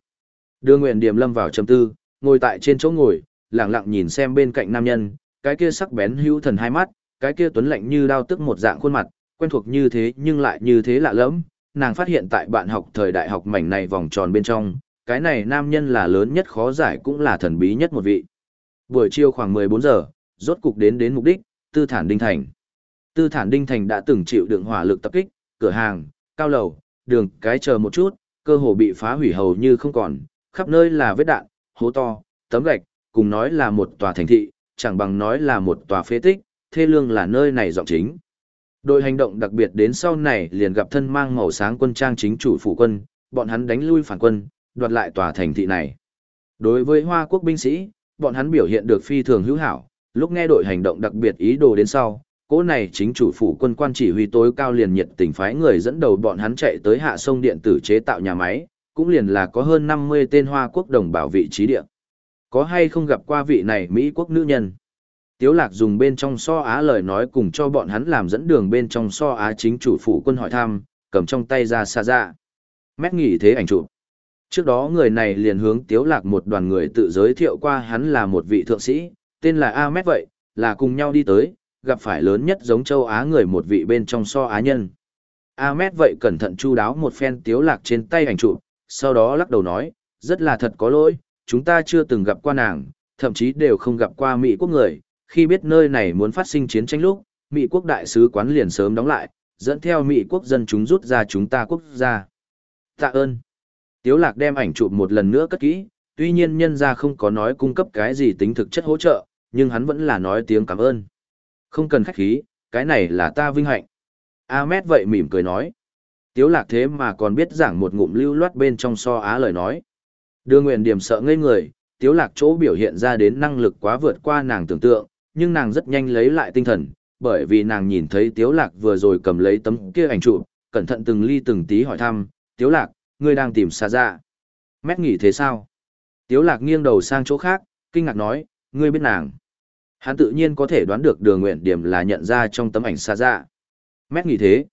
Đưa nguyện điểm lâm vào trầm tư, ngồi tại trên chỗ ngồi, lặng lặng nhìn xem bên cạnh nam nhân, cái kia sắc bén hữu thần hai mắt, cái kia tuấn lạnh như đao tức một dạng khuôn mặt, quen thuộc như thế nhưng lại như thế lạ lẫm. Nàng phát hiện tại bạn học thời đại học mảnh này vòng tròn bên trong, cái này nam nhân là lớn nhất khó giải cũng là thần bí nhất một vị. Buổi chiều khoảng 14 giờ, rốt cục đến đến mục đích, Tư Thản Đinh Thành. Tư Thản Đinh Thành đã từng chịu đựng hỏa lực tập kích, cửa hàng, cao lầu, đường, cái chờ một chút, cơ hồ bị phá hủy hầu như không còn, khắp nơi là vết đạn, hố to, tấm gạch, cùng nói là một tòa thành thị, chẳng bằng nói là một tòa phế tích, thê lương là nơi này giọng chính. Đội hành động đặc biệt đến sau này liền gặp thân mang màu sáng quân trang chính chủ phụ quân, bọn hắn đánh lui phản quân, đoạt lại tòa thành thị này. Đối với Hoa quốc binh sĩ, bọn hắn biểu hiện được phi thường hữu hảo, lúc nghe đội hành động đặc biệt ý đồ đến sau, cỗ này chính chủ phủ quân quan chỉ huy tối cao liền nhiệt tình phái người dẫn đầu bọn hắn chạy tới hạ sông điện tử chế tạo nhà máy, cũng liền là có hơn 50 tên Hoa quốc đồng bảo vị trí địa. Có hay không gặp qua vị này Mỹ quốc nữ nhân? Tiếu lạc dùng bên trong so á lời nói cùng cho bọn hắn làm dẫn đường bên trong so á chính chủ phủ quân hỏi thăm, cầm trong tay ra xa ra. Mét nghỉ thế ảnh chụp. Trước đó người này liền hướng tiếu lạc một đoàn người tự giới thiệu qua hắn là một vị thượng sĩ, tên là A Mét vậy, là cùng nhau đi tới, gặp phải lớn nhất giống châu Á người một vị bên trong so Á nhân. A Mét vậy cẩn thận chu đáo một phen tiếu lạc trên tay ảnh chụp, sau đó lắc đầu nói, rất là thật có lỗi, chúng ta chưa từng gặp qua nàng, thậm chí đều không gặp qua Mỹ quốc người, khi biết nơi này muốn phát sinh chiến tranh lúc, Mỹ quốc đại sứ quán liền sớm đóng lại, dẫn theo Mỹ quốc dân chúng rút ra chúng ta quốc gia. Tạ ơn. Tiếu lạc đem ảnh chụp một lần nữa cất kỹ, tuy nhiên nhân gia không có nói cung cấp cái gì tính thực chất hỗ trợ, nhưng hắn vẫn là nói tiếng cảm ơn. Không cần khách khí, cái này là ta vinh hạnh. Ahmed vậy mỉm cười nói. Tiếu lạc thế mà còn biết giảng một ngụm lưu loát bên trong so á lời nói. Đưa nguyện điểm sợ ngây người, tiếu lạc chỗ biểu hiện ra đến năng lực quá vượt qua nàng tưởng tượng, nhưng nàng rất nhanh lấy lại tinh thần, bởi vì nàng nhìn thấy tiếu lạc vừa rồi cầm lấy tấm kia ảnh chụp, cẩn thận từng ly từng tí hỏi thăm, tiếu lạc, ngươi đang tìm xa ra. Dạ? Mét nghỉ thế sao? Tiếu lạc nghiêng đầu sang chỗ khác, kinh ngạc nói, ngươi biết nàng. Hắn tự nhiên có thể đoán được đường nguyện điểm là nhận ra trong tấm ảnh xa ra. Dạ. Mét nghỉ thế.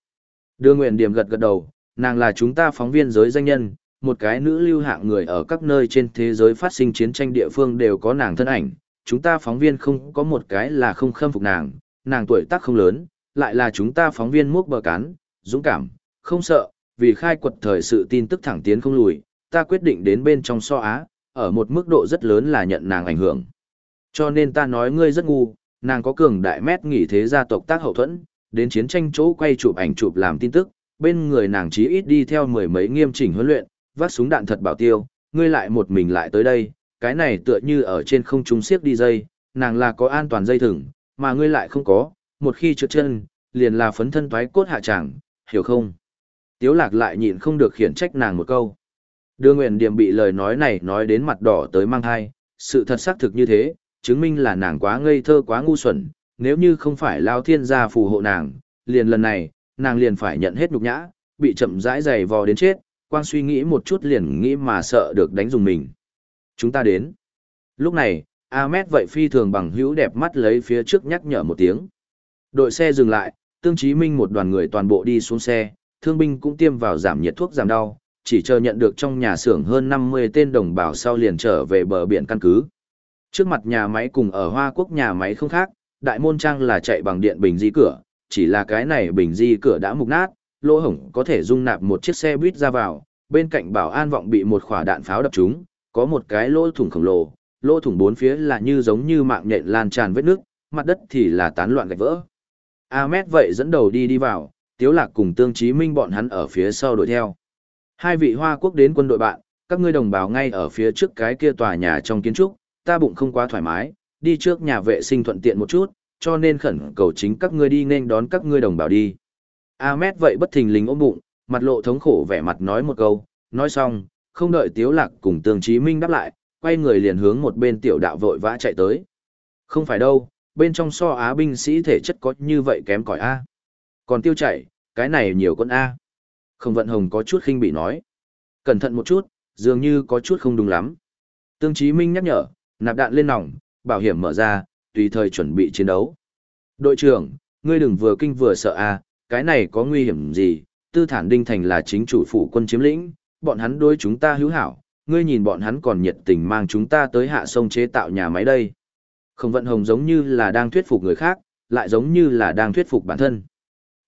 Đường nguyện điểm gật gật đầu, nàng là chúng ta phóng viên giới danh nhân, một cái nữ lưu hạng người ở các nơi trên thế giới phát sinh chiến tranh địa phương đều có nàng thân ảnh. Chúng ta phóng viên không có một cái là không khâm phục nàng, nàng tuổi tác không lớn, lại là chúng ta phóng viên múc bờ cán, dũng cảm, không sợ, vì khai quật thời sự tin tức thẳng tiến không lùi, ta quyết định đến bên trong so Á, ở một mức độ rất lớn là nhận nàng ảnh hưởng. Cho nên ta nói ngươi rất ngu, nàng có cường đại mét nghỉ thế gia tộc tác hậu thuẫn, đến chiến tranh chỗ quay chụp ảnh chụp làm tin tức, bên người nàng chí ít đi theo mười mấy nghiêm chỉnh huấn luyện, vác súng đạn thật bảo tiêu, ngươi lại một mình lại tới đây, cái này tựa như ở trên không trung siếc đi dây, nàng là có an toàn dây thừng, mà ngươi lại không có, một khi trượt chân, liền là phấn thân toái cốt hạ chẳng, hiểu không? Tiếu lạc lại nhịn không được khiển trách nàng một câu. Đưa nguyện điểm bị lời nói này nói đến mặt đỏ tới mang hai, sự thật xác thực như thế, chứng minh là nàng quá ngây thơ quá ngu xuẩn, nếu như không phải lao thiên gia phù hộ nàng, liền lần này, nàng liền phải nhận hết nhục nhã, bị chậm rãi dày vò đến chết, quang suy nghĩ một chút liền nghĩ mà sợ được đánh dùng mình. Chúng ta đến. Lúc này, Ahmed vậy phi thường bằng hữu đẹp mắt lấy phía trước nhắc nhở một tiếng. Đội xe dừng lại, Tương Chí Minh một đoàn người toàn bộ đi xuống xe, thương binh cũng tiêm vào giảm nhiệt thuốc giảm đau, chỉ chờ nhận được trong nhà xưởng hơn 50 tên đồng bào sau liền trở về bờ biển căn cứ. Trước mặt nhà máy cùng ở Hoa Quốc nhà máy không khác, đại môn trang là chạy bằng điện bình di cửa, chỉ là cái này bình di cửa đã mục nát, lỗ hổng có thể dung nạp một chiếc xe buýt ra vào, bên cạnh bảo an vọng bị một quả đạn pháo đập trúng, có một cái lỗ thủng khổng lồ, lỗ thủng bốn phía là như giống như mạng nhện lan tràn vết nước, mặt đất thì là tán loạn gạch vỡ. Ahmed vậy dẫn đầu đi đi vào, Tiếu Lạc cùng Tương Chí Minh bọn hắn ở phía sau đuổi theo. Hai vị Hoa Quốc đến quân đội bạn, các ngươi đồng bào ngay ở phía trước cái kia tòa nhà trong kiến trúc, ta bụng không quá thoải mái, đi trước nhà vệ sinh thuận tiện một chút, cho nên khẩn cầu chính các ngươi đi nên đón các ngươi đồng bào đi. Ahmed vậy bất thình lình ôm bụng, mặt lộ thống khổ vẻ mặt nói một câu, nói xong, không đợi Tiếu Lạc cùng Tường Chí Minh đáp lại, quay người liền hướng một bên tiểu đạo vội vã chạy tới. Không phải đâu, bên trong so á binh sĩ thể chất có như vậy kém cỏi a. Còn tiêu chạy, cái này nhiều con A. Không vận hồng có chút khinh bị nói. Cẩn thận một chút, dường như có chút không đúng lắm. Tương Chí Minh nhắc nhở, nạp đạn lên nòng, bảo hiểm mở ra, tùy thời chuẩn bị chiến đấu. Đội trưởng, ngươi đừng vừa kinh vừa sợ A, cái này có nguy hiểm gì, tư thản đinh thành là chính chủ phủ quân chiếm lĩnh, bọn hắn đối chúng ta hữu hảo, ngươi nhìn bọn hắn còn nhiệt tình mang chúng ta tới hạ sông chế tạo nhà máy đây. Không vận hồng giống như là đang thuyết phục người khác, lại giống như là đang thuyết phục bản thân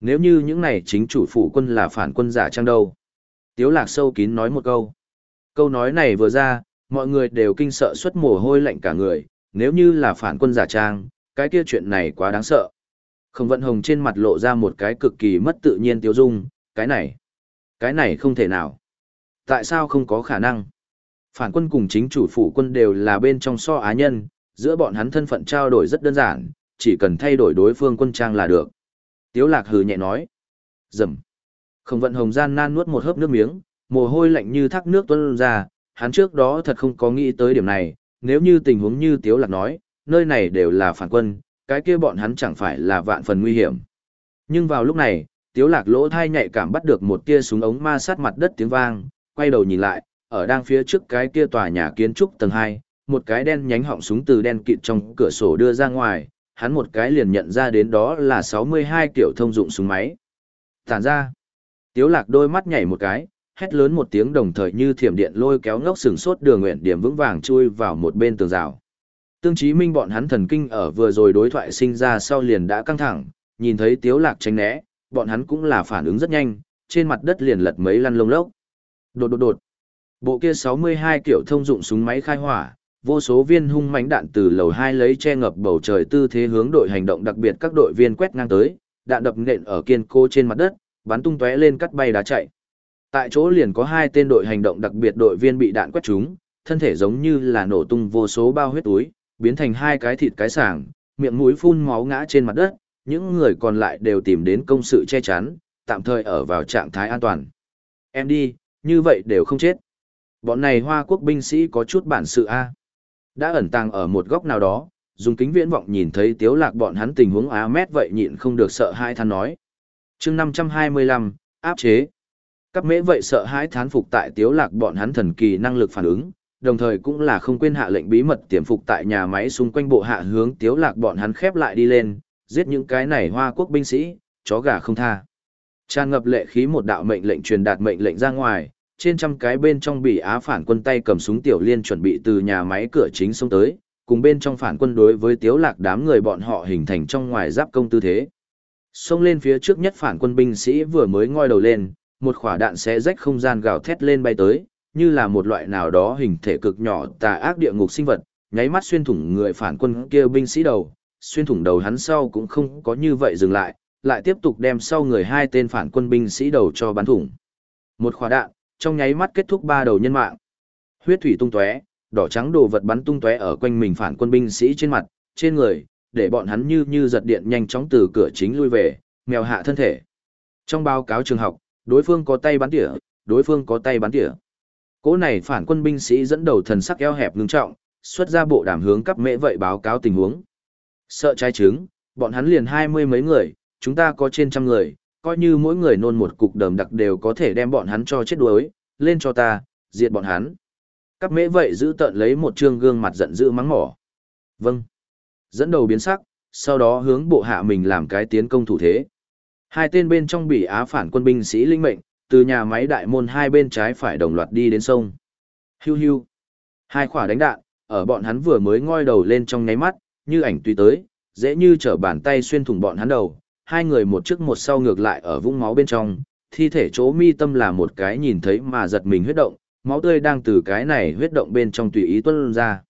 nếu như những này chính chủ phủ quân là phản quân giả trang đâu. Tiếu lạc sâu kín nói một câu. Câu nói này vừa ra, mọi người đều kinh sợ xuất mồ hôi lạnh cả người, nếu như là phản quân giả trang, cái kia chuyện này quá đáng sợ. Không vận hồng trên mặt lộ ra một cái cực kỳ mất tự nhiên tiêu dung, cái này, cái này không thể nào. Tại sao không có khả năng? Phản quân cùng chính chủ phủ quân đều là bên trong so á nhân, giữa bọn hắn thân phận trao đổi rất đơn giản, chỉ cần thay đổi đối phương quân trang là được. Tiếu lạc hừ nhẹ nói. Dầm. Không vận hồng gian nan nuốt một hớp nước miếng, mồ hôi lạnh như thác nước tuôn ra, hắn trước đó thật không có nghĩ tới điểm này, nếu như tình huống như Tiếu lạc nói, nơi này đều là phản quân, cái kia bọn hắn chẳng phải là vạn phần nguy hiểm. Nhưng vào lúc này, Tiếu Lạc lỗ thai nhạy cảm bắt được một tia súng ống ma sát mặt đất tiếng vang, quay đầu nhìn lại, ở đang phía trước cái kia tòa nhà kiến trúc tầng 2, một cái đen nhánh họng súng từ đen kịt trong cửa sổ đưa ra ngoài, hắn một cái liền nhận ra đến đó là 62 kiểu thông dụng súng máy. Tản ra, Tiếu Lạc đôi mắt nhảy một cái, hét lớn một tiếng đồng thời như thiểm điện lôi kéo ngốc sừng sốt đường nguyện điểm vững vàng chui vào một bên tường rào. Tương chí minh bọn hắn thần kinh ở vừa rồi đối thoại sinh ra sau liền đã căng thẳng, nhìn thấy tiếu lạc tránh né, bọn hắn cũng là phản ứng rất nhanh, trên mặt đất liền lật mấy lăn lông lốc. Đột đột đột. Bộ kia 62 kiểu thông dụng súng máy khai hỏa, vô số viên hung mãnh đạn từ lầu 2 lấy che ngập bầu trời tư thế hướng đội hành động đặc biệt các đội viên quét ngang tới, đạn đập nện ở kiên cố trên mặt đất, bắn tung tóe lên cắt bay đá chạy. Tại chỗ liền có hai tên đội hành động đặc biệt đội viên bị đạn quét trúng, thân thể giống như là nổ tung vô số bao huyết túi, biến thành hai cái thịt cái sảng, miệng mũi phun máu ngã trên mặt đất, những người còn lại đều tìm đến công sự che chắn, tạm thời ở vào trạng thái an toàn. Em đi, như vậy đều không chết. Bọn này Hoa Quốc binh sĩ có chút bản sự A. Đã ẩn tàng ở một góc nào đó, dùng kính viễn vọng nhìn thấy tiếu lạc bọn hắn tình huống á mét vậy nhịn không được sợ hai than nói. Trưng 525, áp chế. Các mễ vậy sợ hãi thán phục tại tiếu lạc bọn hắn thần kỳ năng lực phản ứng, đồng thời cũng là không quên hạ lệnh bí mật tiềm phục tại nhà máy xung quanh bộ hạ hướng tiếu lạc bọn hắn khép lại đi lên, giết những cái này hoa quốc binh sĩ, chó gà không tha. Tràn ngập lệ khí một đạo mệnh lệnh truyền đạt mệnh lệnh ra ngoài, trên trăm cái bên trong bị á phản quân tay cầm súng tiểu liên chuẩn bị từ nhà máy cửa chính xông tới, cùng bên trong phản quân đối với tiếu lạc đám người bọn họ hình thành trong ngoài giáp công tư thế. Xông lên phía trước nhất phản quân binh sĩ vừa mới ngoi đầu lên, một quả đạn sẽ rách không gian gào thét lên bay tới, như là một loại nào đó hình thể cực nhỏ tà ác địa ngục sinh vật, nháy mắt xuyên thủng người phản quân kia binh sĩ đầu, xuyên thủng đầu hắn sau cũng không có như vậy dừng lại, lại tiếp tục đem sau người hai tên phản quân binh sĩ đầu cho bắn thủng. Một quả đạn, trong nháy mắt kết thúc ba đầu nhân mạng. Huyết thủy tung tóe, đỏ trắng đồ vật bắn tung tóe ở quanh mình phản quân binh sĩ trên mặt, trên người, để bọn hắn như như giật điện nhanh chóng từ cửa chính lui về, mèo hạ thân thể. Trong báo cáo trường học, đối phương có tay bắn tỉa, đối phương có tay bắn tỉa. Cố này phản quân binh sĩ dẫn đầu thần sắc eo hẹp ngưng trọng, xuất ra bộ đàm hướng cấp mễ vậy báo cáo tình huống. Sợ trái trứng, bọn hắn liền hai mươi mấy người, chúng ta có trên trăm người, coi như mỗi người nôn một cục đờm đặc đều có thể đem bọn hắn cho chết đuối, lên cho ta, diệt bọn hắn. các mễ vậy giữ tận lấy một trương gương mặt giận dữ mắng mỏ. Vâng. Dẫn đầu biến sắc, sau đó hướng bộ hạ mình làm cái tiến công thủ thế. Hai tên bên trong bị á phản quân binh sĩ linh mệnh, từ nhà máy đại môn hai bên trái phải đồng loạt đi đến sông. Hiu hiu. Hai quả đánh đạn, ở bọn hắn vừa mới ngoi đầu lên trong nháy mắt, như ảnh tùy tới, dễ như trở bàn tay xuyên thủng bọn hắn đầu, hai người một trước một sau ngược lại ở vũng máu bên trong, thi thể chỗ mi tâm là một cái nhìn thấy mà giật mình huyết động, máu tươi đang từ cái này huyết động bên trong tùy ý tuôn ra.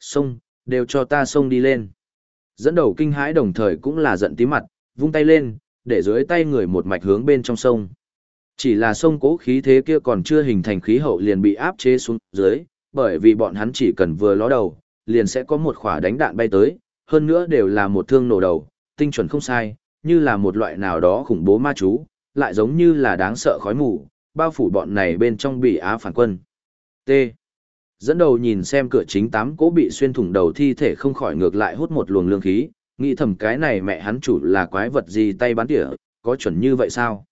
Sông, đều cho ta sông đi lên. Dẫn đầu kinh hãi đồng thời cũng là giận tí mặt, vung tay lên, để dưới tay người một mạch hướng bên trong sông. Chỉ là sông cố khí thế kia còn chưa hình thành khí hậu liền bị áp chế xuống dưới, bởi vì bọn hắn chỉ cần vừa ló đầu, liền sẽ có một khỏa đánh đạn bay tới, hơn nữa đều là một thương nổ đầu, tinh chuẩn không sai, như là một loại nào đó khủng bố ma chú, lại giống như là đáng sợ khói mù, bao phủ bọn này bên trong bị á phản quân. T. Dẫn đầu nhìn xem cửa chính tám cố bị xuyên thủng đầu thi thể không khỏi ngược lại hút một luồng lương khí, nghĩ thầm cái này mẹ hắn chủ là quái vật gì tay bắn tỉa, có chuẩn như vậy sao?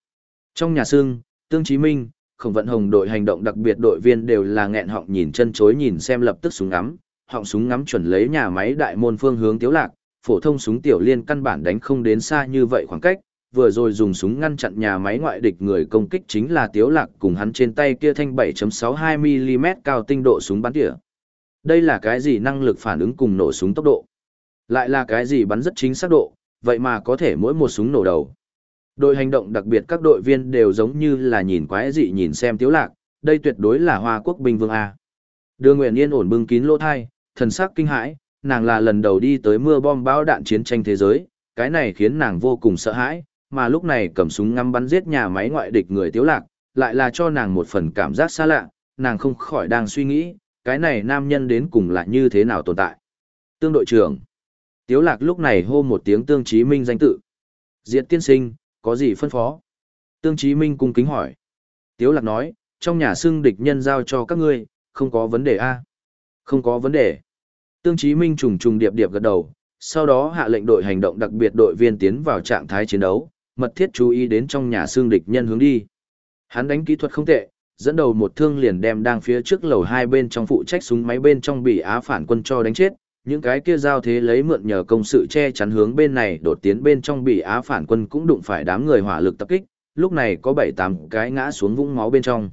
Trong nhà xương, Tương Chí Minh, Khổng Vận Hồng đội hành động đặc biệt đội viên đều là nghẹn họng nhìn chân chối nhìn xem lập tức súng ngắm, họng súng ngắm chuẩn lấy nhà máy đại môn phương hướng tiếu lạc, phổ thông súng tiểu liên căn bản đánh không đến xa như vậy khoảng cách, vừa rồi dùng súng ngăn chặn nhà máy ngoại địch người công kích chính là tiếu lạc cùng hắn trên tay kia thanh 7.62mm cao tinh độ súng bắn tỉa. Đây là cái gì năng lực phản ứng cùng nổ súng tốc độ? Lại là cái gì bắn rất chính xác độ, vậy mà có thể mỗi một súng nổ đầu. Đội hành động đặc biệt các đội viên đều giống như là nhìn quái dị nhìn xem tiếu lạc, đây tuyệt đối là hoa quốc binh vương A. Đưa Nguyễn Yên ổn bưng kín lỗ thai, thần sắc kinh hãi, nàng là lần đầu đi tới mưa bom bão đạn chiến tranh thế giới, cái này khiến nàng vô cùng sợ hãi, mà lúc này cầm súng ngắm bắn giết nhà máy ngoại địch người tiếu lạc, lại là cho nàng một phần cảm giác xa lạ, nàng không khỏi đang suy nghĩ, cái này nam nhân đến cùng là như thế nào tồn tại. Tương đội trưởng Tiếu lạc lúc này hô một tiếng tương chí minh danh tự. Diệt tiên sinh, có gì phân phó? Tương chí minh cung kính hỏi. Tiếu lạc nói, trong nhà xưng địch nhân giao cho các ngươi, không có vấn đề a Không có vấn đề. Tương chí minh trùng trùng điệp điệp gật đầu, sau đó hạ lệnh đội hành động đặc biệt đội viên tiến vào trạng thái chiến đấu, mật thiết chú ý đến trong nhà xương địch nhân hướng đi. Hắn đánh kỹ thuật không tệ, dẫn đầu một thương liền đem đang phía trước lầu hai bên trong phụ trách súng máy bên trong bị á phản quân cho đánh chết, những cái kia giao thế lấy mượn nhờ công sự che chắn hướng bên này đột tiến bên trong bị á phản quân cũng đụng phải đám người hỏa lực tập kích, lúc này có bảy tám cái ngã xuống vũng máu bên trong.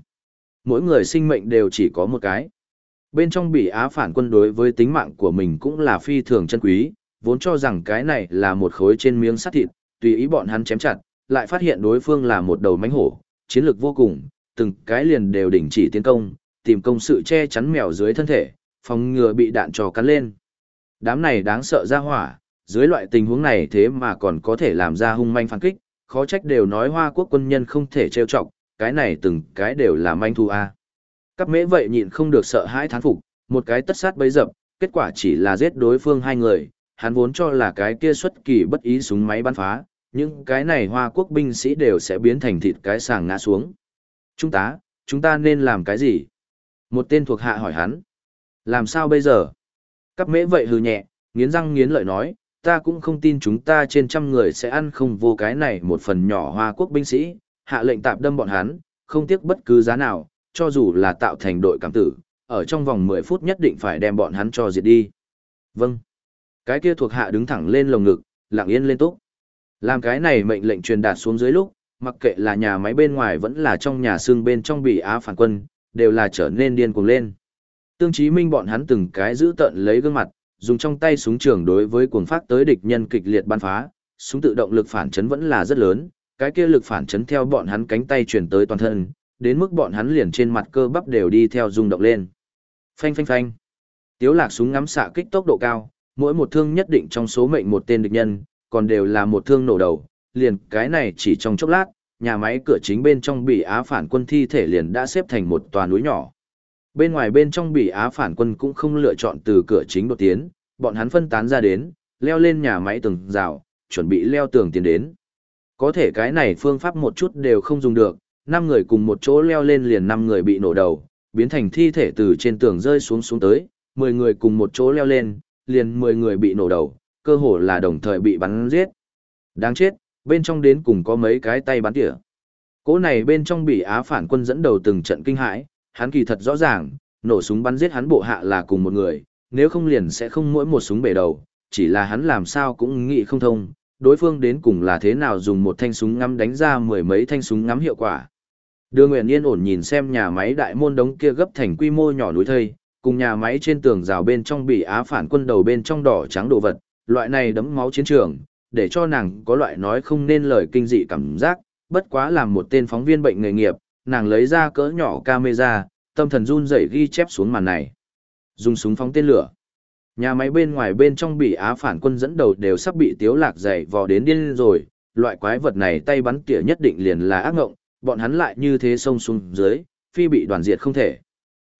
Mỗi người sinh mệnh đều chỉ có một cái. Bên trong bị á phản quân đối với tính mạng của mình cũng là phi thường chân quý, vốn cho rằng cái này là một khối trên miếng sắt thịt, tùy ý bọn hắn chém chặt, lại phát hiện đối phương là một đầu mánh hổ, chiến lược vô cùng, từng cái liền đều đình chỉ tiến công, tìm công sự che chắn mèo dưới thân thể, phòng ngừa bị đạn trò cắn lên. Đám này đáng sợ ra hỏa, dưới loại tình huống này thế mà còn có thể làm ra hung manh phản kích, khó trách đều nói hoa quốc quân nhân không thể trêu chọc, cái này từng cái đều là manh thu a. Các mễ vậy nhịn không được sợ hãi thán phục, một cái tất sát bấy dập, kết quả chỉ là giết đối phương hai người, hắn vốn cho là cái kia xuất kỳ bất ý súng máy bắn phá, những cái này hoa quốc binh sĩ đều sẽ biến thành thịt cái sàng ngã xuống. Chúng ta, chúng ta nên làm cái gì? Một tên thuộc hạ hỏi hắn. Làm sao bây giờ? các mễ vậy hừ nhẹ, nghiến răng nghiến lợi nói, ta cũng không tin chúng ta trên trăm người sẽ ăn không vô cái này một phần nhỏ hoa quốc binh sĩ, hạ lệnh tạm đâm bọn hắn, không tiếc bất cứ giá nào, cho dù là tạo thành đội cảm tử, ở trong vòng 10 phút nhất định phải đem bọn hắn cho diệt đi. Vâng. Cái kia thuộc hạ đứng thẳng lên lồng ngực, lặng yên lên túc. Làm cái này mệnh lệnh truyền đạt xuống dưới lúc, mặc kệ là nhà máy bên ngoài vẫn là trong nhà xương bên trong bị á phản quân, đều là trở nên điên cuồng lên. Tương Chí Minh bọn hắn từng cái giữ tận lấy gương mặt, dùng trong tay súng trường đối với cuồng phát tới địch nhân kịch liệt ban phá, súng tự động lực phản chấn vẫn là rất lớn, cái kia lực phản chấn theo bọn hắn cánh tay truyền tới toàn thân, đến mức bọn hắn liền trên mặt cơ bắp đều đi theo rung động lên. Phanh phanh phanh. Tiếu Lạc súng ngắm xạ kích tốc độ cao, mỗi một thương nhất định trong số mệnh một tên địch nhân, còn đều là một thương nổ đầu, liền cái này chỉ trong chốc lát, nhà máy cửa chính bên trong bị á phản quân thi thể liền đã xếp thành một tòa núi nhỏ. Bên ngoài bên trong bị á phản quân cũng không lựa chọn từ cửa chính đột tiến, bọn hắn phân tán ra đến, leo lên nhà máy tường rào, chuẩn bị leo tường tiến đến. Có thể cái này phương pháp một chút đều không dùng được, năm người cùng một chỗ leo lên liền năm người bị nổ đầu, biến thành thi thể từ trên tường rơi xuống xuống tới, 10 người cùng một chỗ leo lên, liền 10 người bị nổ đầu, cơ hồ là đồng thời bị bắn giết. Đáng chết, bên trong đến cùng có mấy cái tay bắn tỉa. Cỗ này bên trong bị Á phản quân dẫn đầu từng trận kinh hãi, hắn kỳ thật rõ ràng, nổ súng bắn giết hắn bộ hạ là cùng một người, nếu không liền sẽ không mỗi một súng bể đầu, chỉ là hắn làm sao cũng nghĩ không thông, đối phương đến cùng là thế nào dùng một thanh súng ngắm đánh ra mười mấy thanh súng ngắm hiệu quả. Đưa Nguyễn Yên ổn nhìn xem nhà máy đại môn đống kia gấp thành quy mô nhỏ núi thây, cùng nhà máy trên tường rào bên trong bị á phản quân đầu bên trong đỏ trắng đồ vật, loại này đấm máu chiến trường, để cho nàng có loại nói không nên lời kinh dị cảm giác, bất quá làm một tên phóng viên bệnh nghề nghiệp, nàng lấy ra cỡ nhỏ camera, tâm thần run rẩy ghi chép xuống màn này. Dùng súng phóng tên lửa. Nhà máy bên ngoài bên trong bị á phản quân dẫn đầu đều sắp bị tiếu lạc dày vò đến điên rồi, loại quái vật này tay bắn tỉa nhất định liền là ác ngộng, bọn hắn lại như thế xông xuống dưới, phi bị đoàn diệt không thể.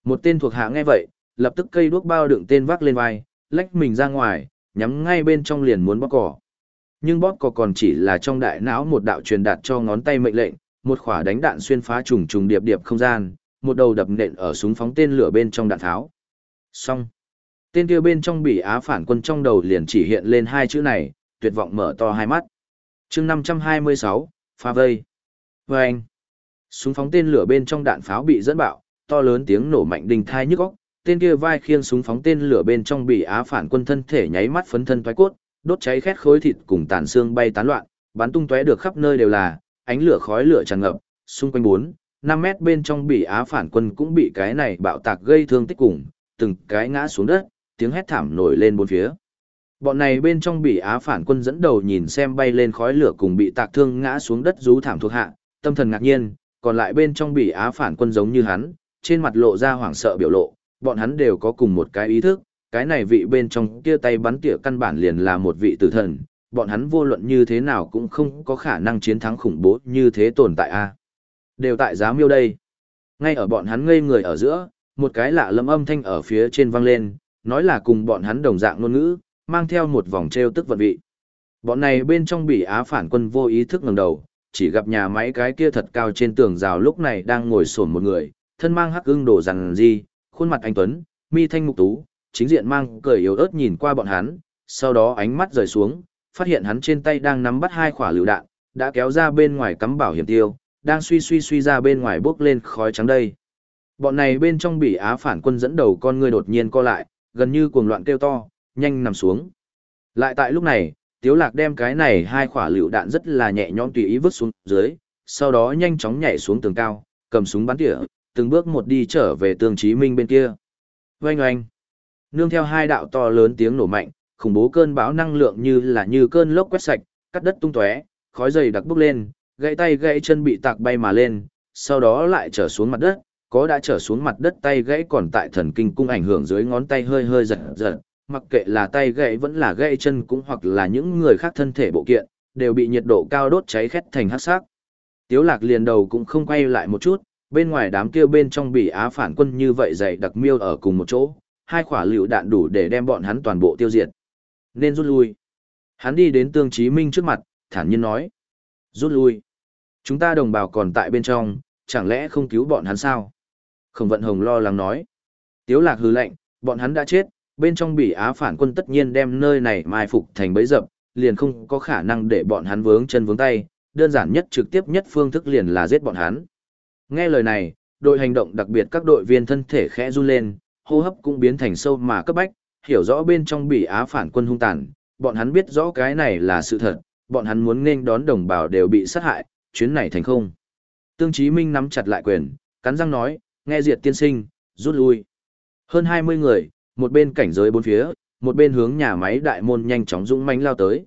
Một tên thuộc hạ nghe vậy, lập tức cây đuốc bao đựng tên vác lên vai, lách mình ra ngoài, nhắm ngay bên trong liền muốn bóp cỏ. Nhưng bóp cỏ còn chỉ là trong đại não một đạo truyền đạt cho ngón tay mệnh lệnh, một khỏa đánh đạn xuyên phá trùng trùng điệp điệp không gian, một đầu đập nện ở súng phóng tên lửa bên trong đạn tháo. Xong. Tên kia bên trong bị á phản quân trong đầu liền chỉ hiện lên hai chữ này, tuyệt vọng mở to hai mắt. chương 526, pha vây. Vâng. Súng phóng tên lửa bên trong đạn pháo bị dẫn bạo, to lớn tiếng nổ mạnh đình thai nhức óc, tên kia vai khiêng súng phóng tên lửa bên trong bị á phản quân thân thể nháy mắt phấn thân thoái cốt, đốt cháy khét khối thịt cùng tàn xương bay tán loạn, bắn tung tóe được khắp nơi đều là, ánh lửa khói lửa tràn ngập, xung quanh 4, 5 mét bên trong bị á phản quân cũng bị cái này bạo tạc gây thương tích cùng, từng cái ngã xuống đất, tiếng hét thảm nổi lên bốn phía. Bọn này bên trong bị á phản quân dẫn đầu nhìn xem bay lên khói lửa cùng bị tạc thương ngã xuống đất rú thảm thuộc hạ, tâm thần ngạc nhiên, còn lại bên trong bị á phản quân giống như hắn, trên mặt lộ ra hoảng sợ biểu lộ, bọn hắn đều có cùng một cái ý thức, cái này vị bên trong kia tay bắn tỉa căn bản liền là một vị tử thần, bọn hắn vô luận như thế nào cũng không có khả năng chiến thắng khủng bố như thế tồn tại a. Đều tại giá miêu đây. Ngay ở bọn hắn ngây người ở giữa, một cái lạ lâm âm thanh ở phía trên vang lên, nói là cùng bọn hắn đồng dạng ngôn ngữ, mang theo một vòng treo tức vận vị. Bọn này bên trong bị á phản quân vô ý thức ngẩng đầu, chỉ gặp nhà máy cái kia thật cao trên tường rào lúc này đang ngồi sổn một người, thân mang hắc ưng đồ rằng gì, khuôn mặt anh Tuấn, mi thanh mục tú, chính diện mang cười yếu ớt nhìn qua bọn hắn, sau đó ánh mắt rời xuống, phát hiện hắn trên tay đang nắm bắt hai quả lựu đạn, đã kéo ra bên ngoài cắm bảo hiểm tiêu, đang suy suy suy ra bên ngoài bốc lên khói trắng đây. Bọn này bên trong bị á phản quân dẫn đầu con người đột nhiên co lại, gần như cuồng loạn kêu to, nhanh nằm xuống. Lại tại lúc này, Tiếu Lạc đem cái này hai quả lựu đạn rất là nhẹ nhõm tùy ý vứt xuống dưới, sau đó nhanh chóng nhảy xuống tường cao, cầm súng bắn tỉa, từng bước một đi trở về tương chí minh bên kia. Oanh oanh. Nương theo hai đạo to lớn tiếng nổ mạnh, khủng bố cơn bão năng lượng như là như cơn lốc quét sạch, cắt đất tung tóe, khói dày đặc bốc lên, gãy tay gãy chân bị tạc bay mà lên, sau đó lại trở xuống mặt đất, có đã trở xuống mặt đất tay gãy còn tại thần kinh cung ảnh hưởng dưới ngón tay hơi hơi giật giật, mặc kệ là tay gãy vẫn là gãy chân cũng hoặc là những người khác thân thể bộ kiện, đều bị nhiệt độ cao đốt cháy khét thành hắc sắc. Tiếu lạc liền đầu cũng không quay lại một chút, bên ngoài đám kia bên trong bị á phản quân như vậy dày đặc miêu ở cùng một chỗ, hai quả lựu đạn đủ để đem bọn hắn toàn bộ tiêu diệt. Nên rút lui. Hắn đi đến Tương Chí Minh trước mặt, thản nhiên nói. Rút lui. Chúng ta đồng bào còn tại bên trong, chẳng lẽ không cứu bọn hắn sao? Khổng vận hồng lo lắng nói. Tiếu lạc hừ lạnh, bọn hắn đã chết, bên trong bị á phản quân tất nhiên đem nơi này mai phục thành bấy dập, liền không có khả năng để bọn hắn vướng chân vướng tay, đơn giản nhất trực tiếp nhất phương thức liền là giết bọn hắn. Nghe lời này, đội hành động đặc biệt các đội viên thân thể khẽ run lên, hô hấp cũng biến thành sâu mà cấp bách, hiểu rõ bên trong bị á phản quân hung tàn, bọn hắn biết rõ cái này là sự thật, bọn hắn muốn nên đón đồng bào đều bị sát hại, chuyến này thành không. Tương Chí Minh nắm chặt lại quyền, cắn răng nói, nghe diệt tiên sinh, rút lui. Hơn 20 người, một bên cảnh giới bốn phía, một bên hướng nhà máy đại môn nhanh chóng dũng mãnh lao tới.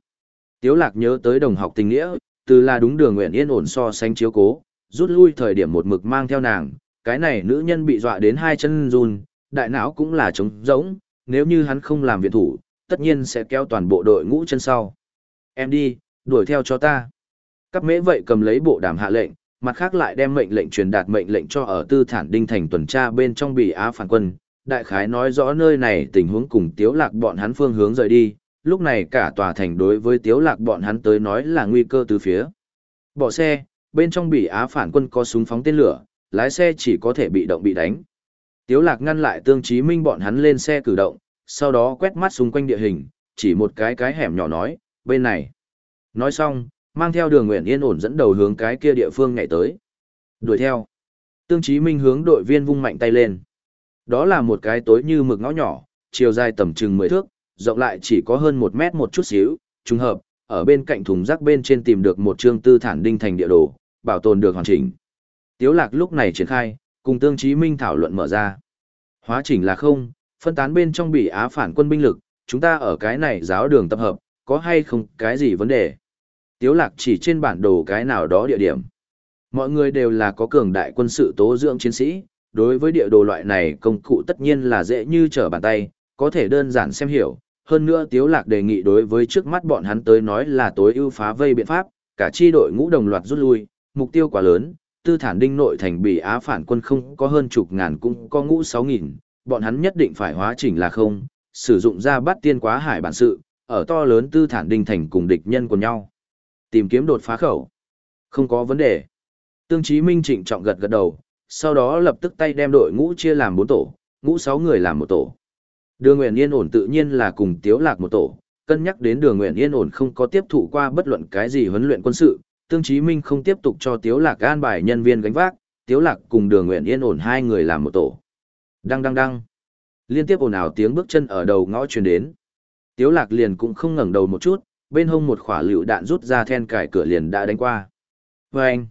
Tiếu lạc nhớ tới đồng học tình nghĩa, từ là đúng đường nguyện yên ổn so sánh chiếu cố, rút lui thời điểm một mực mang theo nàng, cái này nữ nhân bị dọa đến hai chân run, đại não cũng là trống rỗng, nếu như hắn không làm viện thủ, tất nhiên sẽ kéo toàn bộ đội ngũ chân sau. Em đi, đuổi theo cho ta. Các mễ vậy cầm lấy bộ đàm hạ lệnh, mặt khác lại đem mệnh lệnh truyền đạt mệnh lệnh cho ở tư thản đinh thành tuần tra bên trong bị á phản quân. Đại khái nói rõ nơi này tình huống cùng tiếu lạc bọn hắn phương hướng rời đi, lúc này cả tòa thành đối với tiếu lạc bọn hắn tới nói là nguy cơ từ phía. Bỏ xe, bên trong bị á phản quân có súng phóng tên lửa, lái xe chỉ có thể bị động bị đánh. Tiếu lạc ngăn lại tương chí minh bọn hắn lên xe cử động, sau đó quét mắt xung quanh địa hình, chỉ một cái cái hẻm nhỏ nói, bên này. Nói xong, mang theo đường nguyện yên ổn dẫn đầu hướng cái kia địa phương ngày tới. Đuổi theo. Tương chí minh hướng đội viên vung mạnh tay lên. Đó là một cái tối như mực ngõ nhỏ, chiều dài tầm chừng 10 thước, rộng lại chỉ có hơn một mét một chút xíu, trùng hợp, ở bên cạnh thùng rác bên trên tìm được một chương tư thản đinh thành địa đồ, bảo tồn được hoàn chỉnh. Tiếu lạc lúc này triển khai, cùng tương chí minh thảo luận mở ra. Hóa chỉnh là không, phân tán bên trong bị á phản quân binh lực, chúng ta ở cái này giáo đường tập hợp, có hay không cái gì vấn đề. Tiếu lạc chỉ trên bản đồ cái nào đó địa điểm. Mọi người đều là có cường đại quân sự tố dưỡng chiến sĩ, đối với địa đồ loại này công cụ tất nhiên là dễ như trở bàn tay, có thể đơn giản xem hiểu. Hơn nữa Tiếu Lạc đề nghị đối với trước mắt bọn hắn tới nói là tối ưu phá vây biện pháp, cả chi đội ngũ đồng loạt rút lui, mục tiêu quá lớn, tư thản đinh nội thành bị á phản quân không có hơn chục ngàn cũng có ngũ sáu nghìn, bọn hắn nhất định phải hóa chỉnh là không, sử dụng ra bắt tiên quá hải bản sự, ở to lớn tư thản đinh thành cùng địch nhân của nhau. Tìm kiếm đột phá khẩu. Không có vấn đề. Tương Chí Minh trịnh trọng gật gật đầu, sau đó lập tức tay đem đội ngũ chia làm bốn tổ, ngũ sáu người làm một tổ. Đường Nguyện Yên ổn tự nhiên là cùng Tiếu Lạc một tổ, cân nhắc đến Đường Nguyện Yên ổn không có tiếp thụ qua bất luận cái gì huấn luyện quân sự, Tương Chí Minh không tiếp tục cho Tiếu Lạc an bài nhân viên gánh vác, Tiếu Lạc cùng Đường Nguyện Yên ổn hai người làm một tổ. Đăng đăng đăng. Liên tiếp ồn ào tiếng bước chân ở đầu ngõ truyền đến. Tiếu Lạc liền cũng không ngẩng đầu một chút, bên hông một quả lựu đạn rút ra then cài cửa liền đã đánh qua. Vâng!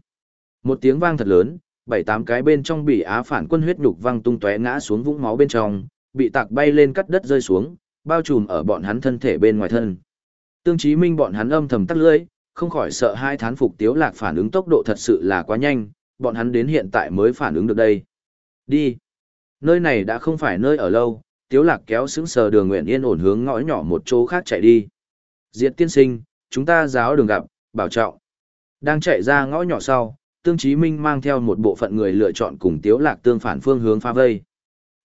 Một tiếng vang thật lớn, bảy tám cái bên trong bị á phản quân huyết nhục văng tung tóe ngã xuống vũng máu bên trong, bị tạc bay lên cắt đất rơi xuống, bao trùm ở bọn hắn thân thể bên ngoài thân. Tương Chí Minh bọn hắn âm thầm tắt lưỡi, không khỏi sợ hai thán phục Tiếu Lạc phản ứng tốc độ thật sự là quá nhanh, bọn hắn đến hiện tại mới phản ứng được đây. Đi! Nơi này đã không phải nơi ở lâu, Tiếu Lạc kéo sững sờ đường nguyện yên ổn hướng ngõ nhỏ một chỗ khác chạy đi. Diệt tiên sinh, chúng ta giáo đường gặp, bảo trọng. Đang chạy ra ngõ nhỏ sau, Tương Chí Minh mang theo một bộ phận người lựa chọn cùng Tiếu Lạc tương phản phương hướng pha vây.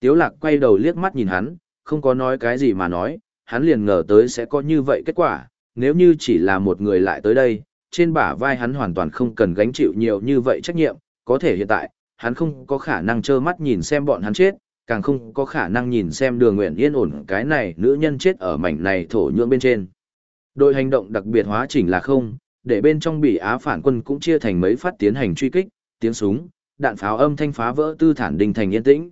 Tiếu Lạc quay đầu liếc mắt nhìn hắn, không có nói cái gì mà nói, hắn liền ngờ tới sẽ có như vậy kết quả, nếu như chỉ là một người lại tới đây, trên bả vai hắn hoàn toàn không cần gánh chịu nhiều như vậy trách nhiệm, có thể hiện tại, hắn không có khả năng trơ mắt nhìn xem bọn hắn chết, càng không có khả năng nhìn xem đường nguyện yên ổn cái này nữ nhân chết ở mảnh này thổ nhưỡng bên trên. Đội hành động đặc biệt hóa chỉnh là không, để bên trong bị á phản quân cũng chia thành mấy phát tiến hành truy kích, tiếng súng, đạn pháo âm thanh phá vỡ tư thản đình thành yên tĩnh.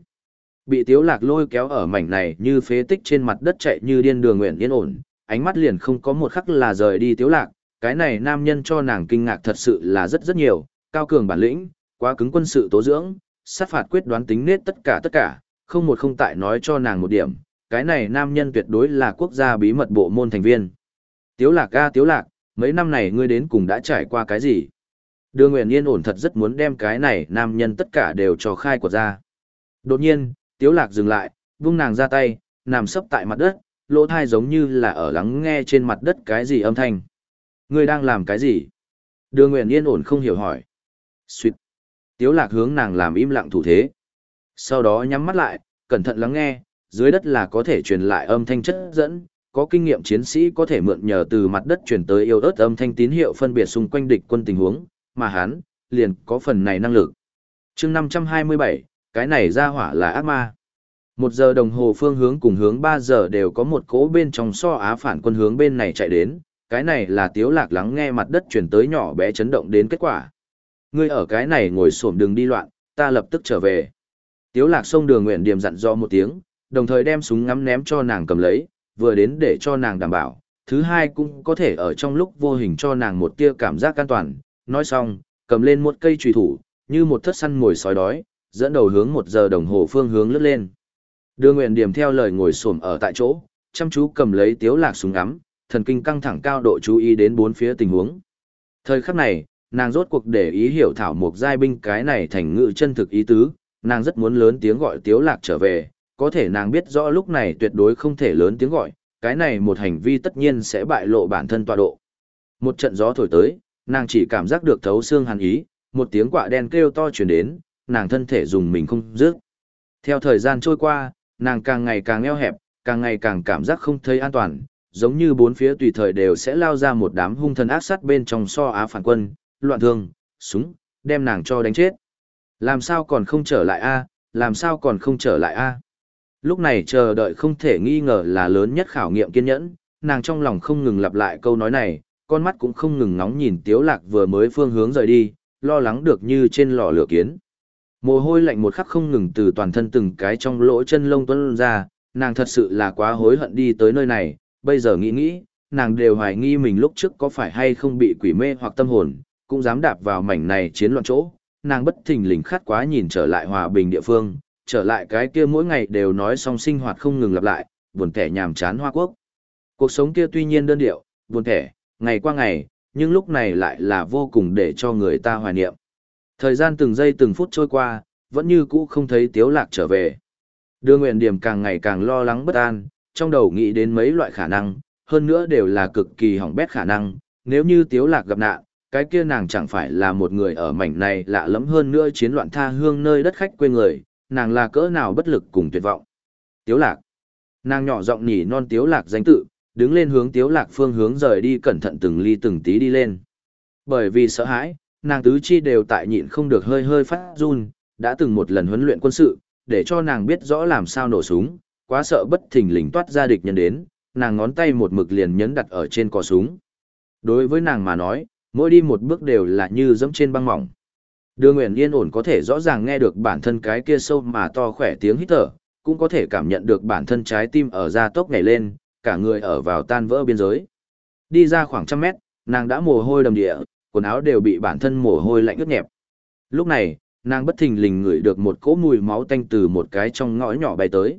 Bị tiếu lạc lôi kéo ở mảnh này như phế tích trên mặt đất chạy như điên đường nguyện yên ổn, ánh mắt liền không có một khắc là rời đi tiếu lạc, cái này nam nhân cho nàng kinh ngạc thật sự là rất rất nhiều, cao cường bản lĩnh, quá cứng quân sự tố dưỡng, sát phạt quyết đoán tính nết tất cả tất cả, không một không tại nói cho nàng một điểm, cái này nam nhân tuyệt đối là quốc gia bí mật bộ môn thành viên. Tiếu lạc ca tiếu lạc, mấy năm này ngươi đến cùng đã trải qua cái gì? Đưa Nguyễn Yên ổn thật rất muốn đem cái này nam nhân tất cả đều cho khai của ra. Đột nhiên, tiếu lạc dừng lại, vung nàng ra tay, nằm sấp tại mặt đất, lỗ tai giống như là ở lắng nghe trên mặt đất cái gì âm thanh. Ngươi đang làm cái gì? Đưa Nguyễn Yên ổn không hiểu hỏi. Xuyệt. Tiếu lạc hướng nàng làm im lặng thủ thế. Sau đó nhắm mắt lại, cẩn thận lắng nghe, dưới đất là có thể truyền lại âm thanh chất dẫn, có kinh nghiệm chiến sĩ có thể mượn nhờ từ mặt đất truyền tới yêu ớt âm thanh tín hiệu phân biệt xung quanh địch quân tình huống, mà hắn, liền có phần này năng lực. chương 527, cái này ra hỏa là ác ma. Một giờ đồng hồ phương hướng cùng hướng 3 giờ đều có một cỗ bên trong so á phản quân hướng bên này chạy đến, cái này là tiếu lạc lắng nghe mặt đất truyền tới nhỏ bé chấn động đến kết quả. Ngươi ở cái này ngồi xổm đường đi loạn, ta lập tức trở về. Tiếu lạc sông đường nguyện điểm dặn do một tiếng, đồng thời đem súng ngắm ném cho nàng cầm lấy, vừa đến để cho nàng đảm bảo, thứ hai cũng có thể ở trong lúc vô hình cho nàng một tia cảm giác an toàn. Nói xong, cầm lên một cây trùy thủ, như một thất săn mồi sói đói, dẫn đầu hướng một giờ đồng hồ phương hướng lướt lên. đưa nguyện điểm theo lời ngồi xổm ở tại chỗ, chăm chú cầm lấy tiếu lạc súng ngắm, thần kinh căng thẳng cao độ chú ý đến bốn phía tình huống. Thời khắc này, nàng rốt cuộc để ý hiểu thảo mục giai binh cái này thành ngữ chân thực ý tứ, nàng rất muốn lớn tiếng gọi tiếu lạc trở về, có thể nàng biết rõ lúc này tuyệt đối không thể lớn tiếng gọi, cái này một hành vi tất nhiên sẽ bại lộ bản thân tọa độ. Một trận gió thổi tới, nàng chỉ cảm giác được thấu xương hàn ý, một tiếng quạ đen kêu to truyền đến, nàng thân thể dùng mình không dứt. Theo thời gian trôi qua, nàng càng ngày càng eo hẹp, càng ngày càng cảm giác không thấy an toàn, giống như bốn phía tùy thời đều sẽ lao ra một đám hung thần ác sát bên trong so á phản quân, loạn thương, súng, đem nàng cho đánh chết. Làm sao còn không trở lại a? làm sao còn không trở lại a? Lúc này chờ đợi không thể nghi ngờ là lớn nhất khảo nghiệm kiên nhẫn, nàng trong lòng không ngừng lặp lại câu nói này, con mắt cũng không ngừng nóng nhìn Tiếu Lạc vừa mới phương hướng rời đi, lo lắng được như trên lò lửa kiến. Mồ hôi lạnh một khắc không ngừng từ toàn thân từng cái trong lỗ chân lông tuôn ra, nàng thật sự là quá hối hận đi tới nơi này, bây giờ nghĩ nghĩ, nàng đều hoài nghi mình lúc trước có phải hay không bị quỷ mê hoặc tâm hồn, cũng dám đạp vào mảnh này chiến loạn chỗ, nàng bất thình lình khát quá nhìn trở lại hòa bình địa phương, trở lại cái kia mỗi ngày đều nói xong sinh hoạt không ngừng lặp lại, buồn kẻ nhàm chán hoa quốc. Cuộc sống kia tuy nhiên đơn điệu, buồn kẻ, ngày qua ngày, nhưng lúc này lại là vô cùng để cho người ta hoài niệm. Thời gian từng giây từng phút trôi qua, vẫn như cũ không thấy tiếu lạc trở về. Đưa nguyện điểm càng ngày càng lo lắng bất an, trong đầu nghĩ đến mấy loại khả năng, hơn nữa đều là cực kỳ hỏng bét khả năng, nếu như tiếu lạc gặp nạn, cái kia nàng chẳng phải là một người ở mảnh này lạ lẫm hơn nữa chiến loạn tha hương nơi đất khách quê người, nàng là cỡ nào bất lực cùng tuyệt vọng. Tiếu lạc. Nàng nhỏ giọng nhỉ non tiếu lạc danh tự, đứng lên hướng tiếu lạc phương hướng rời đi cẩn thận từng ly từng tí đi lên. Bởi vì sợ hãi, nàng tứ chi đều tại nhịn không được hơi hơi phát run, đã từng một lần huấn luyện quân sự, để cho nàng biết rõ làm sao nổ súng, quá sợ bất thình lình toát ra địch nhân đến, nàng ngón tay một mực liền nhấn đặt ở trên cò súng. Đối với nàng mà nói, mỗi đi một bước đều là như dẫm trên băng mỏng. Đưa Nguyễn Yên ổn có thể rõ ràng nghe được bản thân cái kia sâu mà to khỏe tiếng hít thở, cũng có thể cảm nhận được bản thân trái tim ở da tốc nhảy lên, cả người ở vào tan vỡ biên giới. Đi ra khoảng trăm mét, nàng đã mồ hôi đầm địa, quần áo đều bị bản thân mồ hôi lạnh ướt nhẹp. Lúc này, nàng bất thình lình ngửi được một cỗ mùi máu tanh từ một cái trong ngõ nhỏ bay tới.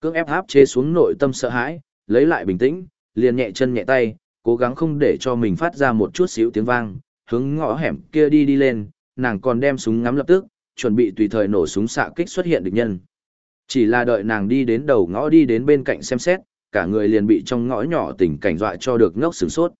Cưỡng ép áp chế xuống nội tâm sợ hãi, lấy lại bình tĩnh, liền nhẹ chân nhẹ tay, cố gắng không để cho mình phát ra một chút xíu tiếng vang, hướng ngõ hẻm kia đi đi lên, nàng còn đem súng ngắm lập tức, chuẩn bị tùy thời nổ súng xạ kích xuất hiện địch nhân. Chỉ là đợi nàng đi đến đầu ngõ đi đến bên cạnh xem xét, cả người liền bị trong ngõ nhỏ tình cảnh dọa cho được ngốc sửng sốt.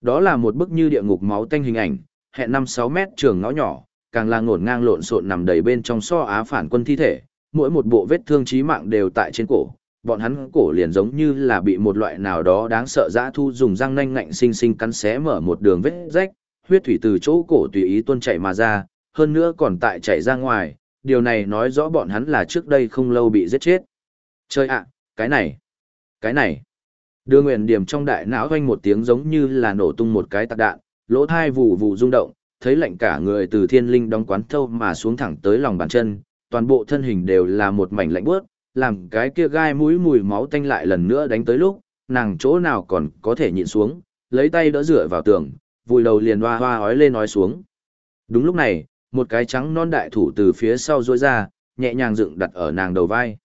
Đó là một bức như địa ngục máu tanh hình ảnh, hẹn 5-6 mét trường ngõ nhỏ, càng là ngổn ngang lộn xộn nằm đầy bên trong so á phản quân thi thể, mỗi một bộ vết thương chí mạng đều tại trên cổ, bọn hắn cổ liền giống như là bị một loại nào đó đáng sợ dã thu dùng răng nanh ngạnh sinh sinh cắn xé mở một đường vết rách, huyết thủy từ chỗ cổ tùy ý tuôn chảy mà ra, hơn nữa còn tại chảy ra ngoài, điều này nói rõ bọn hắn là trước đây không lâu bị giết chết. Chơi ạ, cái này, cái này. Đưa nguyện điểm trong đại não hoanh một tiếng giống như là nổ tung một cái tạc đạn, lỗ thai vụ vụ rung động, thấy lạnh cả người từ thiên linh đóng quán thâu mà xuống thẳng tới lòng bàn chân, toàn bộ thân hình đều là một mảnh lạnh bước, làm cái kia gai mũi mùi máu tanh lại lần nữa đánh tới lúc, nàng chỗ nào còn có thể nhịn xuống, lấy tay đỡ rửa vào tường, vùi đầu liền hoa hoa ói lên nói xuống. Đúng lúc này, một cái trắng non đại thủ từ phía sau rôi ra, nhẹ nhàng dựng đặt ở nàng đầu vai.